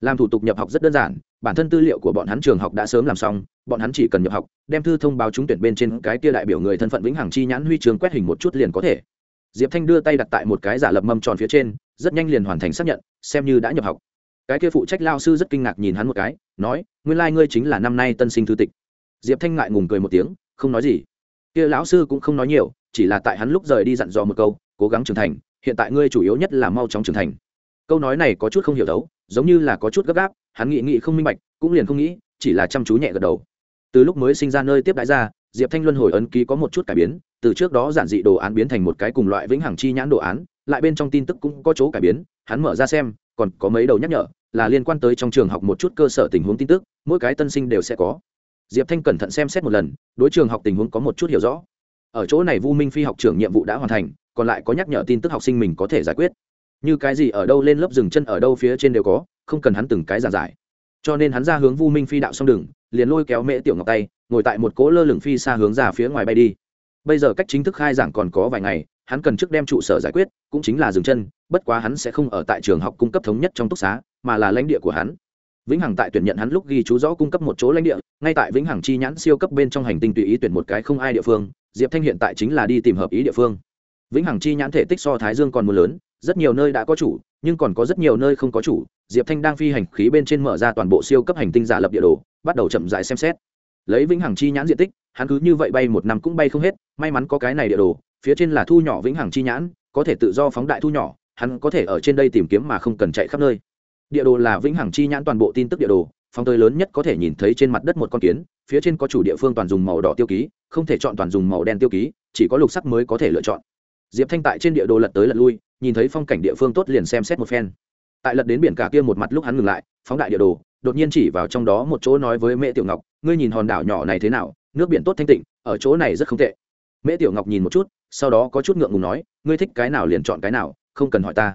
Làm thủ tục nhập học rất đơn giản, bản thân tư liệu của bọn hắn trường học đã sớm làm xong, bọn hắn chỉ cần nhập học, đem thư thông báo trúng tuyển bên trên cái kia đại biểu người thân phận vĩnh hằng chi nhãn huy trường quét hình một chút liền có thể. Diệp thanh đưa tay đặt tại một cái giả lập mâm tròn phía trên, rất nhanh liền hoàn thành xác nhận, xem như đã nhập học. Cái kia phụ trách lao sư rất kinh ngạc nhìn hắn một cái, nói, nguyên lai、like、ngươi chính là năm nay tân sinh thư tịch. Diệp thanh ngại ngùng cười một tiếng, không nói gì kia lão sư cũng không nói nhiều, chỉ là tại hắn lúc rời đi dặn dò một câu, cố gắng trưởng thành, hiện tại ngươi chủ yếu nhất là mau chóng trưởng thành. Câu nói này có chút không hiểu đấu giống như là có chút gấp gáp, hắn nghị nghị không minh bạch, cũng liền không nghĩ, chỉ là chăm chú nhẹ gật đầu. Từ lúc mới sinh ra nơi tiếp đãi ra, diệp thanh luân hồi ấn ký có một chút cải biến, từ trước đó giản dị đồ án biến thành một cái cùng loại vĩnh hằng chi nhãn đồ án, lại bên trong tin tức cũng có chỗ cải biến, hắn mở ra xem, còn có mấy đầu nhắc nhở, là liên quan tới trong trường học một chút cơ sở tình huống tin tức, mỗi cái tân sinh đều sẽ có diệp thanh cẩn thận xem xét một lần, đối trường học tình huống có một chút hiểu rõ. Ở chỗ này vu minh phi học trưởng nhiệm vụ đã hoàn thành, còn lại có nhắc nhở tin tức học sinh mình có thể giải quyết. Như cái gì ở đâu lên lớp dừng chân ở đâu phía trên đều có, không cần hắn từng cái giản giải. Cho nên hắn ra hướng vu minh phi đạo xong đường, liền lôi kéo mễ tiểu ngọc tay, ngồi tại một cỗ lơ lửng phi xa hướng ra phía ngoài bay đi. Bây giờ cách chính thức khai giảng còn có vài ngày, hắn cần trước đem trụ sở giải quyết, cũng chính là dừng chân, bất quá hắn sẽ không ở tại trường học cung cấp thống nhất trong túc xá, mà là lãnh địa của hắn vĩnh hằng tại tuyển nhận hắn lúc ghi chú rõ cung cấp một chỗ lãnh địa, ngay tại vĩnh hằng chi nhãn siêu cấp bên trong hành tinh tùy ý tuyển một cái không ai địa phương, diệp thanh hiện tại chính là đi tìm hợp ý địa phương. Vĩnh hằng chi nhãn thể tích so thái dương còn mưa lớn, rất nhiều nơi đã có chủ, nhưng còn có rất nhiều nơi không có chủ, diệp thanh đang phi hành khí bên trên mở ra toàn bộ siêu cấp hành tinh giả lập địa đồ, bắt đầu chậm rãi xem xét. Lấy vĩnh hằng chi nhãn diện tích, hắn cứ như vậy bay một năm cũng bay không hết, may mắn có cái này địa đồ, phía trên là thu nhỏ vĩnh hằng chi nhãn, có thể tự do phóng đại thu nhỏ, hắn có thể ở trên đây tìm kiếm mà không cần chạy khắp nơi địa đồ là vĩnh hằng chi nhãn toàn bộ tin tức địa đồ, phóng tới lớn nhất có thể nhìn thấy trên mặt đất một con kiến, phía trên có chủ địa phương toàn dùng màu đỏ tiêu ký, không thể chọn toàn dùng màu đen tiêu ký, chỉ có lục sắc mới có thể lựa chọn. Diệp thanh tại trên địa đồ lật tới lật lui, nhìn thấy phong cảnh địa phương tốt liền xem xét một phen. Tại lật đến biển cả kia một mặt lúc hắn ngừng lại, phóng đại địa đồ, đột nhiên chỉ vào trong đó một chỗ nói với mẹ tiểu ngọc, ngươi nhìn hòn đảo nhỏ này thế nào? Nước biển tốt thanh tịnh, ở chỗ này rất không tệ. Mẹ tiểu ngọc nhìn một chút, sau đó có chút ngượng ngùng nói, ngươi thích cái nào liền chọn cái nào, không cần hỏi ta.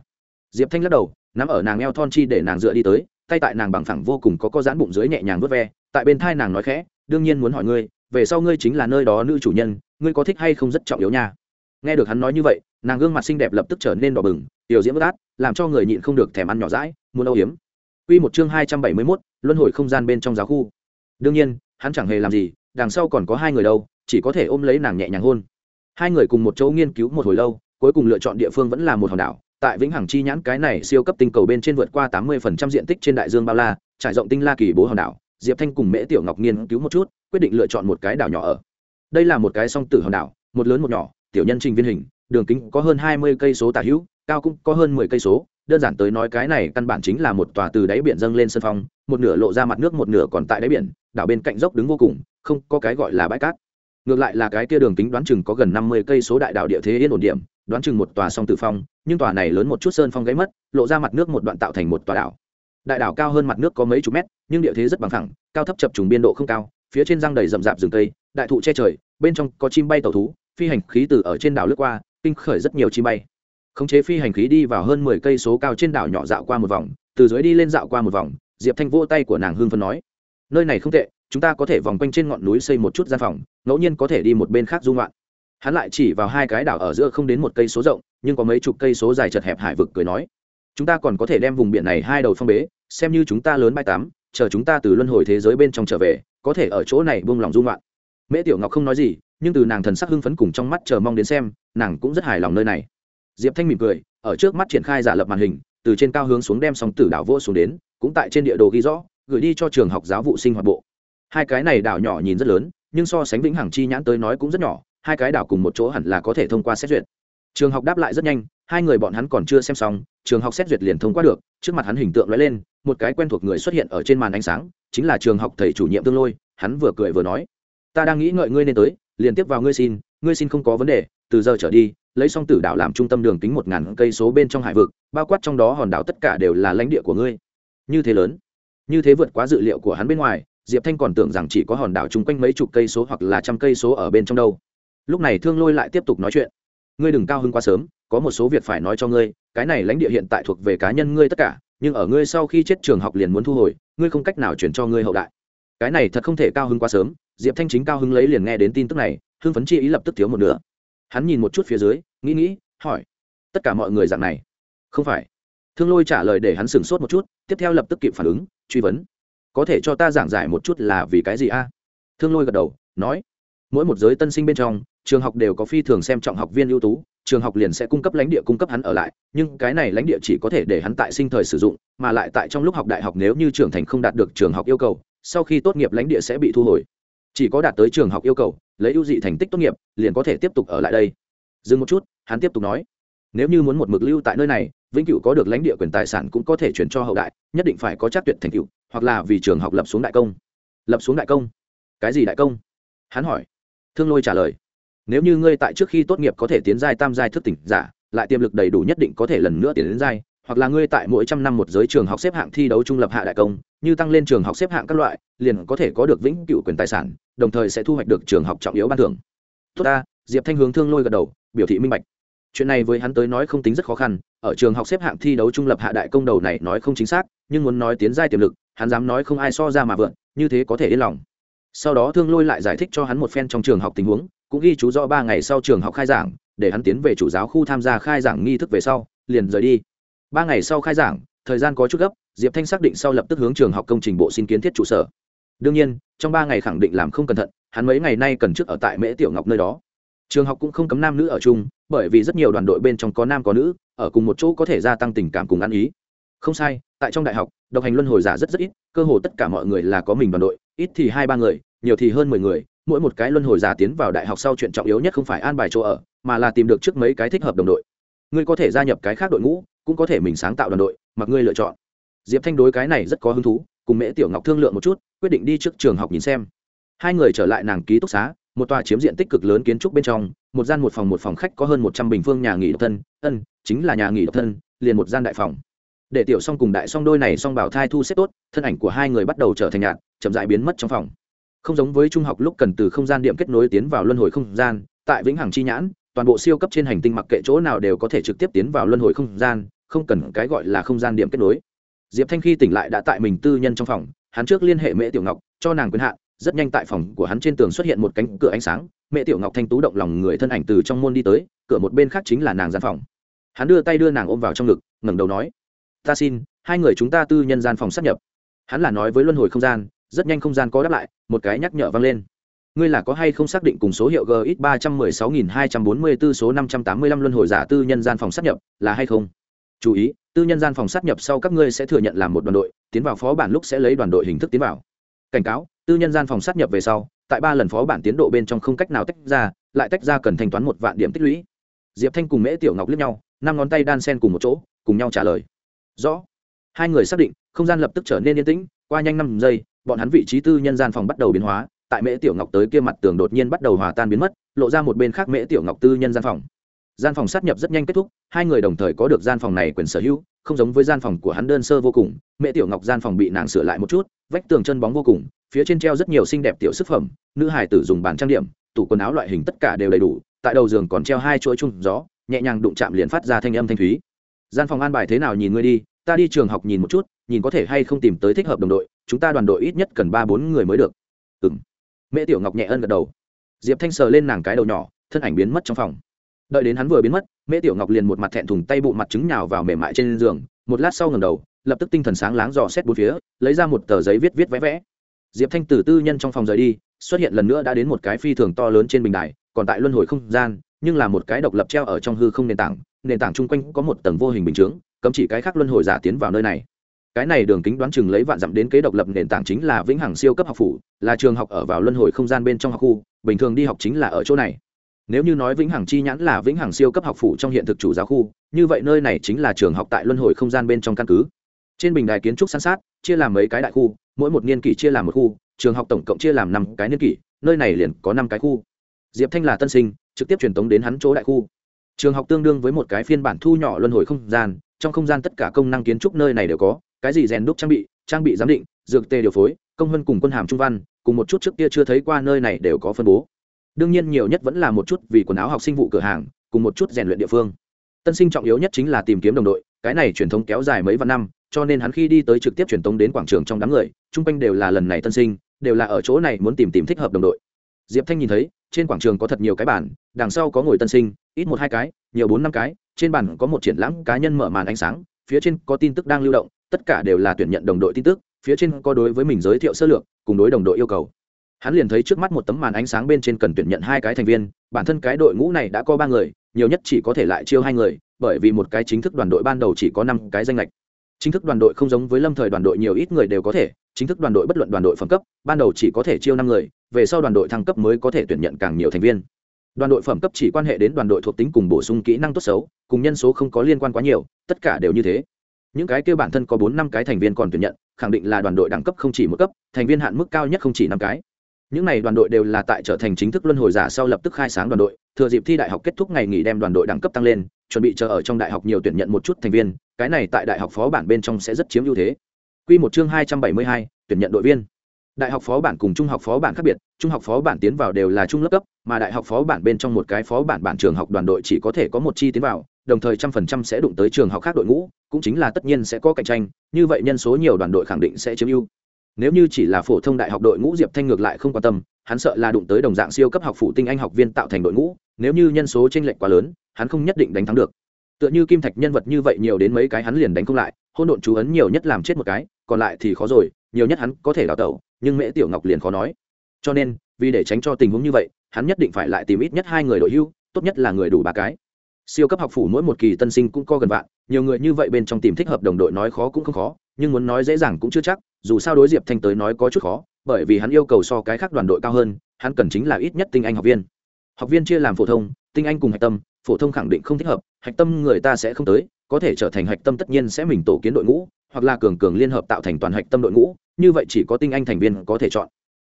Diệp thanh lắc đầu nắm ở nàng eo thon chi để nàng dựa đi tới tay tại nàng bằng phẳng vô cùng có có dán bụng dưới nhẹ nhàng vớt ve tại bên thai nàng nói khẽ đương nhiên muốn hỏi ngươi về sau ngươi chính là nơi đó nữ chủ nhân ngươi có thích hay không rất trọng yếu nha nghe được hắn nói như vậy nàng gương mặt xinh đẹp lập tức trở nên đỏ bừng tiểu diễm bất át làm cho người nhịn không được thèm ăn nhỏ rãi muốn âu hiếm Quy một chương hai trăm bảy mươi 271, luân hồi không gian bên trong giáo khu. Đương nhiên, hắn chẳng hề làm gì, đằng sau còn có hai người đâu, chỉ có thể ôm lấy nàng nhẹ nhàng hôn. Hai người cùng một chỗ nghiên cứu một hồi lâu, cuối cùng lựa chọn địa phương vẫn là một hòn đảo. Tại Vĩnh Hằng chi nhãn cái này siêu cấp tinh cầu bên trên vượt qua tám 80% diện tích trên đại dương bao la, trải rộng tinh la kỳ bố hòn đảo. Diệp Thanh cùng Mễ Tiểu Ngọc nghiên cứu một chút, quyết định lựa chọn một cái đảo nhỏ ở. Đây là một cái song tử hòn đảo, một lớn một nhỏ, tiểu nhân trình viên hình, đường kính có hơn hai mươi cây số tả hữu, cao cũng có hơn mười cây số, đơn giản tới nói cái này căn bản chính là một tòa từ đáy biển dâng lên sân phong một nửa lộ ra mặt nước một nửa còn tại đáy biển đảo bên cạnh dốc đứng vô cùng không có cái gọi là bãi cát ngược lại là cái kia đường kính đoán chừng có gần năm mươi cây số đại đảo địa thế yên ổn điểm đoán chừng một tòa song tự phong, nhưng tòa này lớn một chút sơn phong gáy mất, lộ ra mặt nước một đoạn tạo thành một tòa đảo. Đại đảo cao hơn mặt nước có mấy chục mét, nhưng địa thế rất bằng thẳng cao thấp chập trùng biên độ không cao, phía trên răng đầy rậm rạp rừng cây, đại thụ che trời, bên trong có chim bay tàu thú, phi hành khí từ ở trên đảo lướt qua, kinh khởi rất nhiều chim bay. Khống chế phi hành khí đi vào hơn mười cây số cao trên đảo nhỏ dạo qua một vòng, từ dưới đi lên dạo qua một vòng, diệp thanh vỗ tay của nàng hương phân nói, nơi này không tệ, chúng ta có thể vòng quanh trên ngọn núi xây một chút gian phòng, ngẫu nhiên có thể đi một bên khác dung loạn hắn lại chỉ vào hai cái đảo ở giữa không đến một cây số rộng, nhưng có mấy chục cây số dài chật hẹp hải vực cười nói, chúng ta còn có thể đem vùng biển này hai đầu phong bế, xem như chúng ta lớn bay tám chờ chúng ta từ luân hồi thế giới bên trong trở về, có thể ở chỗ này buông lòng dung loạn. Mễ tiểu ngọc không nói gì, nhưng từ nàng thần sắc hưng phấn cùng trong mắt chờ mong đến xem, nàng cũng rất hài lòng nơi này. Diệp thanh mỉm cười, ở trước mắt triển khai giả lập màn hình, từ trên cao hướng xuống đem sóng tử đảo vô xuống đến, cũng tại trên địa đồ ghi rõ, gửi đi cho trường học giáo vụ sinh hoạt bộ. Hai cái này đảo nhỏ nhìn rất lớn, nhưng so sánh vĩnh hằng chi nhãn tới nói cũng rất nhỏ hai cái đảo cùng một chỗ hẳn là có thể thông qua xét duyệt. Trường học đáp lại rất nhanh, hai người bọn hắn còn chưa xem xong, trường học xét duyệt liền thông qua được, trước mặt hắn hình tượng lóe lên, một cái quen thuộc người xuất hiện ở trên màn ánh sáng, chính là trường học thầy chủ nhiệm tương lôi, hắn vừa cười vừa nói. Ta đang nghĩ ngợi ngươi nên tới, liền tiếp vào ngươi xin ngươi xin không có vấn đề, từ giờ trở đi, lấy song tử đảo làm trung tâm đường kính một ngàn cây số bên trong hải vực, bao quát trong đó hòn đảo tất cả đều là lãnh địa của ngươi. Như thế lớn, như thế vượt quá dự liệu của hắn bên ngoài, diệp thanh còn tưởng rằng chỉ có hòn đảo chung quanh mấy chục cây số hoặc là trăm cây số ở bên trong đâu lúc này thương lôi lại tiếp tục nói chuyện. Ngươi đừng cao hơn quá sớm, có một số việc phải nói cho ngươi, cái này lãnh địa hiện tại thuộc về cá nhân ngươi tất cả, nhưng ở ngươi sau khi chết trường học liền muốn thu hồi, ngươi không cách nào chuyển cho ngươi hậu đại. Cái này thật không thể cao hứng quá sớm, diệp thanh chính cao hứng lấy liền nghe đến tin tức này, hưng phấn chi ý lập tức thiếu một nửa. Hắn nhìn một chút phía dưới, nghĩ nghĩ, hỏi, tất cả mọi người dạng này? Không phải. Thương lôi trả lời để hắn sửng sốt một chút, tiếp theo lập tức kịp phản ứng, truy vấn, có thể cho ta giảng giải một chút là vì cái gì a? Thương lôi gật đầu, nói, mỗi một giới tân sinh bên trong trường học đều có phi thường xem trọng học viên ưu tú, trường học liền sẽ cung cấp lãnh địa cung cấp hắn ở lại, nhưng cái này lãnh địa chỉ có thể để hắn tại sinh thời sử dụng, mà lại tại trong lúc học đại học nếu như trưởng thành không đạt được trường học yêu cầu, sau khi tốt nghiệp lãnh địa sẽ bị thu hồi. Chỉ có đạt tới trường học yêu cầu, lấy ưu dị thành tích tốt nghiệp, liền có thể tiếp tục ở lại đây. Dừng một chút, hắn tiếp tục nói, nếu như muốn một mực lưu tại nơi này, vĩnh cửu có được lãnh địa quyền tài sản cũng có thể chuyển cho hậu đại, nhất định phải có chắc tuyệt thành cựu hoặc là vì trường học lập xuống đại công. Lập xuống đại công? Cái gì đại công? Hắn hỏi. Thương lôi trả lời nếu như ngươi tại trước khi tốt nghiệp có thể tiến giai tam giai thức tỉnh giả, lại tiềm lực đầy đủ nhất định có thể lần nữa tiến đến giai, hoặc là ngươi tại mỗi trăm năm một giới trường học xếp hạng thi đấu trung lập hạ đại công, như tăng lên trường học xếp hạng các loại, liền có thể có được vĩnh cựu quyền tài sản, đồng thời sẽ thu hoạch được trường học trọng yếu ban thưởng. Tốt ta, diệp thanh hướng thương lôi gật đầu, biểu thị minh bạch. Chuyện này với hắn tới nói không tính rất khó khăn, ở trường học xếp hạng thi đấu trung lập hạ đại công đầu này nói không chính xác, nhưng muốn nói tiến giai tiềm lực, hắn dám nói không ai so ra mà vượn, như thế có thể yên lòng. Sau đó thương lôi lại giải thích cho hắn một phen trong trường học tình huống cũng ghi chú rõ ba ngày sau trường học khai giảng, để hắn tiến về chủ giáo khu tham gia khai giảng nghi thức về sau, liền rời đi. Ba ngày sau khai giảng, thời gian có chút gấp, diệp thanh xác định sau lập tức hướng trường học công trình bộ xin kiến thiết trụ sở. Đương nhiên, trong ba ngày khẳng định làm không cẩn thận, hắn mấy ngày nay cần trước ở tại mễ tiểu ngọc nơi đó. Trường học cũng không cấm nam nữ ở chung, bởi vì rất nhiều đoàn đội bên trong có nam có nữ, ở cùng một chỗ có thể gia tăng tình cảm cùng ăn ý. Không sai, tại trong đại học, độc hành luân hồi giả rất rất ít, cơ hồ tất cả mọi người là có mình đoàn đội, ít thì hai ba người, nhiều thì hơn mười người mỗi một cái luân hồi giả tiến vào đại học sau chuyện trọng yếu nhất không phải an bài chỗ ở, mà là tìm được trước mấy cái thích hợp đồng đội. Ngươi có thể gia nhập cái khác đội ngũ, cũng có thể mình sáng tạo đoàn đội, mặc ngươi lựa chọn. Diệp thanh đối cái này rất có hứng thú, cùng mễ tiểu ngọc thương lượng một chút, quyết định đi trước trường học nhìn xem. Hai người trở lại nàng ký túc xá, một tòa chiếm diện tích cực lớn kiến trúc bên trong, một gian một phòng một phòng khách có hơn một trăm bình phương nhà nghỉ độc thân, ân, chính là nhà nghỉ độc thân, liền một gian đại phòng. Để tiểu Song cùng đại song đôi này song bảo thai thu xếp tốt, thân ảnh của hai người bắt đầu trở thành nhạt, chậm dại biến mất trong phòng không giống với trung học lúc cần từ không gian điểm kết nối tiến vào luân hồi không gian, tại vĩnh hằng chi nhãn, toàn bộ siêu cấp trên hành tinh mặc kệ chỗ nào đều có thể trực tiếp tiến vào luân hồi không gian, không cần cái gọi là không gian điểm kết nối. Diệp thanh khi tỉnh lại đã tại mình tư nhân trong phòng, hắn trước liên hệ mễ tiểu ngọc, cho nàng quyền hạn, rất nhanh tại phòng của hắn trên tường xuất hiện một cánh cửa ánh sáng mẹ tiểu ngọc thanh tú động lòng người thân ảnh từ trong môn đi tới, cửa một bên khác chính là nàng gian phòng. Hắn đưa tay đưa nàng ôm vào trong ngực, ngẩng đầu nói, ta xin, hai người chúng ta tư nhân gian phòng sắp nhập. Hắn là nói với luân hồi không gian rất nhanh không gian có đáp lại, một cái nhắc nhở vang lên. Ngươi là có hay không xác định cùng số hiệu gx ba trăm mười sáu nghìn hai trăm bốn mươi bốn số năm trăm tám mươi lăm luân hồi giả tư nhân gian phòng sát nhập, là hay không? Chú ý, tư nhân gian phòng sát nhập sau các ngươi sẽ thừa nhận làm một đoàn đội, tiến vào phó bản lúc sẽ lấy đoàn đội hình thức tiến vào. Cảnh cáo, tư nhân gian phòng sát nhập về sau, tại ba lần phó bản tiến độ bên trong không cách nào tách ra, lại tách ra cần thanh toán một vạn điểm tích lũy. Diệp thanh cùng mễ tiểu ngọc liếc nhau, năm ngón tay đan sen cùng một chỗ, cùng nhau trả lời. Rõ. Hai người xác định, không gian lập tức trở nên yên tĩnh, qua nhanh năm giây bọn hắn vị trí tư nhân gian phòng bắt đầu biến hóa, tại mễ tiểu ngọc tới kia mặt tường đột nhiên bắt đầu hòa tan biến mất, lộ ra một bên khác mễ tiểu ngọc tư nhân gian phòng. Gian phòng sát nhập rất nhanh kết thúc, hai người đồng thời có được gian phòng này quyền sở hữu, không giống với gian phòng của hắn đơn sơ vô cùng mẹ tiểu ngọc gian phòng bị nàng sửa lại một chút, vách tường chân bóng vô cùng, phía trên treo rất nhiều xinh đẹp tiểu sức phẩm, nữ hải tử dùng bàn trang điểm, tủ quần áo loại hình tất cả đều đầy đủ, tại đầu giường còn treo hai chuỗi chung gió, nhẹ nhàng đụng chạm liền phát ra thanh âm thanh thúy. Gian phòng an bài thế nào nhìn ngươi đi, ta đi trường học nhìn một chút, nhìn có thể hay không tìm tới thích hợp đồng đội chúng ta đoàn đội ít nhất cần ba bốn người mới được. Ừng mẹ tiểu ngọc nhẹ ân gật đầu. Diệp thanh sờ lên nàng cái đầu nhỏ, thân ảnh biến mất trong phòng. Đợi đến hắn vừa biến mất, mễ tiểu ngọc liền một mặt thẹn thùng tay bộ mặt trứng nhào vào mềm mại trên giường, một lát sau ngầm đầu, lập tức tinh thần sáng láng dò xét bốn phía, lấy ra một tờ giấy viết viết vẽ vẽ. Diệp thanh từ tư nhân trong phòng rời đi, xuất hiện lần nữa đã đến một cái phi thường to lớn trên bình đài, còn tại luân hồi không gian, nhưng là một cái độc lập treo ở trong hư không nền tảng nền tảng chung quanh có một tầng vô hình bình chướng, cấm chỉ cái khác luân hồi giả tiến vào nơi này cái này đường kính đoán chừng lấy vạn dặm đến kế độc lập nền tảng chính là vĩnh hằng siêu cấp học phủ, là trường học ở vào luân hồi không gian bên trong học khu, bình thường đi học chính là ở chỗ này. Nếu như nói vĩnh hằng chi nhãn là vĩnh hằng siêu cấp học phủ trong hiện thực chủ giáo khu, như vậy nơi này chính là trường học tại luân hồi không gian bên trong căn cứ. Trên bình đài kiến trúc san sát, chia làm mấy cái đại khu, mỗi một niên kỷ chia làm một khu, trường học tổng cộng chia làm năm cái niên kỷ, nơi này liền có năm cái khu. Diệp thanh là tân sinh, trực tiếp truyền tống đến hắn chỗ đại khu. Trường học tương đương với một cái phiên bản thu nhỏ luân hồi không gian, trong không gian tất cả công năng kiến trúc nơi này đều có cái gì rèn đúc trang bị trang bị giám định, dược tê điều phối, công hơn cùng quân hàm trung văn, cùng một chút trước kia chưa thấy qua nơi này đều có phân bố. Đương nhiên nhiều nhất vẫn là một chút vì quần áo học sinh vụ cửa hàng, cùng một chút rèn luyện địa phương. Tân sinh trọng yếu nhất chính là tìm kiếm đồng đội, cái này truyền thống kéo dài mấy vạn năm, cho nên hắn khi đi tới trực tiếp truyền thống đến quảng trường trong đám người, chung quanh đều là lần này tân sinh, đều là ở chỗ này muốn tìm tìm thích hợp đồng đội. Diệp thanh nhìn thấy, trên quảng trường có thật nhiều cái bản đằng sau có ngồi tân sinh, ít một hai cái, nhiều bốn năm cái, trên bản có một triển lãm cá nhân mở màn ánh sáng, phía trên có tin tức đang lưu động tất cả đều là tuyển nhận đồng đội tin tức, phía trên có đối với mình giới thiệu sơ lược, cùng đối đồng đội yêu cầu. Hắn liền thấy trước mắt một tấm màn ánh sáng bên trên cần tuyển nhận hai cái thành viên, bản thân cái đội ngũ này đã có ba người, nhiều nhất chỉ có thể lại chiêu hai người, bởi vì một cái chính thức đoàn đội ban đầu chỉ có năm cái danh lệch chính thức đoàn đội không giống với lâm thời đoàn đội nhiều ít người đều có thể, chính thức đoàn đội bất luận đoàn đội phẩm cấp, ban đầu chỉ có thể chiêu năm người, về sau đoàn đội thăng cấp mới có thể tuyển nhận càng nhiều thành viên. Đoàn đội phẩm cấp chỉ quan hệ đến đoàn đội thuộc tính cùng bổ sung kỹ năng tốt xấu, cùng nhân số không có liên quan quá nhiều, tất cả đều như thế những cái kêu bản thân có bốn năm cái thành viên còn tuyển nhận, khẳng định là đoàn đội đẳng cấp không chỉ một cấp, thành viên hạn mức cao nhất không chỉ năm cái. Những n à y đoàn đội đều là tại trở thành chính thức luân hồi giả sau lập tức khai sáng đoàn đội, thừa dịp thi đại học kết thúc ngày nghỉ đem đoàn đội đẳng cấp tăng lên, chuẩn bị chờ ở trong đại học nhiều tuyển nhận một chút thành viên, cái này tại đại học phó bản bên trong sẽ rất chiếm ưu thế. Q một chương hai trăm bảy mươi hai, tuyển nhận đội viên. Đại học phó bản cùng trung học phó bản khác biệt, trung học phó bản tiến vào đều là trung lớp cấp, mà đại học phó bản bên trong một cái phó bản bản trường học đoàn đội chỉ có thể có một chi tiến vào đồng thời trăm phần trăm sẽ đụng tới trường học khác đội ngũ, cũng chính là tất nhiên sẽ có cạnh tranh, như vậy nhân số nhiều đoàn đội khẳng định sẽ chiếm ưu. Nếu như chỉ là phổ thông đại học đội ngũ, diệp thanh ngược lại không quan tâm, hắn sợ là đụng tới đồng dạng siêu cấp học phụ tinh anh học viên tạo thành đội ngũ, nếu như nhân số tranh lệch quá lớn, hắn không nhất định đánh thắng được. Tựa như kim thạch nhân vật như vậy nhiều đến mấy cái hắn liền đánh không lại hôn độn chú ấn nhiều nhất làm chết một cái, còn lại thì khó rồi, nhiều nhất hắn có thể đào tẩu, nhưng mễ tiểu ngọc liền khó nói. Cho nên, vì để tránh cho tình huống như vậy, hắn nhất định phải lại tìm ít nhất hai người đội hưu, tốt nhất là người đủ ba cái siêu cấp học phủ mỗi một kỳ tân sinh cũng có gần vạn, nhiều người như vậy bên trong tìm thích hợp đồng đội nói khó cũng không khó, nhưng muốn nói dễ dàng cũng chưa chắc, dù sao đối diệp thanh tới nói có chút khó, bởi vì hắn yêu cầu so cái khác đoàn đội cao hơn, hắn cần chính là ít nhất tinh anh học viên. Học viên chia làm phổ thông, tinh anh cùng hạch tâm, phổ thông khẳng định không thích hợp, hạch tâm người ta sẽ không tới, có thể trở thành hạch tâm tất nhiên sẽ mình tổ kiến đội ngũ, hoặc là cường cường liên hợp tạo thành toàn hạch tâm đội ngũ, như vậy chỉ có tinh anh thành viên có thể chọn.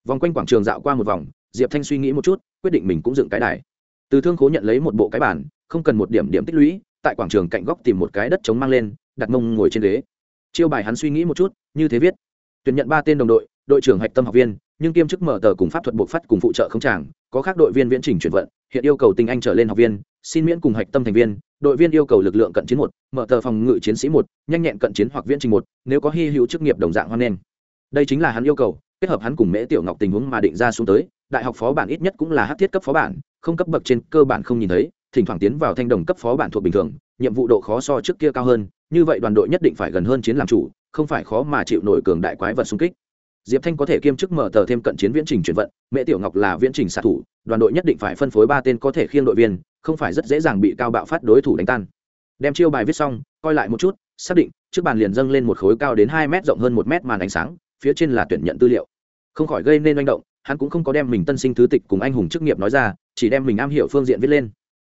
Vòng quanh quảng trường dạo qua một vòng, diệp thanh suy nghĩ một chút, quyết định mình cũng dựng cái đài. Từ thương khố nhận lấy một bộ cái bản không cần một điểm điểm tích lũy, tại quảng trường cạnh góc tìm một cái đất chống mang lên, đặt mông ngồi trên ghế. Chiêu bài hắn suy nghĩ một chút, như thế viết. Tuyển nhận ba tên đồng đội đội trưởng hạch tâm học viên, nhưng kiêm chức mở tờ cùng pháp thuật buộc phát cùng phụ trợ không tràng có khác đội viên viễn trình chuyển vận, hiện yêu cầu tinh anh trở lên học viên, xin miễn cùng hạch tâm thành viên, đội viên yêu cầu lực lượng cận chiến một, mở tờ phòng ngự chiến sĩ một, nhanh nhẹn cận chiến hoặc viễn trình một, nếu có hy hữu chức nghiệp đồng dạng hoan nghênh. Đây chính là hắn yêu cầu, kết hợp hắn cùng mễ tiểu ngọc tình huống mà định ra xuống tới, đại học phó bản ít nhất cũng là hát thiết cấp phó bản, không cấp bậc trên cơ bản không nhìn thấy thỉnh thoảng tiến vào thanh đồng cấp phó bản thuộc bình thường, nhiệm vụ độ khó so trước kia cao hơn, như vậy đoàn đội nhất định phải gần hơn chiến làm chủ, không phải khó mà chịu nổi cường đại quái vật xung kích. Diệp thanh có thể kiêm chức mở tờ thêm cận chiến viễn trình chuyển vận, mẹ tiểu ngọc là viễn trình xạ thủ, đoàn đội nhất định phải phân phối ba tên có thể khiêng đội viên, không phải rất dễ dàng bị cao bạo phát đối thủ đánh tan. Đem chiêu bài viết xong, coi lại một chút, xác định, trước bàn liền dâng lên một khối cao đến hai m rộng hơn một m màn ánh sáng, phía trên là tuyển nhận tư liệu. Không khỏi gây nên manh động, hắn cũng không có đem mình tân sinh thứ tịch cùng anh hùng chức nghiệp nói ra, chỉ đem mình am hiểu phương diện viết lên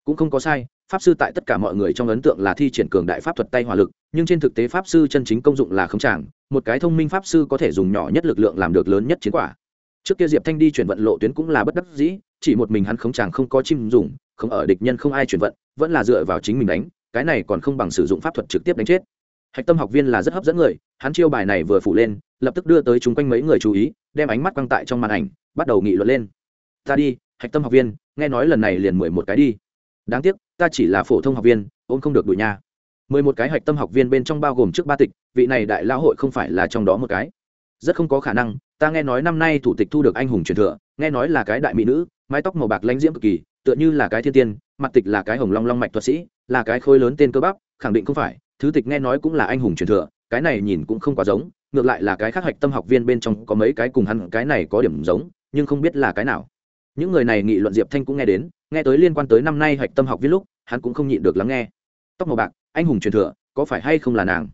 cũng không có sai, pháp sư tại tất cả mọi người trong ấn tượng là thi triển cường đại pháp thuật tay hỏa lực, nhưng trên thực tế pháp sư chân chính công dụng là không tràng một cái thông minh pháp sư có thể dùng nhỏ nhất lực lượng làm được lớn nhất chiến quả. Trước kia diệp thanh đi chuyển vận lộ tuyến cũng là bất đắc dĩ, chỉ một mình hắn không chàng không có chim dùng, không ở địch nhân không ai chuyển vận, vẫn là dựa vào chính mình đánh, cái này còn không bằng sử dụng pháp thuật trực tiếp đánh chết. Hạch tâm học viên là rất hấp dẫn người, hắn chiêu bài này vừa phủ lên, lập tức đưa tới chung quanh mấy người chú ý, đem ánh mắt quăng tại trong màn ảnh, bắt đầu nghị luận lên. Ta đi, hạch tâm học viên, nghe nói lần này liền mười một cái đi đáng tiếc, ta chỉ là phổ thông học viên ôm không được đuổi nha. Mười một cái hạch tâm học viên bên trong bao gồm trước ba tịch, vị này đại lão hội không phải là trong đó một cái. Rất không có khả năng, ta nghe nói năm nay thủ tịch thu được anh hùng truyền thừa, nghe nói là cái đại mỹ nữ, mái tóc màu bạc lãnh diễm cực kỳ, tựa như là cái thiên tiên, mặt tịch là cái hồng long long mạch thuật sĩ, là cái khối lớn tên cơ bắp, khẳng định không phải, thứ tịch nghe nói cũng là anh hùng truyền thừa, cái này nhìn cũng không quá giống, ngược lại là cái khác hạch tâm học viên bên trong có mấy cái cùng hắn, cái này có điểm giống, nhưng không biết là cái nào. Những người này nghị luận diệp thanh cũng nghe đến nghe tới liên quan tới năm nay hạch tâm học viết lúc, hắn cũng không nhịn được lắng nghe. Tóc màu bạc, anh hùng truyền thừa, có phải hay không là nàng?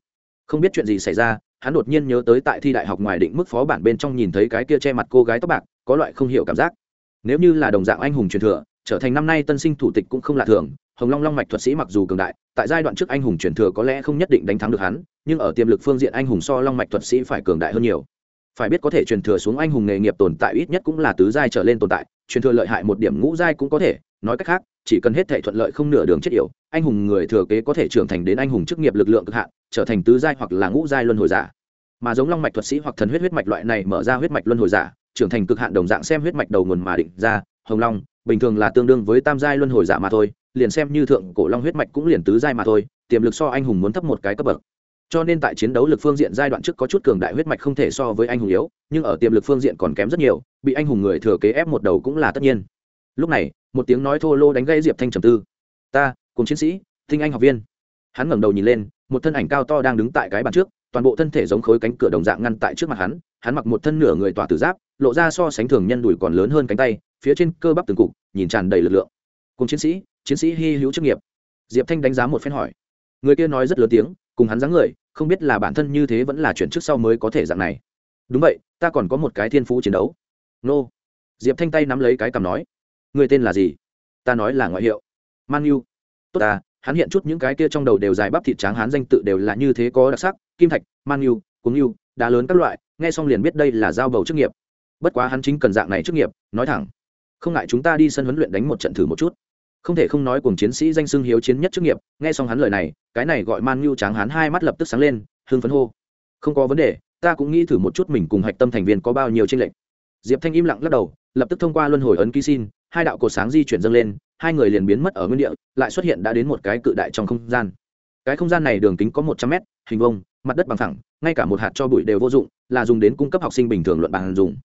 Không biết chuyện gì xảy ra, hắn đột nhiên nhớ tới tại thi đại học ngoài định mức phó bản bên trong nhìn thấy cái kia che mặt cô gái tóc bạc, có loại không hiểu cảm giác. Nếu như là đồng dạng anh hùng truyền thừa, trở thành năm nay tân sinh thủ tịch cũng không lạ thường. Hồng long long mạch thuật sĩ mặc dù cường đại, tại giai đoạn trước anh hùng truyền thừa có lẽ không nhất định đánh thắng được hắn, nhưng ở tiềm lực phương diện anh hùng so long mạch thuật sĩ phải cường đại hơn nhiều. Phải biết có thể truyền thừa xuống anh hùng nghề nghiệp tồn tại ít nhất cũng là tứ giai trở lên tồn tại, truyền thừa lợi hại một điểm ngũ giai cũng có thể nói cách khác, chỉ cần hết thể thuận lợi không nửa đường chết yểu, anh hùng người thừa kế có thể trưởng thành đến anh hùng chức nghiệp lực lượng cực hạn, trở thành tứ giai hoặc là ngũ giai luân hồi giả. Mà giống long mạch thuật sĩ hoặc thần huyết huyết mạch loại này mở ra huyết mạch luân hồi giả, trưởng thành cực hạn đồng dạng xem huyết mạch đầu nguồn mà định ra, hồng long, bình thường là tương đương với tam giai luân hồi giả mà thôi, liền xem như thượng cổ long huyết mạch cũng liền tứ giai mà thôi, tiềm lực so anh hùng muốn thấp một cái cấp bậc. Cho nên tại chiến đấu lực phương diện giai đoạn trước có chút cường đại huyết mạch không thể so với anh hùng yếu, nhưng ở tiềm lực phương diện còn kém rất nhiều, bị anh hùng người thừa kế ép một đầu cũng là tất nhiên. Lúc này một tiếng nói thô lô đánh gây diệp thanh trầm tư ta cùng chiến sĩ tinh anh học viên hắn ngẩng đầu nhìn lên một thân ảnh cao to đang đứng tại cái bàn trước toàn bộ thân thể giống khối cánh cửa đồng dạng ngăn tại trước mặt hắn hắn mặc một thân nửa người tỏa tử giáp lộ ra so sánh thường nhân đùi còn lớn hơn cánh tay phía trên cơ bắp từng cục nhìn tràn đầy lực lượng cùng chiến sĩ chiến sĩ hy hữu chức nghiệp diệp thanh đánh giá một phen hỏi người kia nói rất lớn tiếng cùng hắn dáng người không biết là bản thân như thế vẫn là chuyển trước sau mới có thể dạng này đúng vậy ta còn có một cái thiên phú chiến đấu nô diệp thanh tay nắm lấy cái cằm nói người tên là gì? Ta nói là ngoại hiệu. Man u. Tốt ta, hắn hiện chút những cái kia trong đầu đều dài bắp thịt tráng hắn danh tự đều là như thế có đặc sắc, kim thạch, man u cúng u, đá lớn các loại, nghe xong liền biết đây là giao bầu chức nghiệp. Bất quá hắn chính cần dạng này chức nghiệp, nói thẳng, không ngại chúng ta đi sân huấn luyện đánh một trận thử một chút. Không thể không nói cùng chiến sĩ danh xưng hiếu chiến nhất chức nghiệp, nghe xong hắn lời này, cái này gọi man nhu tráng hắn hai mắt lập tức sáng lên, hưng phấn hô. Không có vấn đề, ta cũng nghĩ thử một chút mình cùng hạch tâm thành viên có bao nhiêu tranh lệch. Diệp thanh im lặng lắc đầu, lập tức thông qua luân hồi ấn ký xin hai đạo cột sáng di chuyển dâng lên, hai người liền biến mất ở nguyên địa, lại xuất hiện đã đến một cái cự đại trong không gian. Cái không gian này đường kính có một trăm mét, hình vông mặt đất bằng thẳng ngay cả một hạt cho bụi đều vô dụng, là dùng đến cung cấp học sinh bình thường luận bàn dùng.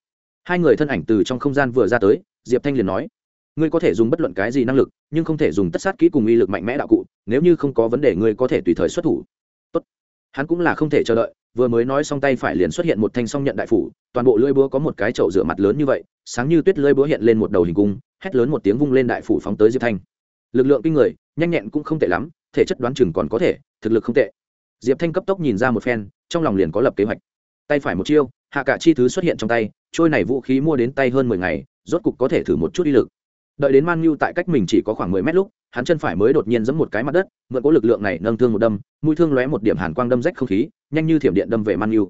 Hai người thân ảnh từ trong không gian vừa ra tới, diệp thanh liền nói, ngươi có thể dùng bất luận cái gì năng lực, nhưng không thể dùng tất sát kỹ cùng uy lực mạnh mẽ đạo cụ, nếu như không có vấn đề ngươi có thể tùy thời xuất thủ. Tốt. hắn cũng là không thể chờ đợi vừa mới nói xong tay phải liền xuất hiện một thanh song nhận đại phủ, toàn bộ lưỡi búa có một cái chậu rửa mặt lớn như vậy, sáng như tuyết lưỡi búa hiện lên một đầu hình cung, hét lớn một tiếng vung lên đại phủ phóng tới diệp thanh. Lực lượng kinh người, nhanh nhẹn cũng không tệ lắm, thể chất đoán chừng còn có thể, thực lực không tệ. Diệp thanh cấp tốc nhìn ra một phen, trong lòng liền có lập kế hoạch. Tay phải một chiêu, hạ cả chi thứ xuất hiện trong tay, trôi này vũ khí mua đến tay hơn mười ngày, rốt cục có thể thử một chút đi lực. Đợi đến man nhu tại cách mình chỉ có khoảng mười mét lúc, hắn chân phải mới đột nhiên giẫm một cái mặt đất, mượn cố lực lượng này nâng thương một đâm, mũi thương lóe một điểm hàn quang đâm rách không khí nhanh như thiểm điện đâm về man nhu.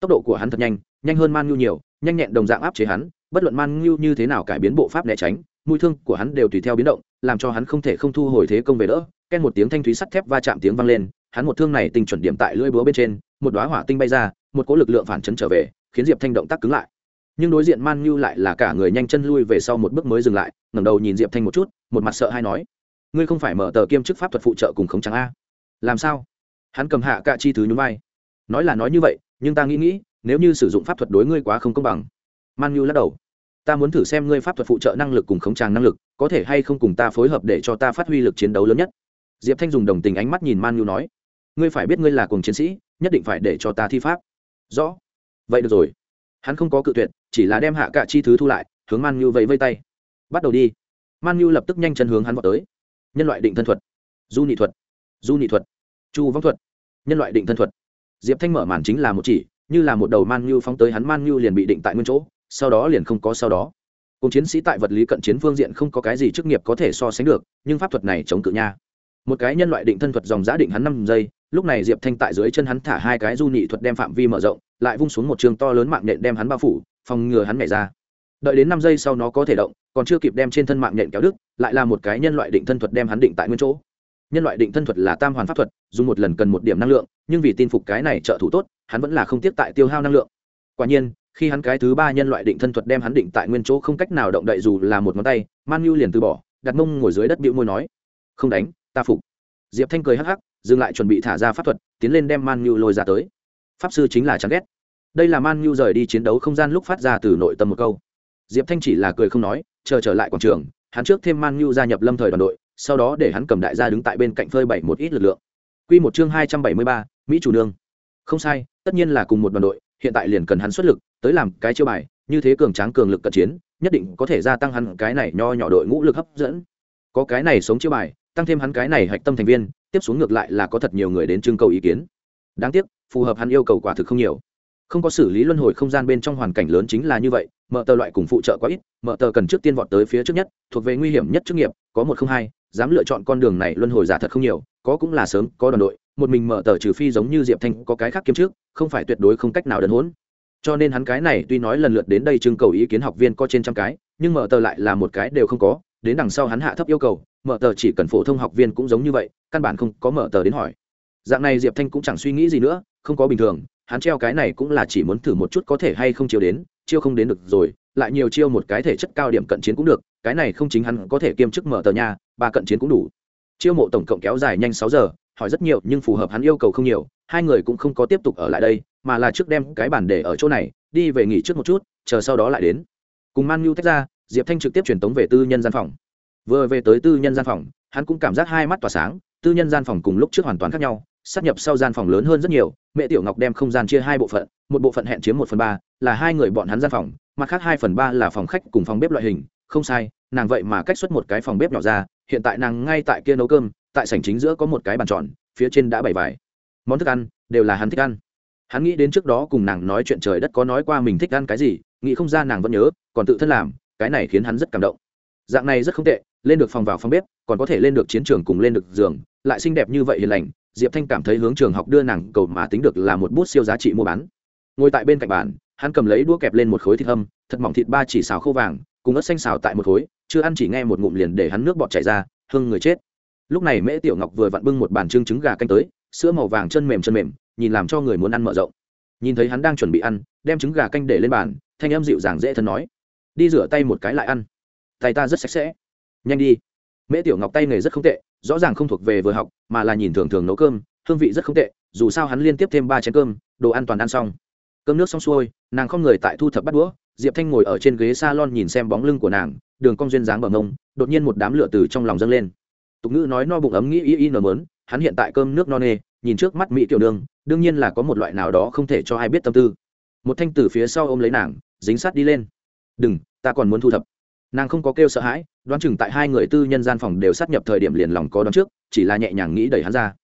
Tốc độ của hắn thật nhanh nhanh hơn man nhu nhiều, nhanh nhẹn đồng dạng áp chế hắn, bất luận man nhu như thế nào cải biến bộ pháp né tránh mũi thương của hắn đều tùy theo biến động, làm cho hắn không thể không thu hồi thế công về đỡ. Ken một tiếng thanh thúy sắt thép va chạm tiếng vang lên, hắn một thương này tinh chuẩn điểm tại lưỡi búa bên trên, một đóa hỏa tinh bay ra, một cỗ lực lượng phản chấn trở về, khiến diệp thanh động tác cứng lại. Nhưng đối diện man Nhu lại là cả người nhanh chân lui về sau một bước mới dừng lại, ngẩng đầu nhìn diệp thanh một chút, một mặt sợ hãi nói, ngươi không phải mở tờ kiêm chức pháp thuật phụ trợ cùng khống trắng a? Làm sao? Hắn cầm hạ cạ chi thứ nhún vai nói là nói như vậy, nhưng ta nghĩ nghĩ, nếu như sử dụng pháp thuật đối ngươi quá không công bằng. Man nhu lắc đầu. Ta muốn thử xem ngươi pháp thuật phụ trợ năng lực cùng khống tràng năng lực, có thể hay không cùng ta phối hợp để cho ta phát huy lực chiến đấu lớn nhất. Diệp thanh dùng đồng tình ánh mắt nhìn man nhu nói. Ngươi phải biết ngươi là cùng chiến sĩ, nhất định phải để cho ta thi pháp. Rõ. Vậy được rồi. Hắn không có cự tuyệt, chỉ là đem hạ cả chi thứ thu lại, hướng man nhu vẫy vây tay. Bắt đầu đi. Man nhu lập tức nhanh chân hướng hắn vào tới. Nhân loại định thân thuật. Du nị thuật du nị thuật. Chu vong thuật. Nhân loại định thân thuật diệp thanh mở màn chính là một chỉ, như là một đầu man nhu phóng tới hắn man nhu liền bị định tại nguyên chỗ, sau đó liền không có sau đó. Cùng chiến sĩ tại vật lý cận chiến phương diện không có cái gì chức nghiệp có thể so sánh được, nhưng pháp thuật này chống cự nha. Một cái nhân loại định thân thuật dòng giã định hắn năm giây, lúc này diệp thanh tại dưới chân hắn thả hai cái du nhị thuật đem phạm vi mở rộng, lại vung xuống một trường to lớn mạng nhện đem hắn bao phủ, phòng ngừa hắn nhảy ra. Đợi đến năm giây sau nó có thể động, còn chưa kịp đem trên thân mạng nhện kéo đức lại là một cái nhân loại định thân thuật đem hắn định tại nguyên chỗ. Nhân loại định thân thuật là tam hoàn pháp thuật, dùng một lần cần một điểm năng lượng nhưng vì tin phục cái này trợ thủ tốt hắn vẫn là không tiếp tại tiêu hao năng lượng. Quả nhiên khi hắn cái thứ ba nhân loại định thân thuật đem hắn định tại nguyên chỗ không cách nào động đậy dù là một ngón tay man nhu liền từ bỏ đặt mông ngồi dưới đất bịu môi nói không đánh ta phục. Diệp thanh cười hắc hắc dừng lại chuẩn bị thả ra pháp thuật tiến lên đem man nhu lôi ra tới. Pháp sư chính là chán ghét. Đây là man nhu rời đi chiến đấu không gian lúc phát ra từ nội tâm một câu. Diệp thanh chỉ là cười không nói chờ trở lại quảng trường hắn trước thêm man nhu gia nhập lâm thời đoàn đội sau đó để hắn cầm đại gia đứng tại bên cạnh phơi bảy một ít lực lượng. Quy một chương hai trăm bảy mươi ba, Mỹ chủ nương. Không sai, tất nhiên là cùng một đoàn đội, hiện tại liền cần hắn xuất lực, tới làm cái chiêu bài, như thế cường tráng cường lực cận chiến, nhất định có thể gia tăng hắn cái này nho nhỏ đội ngũ lực hấp dẫn. Có cái này sống chiêu bài, tăng thêm hắn cái này hạch tâm thành viên, tiếp xuống ngược lại là có thật nhiều người đến trưng cầu ý kiến. Đáng tiếc, phù hợp hắn yêu cầu quả thực không nhiều. Không có xử lý luân hồi không gian bên trong hoàn cảnh lớn chính là như vậy, mở tờ loại cùng phụ trợ quá ít, mở tờ cần trước tiên vọt tới phía trước nhất, thuộc về nguy hiểm nhất chức nghiệp, có một không hai, dám lựa chọn con đường này luân hồi giả thật không nhiều, có cũng là sớm, có đoàn đội, một mình mở tờ trừ phi giống như Diệp Thanh có cái khác kiếm trước, không phải tuyệt đối không cách nào đơn hỗn. Cho nên hắn cái này tuy nói lần lượt đến đây trưng cầu ý kiến học viên có trên trăm cái nhưng mở tờ lại là một cái đều không có đến đằng sau hắn hạ thấp yêu cầu mở tờ chỉ cần phổ thông học viên cũng giống như vậy căn bản không có mở tờ đến hỏi. Dạng này diệp thanh cũng chẳng suy nghĩ gì nữa không có bình thường hắn treo cái này cũng là chỉ muốn thử một chút có thể hay không chiêu đến chiêu không đến được rồi lại nhiều chiêu một cái thể chất cao điểm cận chiến cũng được cái này không chính hắn có thể kiêm chức mở tờ nhà ba cận chiến cũng đủ. Chiêu mộ tổng cộng kéo dài nhanh sáu giờ hỏi rất nhiều nhưng phù hợp hắn yêu cầu không nhiều, hai người cũng không có tiếp tục ở lại đây, mà là trước đem cái bản để ở chỗ này, đi về nghỉ trước một chút, chờ sau đó lại đến. Cùng man nhu tách ra, diệp thanh trực tiếp truyền tống về tư nhân gian phòng. Vừa về tới tư nhân gian phòng, hắn cũng cảm giác hai mắt tỏa sáng, tư nhân gian phòng cùng lúc trước hoàn toàn khác nhau, sắp nhập sau gian phòng lớn hơn rất nhiều, mẹ tiểu ngọc đem không gian chia hai bộ phận, một bộ phận hẹn chiếm một phần ba là hai người bọn hắn gian phòng, mặt khác hai phần ba là phòng khách cùng phòng bếp loại hình, không sai, nàng vậy mà cách xuất một cái phòng bếp nhỏ ra, hiện tại nàng ngay tại kia nấu cơm tại sảnh chính giữa có một cái bàn tròn, phía trên đã bày vải. Món thức ăn đều là hắn thích ăn. Hắn nghĩ đến trước đó cùng nàng nói chuyện trời đất có nói qua mình thích ăn cái gì, nghĩ không ra nàng vẫn nhớ, còn tự thân làm, cái này khiến hắn rất cảm động. Dạng này rất không tệ, lên được phòng vào phòng bếp, còn có thể lên được chiến trường cùng lên được giường, lại xinh đẹp như vậy hiền lành, diệp thanh cảm thấy hướng trường học đưa nàng cầu mà tính được là một bút siêu giá trị mua bán. Ngồi tại bên cạnh bàn, hắn cầm lấy đũa kẹp lên một khối thịt hâm thật mỏng thịt ba chỉ xào khô vàng, cùng ớt xanh xào tại một khối, chưa ăn chỉ nghe một ngụm liền để hắn nước bọt chảy ra hưng người chết lúc này mễ tiểu ngọc vừa vặn bưng một bàn trưng trứng gà canh tới, sữa màu vàng chân mềm chân mềm, nhìn làm cho người muốn ăn mở rộng. Nhìn thấy hắn đang chuẩn bị ăn, đem trứng gà canh để lên bàn, thanh em dịu dàng dễ thân nói, đi rửa tay một cái lại ăn. Tay ta rất sạch sẽ. Nhanh đi. Mễ tiểu ngọc tay nghề rất không tệ, rõ ràng không thuộc về vừa học, mà là nhìn thường thường nấu cơm, hương vị rất không tệ, dù sao hắn liên tiếp thêm ba chén cơm, đồ ăn toàn ăn xong. Cơm nước xong xuôi, nàng không người tại thu thập bắt đũa, diệp thanh ngồi ở trên ghế s a lon nhìn xem bóng lưng của nàng, đường cong duyên dáng bờ ngông đột nhiên một đám lửa từ trong lòng dâng lên tục ngữ nói no bụng ấm nghĩ y y nở mớn, hắn hiện tại cơm nước no nê, nhìn trước mắt mỹ tiểu đường, đương nhiên là có một loại nào đó không thể cho ai biết tâm tư. Một thanh từ phía sau ôm lấy nàng, dính sát đi lên. Đừng, ta còn muốn thu thập. Nàng không có kêu sợ hãi, đoán chừng tại hai người tư nhân gian phòng đều sát nhập thời điểm liền lòng có đoán trước, chỉ là nhẹ nhàng nghĩ đẩy hắn ra.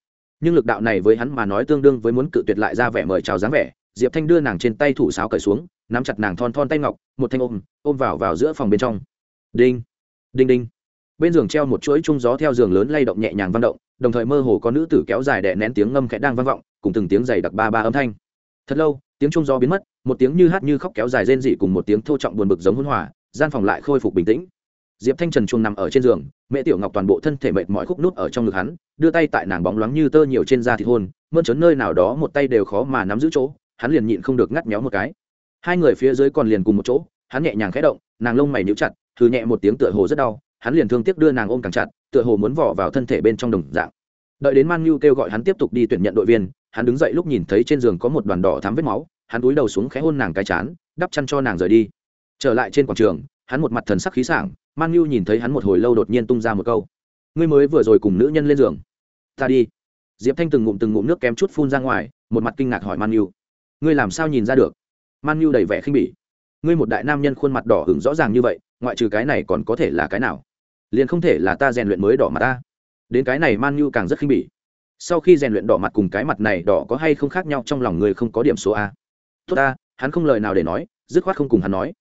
Nhưng lực đạo này với hắn mà nói tương đương với muốn cự tuyệt lại ra vẻ mời chào dáng vẻ, diệp thanh đưa nàng trên tay thủ sáo cởi xuống, nắm chặt nàng thon thon tay ngọc, một thanh ôm ôm vào vào giữa phòng bên trong. Đinh đinh đinh bên giường treo một chuỗi chung gió theo giường lớn lay động nhẹ nhàng vang động, đồng thời mơ hồ có nữ tử kéo dài đè nén tiếng ngâm khẽ đang vang vọng, cùng từng tiếng giày đặc ba ba âm thanh. Thật lâu, tiếng chung gió biến mất, một tiếng như hát như khóc kéo dài rên dị cùng một tiếng thô trọng buồn bực giống hôn hòa, gian phòng lại khôi phục bình tĩnh. Diệp thanh trần chuông nằm ở trên giường mẹ tiểu ngọc toàn bộ thân thể mệt mỏi khúc nút ở trong ngực hắn, đưa tay tại nàng bóng loáng như tơ nhiều trên da thịt hôn, mơn trớn nơi nào đó một tay đều khó mà nắm giữ chỗ, hắn liền nhịn không được ngắt méo một cái. Hai người phía dưới còn liền cùng một chỗ, hắn nhẹ nhàng khẽ động, nàng lông mày níu chặt thử nhẹ một tiếng tựa hồ rất đau hắn liền thương tiếc đưa nàng ôm càng chặt, tựa hồ muốn vỏ vào thân thể bên trong đồng dạng. Đợi đến man nhu kêu gọi hắn tiếp tục đi tuyển nhận đội viên, hắn đứng dậy lúc nhìn thấy trên giường có một đoàn đỏ thắm vết máu, hắn túi đầu xuống khẽ hôn nàng cái chán, đắp chăn cho nàng rời đi. Trở lại trên quảng trường, hắn một mặt thần sắc khí sảng, man nhu nhìn thấy hắn một hồi lâu đột nhiên tung ra một câu, ngươi mới vừa rồi cùng nữ nhân lên giường. Ta đi. Diệp thanh từng ngụm từng ngụm nước kém chút phun ra ngoài, một mặt kinh ngạc hỏi man nhu, ngươi làm sao nhìn ra được? Man nhu đầy vẻ khinh bỉ, ngươi một đại nam nhân khuôn mặt đỏ hửng rõ ràng như vậy, ngoại trừ cái này còn có thể là cái nào? Liền không thể là ta rèn luyện mới đỏ mặt ta. Đến cái này man nhu càng rất khinh bỉ. Sau khi rèn luyện đỏ mặt cùng cái mặt này, đỏ có hay không khác nhau, trong lòng người không có điểm số a. Tốt ta, hắn không lời nào để nói, dứt khoát không cùng hắn nói.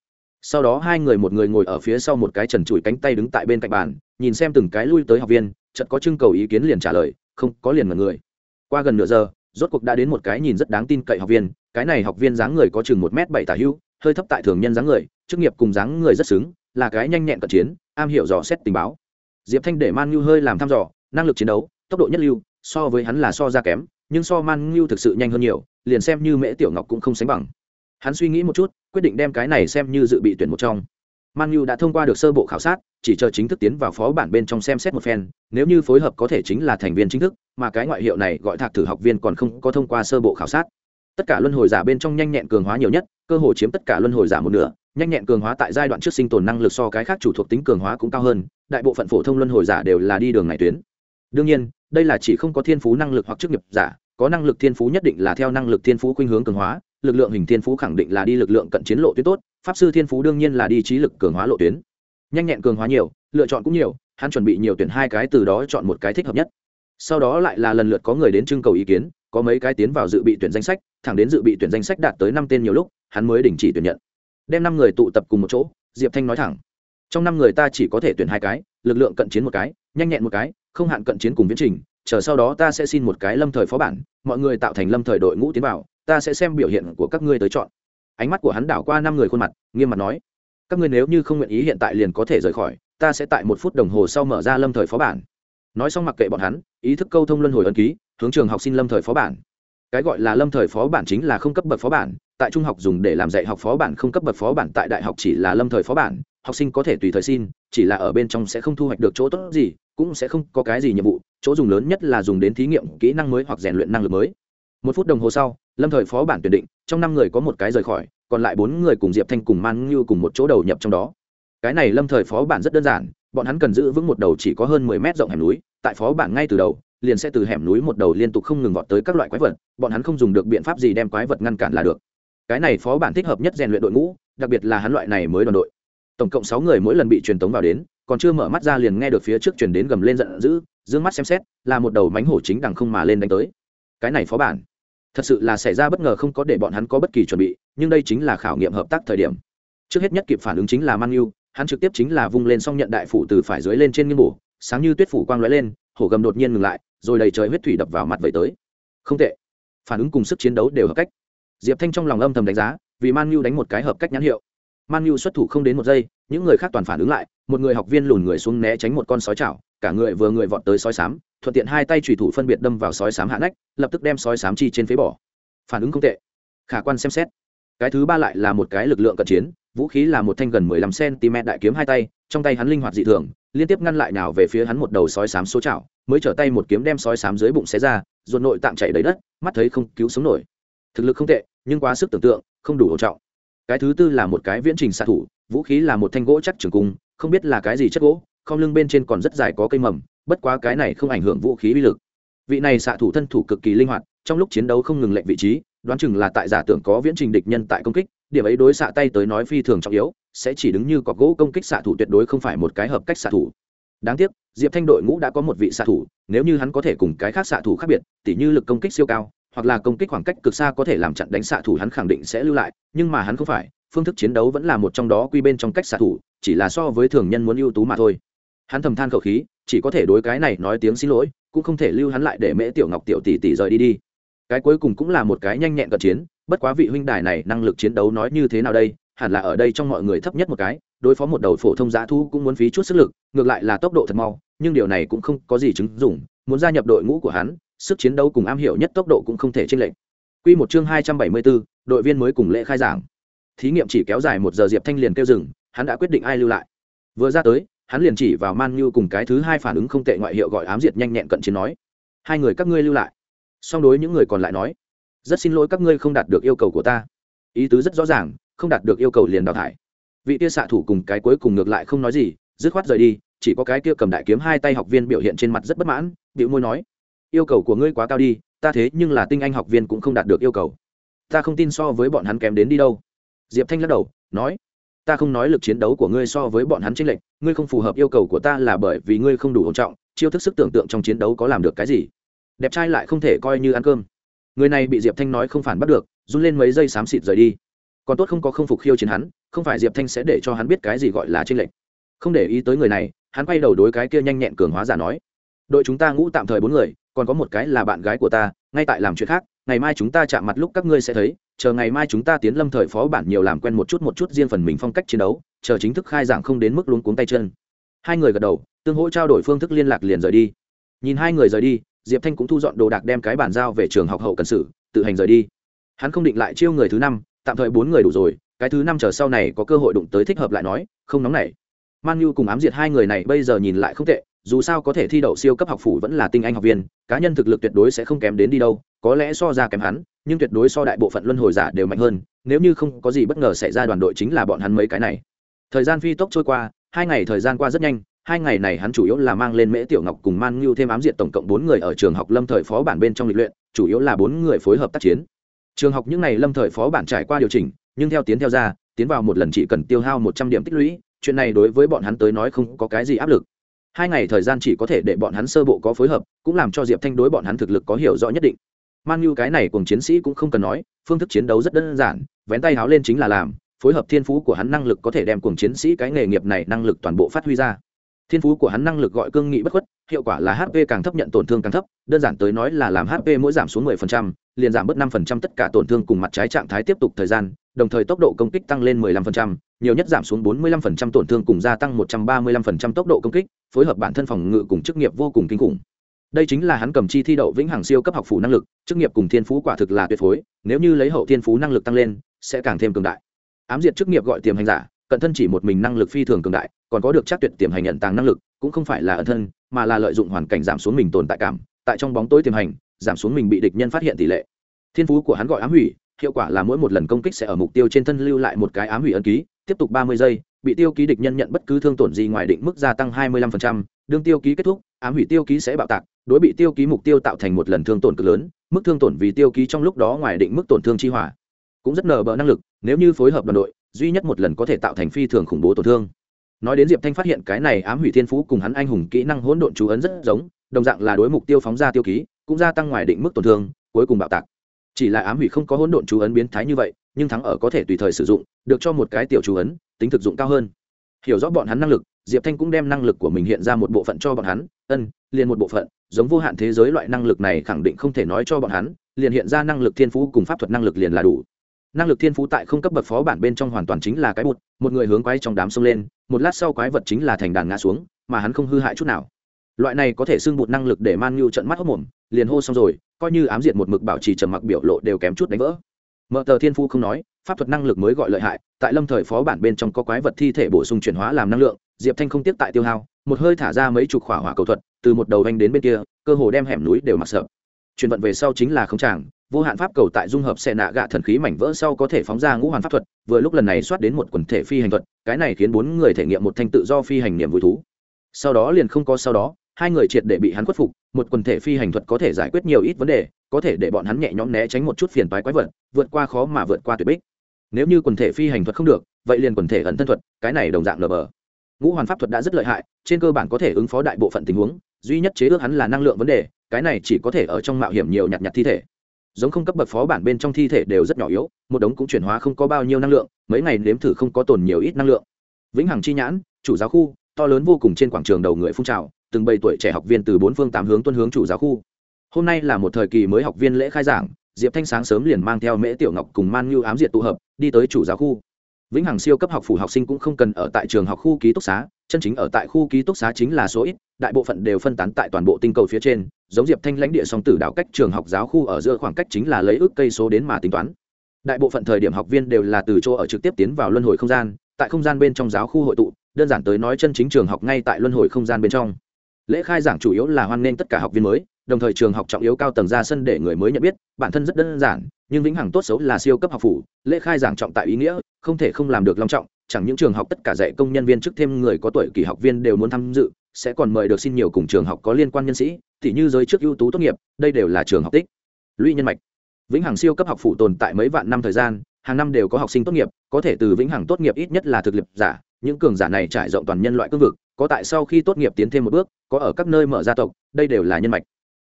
Sau đó hai người một người ngồi ở phía sau một cái trần trụi cánh tay đứng tại bên cạnh bàn, nhìn xem từng cái lui tới học viên, chợt có trưng cầu ý kiến liền trả lời, không, có liền mật người. Qua gần nửa giờ, rốt cuộc đã đến một cái nhìn rất đáng tin cậy học viên, cái này học viên dáng người có chừng một m bảy tả hưu, hơi thấp tại thường nhân dáng người, chức nghiệp cùng dáng người rất xứng, là cái nhanh nhẹn cận chiến am hiểu dò xét tình báo. Diệp thanh để man nhu hơi làm thăm dò, năng lực chiến đấu, tốc độ nhất lưu, so với hắn là so ra kém, nhưng so man nhu thực sự nhanh hơn nhiều, liền xem như mễ tiểu ngọc cũng không sánh bằng. Hắn suy nghĩ một chút, quyết định đem cái này xem như dự bị tuyển một trong. Man nhu đã thông qua được sơ bộ khảo sát, chỉ chờ chính thức tiến vào phó bản bên trong xem xét một phen, nếu như phối hợp có thể chính là thành viên chính thức, mà cái ngoại hiệu này gọi thạc thử học viên còn không có thông qua sơ bộ khảo sát. Tất cả luân hồi giả bên trong nhanh nhẹn cường hóa nhiều nhất, cơ hội chiếm tất cả luân hồi giả một nửa nhanh nhẹn cường hóa tại giai đoạn trước sinh tồn năng lực so cái khác chủ thuộc tính cường hóa cũng cao hơn, đại bộ phận phổ thông luân hồi giả đều là đi đường này tuyến. Đương nhiên, đây là chỉ không có thiên phú năng lực hoặc chức nghiệp giả, có năng lực thiên phú nhất định là theo năng lực thiên phú khuynh hướng cường hóa, lực lượng hình thiên phú khẳng định là đi lực lượng cận chiến lộ tuyến tốt, pháp sư thiên phú đương nhiên là đi trí lực cường hóa lộ tuyến. Nhanh nhẹn cường hóa nhiều, lựa chọn cũng nhiều, hắn chuẩn bị nhiều tuyển hai cái từ đó chọn một cái thích hợp nhất. Sau đó lại là lần lượt có người đến trưng cầu ý kiến, có mấy cái tiến vào dự bị tuyển danh sách, thẳng đến dự bị tuyển danh sách đạt tới năm tên nhiều lúc, hắn mới đình chỉ tuyển nhận đem năm người tụ tập cùng một chỗ, diệp thanh nói thẳng. Trong năm người ta chỉ có thể tuyển hai cái, lực lượng cận chiến một cái, nhanh nhẹn một cái, không hạn cận chiến cùng viễn trình, chờ sau đó ta sẽ xin một cái lâm thời phó bản, mọi người tạo thành lâm thời đội ngũ tiến vào, ta sẽ xem biểu hiện của các ngươi tới chọn. Ánh mắt của hắn đảo qua năm người khuôn mặt, nghiêm mặt nói, các ngươi nếu như không nguyện ý hiện tại liền có thể rời khỏi, ta sẽ tại một phút đồng hồ sau mở ra lâm thời phó bản. Nói xong mặc kệ bọn hắn, ý thức câu thông luân hồi ấn ký, hướng trường học xin lâm thời phó bản. Cái gọi là lâm thời phó bản chính là không cấp bậc phó bản tại trung học dùng để làm dạy học phó bản không cấp bậc phó bản tại đại học chỉ là lâm thời phó bản, học sinh có thể tùy thời xin, chỉ là ở bên trong sẽ không thu hoạch được chỗ tốt gì, cũng sẽ không có cái gì nhiệm vụ, chỗ dùng lớn nhất là dùng đến thí nghiệm, kỹ năng mới hoặc rèn luyện năng lực mới. Một phút đồng hồ sau, lâm thời phó bản tuyển định, trong năm người có một cái rời khỏi, còn lại bốn người cùng diệp thanh cùng man như cùng một chỗ đầu nhập trong đó. Cái này lâm thời phó bản rất đơn giản, bọn hắn cần giữ vững một đầu chỉ có hơn mười mét rộng hẻm núi, tại phó bản ngay từ đầu, liền sẽ từ hẻm núi một đầu liên tục không ngừng vọt tới các loại quái vật, bọn hắn không dùng được biện pháp gì đem quái vật ngăn cản là được cái này phó bản thích hợp nhất rèn luyện đội ngũ, đặc biệt là hắn loại này mới đoàn đội. Tổng cộng sáu người mỗi lần bị truyền tống vào đến, còn chưa mở mắt ra liền nghe được phía trước truyền đến gầm lên giận dữ d mắt xem xét, là một đầu mánh hổ chính đằng không mà lên đánh tới. Cái này phó bản, thật sự là xảy ra bất ngờ không có để bọn hắn có bất kỳ chuẩn bị, nhưng đây chính là khảo nghiệm hợp tác thời điểm. Trước hết nhất kịp phản ứng chính là mang yêu hắn trực tiếp chính là vung lên xong nhận đại phủ từ phải dưới lên trên nghiêng bổ, sáng như tuyết phủ quang lóe lên, hổ gầm đột nhiên ngừng lại, rồi đầy trời huyết thủy đập vào mặt vậy tới. Không tệ. Phản ứng cùng sức chiến đấu đều hợp cách diệp thanh trong lòng âm thầm đánh giá, vì man nhu đánh một cái hợp cách nhãn hiệu. Man nhu xuất thủ không đến một giây, những người khác toàn phản ứng lại, một người học viên lùn người xuống né tránh một con sói chảo, cả người vừa người vọt tới sói sám thuận tiện hai tay trùy thủ phân biệt đâm vào sói sám hạ nách, lập tức đem sói sám chi trên phế bỏ. Phản ứng không tệ. Khả quan xem xét. Cái thứ ba lại là một cái lực lượng cận chiến, vũ khí là một thanh gần mười lăm cm đại kiếm hai tay, trong tay hắn linh hoạt dị thường, liên tiếp ngăn lại nào về phía hắn một đầu sói sám số chảo, mới trở tay một kiếm đem sói sám dưới bụng xé ra, ruột nội tạm chảy đầy đất, mắt thấy không cứu sống nổi thực lực không tệ, nhưng quá sức tưởng tượng, không đủ hỗ trọng. Cái thứ tư là một cái viễn trình xạ thủ, vũ khí là một thanh gỗ chắc trường cung, không biết là cái gì chất gỗ, không lưng bên trên còn rất dài có cây mầm, bất quá cái này không ảnh hưởng vũ khí uy lực. Vị này xạ thủ thân thủ cực kỳ linh hoạt, trong lúc chiến đấu không ngừng lệnh vị trí, đoán chừng là tại giả tưởng có viễn trình địch nhân tại công kích, điểm ấy đối xạ tay tới nói phi thường trọng yếu, sẽ chỉ đứng như cọc gỗ công kích xạ thủ tuyệt đối không phải một cái hợp cách xạ thủ. Đáng tiếc, diệp thanh đội ngũ đã có một vị xạ thủ, nếu như hắn có thể cùng cái khác xạ thủ khác biệt, tỉ như lực công kích siêu cao hoặc là công kích khoảng cách cực xa có thể làm chặn đánh xạ thủ hắn khẳng định sẽ lưu lại, nhưng mà hắn không phải, phương thức chiến đấu vẫn là một trong đó quy bên trong cách xạ thủ, chỉ là so với thường nhân muốn ưu tú mà thôi. Hắn thầm than khẩu khí, chỉ có thể đối cái này nói tiếng xin lỗi, cũng không thể lưu hắn lại để mễ tiểu ngọc tiểu tỷ tỷ rời đi đi. Cái cuối cùng cũng là một cái nhanh nhẹn cận chiến, bất quá vị huynh đài này năng lực chiến đấu nói như thế nào đây, hẳn là ở đây trong mọi người thấp nhất một cái, đối phó một đầu phổ thông giá thu cũng muốn phí chút sức lực, ngược lại là tốc độ thật mau, nhưng điều này cũng không có gì chứng dụng, muốn gia nhập đội ngũ của hắn sức chiến đấu cùng am hiểu nhất tốc độ cũng không thể chênh lệch. Quy một chương hai trăm bảy mươi 274, đội viên mới cùng lễ khai giảng. Thí nghiệm chỉ kéo dài một giờ diệp thanh liền kêu dừng hắn đã quyết định ai lưu lại. Vừa ra tới hắn liền chỉ vào man Nhu cùng cái thứ hai phản ứng không tệ ngoại hiệu gọi ám diệt nhanh nhẹn cận chiến nói hai người các ngươi lưu lại. Song đối những người còn lại nói rất xin lỗi các ngươi không đạt được yêu cầu của ta. Ý tứ rất rõ ràng không đạt được yêu cầu liền đào thải. Vị kia xạ thủ cùng cái cuối cùng ngược lại không nói gì dứt khoát rời đi chỉ có cái kia cầm đại kiếm hai tay học viên biểu hiện trên mặt rất bất mãn bĩu môi nói yêu cầu của ngươi quá cao đi, ta thế nhưng là tinh anh học viên cũng không đạt được yêu cầu. Ta không tin so với bọn hắn kém đến đi đâu. Diệp thanh lắc đầu, nói, ta không nói lực chiến đấu của ngươi so với bọn hắn chênh lệch, ngươi không phù hợp yêu cầu của ta là bởi vì ngươi không đủ ổn trọng, chiêu thức sức tưởng tượng trong chiến đấu có làm được cái gì? Đẹp trai lại không thể coi như ăn cơm. Người này bị diệp thanh nói không phản bắt được, run lên mấy giây xám xịt rời đi. Còn tốt không có không phục khiêu chiến hắn, không phải diệp thanh sẽ để cho hắn biết cái gì gọi là chênh lệch. Không để ý tới người này, hắn quay đầu đối cái kia nhanh nhẹn cường hóa giả nói đội chúng ta ngũ tạm thời bốn người, còn có một cái là bạn gái của ta, ngay tại làm chuyện khác, ngày mai chúng ta chạm mặt lúc các ngươi sẽ thấy, chờ ngày mai chúng ta tiến lâm thời phó bản nhiều làm quen một chút một chút riêng phần mình phong cách chiến đấu, chờ chính thức khai giảng không đến mức luống cuống tay chân. Hai người gật đầu, tương hỗ trao đổi phương thức liên lạc liền rời đi. Nhìn hai người rời đi, diệp thanh cũng thu dọn đồ đạc đem cái bản giao về trường học hậu cần sử tự hành rời đi. Hắn không định lại chiêu người thứ năm, tạm thời bốn người đủ rồi, cái thứ năm chờ sau này có cơ hội đụng tới thích hợp lại nói, không nóng này. man nhu cùng ám diệt hai người này bây giờ nhìn lại không tệ dù sao có thể thi đậu siêu cấp học phủ vẫn là tinh anh học viên, cá nhân thực lực tuyệt đối sẽ không kém đến đi đâu, có lẽ so ra kém hắn, nhưng tuyệt đối so đại bộ phận luân hồi giả đều mạnh hơn, nếu như không có gì bất ngờ xảy ra đoàn đội chính là bọn hắn mấy cái này. Thời gian phi tốc trôi qua, hai ngày thời gian qua rất nhanh, hai ngày này hắn chủ yếu là mang lên mễ tiểu ngọc cùng man ngưu thêm ám diện tổng cộng bốn người ở trường học lâm thời phó bản bên trong lịch luyện, chủ yếu là bốn người phối hợp tác chiến. Trường học những ngày lâm thời phó bản trải qua điều chỉnh, nhưng theo tiến theo ra, tiến vào một lần chỉ cần tiêu hao một trăm điểm tích lũy, chuyện này đối với bọn hắn tới nói không có cái gì áp lực hai ngày thời gian chỉ có thể để bọn hắn sơ bộ có phối hợp cũng làm cho diệp thanh đối bọn hắn thực lực có hiểu rõ nhất định. Man như cái này cùng chiến sĩ cũng không cần nói phương thức chiến đấu rất đơn giản vén tay háo lên chính là làm phối hợp thiên phú của hắn năng lực có thể đem cùng chiến sĩ cái nghề nghiệp này năng lực toàn bộ phát huy ra. Thiên phú của hắn năng lực gọi cương nghị bất khuất hiệu quả là hp càng thấp nhận tổn thương càng thấp đơn giản tới nói là làm hp mỗi giảm xuống 10%, liền giảm bớt 5% tất cả tổn thương cùng mặt trái trạng thái tiếp tục thời gian đồng thời tốc độ công kích tăng lên 15%, nhiều nhất giảm xuống 45% tổn thương cùng gia tăng 135% tốc độ công kích, phối hợp bản thân phòng ngự cùng chức nghiệp vô cùng kinh khủng. Đây chính là hắn cầm chi thi đậu vĩnh hằng siêu cấp học phủ năng lực, chức nghiệp cùng thiên phú quả thực là tuyệt phối, nếu như lấy hậu thiên phú năng lực tăng lên, sẽ càng thêm cường đại. Ám diệt chức nghiệp gọi tiềm hành giả, cận thân chỉ một mình năng lực phi thường cường đại, còn có được chắc tuyệt tiềm hành nhận tàng năng lực, cũng không phải là ẩn thân, mà là lợi dụng hoàn cảnh giảm xuống mình tồn tại cảm, tại trong bóng tối tiềm hành, giảm xuống mình bị địch nhân phát hiện tỷ lệ. Thiên phú của hắn gọi ám hủy, hiệu quả là mỗi một lần công kích sẽ ở mục tiêu trên thân lưu lại một cái ám hủy ấn ký tiếp tục ba mươi giây bị tiêu ký địch nhân nhận bất cứ thương tổn gì ngoài định mức gia tăng hai mươi 25%, đương tiêu ký kết thúc ám hủy tiêu ký sẽ bạo tạc đối bị tiêu ký mục tiêu tạo thành một lần thương tổn cực lớn mức thương tổn vì tiêu ký trong lúc đó ngoài định mức tổn thương chi hỏa. Cũng rất nở bờ năng lực nếu như phối hợp đoàn đội duy nhất một lần có thể tạo thành phi thường khủng bố tổn thương. Nói đến diệp thanh phát hiện cái này ám hủy thiên phú cùng hắn anh hùng kỹ năng hỗn độn chú ấn rất giống đồng dạng là đối mục tiêu phóng ra tiêu ký cũng gia tăng ngoài định mức tổn thương cuối cùng bạo tạc. Chỉ là ám hủy không có hỗn độn chú ấn biến thái như vậy nhưng thắng ở có thể tùy thời sử dụng, được cho một cái tiểu chú ấn, tính thực dụng cao hơn. Hiểu rõ bọn hắn năng lực, diệp thanh cũng đem năng lực của mình hiện ra một bộ phận cho bọn hắn, ân, liền một bộ phận, giống vô hạn thế giới loại năng lực này khẳng định không thể nói cho bọn hắn, liền hiện ra năng lực thiên phú cùng pháp thuật năng lực liền là đủ. Năng lực thiên phú tại không cấp bậc phó bản bên trong hoàn toàn chính là cái bụt, một người hướng quái trong đám sông lên, một lát sau quái vật chính là thành đàn ngã xuống, mà hắn không hư hại chút nào. Loại này có thể xưng bụt năng lực để man nhu trận mắt hốc mồm, liền hô xong rồi, coi như ám diệt một mực bảo trì trầm mặc biểu lộ đều kém chút đánh vỡ mở tờ thiên Phu không nói, pháp thuật năng lực mới gọi lợi hại, tại lâm thời phó bản bên trong có quái vật thi thể bổ sung chuyển hóa làm năng lượng, diệp thanh không tiếp tại tiêu hao, một hơi thả ra mấy chục khỏa hỏa cầu thuật, từ một đầu anh đến bên kia, cơ hồ đem hẻm núi đều mặc sợ. Chuyển vận về sau chính là không tràng vô hạn pháp cầu tại dung hợp xe nạ gạ thần khí mảnh vỡ sau có thể phóng ra ngũ hoàn pháp thuật, vừa lúc lần này soát đến một quần thể phi hành thuật, cái này khiến bốn người thể nghiệm một thanh tự do phi hành niềm vui thú. Sau đó liền không có sau đó hai người triệt để bị hắn khuất phục, một quần thể phi hành thuật có thể giải quyết nhiều ít vấn đề, có thể để bọn hắn nhẹ nhõm né tránh một chút phiền toái quái vật, vượt qua khó mà vượt qua tuyệt bích. Nếu như quần thể phi hành thuật không được, vậy liền quần thể ẩn thân thuật, cái này đồng dạng lờ bờ. Ngũ hoàn pháp thuật đã rất lợi hại, trên cơ bản có thể ứng phó đại bộ phận tình huống, duy nhất chế ước hắn là năng lượng vấn đề, cái này chỉ có thể ở trong mạo hiểm nhiều nhặt nhặt thi thể. Giống không cấp bậc phó bản bên trong thi thể đều rất nhỏ yếu, một đống cũng chuyển hóa không có bao nhiêu năng lượng, mấy ngày nếm thử không có tồn nhiều ít năng lượng. Vĩnh hằng chi nhãn, chủ giáo khu, to lớn vô cùng trên quảng trường đầu người phun trào từng bầy tuổi trẻ học viên từ bốn phương tám hướng tuân hướng chủ giáo khu. Hôm nay là một thời kỳ mới học viên lễ khai giảng, diệp thanh sáng sớm liền mang theo mễ tiểu ngọc cùng man như ám diệt tụ hợp, đi tới chủ giáo khu. Vĩnh hằng siêu cấp học phủ học sinh cũng không cần ở tại trường học khu ký túc xá, chân chính ở tại khu ký túc xá chính là số ít, đại bộ phận đều phân tán tại toàn bộ tinh cầu phía trên, giống diệp thanh lãnh địa song tử đảo cách trường học giáo khu ở giữa khoảng cách chính là lấy ước cây số đến mà tính toán. Đại bộ phận thời điểm học viên đều là từ chỗ ở trực tiếp tiến vào luân hồi không gian, tại không gian bên trong giáo khu hội tụ, đơn giản tới nói chân chính trường học ngay tại luân hồi không gian bên trong lễ khai giảng chủ yếu là hoan nghênh tất cả học viên mới, đồng thời trường học trọng yếu cao tầng ra sân để người mới nhận biết, bản thân rất đơn giản, nhưng vĩnh hằng tốt xấu là siêu cấp học phủ, lễ khai giảng trọng tại ý nghĩa, không thể không làm được long trọng, chẳng những trường học tất cả dạy công nhân viên trước thêm người có tuổi kỳ học viên đều muốn tham dự, sẽ còn mời được xin nhiều cùng trường học có liên quan nhân sĩ thì như giới trước ưu tú tốt nghiệp, đây đều là trường học tích. Lũy nhân mạch. Vĩnh hằng siêu cấp học phủ tồn tại mấy vạn năm thời gian, hàng năm đều có học sinh tốt nghiệp, có thể từ vĩnh hằng tốt nghiệp ít nhất là thực lực giả những cường giả này trải rộng toàn nhân loại cương vực, có tại sau khi tốt nghiệp tiến thêm một bước, có ở các nơi mở gia tộc, đây đều là nhân mạch.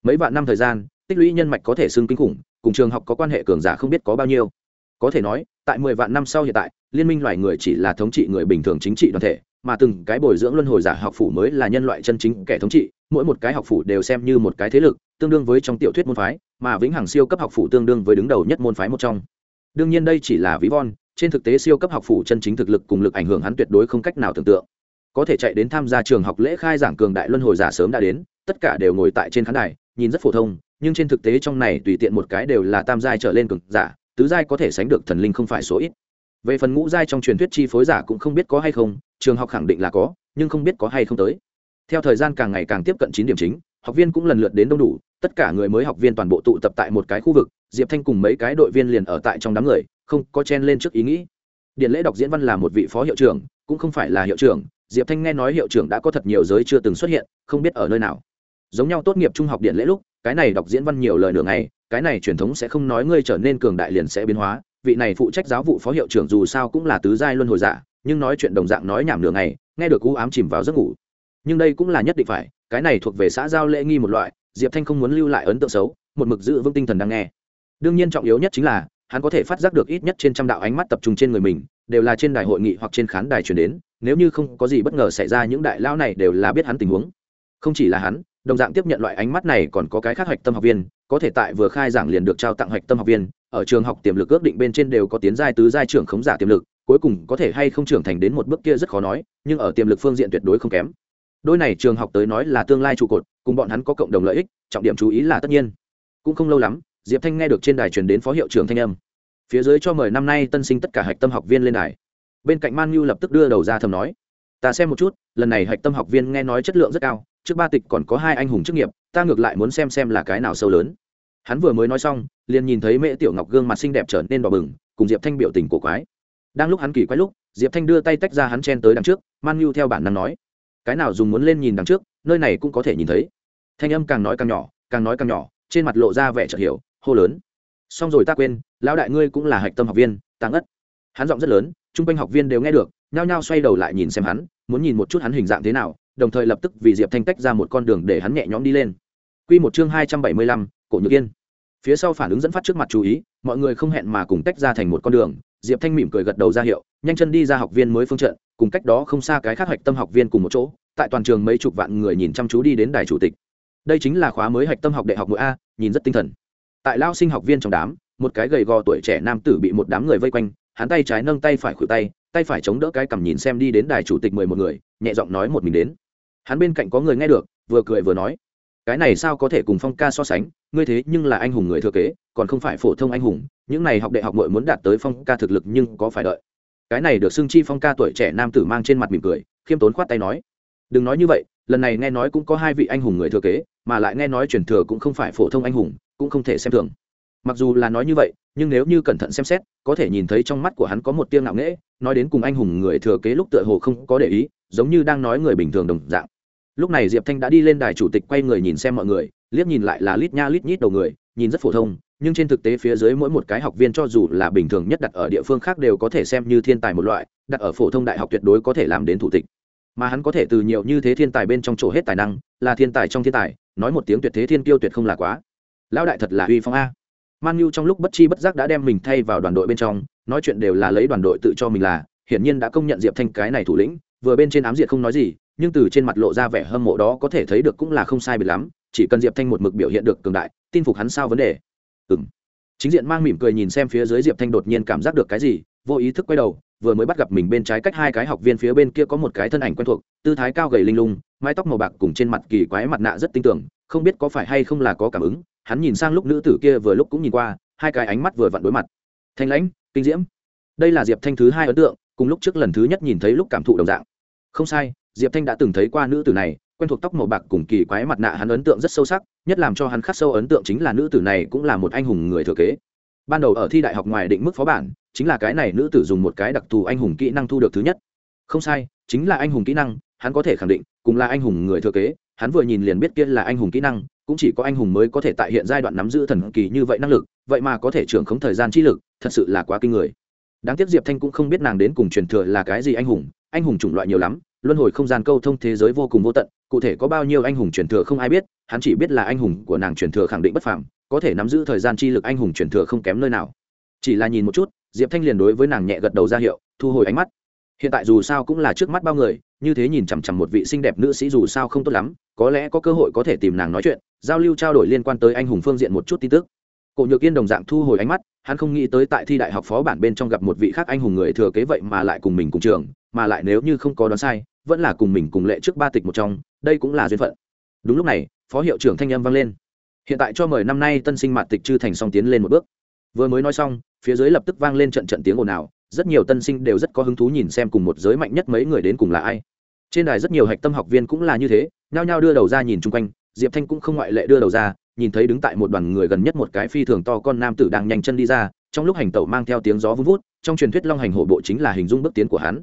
Mấy vạn năm thời gian, tích lũy nhân mạch có thể xưng kinh khủng, cùng trường học có quan hệ cường giả không biết có bao nhiêu. Có thể nói, tại mười vạn năm sau hiện tại, liên minh loài người chỉ là thống trị người bình thường chính trị đoàn thể, mà từng cái bồi dưỡng luân hồi giả học phủ mới là nhân loại chân chính kẻ thống trị, mỗi một cái học phủ đều xem như một cái thế lực, tương đương với trong tiểu thuyết môn phái, mà vĩnh hằng siêu cấp học phủ tương đương với đứng đầu nhất môn phái một trong. Đương nhiên đây chỉ là ví von trên thực tế siêu cấp học phủ chân chính thực lực cùng lực ảnh hưởng hắn tuyệt đối không cách nào tưởng tượng. Có thể chạy đến tham gia trường học lễ khai giảng cường đại luân hồi giả sớm đã đến, tất cả đều ngồi tại trên khán đài, nhìn rất phổ thông, nhưng trên thực tế trong này tùy tiện một cái đều là tam giai trở lên cường giả, tứ giai có thể sánh được thần linh không phải số ít. Về phần ngũ giai trong truyền thuyết chi phối giả cũng không biết có hay không, trường học khẳng định là có, nhưng không biết có hay không tới. Theo thời gian càng ngày càng tiếp cận chín điểm chính, học viên cũng lần lượt đến đông đủ, tất cả người mới học viên toàn bộ tụ tập tại một cái khu vực, diệp thanh cùng mấy cái đội viên liền ở tại trong đám người không có chen lên trước ý nghĩ. Điện lễ đọc diễn văn là một vị phó hiệu trưởng, cũng không phải là hiệu trưởng, diệp thanh nghe nói hiệu trưởng đã có thật nhiều giới chưa từng xuất hiện, không biết ở nơi nào. Giống nhau tốt nghiệp trung học điện lễ lúc, cái này đọc diễn văn nhiều lời nửa ngày, cái này truyền thống sẽ không nói ngươi trở nên cường đại liền sẽ biến hóa, vị này phụ trách giáo vụ phó hiệu trưởng dù sao cũng là tứ giai luân hồi giả, nhưng nói chuyện đồng dạng nói nhảm nửa ngày, nghe được cú ám chìm vào giấc ngủ. Nhưng đây cũng là nhất định phải, cái này thuộc về xã giao lễ nghi một loại, diệp thanh không muốn lưu lại ấn tượng xấu, một mực giữ vững tinh thần đang nghe. Đương nhiên trọng yếu nhất chính là hắn có thể phát giác được ít nhất trên trăm đạo ánh mắt tập trung trên người mình, đều là trên đài hội nghị hoặc trên khán đài truyền đến, nếu như không có gì bất ngờ xảy ra những đại lao này đều là biết hắn tình huống. Không chỉ là hắn, đồng dạng tiếp nhận loại ánh mắt này còn có cái khác hoạch tâm học viên, có thể tại vừa khai giảng liền được trao tặng hoạch tâm học viên, ở trường học tiềm lực ước định bên trên đều có tiến giai tứ giai trưởng khống giả tiềm lực, cuối cùng có thể hay không trưởng thành đến một bước kia rất khó nói, nhưng ở tiềm lực phương diện tuyệt đối không kém. Đôi này trường học tới nói là tương lai trụ cột, cùng bọn hắn có cộng đồng lợi ích, trọng điểm chú ý là tất nhiên. Cũng không lâu lắm diệp thanh nghe được trên đài truyền đến phó hiệu trưởng thanh âm. Phía dưới cho mời năm nay tân sinh tất cả hạch tâm học viên lên đài. Bên cạnh man nhu lập tức đưa đầu ra thầm nói, ta xem một chút, lần này hạch tâm học viên nghe nói chất lượng rất cao, trước ba tịch còn có hai anh hùng chức nghiệp, ta ngược lại muốn xem xem là cái nào sâu lớn. Hắn vừa mới nói xong, liền nhìn thấy mễ tiểu ngọc gương mặt xinh đẹp trở nên đỏ bừng, cùng diệp thanh biểu tình cổ quái. Đang lúc hắn kỳ quái lúc, diệp thanh đưa tay tách ra hắn chen tới đằng trước, man nhu theo bản năng nói, cái nào dùng muốn lên nhìn đằng trước, nơi này cũng có thể nhìn thấy. Thanh âm càng nói càng nhỏ, càng nói càng nhỏ, trên mặt lộ ra vẻ chợt hiểu hô lớn. Xong rồi ta quên, lão đại ngươi cũng là hạch tâm học viên tăng ất hắn giọng rất lớn, chung quanh học viên đều nghe được, nhao nhao xoay đầu lại nhìn xem hắn, muốn nhìn một chút hắn hình dạng thế nào, đồng thời lập tức vì diệp thanh tách ra một con đường để hắn nhẹ nhõm đi lên. Q một chương hai trăm bảy mươi lăm, cổ nhược yên. Phía sau phản ứng dẫn phát trước mặt chú ý, mọi người không hẹn mà cùng tách ra thành một con đường, diệp thanh mỉm cười gật đầu ra hiệu, nhanh chân đi ra học viên mới phương trận, cùng cách đó không xa cái khác hạch tâm học viên cùng một chỗ, tại toàn trường mấy chục vạn người nhìn chăm chú đi đến đài chủ tịch. Đây chính là khóa mới hạch tâm học đại học mỗi a, nhìn rất tinh thần tại lao sinh học viên trong đám, một cái gầy gò tuổi trẻ nam tử bị một đám người vây quanh, hắn tay trái nâng tay phải khuỷu tay tay phải chống đỡ cái cầm nhìn xem đi đến đài chủ tịch mười một người, nhẹ giọng nói một mình đến. Hắn bên cạnh có người nghe được, vừa cười vừa nói, cái này sao có thể cùng phong ca so sánh, ngươi thế nhưng là anh hùng người thừa kế, còn không phải phổ thông anh hùng, những này học đại học mội muốn đạt tới phong ca thực lực nhưng có phải đợi? Cái này được xưng chi phong ca tuổi trẻ nam tử mang trên mặt mỉm cười, khiêm tốn khoát tay nói, đừng nói như vậy lần này nghe nói cũng có hai vị anh hùng người thừa kế, mà lại nghe nói truyền thừa cũng không phải phổ thông anh hùng, cũng không thể xem thường. Mặc dù là nói như vậy, nhưng nếu như cẩn thận xem xét, có thể nhìn thấy trong mắt của hắn có một tiếng ngạo nghễ, nói đến cùng anh hùng người thừa kế lúc tựa hồ không có để ý, giống như đang nói người bình thường đồng dạng. Lúc này diệp thanh đã đi lên đài chủ tịch quay người nhìn xem mọi người, liếc nhìn lại là lít nha lít nhít đầu người, nhìn rất phổ thông, nhưng trên thực tế phía dưới mỗi một cái học viên cho dù là bình thường nhất đặt ở địa phương khác đều có thể xem như thiên tài một loại, đặt ở phổ thông đại học tuyệt đối có thể làm đến thủ tịch mà hắn có thể từ nhiều như thế thiên tài bên trong chỗ hết tài năng, là thiên tài trong thiên tài, nói một tiếng tuyệt thế thiên kiêu tuyệt không là quá. Lão đại thật là uy phong a. Man nhu trong lúc bất chi bất giác đã đem mình thay vào đoàn đội bên trong, nói chuyện đều là lấy đoàn đội tự cho mình là, hiển nhiên đã công nhận diệp thanh cái này thủ lĩnh, vừa bên trên ám diệt không nói gì, nhưng từ trên mặt lộ ra vẻ hâm mộ đó có thể thấy được cũng là không sai biệt lắm, chỉ cần diệp thanh một mực biểu hiện được cường đại, tin phục hắn sao vấn đề. Ừ m chính diện mang mỉm cười nhìn xem phía dưới diệp thanh đột nhiên cảm giác được cái gì, vô ý thức quay đầu vừa mới bắt gặp mình bên trái cách hai cái học viên phía bên kia có một cái thân ảnh quen thuộc, tư thái cao gầy linh lung, mái tóc màu bạc cùng trên mặt kỳ quái mặt nạ rất tinh tưởng không biết có phải hay không là có cảm ứng, hắn nhìn sang lúc nữ tử kia vừa lúc cũng nhìn qua, hai cái ánh mắt vừa vặn đối mặt. Thanh lãnh, kinh diễm. Đây là diệp thanh thứ hai ấn tượng, cùng lúc trước lần thứ nhất nhìn thấy lúc cảm thụ đồng dạng. Không sai, diệp thanh đã từng thấy qua nữ tử này, quen thuộc tóc màu bạc cùng kỳ quái mặt nạ hắn ấn tượng rất sâu sắc, nhất làm cho hắn khắc sâu ấn tượng chính là nữ tử này cũng là một anh hùng người thừa kế. Ban đầu ở thi đại học ngoài định mức phó bản chính là cái này nữ tử dùng một cái đặc thù anh hùng kỹ năng thu được thứ nhất. Không sai, chính là anh hùng kỹ năng, hắn có thể khẳng định, cùng là anh hùng người thừa kế, hắn vừa nhìn liền biết kia là anh hùng kỹ năng, cũng chỉ có anh hùng mới có thể tại hiện giai đoạn nắm giữ thần kỳ như vậy năng lực, vậy mà có thể trưởng khống thời gian chi lực, thật sự là quá kinh người. Đáng tiếc diệp thanh cũng không biết nàng đến cùng truyền thừa là cái gì anh hùng anh hùng chủng loại nhiều lắm, luân hồi không gian câu thông thế giới vô cùng vô tận, cụ thể có bao nhiêu anh hùng truyền thừa không ai biết, hắn chỉ biết là anh hùng của nàng truyền thừa khẳng định bất phàm, có thể nắm giữ thời gian chi lực anh hùng truyền thừa không kém nơi nào. Chỉ là nhìn một chút diệp thanh liền đối với nàng nhẹ gật đầu ra hiệu, thu hồi ánh mắt. Hiện tại dù sao cũng là trước mắt bao người, như thế nhìn chằm chằm một vị xinh đẹp nữ sĩ dù sao không tốt lắm, có lẽ có cơ hội có thể tìm nàng nói chuyện, giao lưu trao đổi liên quan tới anh hùng phương diện một chút tin tức. Cổ nhược yên đồng dạng thu hồi ánh mắt, hắn không nghĩ tới tại thi đại học phó bản bên trong gặp một vị khác anh hùng người thừa kế vậy mà lại cùng mình cùng trường, mà lại nếu như không có đoán sai, vẫn là cùng mình cùng lệ trước ba tịch một trong, đây cũng là duyên phận. Đúng lúc này, phó hiệu trưởng thanh âm vang lên. Hiện tại cho mời năm nay tân sinh mạt tịch chư thành song tiến lên một bước. Vừa mới nói xong phía dưới lập tức vang lên trận trận tiếng ồn ào, rất nhiều tân sinh đều rất có hứng thú nhìn xem cùng một giới mạnh nhất mấy người đến cùng là ai. Trên đài rất nhiều hạch tâm học viên cũng là như thế, nhao nhao đưa đầu ra nhìn chung quanh, diệp thanh cũng không ngoại lệ đưa đầu ra, nhìn thấy đứng tại một đoàn người gần nhất một cái phi thường to con nam tử đang nhanh chân đi ra, trong lúc hành tẩu mang theo tiếng gió vun vút, trong truyền thuyết long hành hổ bộ chính là hình dung bước tiến của hắn.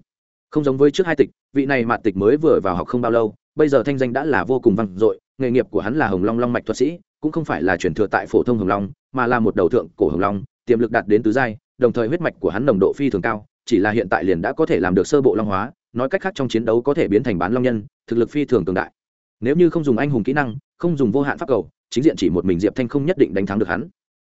Không giống với trước hai tịch, vị này mạt tịch mới vừa vào học không bao lâu, bây giờ thanh danh đã là vô cùng vang dội, nghề nghiệp của hắn là hồng long long mạch thuật sĩ, cũng không phải là truyền thừa tại phổ thông hồng long, mà là một đầu thượng cổ hồng long tiềm lực đạt đến tứ giai, đồng thời huyết mạch của hắn nồng độ phi thường cao, chỉ là hiện tại liền đã có thể làm được sơ bộ long hóa, nói cách khác trong chiến đấu có thể biến thành bán long nhân, thực lực phi thường cường đại. Nếu như không dùng anh hùng kỹ năng, không dùng vô hạn pháp cầu, chính diện chỉ một mình diệp thanh không nhất định đánh thắng được hắn.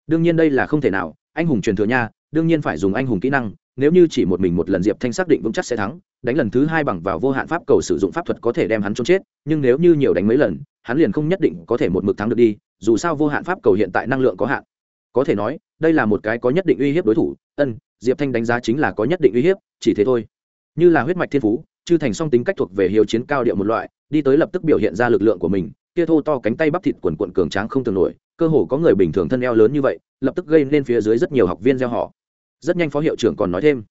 Đương nhiên đây là không thể nào, anh hùng truyền thừa nha, đương nhiên phải dùng anh hùng kỹ năng, nếu như chỉ một mình một lần diệp thanh xác định vững chắc sẽ thắng, đánh lần thứ hai bằng vào vô hạn pháp cầu sử dụng pháp thuật có thể đem hắn trốn chết, nhưng nếu như nhiều đánh mấy lần, hắn liền không nhất định có thể một mực thắng được đi, dù sao vô hạn pháp cầu hiện tại năng lượng có hạn có thể nói, đây là một cái có nhất định uy hiếp đối thủ, ân, diệp thanh đánh giá chính là có nhất định uy hiếp, chỉ thế thôi. Như là huyết mạch thiên phú, chư thành song tính cách thuộc về hiếu chiến cao điệu một loại, đi tới lập tức biểu hiện ra lực lượng của mình, kia thô to cánh tay bắp thịt quần quận cường tráng không tưởng nổi, cơ hồ có người bình thường thân eo lớn như vậy, lập tức gây nên phía dưới rất nhiều học viên gieo họ. Rất nhanh phó hiệu trưởng còn nói thêm,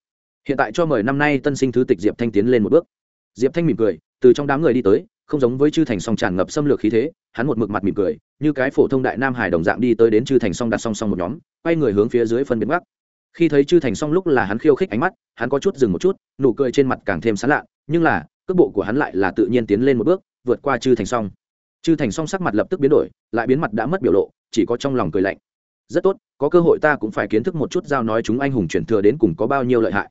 hiện tại cho mời năm nay tân sinh thứ tịch diệp thanh tiến lên một bước. Diệp thanh mỉm cười, từ trong đám người đi tới không giống với chư thành song tràn ngập xâm lược khí thế, hắn một mực mặt mỉm cười, như cái phổ thông đại nam hải đồng dạng đi tới đến chư thành song đặt song song một nhóm, quay người hướng phía dưới phân biệt gác khi thấy chư thành song lúc là hắn khiêu khích ánh mắt, hắn có chút dừng một chút, nụ cười trên mặt càng thêm sán lạ, nhưng là, cước bộ của hắn lại là tự nhiên tiến lên một bước, vượt qua chư thành song. Chư thành song sắc mặt lập tức biến đổi, lại biến mặt đã mất biểu lộ, chỉ có trong lòng cười lạnh. Rất tốt, có cơ hội ta cũng phải kiến thức một chút giao nói chúng anh hùng chuyển thừa đến cùng có bao nhiêu lợi hại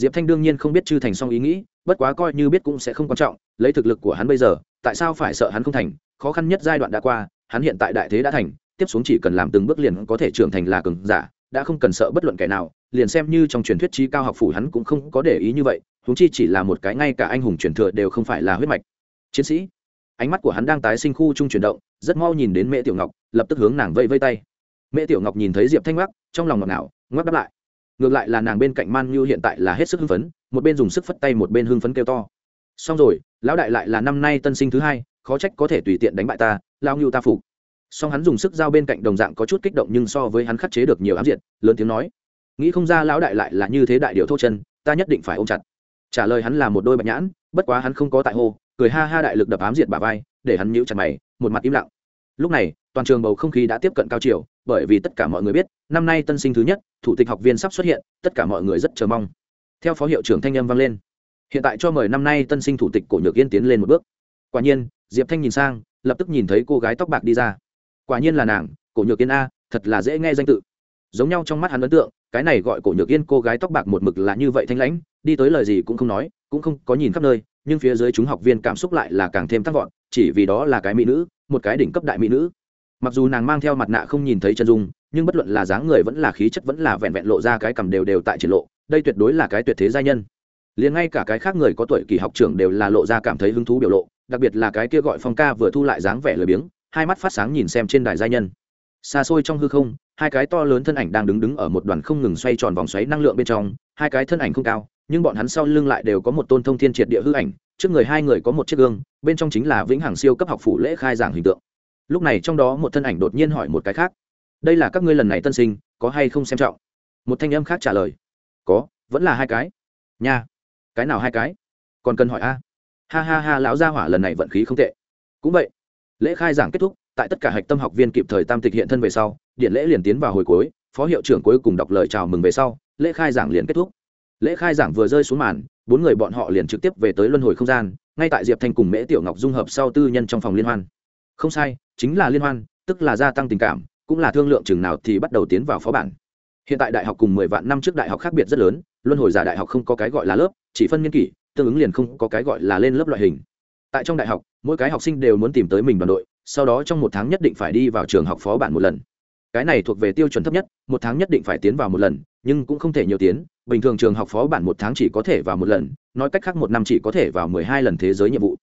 diệp thanh đương nhiên không biết chư thành song ý nghĩ, bất quá coi như biết cũng sẽ không quan trọng, lấy thực lực của hắn bây giờ, tại sao phải sợ hắn không thành? Khó khăn nhất giai đoạn đã qua, hắn hiện tại đại thế đã thành, tiếp xuống chỉ cần làm từng bước liền có thể trưởng thành là cường giả, đã không cần sợ bất luận kẻ nào, liền xem như trong truyền thuyết trí cao học phủ hắn cũng không có để ý như vậy, huống chi chỉ là một cái ngay cả anh hùng truyền thừa đều không phải là huyết mạch. Chiến sĩ, ánh mắt của hắn đang tái sinh khu trung chuyển động, rất mau nhìn đến mẹ tiểu ngọc, lập tức hướng nàng vây vây tay. Mẹ tiểu ngọc nhìn thấy diệp thanh ngoắc, trong lòng ngọt ngào, ngoắc đáp lại ngược lại là nàng bên cạnh man như hiện tại là hết sức hưng phấn, một bên dùng sức phất tay một bên hưng phấn kêu to. Xong rồi, lão đại lại là năm nay tân sinh thứ hai, khó trách có thể tùy tiện đánh bại ta lao như ta phục. Song hắn dùng sức giao bên cạnh đồng dạng có chút kích động nhưng so với hắn khắc chế được nhiều ám diện lớn tiếng nói. Nghĩ không ra lão đại lại là như thế đại điệu thô chân, ta nhất định phải ôm chặt. Trả lời hắn là một đôi bạch nhãn, bất quá hắn không có tại hô, cười ha ha đại lực đập ám diệt bà vai, để hắn nhíu chặt mày, một mặt im lặng. Lúc này toàn trường bầu không khí đã tiếp cận cao chiều, bởi vì tất cả mọi người biết, năm nay tân sinh thứ nhất, thủ tịch học viên sắp xuất hiện, tất cả mọi người rất chờ mong. Theo phó hiệu trưởng thanh âm vang lên, hiện tại cho mời năm nay tân sinh thủ tịch cổ nhược yên tiến lên một bước. Quả nhiên, diệp thanh nhìn sang, lập tức nhìn thấy cô gái tóc bạc đi ra. Quả nhiên là nàng, cổ nhược yên a, thật là dễ nghe danh tự. Giống nhau trong mắt hắn ấn tượng, cái này gọi cổ nhược yên cô gái tóc bạc một mực là như vậy thanh lãnh, đi tới lời gì cũng không nói, cũng không có nhìn khắp nơi, nhưng phía dưới chúng học viên cảm xúc lại là càng thêm tăng vọt, chỉ vì đó là cái mỹ nữ, một cái đỉnh cấp đại mỹ nữ mặc dù nàng mang theo mặt nạ không nhìn thấy chân dung, nhưng bất luận là dáng người vẫn là khí chất vẫn là vẹn vẹn lộ ra cái cầm đều đều tại triển lộ, đây tuyệt đối là cái tuyệt thế gia nhân. Liền ngay cả cái khác người có tuổi kỳ học trưởng đều là lộ ra cảm thấy hứng thú biểu lộ, đặc biệt là cái kia gọi phong ca vừa thu lại dáng vẻ lười biếng, hai mắt phát sáng nhìn xem trên đài gia nhân. Xa xôi trong hư không, hai cái to lớn thân ảnh đang đứng đứng ở một đoàn không ngừng xoay tròn vòng xoáy năng lượng bên trong, hai cái thân ảnh không cao, nhưng bọn hắn sau lưng lại đều có một tôn thông thiên triệt địa hư ảnh, trước người hai người có một chiếc gương, bên trong chính là vĩnh hằng siêu cấp học phủ lễ khai giảng hình tượng lúc này trong đó một thân ảnh đột nhiên hỏi một cái khác. Đây là các ngươi lần này tân sinh, có hay không xem trọng? Một thanh âm khác trả lời. Có, vẫn là hai cái. Nha. Cái nào hai cái? Còn cần hỏi a? Ha ha ha, lão gia hỏa lần này vận khí không tệ. Cũng vậy. Lễ khai giảng kết thúc, tại tất cả hạch tâm học viên kịp thời tam tịch hiện thân về sau, điện lễ liền tiến vào hồi cuối, phó hiệu trưởng cuối cùng đọc lời chào mừng về sau, lễ khai giảng liền kết thúc. Lễ khai giảng vừa rơi xuống màn, bốn người bọn họ liền trực tiếp về tới luân hồi không gian, ngay tại diệp thanh cùng mễ tiểu ngọc dung hợp sau tư nhân trong phòng liên hoan không sai, chính là liên hoan, tức là gia tăng tình cảm, cũng là thương lượng chừng nào thì bắt đầu tiến vào phó bản. Hiện tại đại học cùng mười vạn năm trước đại học khác biệt rất lớn, luân hồi giả đại học không có cái gọi là lớp, chỉ phân nghiên kỷ, tương ứng liền không có cái gọi là lên lớp loại hình. Tại trong đại học, mỗi cái học sinh đều muốn tìm tới mình đoàn đội, sau đó trong một tháng nhất định phải đi vào trường học phó bản một lần. Cái này thuộc về tiêu chuẩn thấp nhất, một tháng nhất định phải tiến vào một lần, nhưng cũng không thể nhiều tiến, bình thường trường học phó bản một tháng chỉ có thể vào một lần, nói cách khác một năm chỉ có thể vào mười hai lần thế giới nhiệm vụ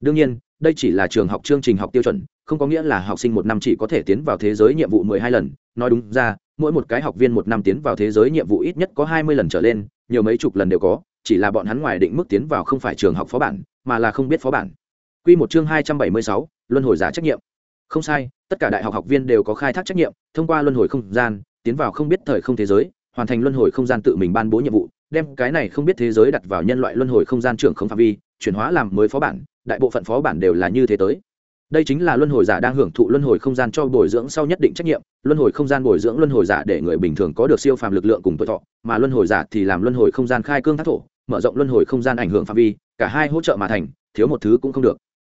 đương nhiên, đây chỉ là trường học chương trình học tiêu chuẩn, không có nghĩa là học sinh một năm chỉ có thể tiến vào thế giới nhiệm vụ mười hai lần. Nói đúng ra, mỗi một cái học viên một năm tiến vào thế giới nhiệm vụ ít nhất có hai mươi lần trở lên, nhiều mấy chục lần đều có, chỉ là bọn hắn ngoài định mức tiến vào không phải trường học phó bản, mà là không biết phó bản. Quy một chương hai trăm bảy mươi sáu, luân hồi giả trách nhiệm. Không sai, tất cả đại học học viên đều có khai thác trách nhiệm, thông qua luân hồi không gian, tiến vào không biết thời không thế giới, hoàn thành luân hồi không gian tự mình ban bố nhiệm vụ, đem cái này không biết thế giới đặt vào nhân loại luân hồi không gian trưởng không phạm vi chuyển hóa làm mới phó bản, đại bộ phận phó bản đều là như thế tới. Đây chính là luân hồi giả đang hưởng thụ luân hồi không gian cho bồi dưỡng sau nhất định trách nhiệm. Luân hồi không gian bồi dưỡng luân hồi giả để người bình thường có được siêu phàm lực lượng cùng tuổi thọ, mà luân hồi giả thì làm luân hồi không gian khai cương thác thổ, mở rộng luân hồi không gian ảnh hưởng phạm vi, cả hai hỗ trợ mà thành, thiếu một thứ cũng không được.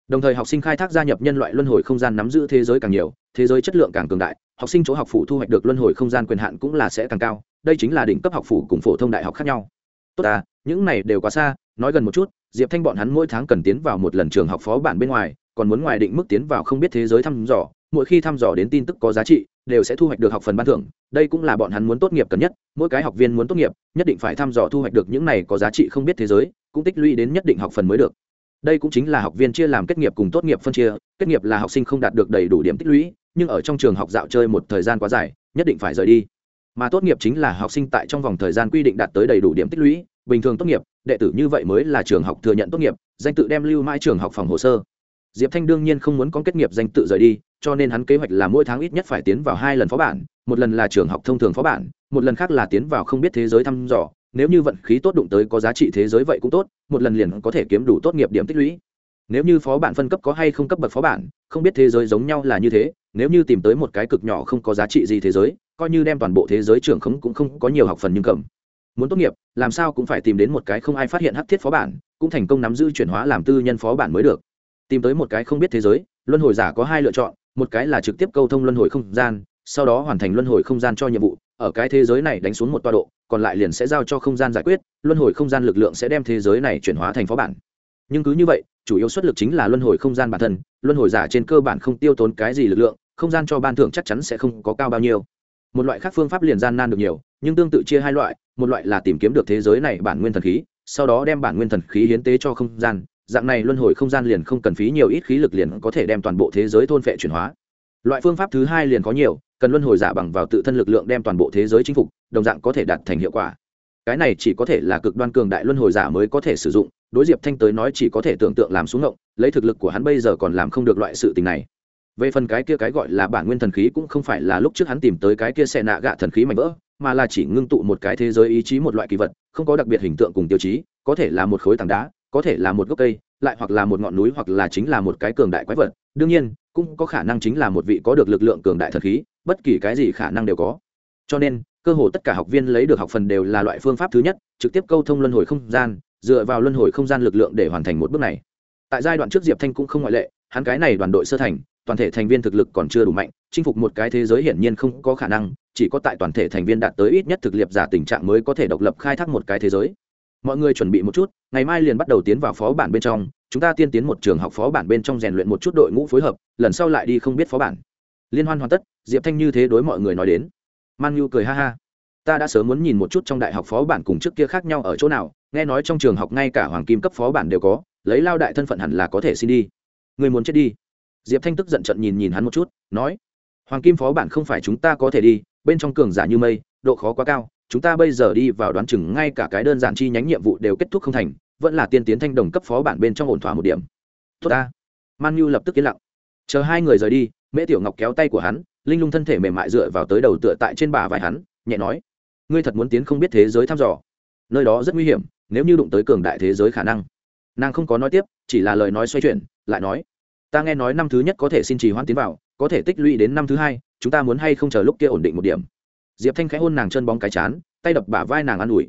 Đồng thời học sinh khai thác gia nhập nhân loại luân hồi không gian nắm giữ thế giới càng nhiều, thế giới chất lượng càng cường đại, học sinh chỗ học phủ thu hoạch được luân hồi không gian quyền hạn cũng là sẽ càng cao, đây chính là đỉnh cấp học phủ cùng phổ thông đại học khác nhau. Tốt à những này đều quá xa nói gần một chút, diệp thanh bọn hắn mỗi tháng cần tiến vào một lần trường học phó bản bên ngoài, còn muốn ngoài định mức tiến vào không biết thế giới thăm dò, mỗi khi thăm dò đến tin tức có giá trị, đều sẽ thu hoạch được học phần ban thưởng. Đây cũng là bọn hắn muốn tốt nghiệp cần nhất, mỗi cái học viên muốn tốt nghiệp, nhất định phải thăm dò thu hoạch được những này có giá trị không biết thế giới, cũng tích lũy đến nhất định học phần mới được. Đây cũng chính là học viên chia làm kết nghiệp cùng tốt nghiệp phân chia, kết nghiệp là học sinh không đạt được đầy đủ điểm tích lũy, nhưng ở trong trường học dạo chơi một thời gian quá dài, nhất định phải rời đi. Mà tốt nghiệp chính là học sinh tại trong vòng thời gian quy định đạt tới đầy đủ điểm tích lũy, bình thường tốt nghiệp đệ tử như vậy mới là trường học thừa nhận tốt nghiệp, danh tự đem lưu mãi trường học phòng hồ sơ. Diệp thanh đương nhiên không muốn có kết nghiệp danh tự rời đi, cho nên hắn kế hoạch là mỗi tháng ít nhất phải tiến vào hai lần phó bản, một lần là trường học thông thường phó bản, một lần khác là tiến vào không biết thế giới thăm dò. Nếu như vận khí tốt đụng tới có giá trị thế giới vậy cũng tốt, một lần liền có thể kiếm đủ tốt nghiệp điểm tích lũy. Nếu như phó bản phân cấp có hay không cấp bậc phó bản, không biết thế giới giống nhau là như thế, nếu như tìm tới một cái cực nhỏ không có giá trị gì thế giới, coi như đem toàn bộ thế giới trưởng khống cũng không có nhiều học phần nhưng cầm muốn tốt nghiệp, làm sao cũng phải tìm đến một cái không ai phát hiện hắc thiết phó bản, cũng thành công nắm giữ chuyển hóa làm tư nhân phó bản mới được. Tìm tới một cái không biết thế giới, luân hồi giả có hai lựa chọn, một cái là trực tiếp câu thông luân hồi không gian, sau đó hoàn thành luân hồi không gian cho nhiệm vụ, ở cái thế giới này đánh xuống một toa độ, còn lại liền sẽ giao cho không gian giải quyết, luân hồi không gian lực lượng sẽ đem thế giới này chuyển hóa thành phó bản. Nhưng cứ như vậy, chủ yếu xuất lực chính là luân hồi không gian bản thân, luân hồi giả trên cơ bản không tiêu tốn cái gì lực lượng, không gian cho ban thưởng chắc chắn sẽ không có cao bao nhiêu một loại khác phương pháp liền gian nan được nhiều, nhưng tương tự chia hai loại, một loại là tìm kiếm được thế giới này bản nguyên thần khí, sau đó đem bản nguyên thần khí hiến tế cho không gian, dạng này luân hồi không gian liền không cần phí nhiều ít khí lực liền có thể đem toàn bộ thế giới thôn phệ chuyển hóa. Loại phương pháp thứ hai liền có nhiều, cần luân hồi giả bằng vào tự thân lực lượng đem toàn bộ thế giới chinh phục, đồng dạng có thể đạt thành hiệu quả. Cái này chỉ có thể là cực đoan cường đại luân hồi giả mới có thể sử dụng, đối diệp thanh tới nói chỉ có thể tưởng tượng làm xuống ngộng, lấy thực lực của hắn bây giờ còn làm không được loại sự tình này về phần cái kia cái gọi là bản nguyên thần khí cũng không phải là lúc trước hắn tìm tới cái kia xe nạ gạ thần khí mạnh vỡ, mà là chỉ ngưng tụ một cái thế giới ý chí một loại kỳ vật, không có đặc biệt hình tượng cùng tiêu chí, có thể là một khối tảng đá, có thể là một gốc cây, lại hoặc là một ngọn núi hoặc là chính là một cái cường đại quái vật. Đương nhiên, cũng có khả năng chính là một vị có được lực lượng cường đại thần khí, bất kỳ cái gì khả năng đều có. Cho nên, cơ hồ tất cả học viên lấy được học phần đều là loại phương pháp thứ nhất, trực tiếp câu thông luân hồi không gian, dựa vào luân hồi không gian lực lượng để hoàn thành một bước này. Tại giai đoạn trước diệp thanh cũng không ngoại lệ, hắn cái này đoàn đội sơ thành toàn thể thành viên thực lực còn chưa đủ mạnh, chinh phục một cái thế giới hiển nhiên không có khả năng, chỉ có tại toàn thể thành viên đạt tới ít nhất thực liệp giả tình trạng mới có thể độc lập khai thác một cái thế giới. Mọi người chuẩn bị một chút, ngày mai liền bắt đầu tiến vào phó bản bên trong, chúng ta tiên tiến một trường học phó bản bên trong rèn luyện một chút đội ngũ phối hợp, lần sau lại đi không biết phó bản. Liên hoan hoàn tất, diệp thanh như thế đối mọi người nói đến. Man nhu cười ha ha. Ta đã sớm muốn nhìn một chút trong đại học phó bản cùng trước kia khác nhau ở chỗ nào, nghe nói trong trường học ngay cả hoàng kim cấp phó bản đều có, lấy lao đại thân phận hẳn là có thể xin đi. Người muốn chết đi diệp thanh tức giận trận nhìn nhìn hắn một chút, nói, hoàng kim phó bản không phải chúng ta có thể đi, bên trong cường giả như mây, độ khó quá cao, chúng ta bây giờ đi vào đoán chừng ngay cả cái đơn giản chi nhánh nhiệm vụ đều kết thúc không thành, vẫn là tiên tiến thanh đồng cấp phó bản bên trong ổn thỏa một điểm. Tốt ta. Man nhu lập tức yên lặng. Chờ hai người rời đi, mễ tiểu ngọc kéo tay của hắn, linh lung thân thể mềm mại dựa vào tới đầu tựa tại trên bà vai hắn, nhẹ nói, ngươi thật muốn tiến không biết thế giới thăm dò. Nơi đó rất nguy hiểm, nếu như đụng tới cường đại thế giới khả năng. Nàng không có nói tiếp, chỉ là lời nói xoay chuyển, lại nói ta nghe nói năm thứ nhất có thể xin trì hoãn tiến vào, có thể tích lũy đến năm thứ hai, chúng ta muốn hay không chờ lúc kia ổn định một điểm? Diệp thanh khẽ hôn nàng chân bóng cái chán, tay đập bả vai nàng an ủi.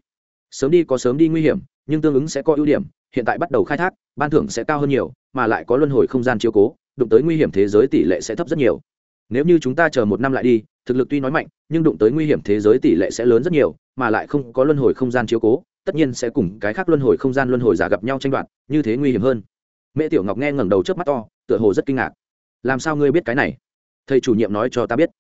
Sớm đi có sớm đi nguy hiểm, nhưng tương ứng sẽ có ưu điểm, hiện tại bắt đầu khai thác, ban thưởng sẽ cao hơn nhiều, mà lại có luân hồi không gian chiếu cố, đụng tới nguy hiểm thế giới tỷ lệ sẽ thấp rất nhiều. Nếu như chúng ta chờ một năm lại đi, thực lực tuy nói mạnh, nhưng đụng tới nguy hiểm thế giới tỷ lệ sẽ lớn rất nhiều, mà lại không có luân hồi không gian chiếu cố, tất nhiên sẽ cùng cái khác luân hồi không gian luân hồi giả gặp nhau tranh đoạt, như thế nguy hiểm hơn mẹ tiểu ngọc nghe ngẩng đầu trước mắt to, tựa hồ rất kinh ngạc. Làm sao ngươi biết cái này? Thầy chủ nhiệm nói cho ta biết.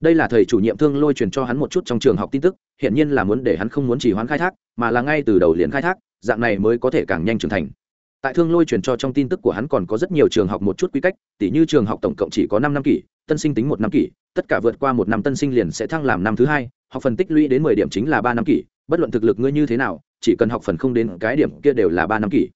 Đây là thầy chủ nhiệm thương lôi truyền cho hắn một chút trong trường học tin tức hiện nhiên là muốn để hắn không muốn chỉ hoãn khai thác, mà là ngay từ đầu liền khai thác, dạng này mới có thể càng nhanh trưởng thành. Tại thương lôi truyền cho trong tin tức của hắn còn có rất nhiều trường học một chút quy cách, tỉ như trường học tổng cộng chỉ có năm năm kỷ, tân sinh tính một năm kỷ, tất cả vượt qua một năm tân sinh liền sẽ thăng làm năm thứ hai, học phần tích lũy đến mười điểm chính là ba năm kỷ, bất luận thực lực ngươi như thế nào, chỉ cần học phần không đến cái điểm kia đều là ba năm kỷ.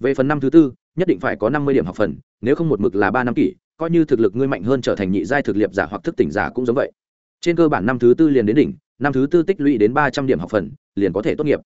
Về phần năm thứ tư nhất định phải có năm mươi điểm học phần, nếu không một mực là ba năm kỷ, coi như thực lực ngươi mạnh hơn trở thành nhị giai thực liệp giả hoặc thức tỉnh giả cũng giống vậy. Trên cơ bản năm thứ tư liền đến đỉnh, năm thứ tư tích lũy đến ba trăm điểm học phần, liền có thể tốt nghiệp.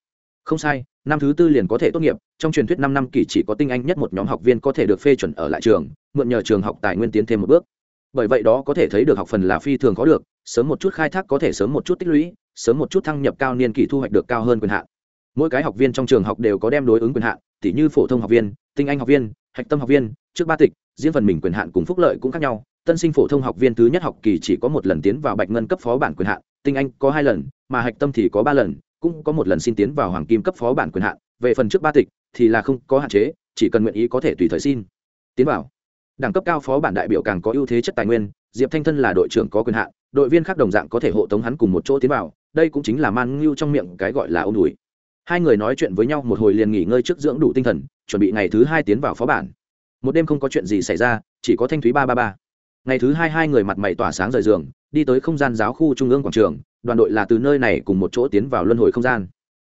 Không sai, năm thứ tư liền có thể tốt nghiệp, trong truyền thuyết năm năm kỳ chỉ có tinh anh nhất một nhóm học viên có thể được phê chuẩn ở lại trường, mượn nhờ trường học tài nguyên tiến thêm một bước. Bởi vậy đó có thể thấy được học phần là phi thường có được, sớm một chút khai thác có thể sớm một chút tích lũy, sớm một chút thăng nhập cao niên kỳ thu hoạch được cao hơn quyền hạn mỗi cái học viên trong trường học đều có đem đối ứng quyền hạn tỷ như phổ thông học viên, tinh anh học viên, hạch tâm học viên, trước ba tịch riêng phần mình quyền hạn cùng phúc lợi cũng khác nhau. Tân sinh phổ thông học viên thứ nhất học kỳ chỉ có một lần tiến vào bạch ngân cấp phó bản quyền hạn, tinh anh có hai lần, mà hạch tâm thì có ba lần, cũng có một lần xin tiến vào hoàng kim cấp phó bản quyền hạn. Về phần trước ba tịch thì là không có hạn chế, chỉ cần nguyện ý có thể tùy thời xin tiến vào. Đẳng cấp cao phó bản đại biểu càng có ưu thế chất tài nguyên, diệp thanh thân là đội trưởng có quyền hạn, đội viên khác đồng dạng có thể hộ tống hắn cùng một chỗ tiến vào, đây cũng chính là man ngưu trong miệng cái gọi là ô m đùi hai người nói chuyện với nhau một hồi liền nghỉ ngơi trước dưỡng đủ tinh thần, chuẩn bị ngày thứ hai tiến vào phó bản. Một đêm không có chuyện gì xảy ra, chỉ có thanh thúy ba ba ba. Ngày thứ hai hai người mặt mày tỏa sáng rời giường, đi tới không gian giáo khu trung ương quảng trường, đoàn đội là từ nơi này cùng một chỗ tiến vào luân hồi không gian.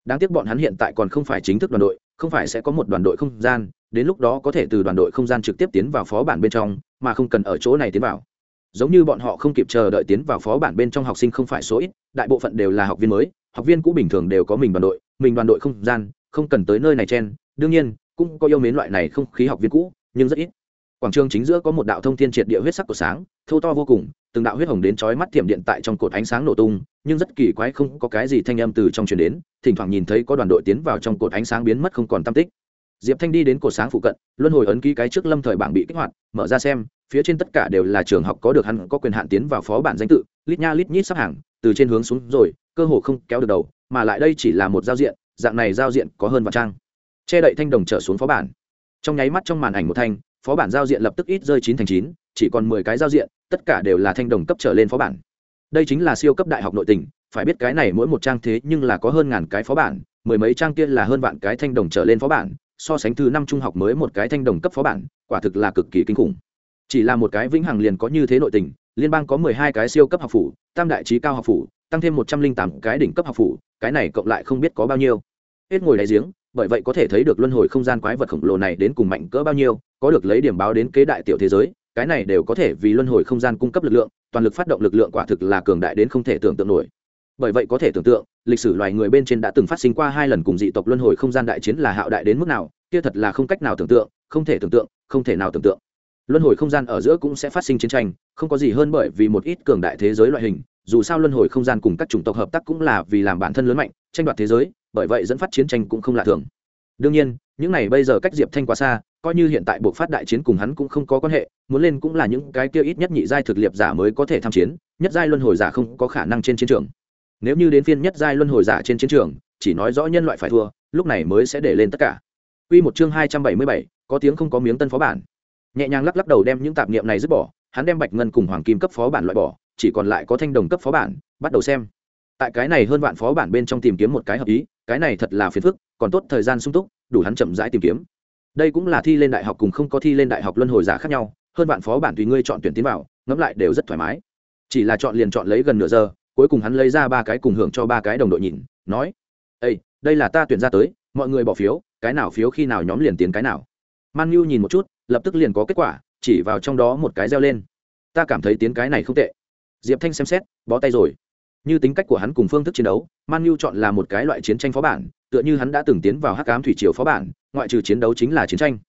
Đáng tiếc bọn hắn hiện tại còn không phải chính thức đoàn đội, không phải sẽ có một đoàn đội không gian, đến lúc đó có thể từ đoàn đội không gian trực tiếp tiến vào phó bản bên trong, mà không cần ở chỗ này tiến vào. Giống như bọn họ không kịp chờ đợi tiến vào phó bản bên trong học sinh không phải số ít, đại bộ phận đều là học viên mới, học viên cũ bình thường đều có mình đoàn đội mình đoàn đội không gian, không cần tới nơi này chen. Đương nhiên, cũng có yêu mến loại này không khí học viên cũ, nhưng rất ít. Quảng trường chính giữa có một đạo thông thiên triệt địa huyết sắc của sáng thâu to vô cùng, từng đạo huyết hồng đến chói mắt thiểm điện tại trong cột ánh sáng nổ tung, nhưng rất kỳ quái không có cái gì thanh âm từ trong truyền đến, thỉnh thoảng nhìn thấy có đoàn đội tiến vào trong cột ánh sáng biến mất không còn tam tích. Diệp thanh đi đến cột sáng phụ cận, luân hồi ấn ký cái trước lâm thời bảng bị kích hoạt, mở ra xem, phía trên tất cả đều là trường học có được hắn có quyền hạn tiến vào phó bản danh tự, lít nha lít nhít sắp hàng, từ trên hướng xuống rồi, cơ hồ không kéo được đầu mà lại đây chỉ là một giao diện, dạng này giao diện có hơn vạn trang. Che đậy thanh đồng trở xuống phó bản. Trong nháy mắt trong màn ảnh một thanh, phó bản giao diện lập tức ít rơi chín thành chín, chỉ còn mười cái giao diện, tất cả đều là thanh đồng cấp trở lên phó bản. Đây chính là siêu cấp đại học nội tình, phải biết cái này mỗi một trang thế nhưng là có hơn ngàn cái phó bản, mười mấy trang kia là hơn vạn cái thanh đồng trở lên phó bản, so sánh thứ năm trung học mới một cái thanh đồng cấp phó bản, quả thực là cực kỳ kinh khủng. Chỉ là một cái vĩnh hằng liền có như thế nội tình liên bang có mười hai cái siêu cấp học phủ, tam đại trí cao học phủ, tăng thêm một trăm linh tám cái đỉnh cấp học phủ, cái này cộng lại không biết có bao nhiêu. Hết ngồi đáy giếng, bởi vậy có thể thấy được luân hồi không gian quái vật khổng lồ này đến cùng mạnh cỡ bao nhiêu, có được lấy điểm báo đến kế đại tiểu thế giới, cái này đều có thể vì luân hồi không gian cung cấp lực lượng, toàn lực phát động lực lượng quả thực là cường đại đến không thể tưởng tượng nổi. Bởi vậy có thể tưởng tượng, lịch sử loài người bên trên đã từng phát sinh qua hai lần cùng dị tộc luân hồi không gian đại chiến là hạo đại đến mức nào, kia thật là không cách nào tưởng tượng, không thể tưởng tượng, không thể nào tưởng tượng luân hồi không gian ở giữa cũng sẽ phát sinh chiến tranh không có gì hơn bởi vì một ít cường đại thế giới loại hình dù sao luân hồi không gian cùng các chủng tộc hợp tác cũng là vì làm bản thân lớn mạnh tranh đoạt thế giới bởi vậy dẫn phát chiến tranh cũng không lạ thường. Đương nhiên những này bây giờ cách diệp thanh quá xa coi như hiện tại buộc phát đại chiến cùng hắn cũng không có quan hệ muốn lên cũng là những cái kia ít nhất nhị giai thực liệp giả mới có thể tham chiến nhất giai luân hồi giả không có khả năng trên chiến trường. Nếu như đến phiên nhất giai luân hồi giả trên chiến trường chỉ nói rõ nhân loại phải thua lúc này mới sẽ để lên tất cả. Quy một chương hai trăm bảy mươi bảy, có tiếng không có miếng tân phó bản. Nhẹ nhàng lắc lắc đầu đem những tạp niệm này dứt bỏ, hắn đem bạch ngân cùng hoàng kim cấp phó bản loại bỏ, chỉ còn lại có thanh đồng cấp phó bản, bắt đầu xem. Tại cái này hơn vạn phó bản bên trong tìm kiếm một cái hợp ý, cái này thật là phiền phức, còn tốt thời gian sung túc, đủ hắn chậm rãi tìm kiếm. Đây cũng là thi lên đại học cùng không có thi lên đại học luân hồi giả khác nhau hơn vạn phó bản tùy ngươi chọn tuyển tiến vào ngẫm lại đều rất thoải mái. Chỉ là chọn liền chọn lấy gần nửa giờ cuối cùng hắn lấy ra ba cái cùng hưởng cho ba cái đồng đội nhìn nói ây đây là ta tuyển ra tới mọi người bỏ phiếu cái nào phiếu khi nào nhóm liền tiến cái nào. Man nhu nhìn một chút lập tức liền có kết quả, chỉ vào trong đó một cái reo lên. Ta cảm thấy tiến cái này không tệ. Diệp thanh xem xét, bó tay rồi. Như tính cách của hắn cùng phương thức chiến đấu, man nhu chọn là một cái loại chiến tranh phó bản, tựa như hắn đã từng tiến vào hắc ám thủy triều phó bản, ngoại trừ chiến đấu chính là chiến tranh.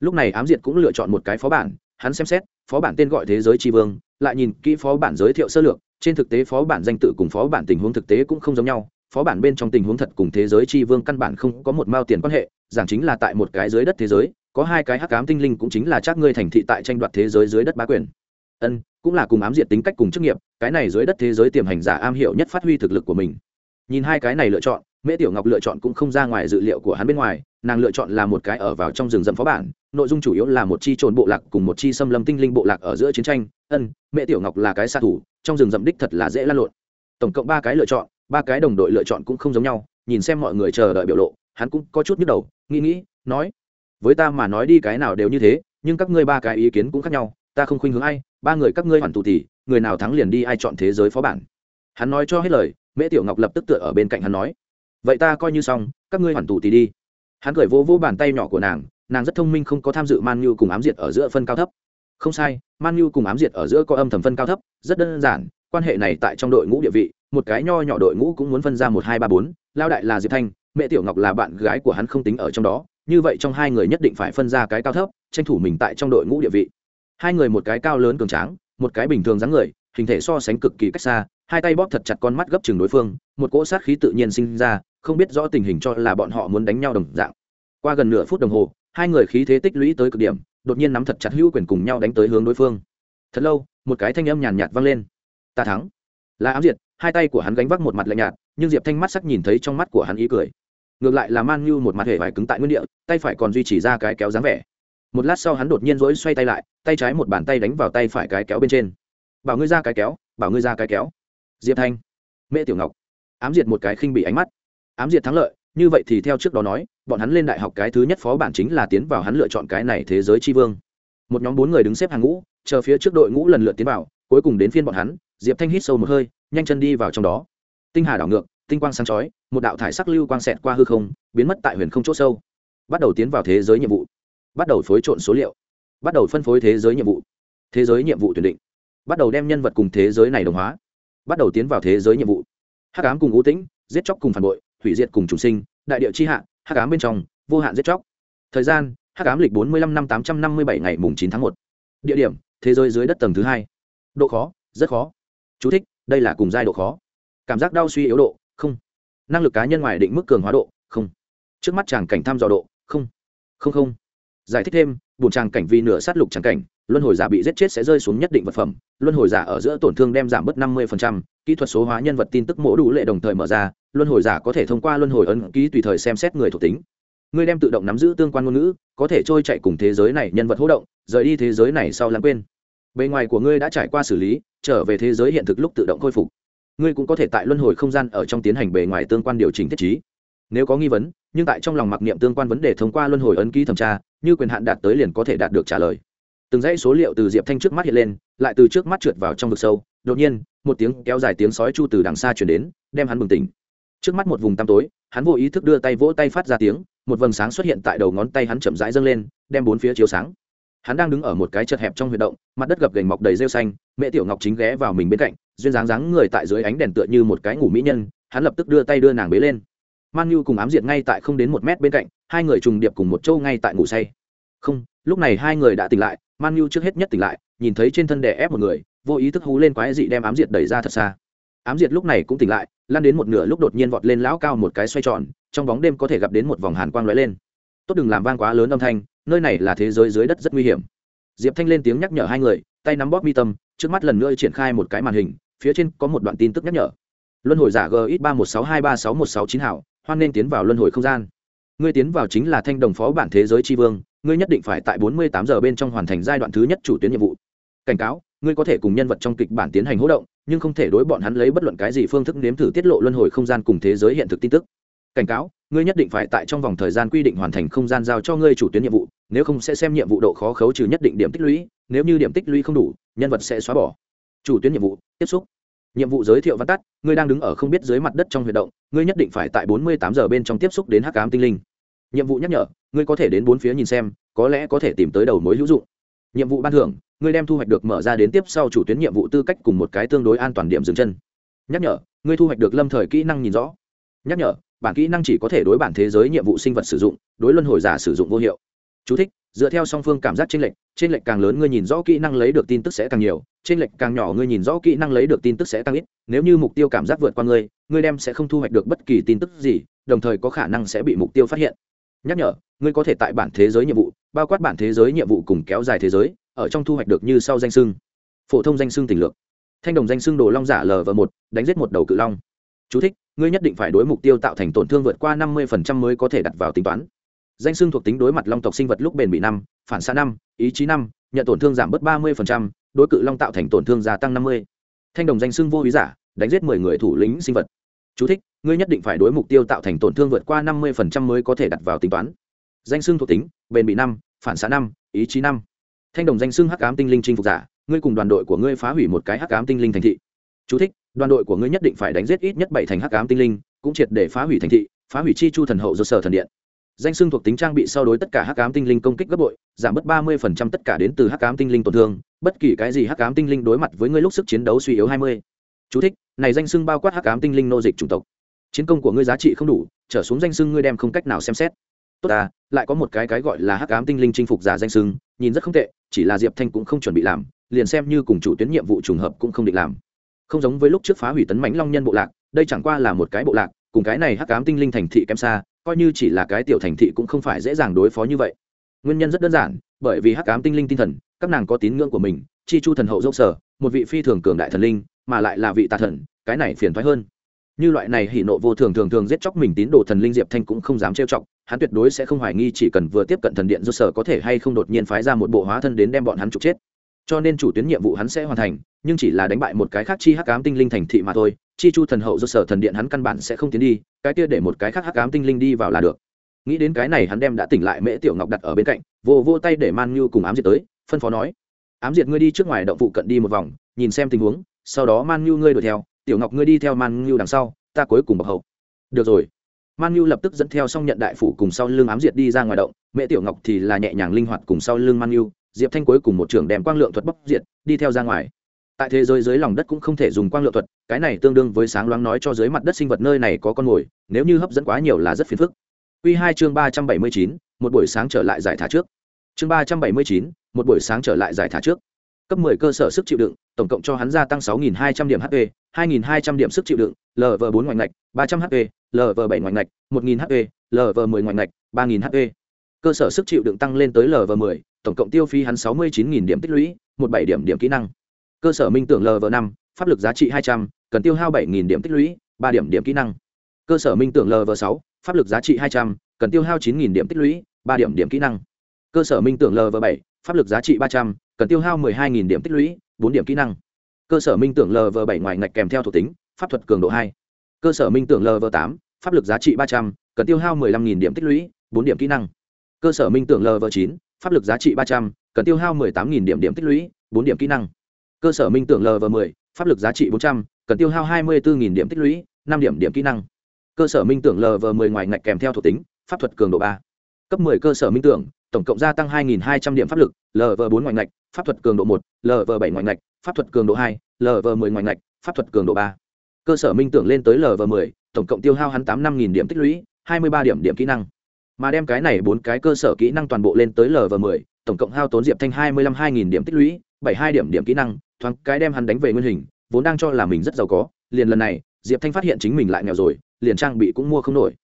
Lúc này ám diệt cũng lựa chọn một cái phó bản, hắn xem xét, phó bản tên gọi thế giới tri vương, lại nhìn kỹ phó bản giới thiệu sơ lược, trên thực tế phó bản danh tự cùng phó bản tình huống thực tế cũng không giống nhau, phó bản bên trong tình huống thật cùng thế giới tri vương căn bản không có một mao tiền quan hệ, giảng chính là tại một cái dưới đất thế giới có hai cái hắc ám tinh linh cũng chính là chắc ngươi thành thị tại tranh đoạt thế giới dưới đất bá quyền. Ân, cũng là cùng ám diệt tính cách cùng chức nghiệp, cái này dưới đất thế giới tiềm hành giả am hiểu nhất phát huy thực lực của mình. Nhìn hai cái này lựa chọn, mễ tiểu ngọc lựa chọn cũng không ra ngoài dự liệu của hắn bên ngoài, nàng lựa chọn là một cái ở vào trong rừng rậm phó bản, nội dung chủ yếu là một chi trồn bộ lạc cùng một chi xâm lâm tinh linh bộ lạc ở giữa chiến tranh. Ân mẹ tiểu ngọc là cái xạ thủ, trong rừng rậm đích thật là dễ lan lộn. Tổng cộng ba cái lựa chọn, ba cái đồng đội lựa chọn cũng không giống nhau, nhìn xem mọi người chờ đợi biểu lộ, hắn cũng có chút nhức đầu, nghĩ nghĩ, nói với ta mà nói đi cái nào đều như thế, nhưng các ngươi ba cái ý kiến cũng khác nhau, ta không khuynh hướng ai, ba người các ngươi hoàn tù thì, người nào thắng liền đi ai chọn thế giới phó bản. Hắn nói cho hết lời, mễ tiểu ngọc lập tức tựa ở bên cạnh hắn nói, vậy ta coi như xong, các ngươi hoàn tù thì đi. Hắn cười vỗ vỗ bàn tay nhỏ của nàng nàng rất thông minh không có tham dự man nhu cùng ám diệt ở giữa phân cao thấp. Không sai, man nhu cùng ám diệt ở giữa có âm thầm phân cao thấp, rất đơn giản, quan hệ này tại trong đội ngũ địa vị, một cái nho nhỏ đội ngũ cũng muốn phân ra một hai ba bốn lao đại là diệp thanh mẹ tiểu ngọc là bạn gái của hắn không tính ở trong đó, như vậy trong hai người nhất định phải phân ra cái cao thấp, tranh thủ mình tại trong đội ngũ địa vị. Hai người một cái cao lớn cường tráng, một cái bình thường dáng người, hình thể so sánh cực kỳ cách xa, hai tay bóp thật chặt con mắt gấp chừng đối phương, một cỗ sát khí tự nhiên sinh ra, không biết rõ tình hình cho là bọn họ muốn đánh nhau đồng dạng. Qua gần nửa phút đồng hồ, hai người khí thế tích lũy tới cực điểm, đột nhiên nắm thật chặt hữu quyền cùng nhau đánh tới hướng đối phương. Thật lâu, một cái thanh âm nhàn nhạt vang lên. Ta thắng là ám diệt, hai tay của hắn gánh vác một mặt lạnh nhạt, nhưng diệp thanh mắt sắc nhìn thấy trong mắt của hắn ý cười. Ngược lại là man như một mặt hề vải cứng tại nguyên địa, tay phải còn duy trì ra cái kéo dáng vẻ. Một lát sau hắn đột nhiên rỗi xoay tay lại, tay trái một bàn tay đánh vào tay phải cái kéo bên trên. Bảo ngươi ra cái kéo, bảo ngươi ra cái kéo. Diệp thanh. Mẹ tiểu ngọc. Ám diệt một cái khinh bị ánh mắt. Ám diệt thắng lợi, như vậy thì theo trước đó nói, bọn hắn lên đại học cái thứ nhất phó bản chính là tiến vào hắn lựa chọn cái này thế giới tri vương. Một nhóm bốn người đứng xếp hàng ngũ, chờ phía trước đội ngũ lần lượt tiến vào, cuối cùng đến phiên bọn hắn diệp thanh hít sâu một hơi, nhanh chân đi vào trong đó. Tinh hà đảo ngược, tinh quang sáng chói, một đạo thải sắc lưu quang xẹt qua hư không, biến mất tại huyền không chỗ sâu. Bắt đầu tiến vào thế giới nhiệm vụ. Bắt đầu phối trộn số liệu. Bắt đầu phân phối thế giới nhiệm vụ. Thế giới nhiệm vụ tuyển định. Bắt đầu đem nhân vật cùng thế giới này đồng hóa. Bắt đầu tiến vào thế giới nhiệm vụ. Hắc ám cùng ưu tĩnh, giết chóc cùng phản bội, hủy diệt cùng trùng sinh, đại địa chi hạ, hắc ám bên trong, vô hạn giết chóc. Thời gian, hắc ám lịch bốn mươi năm năm tám trăm năm mươi bảy ngày mùng chín tháng một. Địa điểm, thế giới dưới đất tầng thứ hai. Độ khó, rất khó. Chú thích, đây là cùng giai độ khó. Cảm giác đau suy yếu độ không. Năng lực cá nhân ngoài định mức cường hóa độ không. Trước mắt chàng cảnh thăm dò độ không. Không không. Giải thích thêm buồn chàng cảnh vì nửa sát lục chàng cảnh luân hồi giả bị giết chết sẽ rơi xuống nhất định vật phẩm. Luân hồi giả ở giữa tổn thương đem giảm bớt năm mươi kỹ thuật số hóa nhân vật tin tức mỗ đủ lệ đồng thời mở ra luân hồi giả có thể thông qua luân hồi ấn ký tùy thời xem xét người thuộc tính. Ngươi đem tự động nắm giữ tương quan ngôn ngữ có thể trôi chạy cùng thế giới này nhân vật hô động rời đi thế giới này sau lãng quên. Bề ngoài của ngươi đã trải qua xử lý trở về thế giới hiện thực lúc tự động khôi phục. Ngươi cũng có thể tại luân hồi không gian ở trong tiến hành bề ngoài tương quan điều chỉnh thiết trí. Nếu có nghi vấn, nhưng tại trong lòng mặc niệm tương quan vấn đề thông qua luân hồi ấn ký thẩm tra, như quyền hạn đạt tới liền có thể đạt được trả lời. Từng dãy số liệu từ diệp thanh trước mắt hiện lên, lại từ trước mắt trượt vào trong vực sâu. Đột nhiên, một tiếng kéo dài tiếng sói chu từ đằng xa chuyển đến, đem hắn bừng tỉnh. Trước mắt một vùng tăm tối, hắn vô ý thức đưa tay vỗ tay phát ra tiếng, một vầng sáng xuất hiện tại đầu ngón tay hắn chậm rãi dâng lên, đem bốn phía chiếu sáng hắn đang đứng ở một cái chật hẹp trong huyệt động, mặt đất gập gành mọc đầy rêu xanh, mẹ tiểu ngọc chính ghé vào mình bên cạnh, duyên dáng dáng người tại dưới ánh đèn tựa như một cái ngủ mỹ nhân, hắn lập tức đưa tay đưa nàng bế lên. Man nhu cùng ám diệt ngay tại không đến một mét bên cạnh, hai người trùng điệp cùng một châu ngay tại ngủ say. Không, lúc này hai người đã tỉnh lại, man nhu trước hết nhất tỉnh lại, nhìn thấy trên thân đè ép một người, vô ý thức hú lên quái dị đem ám diệt đẩy ra thật xa. Ám diệt lúc này cũng tỉnh lại lan đến một nửa lúc đột nhiên vọt lên lão cao một cái xoay tròn, trong bóng đêm có thể gặp đến một vòng hàn quang lóe lên. Tốt đừng làm vang quá lớn âm thanh nơi này là thế giới dưới đất rất nguy hiểm. Diệp thanh lên tiếng nhắc nhở hai người, tay nắm bóp mi tâm, trước mắt lần nữa triển khai một cái màn hình, phía trên có một đoạn tin tức nhắc nhở. Luân hồi giả gx ba một sáu hai ba sáu một sáu chín hảo, hoan nên tiến vào luân hồi không gian. Ngươi tiến vào chính là thanh đồng phó bản thế giới tri vương, ngươi nhất định phải tại bốn mươi tám giờ bên trong hoàn thành giai đoạn thứ nhất chủ tuyến nhiệm vụ. Cảnh cáo, ngươi có thể cùng nhân vật trong kịch bản tiến hành hỗ động, nhưng không thể đối bọn hắn lấy bất luận cái gì phương thức nếm thử tiết lộ luân hồi không gian cùng thế giới hiện thực tin tức. Cảnh cáo, ngươi nhất định phải tại trong vòng thời gian quy định hoàn thành không gian giao cho ngươi chủ tuyến nhiệm vụ nếu không sẽ xem nhiệm vụ độ khó khấu trừ nhất định điểm tích lũy, nếu như điểm tích lũy không đủ, nhân vật sẽ xóa bỏ. Chủ tuyến nhiệm vụ, tiếp xúc. Nhiệm vụ giới thiệu văn tắt, ngươi đang đứng ở không biết dưới mặt đất trong huy động, ngươi nhất định phải tại bốn mươi tám giờ bên trong tiếp xúc đến hắc cám tinh linh. Nhiệm vụ nhắc nhở, ngươi có thể đến bốn phía nhìn xem, có lẽ có thể tìm tới đầu mối hữu dụng. Nhiệm vụ ban thưởng, ngươi đem thu hoạch được mở ra đến tiếp sau chủ tuyến nhiệm vụ tư cách cùng một cái tương đối an toàn điểm dừng chân. Nhắc nhở, ngươi thu hoạch được lâm thời kỹ năng nhìn rõ. Nhắc nhở, bản kỹ năng chỉ có thể đối bản thế giới nhiệm vụ sinh vật sử dụng, đối luân hồi giả sử dụng vô hiệu. Chú thích, dựa theo song phương cảm giác chênh lệch, chênh lệch càng lớn ngươi nhìn rõ kỹ năng lấy được tin tức sẽ càng nhiều, chênh lệch càng nhỏ ngươi nhìn rõ kỹ năng lấy được tin tức sẽ càng ít, nếu như mục tiêu cảm giác vượt qua ngươi, ngươi đem sẽ không thu hoạch được bất kỳ tin tức gì, đồng thời có khả năng sẽ bị mục tiêu phát hiện. Nhắc nhở, ngươi có thể tại bản thế giới nhiệm vụ, bao quát bản thế giới nhiệm vụ cùng kéo dài thế giới, ở trong thu hoạch được như sau danh xưng. Phổ thông danh xưng tình lược. Thanh đồng danh xưng đồ long giả lv một đánh giết một đầu cự long. Chú thích, ngươi nhất định phải đối mục tiêu tạo thành tổn thương vượt qua năm 50% mới có thể đặt vào tính toán danh xưng thuộc tính đối mặt long tộc sinh vật lúc bền bị năm phản xạ năm ý chí năm nhận tổn thương giảm bớt ba mươi đối cự long tạo thành tổn thương gia tăng năm mươi. Thanh đồng danh xưng vô ý giả đánh giết mười người thủ lĩnh sinh vật. Chú thích, ngươi nhất định phải đối mục tiêu tạo thành tổn thương vượt qua năm mươi mới có thể đặt vào tính toán. Danh xưng thuộc tính bền bị năm phản xạ năm ý chí năm. Thanh đồng danh xưng hắc ám tinh linh chinh phục giả ngươi cùng đoàn đội của ngươi phá hủy một cái hắc ám tinh linh thành thị. Chú thích, đoàn đội của ngươi nhất định phải đánh giết ít nhất bảy thành hắc ám tinh linh cũng triệt để phá hủy thành thị phá hủy chi chu thần hậu do sở thần điện danh xưng thuộc tính trang bị sau đối tất cả hắc ám tinh linh công kích gấp bội giảm bớt ba mươi tất cả đến từ hắc ám tinh linh tổn thương bất kỳ cái gì hắc ám tinh linh đối mặt với ngươi lúc sức chiến đấu suy yếu hai mươi. Chú thích, này danh xưng bao quát hắc ám tinh linh nô dịch chủng tộc. Chiến công của ngươi giá trị không đủ trở xuống danh xưng ngươi đem không cách nào xem xét. Tốt à lại có một cái cái gọi là hắc ám tinh linh chinh phục giả danh xưng nhìn rất không tệ chỉ là diệp thanh cũng không chuẩn bị làm liền xem như cùng chủ tuyến nhiệm vụ trùng hợp cũng không định làm. Không giống với lúc trước phá hủy tấn mãnh long nhân bộ lạc đây chẳng qua là một cái bộ lạc cùng cái này hắc ám tinh linh thành thị kém xa coi như chỉ là cái tiểu thành thị cũng không phải dễ dàng đối phó như vậy. Nguyên nhân rất đơn giản, bởi vì hắc ám tinh linh tinh thần, các nàng có tín ngưỡng của mình, chi chu thần hậu dốc sở, một vị phi thường cường đại thần linh, mà lại là vị tà thần, cái này phiền thoái hơn. Như loại này hỉ nộ vô thường thường thường giết chóc mình tín đồ thần linh diệp thanh cũng không dám trêu chọc, hắn tuyệt đối sẽ không hoài nghi chỉ cần vừa tiếp cận thần điện do sở có thể hay không đột nhiên phái ra một bộ hóa thân đến đem bọn hắn trục chết. Cho nên chủ tuyến nhiệm vụ hắn sẽ hoàn thành, nhưng chỉ là đánh bại một cái khác chi hắc ám tinh linh thành thị mà thôi chi chu thần hậu do sở thần điện hắn căn bản sẽ không tiến đi, cái kia để một cái khác hắc ám tinh linh đi vào là được. Nghĩ đến cái này hắn đem đã tỉnh lại mễ tiểu ngọc đặt ở bên cạnh, vô vô tay để man như cùng ám diệt tới, phân phó nói, ám diệt ngươi đi trước ngoài động phụ cận đi một vòng, nhìn xem tình huống, sau đó man như ngươi đuổi theo, tiểu ngọc ngươi đi theo man như đằng sau, ta cuối cùng bọc hậu. Được rồi. Man như lập tức dẫn theo xong nhận đại phủ cùng sau lưng ám diệt đi ra ngoài động mẹ tiểu ngọc thì là nhẹ nhàng linh hoạt cùng sau lưng man như diệp thanh cuối cùng một trưởng đem quang lượng thuật bóc diệt, đi theo ra ngoài tại thế giới dưới lòng đất cũng không thể dùng quang lượng thuật, cái này tương đương với sáng loáng nói cho dưới mặt đất sinh vật nơi này có con mồi, nếu như hấp dẫn quá nhiều là rất phiền phức. Q hai chương ba trăm bảy mươi chín, một buổi sáng trở lại giải thả trước. Chương ba trăm bảy mươi chín, một buổi sáng trở lại giải thả trước. Cấp 10 cơ sở sức chịu đựng, tổng cộng cho hắn gia tăng 6200 điểm hp 2200 điểm sức chịu đựng lv 4 ngoại ngạch 300 hp lv 7 ngoại ngạch 1.000 hp lv 10 ngoại ngạch 3.000 hp cơ sở sức chịu đựng tăng lên tới lv 10 tổng cộng tiêu phí hắn 69000 điểm tích lũy 17 điểm điểm kỹ năng cơ sở minh tưởng lv 5 pháp lực giá trị 200, cần tiêu hao 7.000 điểm tích lũy 3 điểm điểm kỹ năng. Cơ sở minh tưởng lv 6 pháp lực giá trị 200, cần tiêu hao 9.000 điểm tích lũy 3 điểm điểm kỹ năng. Cơ sở minh tưởng lv 7 pháp lực giá trị 300, cần tiêu hao 12.000 điểm tích lũy 4 điểm kỹ năng. Cơ sở minh tưởng lv 7 ngoài ngạch kèm theo thuộc tính pháp thuật cường độ 2. cơ sở minh tưởng lv 8 pháp lực giá trị 300, cần tiêu hao 15.000 điểm tích lũy 4 điểm kỹ năng. Cơ sở minh tưởng lv 9 pháp lực giá trị 300, cần tiêu hao 18.000 điểm điểm tích lũy 4 điểm kỹ năng cơ sở minh tưởng lv 10 pháp lực giá trị 400, cần tiêu hao 24.000 điểm tích lũy 5 điểm điểm kỹ năng cơ sở minh tưởng lv 10 ngoài ngạch kèm theo thuộc tính pháp thuật cường độ 3. cấp 10 cơ sở minh tưởng tổng cộng gia tăng 2.200 điểm pháp lực lv 4 ngoài ngạch pháp thuật cường độ 1, lv 7 ngoài ngạch pháp thuật cường độ 2, lv 10 ngoài ngạch pháp thuật cường độ 3. cơ sở minh tưởng lên tới lv 10 tổng cộng tiêu hao hắn tám năm nghìn điểm tích lũy 23 điểm điểm kỹ năng mà đem cái này bốn cái cơ sở kỹ năng toàn bộ lên tới lv 10 tổng cộng hao tốn diệp thanh 25 hai nghìn điểm tích lũy 72 điểm điểm kỹ năng thoáng cái đem hắn đánh về nguyên hình, vốn đang cho là mình rất giàu có, liền lần này, diệp thanh phát hiện chính mình lại nghèo rồi, liền trang bị cũng mua không nổi.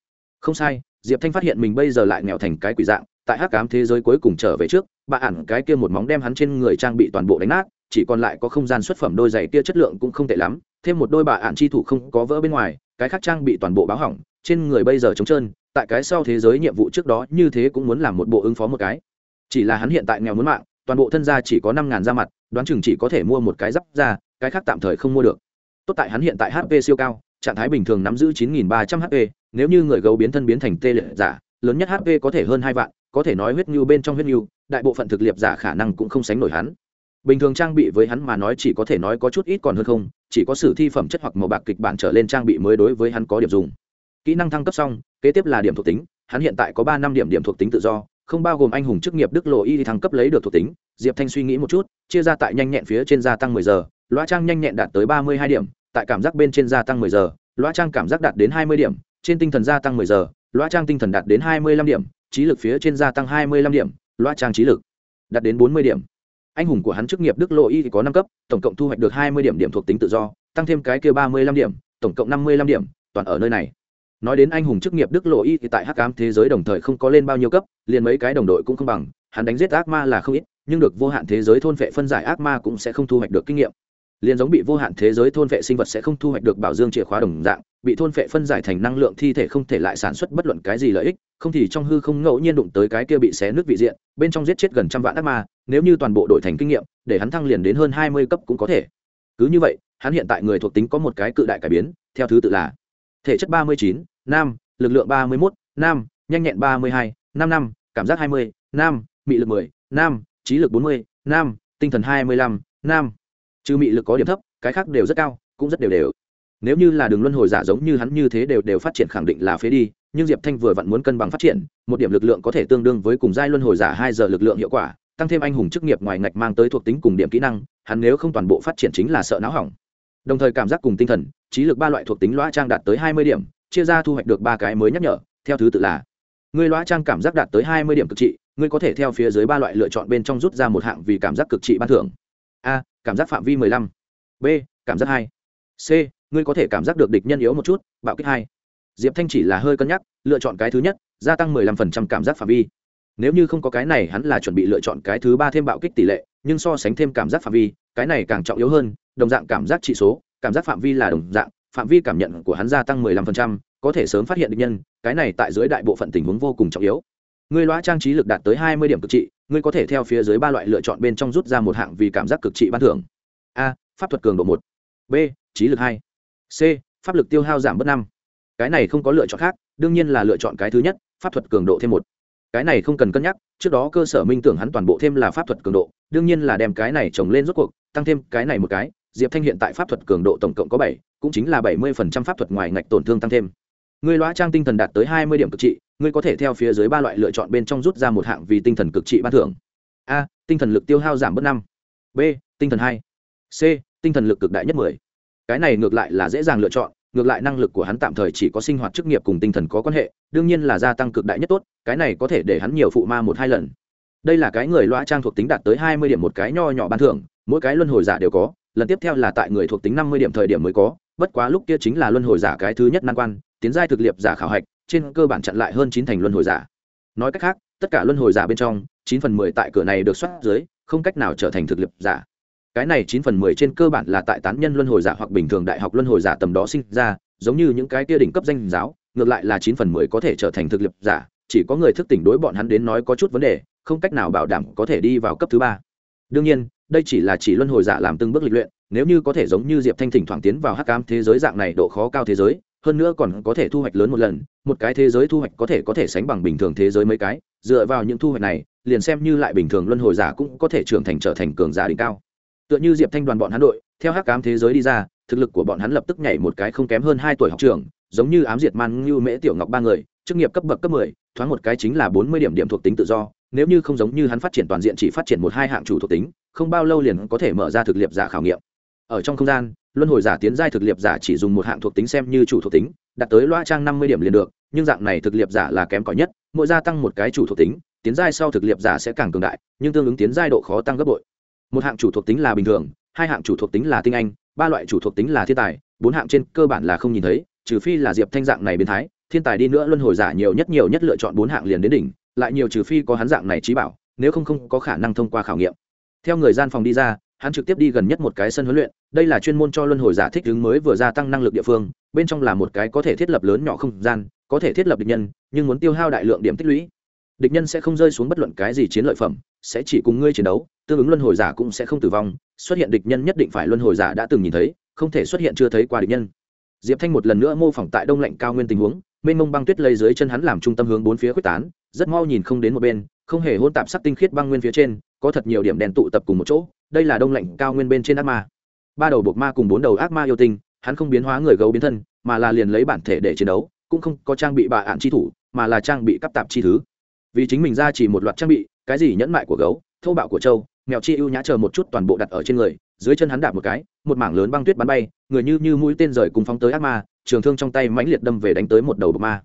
Không sai, diệp thanh phát hiện mình bây giờ lại nghèo thành cái quỷ dạng, tại hắc cám thế giới cuối cùng trở về trước, bà ản cái kia một móng đem hắn trên người trang bị toàn bộ đánh nát, chỉ còn lại có không gian xuất phẩm đôi giày kia chất lượng cũng không tệ lắm, thêm một đôi bà ản chi thủ không có vỡ bên ngoài, cái khác trang bị toàn bộ báo hỏng, trên người bây giờ trống trơn, tại cái sau thế giới nhiệm vụ trước đó như thế cũng muốn làm một bộ ứng phó một cái. Chỉ là hắn hiện tại nghèo muốn mạng toàn bộ thân gia chỉ có năm ngàn ra mặt, đoán chừng chỉ có thể mua một cái giáp ra cái khác tạm thời không mua được. Tốt tại hắn hiện tại hp siêu cao, trạng thái bình thường nắm giữ chín nghìn ba trăm hp nếu như người gấu biến thân biến thành tê liệt giả, lớn nhất hp có thể hơn hai vạn, có thể nói huyết nhu bên trong huyết nhu, đại bộ phận thực liệp giả khả năng cũng không sánh nổi hắn. Bình thường trang bị với hắn mà nói chỉ có thể nói có chút ít còn hơn không, chỉ có sử thi phẩm chất hoặc màu bạc kịch bản trở lên trang bị mới đối với hắn có điểm dùng. Kỹ năng thăng cấp xong, kế tiếp là điểm thuộc tính, hắn hiện tại có ba năm điểm điểm thuộc tính tự do không bao gồm anh hùng chức nghiệp đức lộ y thăng cấp lấy được thuộc tính. Diệp thanh suy nghĩ một chút, chia ra tại nhanh nhẹn phía trên gia tăng mười giờ, loa trang nhanh nhẹn đạt tới ba mươi hai điểm, tại cảm giác bên trên gia tăng 10 giờ, loa trang cảm giác đạt đến 20 điểm, trên tinh thần gia tăng 10 giờ, loa trang tinh thần đạt đến 25 điểm, trí lực phía trên gia tăng 25 điểm, loa trang trí lực đạt đến 40 điểm. Anh hùng của hắn chức nghiệp đức lộ y thì có năm cấp, tổng cộng thu hoạch được 20 điểm điểm thuộc tính tự do, tăng thêm cái kia 35 điểm, tổng cộng 55 điểm, toàn ở nơi này nói đến anh hùng chức nghiệp đức lộ y thì tại hắc ám thế giới đồng thời không có lên bao nhiêu cấp, liền mấy cái đồng đội cũng không bằng, hắn đánh giết ác ma là không ít, nhưng được vô hạn thế giới thôn vệ phân giải ác ma cũng sẽ không thu hoạch được kinh nghiệm. Liền giống bị vô hạn thế giới thôn vệ sinh vật sẽ không thu hoạch được bảo dương chìa khóa đồng dạng, bị thôn vệ phân giải thành năng lượng thi thể không thể lại sản xuất bất luận cái gì lợi ích, không thì trong hư không ngẫu nhiên đụng tới cái kia bị xé nước vị diện, bên trong giết chết gần trăm vạn ác ma, nếu như toàn bộ đội thành kinh nghiệm, để hắn thăng liền đến hơn hai mươi cấp cũng có thể. Cứ như vậy, hắn hiện tại người thuộc tính có một cái cự đại cải biến, theo thứ tự là thể chất ba mươi chín nam, lực lượng ba mươi mốt, nam, nhanh nhẹn ba mươi hai, năm năm, cảm giác hai mươi, nam, mị lực mười, nam, trí lực bốn mươi, nam, tinh thần hai mươi lăm, nam. Trừ mị lực có điểm thấp, cái khác đều rất cao, cũng rất đều đều. Nếu như là đường luân hồi giả giống như hắn như thế đều đều phát triển khẳng định là phế đi, nhưng diệp thanh vừa vặn muốn cân bằng phát triển, một điểm lực lượng có thể tương đương với cùng giai luân hồi giả hai giờ lực lượng hiệu quả, tăng thêm anh hùng chức nghiệp ngoài ngạch mang tới thuộc tính cùng điểm kỹ năng, hắn nếu không toàn bộ phát triển chính là sợ não hỏng. Đồng thời cảm giác cùng tinh thần, trí lực ba loại thuộc tính loa trang đạt tới hai mươi điểm chia ra thu hoạch được ba cái mới nhắc nhở, theo thứ tự là, người loa trang cảm giác đạt tới hai mươi điểm cực trị ngươi có thể theo phía dưới ba loại lựa chọn bên trong rút ra một hạng vì cảm giác cực trị ban thưởng. A, cảm giác phạm vi mười lăm. B, cảm giác hai. C ngươi có thể cảm giác được địch nhân yếu một chút, bạo kích hai. Diệp thanh chỉ là hơi cân nhắc, lựa chọn cái thứ nhất, gia tăng mười lăm phần trăm cảm giác phạm vi. Nếu như không có cái này, hắn là chuẩn bị lựa chọn cái thứ ba thêm bạo kích tỷ lệ, nhưng so sánh thêm cảm giác phạm vi, cái này càng trọng yếu hơn, đồng dạng cảm giác trị số, cảm giác phạm vi là đồng dạng phạm vi cảm nhận của hắn gia tăng mười lăm phần trăm, có thể sớm phát hiện địch nhân, cái này tại dưới đại bộ phận tình huống vô cùng trọng yếu. Ngươi lóa trang trí lực đạt tới hai mươi điểm cực trị, ngươi có thể theo phía dưới ba loại lựa chọn bên trong rút ra một hạng vì cảm giác cực trị ban thưởng. A, pháp thuật cường độ một. B, trí lực hai. C, pháp lực tiêu hao giảm bất năm. Cái này không có lựa chọn khác, đương nhiên là lựa chọn cái thứ nhất, pháp thuật cường độ thêm một. Cái này không cần cân nhắc, trước đó cơ sở minh tưởng hắn toàn bộ thêm là pháp thuật cường độ, đương nhiên là đem cái này trồng lên rốt cuộc, tăng thêm cái này một cái diệp thanh hiện tại pháp thuật cường độ tổng cộng có bảy, cũng chính là bảy mươi phần trăm pháp thuật ngoài ngạch tổn thương tăng thêm. Người loa trang tinh thần đạt tới hai mươi điểm cực trị, ngươi có thể theo phía dưới ba loại lựa chọn bên trong rút ra một hạng vì tinh thần cực trị ban thưởng. A, tinh thần lực tiêu hao giảm bớt năm. B, tinh thần hai. C, tinh thần lực cực đại nhất mười. Cái này ngược lại là dễ dàng lựa chọn, ngược lại năng lực của hắn tạm thời chỉ có sinh hoạt chức nghiệp cùng tinh thần có quan hệ, đương nhiên là gia tăng cực đại nhất tốt, cái này có thể để hắn nhiều phụ ma một hai lần. Đây là cái người loa trang thuộc tính đạt tới hai mươi điểm một cái nho nhỏ ban thưởng, mỗi cái luân hồi giả đều có lần tiếp theo là tại người thuộc tính năm mươi điểm thời điểm mới có, bất quá lúc kia chính là luân hồi giả cái thứ nhất nan quan, tiến giai thực liệp giả khảo hạch, trên cơ bản chặn lại hơn chín thành luân hồi giả. Nói cách khác, tất cả luân hồi giả bên trong, chín phần mười tại cửa này được xuất dưới, không cách nào trở thành thực liệp giả. Cái này chín phần mười trên cơ bản là tại tán nhân luân hồi giả hoặc bình thường đại học luân hồi giả tầm đó sinh ra, giống như những cái kia đỉnh cấp danh giáo, ngược lại là chín phần mười có thể trở thành thực liệp giả, chỉ có người thức tỉnh đối bọn hắn đến nói có chút vấn đề, không cách nào bảo đảm có thể đi vào cấp thứ ba đương nhiên, đây chỉ là chỉ luân hồi giả làm từng bước lịch luyện, nếu như có thể giống như diệp thanh thỉnh thoảng tiến vào hắc cam thế giới dạng này độ khó cao thế giới, hơn nữa còn có thể thu hoạch lớn một lần, một cái thế giới thu hoạch có thể có thể sánh bằng bình thường thế giới mấy cái, dựa vào những thu hoạch này, liền xem như lại bình thường luân hồi giả cũng có thể trưởng thành trở thành cường giả đỉnh cao. Tựa như diệp thanh đoàn bọn hắn đội, theo hắc cám thế giới đi ra, thực lực của bọn hắn lập tức nhảy một cái không kém hơn hai tuổi học trường giống như ám diệt man như mễ tiểu ngọc ba người, chức nghiệp cấp bậc cấp mười, thoáng một cái chính là bốn mươi điểm điểm thuộc tính tự do nếu như không giống như hắn phát triển toàn diện chỉ phát triển một hai hạng chủ thuộc tính, không bao lâu liền có thể mở ra thực liệp giả khảo nghiệm. Ở trong không gian, luân hồi giả tiến giai thực liệp giả chỉ dùng một hạng thuộc tính xem như chủ thuộc tính, đạt tới loa trang năm mươi điểm liền được, nhưng dạng này thực liệp giả là kém cỏi nhất, mỗi gia tăng một cái chủ thuộc tính, tiến giai sau thực liệp giả sẽ càng cường đại, nhưng tương ứng tiến giai độ khó tăng gấp bội. Một hạng chủ thuộc tính là bình thường, hai hạng chủ thuộc tính là tinh anh, ba loại chủ thuộc tính là thiên tài, bốn hạng trên cơ bản là không nhìn thấy, trừ phi là diệp thanh dạng này biến thái, thiên tài đi nữa luân hồi giả nhiều nhất nhiều nhất lựa chọn bốn hạng liền đến đỉnh lại nhiều trừ phi có hắn dạng này trí bảo, nếu không không có khả năng thông qua khảo nghiệm. Theo người gian phòng đi ra, hắn trực tiếp đi gần nhất một cái sân huấn luyện, đây là chuyên môn cho luân hồi giả thích ứng mới vừa gia tăng năng lực địa phương, bên trong là một cái có thể thiết lập lớn nhỏ không gian, có thể thiết lập địch nhân, nhưng muốn tiêu hao đại lượng điểm tích lũy. Địch nhân sẽ không rơi xuống bất luận cái gì chiến lợi phẩm, sẽ chỉ cùng ngươi chiến đấu, tương ứng luân hồi giả cũng sẽ không tử vong, xuất hiện địch nhân nhất định phải luân hồi giả đã từng nhìn thấy, không thể xuất hiện chưa thấy qua địch nhân. Diệp thanh một lần nữa mô phỏng tại đông lạnh cao nguyên tình huống, mênh mông băng tuyết lây dưới chân hắn làm trung tâm hướng bốn phía quyết tán rất mau nhìn không đến một bên, không hề hôn tạp sắc tinh khiết băng nguyên phía trên, có thật nhiều điểm đèn tụ tập cùng một chỗ, đây là đông lạnh cao nguyên bên trên ác ma. Ba đầu buộc ma cùng bốn đầu ác ma yêu tinh, hắn không biến hóa người gấu biến thân, mà là liền lấy bản thể để chiến đấu, cũng không có trang bị bà ạn chi thủ, mà là trang bị cấp tạp chi thứ. Vì chính mình ra chỉ một loạt trang bị, cái gì nhẫn mại của gấu, thô bạo của châu mèo chi ưu nhã chờ một chút toàn bộ đặt ở trên người, dưới chân hắn đạp một cái, một mảng lớn băng tuyết bắn bay, người như như mũi tên rời cùng phóng tới ác ma, trường thương trong tay mãnh liệt đâm về đánh tới một đầu bộc ma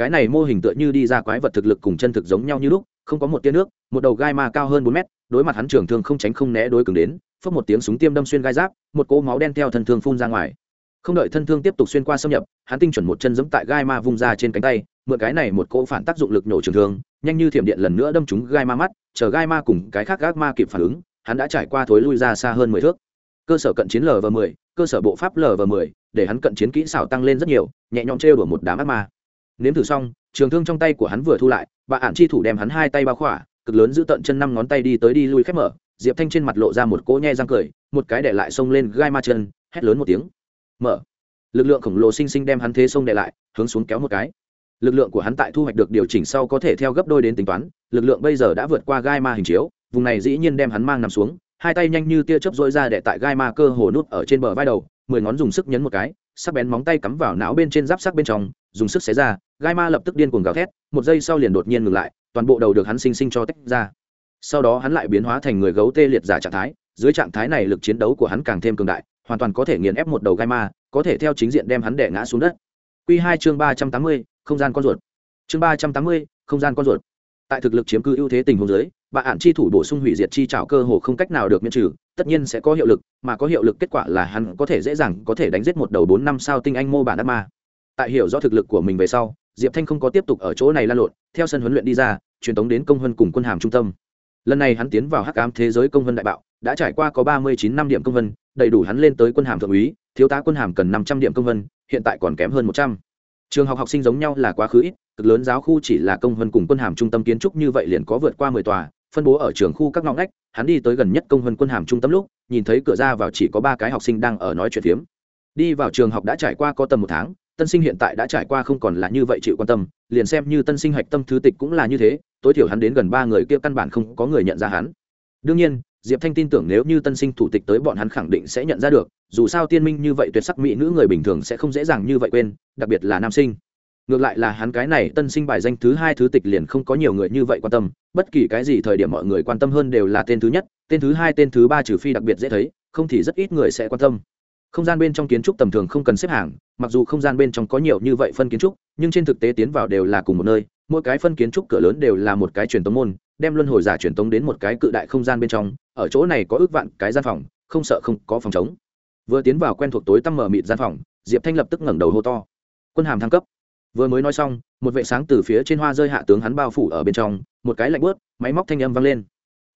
cái này mô hình tựa như đi ra quái vật thực lực cùng chân thực giống nhau như lúc, không có một tia nước, một đầu gai ma cao hơn bốn mét, đối mặt hắn trường thương không tránh không né đối cứng đến phất một tiếng súng tiêm đâm xuyên gai giáp, một cỗ máu đen theo thân thương phun ra ngoài. Không đợi thân thương tiếp tục xuyên qua xâm nhập, hắn tinh chuẩn một chân giẫm tại gai ma vung ra trên cánh tay, mượn cái này một cỗ phản tác dụng lực nổ trường thương, nhanh như thiểm điện lần nữa đâm trúng gai ma mắt, chờ gai ma cùng cái khác gác ma kịp phản ứng, hắn đã trải qua thối lui ra xa hơn mười thước. Cơ sở cận chiến lv mười, cơ sở bộ pháp lv mười, để hắn cận chiến kỹ xảo tăng lên rất nhiều, nhẹ nhõm trêu đuổi một đám ác ma nếm thử xong, trường thương trong tay của hắn vừa thu lại và ạn chi thủ đem hắn hai tay bao khỏa, cực lớn giữ tận chân năm ngón tay đi tới đi lui khép mở, diệp thanh trên mặt lộ ra một cỗ nhe răng cười, một cái để lại xông lên gai ma chân, hét lớn một tiếng. Mở. Lực lượng khổng lồ sinh sinh đem hắn thế xông để lại, hướng xuống kéo một cái. Lực lượng của hắn tại thu hoạch được điều chỉnh sau có thể theo gấp đôi đến tính toán, lực lượng bây giờ đã vượt qua gai ma hình chiếu, vùng này dĩ nhiên đem hắn mang nằm xuống, hai tay nhanh như tia chớp dối ra để tại gai ma cơ hồ nút ở trên bờ vai đầu mười ngón dùng sức nhấn một cái, sắc bén móng tay cắm vào não bên trên giáp sắc bên trong, dùng sức xé ra, gai ma lập tức điên cuồng gào thét, một giây sau liền đột nhiên ngừng lại, toàn bộ đầu được hắn sinh sinh cho tách ra. Sau đó hắn lại biến hóa thành người gấu tê liệt giả trạng thái, dưới trạng thái này lực chiến đấu của hắn càng thêm cường đại, hoàn toàn có thể nghiền ép một đầu gai ma, có thể theo chính diện đem hắn đẻ ngã xuống đất. Q hai chương ba trăm tám mươi, không gian con ruột. Chương ba trăm tám mươi, không gian con ruột. Tại thực lực chiếm cư ưu thế tình huống giới bà ạn chi thủ bổ sung hủy diệt chi trảo cơ hồ không cách nào được miễn trừ tất nhiên sẽ có hiệu lực, mà có hiệu lực kết quả là hắn có thể dễ dàng có thể đánh giết một đầu bốn năm sao tinh anh mô bản ác ma. Tại hiểu rõ thực lực của mình về sau, diệp thanh không có tiếp tục ở chỗ này lan lộn, theo sân huấn luyện đi ra, truyền tống đến công vân cùng quân hàm trung tâm. Lần này hắn tiến vào hắc ám thế giới công vân đại bạo, đã trải qua có ba mươi chín năm điểm công vân đầy đủ hắn lên tới quân hàm thượng úy, thiếu tá quân hàm cần năm trăm điểm công vân hiện tại còn kém hơn một trăm. Trường học học sinh giống nhau là quá khứ ít, cực lớn giáo khu chỉ là công vân cùng quân hàm trung tâm kiến trúc như vậy liền có vượt qua mười tòa phân bố ở trường khu các ngõ ngách, hắn đi tới gần nhất công huân quân hàm trung tâm lúc, nhìn thấy cửa ra vào chỉ có ba cái học sinh đang ở nói chuyện phiếm. Đi vào trường học đã trải qua có tầm một tháng, tân sinh hiện tại đã trải qua không còn là như vậy chịu quan tâm, liền xem như tân sinh hạch tâm thứ tịch cũng là như thế, tối thiểu hắn đến gần ba người kia căn bản không có người nhận ra hắn. Đương nhiên, diệp thanh tin tưởng nếu như tân sinh thủ tịch tới bọn hắn khẳng định sẽ nhận ra được, dù sao tiên minh như vậy tuyệt sắc mỹ nữ người bình thường sẽ không dễ dàng như vậy quên, đặc biệt là nam sinh ngược lại là hắn cái này tân sinh bài danh thứ hai thứ tịch liền không có nhiều người như vậy quan tâm, bất kỳ cái gì thời điểm mọi người quan tâm hơn đều là tên thứ nhất, tên thứ hai, tên thứ ba trừ phi đặc biệt dễ thấy, không thì rất ít người sẽ quan tâm. Không gian bên trong kiến trúc tầm thường không cần xếp hàng, mặc dù không gian bên trong có nhiều như vậy phân kiến trúc, nhưng trên thực tế tiến vào đều là cùng một nơi, mỗi cái phân kiến trúc cửa lớn đều là một cái truyền tống môn, đem luân hồi giả truyền tống đến một cái cự đại không gian bên trong, ở chỗ này có ước vạn cái gian phòng, không sợ không có phòng chống vừa tiến vào quen thuộc tối tăm mở mịt gian phòng, diệp thanh lập tức ngẩng đầu hô to. Quân hàm thăng cấp vừa mới nói xong, một vệ sáng từ phía trên hoa rơi hạ tướng hắn bao phủ ở bên trong, một cái lạnh bớt máy móc thanh âm vang lên.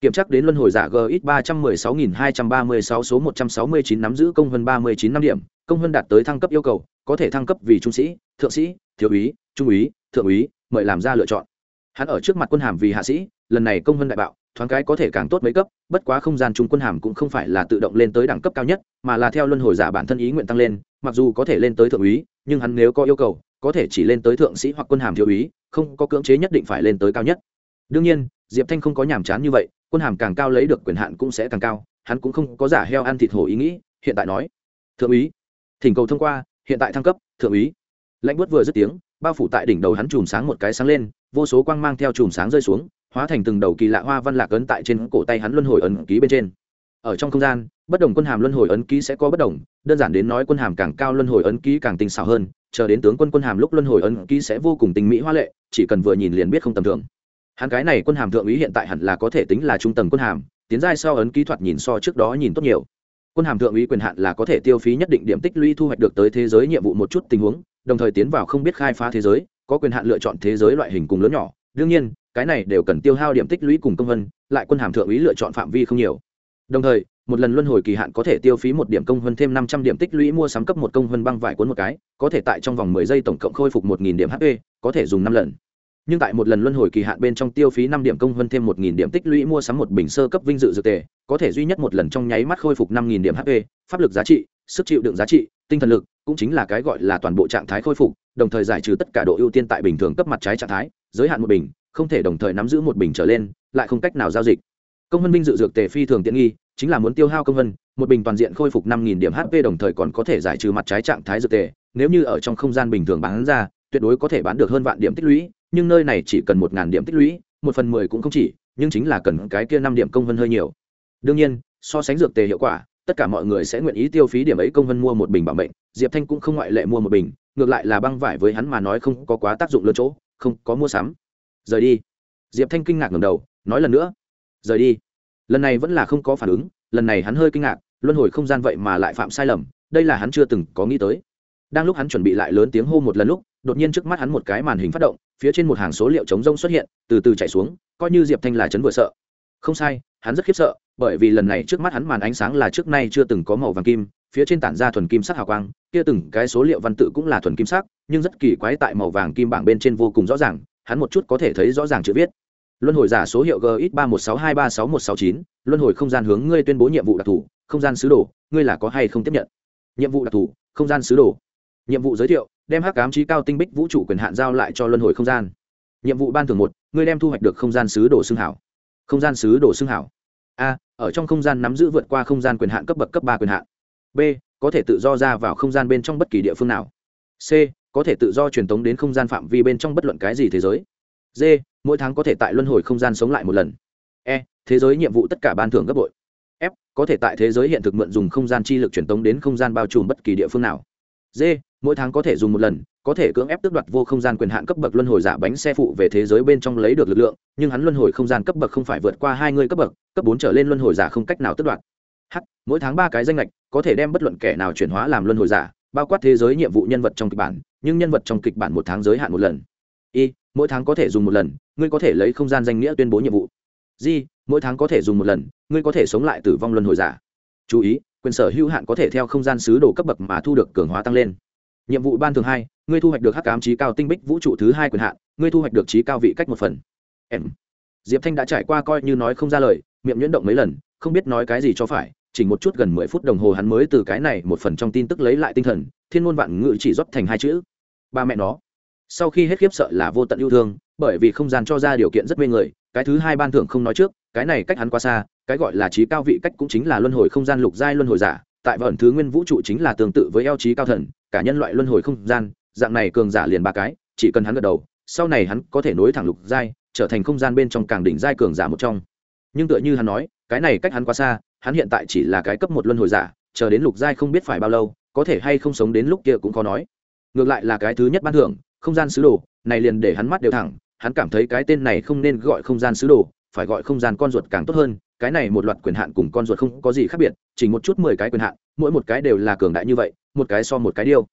Kiểm tra đến luân hồi giả gx ba trăm mười sáu nghìn hai trăm ba mươi sáu số một trăm sáu mươi chín nắm giữ công hơn ba mươi chín năm điểm, công hơn đạt tới thăng cấp yêu cầu, có thể thăng cấp vì trung sĩ, thượng sĩ, thiếu úy, trung úy, thượng úy, mời làm ra lựa chọn. Hắn ở trước mặt quân hàm vì hạ sĩ, lần này công hơn đại bạo, thoáng cái có thể càng tốt mấy cấp, bất quá không gian trung quân hàm cũng không phải là tự động lên tới đẳng cấp cao nhất, mà là theo luân hồi giả bản thân ý nguyện tăng lên, mặc dù có thể lên tới thượng úy, nhưng hắn nếu có yêu cầu có thể chỉ lên tới thượng sĩ hoặc quân hàm thiếu úy, không có cưỡng chế nhất định phải lên tới cao nhất. Đương nhiên, diệp thanh không có nhàm chán như vậy, quân hàm càng cao lấy được quyền hạn cũng sẽ càng cao, hắn cũng không có giả heo ăn thịt hổ ý nghĩ, hiện tại nói, thượng úy, thỉnh cầu thông qua, hiện tại thăng cấp, thượng úy. Lãnh bút vừa dứt tiếng, bao phủ tại đỉnh đầu hắn chùm sáng một cái sáng lên, vô số quang mang theo chùm sáng rơi xuống, hóa thành từng đầu kỳ lạ hoa văn lạc ấn tại trên cổ tay hắn luân hồi ấn ký bên trên. Ở trong không gian, bất đồng quân hàm luân hồi ấn ký sẽ có bất đồng, đơn giản đến nói quân hàm càng cao luân hồi ấn ký càng tinh xảo hơn chờ đến tướng quân quân hàm lúc luân hồi ấn ký sẽ vô cùng tình mỹ hoa lệ, chỉ cần vừa nhìn liền biết không tầm thường. Hắn cái này quân hàm thượng úy hiện tại hẳn là có thể tính là trung tầng quân hàm, tiến giai sau ấn ký thoạt nhìn so trước đó nhìn tốt nhiều. Quân hàm thượng úy quyền hạn là có thể tiêu phí nhất định điểm tích lũy thu hoạch được tới thế giới nhiệm vụ một chút tình huống, đồng thời tiến vào không biết khai phá thế giới, có quyền hạn lựa chọn thế giới loại hình cùng lớn nhỏ. Đương nhiên, cái này đều cần tiêu hao điểm tích lũy cùng công vân, lại quân hàm thượng úy lựa chọn phạm vi không nhiều. Đồng thời một lần luân hồi kỳ hạn có thể tiêu phí một điểm công hơn thêm năm trăm điểm tích lũy mua sắm cấp một công hơn băng vải cuốn một cái, có thể tại trong vòng mười giây tổng cộng khôi phục một nghìn điểm hp có thể dùng năm lần. Nhưng tại một lần luân hồi kỳ hạn bên trong tiêu phí năm điểm công hơn thêm một nghìn điểm tích lũy mua sắm một bình sơ cấp vinh dự dược tề, có thể duy nhất một lần trong nháy mắt khôi phục năm nghìn điểm hp pháp lực giá trị, sức chịu đựng giá trị, tinh thần lực, cũng chính là cái gọi là toàn bộ trạng thái khôi phục, đồng thời giải trừ tất cả độ ưu tiên tại bình thường cấp mặt trái trạng thái, giới hạn một bình, không thể đồng thời nắm giữ một bình trở lên, lại không cách nào giao dịch. Công vân vinh dự dược tề phi thường tiện nghi chính là muốn tiêu hao công vân một bình toàn diện khôi phục năm nghìn điểm hp đồng thời còn có thể giải trừ mặt trái trạng thái dược tề. Nếu như ở trong không gian bình thường bán ra, tuyệt đối có thể bán được hơn vạn điểm tích lũy, nhưng nơi này chỉ cần một ngàn điểm tích lũy, một phần mười cũng không chỉ, nhưng chính là cần cái kia năm điểm công vân hơi nhiều. Đương nhiên, so sánh dược tề hiệu quả, tất cả mọi người sẽ nguyện ý tiêu phí điểm ấy công vân mua một bình bảo mệnh. Diệp thanh cũng không ngoại lệ mua một bình, ngược lại là băng vải với hắn mà nói không có quá tác dụng lớn chỗ, không có mua sắm. Rời đi. Diệp thanh kinh ngạc ngầm đầu, nói lần nữa. Rời đi lần này vẫn là không có phản ứng, lần này hắn hơi kinh ngạc, luân hồi không gian vậy mà lại phạm sai lầm, đây là hắn chưa từng có nghĩ tới. Đang lúc hắn chuẩn bị lại lớn tiếng hô một lần lúc, đột nhiên trước mắt hắn một cái màn hình phát động, phía trên một hàng số liệu chống rông xuất hiện, từ từ chạy xuống, coi như diệp thanh là chấn vừa sợ. Không sai, hắn rất khiếp sợ, bởi vì lần này trước mắt hắn màn ánh sáng là trước nay chưa từng có màu vàng kim, phía trên tản ra thuần kim sắc hào quang, kia từng cái số liệu văn tự cũng là thuần kim sắc, nhưng rất kỳ quái tại màu vàng kim bảng bên trên vô cùng rõ ràng, hắn một chút có thể thấy rõ ràng chữ viết luân hồi giả số hiệu gx ba một sáu hai ba sáu một sáu chín, luân hồi không gian hướng ngươi tuyên bố nhiệm vụ đặc thù, không gian sứ đồ, ngươi là có hay không tiếp nhận? Nhiệm vụ đặc thù, không gian sứ đồ. Nhiệm vụ giới thiệu, đem hắc cám trí cao tinh bích vũ trụ quyền hạn giao lại cho luân hồi không gian. Nhiệm vụ ban thường một, ngươi đem thu hoạch được không gian sứ đồ xưng hảo. Không gian sứ đồ xưng hảo. A, ở trong không gian nắm giữ vượt qua không gian quyền hạn cấp bậc cấp ba quyền hạn. B, có thể tự do ra vào không gian bên trong bất kỳ địa phương nào. C, có thể tự do truyền tống đến không gian phạm vi bên trong bất luận cái gì thế giới. D mỗi tháng có thể tại luân hồi không gian sống lại một lần. E thế giới nhiệm vụ tất cả ban thưởng gấp bội. F, có thể tại thế giới hiện thực mượn dùng không gian chi lực truyền tống đến không gian bao trùm bất kỳ địa phương nào. D mỗi tháng có thể dùng một lần, có thể cưỡng ép tước đoạt vô không gian quyền hạn cấp bậc luân hồi giả bánh xe phụ về thế giới bên trong lấy được lực lượng, nhưng hắn luân hồi không gian cấp bậc không phải vượt qua hai người cấp bậc, cấp bốn trở lên luân hồi giả không cách nào tước đoạt. H, mỗi tháng ba cái danh lệch có thể đem bất luận kẻ nào chuyển hóa làm luân hồi giả, bao quát thế giới nhiệm vụ nhân vật trong kịch bản, nhưng nhân vật trong kịch bản một tháng giới hạn một lần. Y mỗi tháng có thể dùng một lần, ngươi có thể lấy không gian danh nghĩa tuyên bố nhiệm vụ. Di mỗi tháng có thể dùng một lần, ngươi có thể sống lại tử vong luân hồi giả. Chú ý, quyền sở hữu hạn có thể theo không gian sứ đồ cấp bậc mà thu được cường hóa tăng lên. Nhiệm vụ ban thường hai, ngươi thu hoạch được hắc ám trí cao tinh bích vũ trụ thứ hai quyền hạn, ngươi thu hoạch được trí cao vị cách một phần. Em. Diệp thanh đã trải qua coi như nói không ra lời, miệng nhuyễn động mấy lần, không biết nói cái gì cho phải, chỉ một chút gần mười phút đồng hồ hắn mới từ cái này một phần trong tin tức lấy lại tinh thần, thiên ngôn vạn ngữ chỉ rót thành hai chữ. Ba mẹ nó sau khi hết khiếp sợ là vô tận yêu thương, bởi vì không gian cho ra điều kiện rất mê người, cái thứ hai ban thưởng không nói trước, cái này cách hắn quá xa, cái gọi là trí cao vị cách cũng chính là luân hồi không gian lục giai luân hồi giả, tại vẩn thứ nguyên vũ trụ chính là tương tự với eo trí cao thần, cả nhân loại luân hồi không gian, dạng này cường giả liền ba cái, chỉ cần hắn gật đầu, sau này hắn có thể nối thẳng lục giai, trở thành không gian bên trong càng đỉnh giai cường giả một trong. Nhưng tựa như hắn nói, cái này cách hắn quá xa, hắn hiện tại chỉ là cái cấp một luân hồi giả, chờ đến lục giai không biết phải bao lâu, có thể hay không sống đến lúc kia cũng khó nói. Ngược lại là cái thứ nhất ban thưởng không gian sứ đồ, này liền để hắn mắt đều thẳng, hắn cảm thấy cái tên này không nên gọi không gian sứ đồ, phải gọi không gian con ruột càng tốt hơn, cái này một loạt quyền hạn cùng con ruột không có gì khác biệt, chỉ một chút mười cái quyền hạn, mỗi một cái đều là cường đại như vậy, một cái so một cái điêu.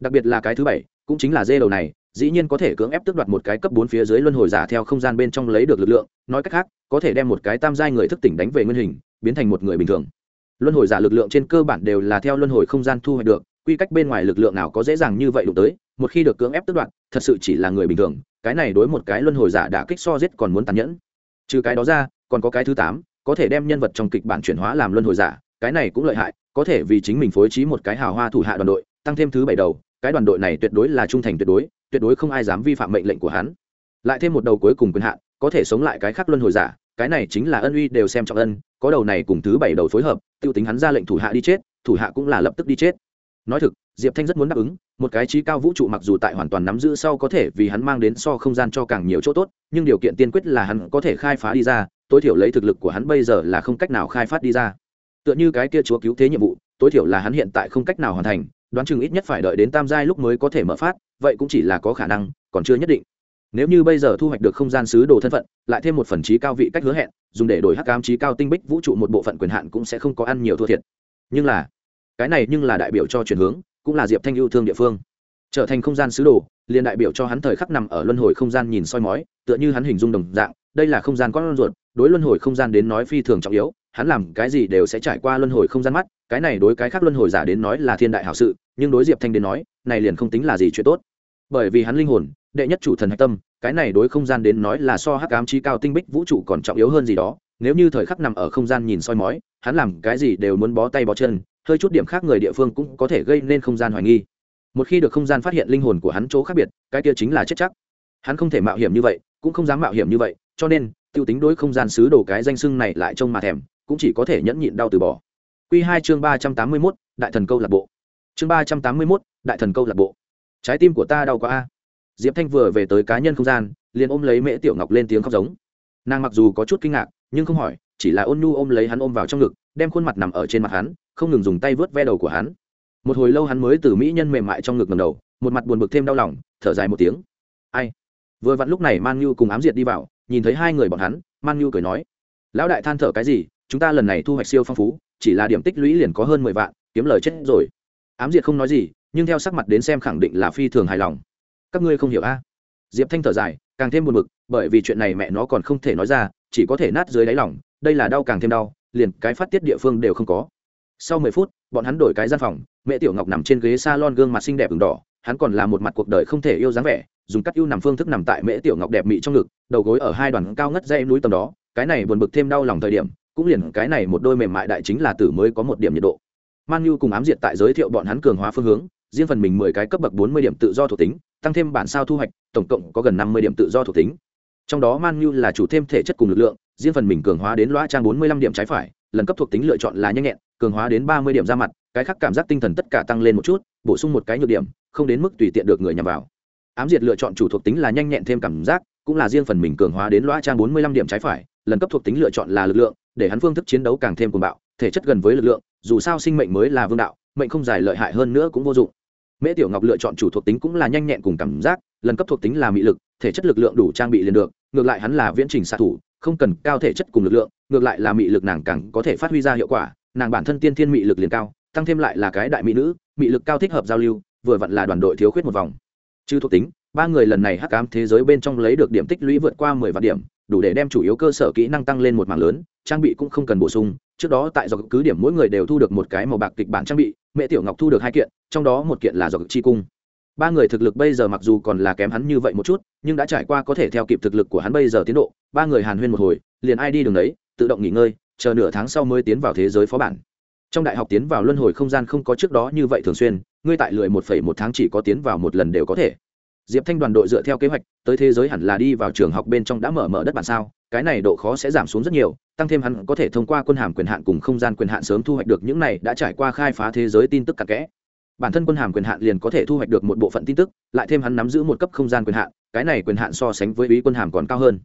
Đặc biệt là cái thứ bảy, cũng chính là dê đầu này, dĩ nhiên có thể cưỡng ép tước đoạt một cái cấp bốn phía dưới luân hồi giả theo không gian bên trong lấy được lực lượng, nói cách khác, có thể đem một cái tam giai người thức tỉnh đánh về nguyên hình, biến thành một người bình thường. Luân hồi giả lực lượng trên cơ bản đều là theo luân hồi không gian thu hoạch được, quy cách bên ngoài lực lượng nào có dễ dàng như vậy đụng tới một khi được cưỡng ép tước đoạt, thật sự chỉ là người bình thường, cái này đối một cái luân hồi giả đã kích so giết còn muốn tàn nhẫn. Trừ cái đó ra, còn có cái thứ tám, có thể đem nhân vật trong kịch bản chuyển hóa làm luân hồi giả, cái này cũng lợi hại, có thể vì chính mình phối trí một cái hào hoa thủ hạ đoàn đội, tăng thêm thứ bảy đầu, cái đoàn đội này tuyệt đối là trung thành tuyệt đối tuyệt đối không ai dám vi phạm mệnh lệnh của hắn. Lại thêm một đầu cuối cùng quyền hạn, có thể sống lại cái khác luân hồi giả, cái này chính là ân uy đều xem trọng ân, có đầu này cùng thứ bảy đầu phối hợp, tiêu tính hắn ra lệnh thủ hạ đi chết, thủ hạ cũng là lập tức đi chết. Nói thực diệp thanh rất muốn đáp ứng, một cái trí cao vũ trụ mặc dù tại hoàn toàn nắm giữ sau có thể vì hắn mang đến so không gian cho càng nhiều chỗ tốt, nhưng điều kiện tiên quyết là hắn có thể khai phá đi ra, tối thiểu lấy thực lực của hắn bây giờ là không cách nào khai phát đi ra. Tựa như cái kia chúa cứu thế nhiệm vụ, tối thiểu là hắn hiện tại không cách nào hoàn thành, đoán chừng ít nhất phải đợi đến tam giai lúc mới có thể mở phát, vậy cũng chỉ là có khả năng, còn chưa nhất định. Nếu như bây giờ thu hoạch được không gian sứ đồ thân phận, lại thêm một phần trí cao vị cách hứa hẹn, dùng để đổi hắc cam trí cao tinh bích vũ trụ một bộ phận quyền hạn cũng sẽ không có ăn nhiều thua thiệt. Nhưng là, cái này nhưng là đại biểu cho chuyển hướng cũng là diệp thanh yêu thương địa phương. Trở thành không gian sứ đồ, liền đại biểu cho hắn thời khắc nằm ở luân hồi không gian nhìn soi mói, tựa như hắn hình dung đồng dạng, đây là không gian con ruột, đối luân hồi không gian đến nói phi thường trọng yếu, hắn làm cái gì đều sẽ trải qua luân hồi không gian mắt, cái này đối cái khác luân hồi giả đến nói là thiên đại hảo sự, nhưng đối diệp thanh đến nói, này liền không tính là gì chuyện tốt. Bởi vì hắn linh hồn, đệ nhất chủ thần hạch tâm, cái này đối không gian đến nói là so hắc ám chi cao tinh bích vũ trụ còn trọng yếu hơn gì đó, nếu như thời khắc nằm ở không gian nhìn soi mói, hắn làm cái gì đều muốn bó tay bó chân hơi chút điểm khác người địa phương cũng có thể gây nên không gian hoài nghi. Một khi được không gian phát hiện linh hồn của hắn chỗ khác biệt, cái kia chính là chết chắc. Hắn không thể mạo hiểm như vậy, cũng không dám mạo hiểm như vậy, cho nên, tiêu tính đối không gian sứ đồ cái danh xưng này lại trông mà thèm, cũng chỉ có thể nhẫn nhịn đau từ bỏ. Q hai chương ba trăm tám mươi mốt, đại thần câu lạc bộ. Chương ba trăm tám mươi mốt, đại thần câu lạc bộ. Trái tim của ta đau quá a. Diệp thanh vừa về tới cá nhân không gian, liền ôm lấy mễ tiểu ngọc lên tiếng khóc giống. Nàng mặc dù có chút kinh ngạc, nhưng không hỏi chỉ là ôn nhu ôm lấy hắn ôm vào trong ngực, đem khuôn mặt nằm ở trên mặt hắn, không ngừng dùng tay vớt ve đầu của hắn. Một hồi lâu hắn mới từ mỹ nhân mềm mại trong ngực ngầm đầu, một mặt buồn bực thêm đau lòng, thở dài một tiếng. Ai? Vừa vặn lúc này man nhu cùng ám diệt đi vào, nhìn thấy hai người bọn hắn, man nhu cười nói, lão đại than thở cái gì, chúng ta lần này thu hoạch siêu phong phú, chỉ là điểm tích lũy liền có hơn mười vạn, kiếm lời chết rồi. Ám diệt không nói gì, nhưng theo sắc mặt đến xem khẳng định là phi thường hài lòng. Các ngươi không hiểu a? Diệp thanh thở dài, càng thêm buồn bực, bởi vì chuyện này mẹ nó còn không thể nói ra chỉ có thể nát dưới đáy lòng, đây là đau càng thêm đau, liền cái phát tiết địa phương đều không có. Sau mười phút, bọn hắn đổi cái gian phòng, mẹ tiểu ngọc nằm trên ghế s a lon gương mặt xinh đẹp v n g đỏ, hắn còn là một mặt cuộc đời không thể yêu dáng vẻ, dùng cắt ưu nằm phương thức nằm tại mễ tiểu ngọc đẹp mị trong ngực, đầu gối ở hai đoàn cao ngất dây núi tầm đó, cái này buồn bực thêm đau lòng thời điểm, cũng liền cái này một đôi mềm mại đại chính là tử mới có một điểm nhiệt độ. Man nhu cùng ám diệt tại giới thiệu bọn hắn cường hóa phương hướng, riêng phần mình mười cái cấp bậc bốn mươi điểm tự do thuộc tính, tăng thêm bản sao thu hoạch, tổng cộng có gần năm mươi điểm tự do thuộc tính trong đó man như là chủ thêm thể chất cùng lực lượng, riêng phần mình cường hóa đến loa trang bốn mươi lăm điểm trái phải, lần cấp thuộc tính lựa chọn là nhanh nhẹn, cường hóa đến ba mươi điểm ra mặt, cái khác cảm giác tinh thần tất cả tăng lên một chút, bổ sung một cái nhược điểm, không đến mức tùy tiện được người nhằm vào. Ám diệt lựa chọn chủ thuộc tính là nhanh nhẹn thêm cảm giác, cũng là riêng phần mình cường hóa đến loa trang bốn mươi lăm điểm trái phải, lần cấp thuộc tính lựa chọn là lực lượng, để hắn phương thức chiến đấu càng thêm cuồng bạo, thể chất gần với lực lượng, dù sao sinh mệnh mới là vương đạo, mệnh không dài lợi hại hơn nữa cũng vô dụng. Mễ tiểu ngọc lựa chọn chủ thuộc tính cũng là nhanh nhẹn cùng cảm giác, lần cấp thuộc tính là mị lực, thể chất lực lượng đủ trang bị liền được ngược lại hắn là viễn trình xạ thủ, không cần cao thể chất cùng lực lượng, ngược lại là mị lực nàng càng có thể phát huy ra hiệu quả, nàng bản thân tiên thiên mị lực liền cao, tăng thêm lại là cái đại mỹ nữ, mị lực cao thích hợp giao lưu, vừa vặn là đoàn đội thiếu khuyết một vòng. Chứ thuộc tính, ba người lần này hắc ám thế giới bên trong lấy được điểm tích lũy vượt qua mười vạn điểm, đủ để đem chủ yếu cơ sở kỹ năng tăng lên một mảng lớn, trang bị cũng không cần bổ sung, trước đó tại dọc cứ điểm mỗi người đều thu được một cái màu bạc kịch bản trang bị, mẹ tiểu ngọc thu được hai kiện, trong đó một kiện là dọc chi cung ba người thực lực bây giờ mặc dù còn là kém hắn như vậy một chút, nhưng đã trải qua có thể theo kịp thực lực của hắn bây giờ tiến độ, ba người hàn huyên một hồi, liền ai đi đường đấy tự động nghỉ ngơi, chờ nửa tháng sau mới tiến vào thế giới phó bản. Trong đại học tiến vào luân hồi không gian không có trước đó như vậy thường xuyên, ngươi tại lười một phẩy một tháng chỉ có tiến vào một lần đều có thể. Diệp thanh đoàn đội dựa theo kế hoạch, tới thế giới hẳn là đi vào trường học bên trong đã mở mở đất bản sao, cái này độ khó sẽ giảm xuống rất nhiều, tăng thêm hắn có thể thông qua quân hàm quyền hạn cùng không gian quyền hạn sớm thu hoạch được những này đã trải qua khai phá thế giới tin tức cặn kẽ bản thân quân hàm quyền hạn liền có thể thu hoạch được một bộ phận tin tức, lại thêm hắn nắm giữ một cấp không gian quyền hạn, cái này quyền hạn so sánh với ý quân hàm còn cao hơn.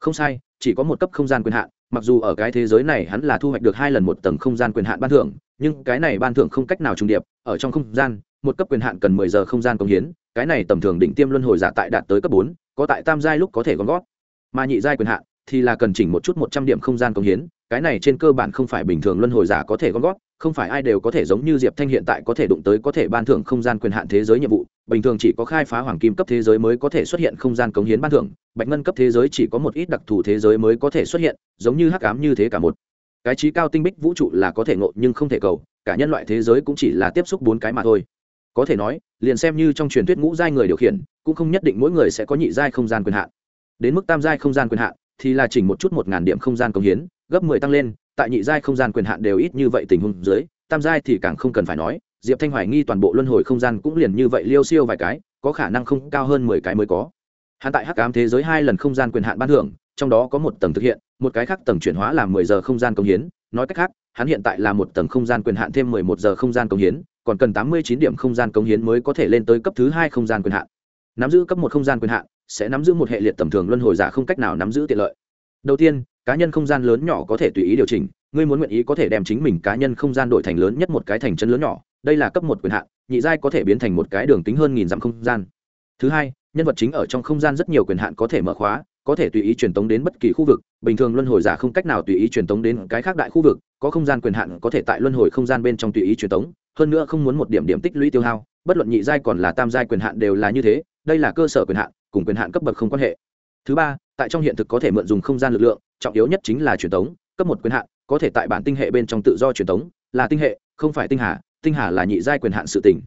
Không sai, chỉ có một cấp không gian quyền hạn, mặc dù ở cái thế giới này hắn là thu hoạch được hai lần một tầng không gian quyền hạn ban thưởng, nhưng cái này ban thưởng không cách nào trùng điệp, ở trong không gian, một cấp quyền hạn cần mười giờ không gian công hiến, cái này tầm thường định tiêm luân hồi giả tại đạt tới cấp bốn, có tại tam giai lúc có thể gom gót mà nhị giai quyền hạn thì là cần chỉnh một chút một trăm điểm không gian công hiến cái này trên cơ bản không phải bình thường luân hồi giả có thể gom góp, không phải ai đều có thể giống như diệp thanh hiện tại có thể đụng tới có thể ban thưởng không gian quyền hạn thế giới nhiệm vụ bình thường chỉ có khai phá hoàng kim cấp thế giới mới có thể xuất hiện không gian cống hiến ban thưởng bạch ngân cấp thế giới chỉ có một ít đặc thù thế giới mới có thể xuất hiện giống như hắc ám như thế cả một. Cái trí cao tinh bích vũ trụ là có thể ngộ nhưng không thể cầu cả nhân loại thế giới cũng chỉ là tiếp xúc bốn cái mà thôi. Có thể nói liền xem như trong truyền thuyết ngũ giai người điều khiển cũng không nhất định mỗi người sẽ có nhị giai không gian quyền hạn. Đến mức tam giai không gian quyền hạn thì là chỉnh một chút một ngàn điểm không gian công hiến gấp mười tăng lên tại nhị giai không gian quyền hạn đều ít như vậy tình huống dưới tam giai thì càng không cần phải nói diệp thanh hoài nghi toàn bộ luân hồi không gian cũng liền như vậy liêu siêu vài cái có khả năng không cao hơn mười cái mới có hắn tại hắc ám thế giới hai lần không gian quyền hạn ban thưởng trong đó có một tầng thực hiện một cái khác tầng chuyển hóa là mười giờ không gian công hiến nói cách khác hắn hiện tại là một tầng không gian quyền hạn thêm mười một giờ không gian công hiến còn cần tám mươi chín điểm không gian công hiến mới có thể lên tới cấp thứ hai không gian quyền hạn nắm giữ cấp một không gian quyền hạn sẽ nắm giữ một hệ liệt tầm thường luân hồi giả không cách nào nắm giữ tiện lợi. Đầu tiên, cá nhân không gian lớn nhỏ có thể tùy ý điều chỉnh, ngươi muốn nguyện ý có thể đem chính mình cá nhân không gian đổi thành lớn nhất một cái thành chân lớn nhỏ, đây là cấp một quyền hạn, nhị giai có thể biến thành một cái đường tính hơn nghìn dặm không gian. Thứ hai, nhân vật chính ở trong không gian rất nhiều quyền hạn có thể mở khóa, có thể tùy ý truyền tống đến bất kỳ khu vực, bình thường luân hồi giả không cách nào tùy ý truyền tống đến cái khác đại khu vực, có không gian quyền hạn có thể tại luân hồi không gian bên trong tùy ý truyền tống, hơn nữa không muốn một điểm điểm tích lũy tiêu hao, bất luận nhị giai còn là tam giai quyền hạn đều là như thế, đây là cơ sở quyền hạn cùng quyền hạn cấp bậc không quan hệ. Thứ ba, tại trong hiện thực có thể mượn dùng không gian lực lượng, trọng yếu nhất chính là truyền tống, cấp một quyền hạn, có thể tại bản tinh hệ bên trong tự do truyền tống, là tinh hệ, không phải tinh hà tinh hà là nhị giai quyền hạn sự tỉnh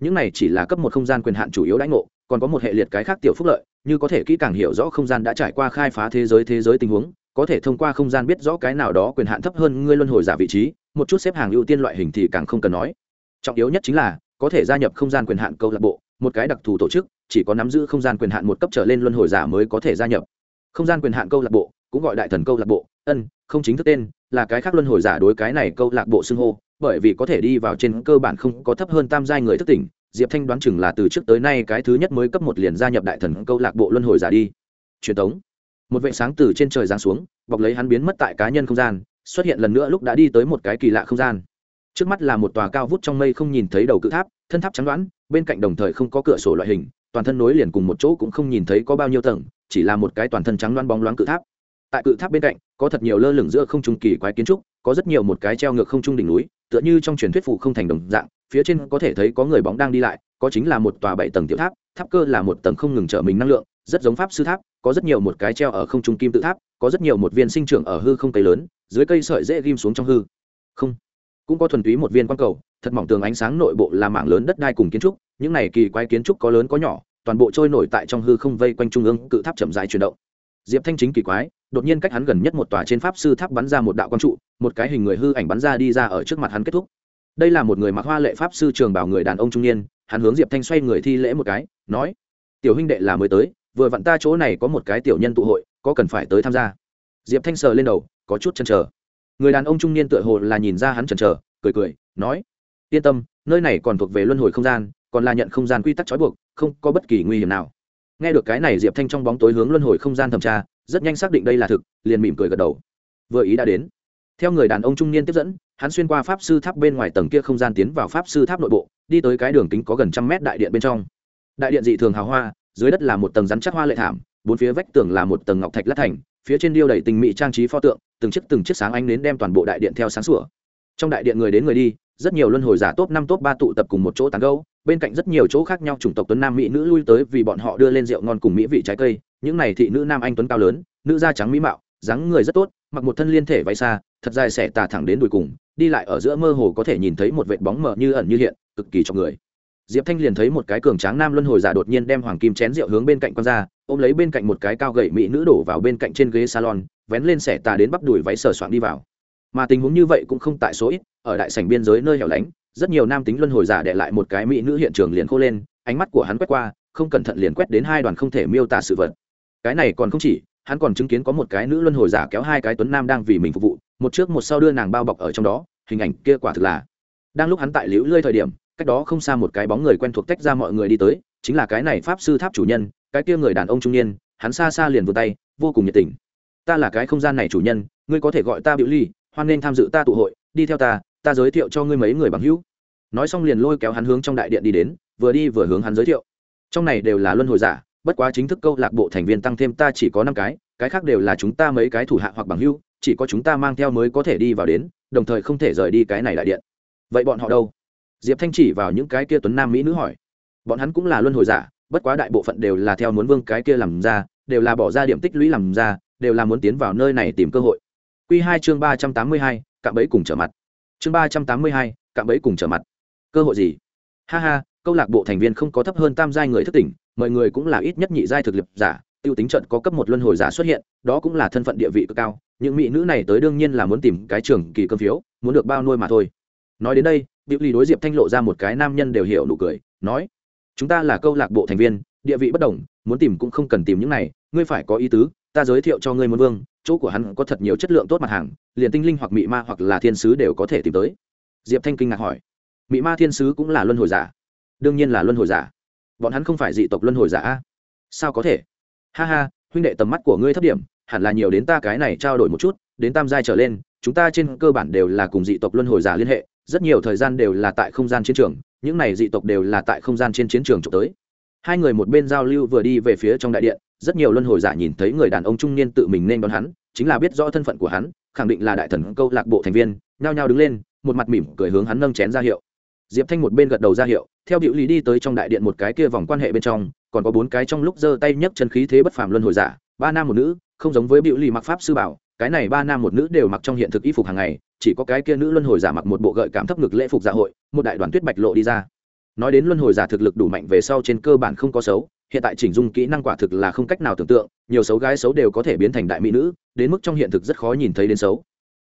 những này chỉ là cấp một không gian quyền hạn chủ yếu đãi ngộ, còn có một hệ liệt cái khác tiểu phúc lợi, như có thể kỹ càng hiểu rõ không gian đã trải qua khai phá thế giới thế giới tình huống, có thể thông qua không gian biết rõ cái nào đó quyền hạn thấp hơn ngươi luân hồi giả vị trí, một chút xếp hàng ưu tiên loại hình thì càng không cần nói. Trọng yếu nhất chính là, có thể gia nhập không gian quyền hạn câu lạc bộ một cái đặc thù tổ chức, chỉ có nắm giữ không gian quyền hạn một cấp trở lên luân hồi giả mới có thể gia nhập. Không gian quyền hạn câu lạc bộ, cũng gọi đại thần câu lạc bộ, ân, không chính thức tên, là cái khác luân hồi giả đối cái này câu lạc bộ xưng hô, bởi vì có thể đi vào trên cơ bản không có thấp hơn tam giai người thức tỉnh, diệp thanh đoán chừng là từ trước tới nay cái thứ nhất mới cấp một liền gia nhập đại thần câu lạc bộ luân hồi giả đi. Truyền thống một vệ sáng từ trên trời giáng xuống, bọc lấy hắn biến mất tại cá nhân không gian, xuất hiện lần nữa lúc đã đi tới một cái kỳ lạ không gian trước mắt là một tòa cao vút trong mây không nhìn thấy đầu cự tháp, thân tháp trắng đoán, bên cạnh đồng thời không có cửa sổ loại hình, toàn thân nối liền cùng một chỗ cũng không nhìn thấy có bao nhiêu tầng, chỉ là một cái toàn thân trắng đoán bóng loáng cự tháp. Tại cự tháp bên cạnh, có thật nhiều lơ lửng giữa không trung kỳ quái kiến trúc, có rất nhiều một cái treo ngược không trung đỉnh núi, tựa như trong truyền thuyết phụ không thành đồng dạng, phía trên có thể thấy có người bóng đang đi lại, có chính là một tòa bảy tầng tiểu tháp tháp cơ là một tầng không ngừng trở mình năng lượng, rất giống pháp sư tháp, có rất nhiều một cái treo ở không trung kim tự tháp, có rất nhiều một viên sinh trưởng ở hư không cây lớn, dưới cây sợi dễ ghim xuống trong hư. Không cũng có thuần túy một viên quan cầu, thật mỏng tường ánh sáng nội bộ là mảng lớn đất đai cùng kiến trúc, những này kỳ quái kiến trúc có lớn có nhỏ, toàn bộ trôi nổi tại trong hư không vây quanh trung ương cự tháp chậm dài chuyển động. Diệp thanh chính kỳ quái, đột nhiên cách hắn gần nhất một tòa trên pháp sư tháp bắn ra một đạo quang trụ, một cái hình người hư ảnh bắn ra đi ra ở trước mặt hắn kết thúc. Đây là một người mặc hoa lệ pháp sư trường bảo người đàn ông trung niên, hắn hướng diệp thanh xoay người thi lễ một cái, nói, tiểu huynh đệ là mới tới, vừa vặn ta chỗ này có một cái tiểu nhân tụ hội, có cần phải tới tham gia. Diệp thanh sờ lên đầu, có chút chần trở người đàn ông trung niên tựa hồ là nhìn ra hắn chần chờ, cười cười, nói, yên tâm, nơi này còn thuộc về luân hồi không gian, còn là nhận không gian quy tắc trói buộc, không có bất kỳ nguy hiểm nào. Nghe được cái này, diệp thanh trong bóng tối hướng luân hồi không gian thẩm tra, rất nhanh xác định đây là thực, liền mỉm cười gật đầu. Vừa ý đã đến. Theo người đàn ông trung niên tiếp dẫn, hắn xuyên qua pháp sư tháp bên ngoài tầng kia không gian tiến vào pháp sư tháp nội bộ, đi tới cái đường kính có gần trăm mét đại điện bên trong. Đại điện dị thường hào hoa, dưới đất là một tầng rắn chắc hoa lệ thảm, bốn phía vách tường là một tầng ngọc thạch lát thành phía trên điêu đầy tình mỹ trang trí pho tượng, từng chiếc từng chiếc sáng ánh đến đem toàn bộ đại điện theo sáng sủa. Trong đại điện người đến người đi, rất nhiều luân hồi giả top năm top ba tụ tập cùng một chỗ tán gâu bên cạnh rất nhiều chỗ khác nhau chủng tộc tuấn nam mỹ nữ lui tới vì bọn họ đưa lên rượu ngon cùng mỹ vị trái cây. Những này thị nữ nam anh tuấn cao lớn, nữ da trắng mỹ mạo, dáng người rất tốt, mặc một thân liên thể váy xa, thật dài xẻ tà thẳng đến đùi cùng, đi lại ở giữa mơ hồ có thể nhìn thấy một vệt bóng mờ như ẩn như hiện, cực kỳ cho người. Diệp thanh liền thấy một cái cường tráng nam luân hồi giả đột nhiên đem hoàng kim chén rượu hướng bên cạnh con ra ôm lấy bên cạnh một cái cao gậy mỹ nữ đổ vào bên cạnh trên ghế salon, vén lên xẻ tà đến bắp đùi váy sờ soạn đi vào. Mà tình huống như vậy cũng không tại số ít, ở đại sảnh biên giới nơi hẻo lánh, rất nhiều nam tính luân hồi giả để lại một cái mỹ nữ hiện trường liền khô lên, ánh mắt của hắn quét qua, không cẩn thận liền quét đến hai đoàn không thể miêu tả sự vật. Cái này còn không chỉ, hắn còn chứng kiến có một cái nữ luân hồi giả kéo hai cái tuấn nam đang vì mình phục vụ, một trước một sau đưa nàng bao bọc ở trong đó, hình ảnh kia quả thực là. Đang lúc hắn tại liễu lơi thời điểm, cách đó không xa một cái bóng người quen thuộc tách ra mọi người đi tới, chính là cái này pháp sư tháp chủ nhân cái kia người đàn ông trung niên, hắn xa xa liền vươn tay, vô cùng nhiệt tình. Ta là cái không gian này chủ nhân, ngươi có thể gọi ta biểu ly, hoan nên tham dự ta tụ hội, đi theo ta ta giới thiệu cho ngươi mấy người bằng hữu. Nói xong liền lôi kéo hắn hướng trong đại điện đi đến, vừa đi vừa hướng hắn giới thiệu. Trong này đều là luân hồi giả, bất quá chính thức câu lạc bộ thành viên tăng thêm ta chỉ có năm cái cái khác đều là chúng ta mấy cái thủ hạ hoặc bằng hữu, chỉ có chúng ta mang theo mới có thể đi vào đến, đồng thời không thể rời đi cái này đại điện. Vậy bọn họ đâu? Diệp thanh chỉ vào những cái kia tuấn nam mỹ nữ hỏi. Bọn hắn cũng là luân hồi giả bất quá đại bộ phận đều là theo muốn vương cái kia làm ra, đều là bỏ ra điểm tích lũy làm ra, đều là muốn tiến vào nơi này tìm cơ hội. Q hai chương ba trăm tám mươi hai, cạm bẫy cùng trở mặt. Chương ba trăm tám mươi hai, cạm bẫy cùng trở mặt. Cơ hội gì? Ha ha, câu lạc bộ thành viên không có thấp hơn tam giai người thất tỉnh, mọi người cũng là ít nhất nhị giai thực lực giả, tiêu tính trận có cấp một luân hồi giả xuất hiện, đó cũng là thân phận địa vị cực cao, những mỹ nữ này tới đương nhiên là muốn tìm cái trường kỳ cơm phiếu, muốn được bao nuôi mà thôi. Nói đến đây biểu lý đối diệp thanh lộ ra một cái nam nhân đều hiểu nụ cười, nói chúng ta là câu lạc bộ thành viên, địa vị bất đồng, muốn tìm cũng không cần tìm những này, ngươi phải có ý tứ, ta giới thiệu cho ngươi muốn vương, chỗ của hắn có thật nhiều chất lượng tốt mặt hàng, liền tinh linh hoặc mị ma hoặc là thiên sứ đều có thể tìm tới. Diệp thanh kinh ngạc hỏi. Mị ma thiên sứ cũng là luân hồi giả? Đương nhiên là luân hồi giả. Bọn hắn không phải dị tộc luân hồi giả sao có thể? Ha ha, huynh đệ tầm mắt của ngươi thấp điểm, hẳn là nhiều đến ta cái này trao đổi một chút, đến tam giai trở lên, chúng ta trên cơ bản đều là cùng dị tộc luân hồi giả liên hệ, rất nhiều thời gian đều là tại không gian chiến trường những này dị tộc đều là tại không gian trên chiến trường trục tới. Hai người một bên giao lưu vừa đi về phía trong đại điện, rất nhiều luân hồi giả nhìn thấy người đàn ông trung niên tự mình nên đón hắn, chính là biết rõ thân phận của hắn, khẳng định là đại thần câu lạc bộ thành viên, nhao nhao đứng lên, một mặt mỉm cười hướng hắn nâng chén ra hiệu. Diệp thanh một bên gật đầu ra hiệu, theo biểu lý đi tới trong đại điện một cái kia vòng quan hệ bên trong, còn có bốn cái trong lúc giơ tay nhấc chân khí thế bất phàm luân hồi giả, ba nam một nữ, không giống với biểu lý mặc pháp sư bảo, cái này ba nam một nữ đều mặc trong hiện thực y phục hàng ngày chỉ có cái kia nữ luân hồi giả mặc một bộ gợi cảm thấp ngực lễ phục dạ hội, một đại đoàn tuyết bạch lộ đi ra. Nói đến luân hồi giả thực lực đủ mạnh về sau trên cơ bản không có xấu, hiện tại chỉnh dung kỹ năng quả thực là không cách nào tưởng tượng, nhiều xấu gái xấu đều có thể biến thành đại mỹ nữ, đến mức trong hiện thực rất khó nhìn thấy đến xấu.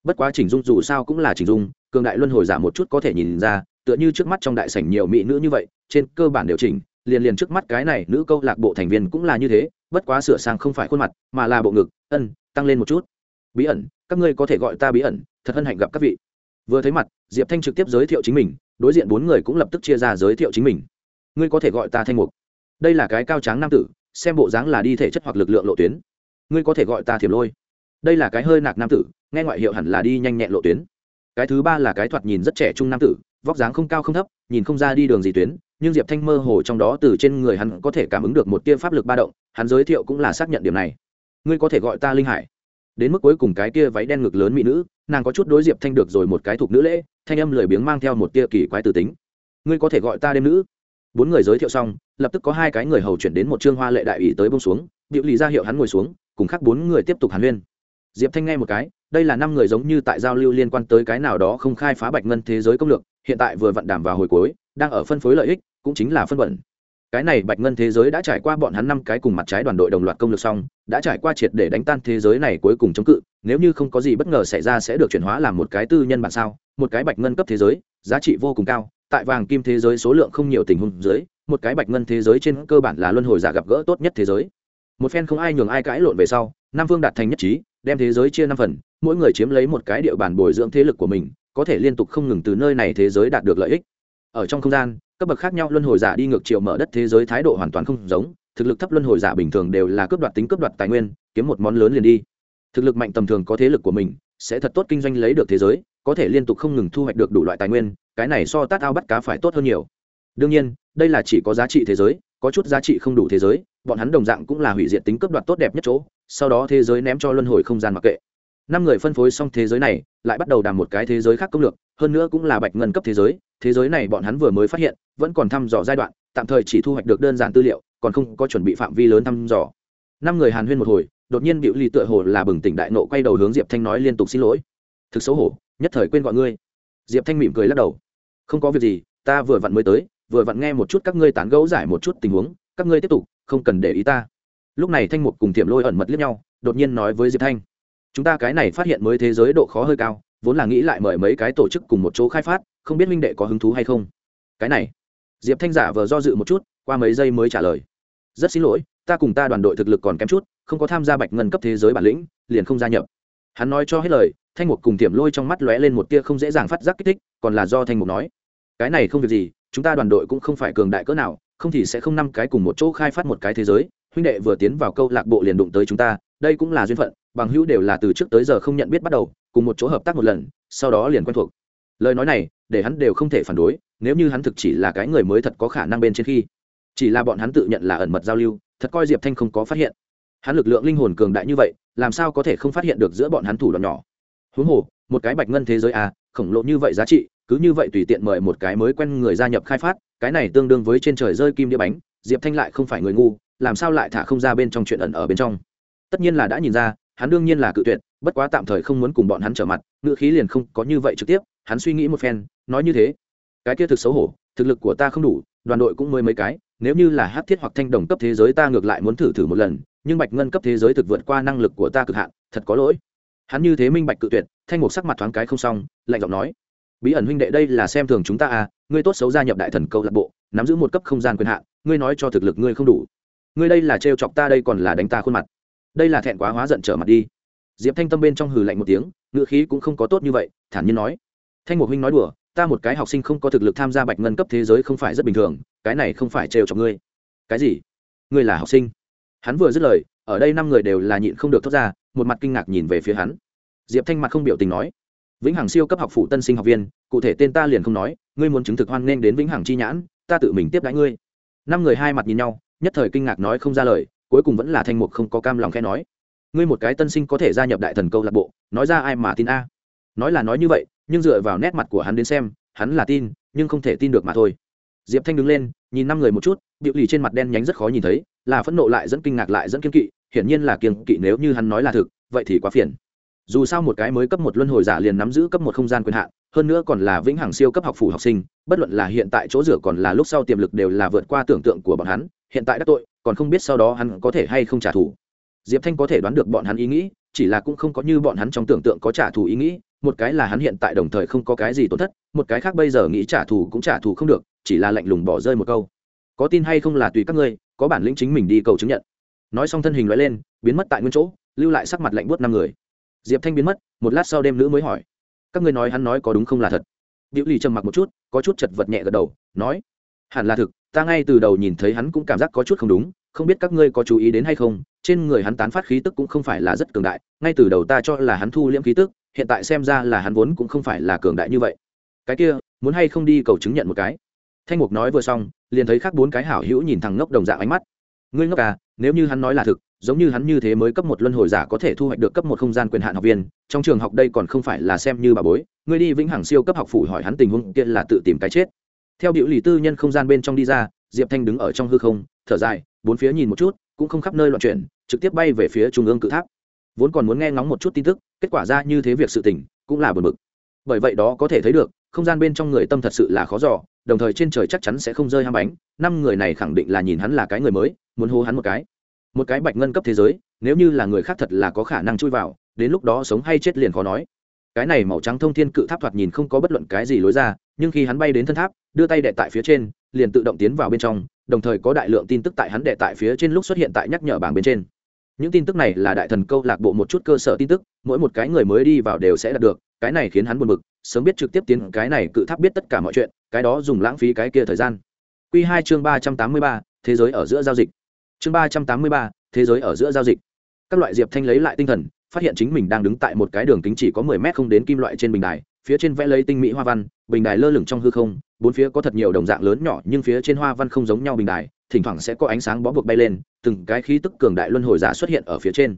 Bất quá chỉnh dung dù sao cũng là chỉnh dung, cường đại luân hồi giả một chút có thể nhìn ra, tựa như trước mắt trong đại sảnh nhiều mỹ nữ như vậy, trên cơ bản đều chỉnh, liền liền trước mắt cái này nữ câu lạc bộ thành viên cũng là như thế, bất quá sửa sang không phải khuôn mặt, mà là bộ ngực, ân, tăng lên một chút. Bí ẩn các ngươi có thể gọi ta bí ẩn, thật hân hạnh gặp các vị. Vừa thấy mặt, diệp thanh trực tiếp giới thiệu chính mình, đối diện bốn người cũng lập tức chia ra giới thiệu chính mình. Ngươi có thể gọi ta thanh mục. Đây là cái cao tráng nam tử, xem bộ dáng là đi thể chất hoặc lực lượng lộ tuyến. Ngươi có thể gọi ta thiểm lôi. Đây là cái hơi nạc nam tử, nghe ngoại hiệu hẳn là đi nhanh nhẹn lộ tuyến. Cái thứ ba là cái thoạt nhìn rất trẻ trung nam tử, vóc dáng không cao không thấp, nhìn không ra đi đường gì tuyến, nhưng diệp thanh mơ hồ trong đó từ trên người hắn có thể cảm ứng được một tia pháp lực ba động, hắn giới thiệu cũng là xác nhận điểm này. Ngươi có thể gọi ta linh hải đến mức cuối cùng cái kia váy đen ngực lớn mỹ nữ, nàng có chút đối diệp thanh được rồi một cái thuộc nữ lễ, thanh âm lười biếng mang theo một tia kỳ quái từ tính. Ngươi có thể gọi ta đêm nữ? Bốn người giới thiệu xong, lập tức có hai cái người hầu chuyển đến một trương hoa lệ đại ủy tới bông xuống, điệu lì ra hiệu hắn ngồi xuống, cùng khác bốn người tiếp tục hàn huyên. Diệp thanh nghe một cái, đây là năm người giống như tại giao lưu liên quan tới cái nào đó không khai phá bạch ngân thế giới công lược, hiện tại vừa vận đảm vào hồi cuối, đang ở phân phối lợi ích, cũng chính là phân vận cái này bạch ngân thế giới đã trải qua bọn hắn năm cái cùng mặt trái đoàn đội đồng loạt công lược xong, đã trải qua triệt để đánh tan thế giới này cuối cùng chống cự, nếu như không có gì bất ngờ xảy ra sẽ được chuyển hóa làm một cái tư nhân bản sao, một cái bạch ngân cấp thế giới, giá trị vô cùng cao, tại vàng kim thế giới số lượng không nhiều tình huống dưới, một cái bạch ngân thế giới trên cơ bản là luân hồi giả gặp gỡ tốt nhất thế giới. Một phen không ai nhường ai cãi lộn về sau nam phương đạt thành nhất trí, đem thế giới chia năm phần, mỗi người chiếm lấy một cái địa bàn bồi dưỡng thế lực của mình, có thể liên tục không ngừng từ nơi này thế giới đạt được lợi ích ở trong không gian, cấp bậc khác nhau luân hồi giả đi ngược chiều mở đất thế giới thái độ hoàn toàn không giống, thực lực thấp luân hồi giả bình thường đều là cướp đoạt tính cướp đoạt tài nguyên, kiếm một món lớn liền đi. Thực lực mạnh tầm thường có thế lực của mình, sẽ thật tốt kinh doanh lấy được thế giới, có thể liên tục không ngừng thu hoạch được đủ loại tài nguyên, cái này so tát ao bắt cá phải tốt hơn nhiều. Đương nhiên, đây là chỉ có giá trị thế giới, có chút giá trị không đủ thế giới, bọn hắn đồng dạng cũng là hủy diệt tính cướp đoạt tốt đẹp nhất chỗ, sau đó thế giới ném cho luân hồi không gian mặc kệ năm người phân phối xong thế giới này, lại bắt đầu đàm một cái thế giới khác công lược, hơn nữa cũng là bạch ngân cấp thế giới thế giới này bọn hắn vừa mới phát hiện, vẫn còn thăm dò giai đoạn, tạm thời chỉ thu hoạch được đơn giản tư liệu, còn không có chuẩn bị phạm vi lớn thăm dò. Năm người hàn huyên một hồi, đột nhiên biểu ly tựa hồ là bừng tỉnh đại nộ quay đầu hướng diệp thanh nói liên tục xin lỗi. Thực xấu hổ, nhất thời quên gọi ngươi. Diệp thanh mỉm cười lắc đầu. Không có việc gì, ta vừa vặn mới tới, vừa vặn nghe một chút các ngươi tán gẫu giải một chút tình huống, các ngươi tiếp tục, không cần để ý ta. Lúc này thanh mục cùng tiệm lôi ẩn mật liếc nhau, đột nhiên nói với diệp thanh chúng ta cái này phát hiện mới thế giới độ khó hơi cao, vốn là nghĩ lại mời mấy cái tổ chức cùng một chỗ khai phát, không biết minh đệ có hứng thú hay không? Cái này, diệp thanh giả vờ do dự một chút, qua mấy giây mới trả lời. Rất xin lỗi, ta cùng ta đoàn đội thực lực còn kém chút, không có tham gia bạch ngân cấp thế giới bản lĩnh, liền không gia nhập. Hắn nói cho hết lời, thanh mục cùng tiệm lôi trong mắt lóe lên một tia không dễ dàng phát giác kích thích, còn là do thanh mục nói. Cái này không việc gì, chúng ta đoàn đội cũng không phải cường đại cỡ nào, không thì sẽ không năm cái cùng một chỗ khai phát một cái thế giới. Huynh đệ vừa tiến vào câu lạc bộ liền đụng tới chúng ta, đây cũng là duyên phận bằng hữu đều là từ trước tới giờ không nhận biết bắt đầu, cùng một chỗ hợp tác một lần, sau đó liền quen thuộc. Lời nói này, để hắn đều không thể phản đối, nếu như hắn thực chỉ là cái người mới thật có khả năng bên trên khi, chỉ là bọn hắn tự nhận là ẩn mật giao lưu, thật coi diệp thanh không có phát hiện. Hắn lực lượng linh hồn cường đại như vậy, làm sao có thể không phát hiện được giữa bọn hắn thủ đoạn nhỏ? Huống hồ, một cái bạch ngân thế giới à khổng lồ như vậy giá trị, cứ như vậy tùy tiện mời một cái mới quen người gia nhập khai phát, cái này tương đương với trên trời rơi kim đĩa bánh, diệp thanh lại không phải người ngu, làm sao lại thả không ra bên trong chuyện ẩn ở bên trong? Tất nhiên là đã nhìn ra hắn đương nhiên là cự tuyệt, bất quá tạm thời không muốn cùng bọn hắn trở mặt, ngữ khí liền không có như vậy trực tiếp, hắn suy nghĩ một phen, nói như thế, cái kia thực xấu hổ, thực lực của ta không đủ, đoàn đội cũng mới mấy cái, nếu như là hát thiết hoặc thanh đồng cấp thế giới ta ngược lại muốn thử thử một lần, nhưng bạch ngân cấp thế giới thực vượt qua năng lực của ta cực hạn, thật có lỗi. Hắn như thế minh bạch cự tuyệt, thanh một sắc mặt thoáng cái không xong, lạnh giọng nói, bí ẩn huynh đệ đây là xem thường chúng ta à ngươi tốt xấu gia nhập đại thần câu lạc bộ, nắm giữ một cấp không gian quyền hạn, ngươi nói cho thực lực ngươi không đủ. Ngươi đây là trêu chọc ta đây còn là đánh ta khuôn mặt đây là thẹn quá hóa giận trở mặt đi. Diệp thanh tâm bên trong hừ lạnh một tiếng ngựa khí cũng không có tốt như vậy, thản nhiên nói. Thanh một huynh nói đùa, ta một cái học sinh không có thực lực tham gia bạch ngân cấp thế giới không phải rất bình thường, cái này không phải trêu chọc ngươi. Cái gì? Ngươi là học sinh. Hắn vừa dứt lời, ở đây năm người đều là nhịn không được thoát ra, một mặt kinh ngạc nhìn về phía hắn. Diệp thanh mặt không biểu tình nói. Vĩnh hằng siêu cấp học phụ tân sinh học viên, cụ thể tên ta liền không nói, ngươi muốn chứng thực hoan nghênh đến vĩnh hằng chi nhãn, ta tự mình tiếp đãi ngươi. Năm người hai mặt nhìn nhau, nhất thời kinh ngạc nói không ra lời cuối cùng vẫn là thanh mục không có cam lòng khe nói. Ngươi một cái tân sinh có thể gia nhập đại thần câu lạc bộ, nói ra ai mà tin a? Nói là nói như vậy, nhưng dựa vào nét mặt của hắn đến xem, hắn là tin, nhưng không thể tin được mà thôi. Diệp thanh đứng lên, nhìn năm người một chút điệu lì trên mặt đen nhánh rất khó nhìn thấy, là phẫn nộ lại dẫn kinh ngạc lại dẫn kiên kỵ, hiển nhiên là kiên kỵ nếu như hắn nói là thực, vậy thì quá phiền. Dù sao một cái mới cấp một luân hồi giả liền nắm giữ cấp một không gian quyền hạn, hơn nữa còn là vĩnh hằng siêu cấp học phủ học sinh, bất luận là hiện tại chỗ rửa còn là lúc sau tiềm lực đều là vượt qua tưởng tượng của bọn hắn, hiện tại đắc tội còn không biết sau đó hắn có thể hay không trả thù. Diệp thanh có thể đoán được bọn hắn ý nghĩ, chỉ là cũng không có như bọn hắn trong tưởng tượng có trả thù ý nghĩ, một cái là hắn hiện tại đồng thời không có cái gì tổn thất, một cái khác bây giờ nghĩ trả thù cũng trả thù không được, chỉ là lạnh lùng bỏ rơi một câu. Có tin hay không là tùy các ngươi, có bản lĩnh chính mình đi cầu chứng nhận. Nói xong thân hình loại lên, biến mất tại nguyên chỗ, lưu lại sắc mặt lạnh buốt năm người. Diệp thanh biến mất, một lát sau đêm nữ mới hỏi. Các ngươi nói hắn nói có đúng không là thật? Biểu lì trầm mặc một chút, có chút chật vật nhẹ gật đầu, nói hẳn là thực, ta ngay từ đầu nhìn thấy hắn cũng cảm giác có chút không đúng, không biết các ngươi có chú ý đến hay không, trên người hắn tán phát khí tức cũng không phải là rất cường đại, ngay từ đầu ta cho là hắn thu liễm khí tức, hiện tại xem ra là hắn vốn cũng không phải là cường đại như vậy. Cái kia, muốn hay không đi cầu chứng nhận một cái? Thanh mục nói vừa xong, liền thấy khác bốn cái hảo hữu nhìn thằng ngốc đồng dạng ánh mắt. Ngươi ngốc à nếu như hắn nói là thực, giống như hắn như thế mới cấp một luân hồi giả có thể thu hoạch được cấp một không gian quyền hạn học viên, trong trường học đây còn không phải là xem như bà bối, ngươi đi vĩnh hằng siêu cấp học phủ hỏi hắn tình huống kia là tự tìm cái chết theo biểu lì tư nhân không gian bên trong đi ra, diệp thanh đứng ở trong hư không, thở dài, bốn phía nhìn một chút, cũng không khắp nơi loạn chuyển, trực tiếp bay về phía trung ương cự tháp. Vốn còn muốn nghe ngóng một chút tin tức, kết quả ra như thế việc sự tình, cũng là bật bực. Bởi vậy đó có thể thấy được, không gian bên trong người tâm thật sự là khó dò, đồng thời trên trời chắc chắn sẽ không rơi ham bánh. Năm người này khẳng định là nhìn hắn là cái người mới, muốn hô hắn một cái. Một cái bạch ngân cấp thế giới, nếu như là người khác thật là có khả năng chui vào, đến lúc đó sống hay chết liền khó nói. Cái này màu trắng thông thiên cự tháp thoạt nhìn không có bất luận cái gì lối ra nhưng khi hắn bay đến thân tháp, đưa tay đệ tại phía trên, liền tự động tiến vào bên trong, đồng thời có đại lượng tin tức tại hắn đệ tại phía trên lúc xuất hiện tại nhắc nhở bảng bên trên. Những tin tức này là đại thần câu lạc bộ một chút cơ sở tin tức, mỗi một cái người mới đi vào đều sẽ đạt được, cái này khiến hắn buồn bực, sớm biết trực tiếp tiến cái này cự tháp biết tất cả mọi chuyện, cái đó dùng lãng phí cái kia thời gian. Q hai chương ba trăm tám mươi ba, thế giới ở giữa giao dịch. Chương ba trăm tám mươi ba, thế giới ở giữa giao dịch. Các loại diệp thanh lấy lại tinh thần, phát hiện chính mình đang đứng tại một cái đường kính chỉ có mười mét không đến kim loại trên bình đài phía trên vẽ lấy tinh mỹ hoa văn, bình đài lơ lửng trong hư không, bốn phía có thật nhiều đồng dạng lớn nhỏ nhưng phía trên hoa văn không giống nhau bình đài, thỉnh thoảng sẽ có ánh sáng bó buộc bay lên, từng cái khí tức cường đại luân hồi giả xuất hiện ở phía trên.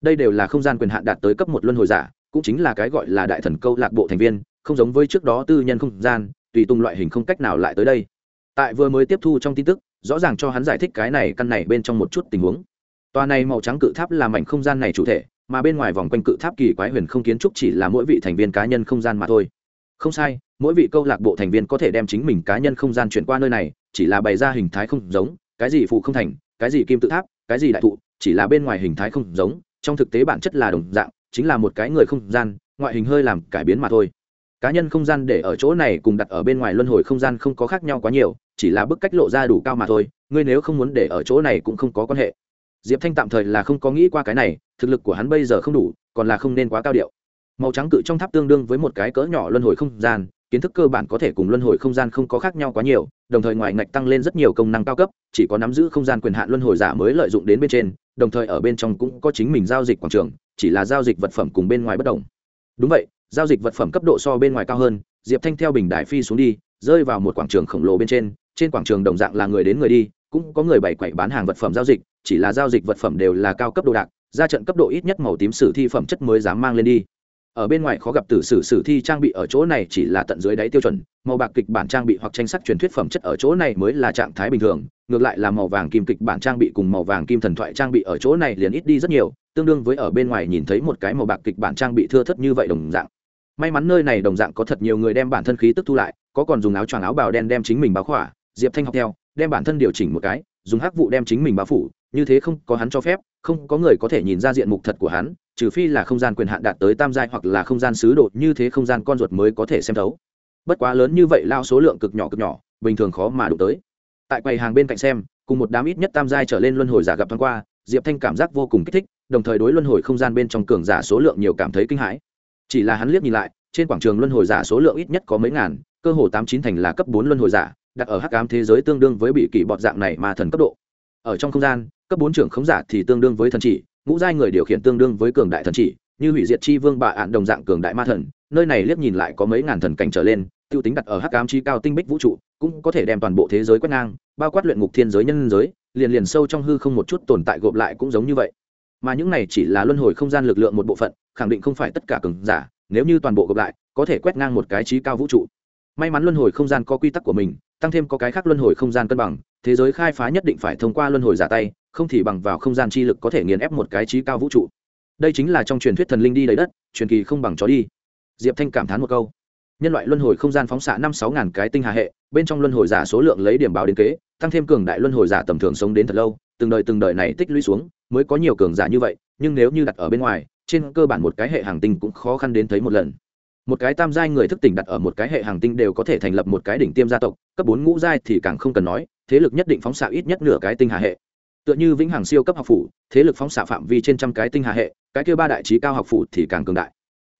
Đây đều là không gian quyền hạn đạt tới cấp một luân hồi giả, cũng chính là cái gọi là đại thần câu lạc bộ thành viên, không giống với trước đó tư nhân không gian, tùy tung loại hình không cách nào lại tới đây. Tại vừa mới tiếp thu trong tin tức, rõ ràng cho hắn giải thích cái này căn này bên trong một chút tình huống. Tòa này màu trắng cự tháp là mảnh không gian này chủ thể mà bên ngoài vòng quanh cự tháp kỳ quái huyền không kiến trúc chỉ là mỗi vị thành viên cá nhân không gian mà thôi. Không sai, mỗi vị câu lạc bộ thành viên có thể đem chính mình cá nhân không gian chuyển qua nơi này, chỉ là bày ra hình thái không giống, cái gì phụ không thành, cái gì kim tự tháp, cái gì đại thụ, chỉ là bên ngoài hình thái không giống, trong thực tế bản chất là đồng dạng, chính là một cái người không gian, ngoại hình hơi làm cải biến mà thôi. Cá nhân không gian để ở chỗ này cùng đặt ở bên ngoài luân hồi không gian không có khác nhau quá nhiều, chỉ là bức cách lộ ra đủ cao mà thôi, ngươi nếu không muốn để ở chỗ này cũng không có quan hệ diệp thanh tạm thời là không có nghĩ qua cái này, thực lực của hắn bây giờ không đủ, còn là không nên quá cao điệu. Màu trắng cự trong tháp tương đương với một cái cỡ nhỏ luân hồi không gian, kiến thức cơ bản có thể cùng luân hồi không gian không có khác nhau quá nhiều, đồng thời ngoài ngạch tăng lên rất nhiều công năng cao cấp, chỉ có nắm giữ không gian quyền hạn luân hồi giả mới lợi dụng đến bên trên, đồng thời ở bên trong cũng có chính mình giao dịch quảng trường, chỉ là giao dịch vật phẩm cùng bên ngoài bất đồng. Đúng vậy, giao dịch vật phẩm cấp độ so bên ngoài cao hơn, diệp thanh theo bình đại phi xuống đi, rơi vào một quảng trường khổng lồ bên trên trên quảng trường đồng dạng là người đến người đi, cũng có người bày quậy bán hàng vật phẩm giao dịch chỉ là giao dịch vật phẩm đều là cao cấp đồ đạc, ra trận cấp độ ít nhất màu tím sử thi phẩm chất mới dám mang lên đi. Ở bên ngoài khó gặp tử sử sử thi trang bị ở chỗ này chỉ là tận dưới đáy tiêu chuẩn, màu bạc kịch bản trang bị hoặc tranh sắc truyền thuyết phẩm chất ở chỗ này mới là trạng thái bình thường, ngược lại là màu vàng kim kịch bản trang bị cùng màu vàng kim thần thoại trang bị ở chỗ này liền ít đi rất nhiều, tương đương với ở bên ngoài nhìn thấy một cái màu bạc kịch bản trang bị thưa thất như vậy đồng dạng. May mắn nơi này đồng dạng có thật nhiều người đem bản thân khí tức thu lại, có còn dùng áo choàng áo bào đen đem chính mình báo khỏa, diệp thanh học theo, đem bản thân điều chỉnh một cái, dùng hắc vụ đem chính mình bao phủ như thế không có hắn cho phép, không có người có thể nhìn ra diện mục thật của hắn, trừ phi là không gian quyền hạn đạt tới tam giai hoặc là không gian sứ đột như thế không gian con ruột mới có thể xem thấu. Bất quá lớn như vậy lao số lượng cực nhỏ cực nhỏ, bình thường khó mà đụng tới. Tại quầy hàng bên cạnh xem, cùng một đám ít nhất tam giai trở lên luân hồi giả gặp thoáng qua, diệp thanh cảm giác vô cùng kích thích, đồng thời đối luân hồi không gian bên trong cường giả số lượng nhiều cảm thấy kinh hãi. Chỉ là hắn liếc nhìn lại, trên quảng trường luân hồi giả số lượng ít nhất có mấy ngàn, cơ hồ tám chín thành là cấp bốn luân hồi giả, đặt ở hắc ám thế giới tương đương với bị kỷ bọt dạng này mà thần cấp độ. Ở trong không gian cấp bốn trưởng khống giả thì tương đương với thần chỉ, ngũ giai người điều khiển tương đương với cường đại thần chỉ, như hủy diệt chi vương bạ ạn đồng dạng cường đại ma thần, nơi này liếc nhìn lại có mấy ngàn thần cảnh trở lên, tiêu tính đặt ở hắc ám chi cao tinh bích vũ trụ, cũng có thể đem toàn bộ thế giới quét ngang, bao quát luyện ngục thiên giới nhân giới, liền liền sâu trong hư không một chút tồn tại gộp lại cũng giống như vậy. Mà những này chỉ là luân hồi không gian lực lượng một bộ phận, khẳng định không phải tất cả cường giả, nếu như toàn bộ gộp lại, có thể quét ngang một cái trí cao vũ trụ. May mắn luân hồi không gian có quy tắc của mình, tăng thêm có cái khác luân hồi không gian cân bằng, thế giới khai phá nhất định phải thông qua luân hồi giả tay không thì bằng vào không gian chi lực có thể nghiền ép một cái trí cao vũ trụ. Đây chính là trong truyền thuyết thần linh đi đầy đất, truyền kỳ không bằng chó đi. Diệp thanh cảm thán một câu. Nhân loại luân hồi không gian phóng xạ năm sáu ngàn cái tinh hà hệ, bên trong luân hồi giả số lượng lấy điểm báo đến kế, tăng thêm cường đại luân hồi giả tầm thường sống đến thật lâu, từng đời từng đời này tích lũy xuống, mới có nhiều cường giả như vậy, nhưng nếu như đặt ở bên ngoài, trên cơ bản một cái hệ hàng tinh cũng khó khăn đến thấy một lần. Một cái tam giai người thức tỉnh đặt ở một cái hệ hàng tinh đều có thể thành lập một cái đỉnh tiêm gia tộc, cấp bốn ngũ giai thì càng không cần nói, thế lực nhất định phóng xạ ít nhất nửa cái tinh hà hệ tựa như vĩnh hằng siêu cấp học phủ, thế lực phóng xạ phạm vi trên trăm cái tinh hà hệ, cái kêu ba đại trí cao học phủ thì càng cường đại.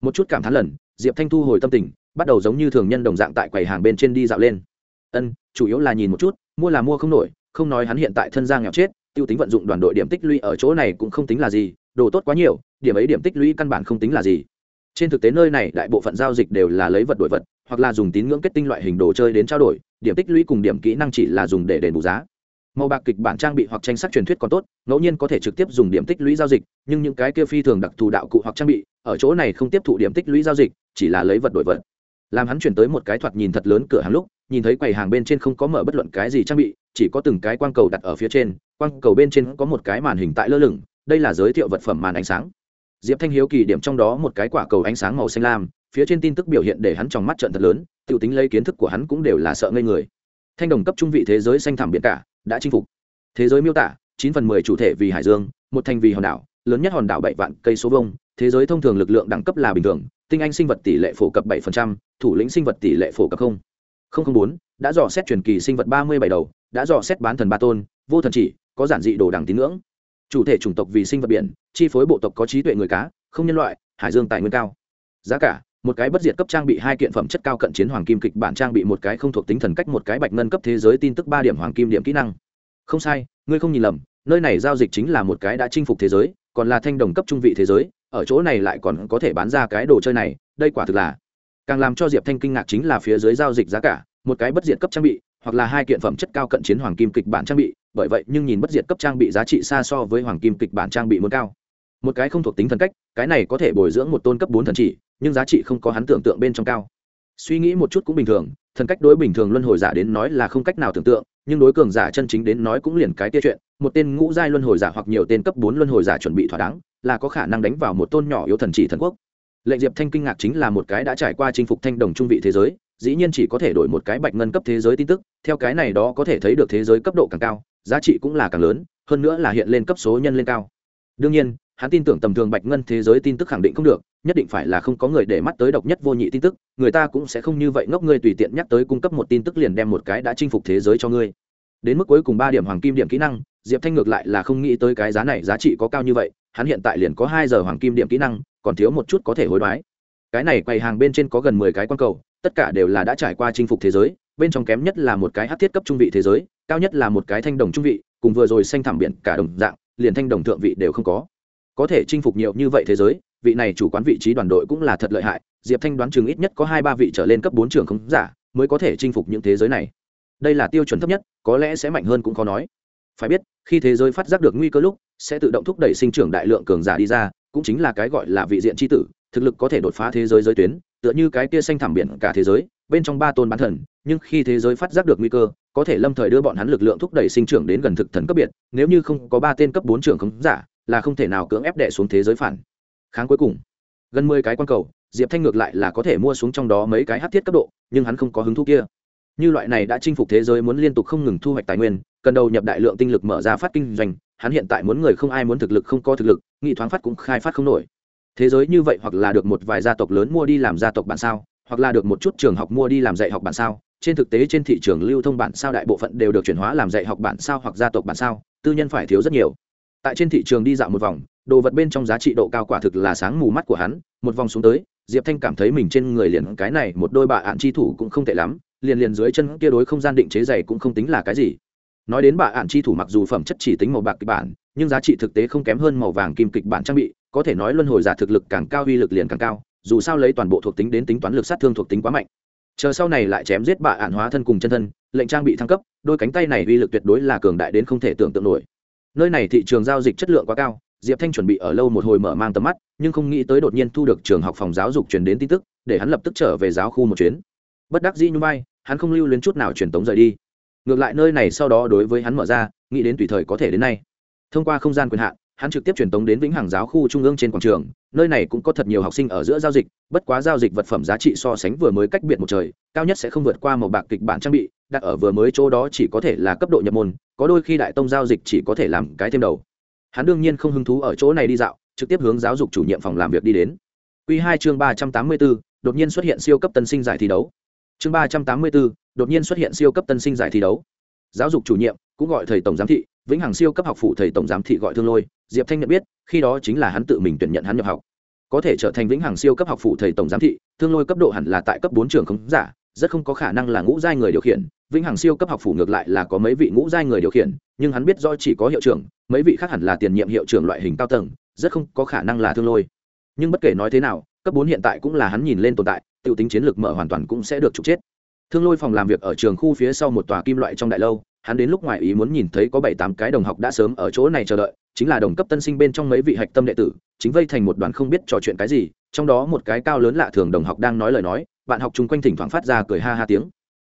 Một chút cảm thán lần, diệp thanh thu hồi tâm tình, bắt đầu giống như thường nhân đồng dạng tại quầy hàng bên trên đi dạo lên. Ân, chủ yếu là nhìn một chút, mua là mua không nổi, không nói hắn hiện tại thân gia nghèo chết, tiêu tính vận dụng đoàn đội điểm tích lũy ở chỗ này cũng không tính là gì, đồ tốt quá nhiều, điểm ấy điểm tích lũy căn bản không tính là gì. Trên thực tế nơi này đại bộ phận giao dịch đều là lấy vật đổi vật, hoặc là dùng tín ngưỡng kết tinh loại hình đồ chơi đến trao đổi, điểm tích lũy cùng điểm kỹ năng chỉ là dùng để đền bù giá màu bạc kịch bản trang bị hoặc tranh sắc truyền thuyết còn tốt, ngẫu nhiên có thể trực tiếp dùng điểm tích lũy giao dịch, nhưng những cái kia phi thường đặc thù đạo cụ hoặc trang bị, ở chỗ này không tiếp thụ điểm tích lũy giao dịch, chỉ là lấy vật đổi vật. Làm hắn chuyển tới một cái thoạt nhìn thật lớn cửa hàng lúc, nhìn thấy quầy hàng bên trên không có mở bất luận cái gì trang bị, chỉ có từng cái quang cầu đặt ở phía trên, quang cầu bên trên có một cái màn hình tại lơ lửng, đây là giới thiệu vật phẩm màn ánh sáng. Diệp thanh hiếu kỳ điểm trong đó một cái quả cầu ánh sáng màu xanh lam, phía trên tin tức biểu hiện để hắn trong mắt trận thật lớn t i ể u tính lấy kiến thức của hắn cũng đều là sợ ngây người. Thanh đồng cấp trung vị thế giới xanh thảm biển cả đã chinh phục. Thế giới miêu tả, chín phần mười chủ thể vì hải dương, một thành vì hòn đảo, lớn nhất hòn đảo bảy vạn cây số vông thế giới thông thường lực lượng đẳng cấp là bình thường, tinh anh sinh vật tỷ lệ phổ cập bảy thủ lĩnh sinh vật tỷ lệ phổ cập không bốn, đã dò xét truyền kỳ sinh vật ba mươi bảy đầu, đã dò xét bán thần ba tôn, vô thần chỉ, có giản dị đồ đẳng tín ngưỡng. Chủ thể chủng tộc vì sinh vật biển, chi phối bộ tộc có trí tuệ người cá, không nhân loại, hải dương tài nguyên cao. Giá cả một cái bất diệt cấp trang bị hai kiện phẩm chất cao cận chiến hoàng kim kịch bản trang bị, một cái không thuộc tính thần cách, một cái bạch ngân cấp thế giới tin tức ba điểm hoàng kim điểm kỹ năng. Không sai, ngươi không nhìn lầm, nơi này giao dịch chính là một cái đã chinh phục thế giới, còn là thanh đồng cấp trung vị thế giới, ở chỗ này lại còn có thể bán ra cái đồ chơi này, đây quả thực là càng làm cho diệp thanh kinh ngạc chính là phía dưới giao dịch giá cả, một cái bất diệt cấp trang bị, hoặc là hai kiện phẩm chất cao cận chiến hoàng kim kịch bản trang bị, bởi vậy nhưng nhìn bất diệt cấp trang bị giá trị xa so với hoàng kim kịch bản trang bị muốn cao một cái không thuộc tính thần cách, cái này có thể bồi dưỡng một tôn cấp bốn thần chỉ, nhưng giá trị không có hắn tưởng tượng bên trong cao. Suy nghĩ một chút cũng bình thường, thần cách đối bình thường luân hồi giả đến nói là không cách nào tưởng tượng, nhưng đối cường giả chân chính đến nói cũng liền cái tia chuyện, một tên ngũ giai luân hồi giả hoặc nhiều tên cấp bốn luân hồi giả chuẩn bị thỏa đáng, là có khả năng đánh vào một tôn nhỏ yếu thần chỉ thần quốc. Lệnh diệp thanh kinh ngạc chính là một cái đã trải qua chinh phục thanh đồng trung vị thế giới, dĩ nhiên chỉ có thể đổi một cái bạch ngân cấp thế giới tin tức, theo cái này đó có thể thấy được thế giới cấp độ càng cao, giá trị cũng là càng lớn, hơn nữa là hiện lên cấp số nhân lên cao. Đương nhiên hắn tin tưởng tầm thường bạch ngân thế giới tin tức khẳng định không được, nhất định phải là không có người để mắt tới độc nhất vô nhị tin tức, người ta cũng sẽ không như vậy ngốc ngươi tùy tiện nhắc tới cung cấp một tin tức liền đem một cái đã chinh phục thế giới cho ngươi. Đến mức cuối cùng ba điểm hoàng kim điểm kỹ năng, diệp thanh ngược lại là không nghĩ tới cái giá này giá trị có cao như vậy, hắn hiện tại liền có hai giờ hoàng kim điểm kỹ năng, còn thiếu một chút có thể hối đoái. Cái này quầy hàng bên trên có gần mười cái q cầu, tất cả đều là đã trải qua chinh phục thế giới, bên trong kém nhất là một cái hát thiết cấp trung vị thế giới, cao nhất là một cái thanh đồng trung vị, cùng vừa rồi xanh thảm biển cả đồng dạng, liền thanh đồng thượng vị đều không có có thể chinh phục nhiều như vậy thế giới, vị này chủ quán vị trí đoàn đội cũng là thật lợi hại, diệp thanh đoán chừng ít nhất có hai ba vị trở lên cấp bốn trường không giả mới có thể chinh phục những thế giới này. Đây là tiêu chuẩn thấp nhất, có lẽ sẽ mạnh hơn cũng khó nói. Phải biết, khi thế giới phát giác được nguy cơ lúc, sẽ tự động thúc đẩy sinh trưởng đại lượng cường giả đi ra, cũng chính là cái gọi là vị diện tri tử, thực lực có thể đột phá thế giới giới tuyến, tựa như cái kia xanh thảm biển cả thế giới, bên trong ba tôn bán thần, nhưng khi thế giới phát giác được nguy cơ, có thể lâm thời đưa bọn hắn lực lượng thúc đẩy sinh trưởng đến gần thực thần cấp biệt, nếu như không có ba tên cấp bốn trưởng khống giả là không thể nào cưỡng ép đệ xuống thế giới phản. Kháng cuối cùng. Gần mười cái quan cầu, diệp thanh ngược lại là có thể mua xuống trong đó mấy cái hát thiết cấp độ, nhưng hắn không có hứng thú kia. Như loại này đã chinh phục thế giới muốn liên tục không ngừng thu hoạch tài nguyên, cần đầu nhập đại lượng tinh lực mở ra phát kinh doanh, hắn hiện tại muốn người không ai muốn thực lực không có thực lực, nghị thoáng phát cũng khai phát không nổi. Thế giới như vậy hoặc là được một vài gia tộc lớn mua đi làm gia tộc bản sao, hoặc là được một chút trường học mua đi làm dạy học bản sao, trên thực tế trên thị trường lưu thông bản sao đại bộ phận đều được chuyển hóa làm dạy học bản sao hoặc gia tộc bản sao, tư nhân phải thiếu rất nhiều tại trên thị trường đi dạo một vòng, đồ vật bên trong giá trị độ cao quả thực là sáng mù mắt của hắn. Một vòng xuống tới, diệp thanh cảm thấy mình trên người liền cái này một đôi bạ ạn chi thủ cũng không tệ lắm, liền liền dưới chân kia đối không gian định chế dày cũng không tính là cái gì. Nói đến bạ ạn chi thủ mặc dù phẩm chất chỉ tính màu bạc kịch bản, nhưng giá trị thực tế không kém hơn màu vàng kim kịch bản trang bị, có thể nói luân hồi giả thực lực càng cao uy lực liền càng cao, dù sao lấy toàn bộ thuộc tính đến tính toán lực sát thương thuộc tính quá mạnh. Chờ sau này lại chém giết bạ ạn hóa thân cùng chân thân, lệnh trang bị thăng cấp, đôi cánh tay này uy lực tuyệt đối là cường đại đến không thể tưởng tượng nổi nơi này thị trường giao dịch chất lượng quá cao, diệp thanh chuẩn bị ở lâu một hồi mở mang tầm mắt, nhưng không nghĩ tới đột nhiên thu được trường học phòng giáo dục truyền đến tin tức, để hắn lập tức trở về giáo khu một chuyến. Bất đắc dĩ như bay hắn không lưu luyến chút nào truyền tống rời đi. Ngược lại nơi này sau đó đối với hắn mở ra, nghĩ đến tùy thời có thể đến nay. Thông qua không gian quyền hạn, hắn trực tiếp truyền tống đến vĩnh hằng giáo khu trung ương trên quảng trường, nơi này cũng có thật nhiều học sinh ở giữa giao dịch, bất quá giao dịch vật phẩm giá trị so sánh vừa mới cách biệt một trời, cao nhất sẽ không vượt qua một bạc kịch bản trang bị đặt ở vừa mới chỗ đó chỉ có thể là cấp độ nhập môn, có đôi khi đại tông giao dịch chỉ có thể làm cái thêm đầu. Hắn đương nhiên không hứng thú ở chỗ này đi dạo, trực tiếp hướng giáo dục chủ nhiệm phòng làm việc đi đến. Q hai chương ba trăm tám mươi bốn, đột nhiên xuất hiện siêu cấp tân sinh giải thi đấu. Chương ba trăm tám mươi bốn, đột nhiên xuất hiện siêu cấp tân sinh giải thi đấu. Giáo dục chủ nhiệm, cũng gọi thầy tổng giám thị, vĩnh hằng siêu cấp học phụ thầy tổng giám thị gọi thương lôi, diệp thanh nhận biết, khi đó chính là hắn tự mình tuyển nhận hắn nhập học. Có thể trở thành vĩnh hằng siêu cấp học phụ thầy tổng giám thị, thương lôi cấp độ hẳn là tại cấp bốn trường không giả rất không có khả năng là ngũ giai người điều khiển, vĩnh hằng siêu cấp học phủ ngược lại là có mấy vị ngũ giai người điều khiển, nhưng hắn biết do chỉ có hiệu trưởng, mấy vị khác hẳn là tiền nhiệm hiệu trưởng loại hình cao tầng, rất không có khả năng là thương lôi. Nhưng bất kể nói thế nào, cấp bốn hiện tại cũng là hắn nhìn lên tồn tại t i ể u tính chiến lược mở hoàn toàn cũng sẽ được trục chết. Thương lôi phòng làm việc ở trường khu phía sau một tòa kim loại trong đại lâu, hắn đến lúc ngoài ý muốn nhìn thấy có bảy tám cái đồng học đã sớm ở chỗ này chờ đợi, chính là đồng cấp tân sinh bên trong mấy vị hạch tâm đệ tử, chính vây thành một đoàn không biết trò chuyện cái gì, trong đó một cái cao lớn lạ thường đồng học đang nói lời nói bạn học chung quanh thỉnh thoảng phát ra cười ha ha tiếng.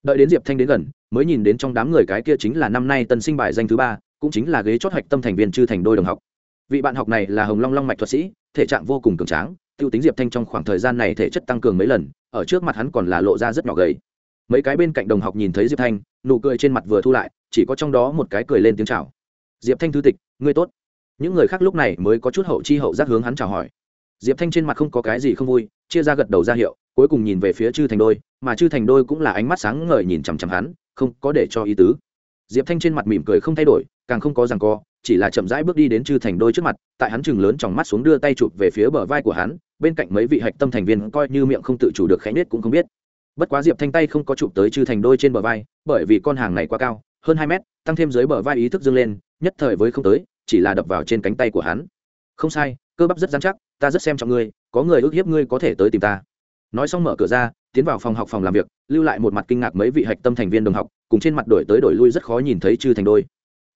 Đợi đến diệp thanh đến gần, mới nhìn đến trong đám người cái kia chính là năm nay tân sinh bài danh thứ ba, cũng chính là ghế chót hạch tâm thành viên chư thành đôi đồng học. Vị bạn học này là hồng long long mạch thuật sĩ, thể trạng vô cùng cường tráng t i ê u tính diệp thanh trong khoảng thời gian này thể chất tăng cường mấy lần, ở trước mặt hắn còn là lộ ra rất nhỏ gầy. Mấy cái bên cạnh đồng học nhìn thấy diệp thanh, nụ cười trên mặt vừa thu lại, chỉ có trong đó một cái cười lên tiếng chào. Diệp thanh thư tịch, ngươi tốt. Những người khác lúc này mới có chút hậu chi hậu giác hướng hắn chào hỏi. Diệp thanh trên mặt không có cái gì không vui, chia ra gật đầu ra hiệu cuối cùng nhìn về phía chư thành đôi, mà chư thành đôi cũng là ánh mắt sáng ngời nhìn chằm chằm hắn, không có để cho ý tứ. Diệp thanh trên mặt mỉm cười không thay đổi, càng không có rằng co, chỉ là chậm rãi bước đi đến chư thành đôi trước mặt, tại hắn chừng lớn trong mắt xuống đưa tay chụp về phía bờ vai của hắn, bên cạnh mấy vị hạch tâm thành viên coi như miệng không tự chủ được khẽ nết cũng không biết. Bất quá diệp thanh tay không có chụp tới chư thành đôi trên bờ vai, bởi vì con hàng này quá cao, hơn hai mét, tăng thêm dưới bờ vai ý thức dâng lên, nhất thời với không tới, chỉ là đập vào trên cánh tay của hắn. Không sai, cơ bắp rất dán chắc, ta rất xem trọng ngươi, có người ước hiếp ngươi có thể tới tìm ta nói xong mở cửa ra, tiến vào phòng học phòng làm việc, lưu lại một mặt kinh ngạc mấy vị hạch tâm thành viên đồng học, cùng trên mặt đổi tới đổi lui rất khó nhìn thấy chư thành đôi.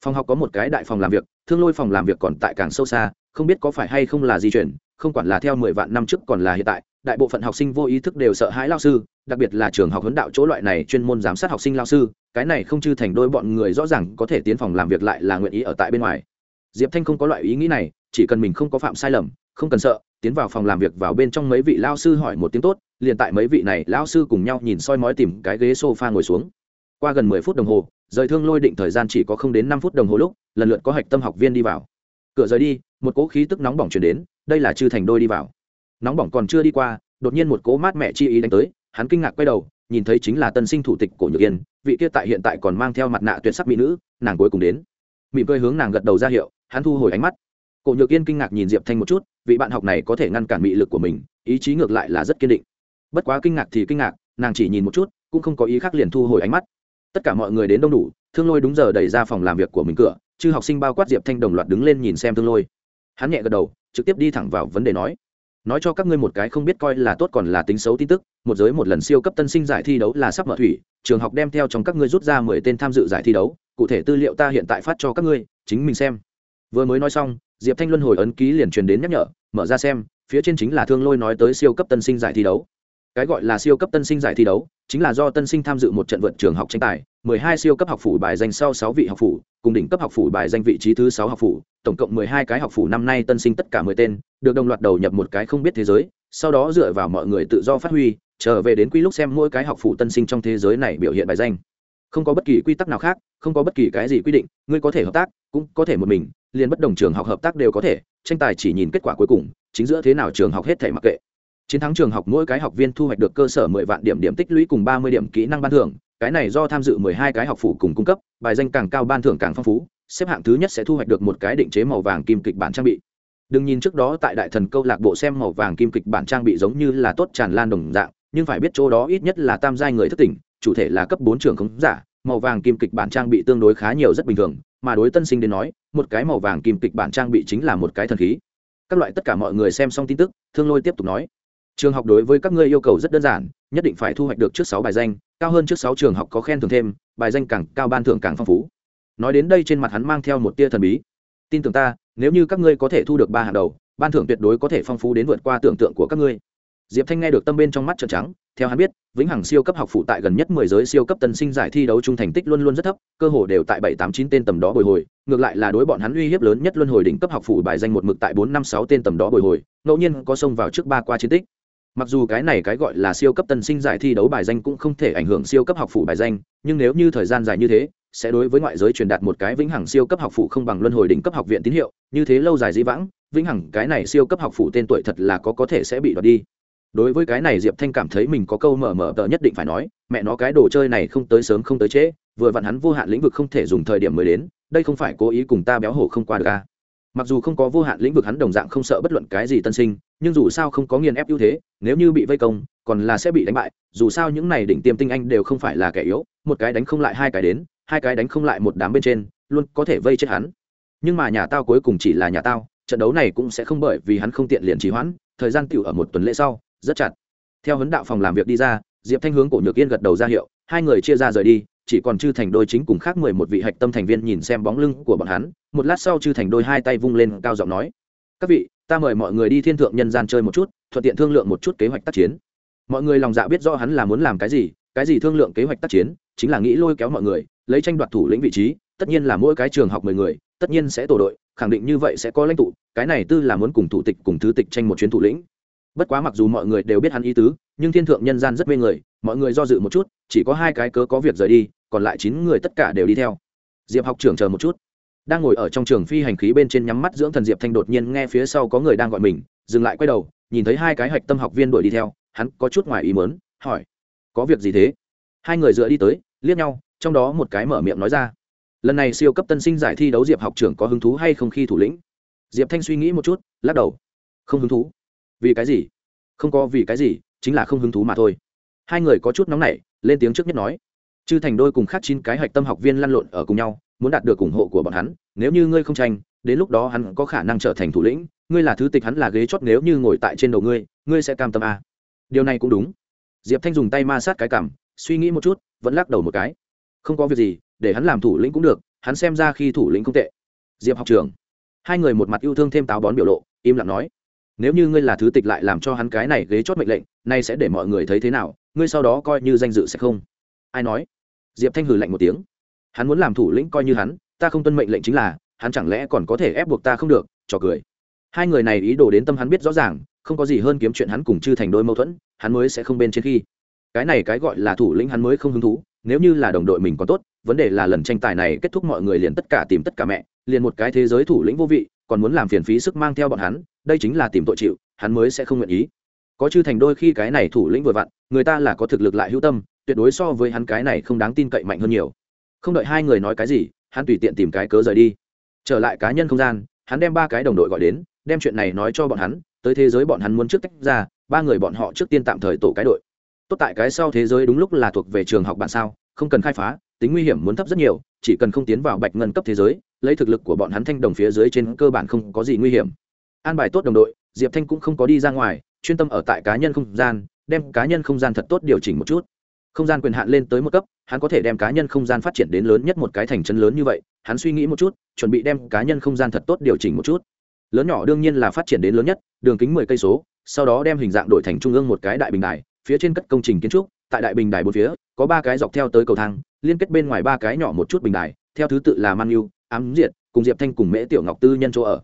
Phòng học có một cái đại phòng làm việc, thương lôi phòng làm việc còn tại càng sâu xa, không biết có phải hay không là di chuyển, không quản là theo mười vạn năm trước còn là hiện tại, đại bộ phận học sinh vô ý thức đều sợ hãi lao sư, đặc biệt là trường học huấn đạo chỗ loại này chuyên môn giám sát học sinh lao sư, cái này không chư thành đôi bọn người rõ ràng có thể tiến phòng làm việc lại là nguyện ý ở tại bên ngoài. Diệp thanh không có loại ý nghĩ này, chỉ cần mình không có phạm sai lầm, không cần sợ tiến vào phòng làm việc vào bên trong mấy vị lao sư hỏi một tiếng tốt, liền tại mấy vị này lao sư cùng nhau nhìn soi mói tìm cái ghế s o f a ngồi xuống. Qua gần mười phút đồng hồ, rời thương lôi định thời gian chỉ có không đến năm phút đồng hồ lúc, lần lượt có hạch tâm học viên đi vào. Cửa rời đi, một cỗ khí tức nóng bỏng chuyển đến, đây là chư thành đôi đi vào. Nóng bỏng còn chưa đi qua, đột nhiên một cỗ mát mẹ chi ý đánh tới, hắn kinh ngạc quay đầu, nhìn thấy chính là tân sinh thủ tịch cổ nhược yên, vị kia tại hiện tại còn mang theo mặt nạ tuyệt sắc mỹ nữ, nàng cuối cùng đến. Mỉm cười hướng nàng gật đầu ra hiệu, hắn thu hồi ánh mắt cổ nhược yên kinh ngạc nhìn diệp thanh một chút, vị bạn học này có thể ngăn cản mị lực của mình, ý chí ngược lại là rất kiên định. Bất quá kinh ngạc thì kinh ngạc, nàng chỉ nhìn một chút, cũng không có ý khác liền thu hồi ánh mắt. Tất cả mọi người đến đông đủ, thương lôi đúng giờ đẩy ra phòng làm việc của mình cửa, chư học sinh bao quát diệp thanh đồng loạt đứng lên nhìn xem thương lôi. Hắn nhẹ gật đầu, trực tiếp đi thẳng vào vấn đề nói. Nói cho các ngươi một cái không biết coi là tốt còn là tính xấu tin tức, một giới một lần siêu cấp tân sinh giải thi đấu là sắp mở thủy, trường học đem theo trong các ngươi rút ra mười tên tham dự giải thi đấu, cụ thể tư liệu ta hiện tại phát cho các ngươi, chính mình xem. Vừa mới nói xong diệp thanh luân hồi ấn ký liền truyền đến nhắc nhở, mở ra xem, phía trên chính là thương lôi nói tới siêu cấp tân sinh giải thi đấu. Cái gọi là siêu cấp tân sinh giải thi đấu, chính là do tân sinh tham dự một trận vượt trường học tranh tài, mười hai siêu cấp học phủ bài danh sau sáu vị học phủ, cùng đỉnh cấp học phủ bài danh vị trí thứ sáu học phủ, tổng cộng mười hai cái học phủ năm nay tân sinh tất cả mười tên, được đồng loạt đầu nhập một cái không biết thế giới, sau đó dựa vào mọi người tự do phát huy, trở về đến quy lúc xem mỗi cái học phủ tân sinh trong thế giới này biểu hiện bài danh. Không có bất kỳ quy tắc nào khác, không có bất kỳ cái gì quy định, ngươi có thể hợp tác, cũng có thể một mình liền bất đồng trường học hợp tác đều có thể, tranh tài chỉ nhìn kết quả cuối cùng, chính giữa thế nào trường học hết thể mặc kệ. Chiến thắng trường học mỗi cái học viên thu hoạch được cơ sở mười vạn điểm điểm tích lũy cùng ba mươi điểm kỹ năng ban thưởng, cái này do tham dự mười hai cái học phủ cùng cung cấp, bài danh càng cao ban thưởng càng phong phú, xếp hạng thứ nhất sẽ thu hoạch được một cái định chế màu vàng kim kịch bản trang bị. Đừng nhìn trước đó tại đại thần câu lạc bộ xem màu vàng kim kịch bản trang bị giống như là tốt tràn lan đồng dạng, nhưng phải biết chỗ đó ít nhất là tam giai người thất tỉnh, chủ thể là cấp bốn trường khống giả màu vàng kim kịch bản trang bị tương đối khá nhiều rất bình thường, mà đối tân sinh đến nói, một cái màu vàng kim kịch bản trang bị chính là một cái thần khí. Các loại tất cả mọi người xem xong tin tức, thương lôi tiếp tục nói, trường học đối với các ngươi yêu cầu rất đơn giản, nhất định phải thu hoạch được trước sáu bài danh, cao hơn trước sáu trường học có khen thưởng thêm, bài danh càng cao ban thưởng càng phong phú. Nói đến đây trên mặt hắn mang theo một tia thần bí. Tin tưởng ta, nếu như các ngươi có thể thu được ba hàng đầu, ban thưởng tuyệt đối có thể phong phú đến vượt qua tưởng tượng của các ngươi diệp thanh nghe được tâm bên trong mắt trợn trắng, theo hắn biết, vĩnh hằng siêu cấp học phụ tại gần nhất mười giới siêu cấp tân sinh giải thi đấu trung thành tích luôn luôn rất thấp, cơ hồ đều tại bảy tám chín tên tầm đó bồi hồi, ngược lại là đối bọn hắn uy hiếp lớn nhất luân hồi đỉnh cấp học phụ bài danh một mực tại bốn năm sáu tên tầm đó bồi hồi, ngẫu nhiên có xông vào trước ba qua chiến tích. Mặc dù cái này cái gọi là siêu cấp tân sinh giải thi đấu bài danh cũng không thể ảnh hưởng siêu cấp học phụ bài danh, nhưng nếu như thời gian dài như thế, sẽ đối với ngoại giới truyền đạt một cái vĩnh hằng siêu cấp học phụ không bằng luân hồi đỉnh cấp học viện tín hiệu, như thế lâu dài dĩ vãng, vĩnh hằng cái này siêu cấp học phụ tên tuổi thật là có có thể sẽ bị đoạt đi đối với cái này diệp thanh cảm thấy mình có câu mở mở tờ nhất định phải nói, mẹ nó cái đồ chơi này không tới sớm không tới trễ, vừa vặn hắn vô hạn lĩnh vực không thể dùng thời điểm mới đến, đây không phải cố ý cùng ta béo hổ không qua được à. mặc dù không có vô hạn lĩnh vực hắn đồng dạng không sợ bất luận cái gì tân sinh, nhưng dù sao không có nghiền ép ưu thế, nếu như bị vây công, còn là sẽ bị đánh bại, dù sao những này đỉnh tiêm tinh anh đều không phải là kẻ yếu, một cái đánh không lại hai cái đến, hai cái đánh không lại một đám bên trên, luôn có thể vây chết hắn nhưng mà nhà tao cuối cùng chỉ là nhà tao, trận đấu này cũng sẽ không bởi vì hắn không tiện liền trì hoãn, thời gian tiểu ở một tuần lễ sau rất chặt. Theo huấn đạo phòng làm việc đi ra, diệp thanh hướng cổ nhược yên gật đầu ra hiệu, hai người chia ra rời đi, chỉ còn chư thành đôi chính cùng khác mười một vị hạch tâm thành viên nhìn xem bóng lưng của bọn hắn, một lát sau chư thành đôi hai tay vung lên cao giọng nói, các vị, ta mời mọi người đi thiên thượng nhân gian chơi một chút, thuận tiện thương lượng một chút kế hoạch tác chiến. Mọi người lòng dạ biết rõ hắn là muốn làm cái gì cái gì thương lượng kế hoạch tác chiến, chính là nghĩ lôi kéo mọi người, lấy tranh đoạt thủ lĩnh vị trí, tất nhiên là mỗi cái trường học mười người, tất nhiên sẽ tổ đội, khẳng định như vậy sẽ có lãnh tụ, cái này tư là muốn cùng thủ tịch cùng thứ tịch tranh một chuyến thủ lĩnh bất quá mặc dù mọi người đều biết hắn ý tứ, nhưng thiên thượng nhân gian rất mê người, mọi người do dự một chút, chỉ có hai cái cớ có việc rời đi, còn lại chín người tất cả đều đi theo. Diệp học trưởng chờ một chút. Đang ngồi ở trong trường phi hành khí bên trên nhắm mắt dưỡng thần diệp thanh đột nhiên nghe phía sau có người đang gọi mình, dừng lại quay đầu, nhìn thấy hai cái hạch tâm học viên đuổi đi theo, hắn có chút ngoài ý mớn hỏi, có việc gì thế? Hai người dựa đi tới, liếc nhau, trong đó một cái mở miệng nói ra, lần này siêu cấp tân sinh giải thi đấu diệp học trưởng có hứng thú hay không khi thủ lĩnh? Diệp thanh suy nghĩ một chút, lắc đầu, không hứng thú vì cái gì? Không có vì cái gì, chính là không hứng thú mà thôi. Hai người có chút nóng nảy, lên tiếng trước nhất nói. Chư thành đôi cùng khác chín cái hạch tâm học viên lăn lộn ở cùng nhau, muốn đạt được ủng hộ của bọn hắn, nếu như ngươi không tranh, đến lúc đó hắn có khả năng trở thành thủ lĩnh, ngươi là thứ tịch hắn là ghế chót nếu như ngồi tại trên đầu ngươi ngươi sẽ cam tâm à. điều này cũng đúng. Diệp thanh dùng tay ma sát cái cảm, suy nghĩ một chút, vẫn lắc đầu một cái. Không có việc gì, để hắn làm thủ lĩnh cũng được, hắn xem ra khi thủ lĩnh không tệ. Diệp học trường hai người một mặt yêu thương thêm táo bón biểu lộ, im lặng nói nếu như ngươi là thứ tịch lại làm cho hắn cái này ghế chót mệnh lệnh, nay sẽ để mọi người thấy thế nào? Ngươi sau đó coi như danh dự sẽ không? Ai nói? Diệp thanh hử lạnh một tiếng. Hắn muốn làm thủ lĩnh coi như hắn, ta không tuân mệnh lệnh chính là, hắn chẳng lẽ còn có thể ép buộc ta không được? Trò cười. Hai người này ý đồ đến tâm hắn biết rõ ràng, không có gì hơn kiếm chuyện hắn cùng chư thành đôi mâu thuẫn, hắn mới sẽ không bên trên khi. Cái này cái gọi là thủ lĩnh hắn mới không hứng thú, nếu như là đồng đội mình còn tốt, vấn đề là lần tranh tài này kết thúc mọi người liền tất cả tìm tất cả mẹ, liền một cái thế giới thủ lĩnh vô vị còn muốn làm phiền phí sức mang theo bọn hắn, đây chính là tìm tội chịu, hắn mới sẽ không nguyện ý. Có chư thành đôi khi cái này thủ lĩnh vừa vặn, người ta là có thực lực lại hữu tâm, tuyệt đối so với hắn cái này không đáng tin cậy mạnh hơn nhiều. Không đợi hai người nói cái gì, hắn tùy tiện tìm cái cớ rời đi. Trở lại cá nhân không gian, hắn đem ba cái đồng đội gọi đến, đem chuyện này nói cho bọn hắn, tới thế giới bọn hắn muốn trước tách ra, ba người bọn họ trước tiên tạm thời tổ cái đội. Tốt tại cái sau thế giới đúng lúc là thuộc về trường học bạn sao, không cần khai phá tính nguy hiểm muốn thấp rất nhiều, chỉ cần không tiến vào bạch ngân cấp thế giới, lấy thực lực của bọn hắn thanh đồng phía dưới trên cơ bản không có gì nguy hiểm. An bài tốt đồng đội, diệp thanh cũng không có đi ra ngoài, chuyên tâm ở tại cá nhân không gian, đem cá nhân không gian thật tốt điều chỉnh một chút. Không gian quyền hạn lên tới một cấp, hắn có thể đem cá nhân không gian phát triển đến lớn nhất một cái thành chân lớn như vậy, hắn suy nghĩ một chút, chuẩn bị đem cá nhân không gian thật tốt điều chỉnh một chút. Lớn nhỏ đương nhiên là phát triển đến lớn nhất, đường kính mười cây số, sau đó đem hình dạng đổi thành trung ương một cái đại bình đài, phía trên cất công trình kiến trúc tại đại bình đài bốn phía, có ba cái dọc theo tới cầu thang, liên kết bên ngoài ba cái nhỏ một chút bình đài, theo thứ tự là man yêu ám diệt, cùng diệp thanh cùng mễ tiểu ngọc tư nhân chỗ ở.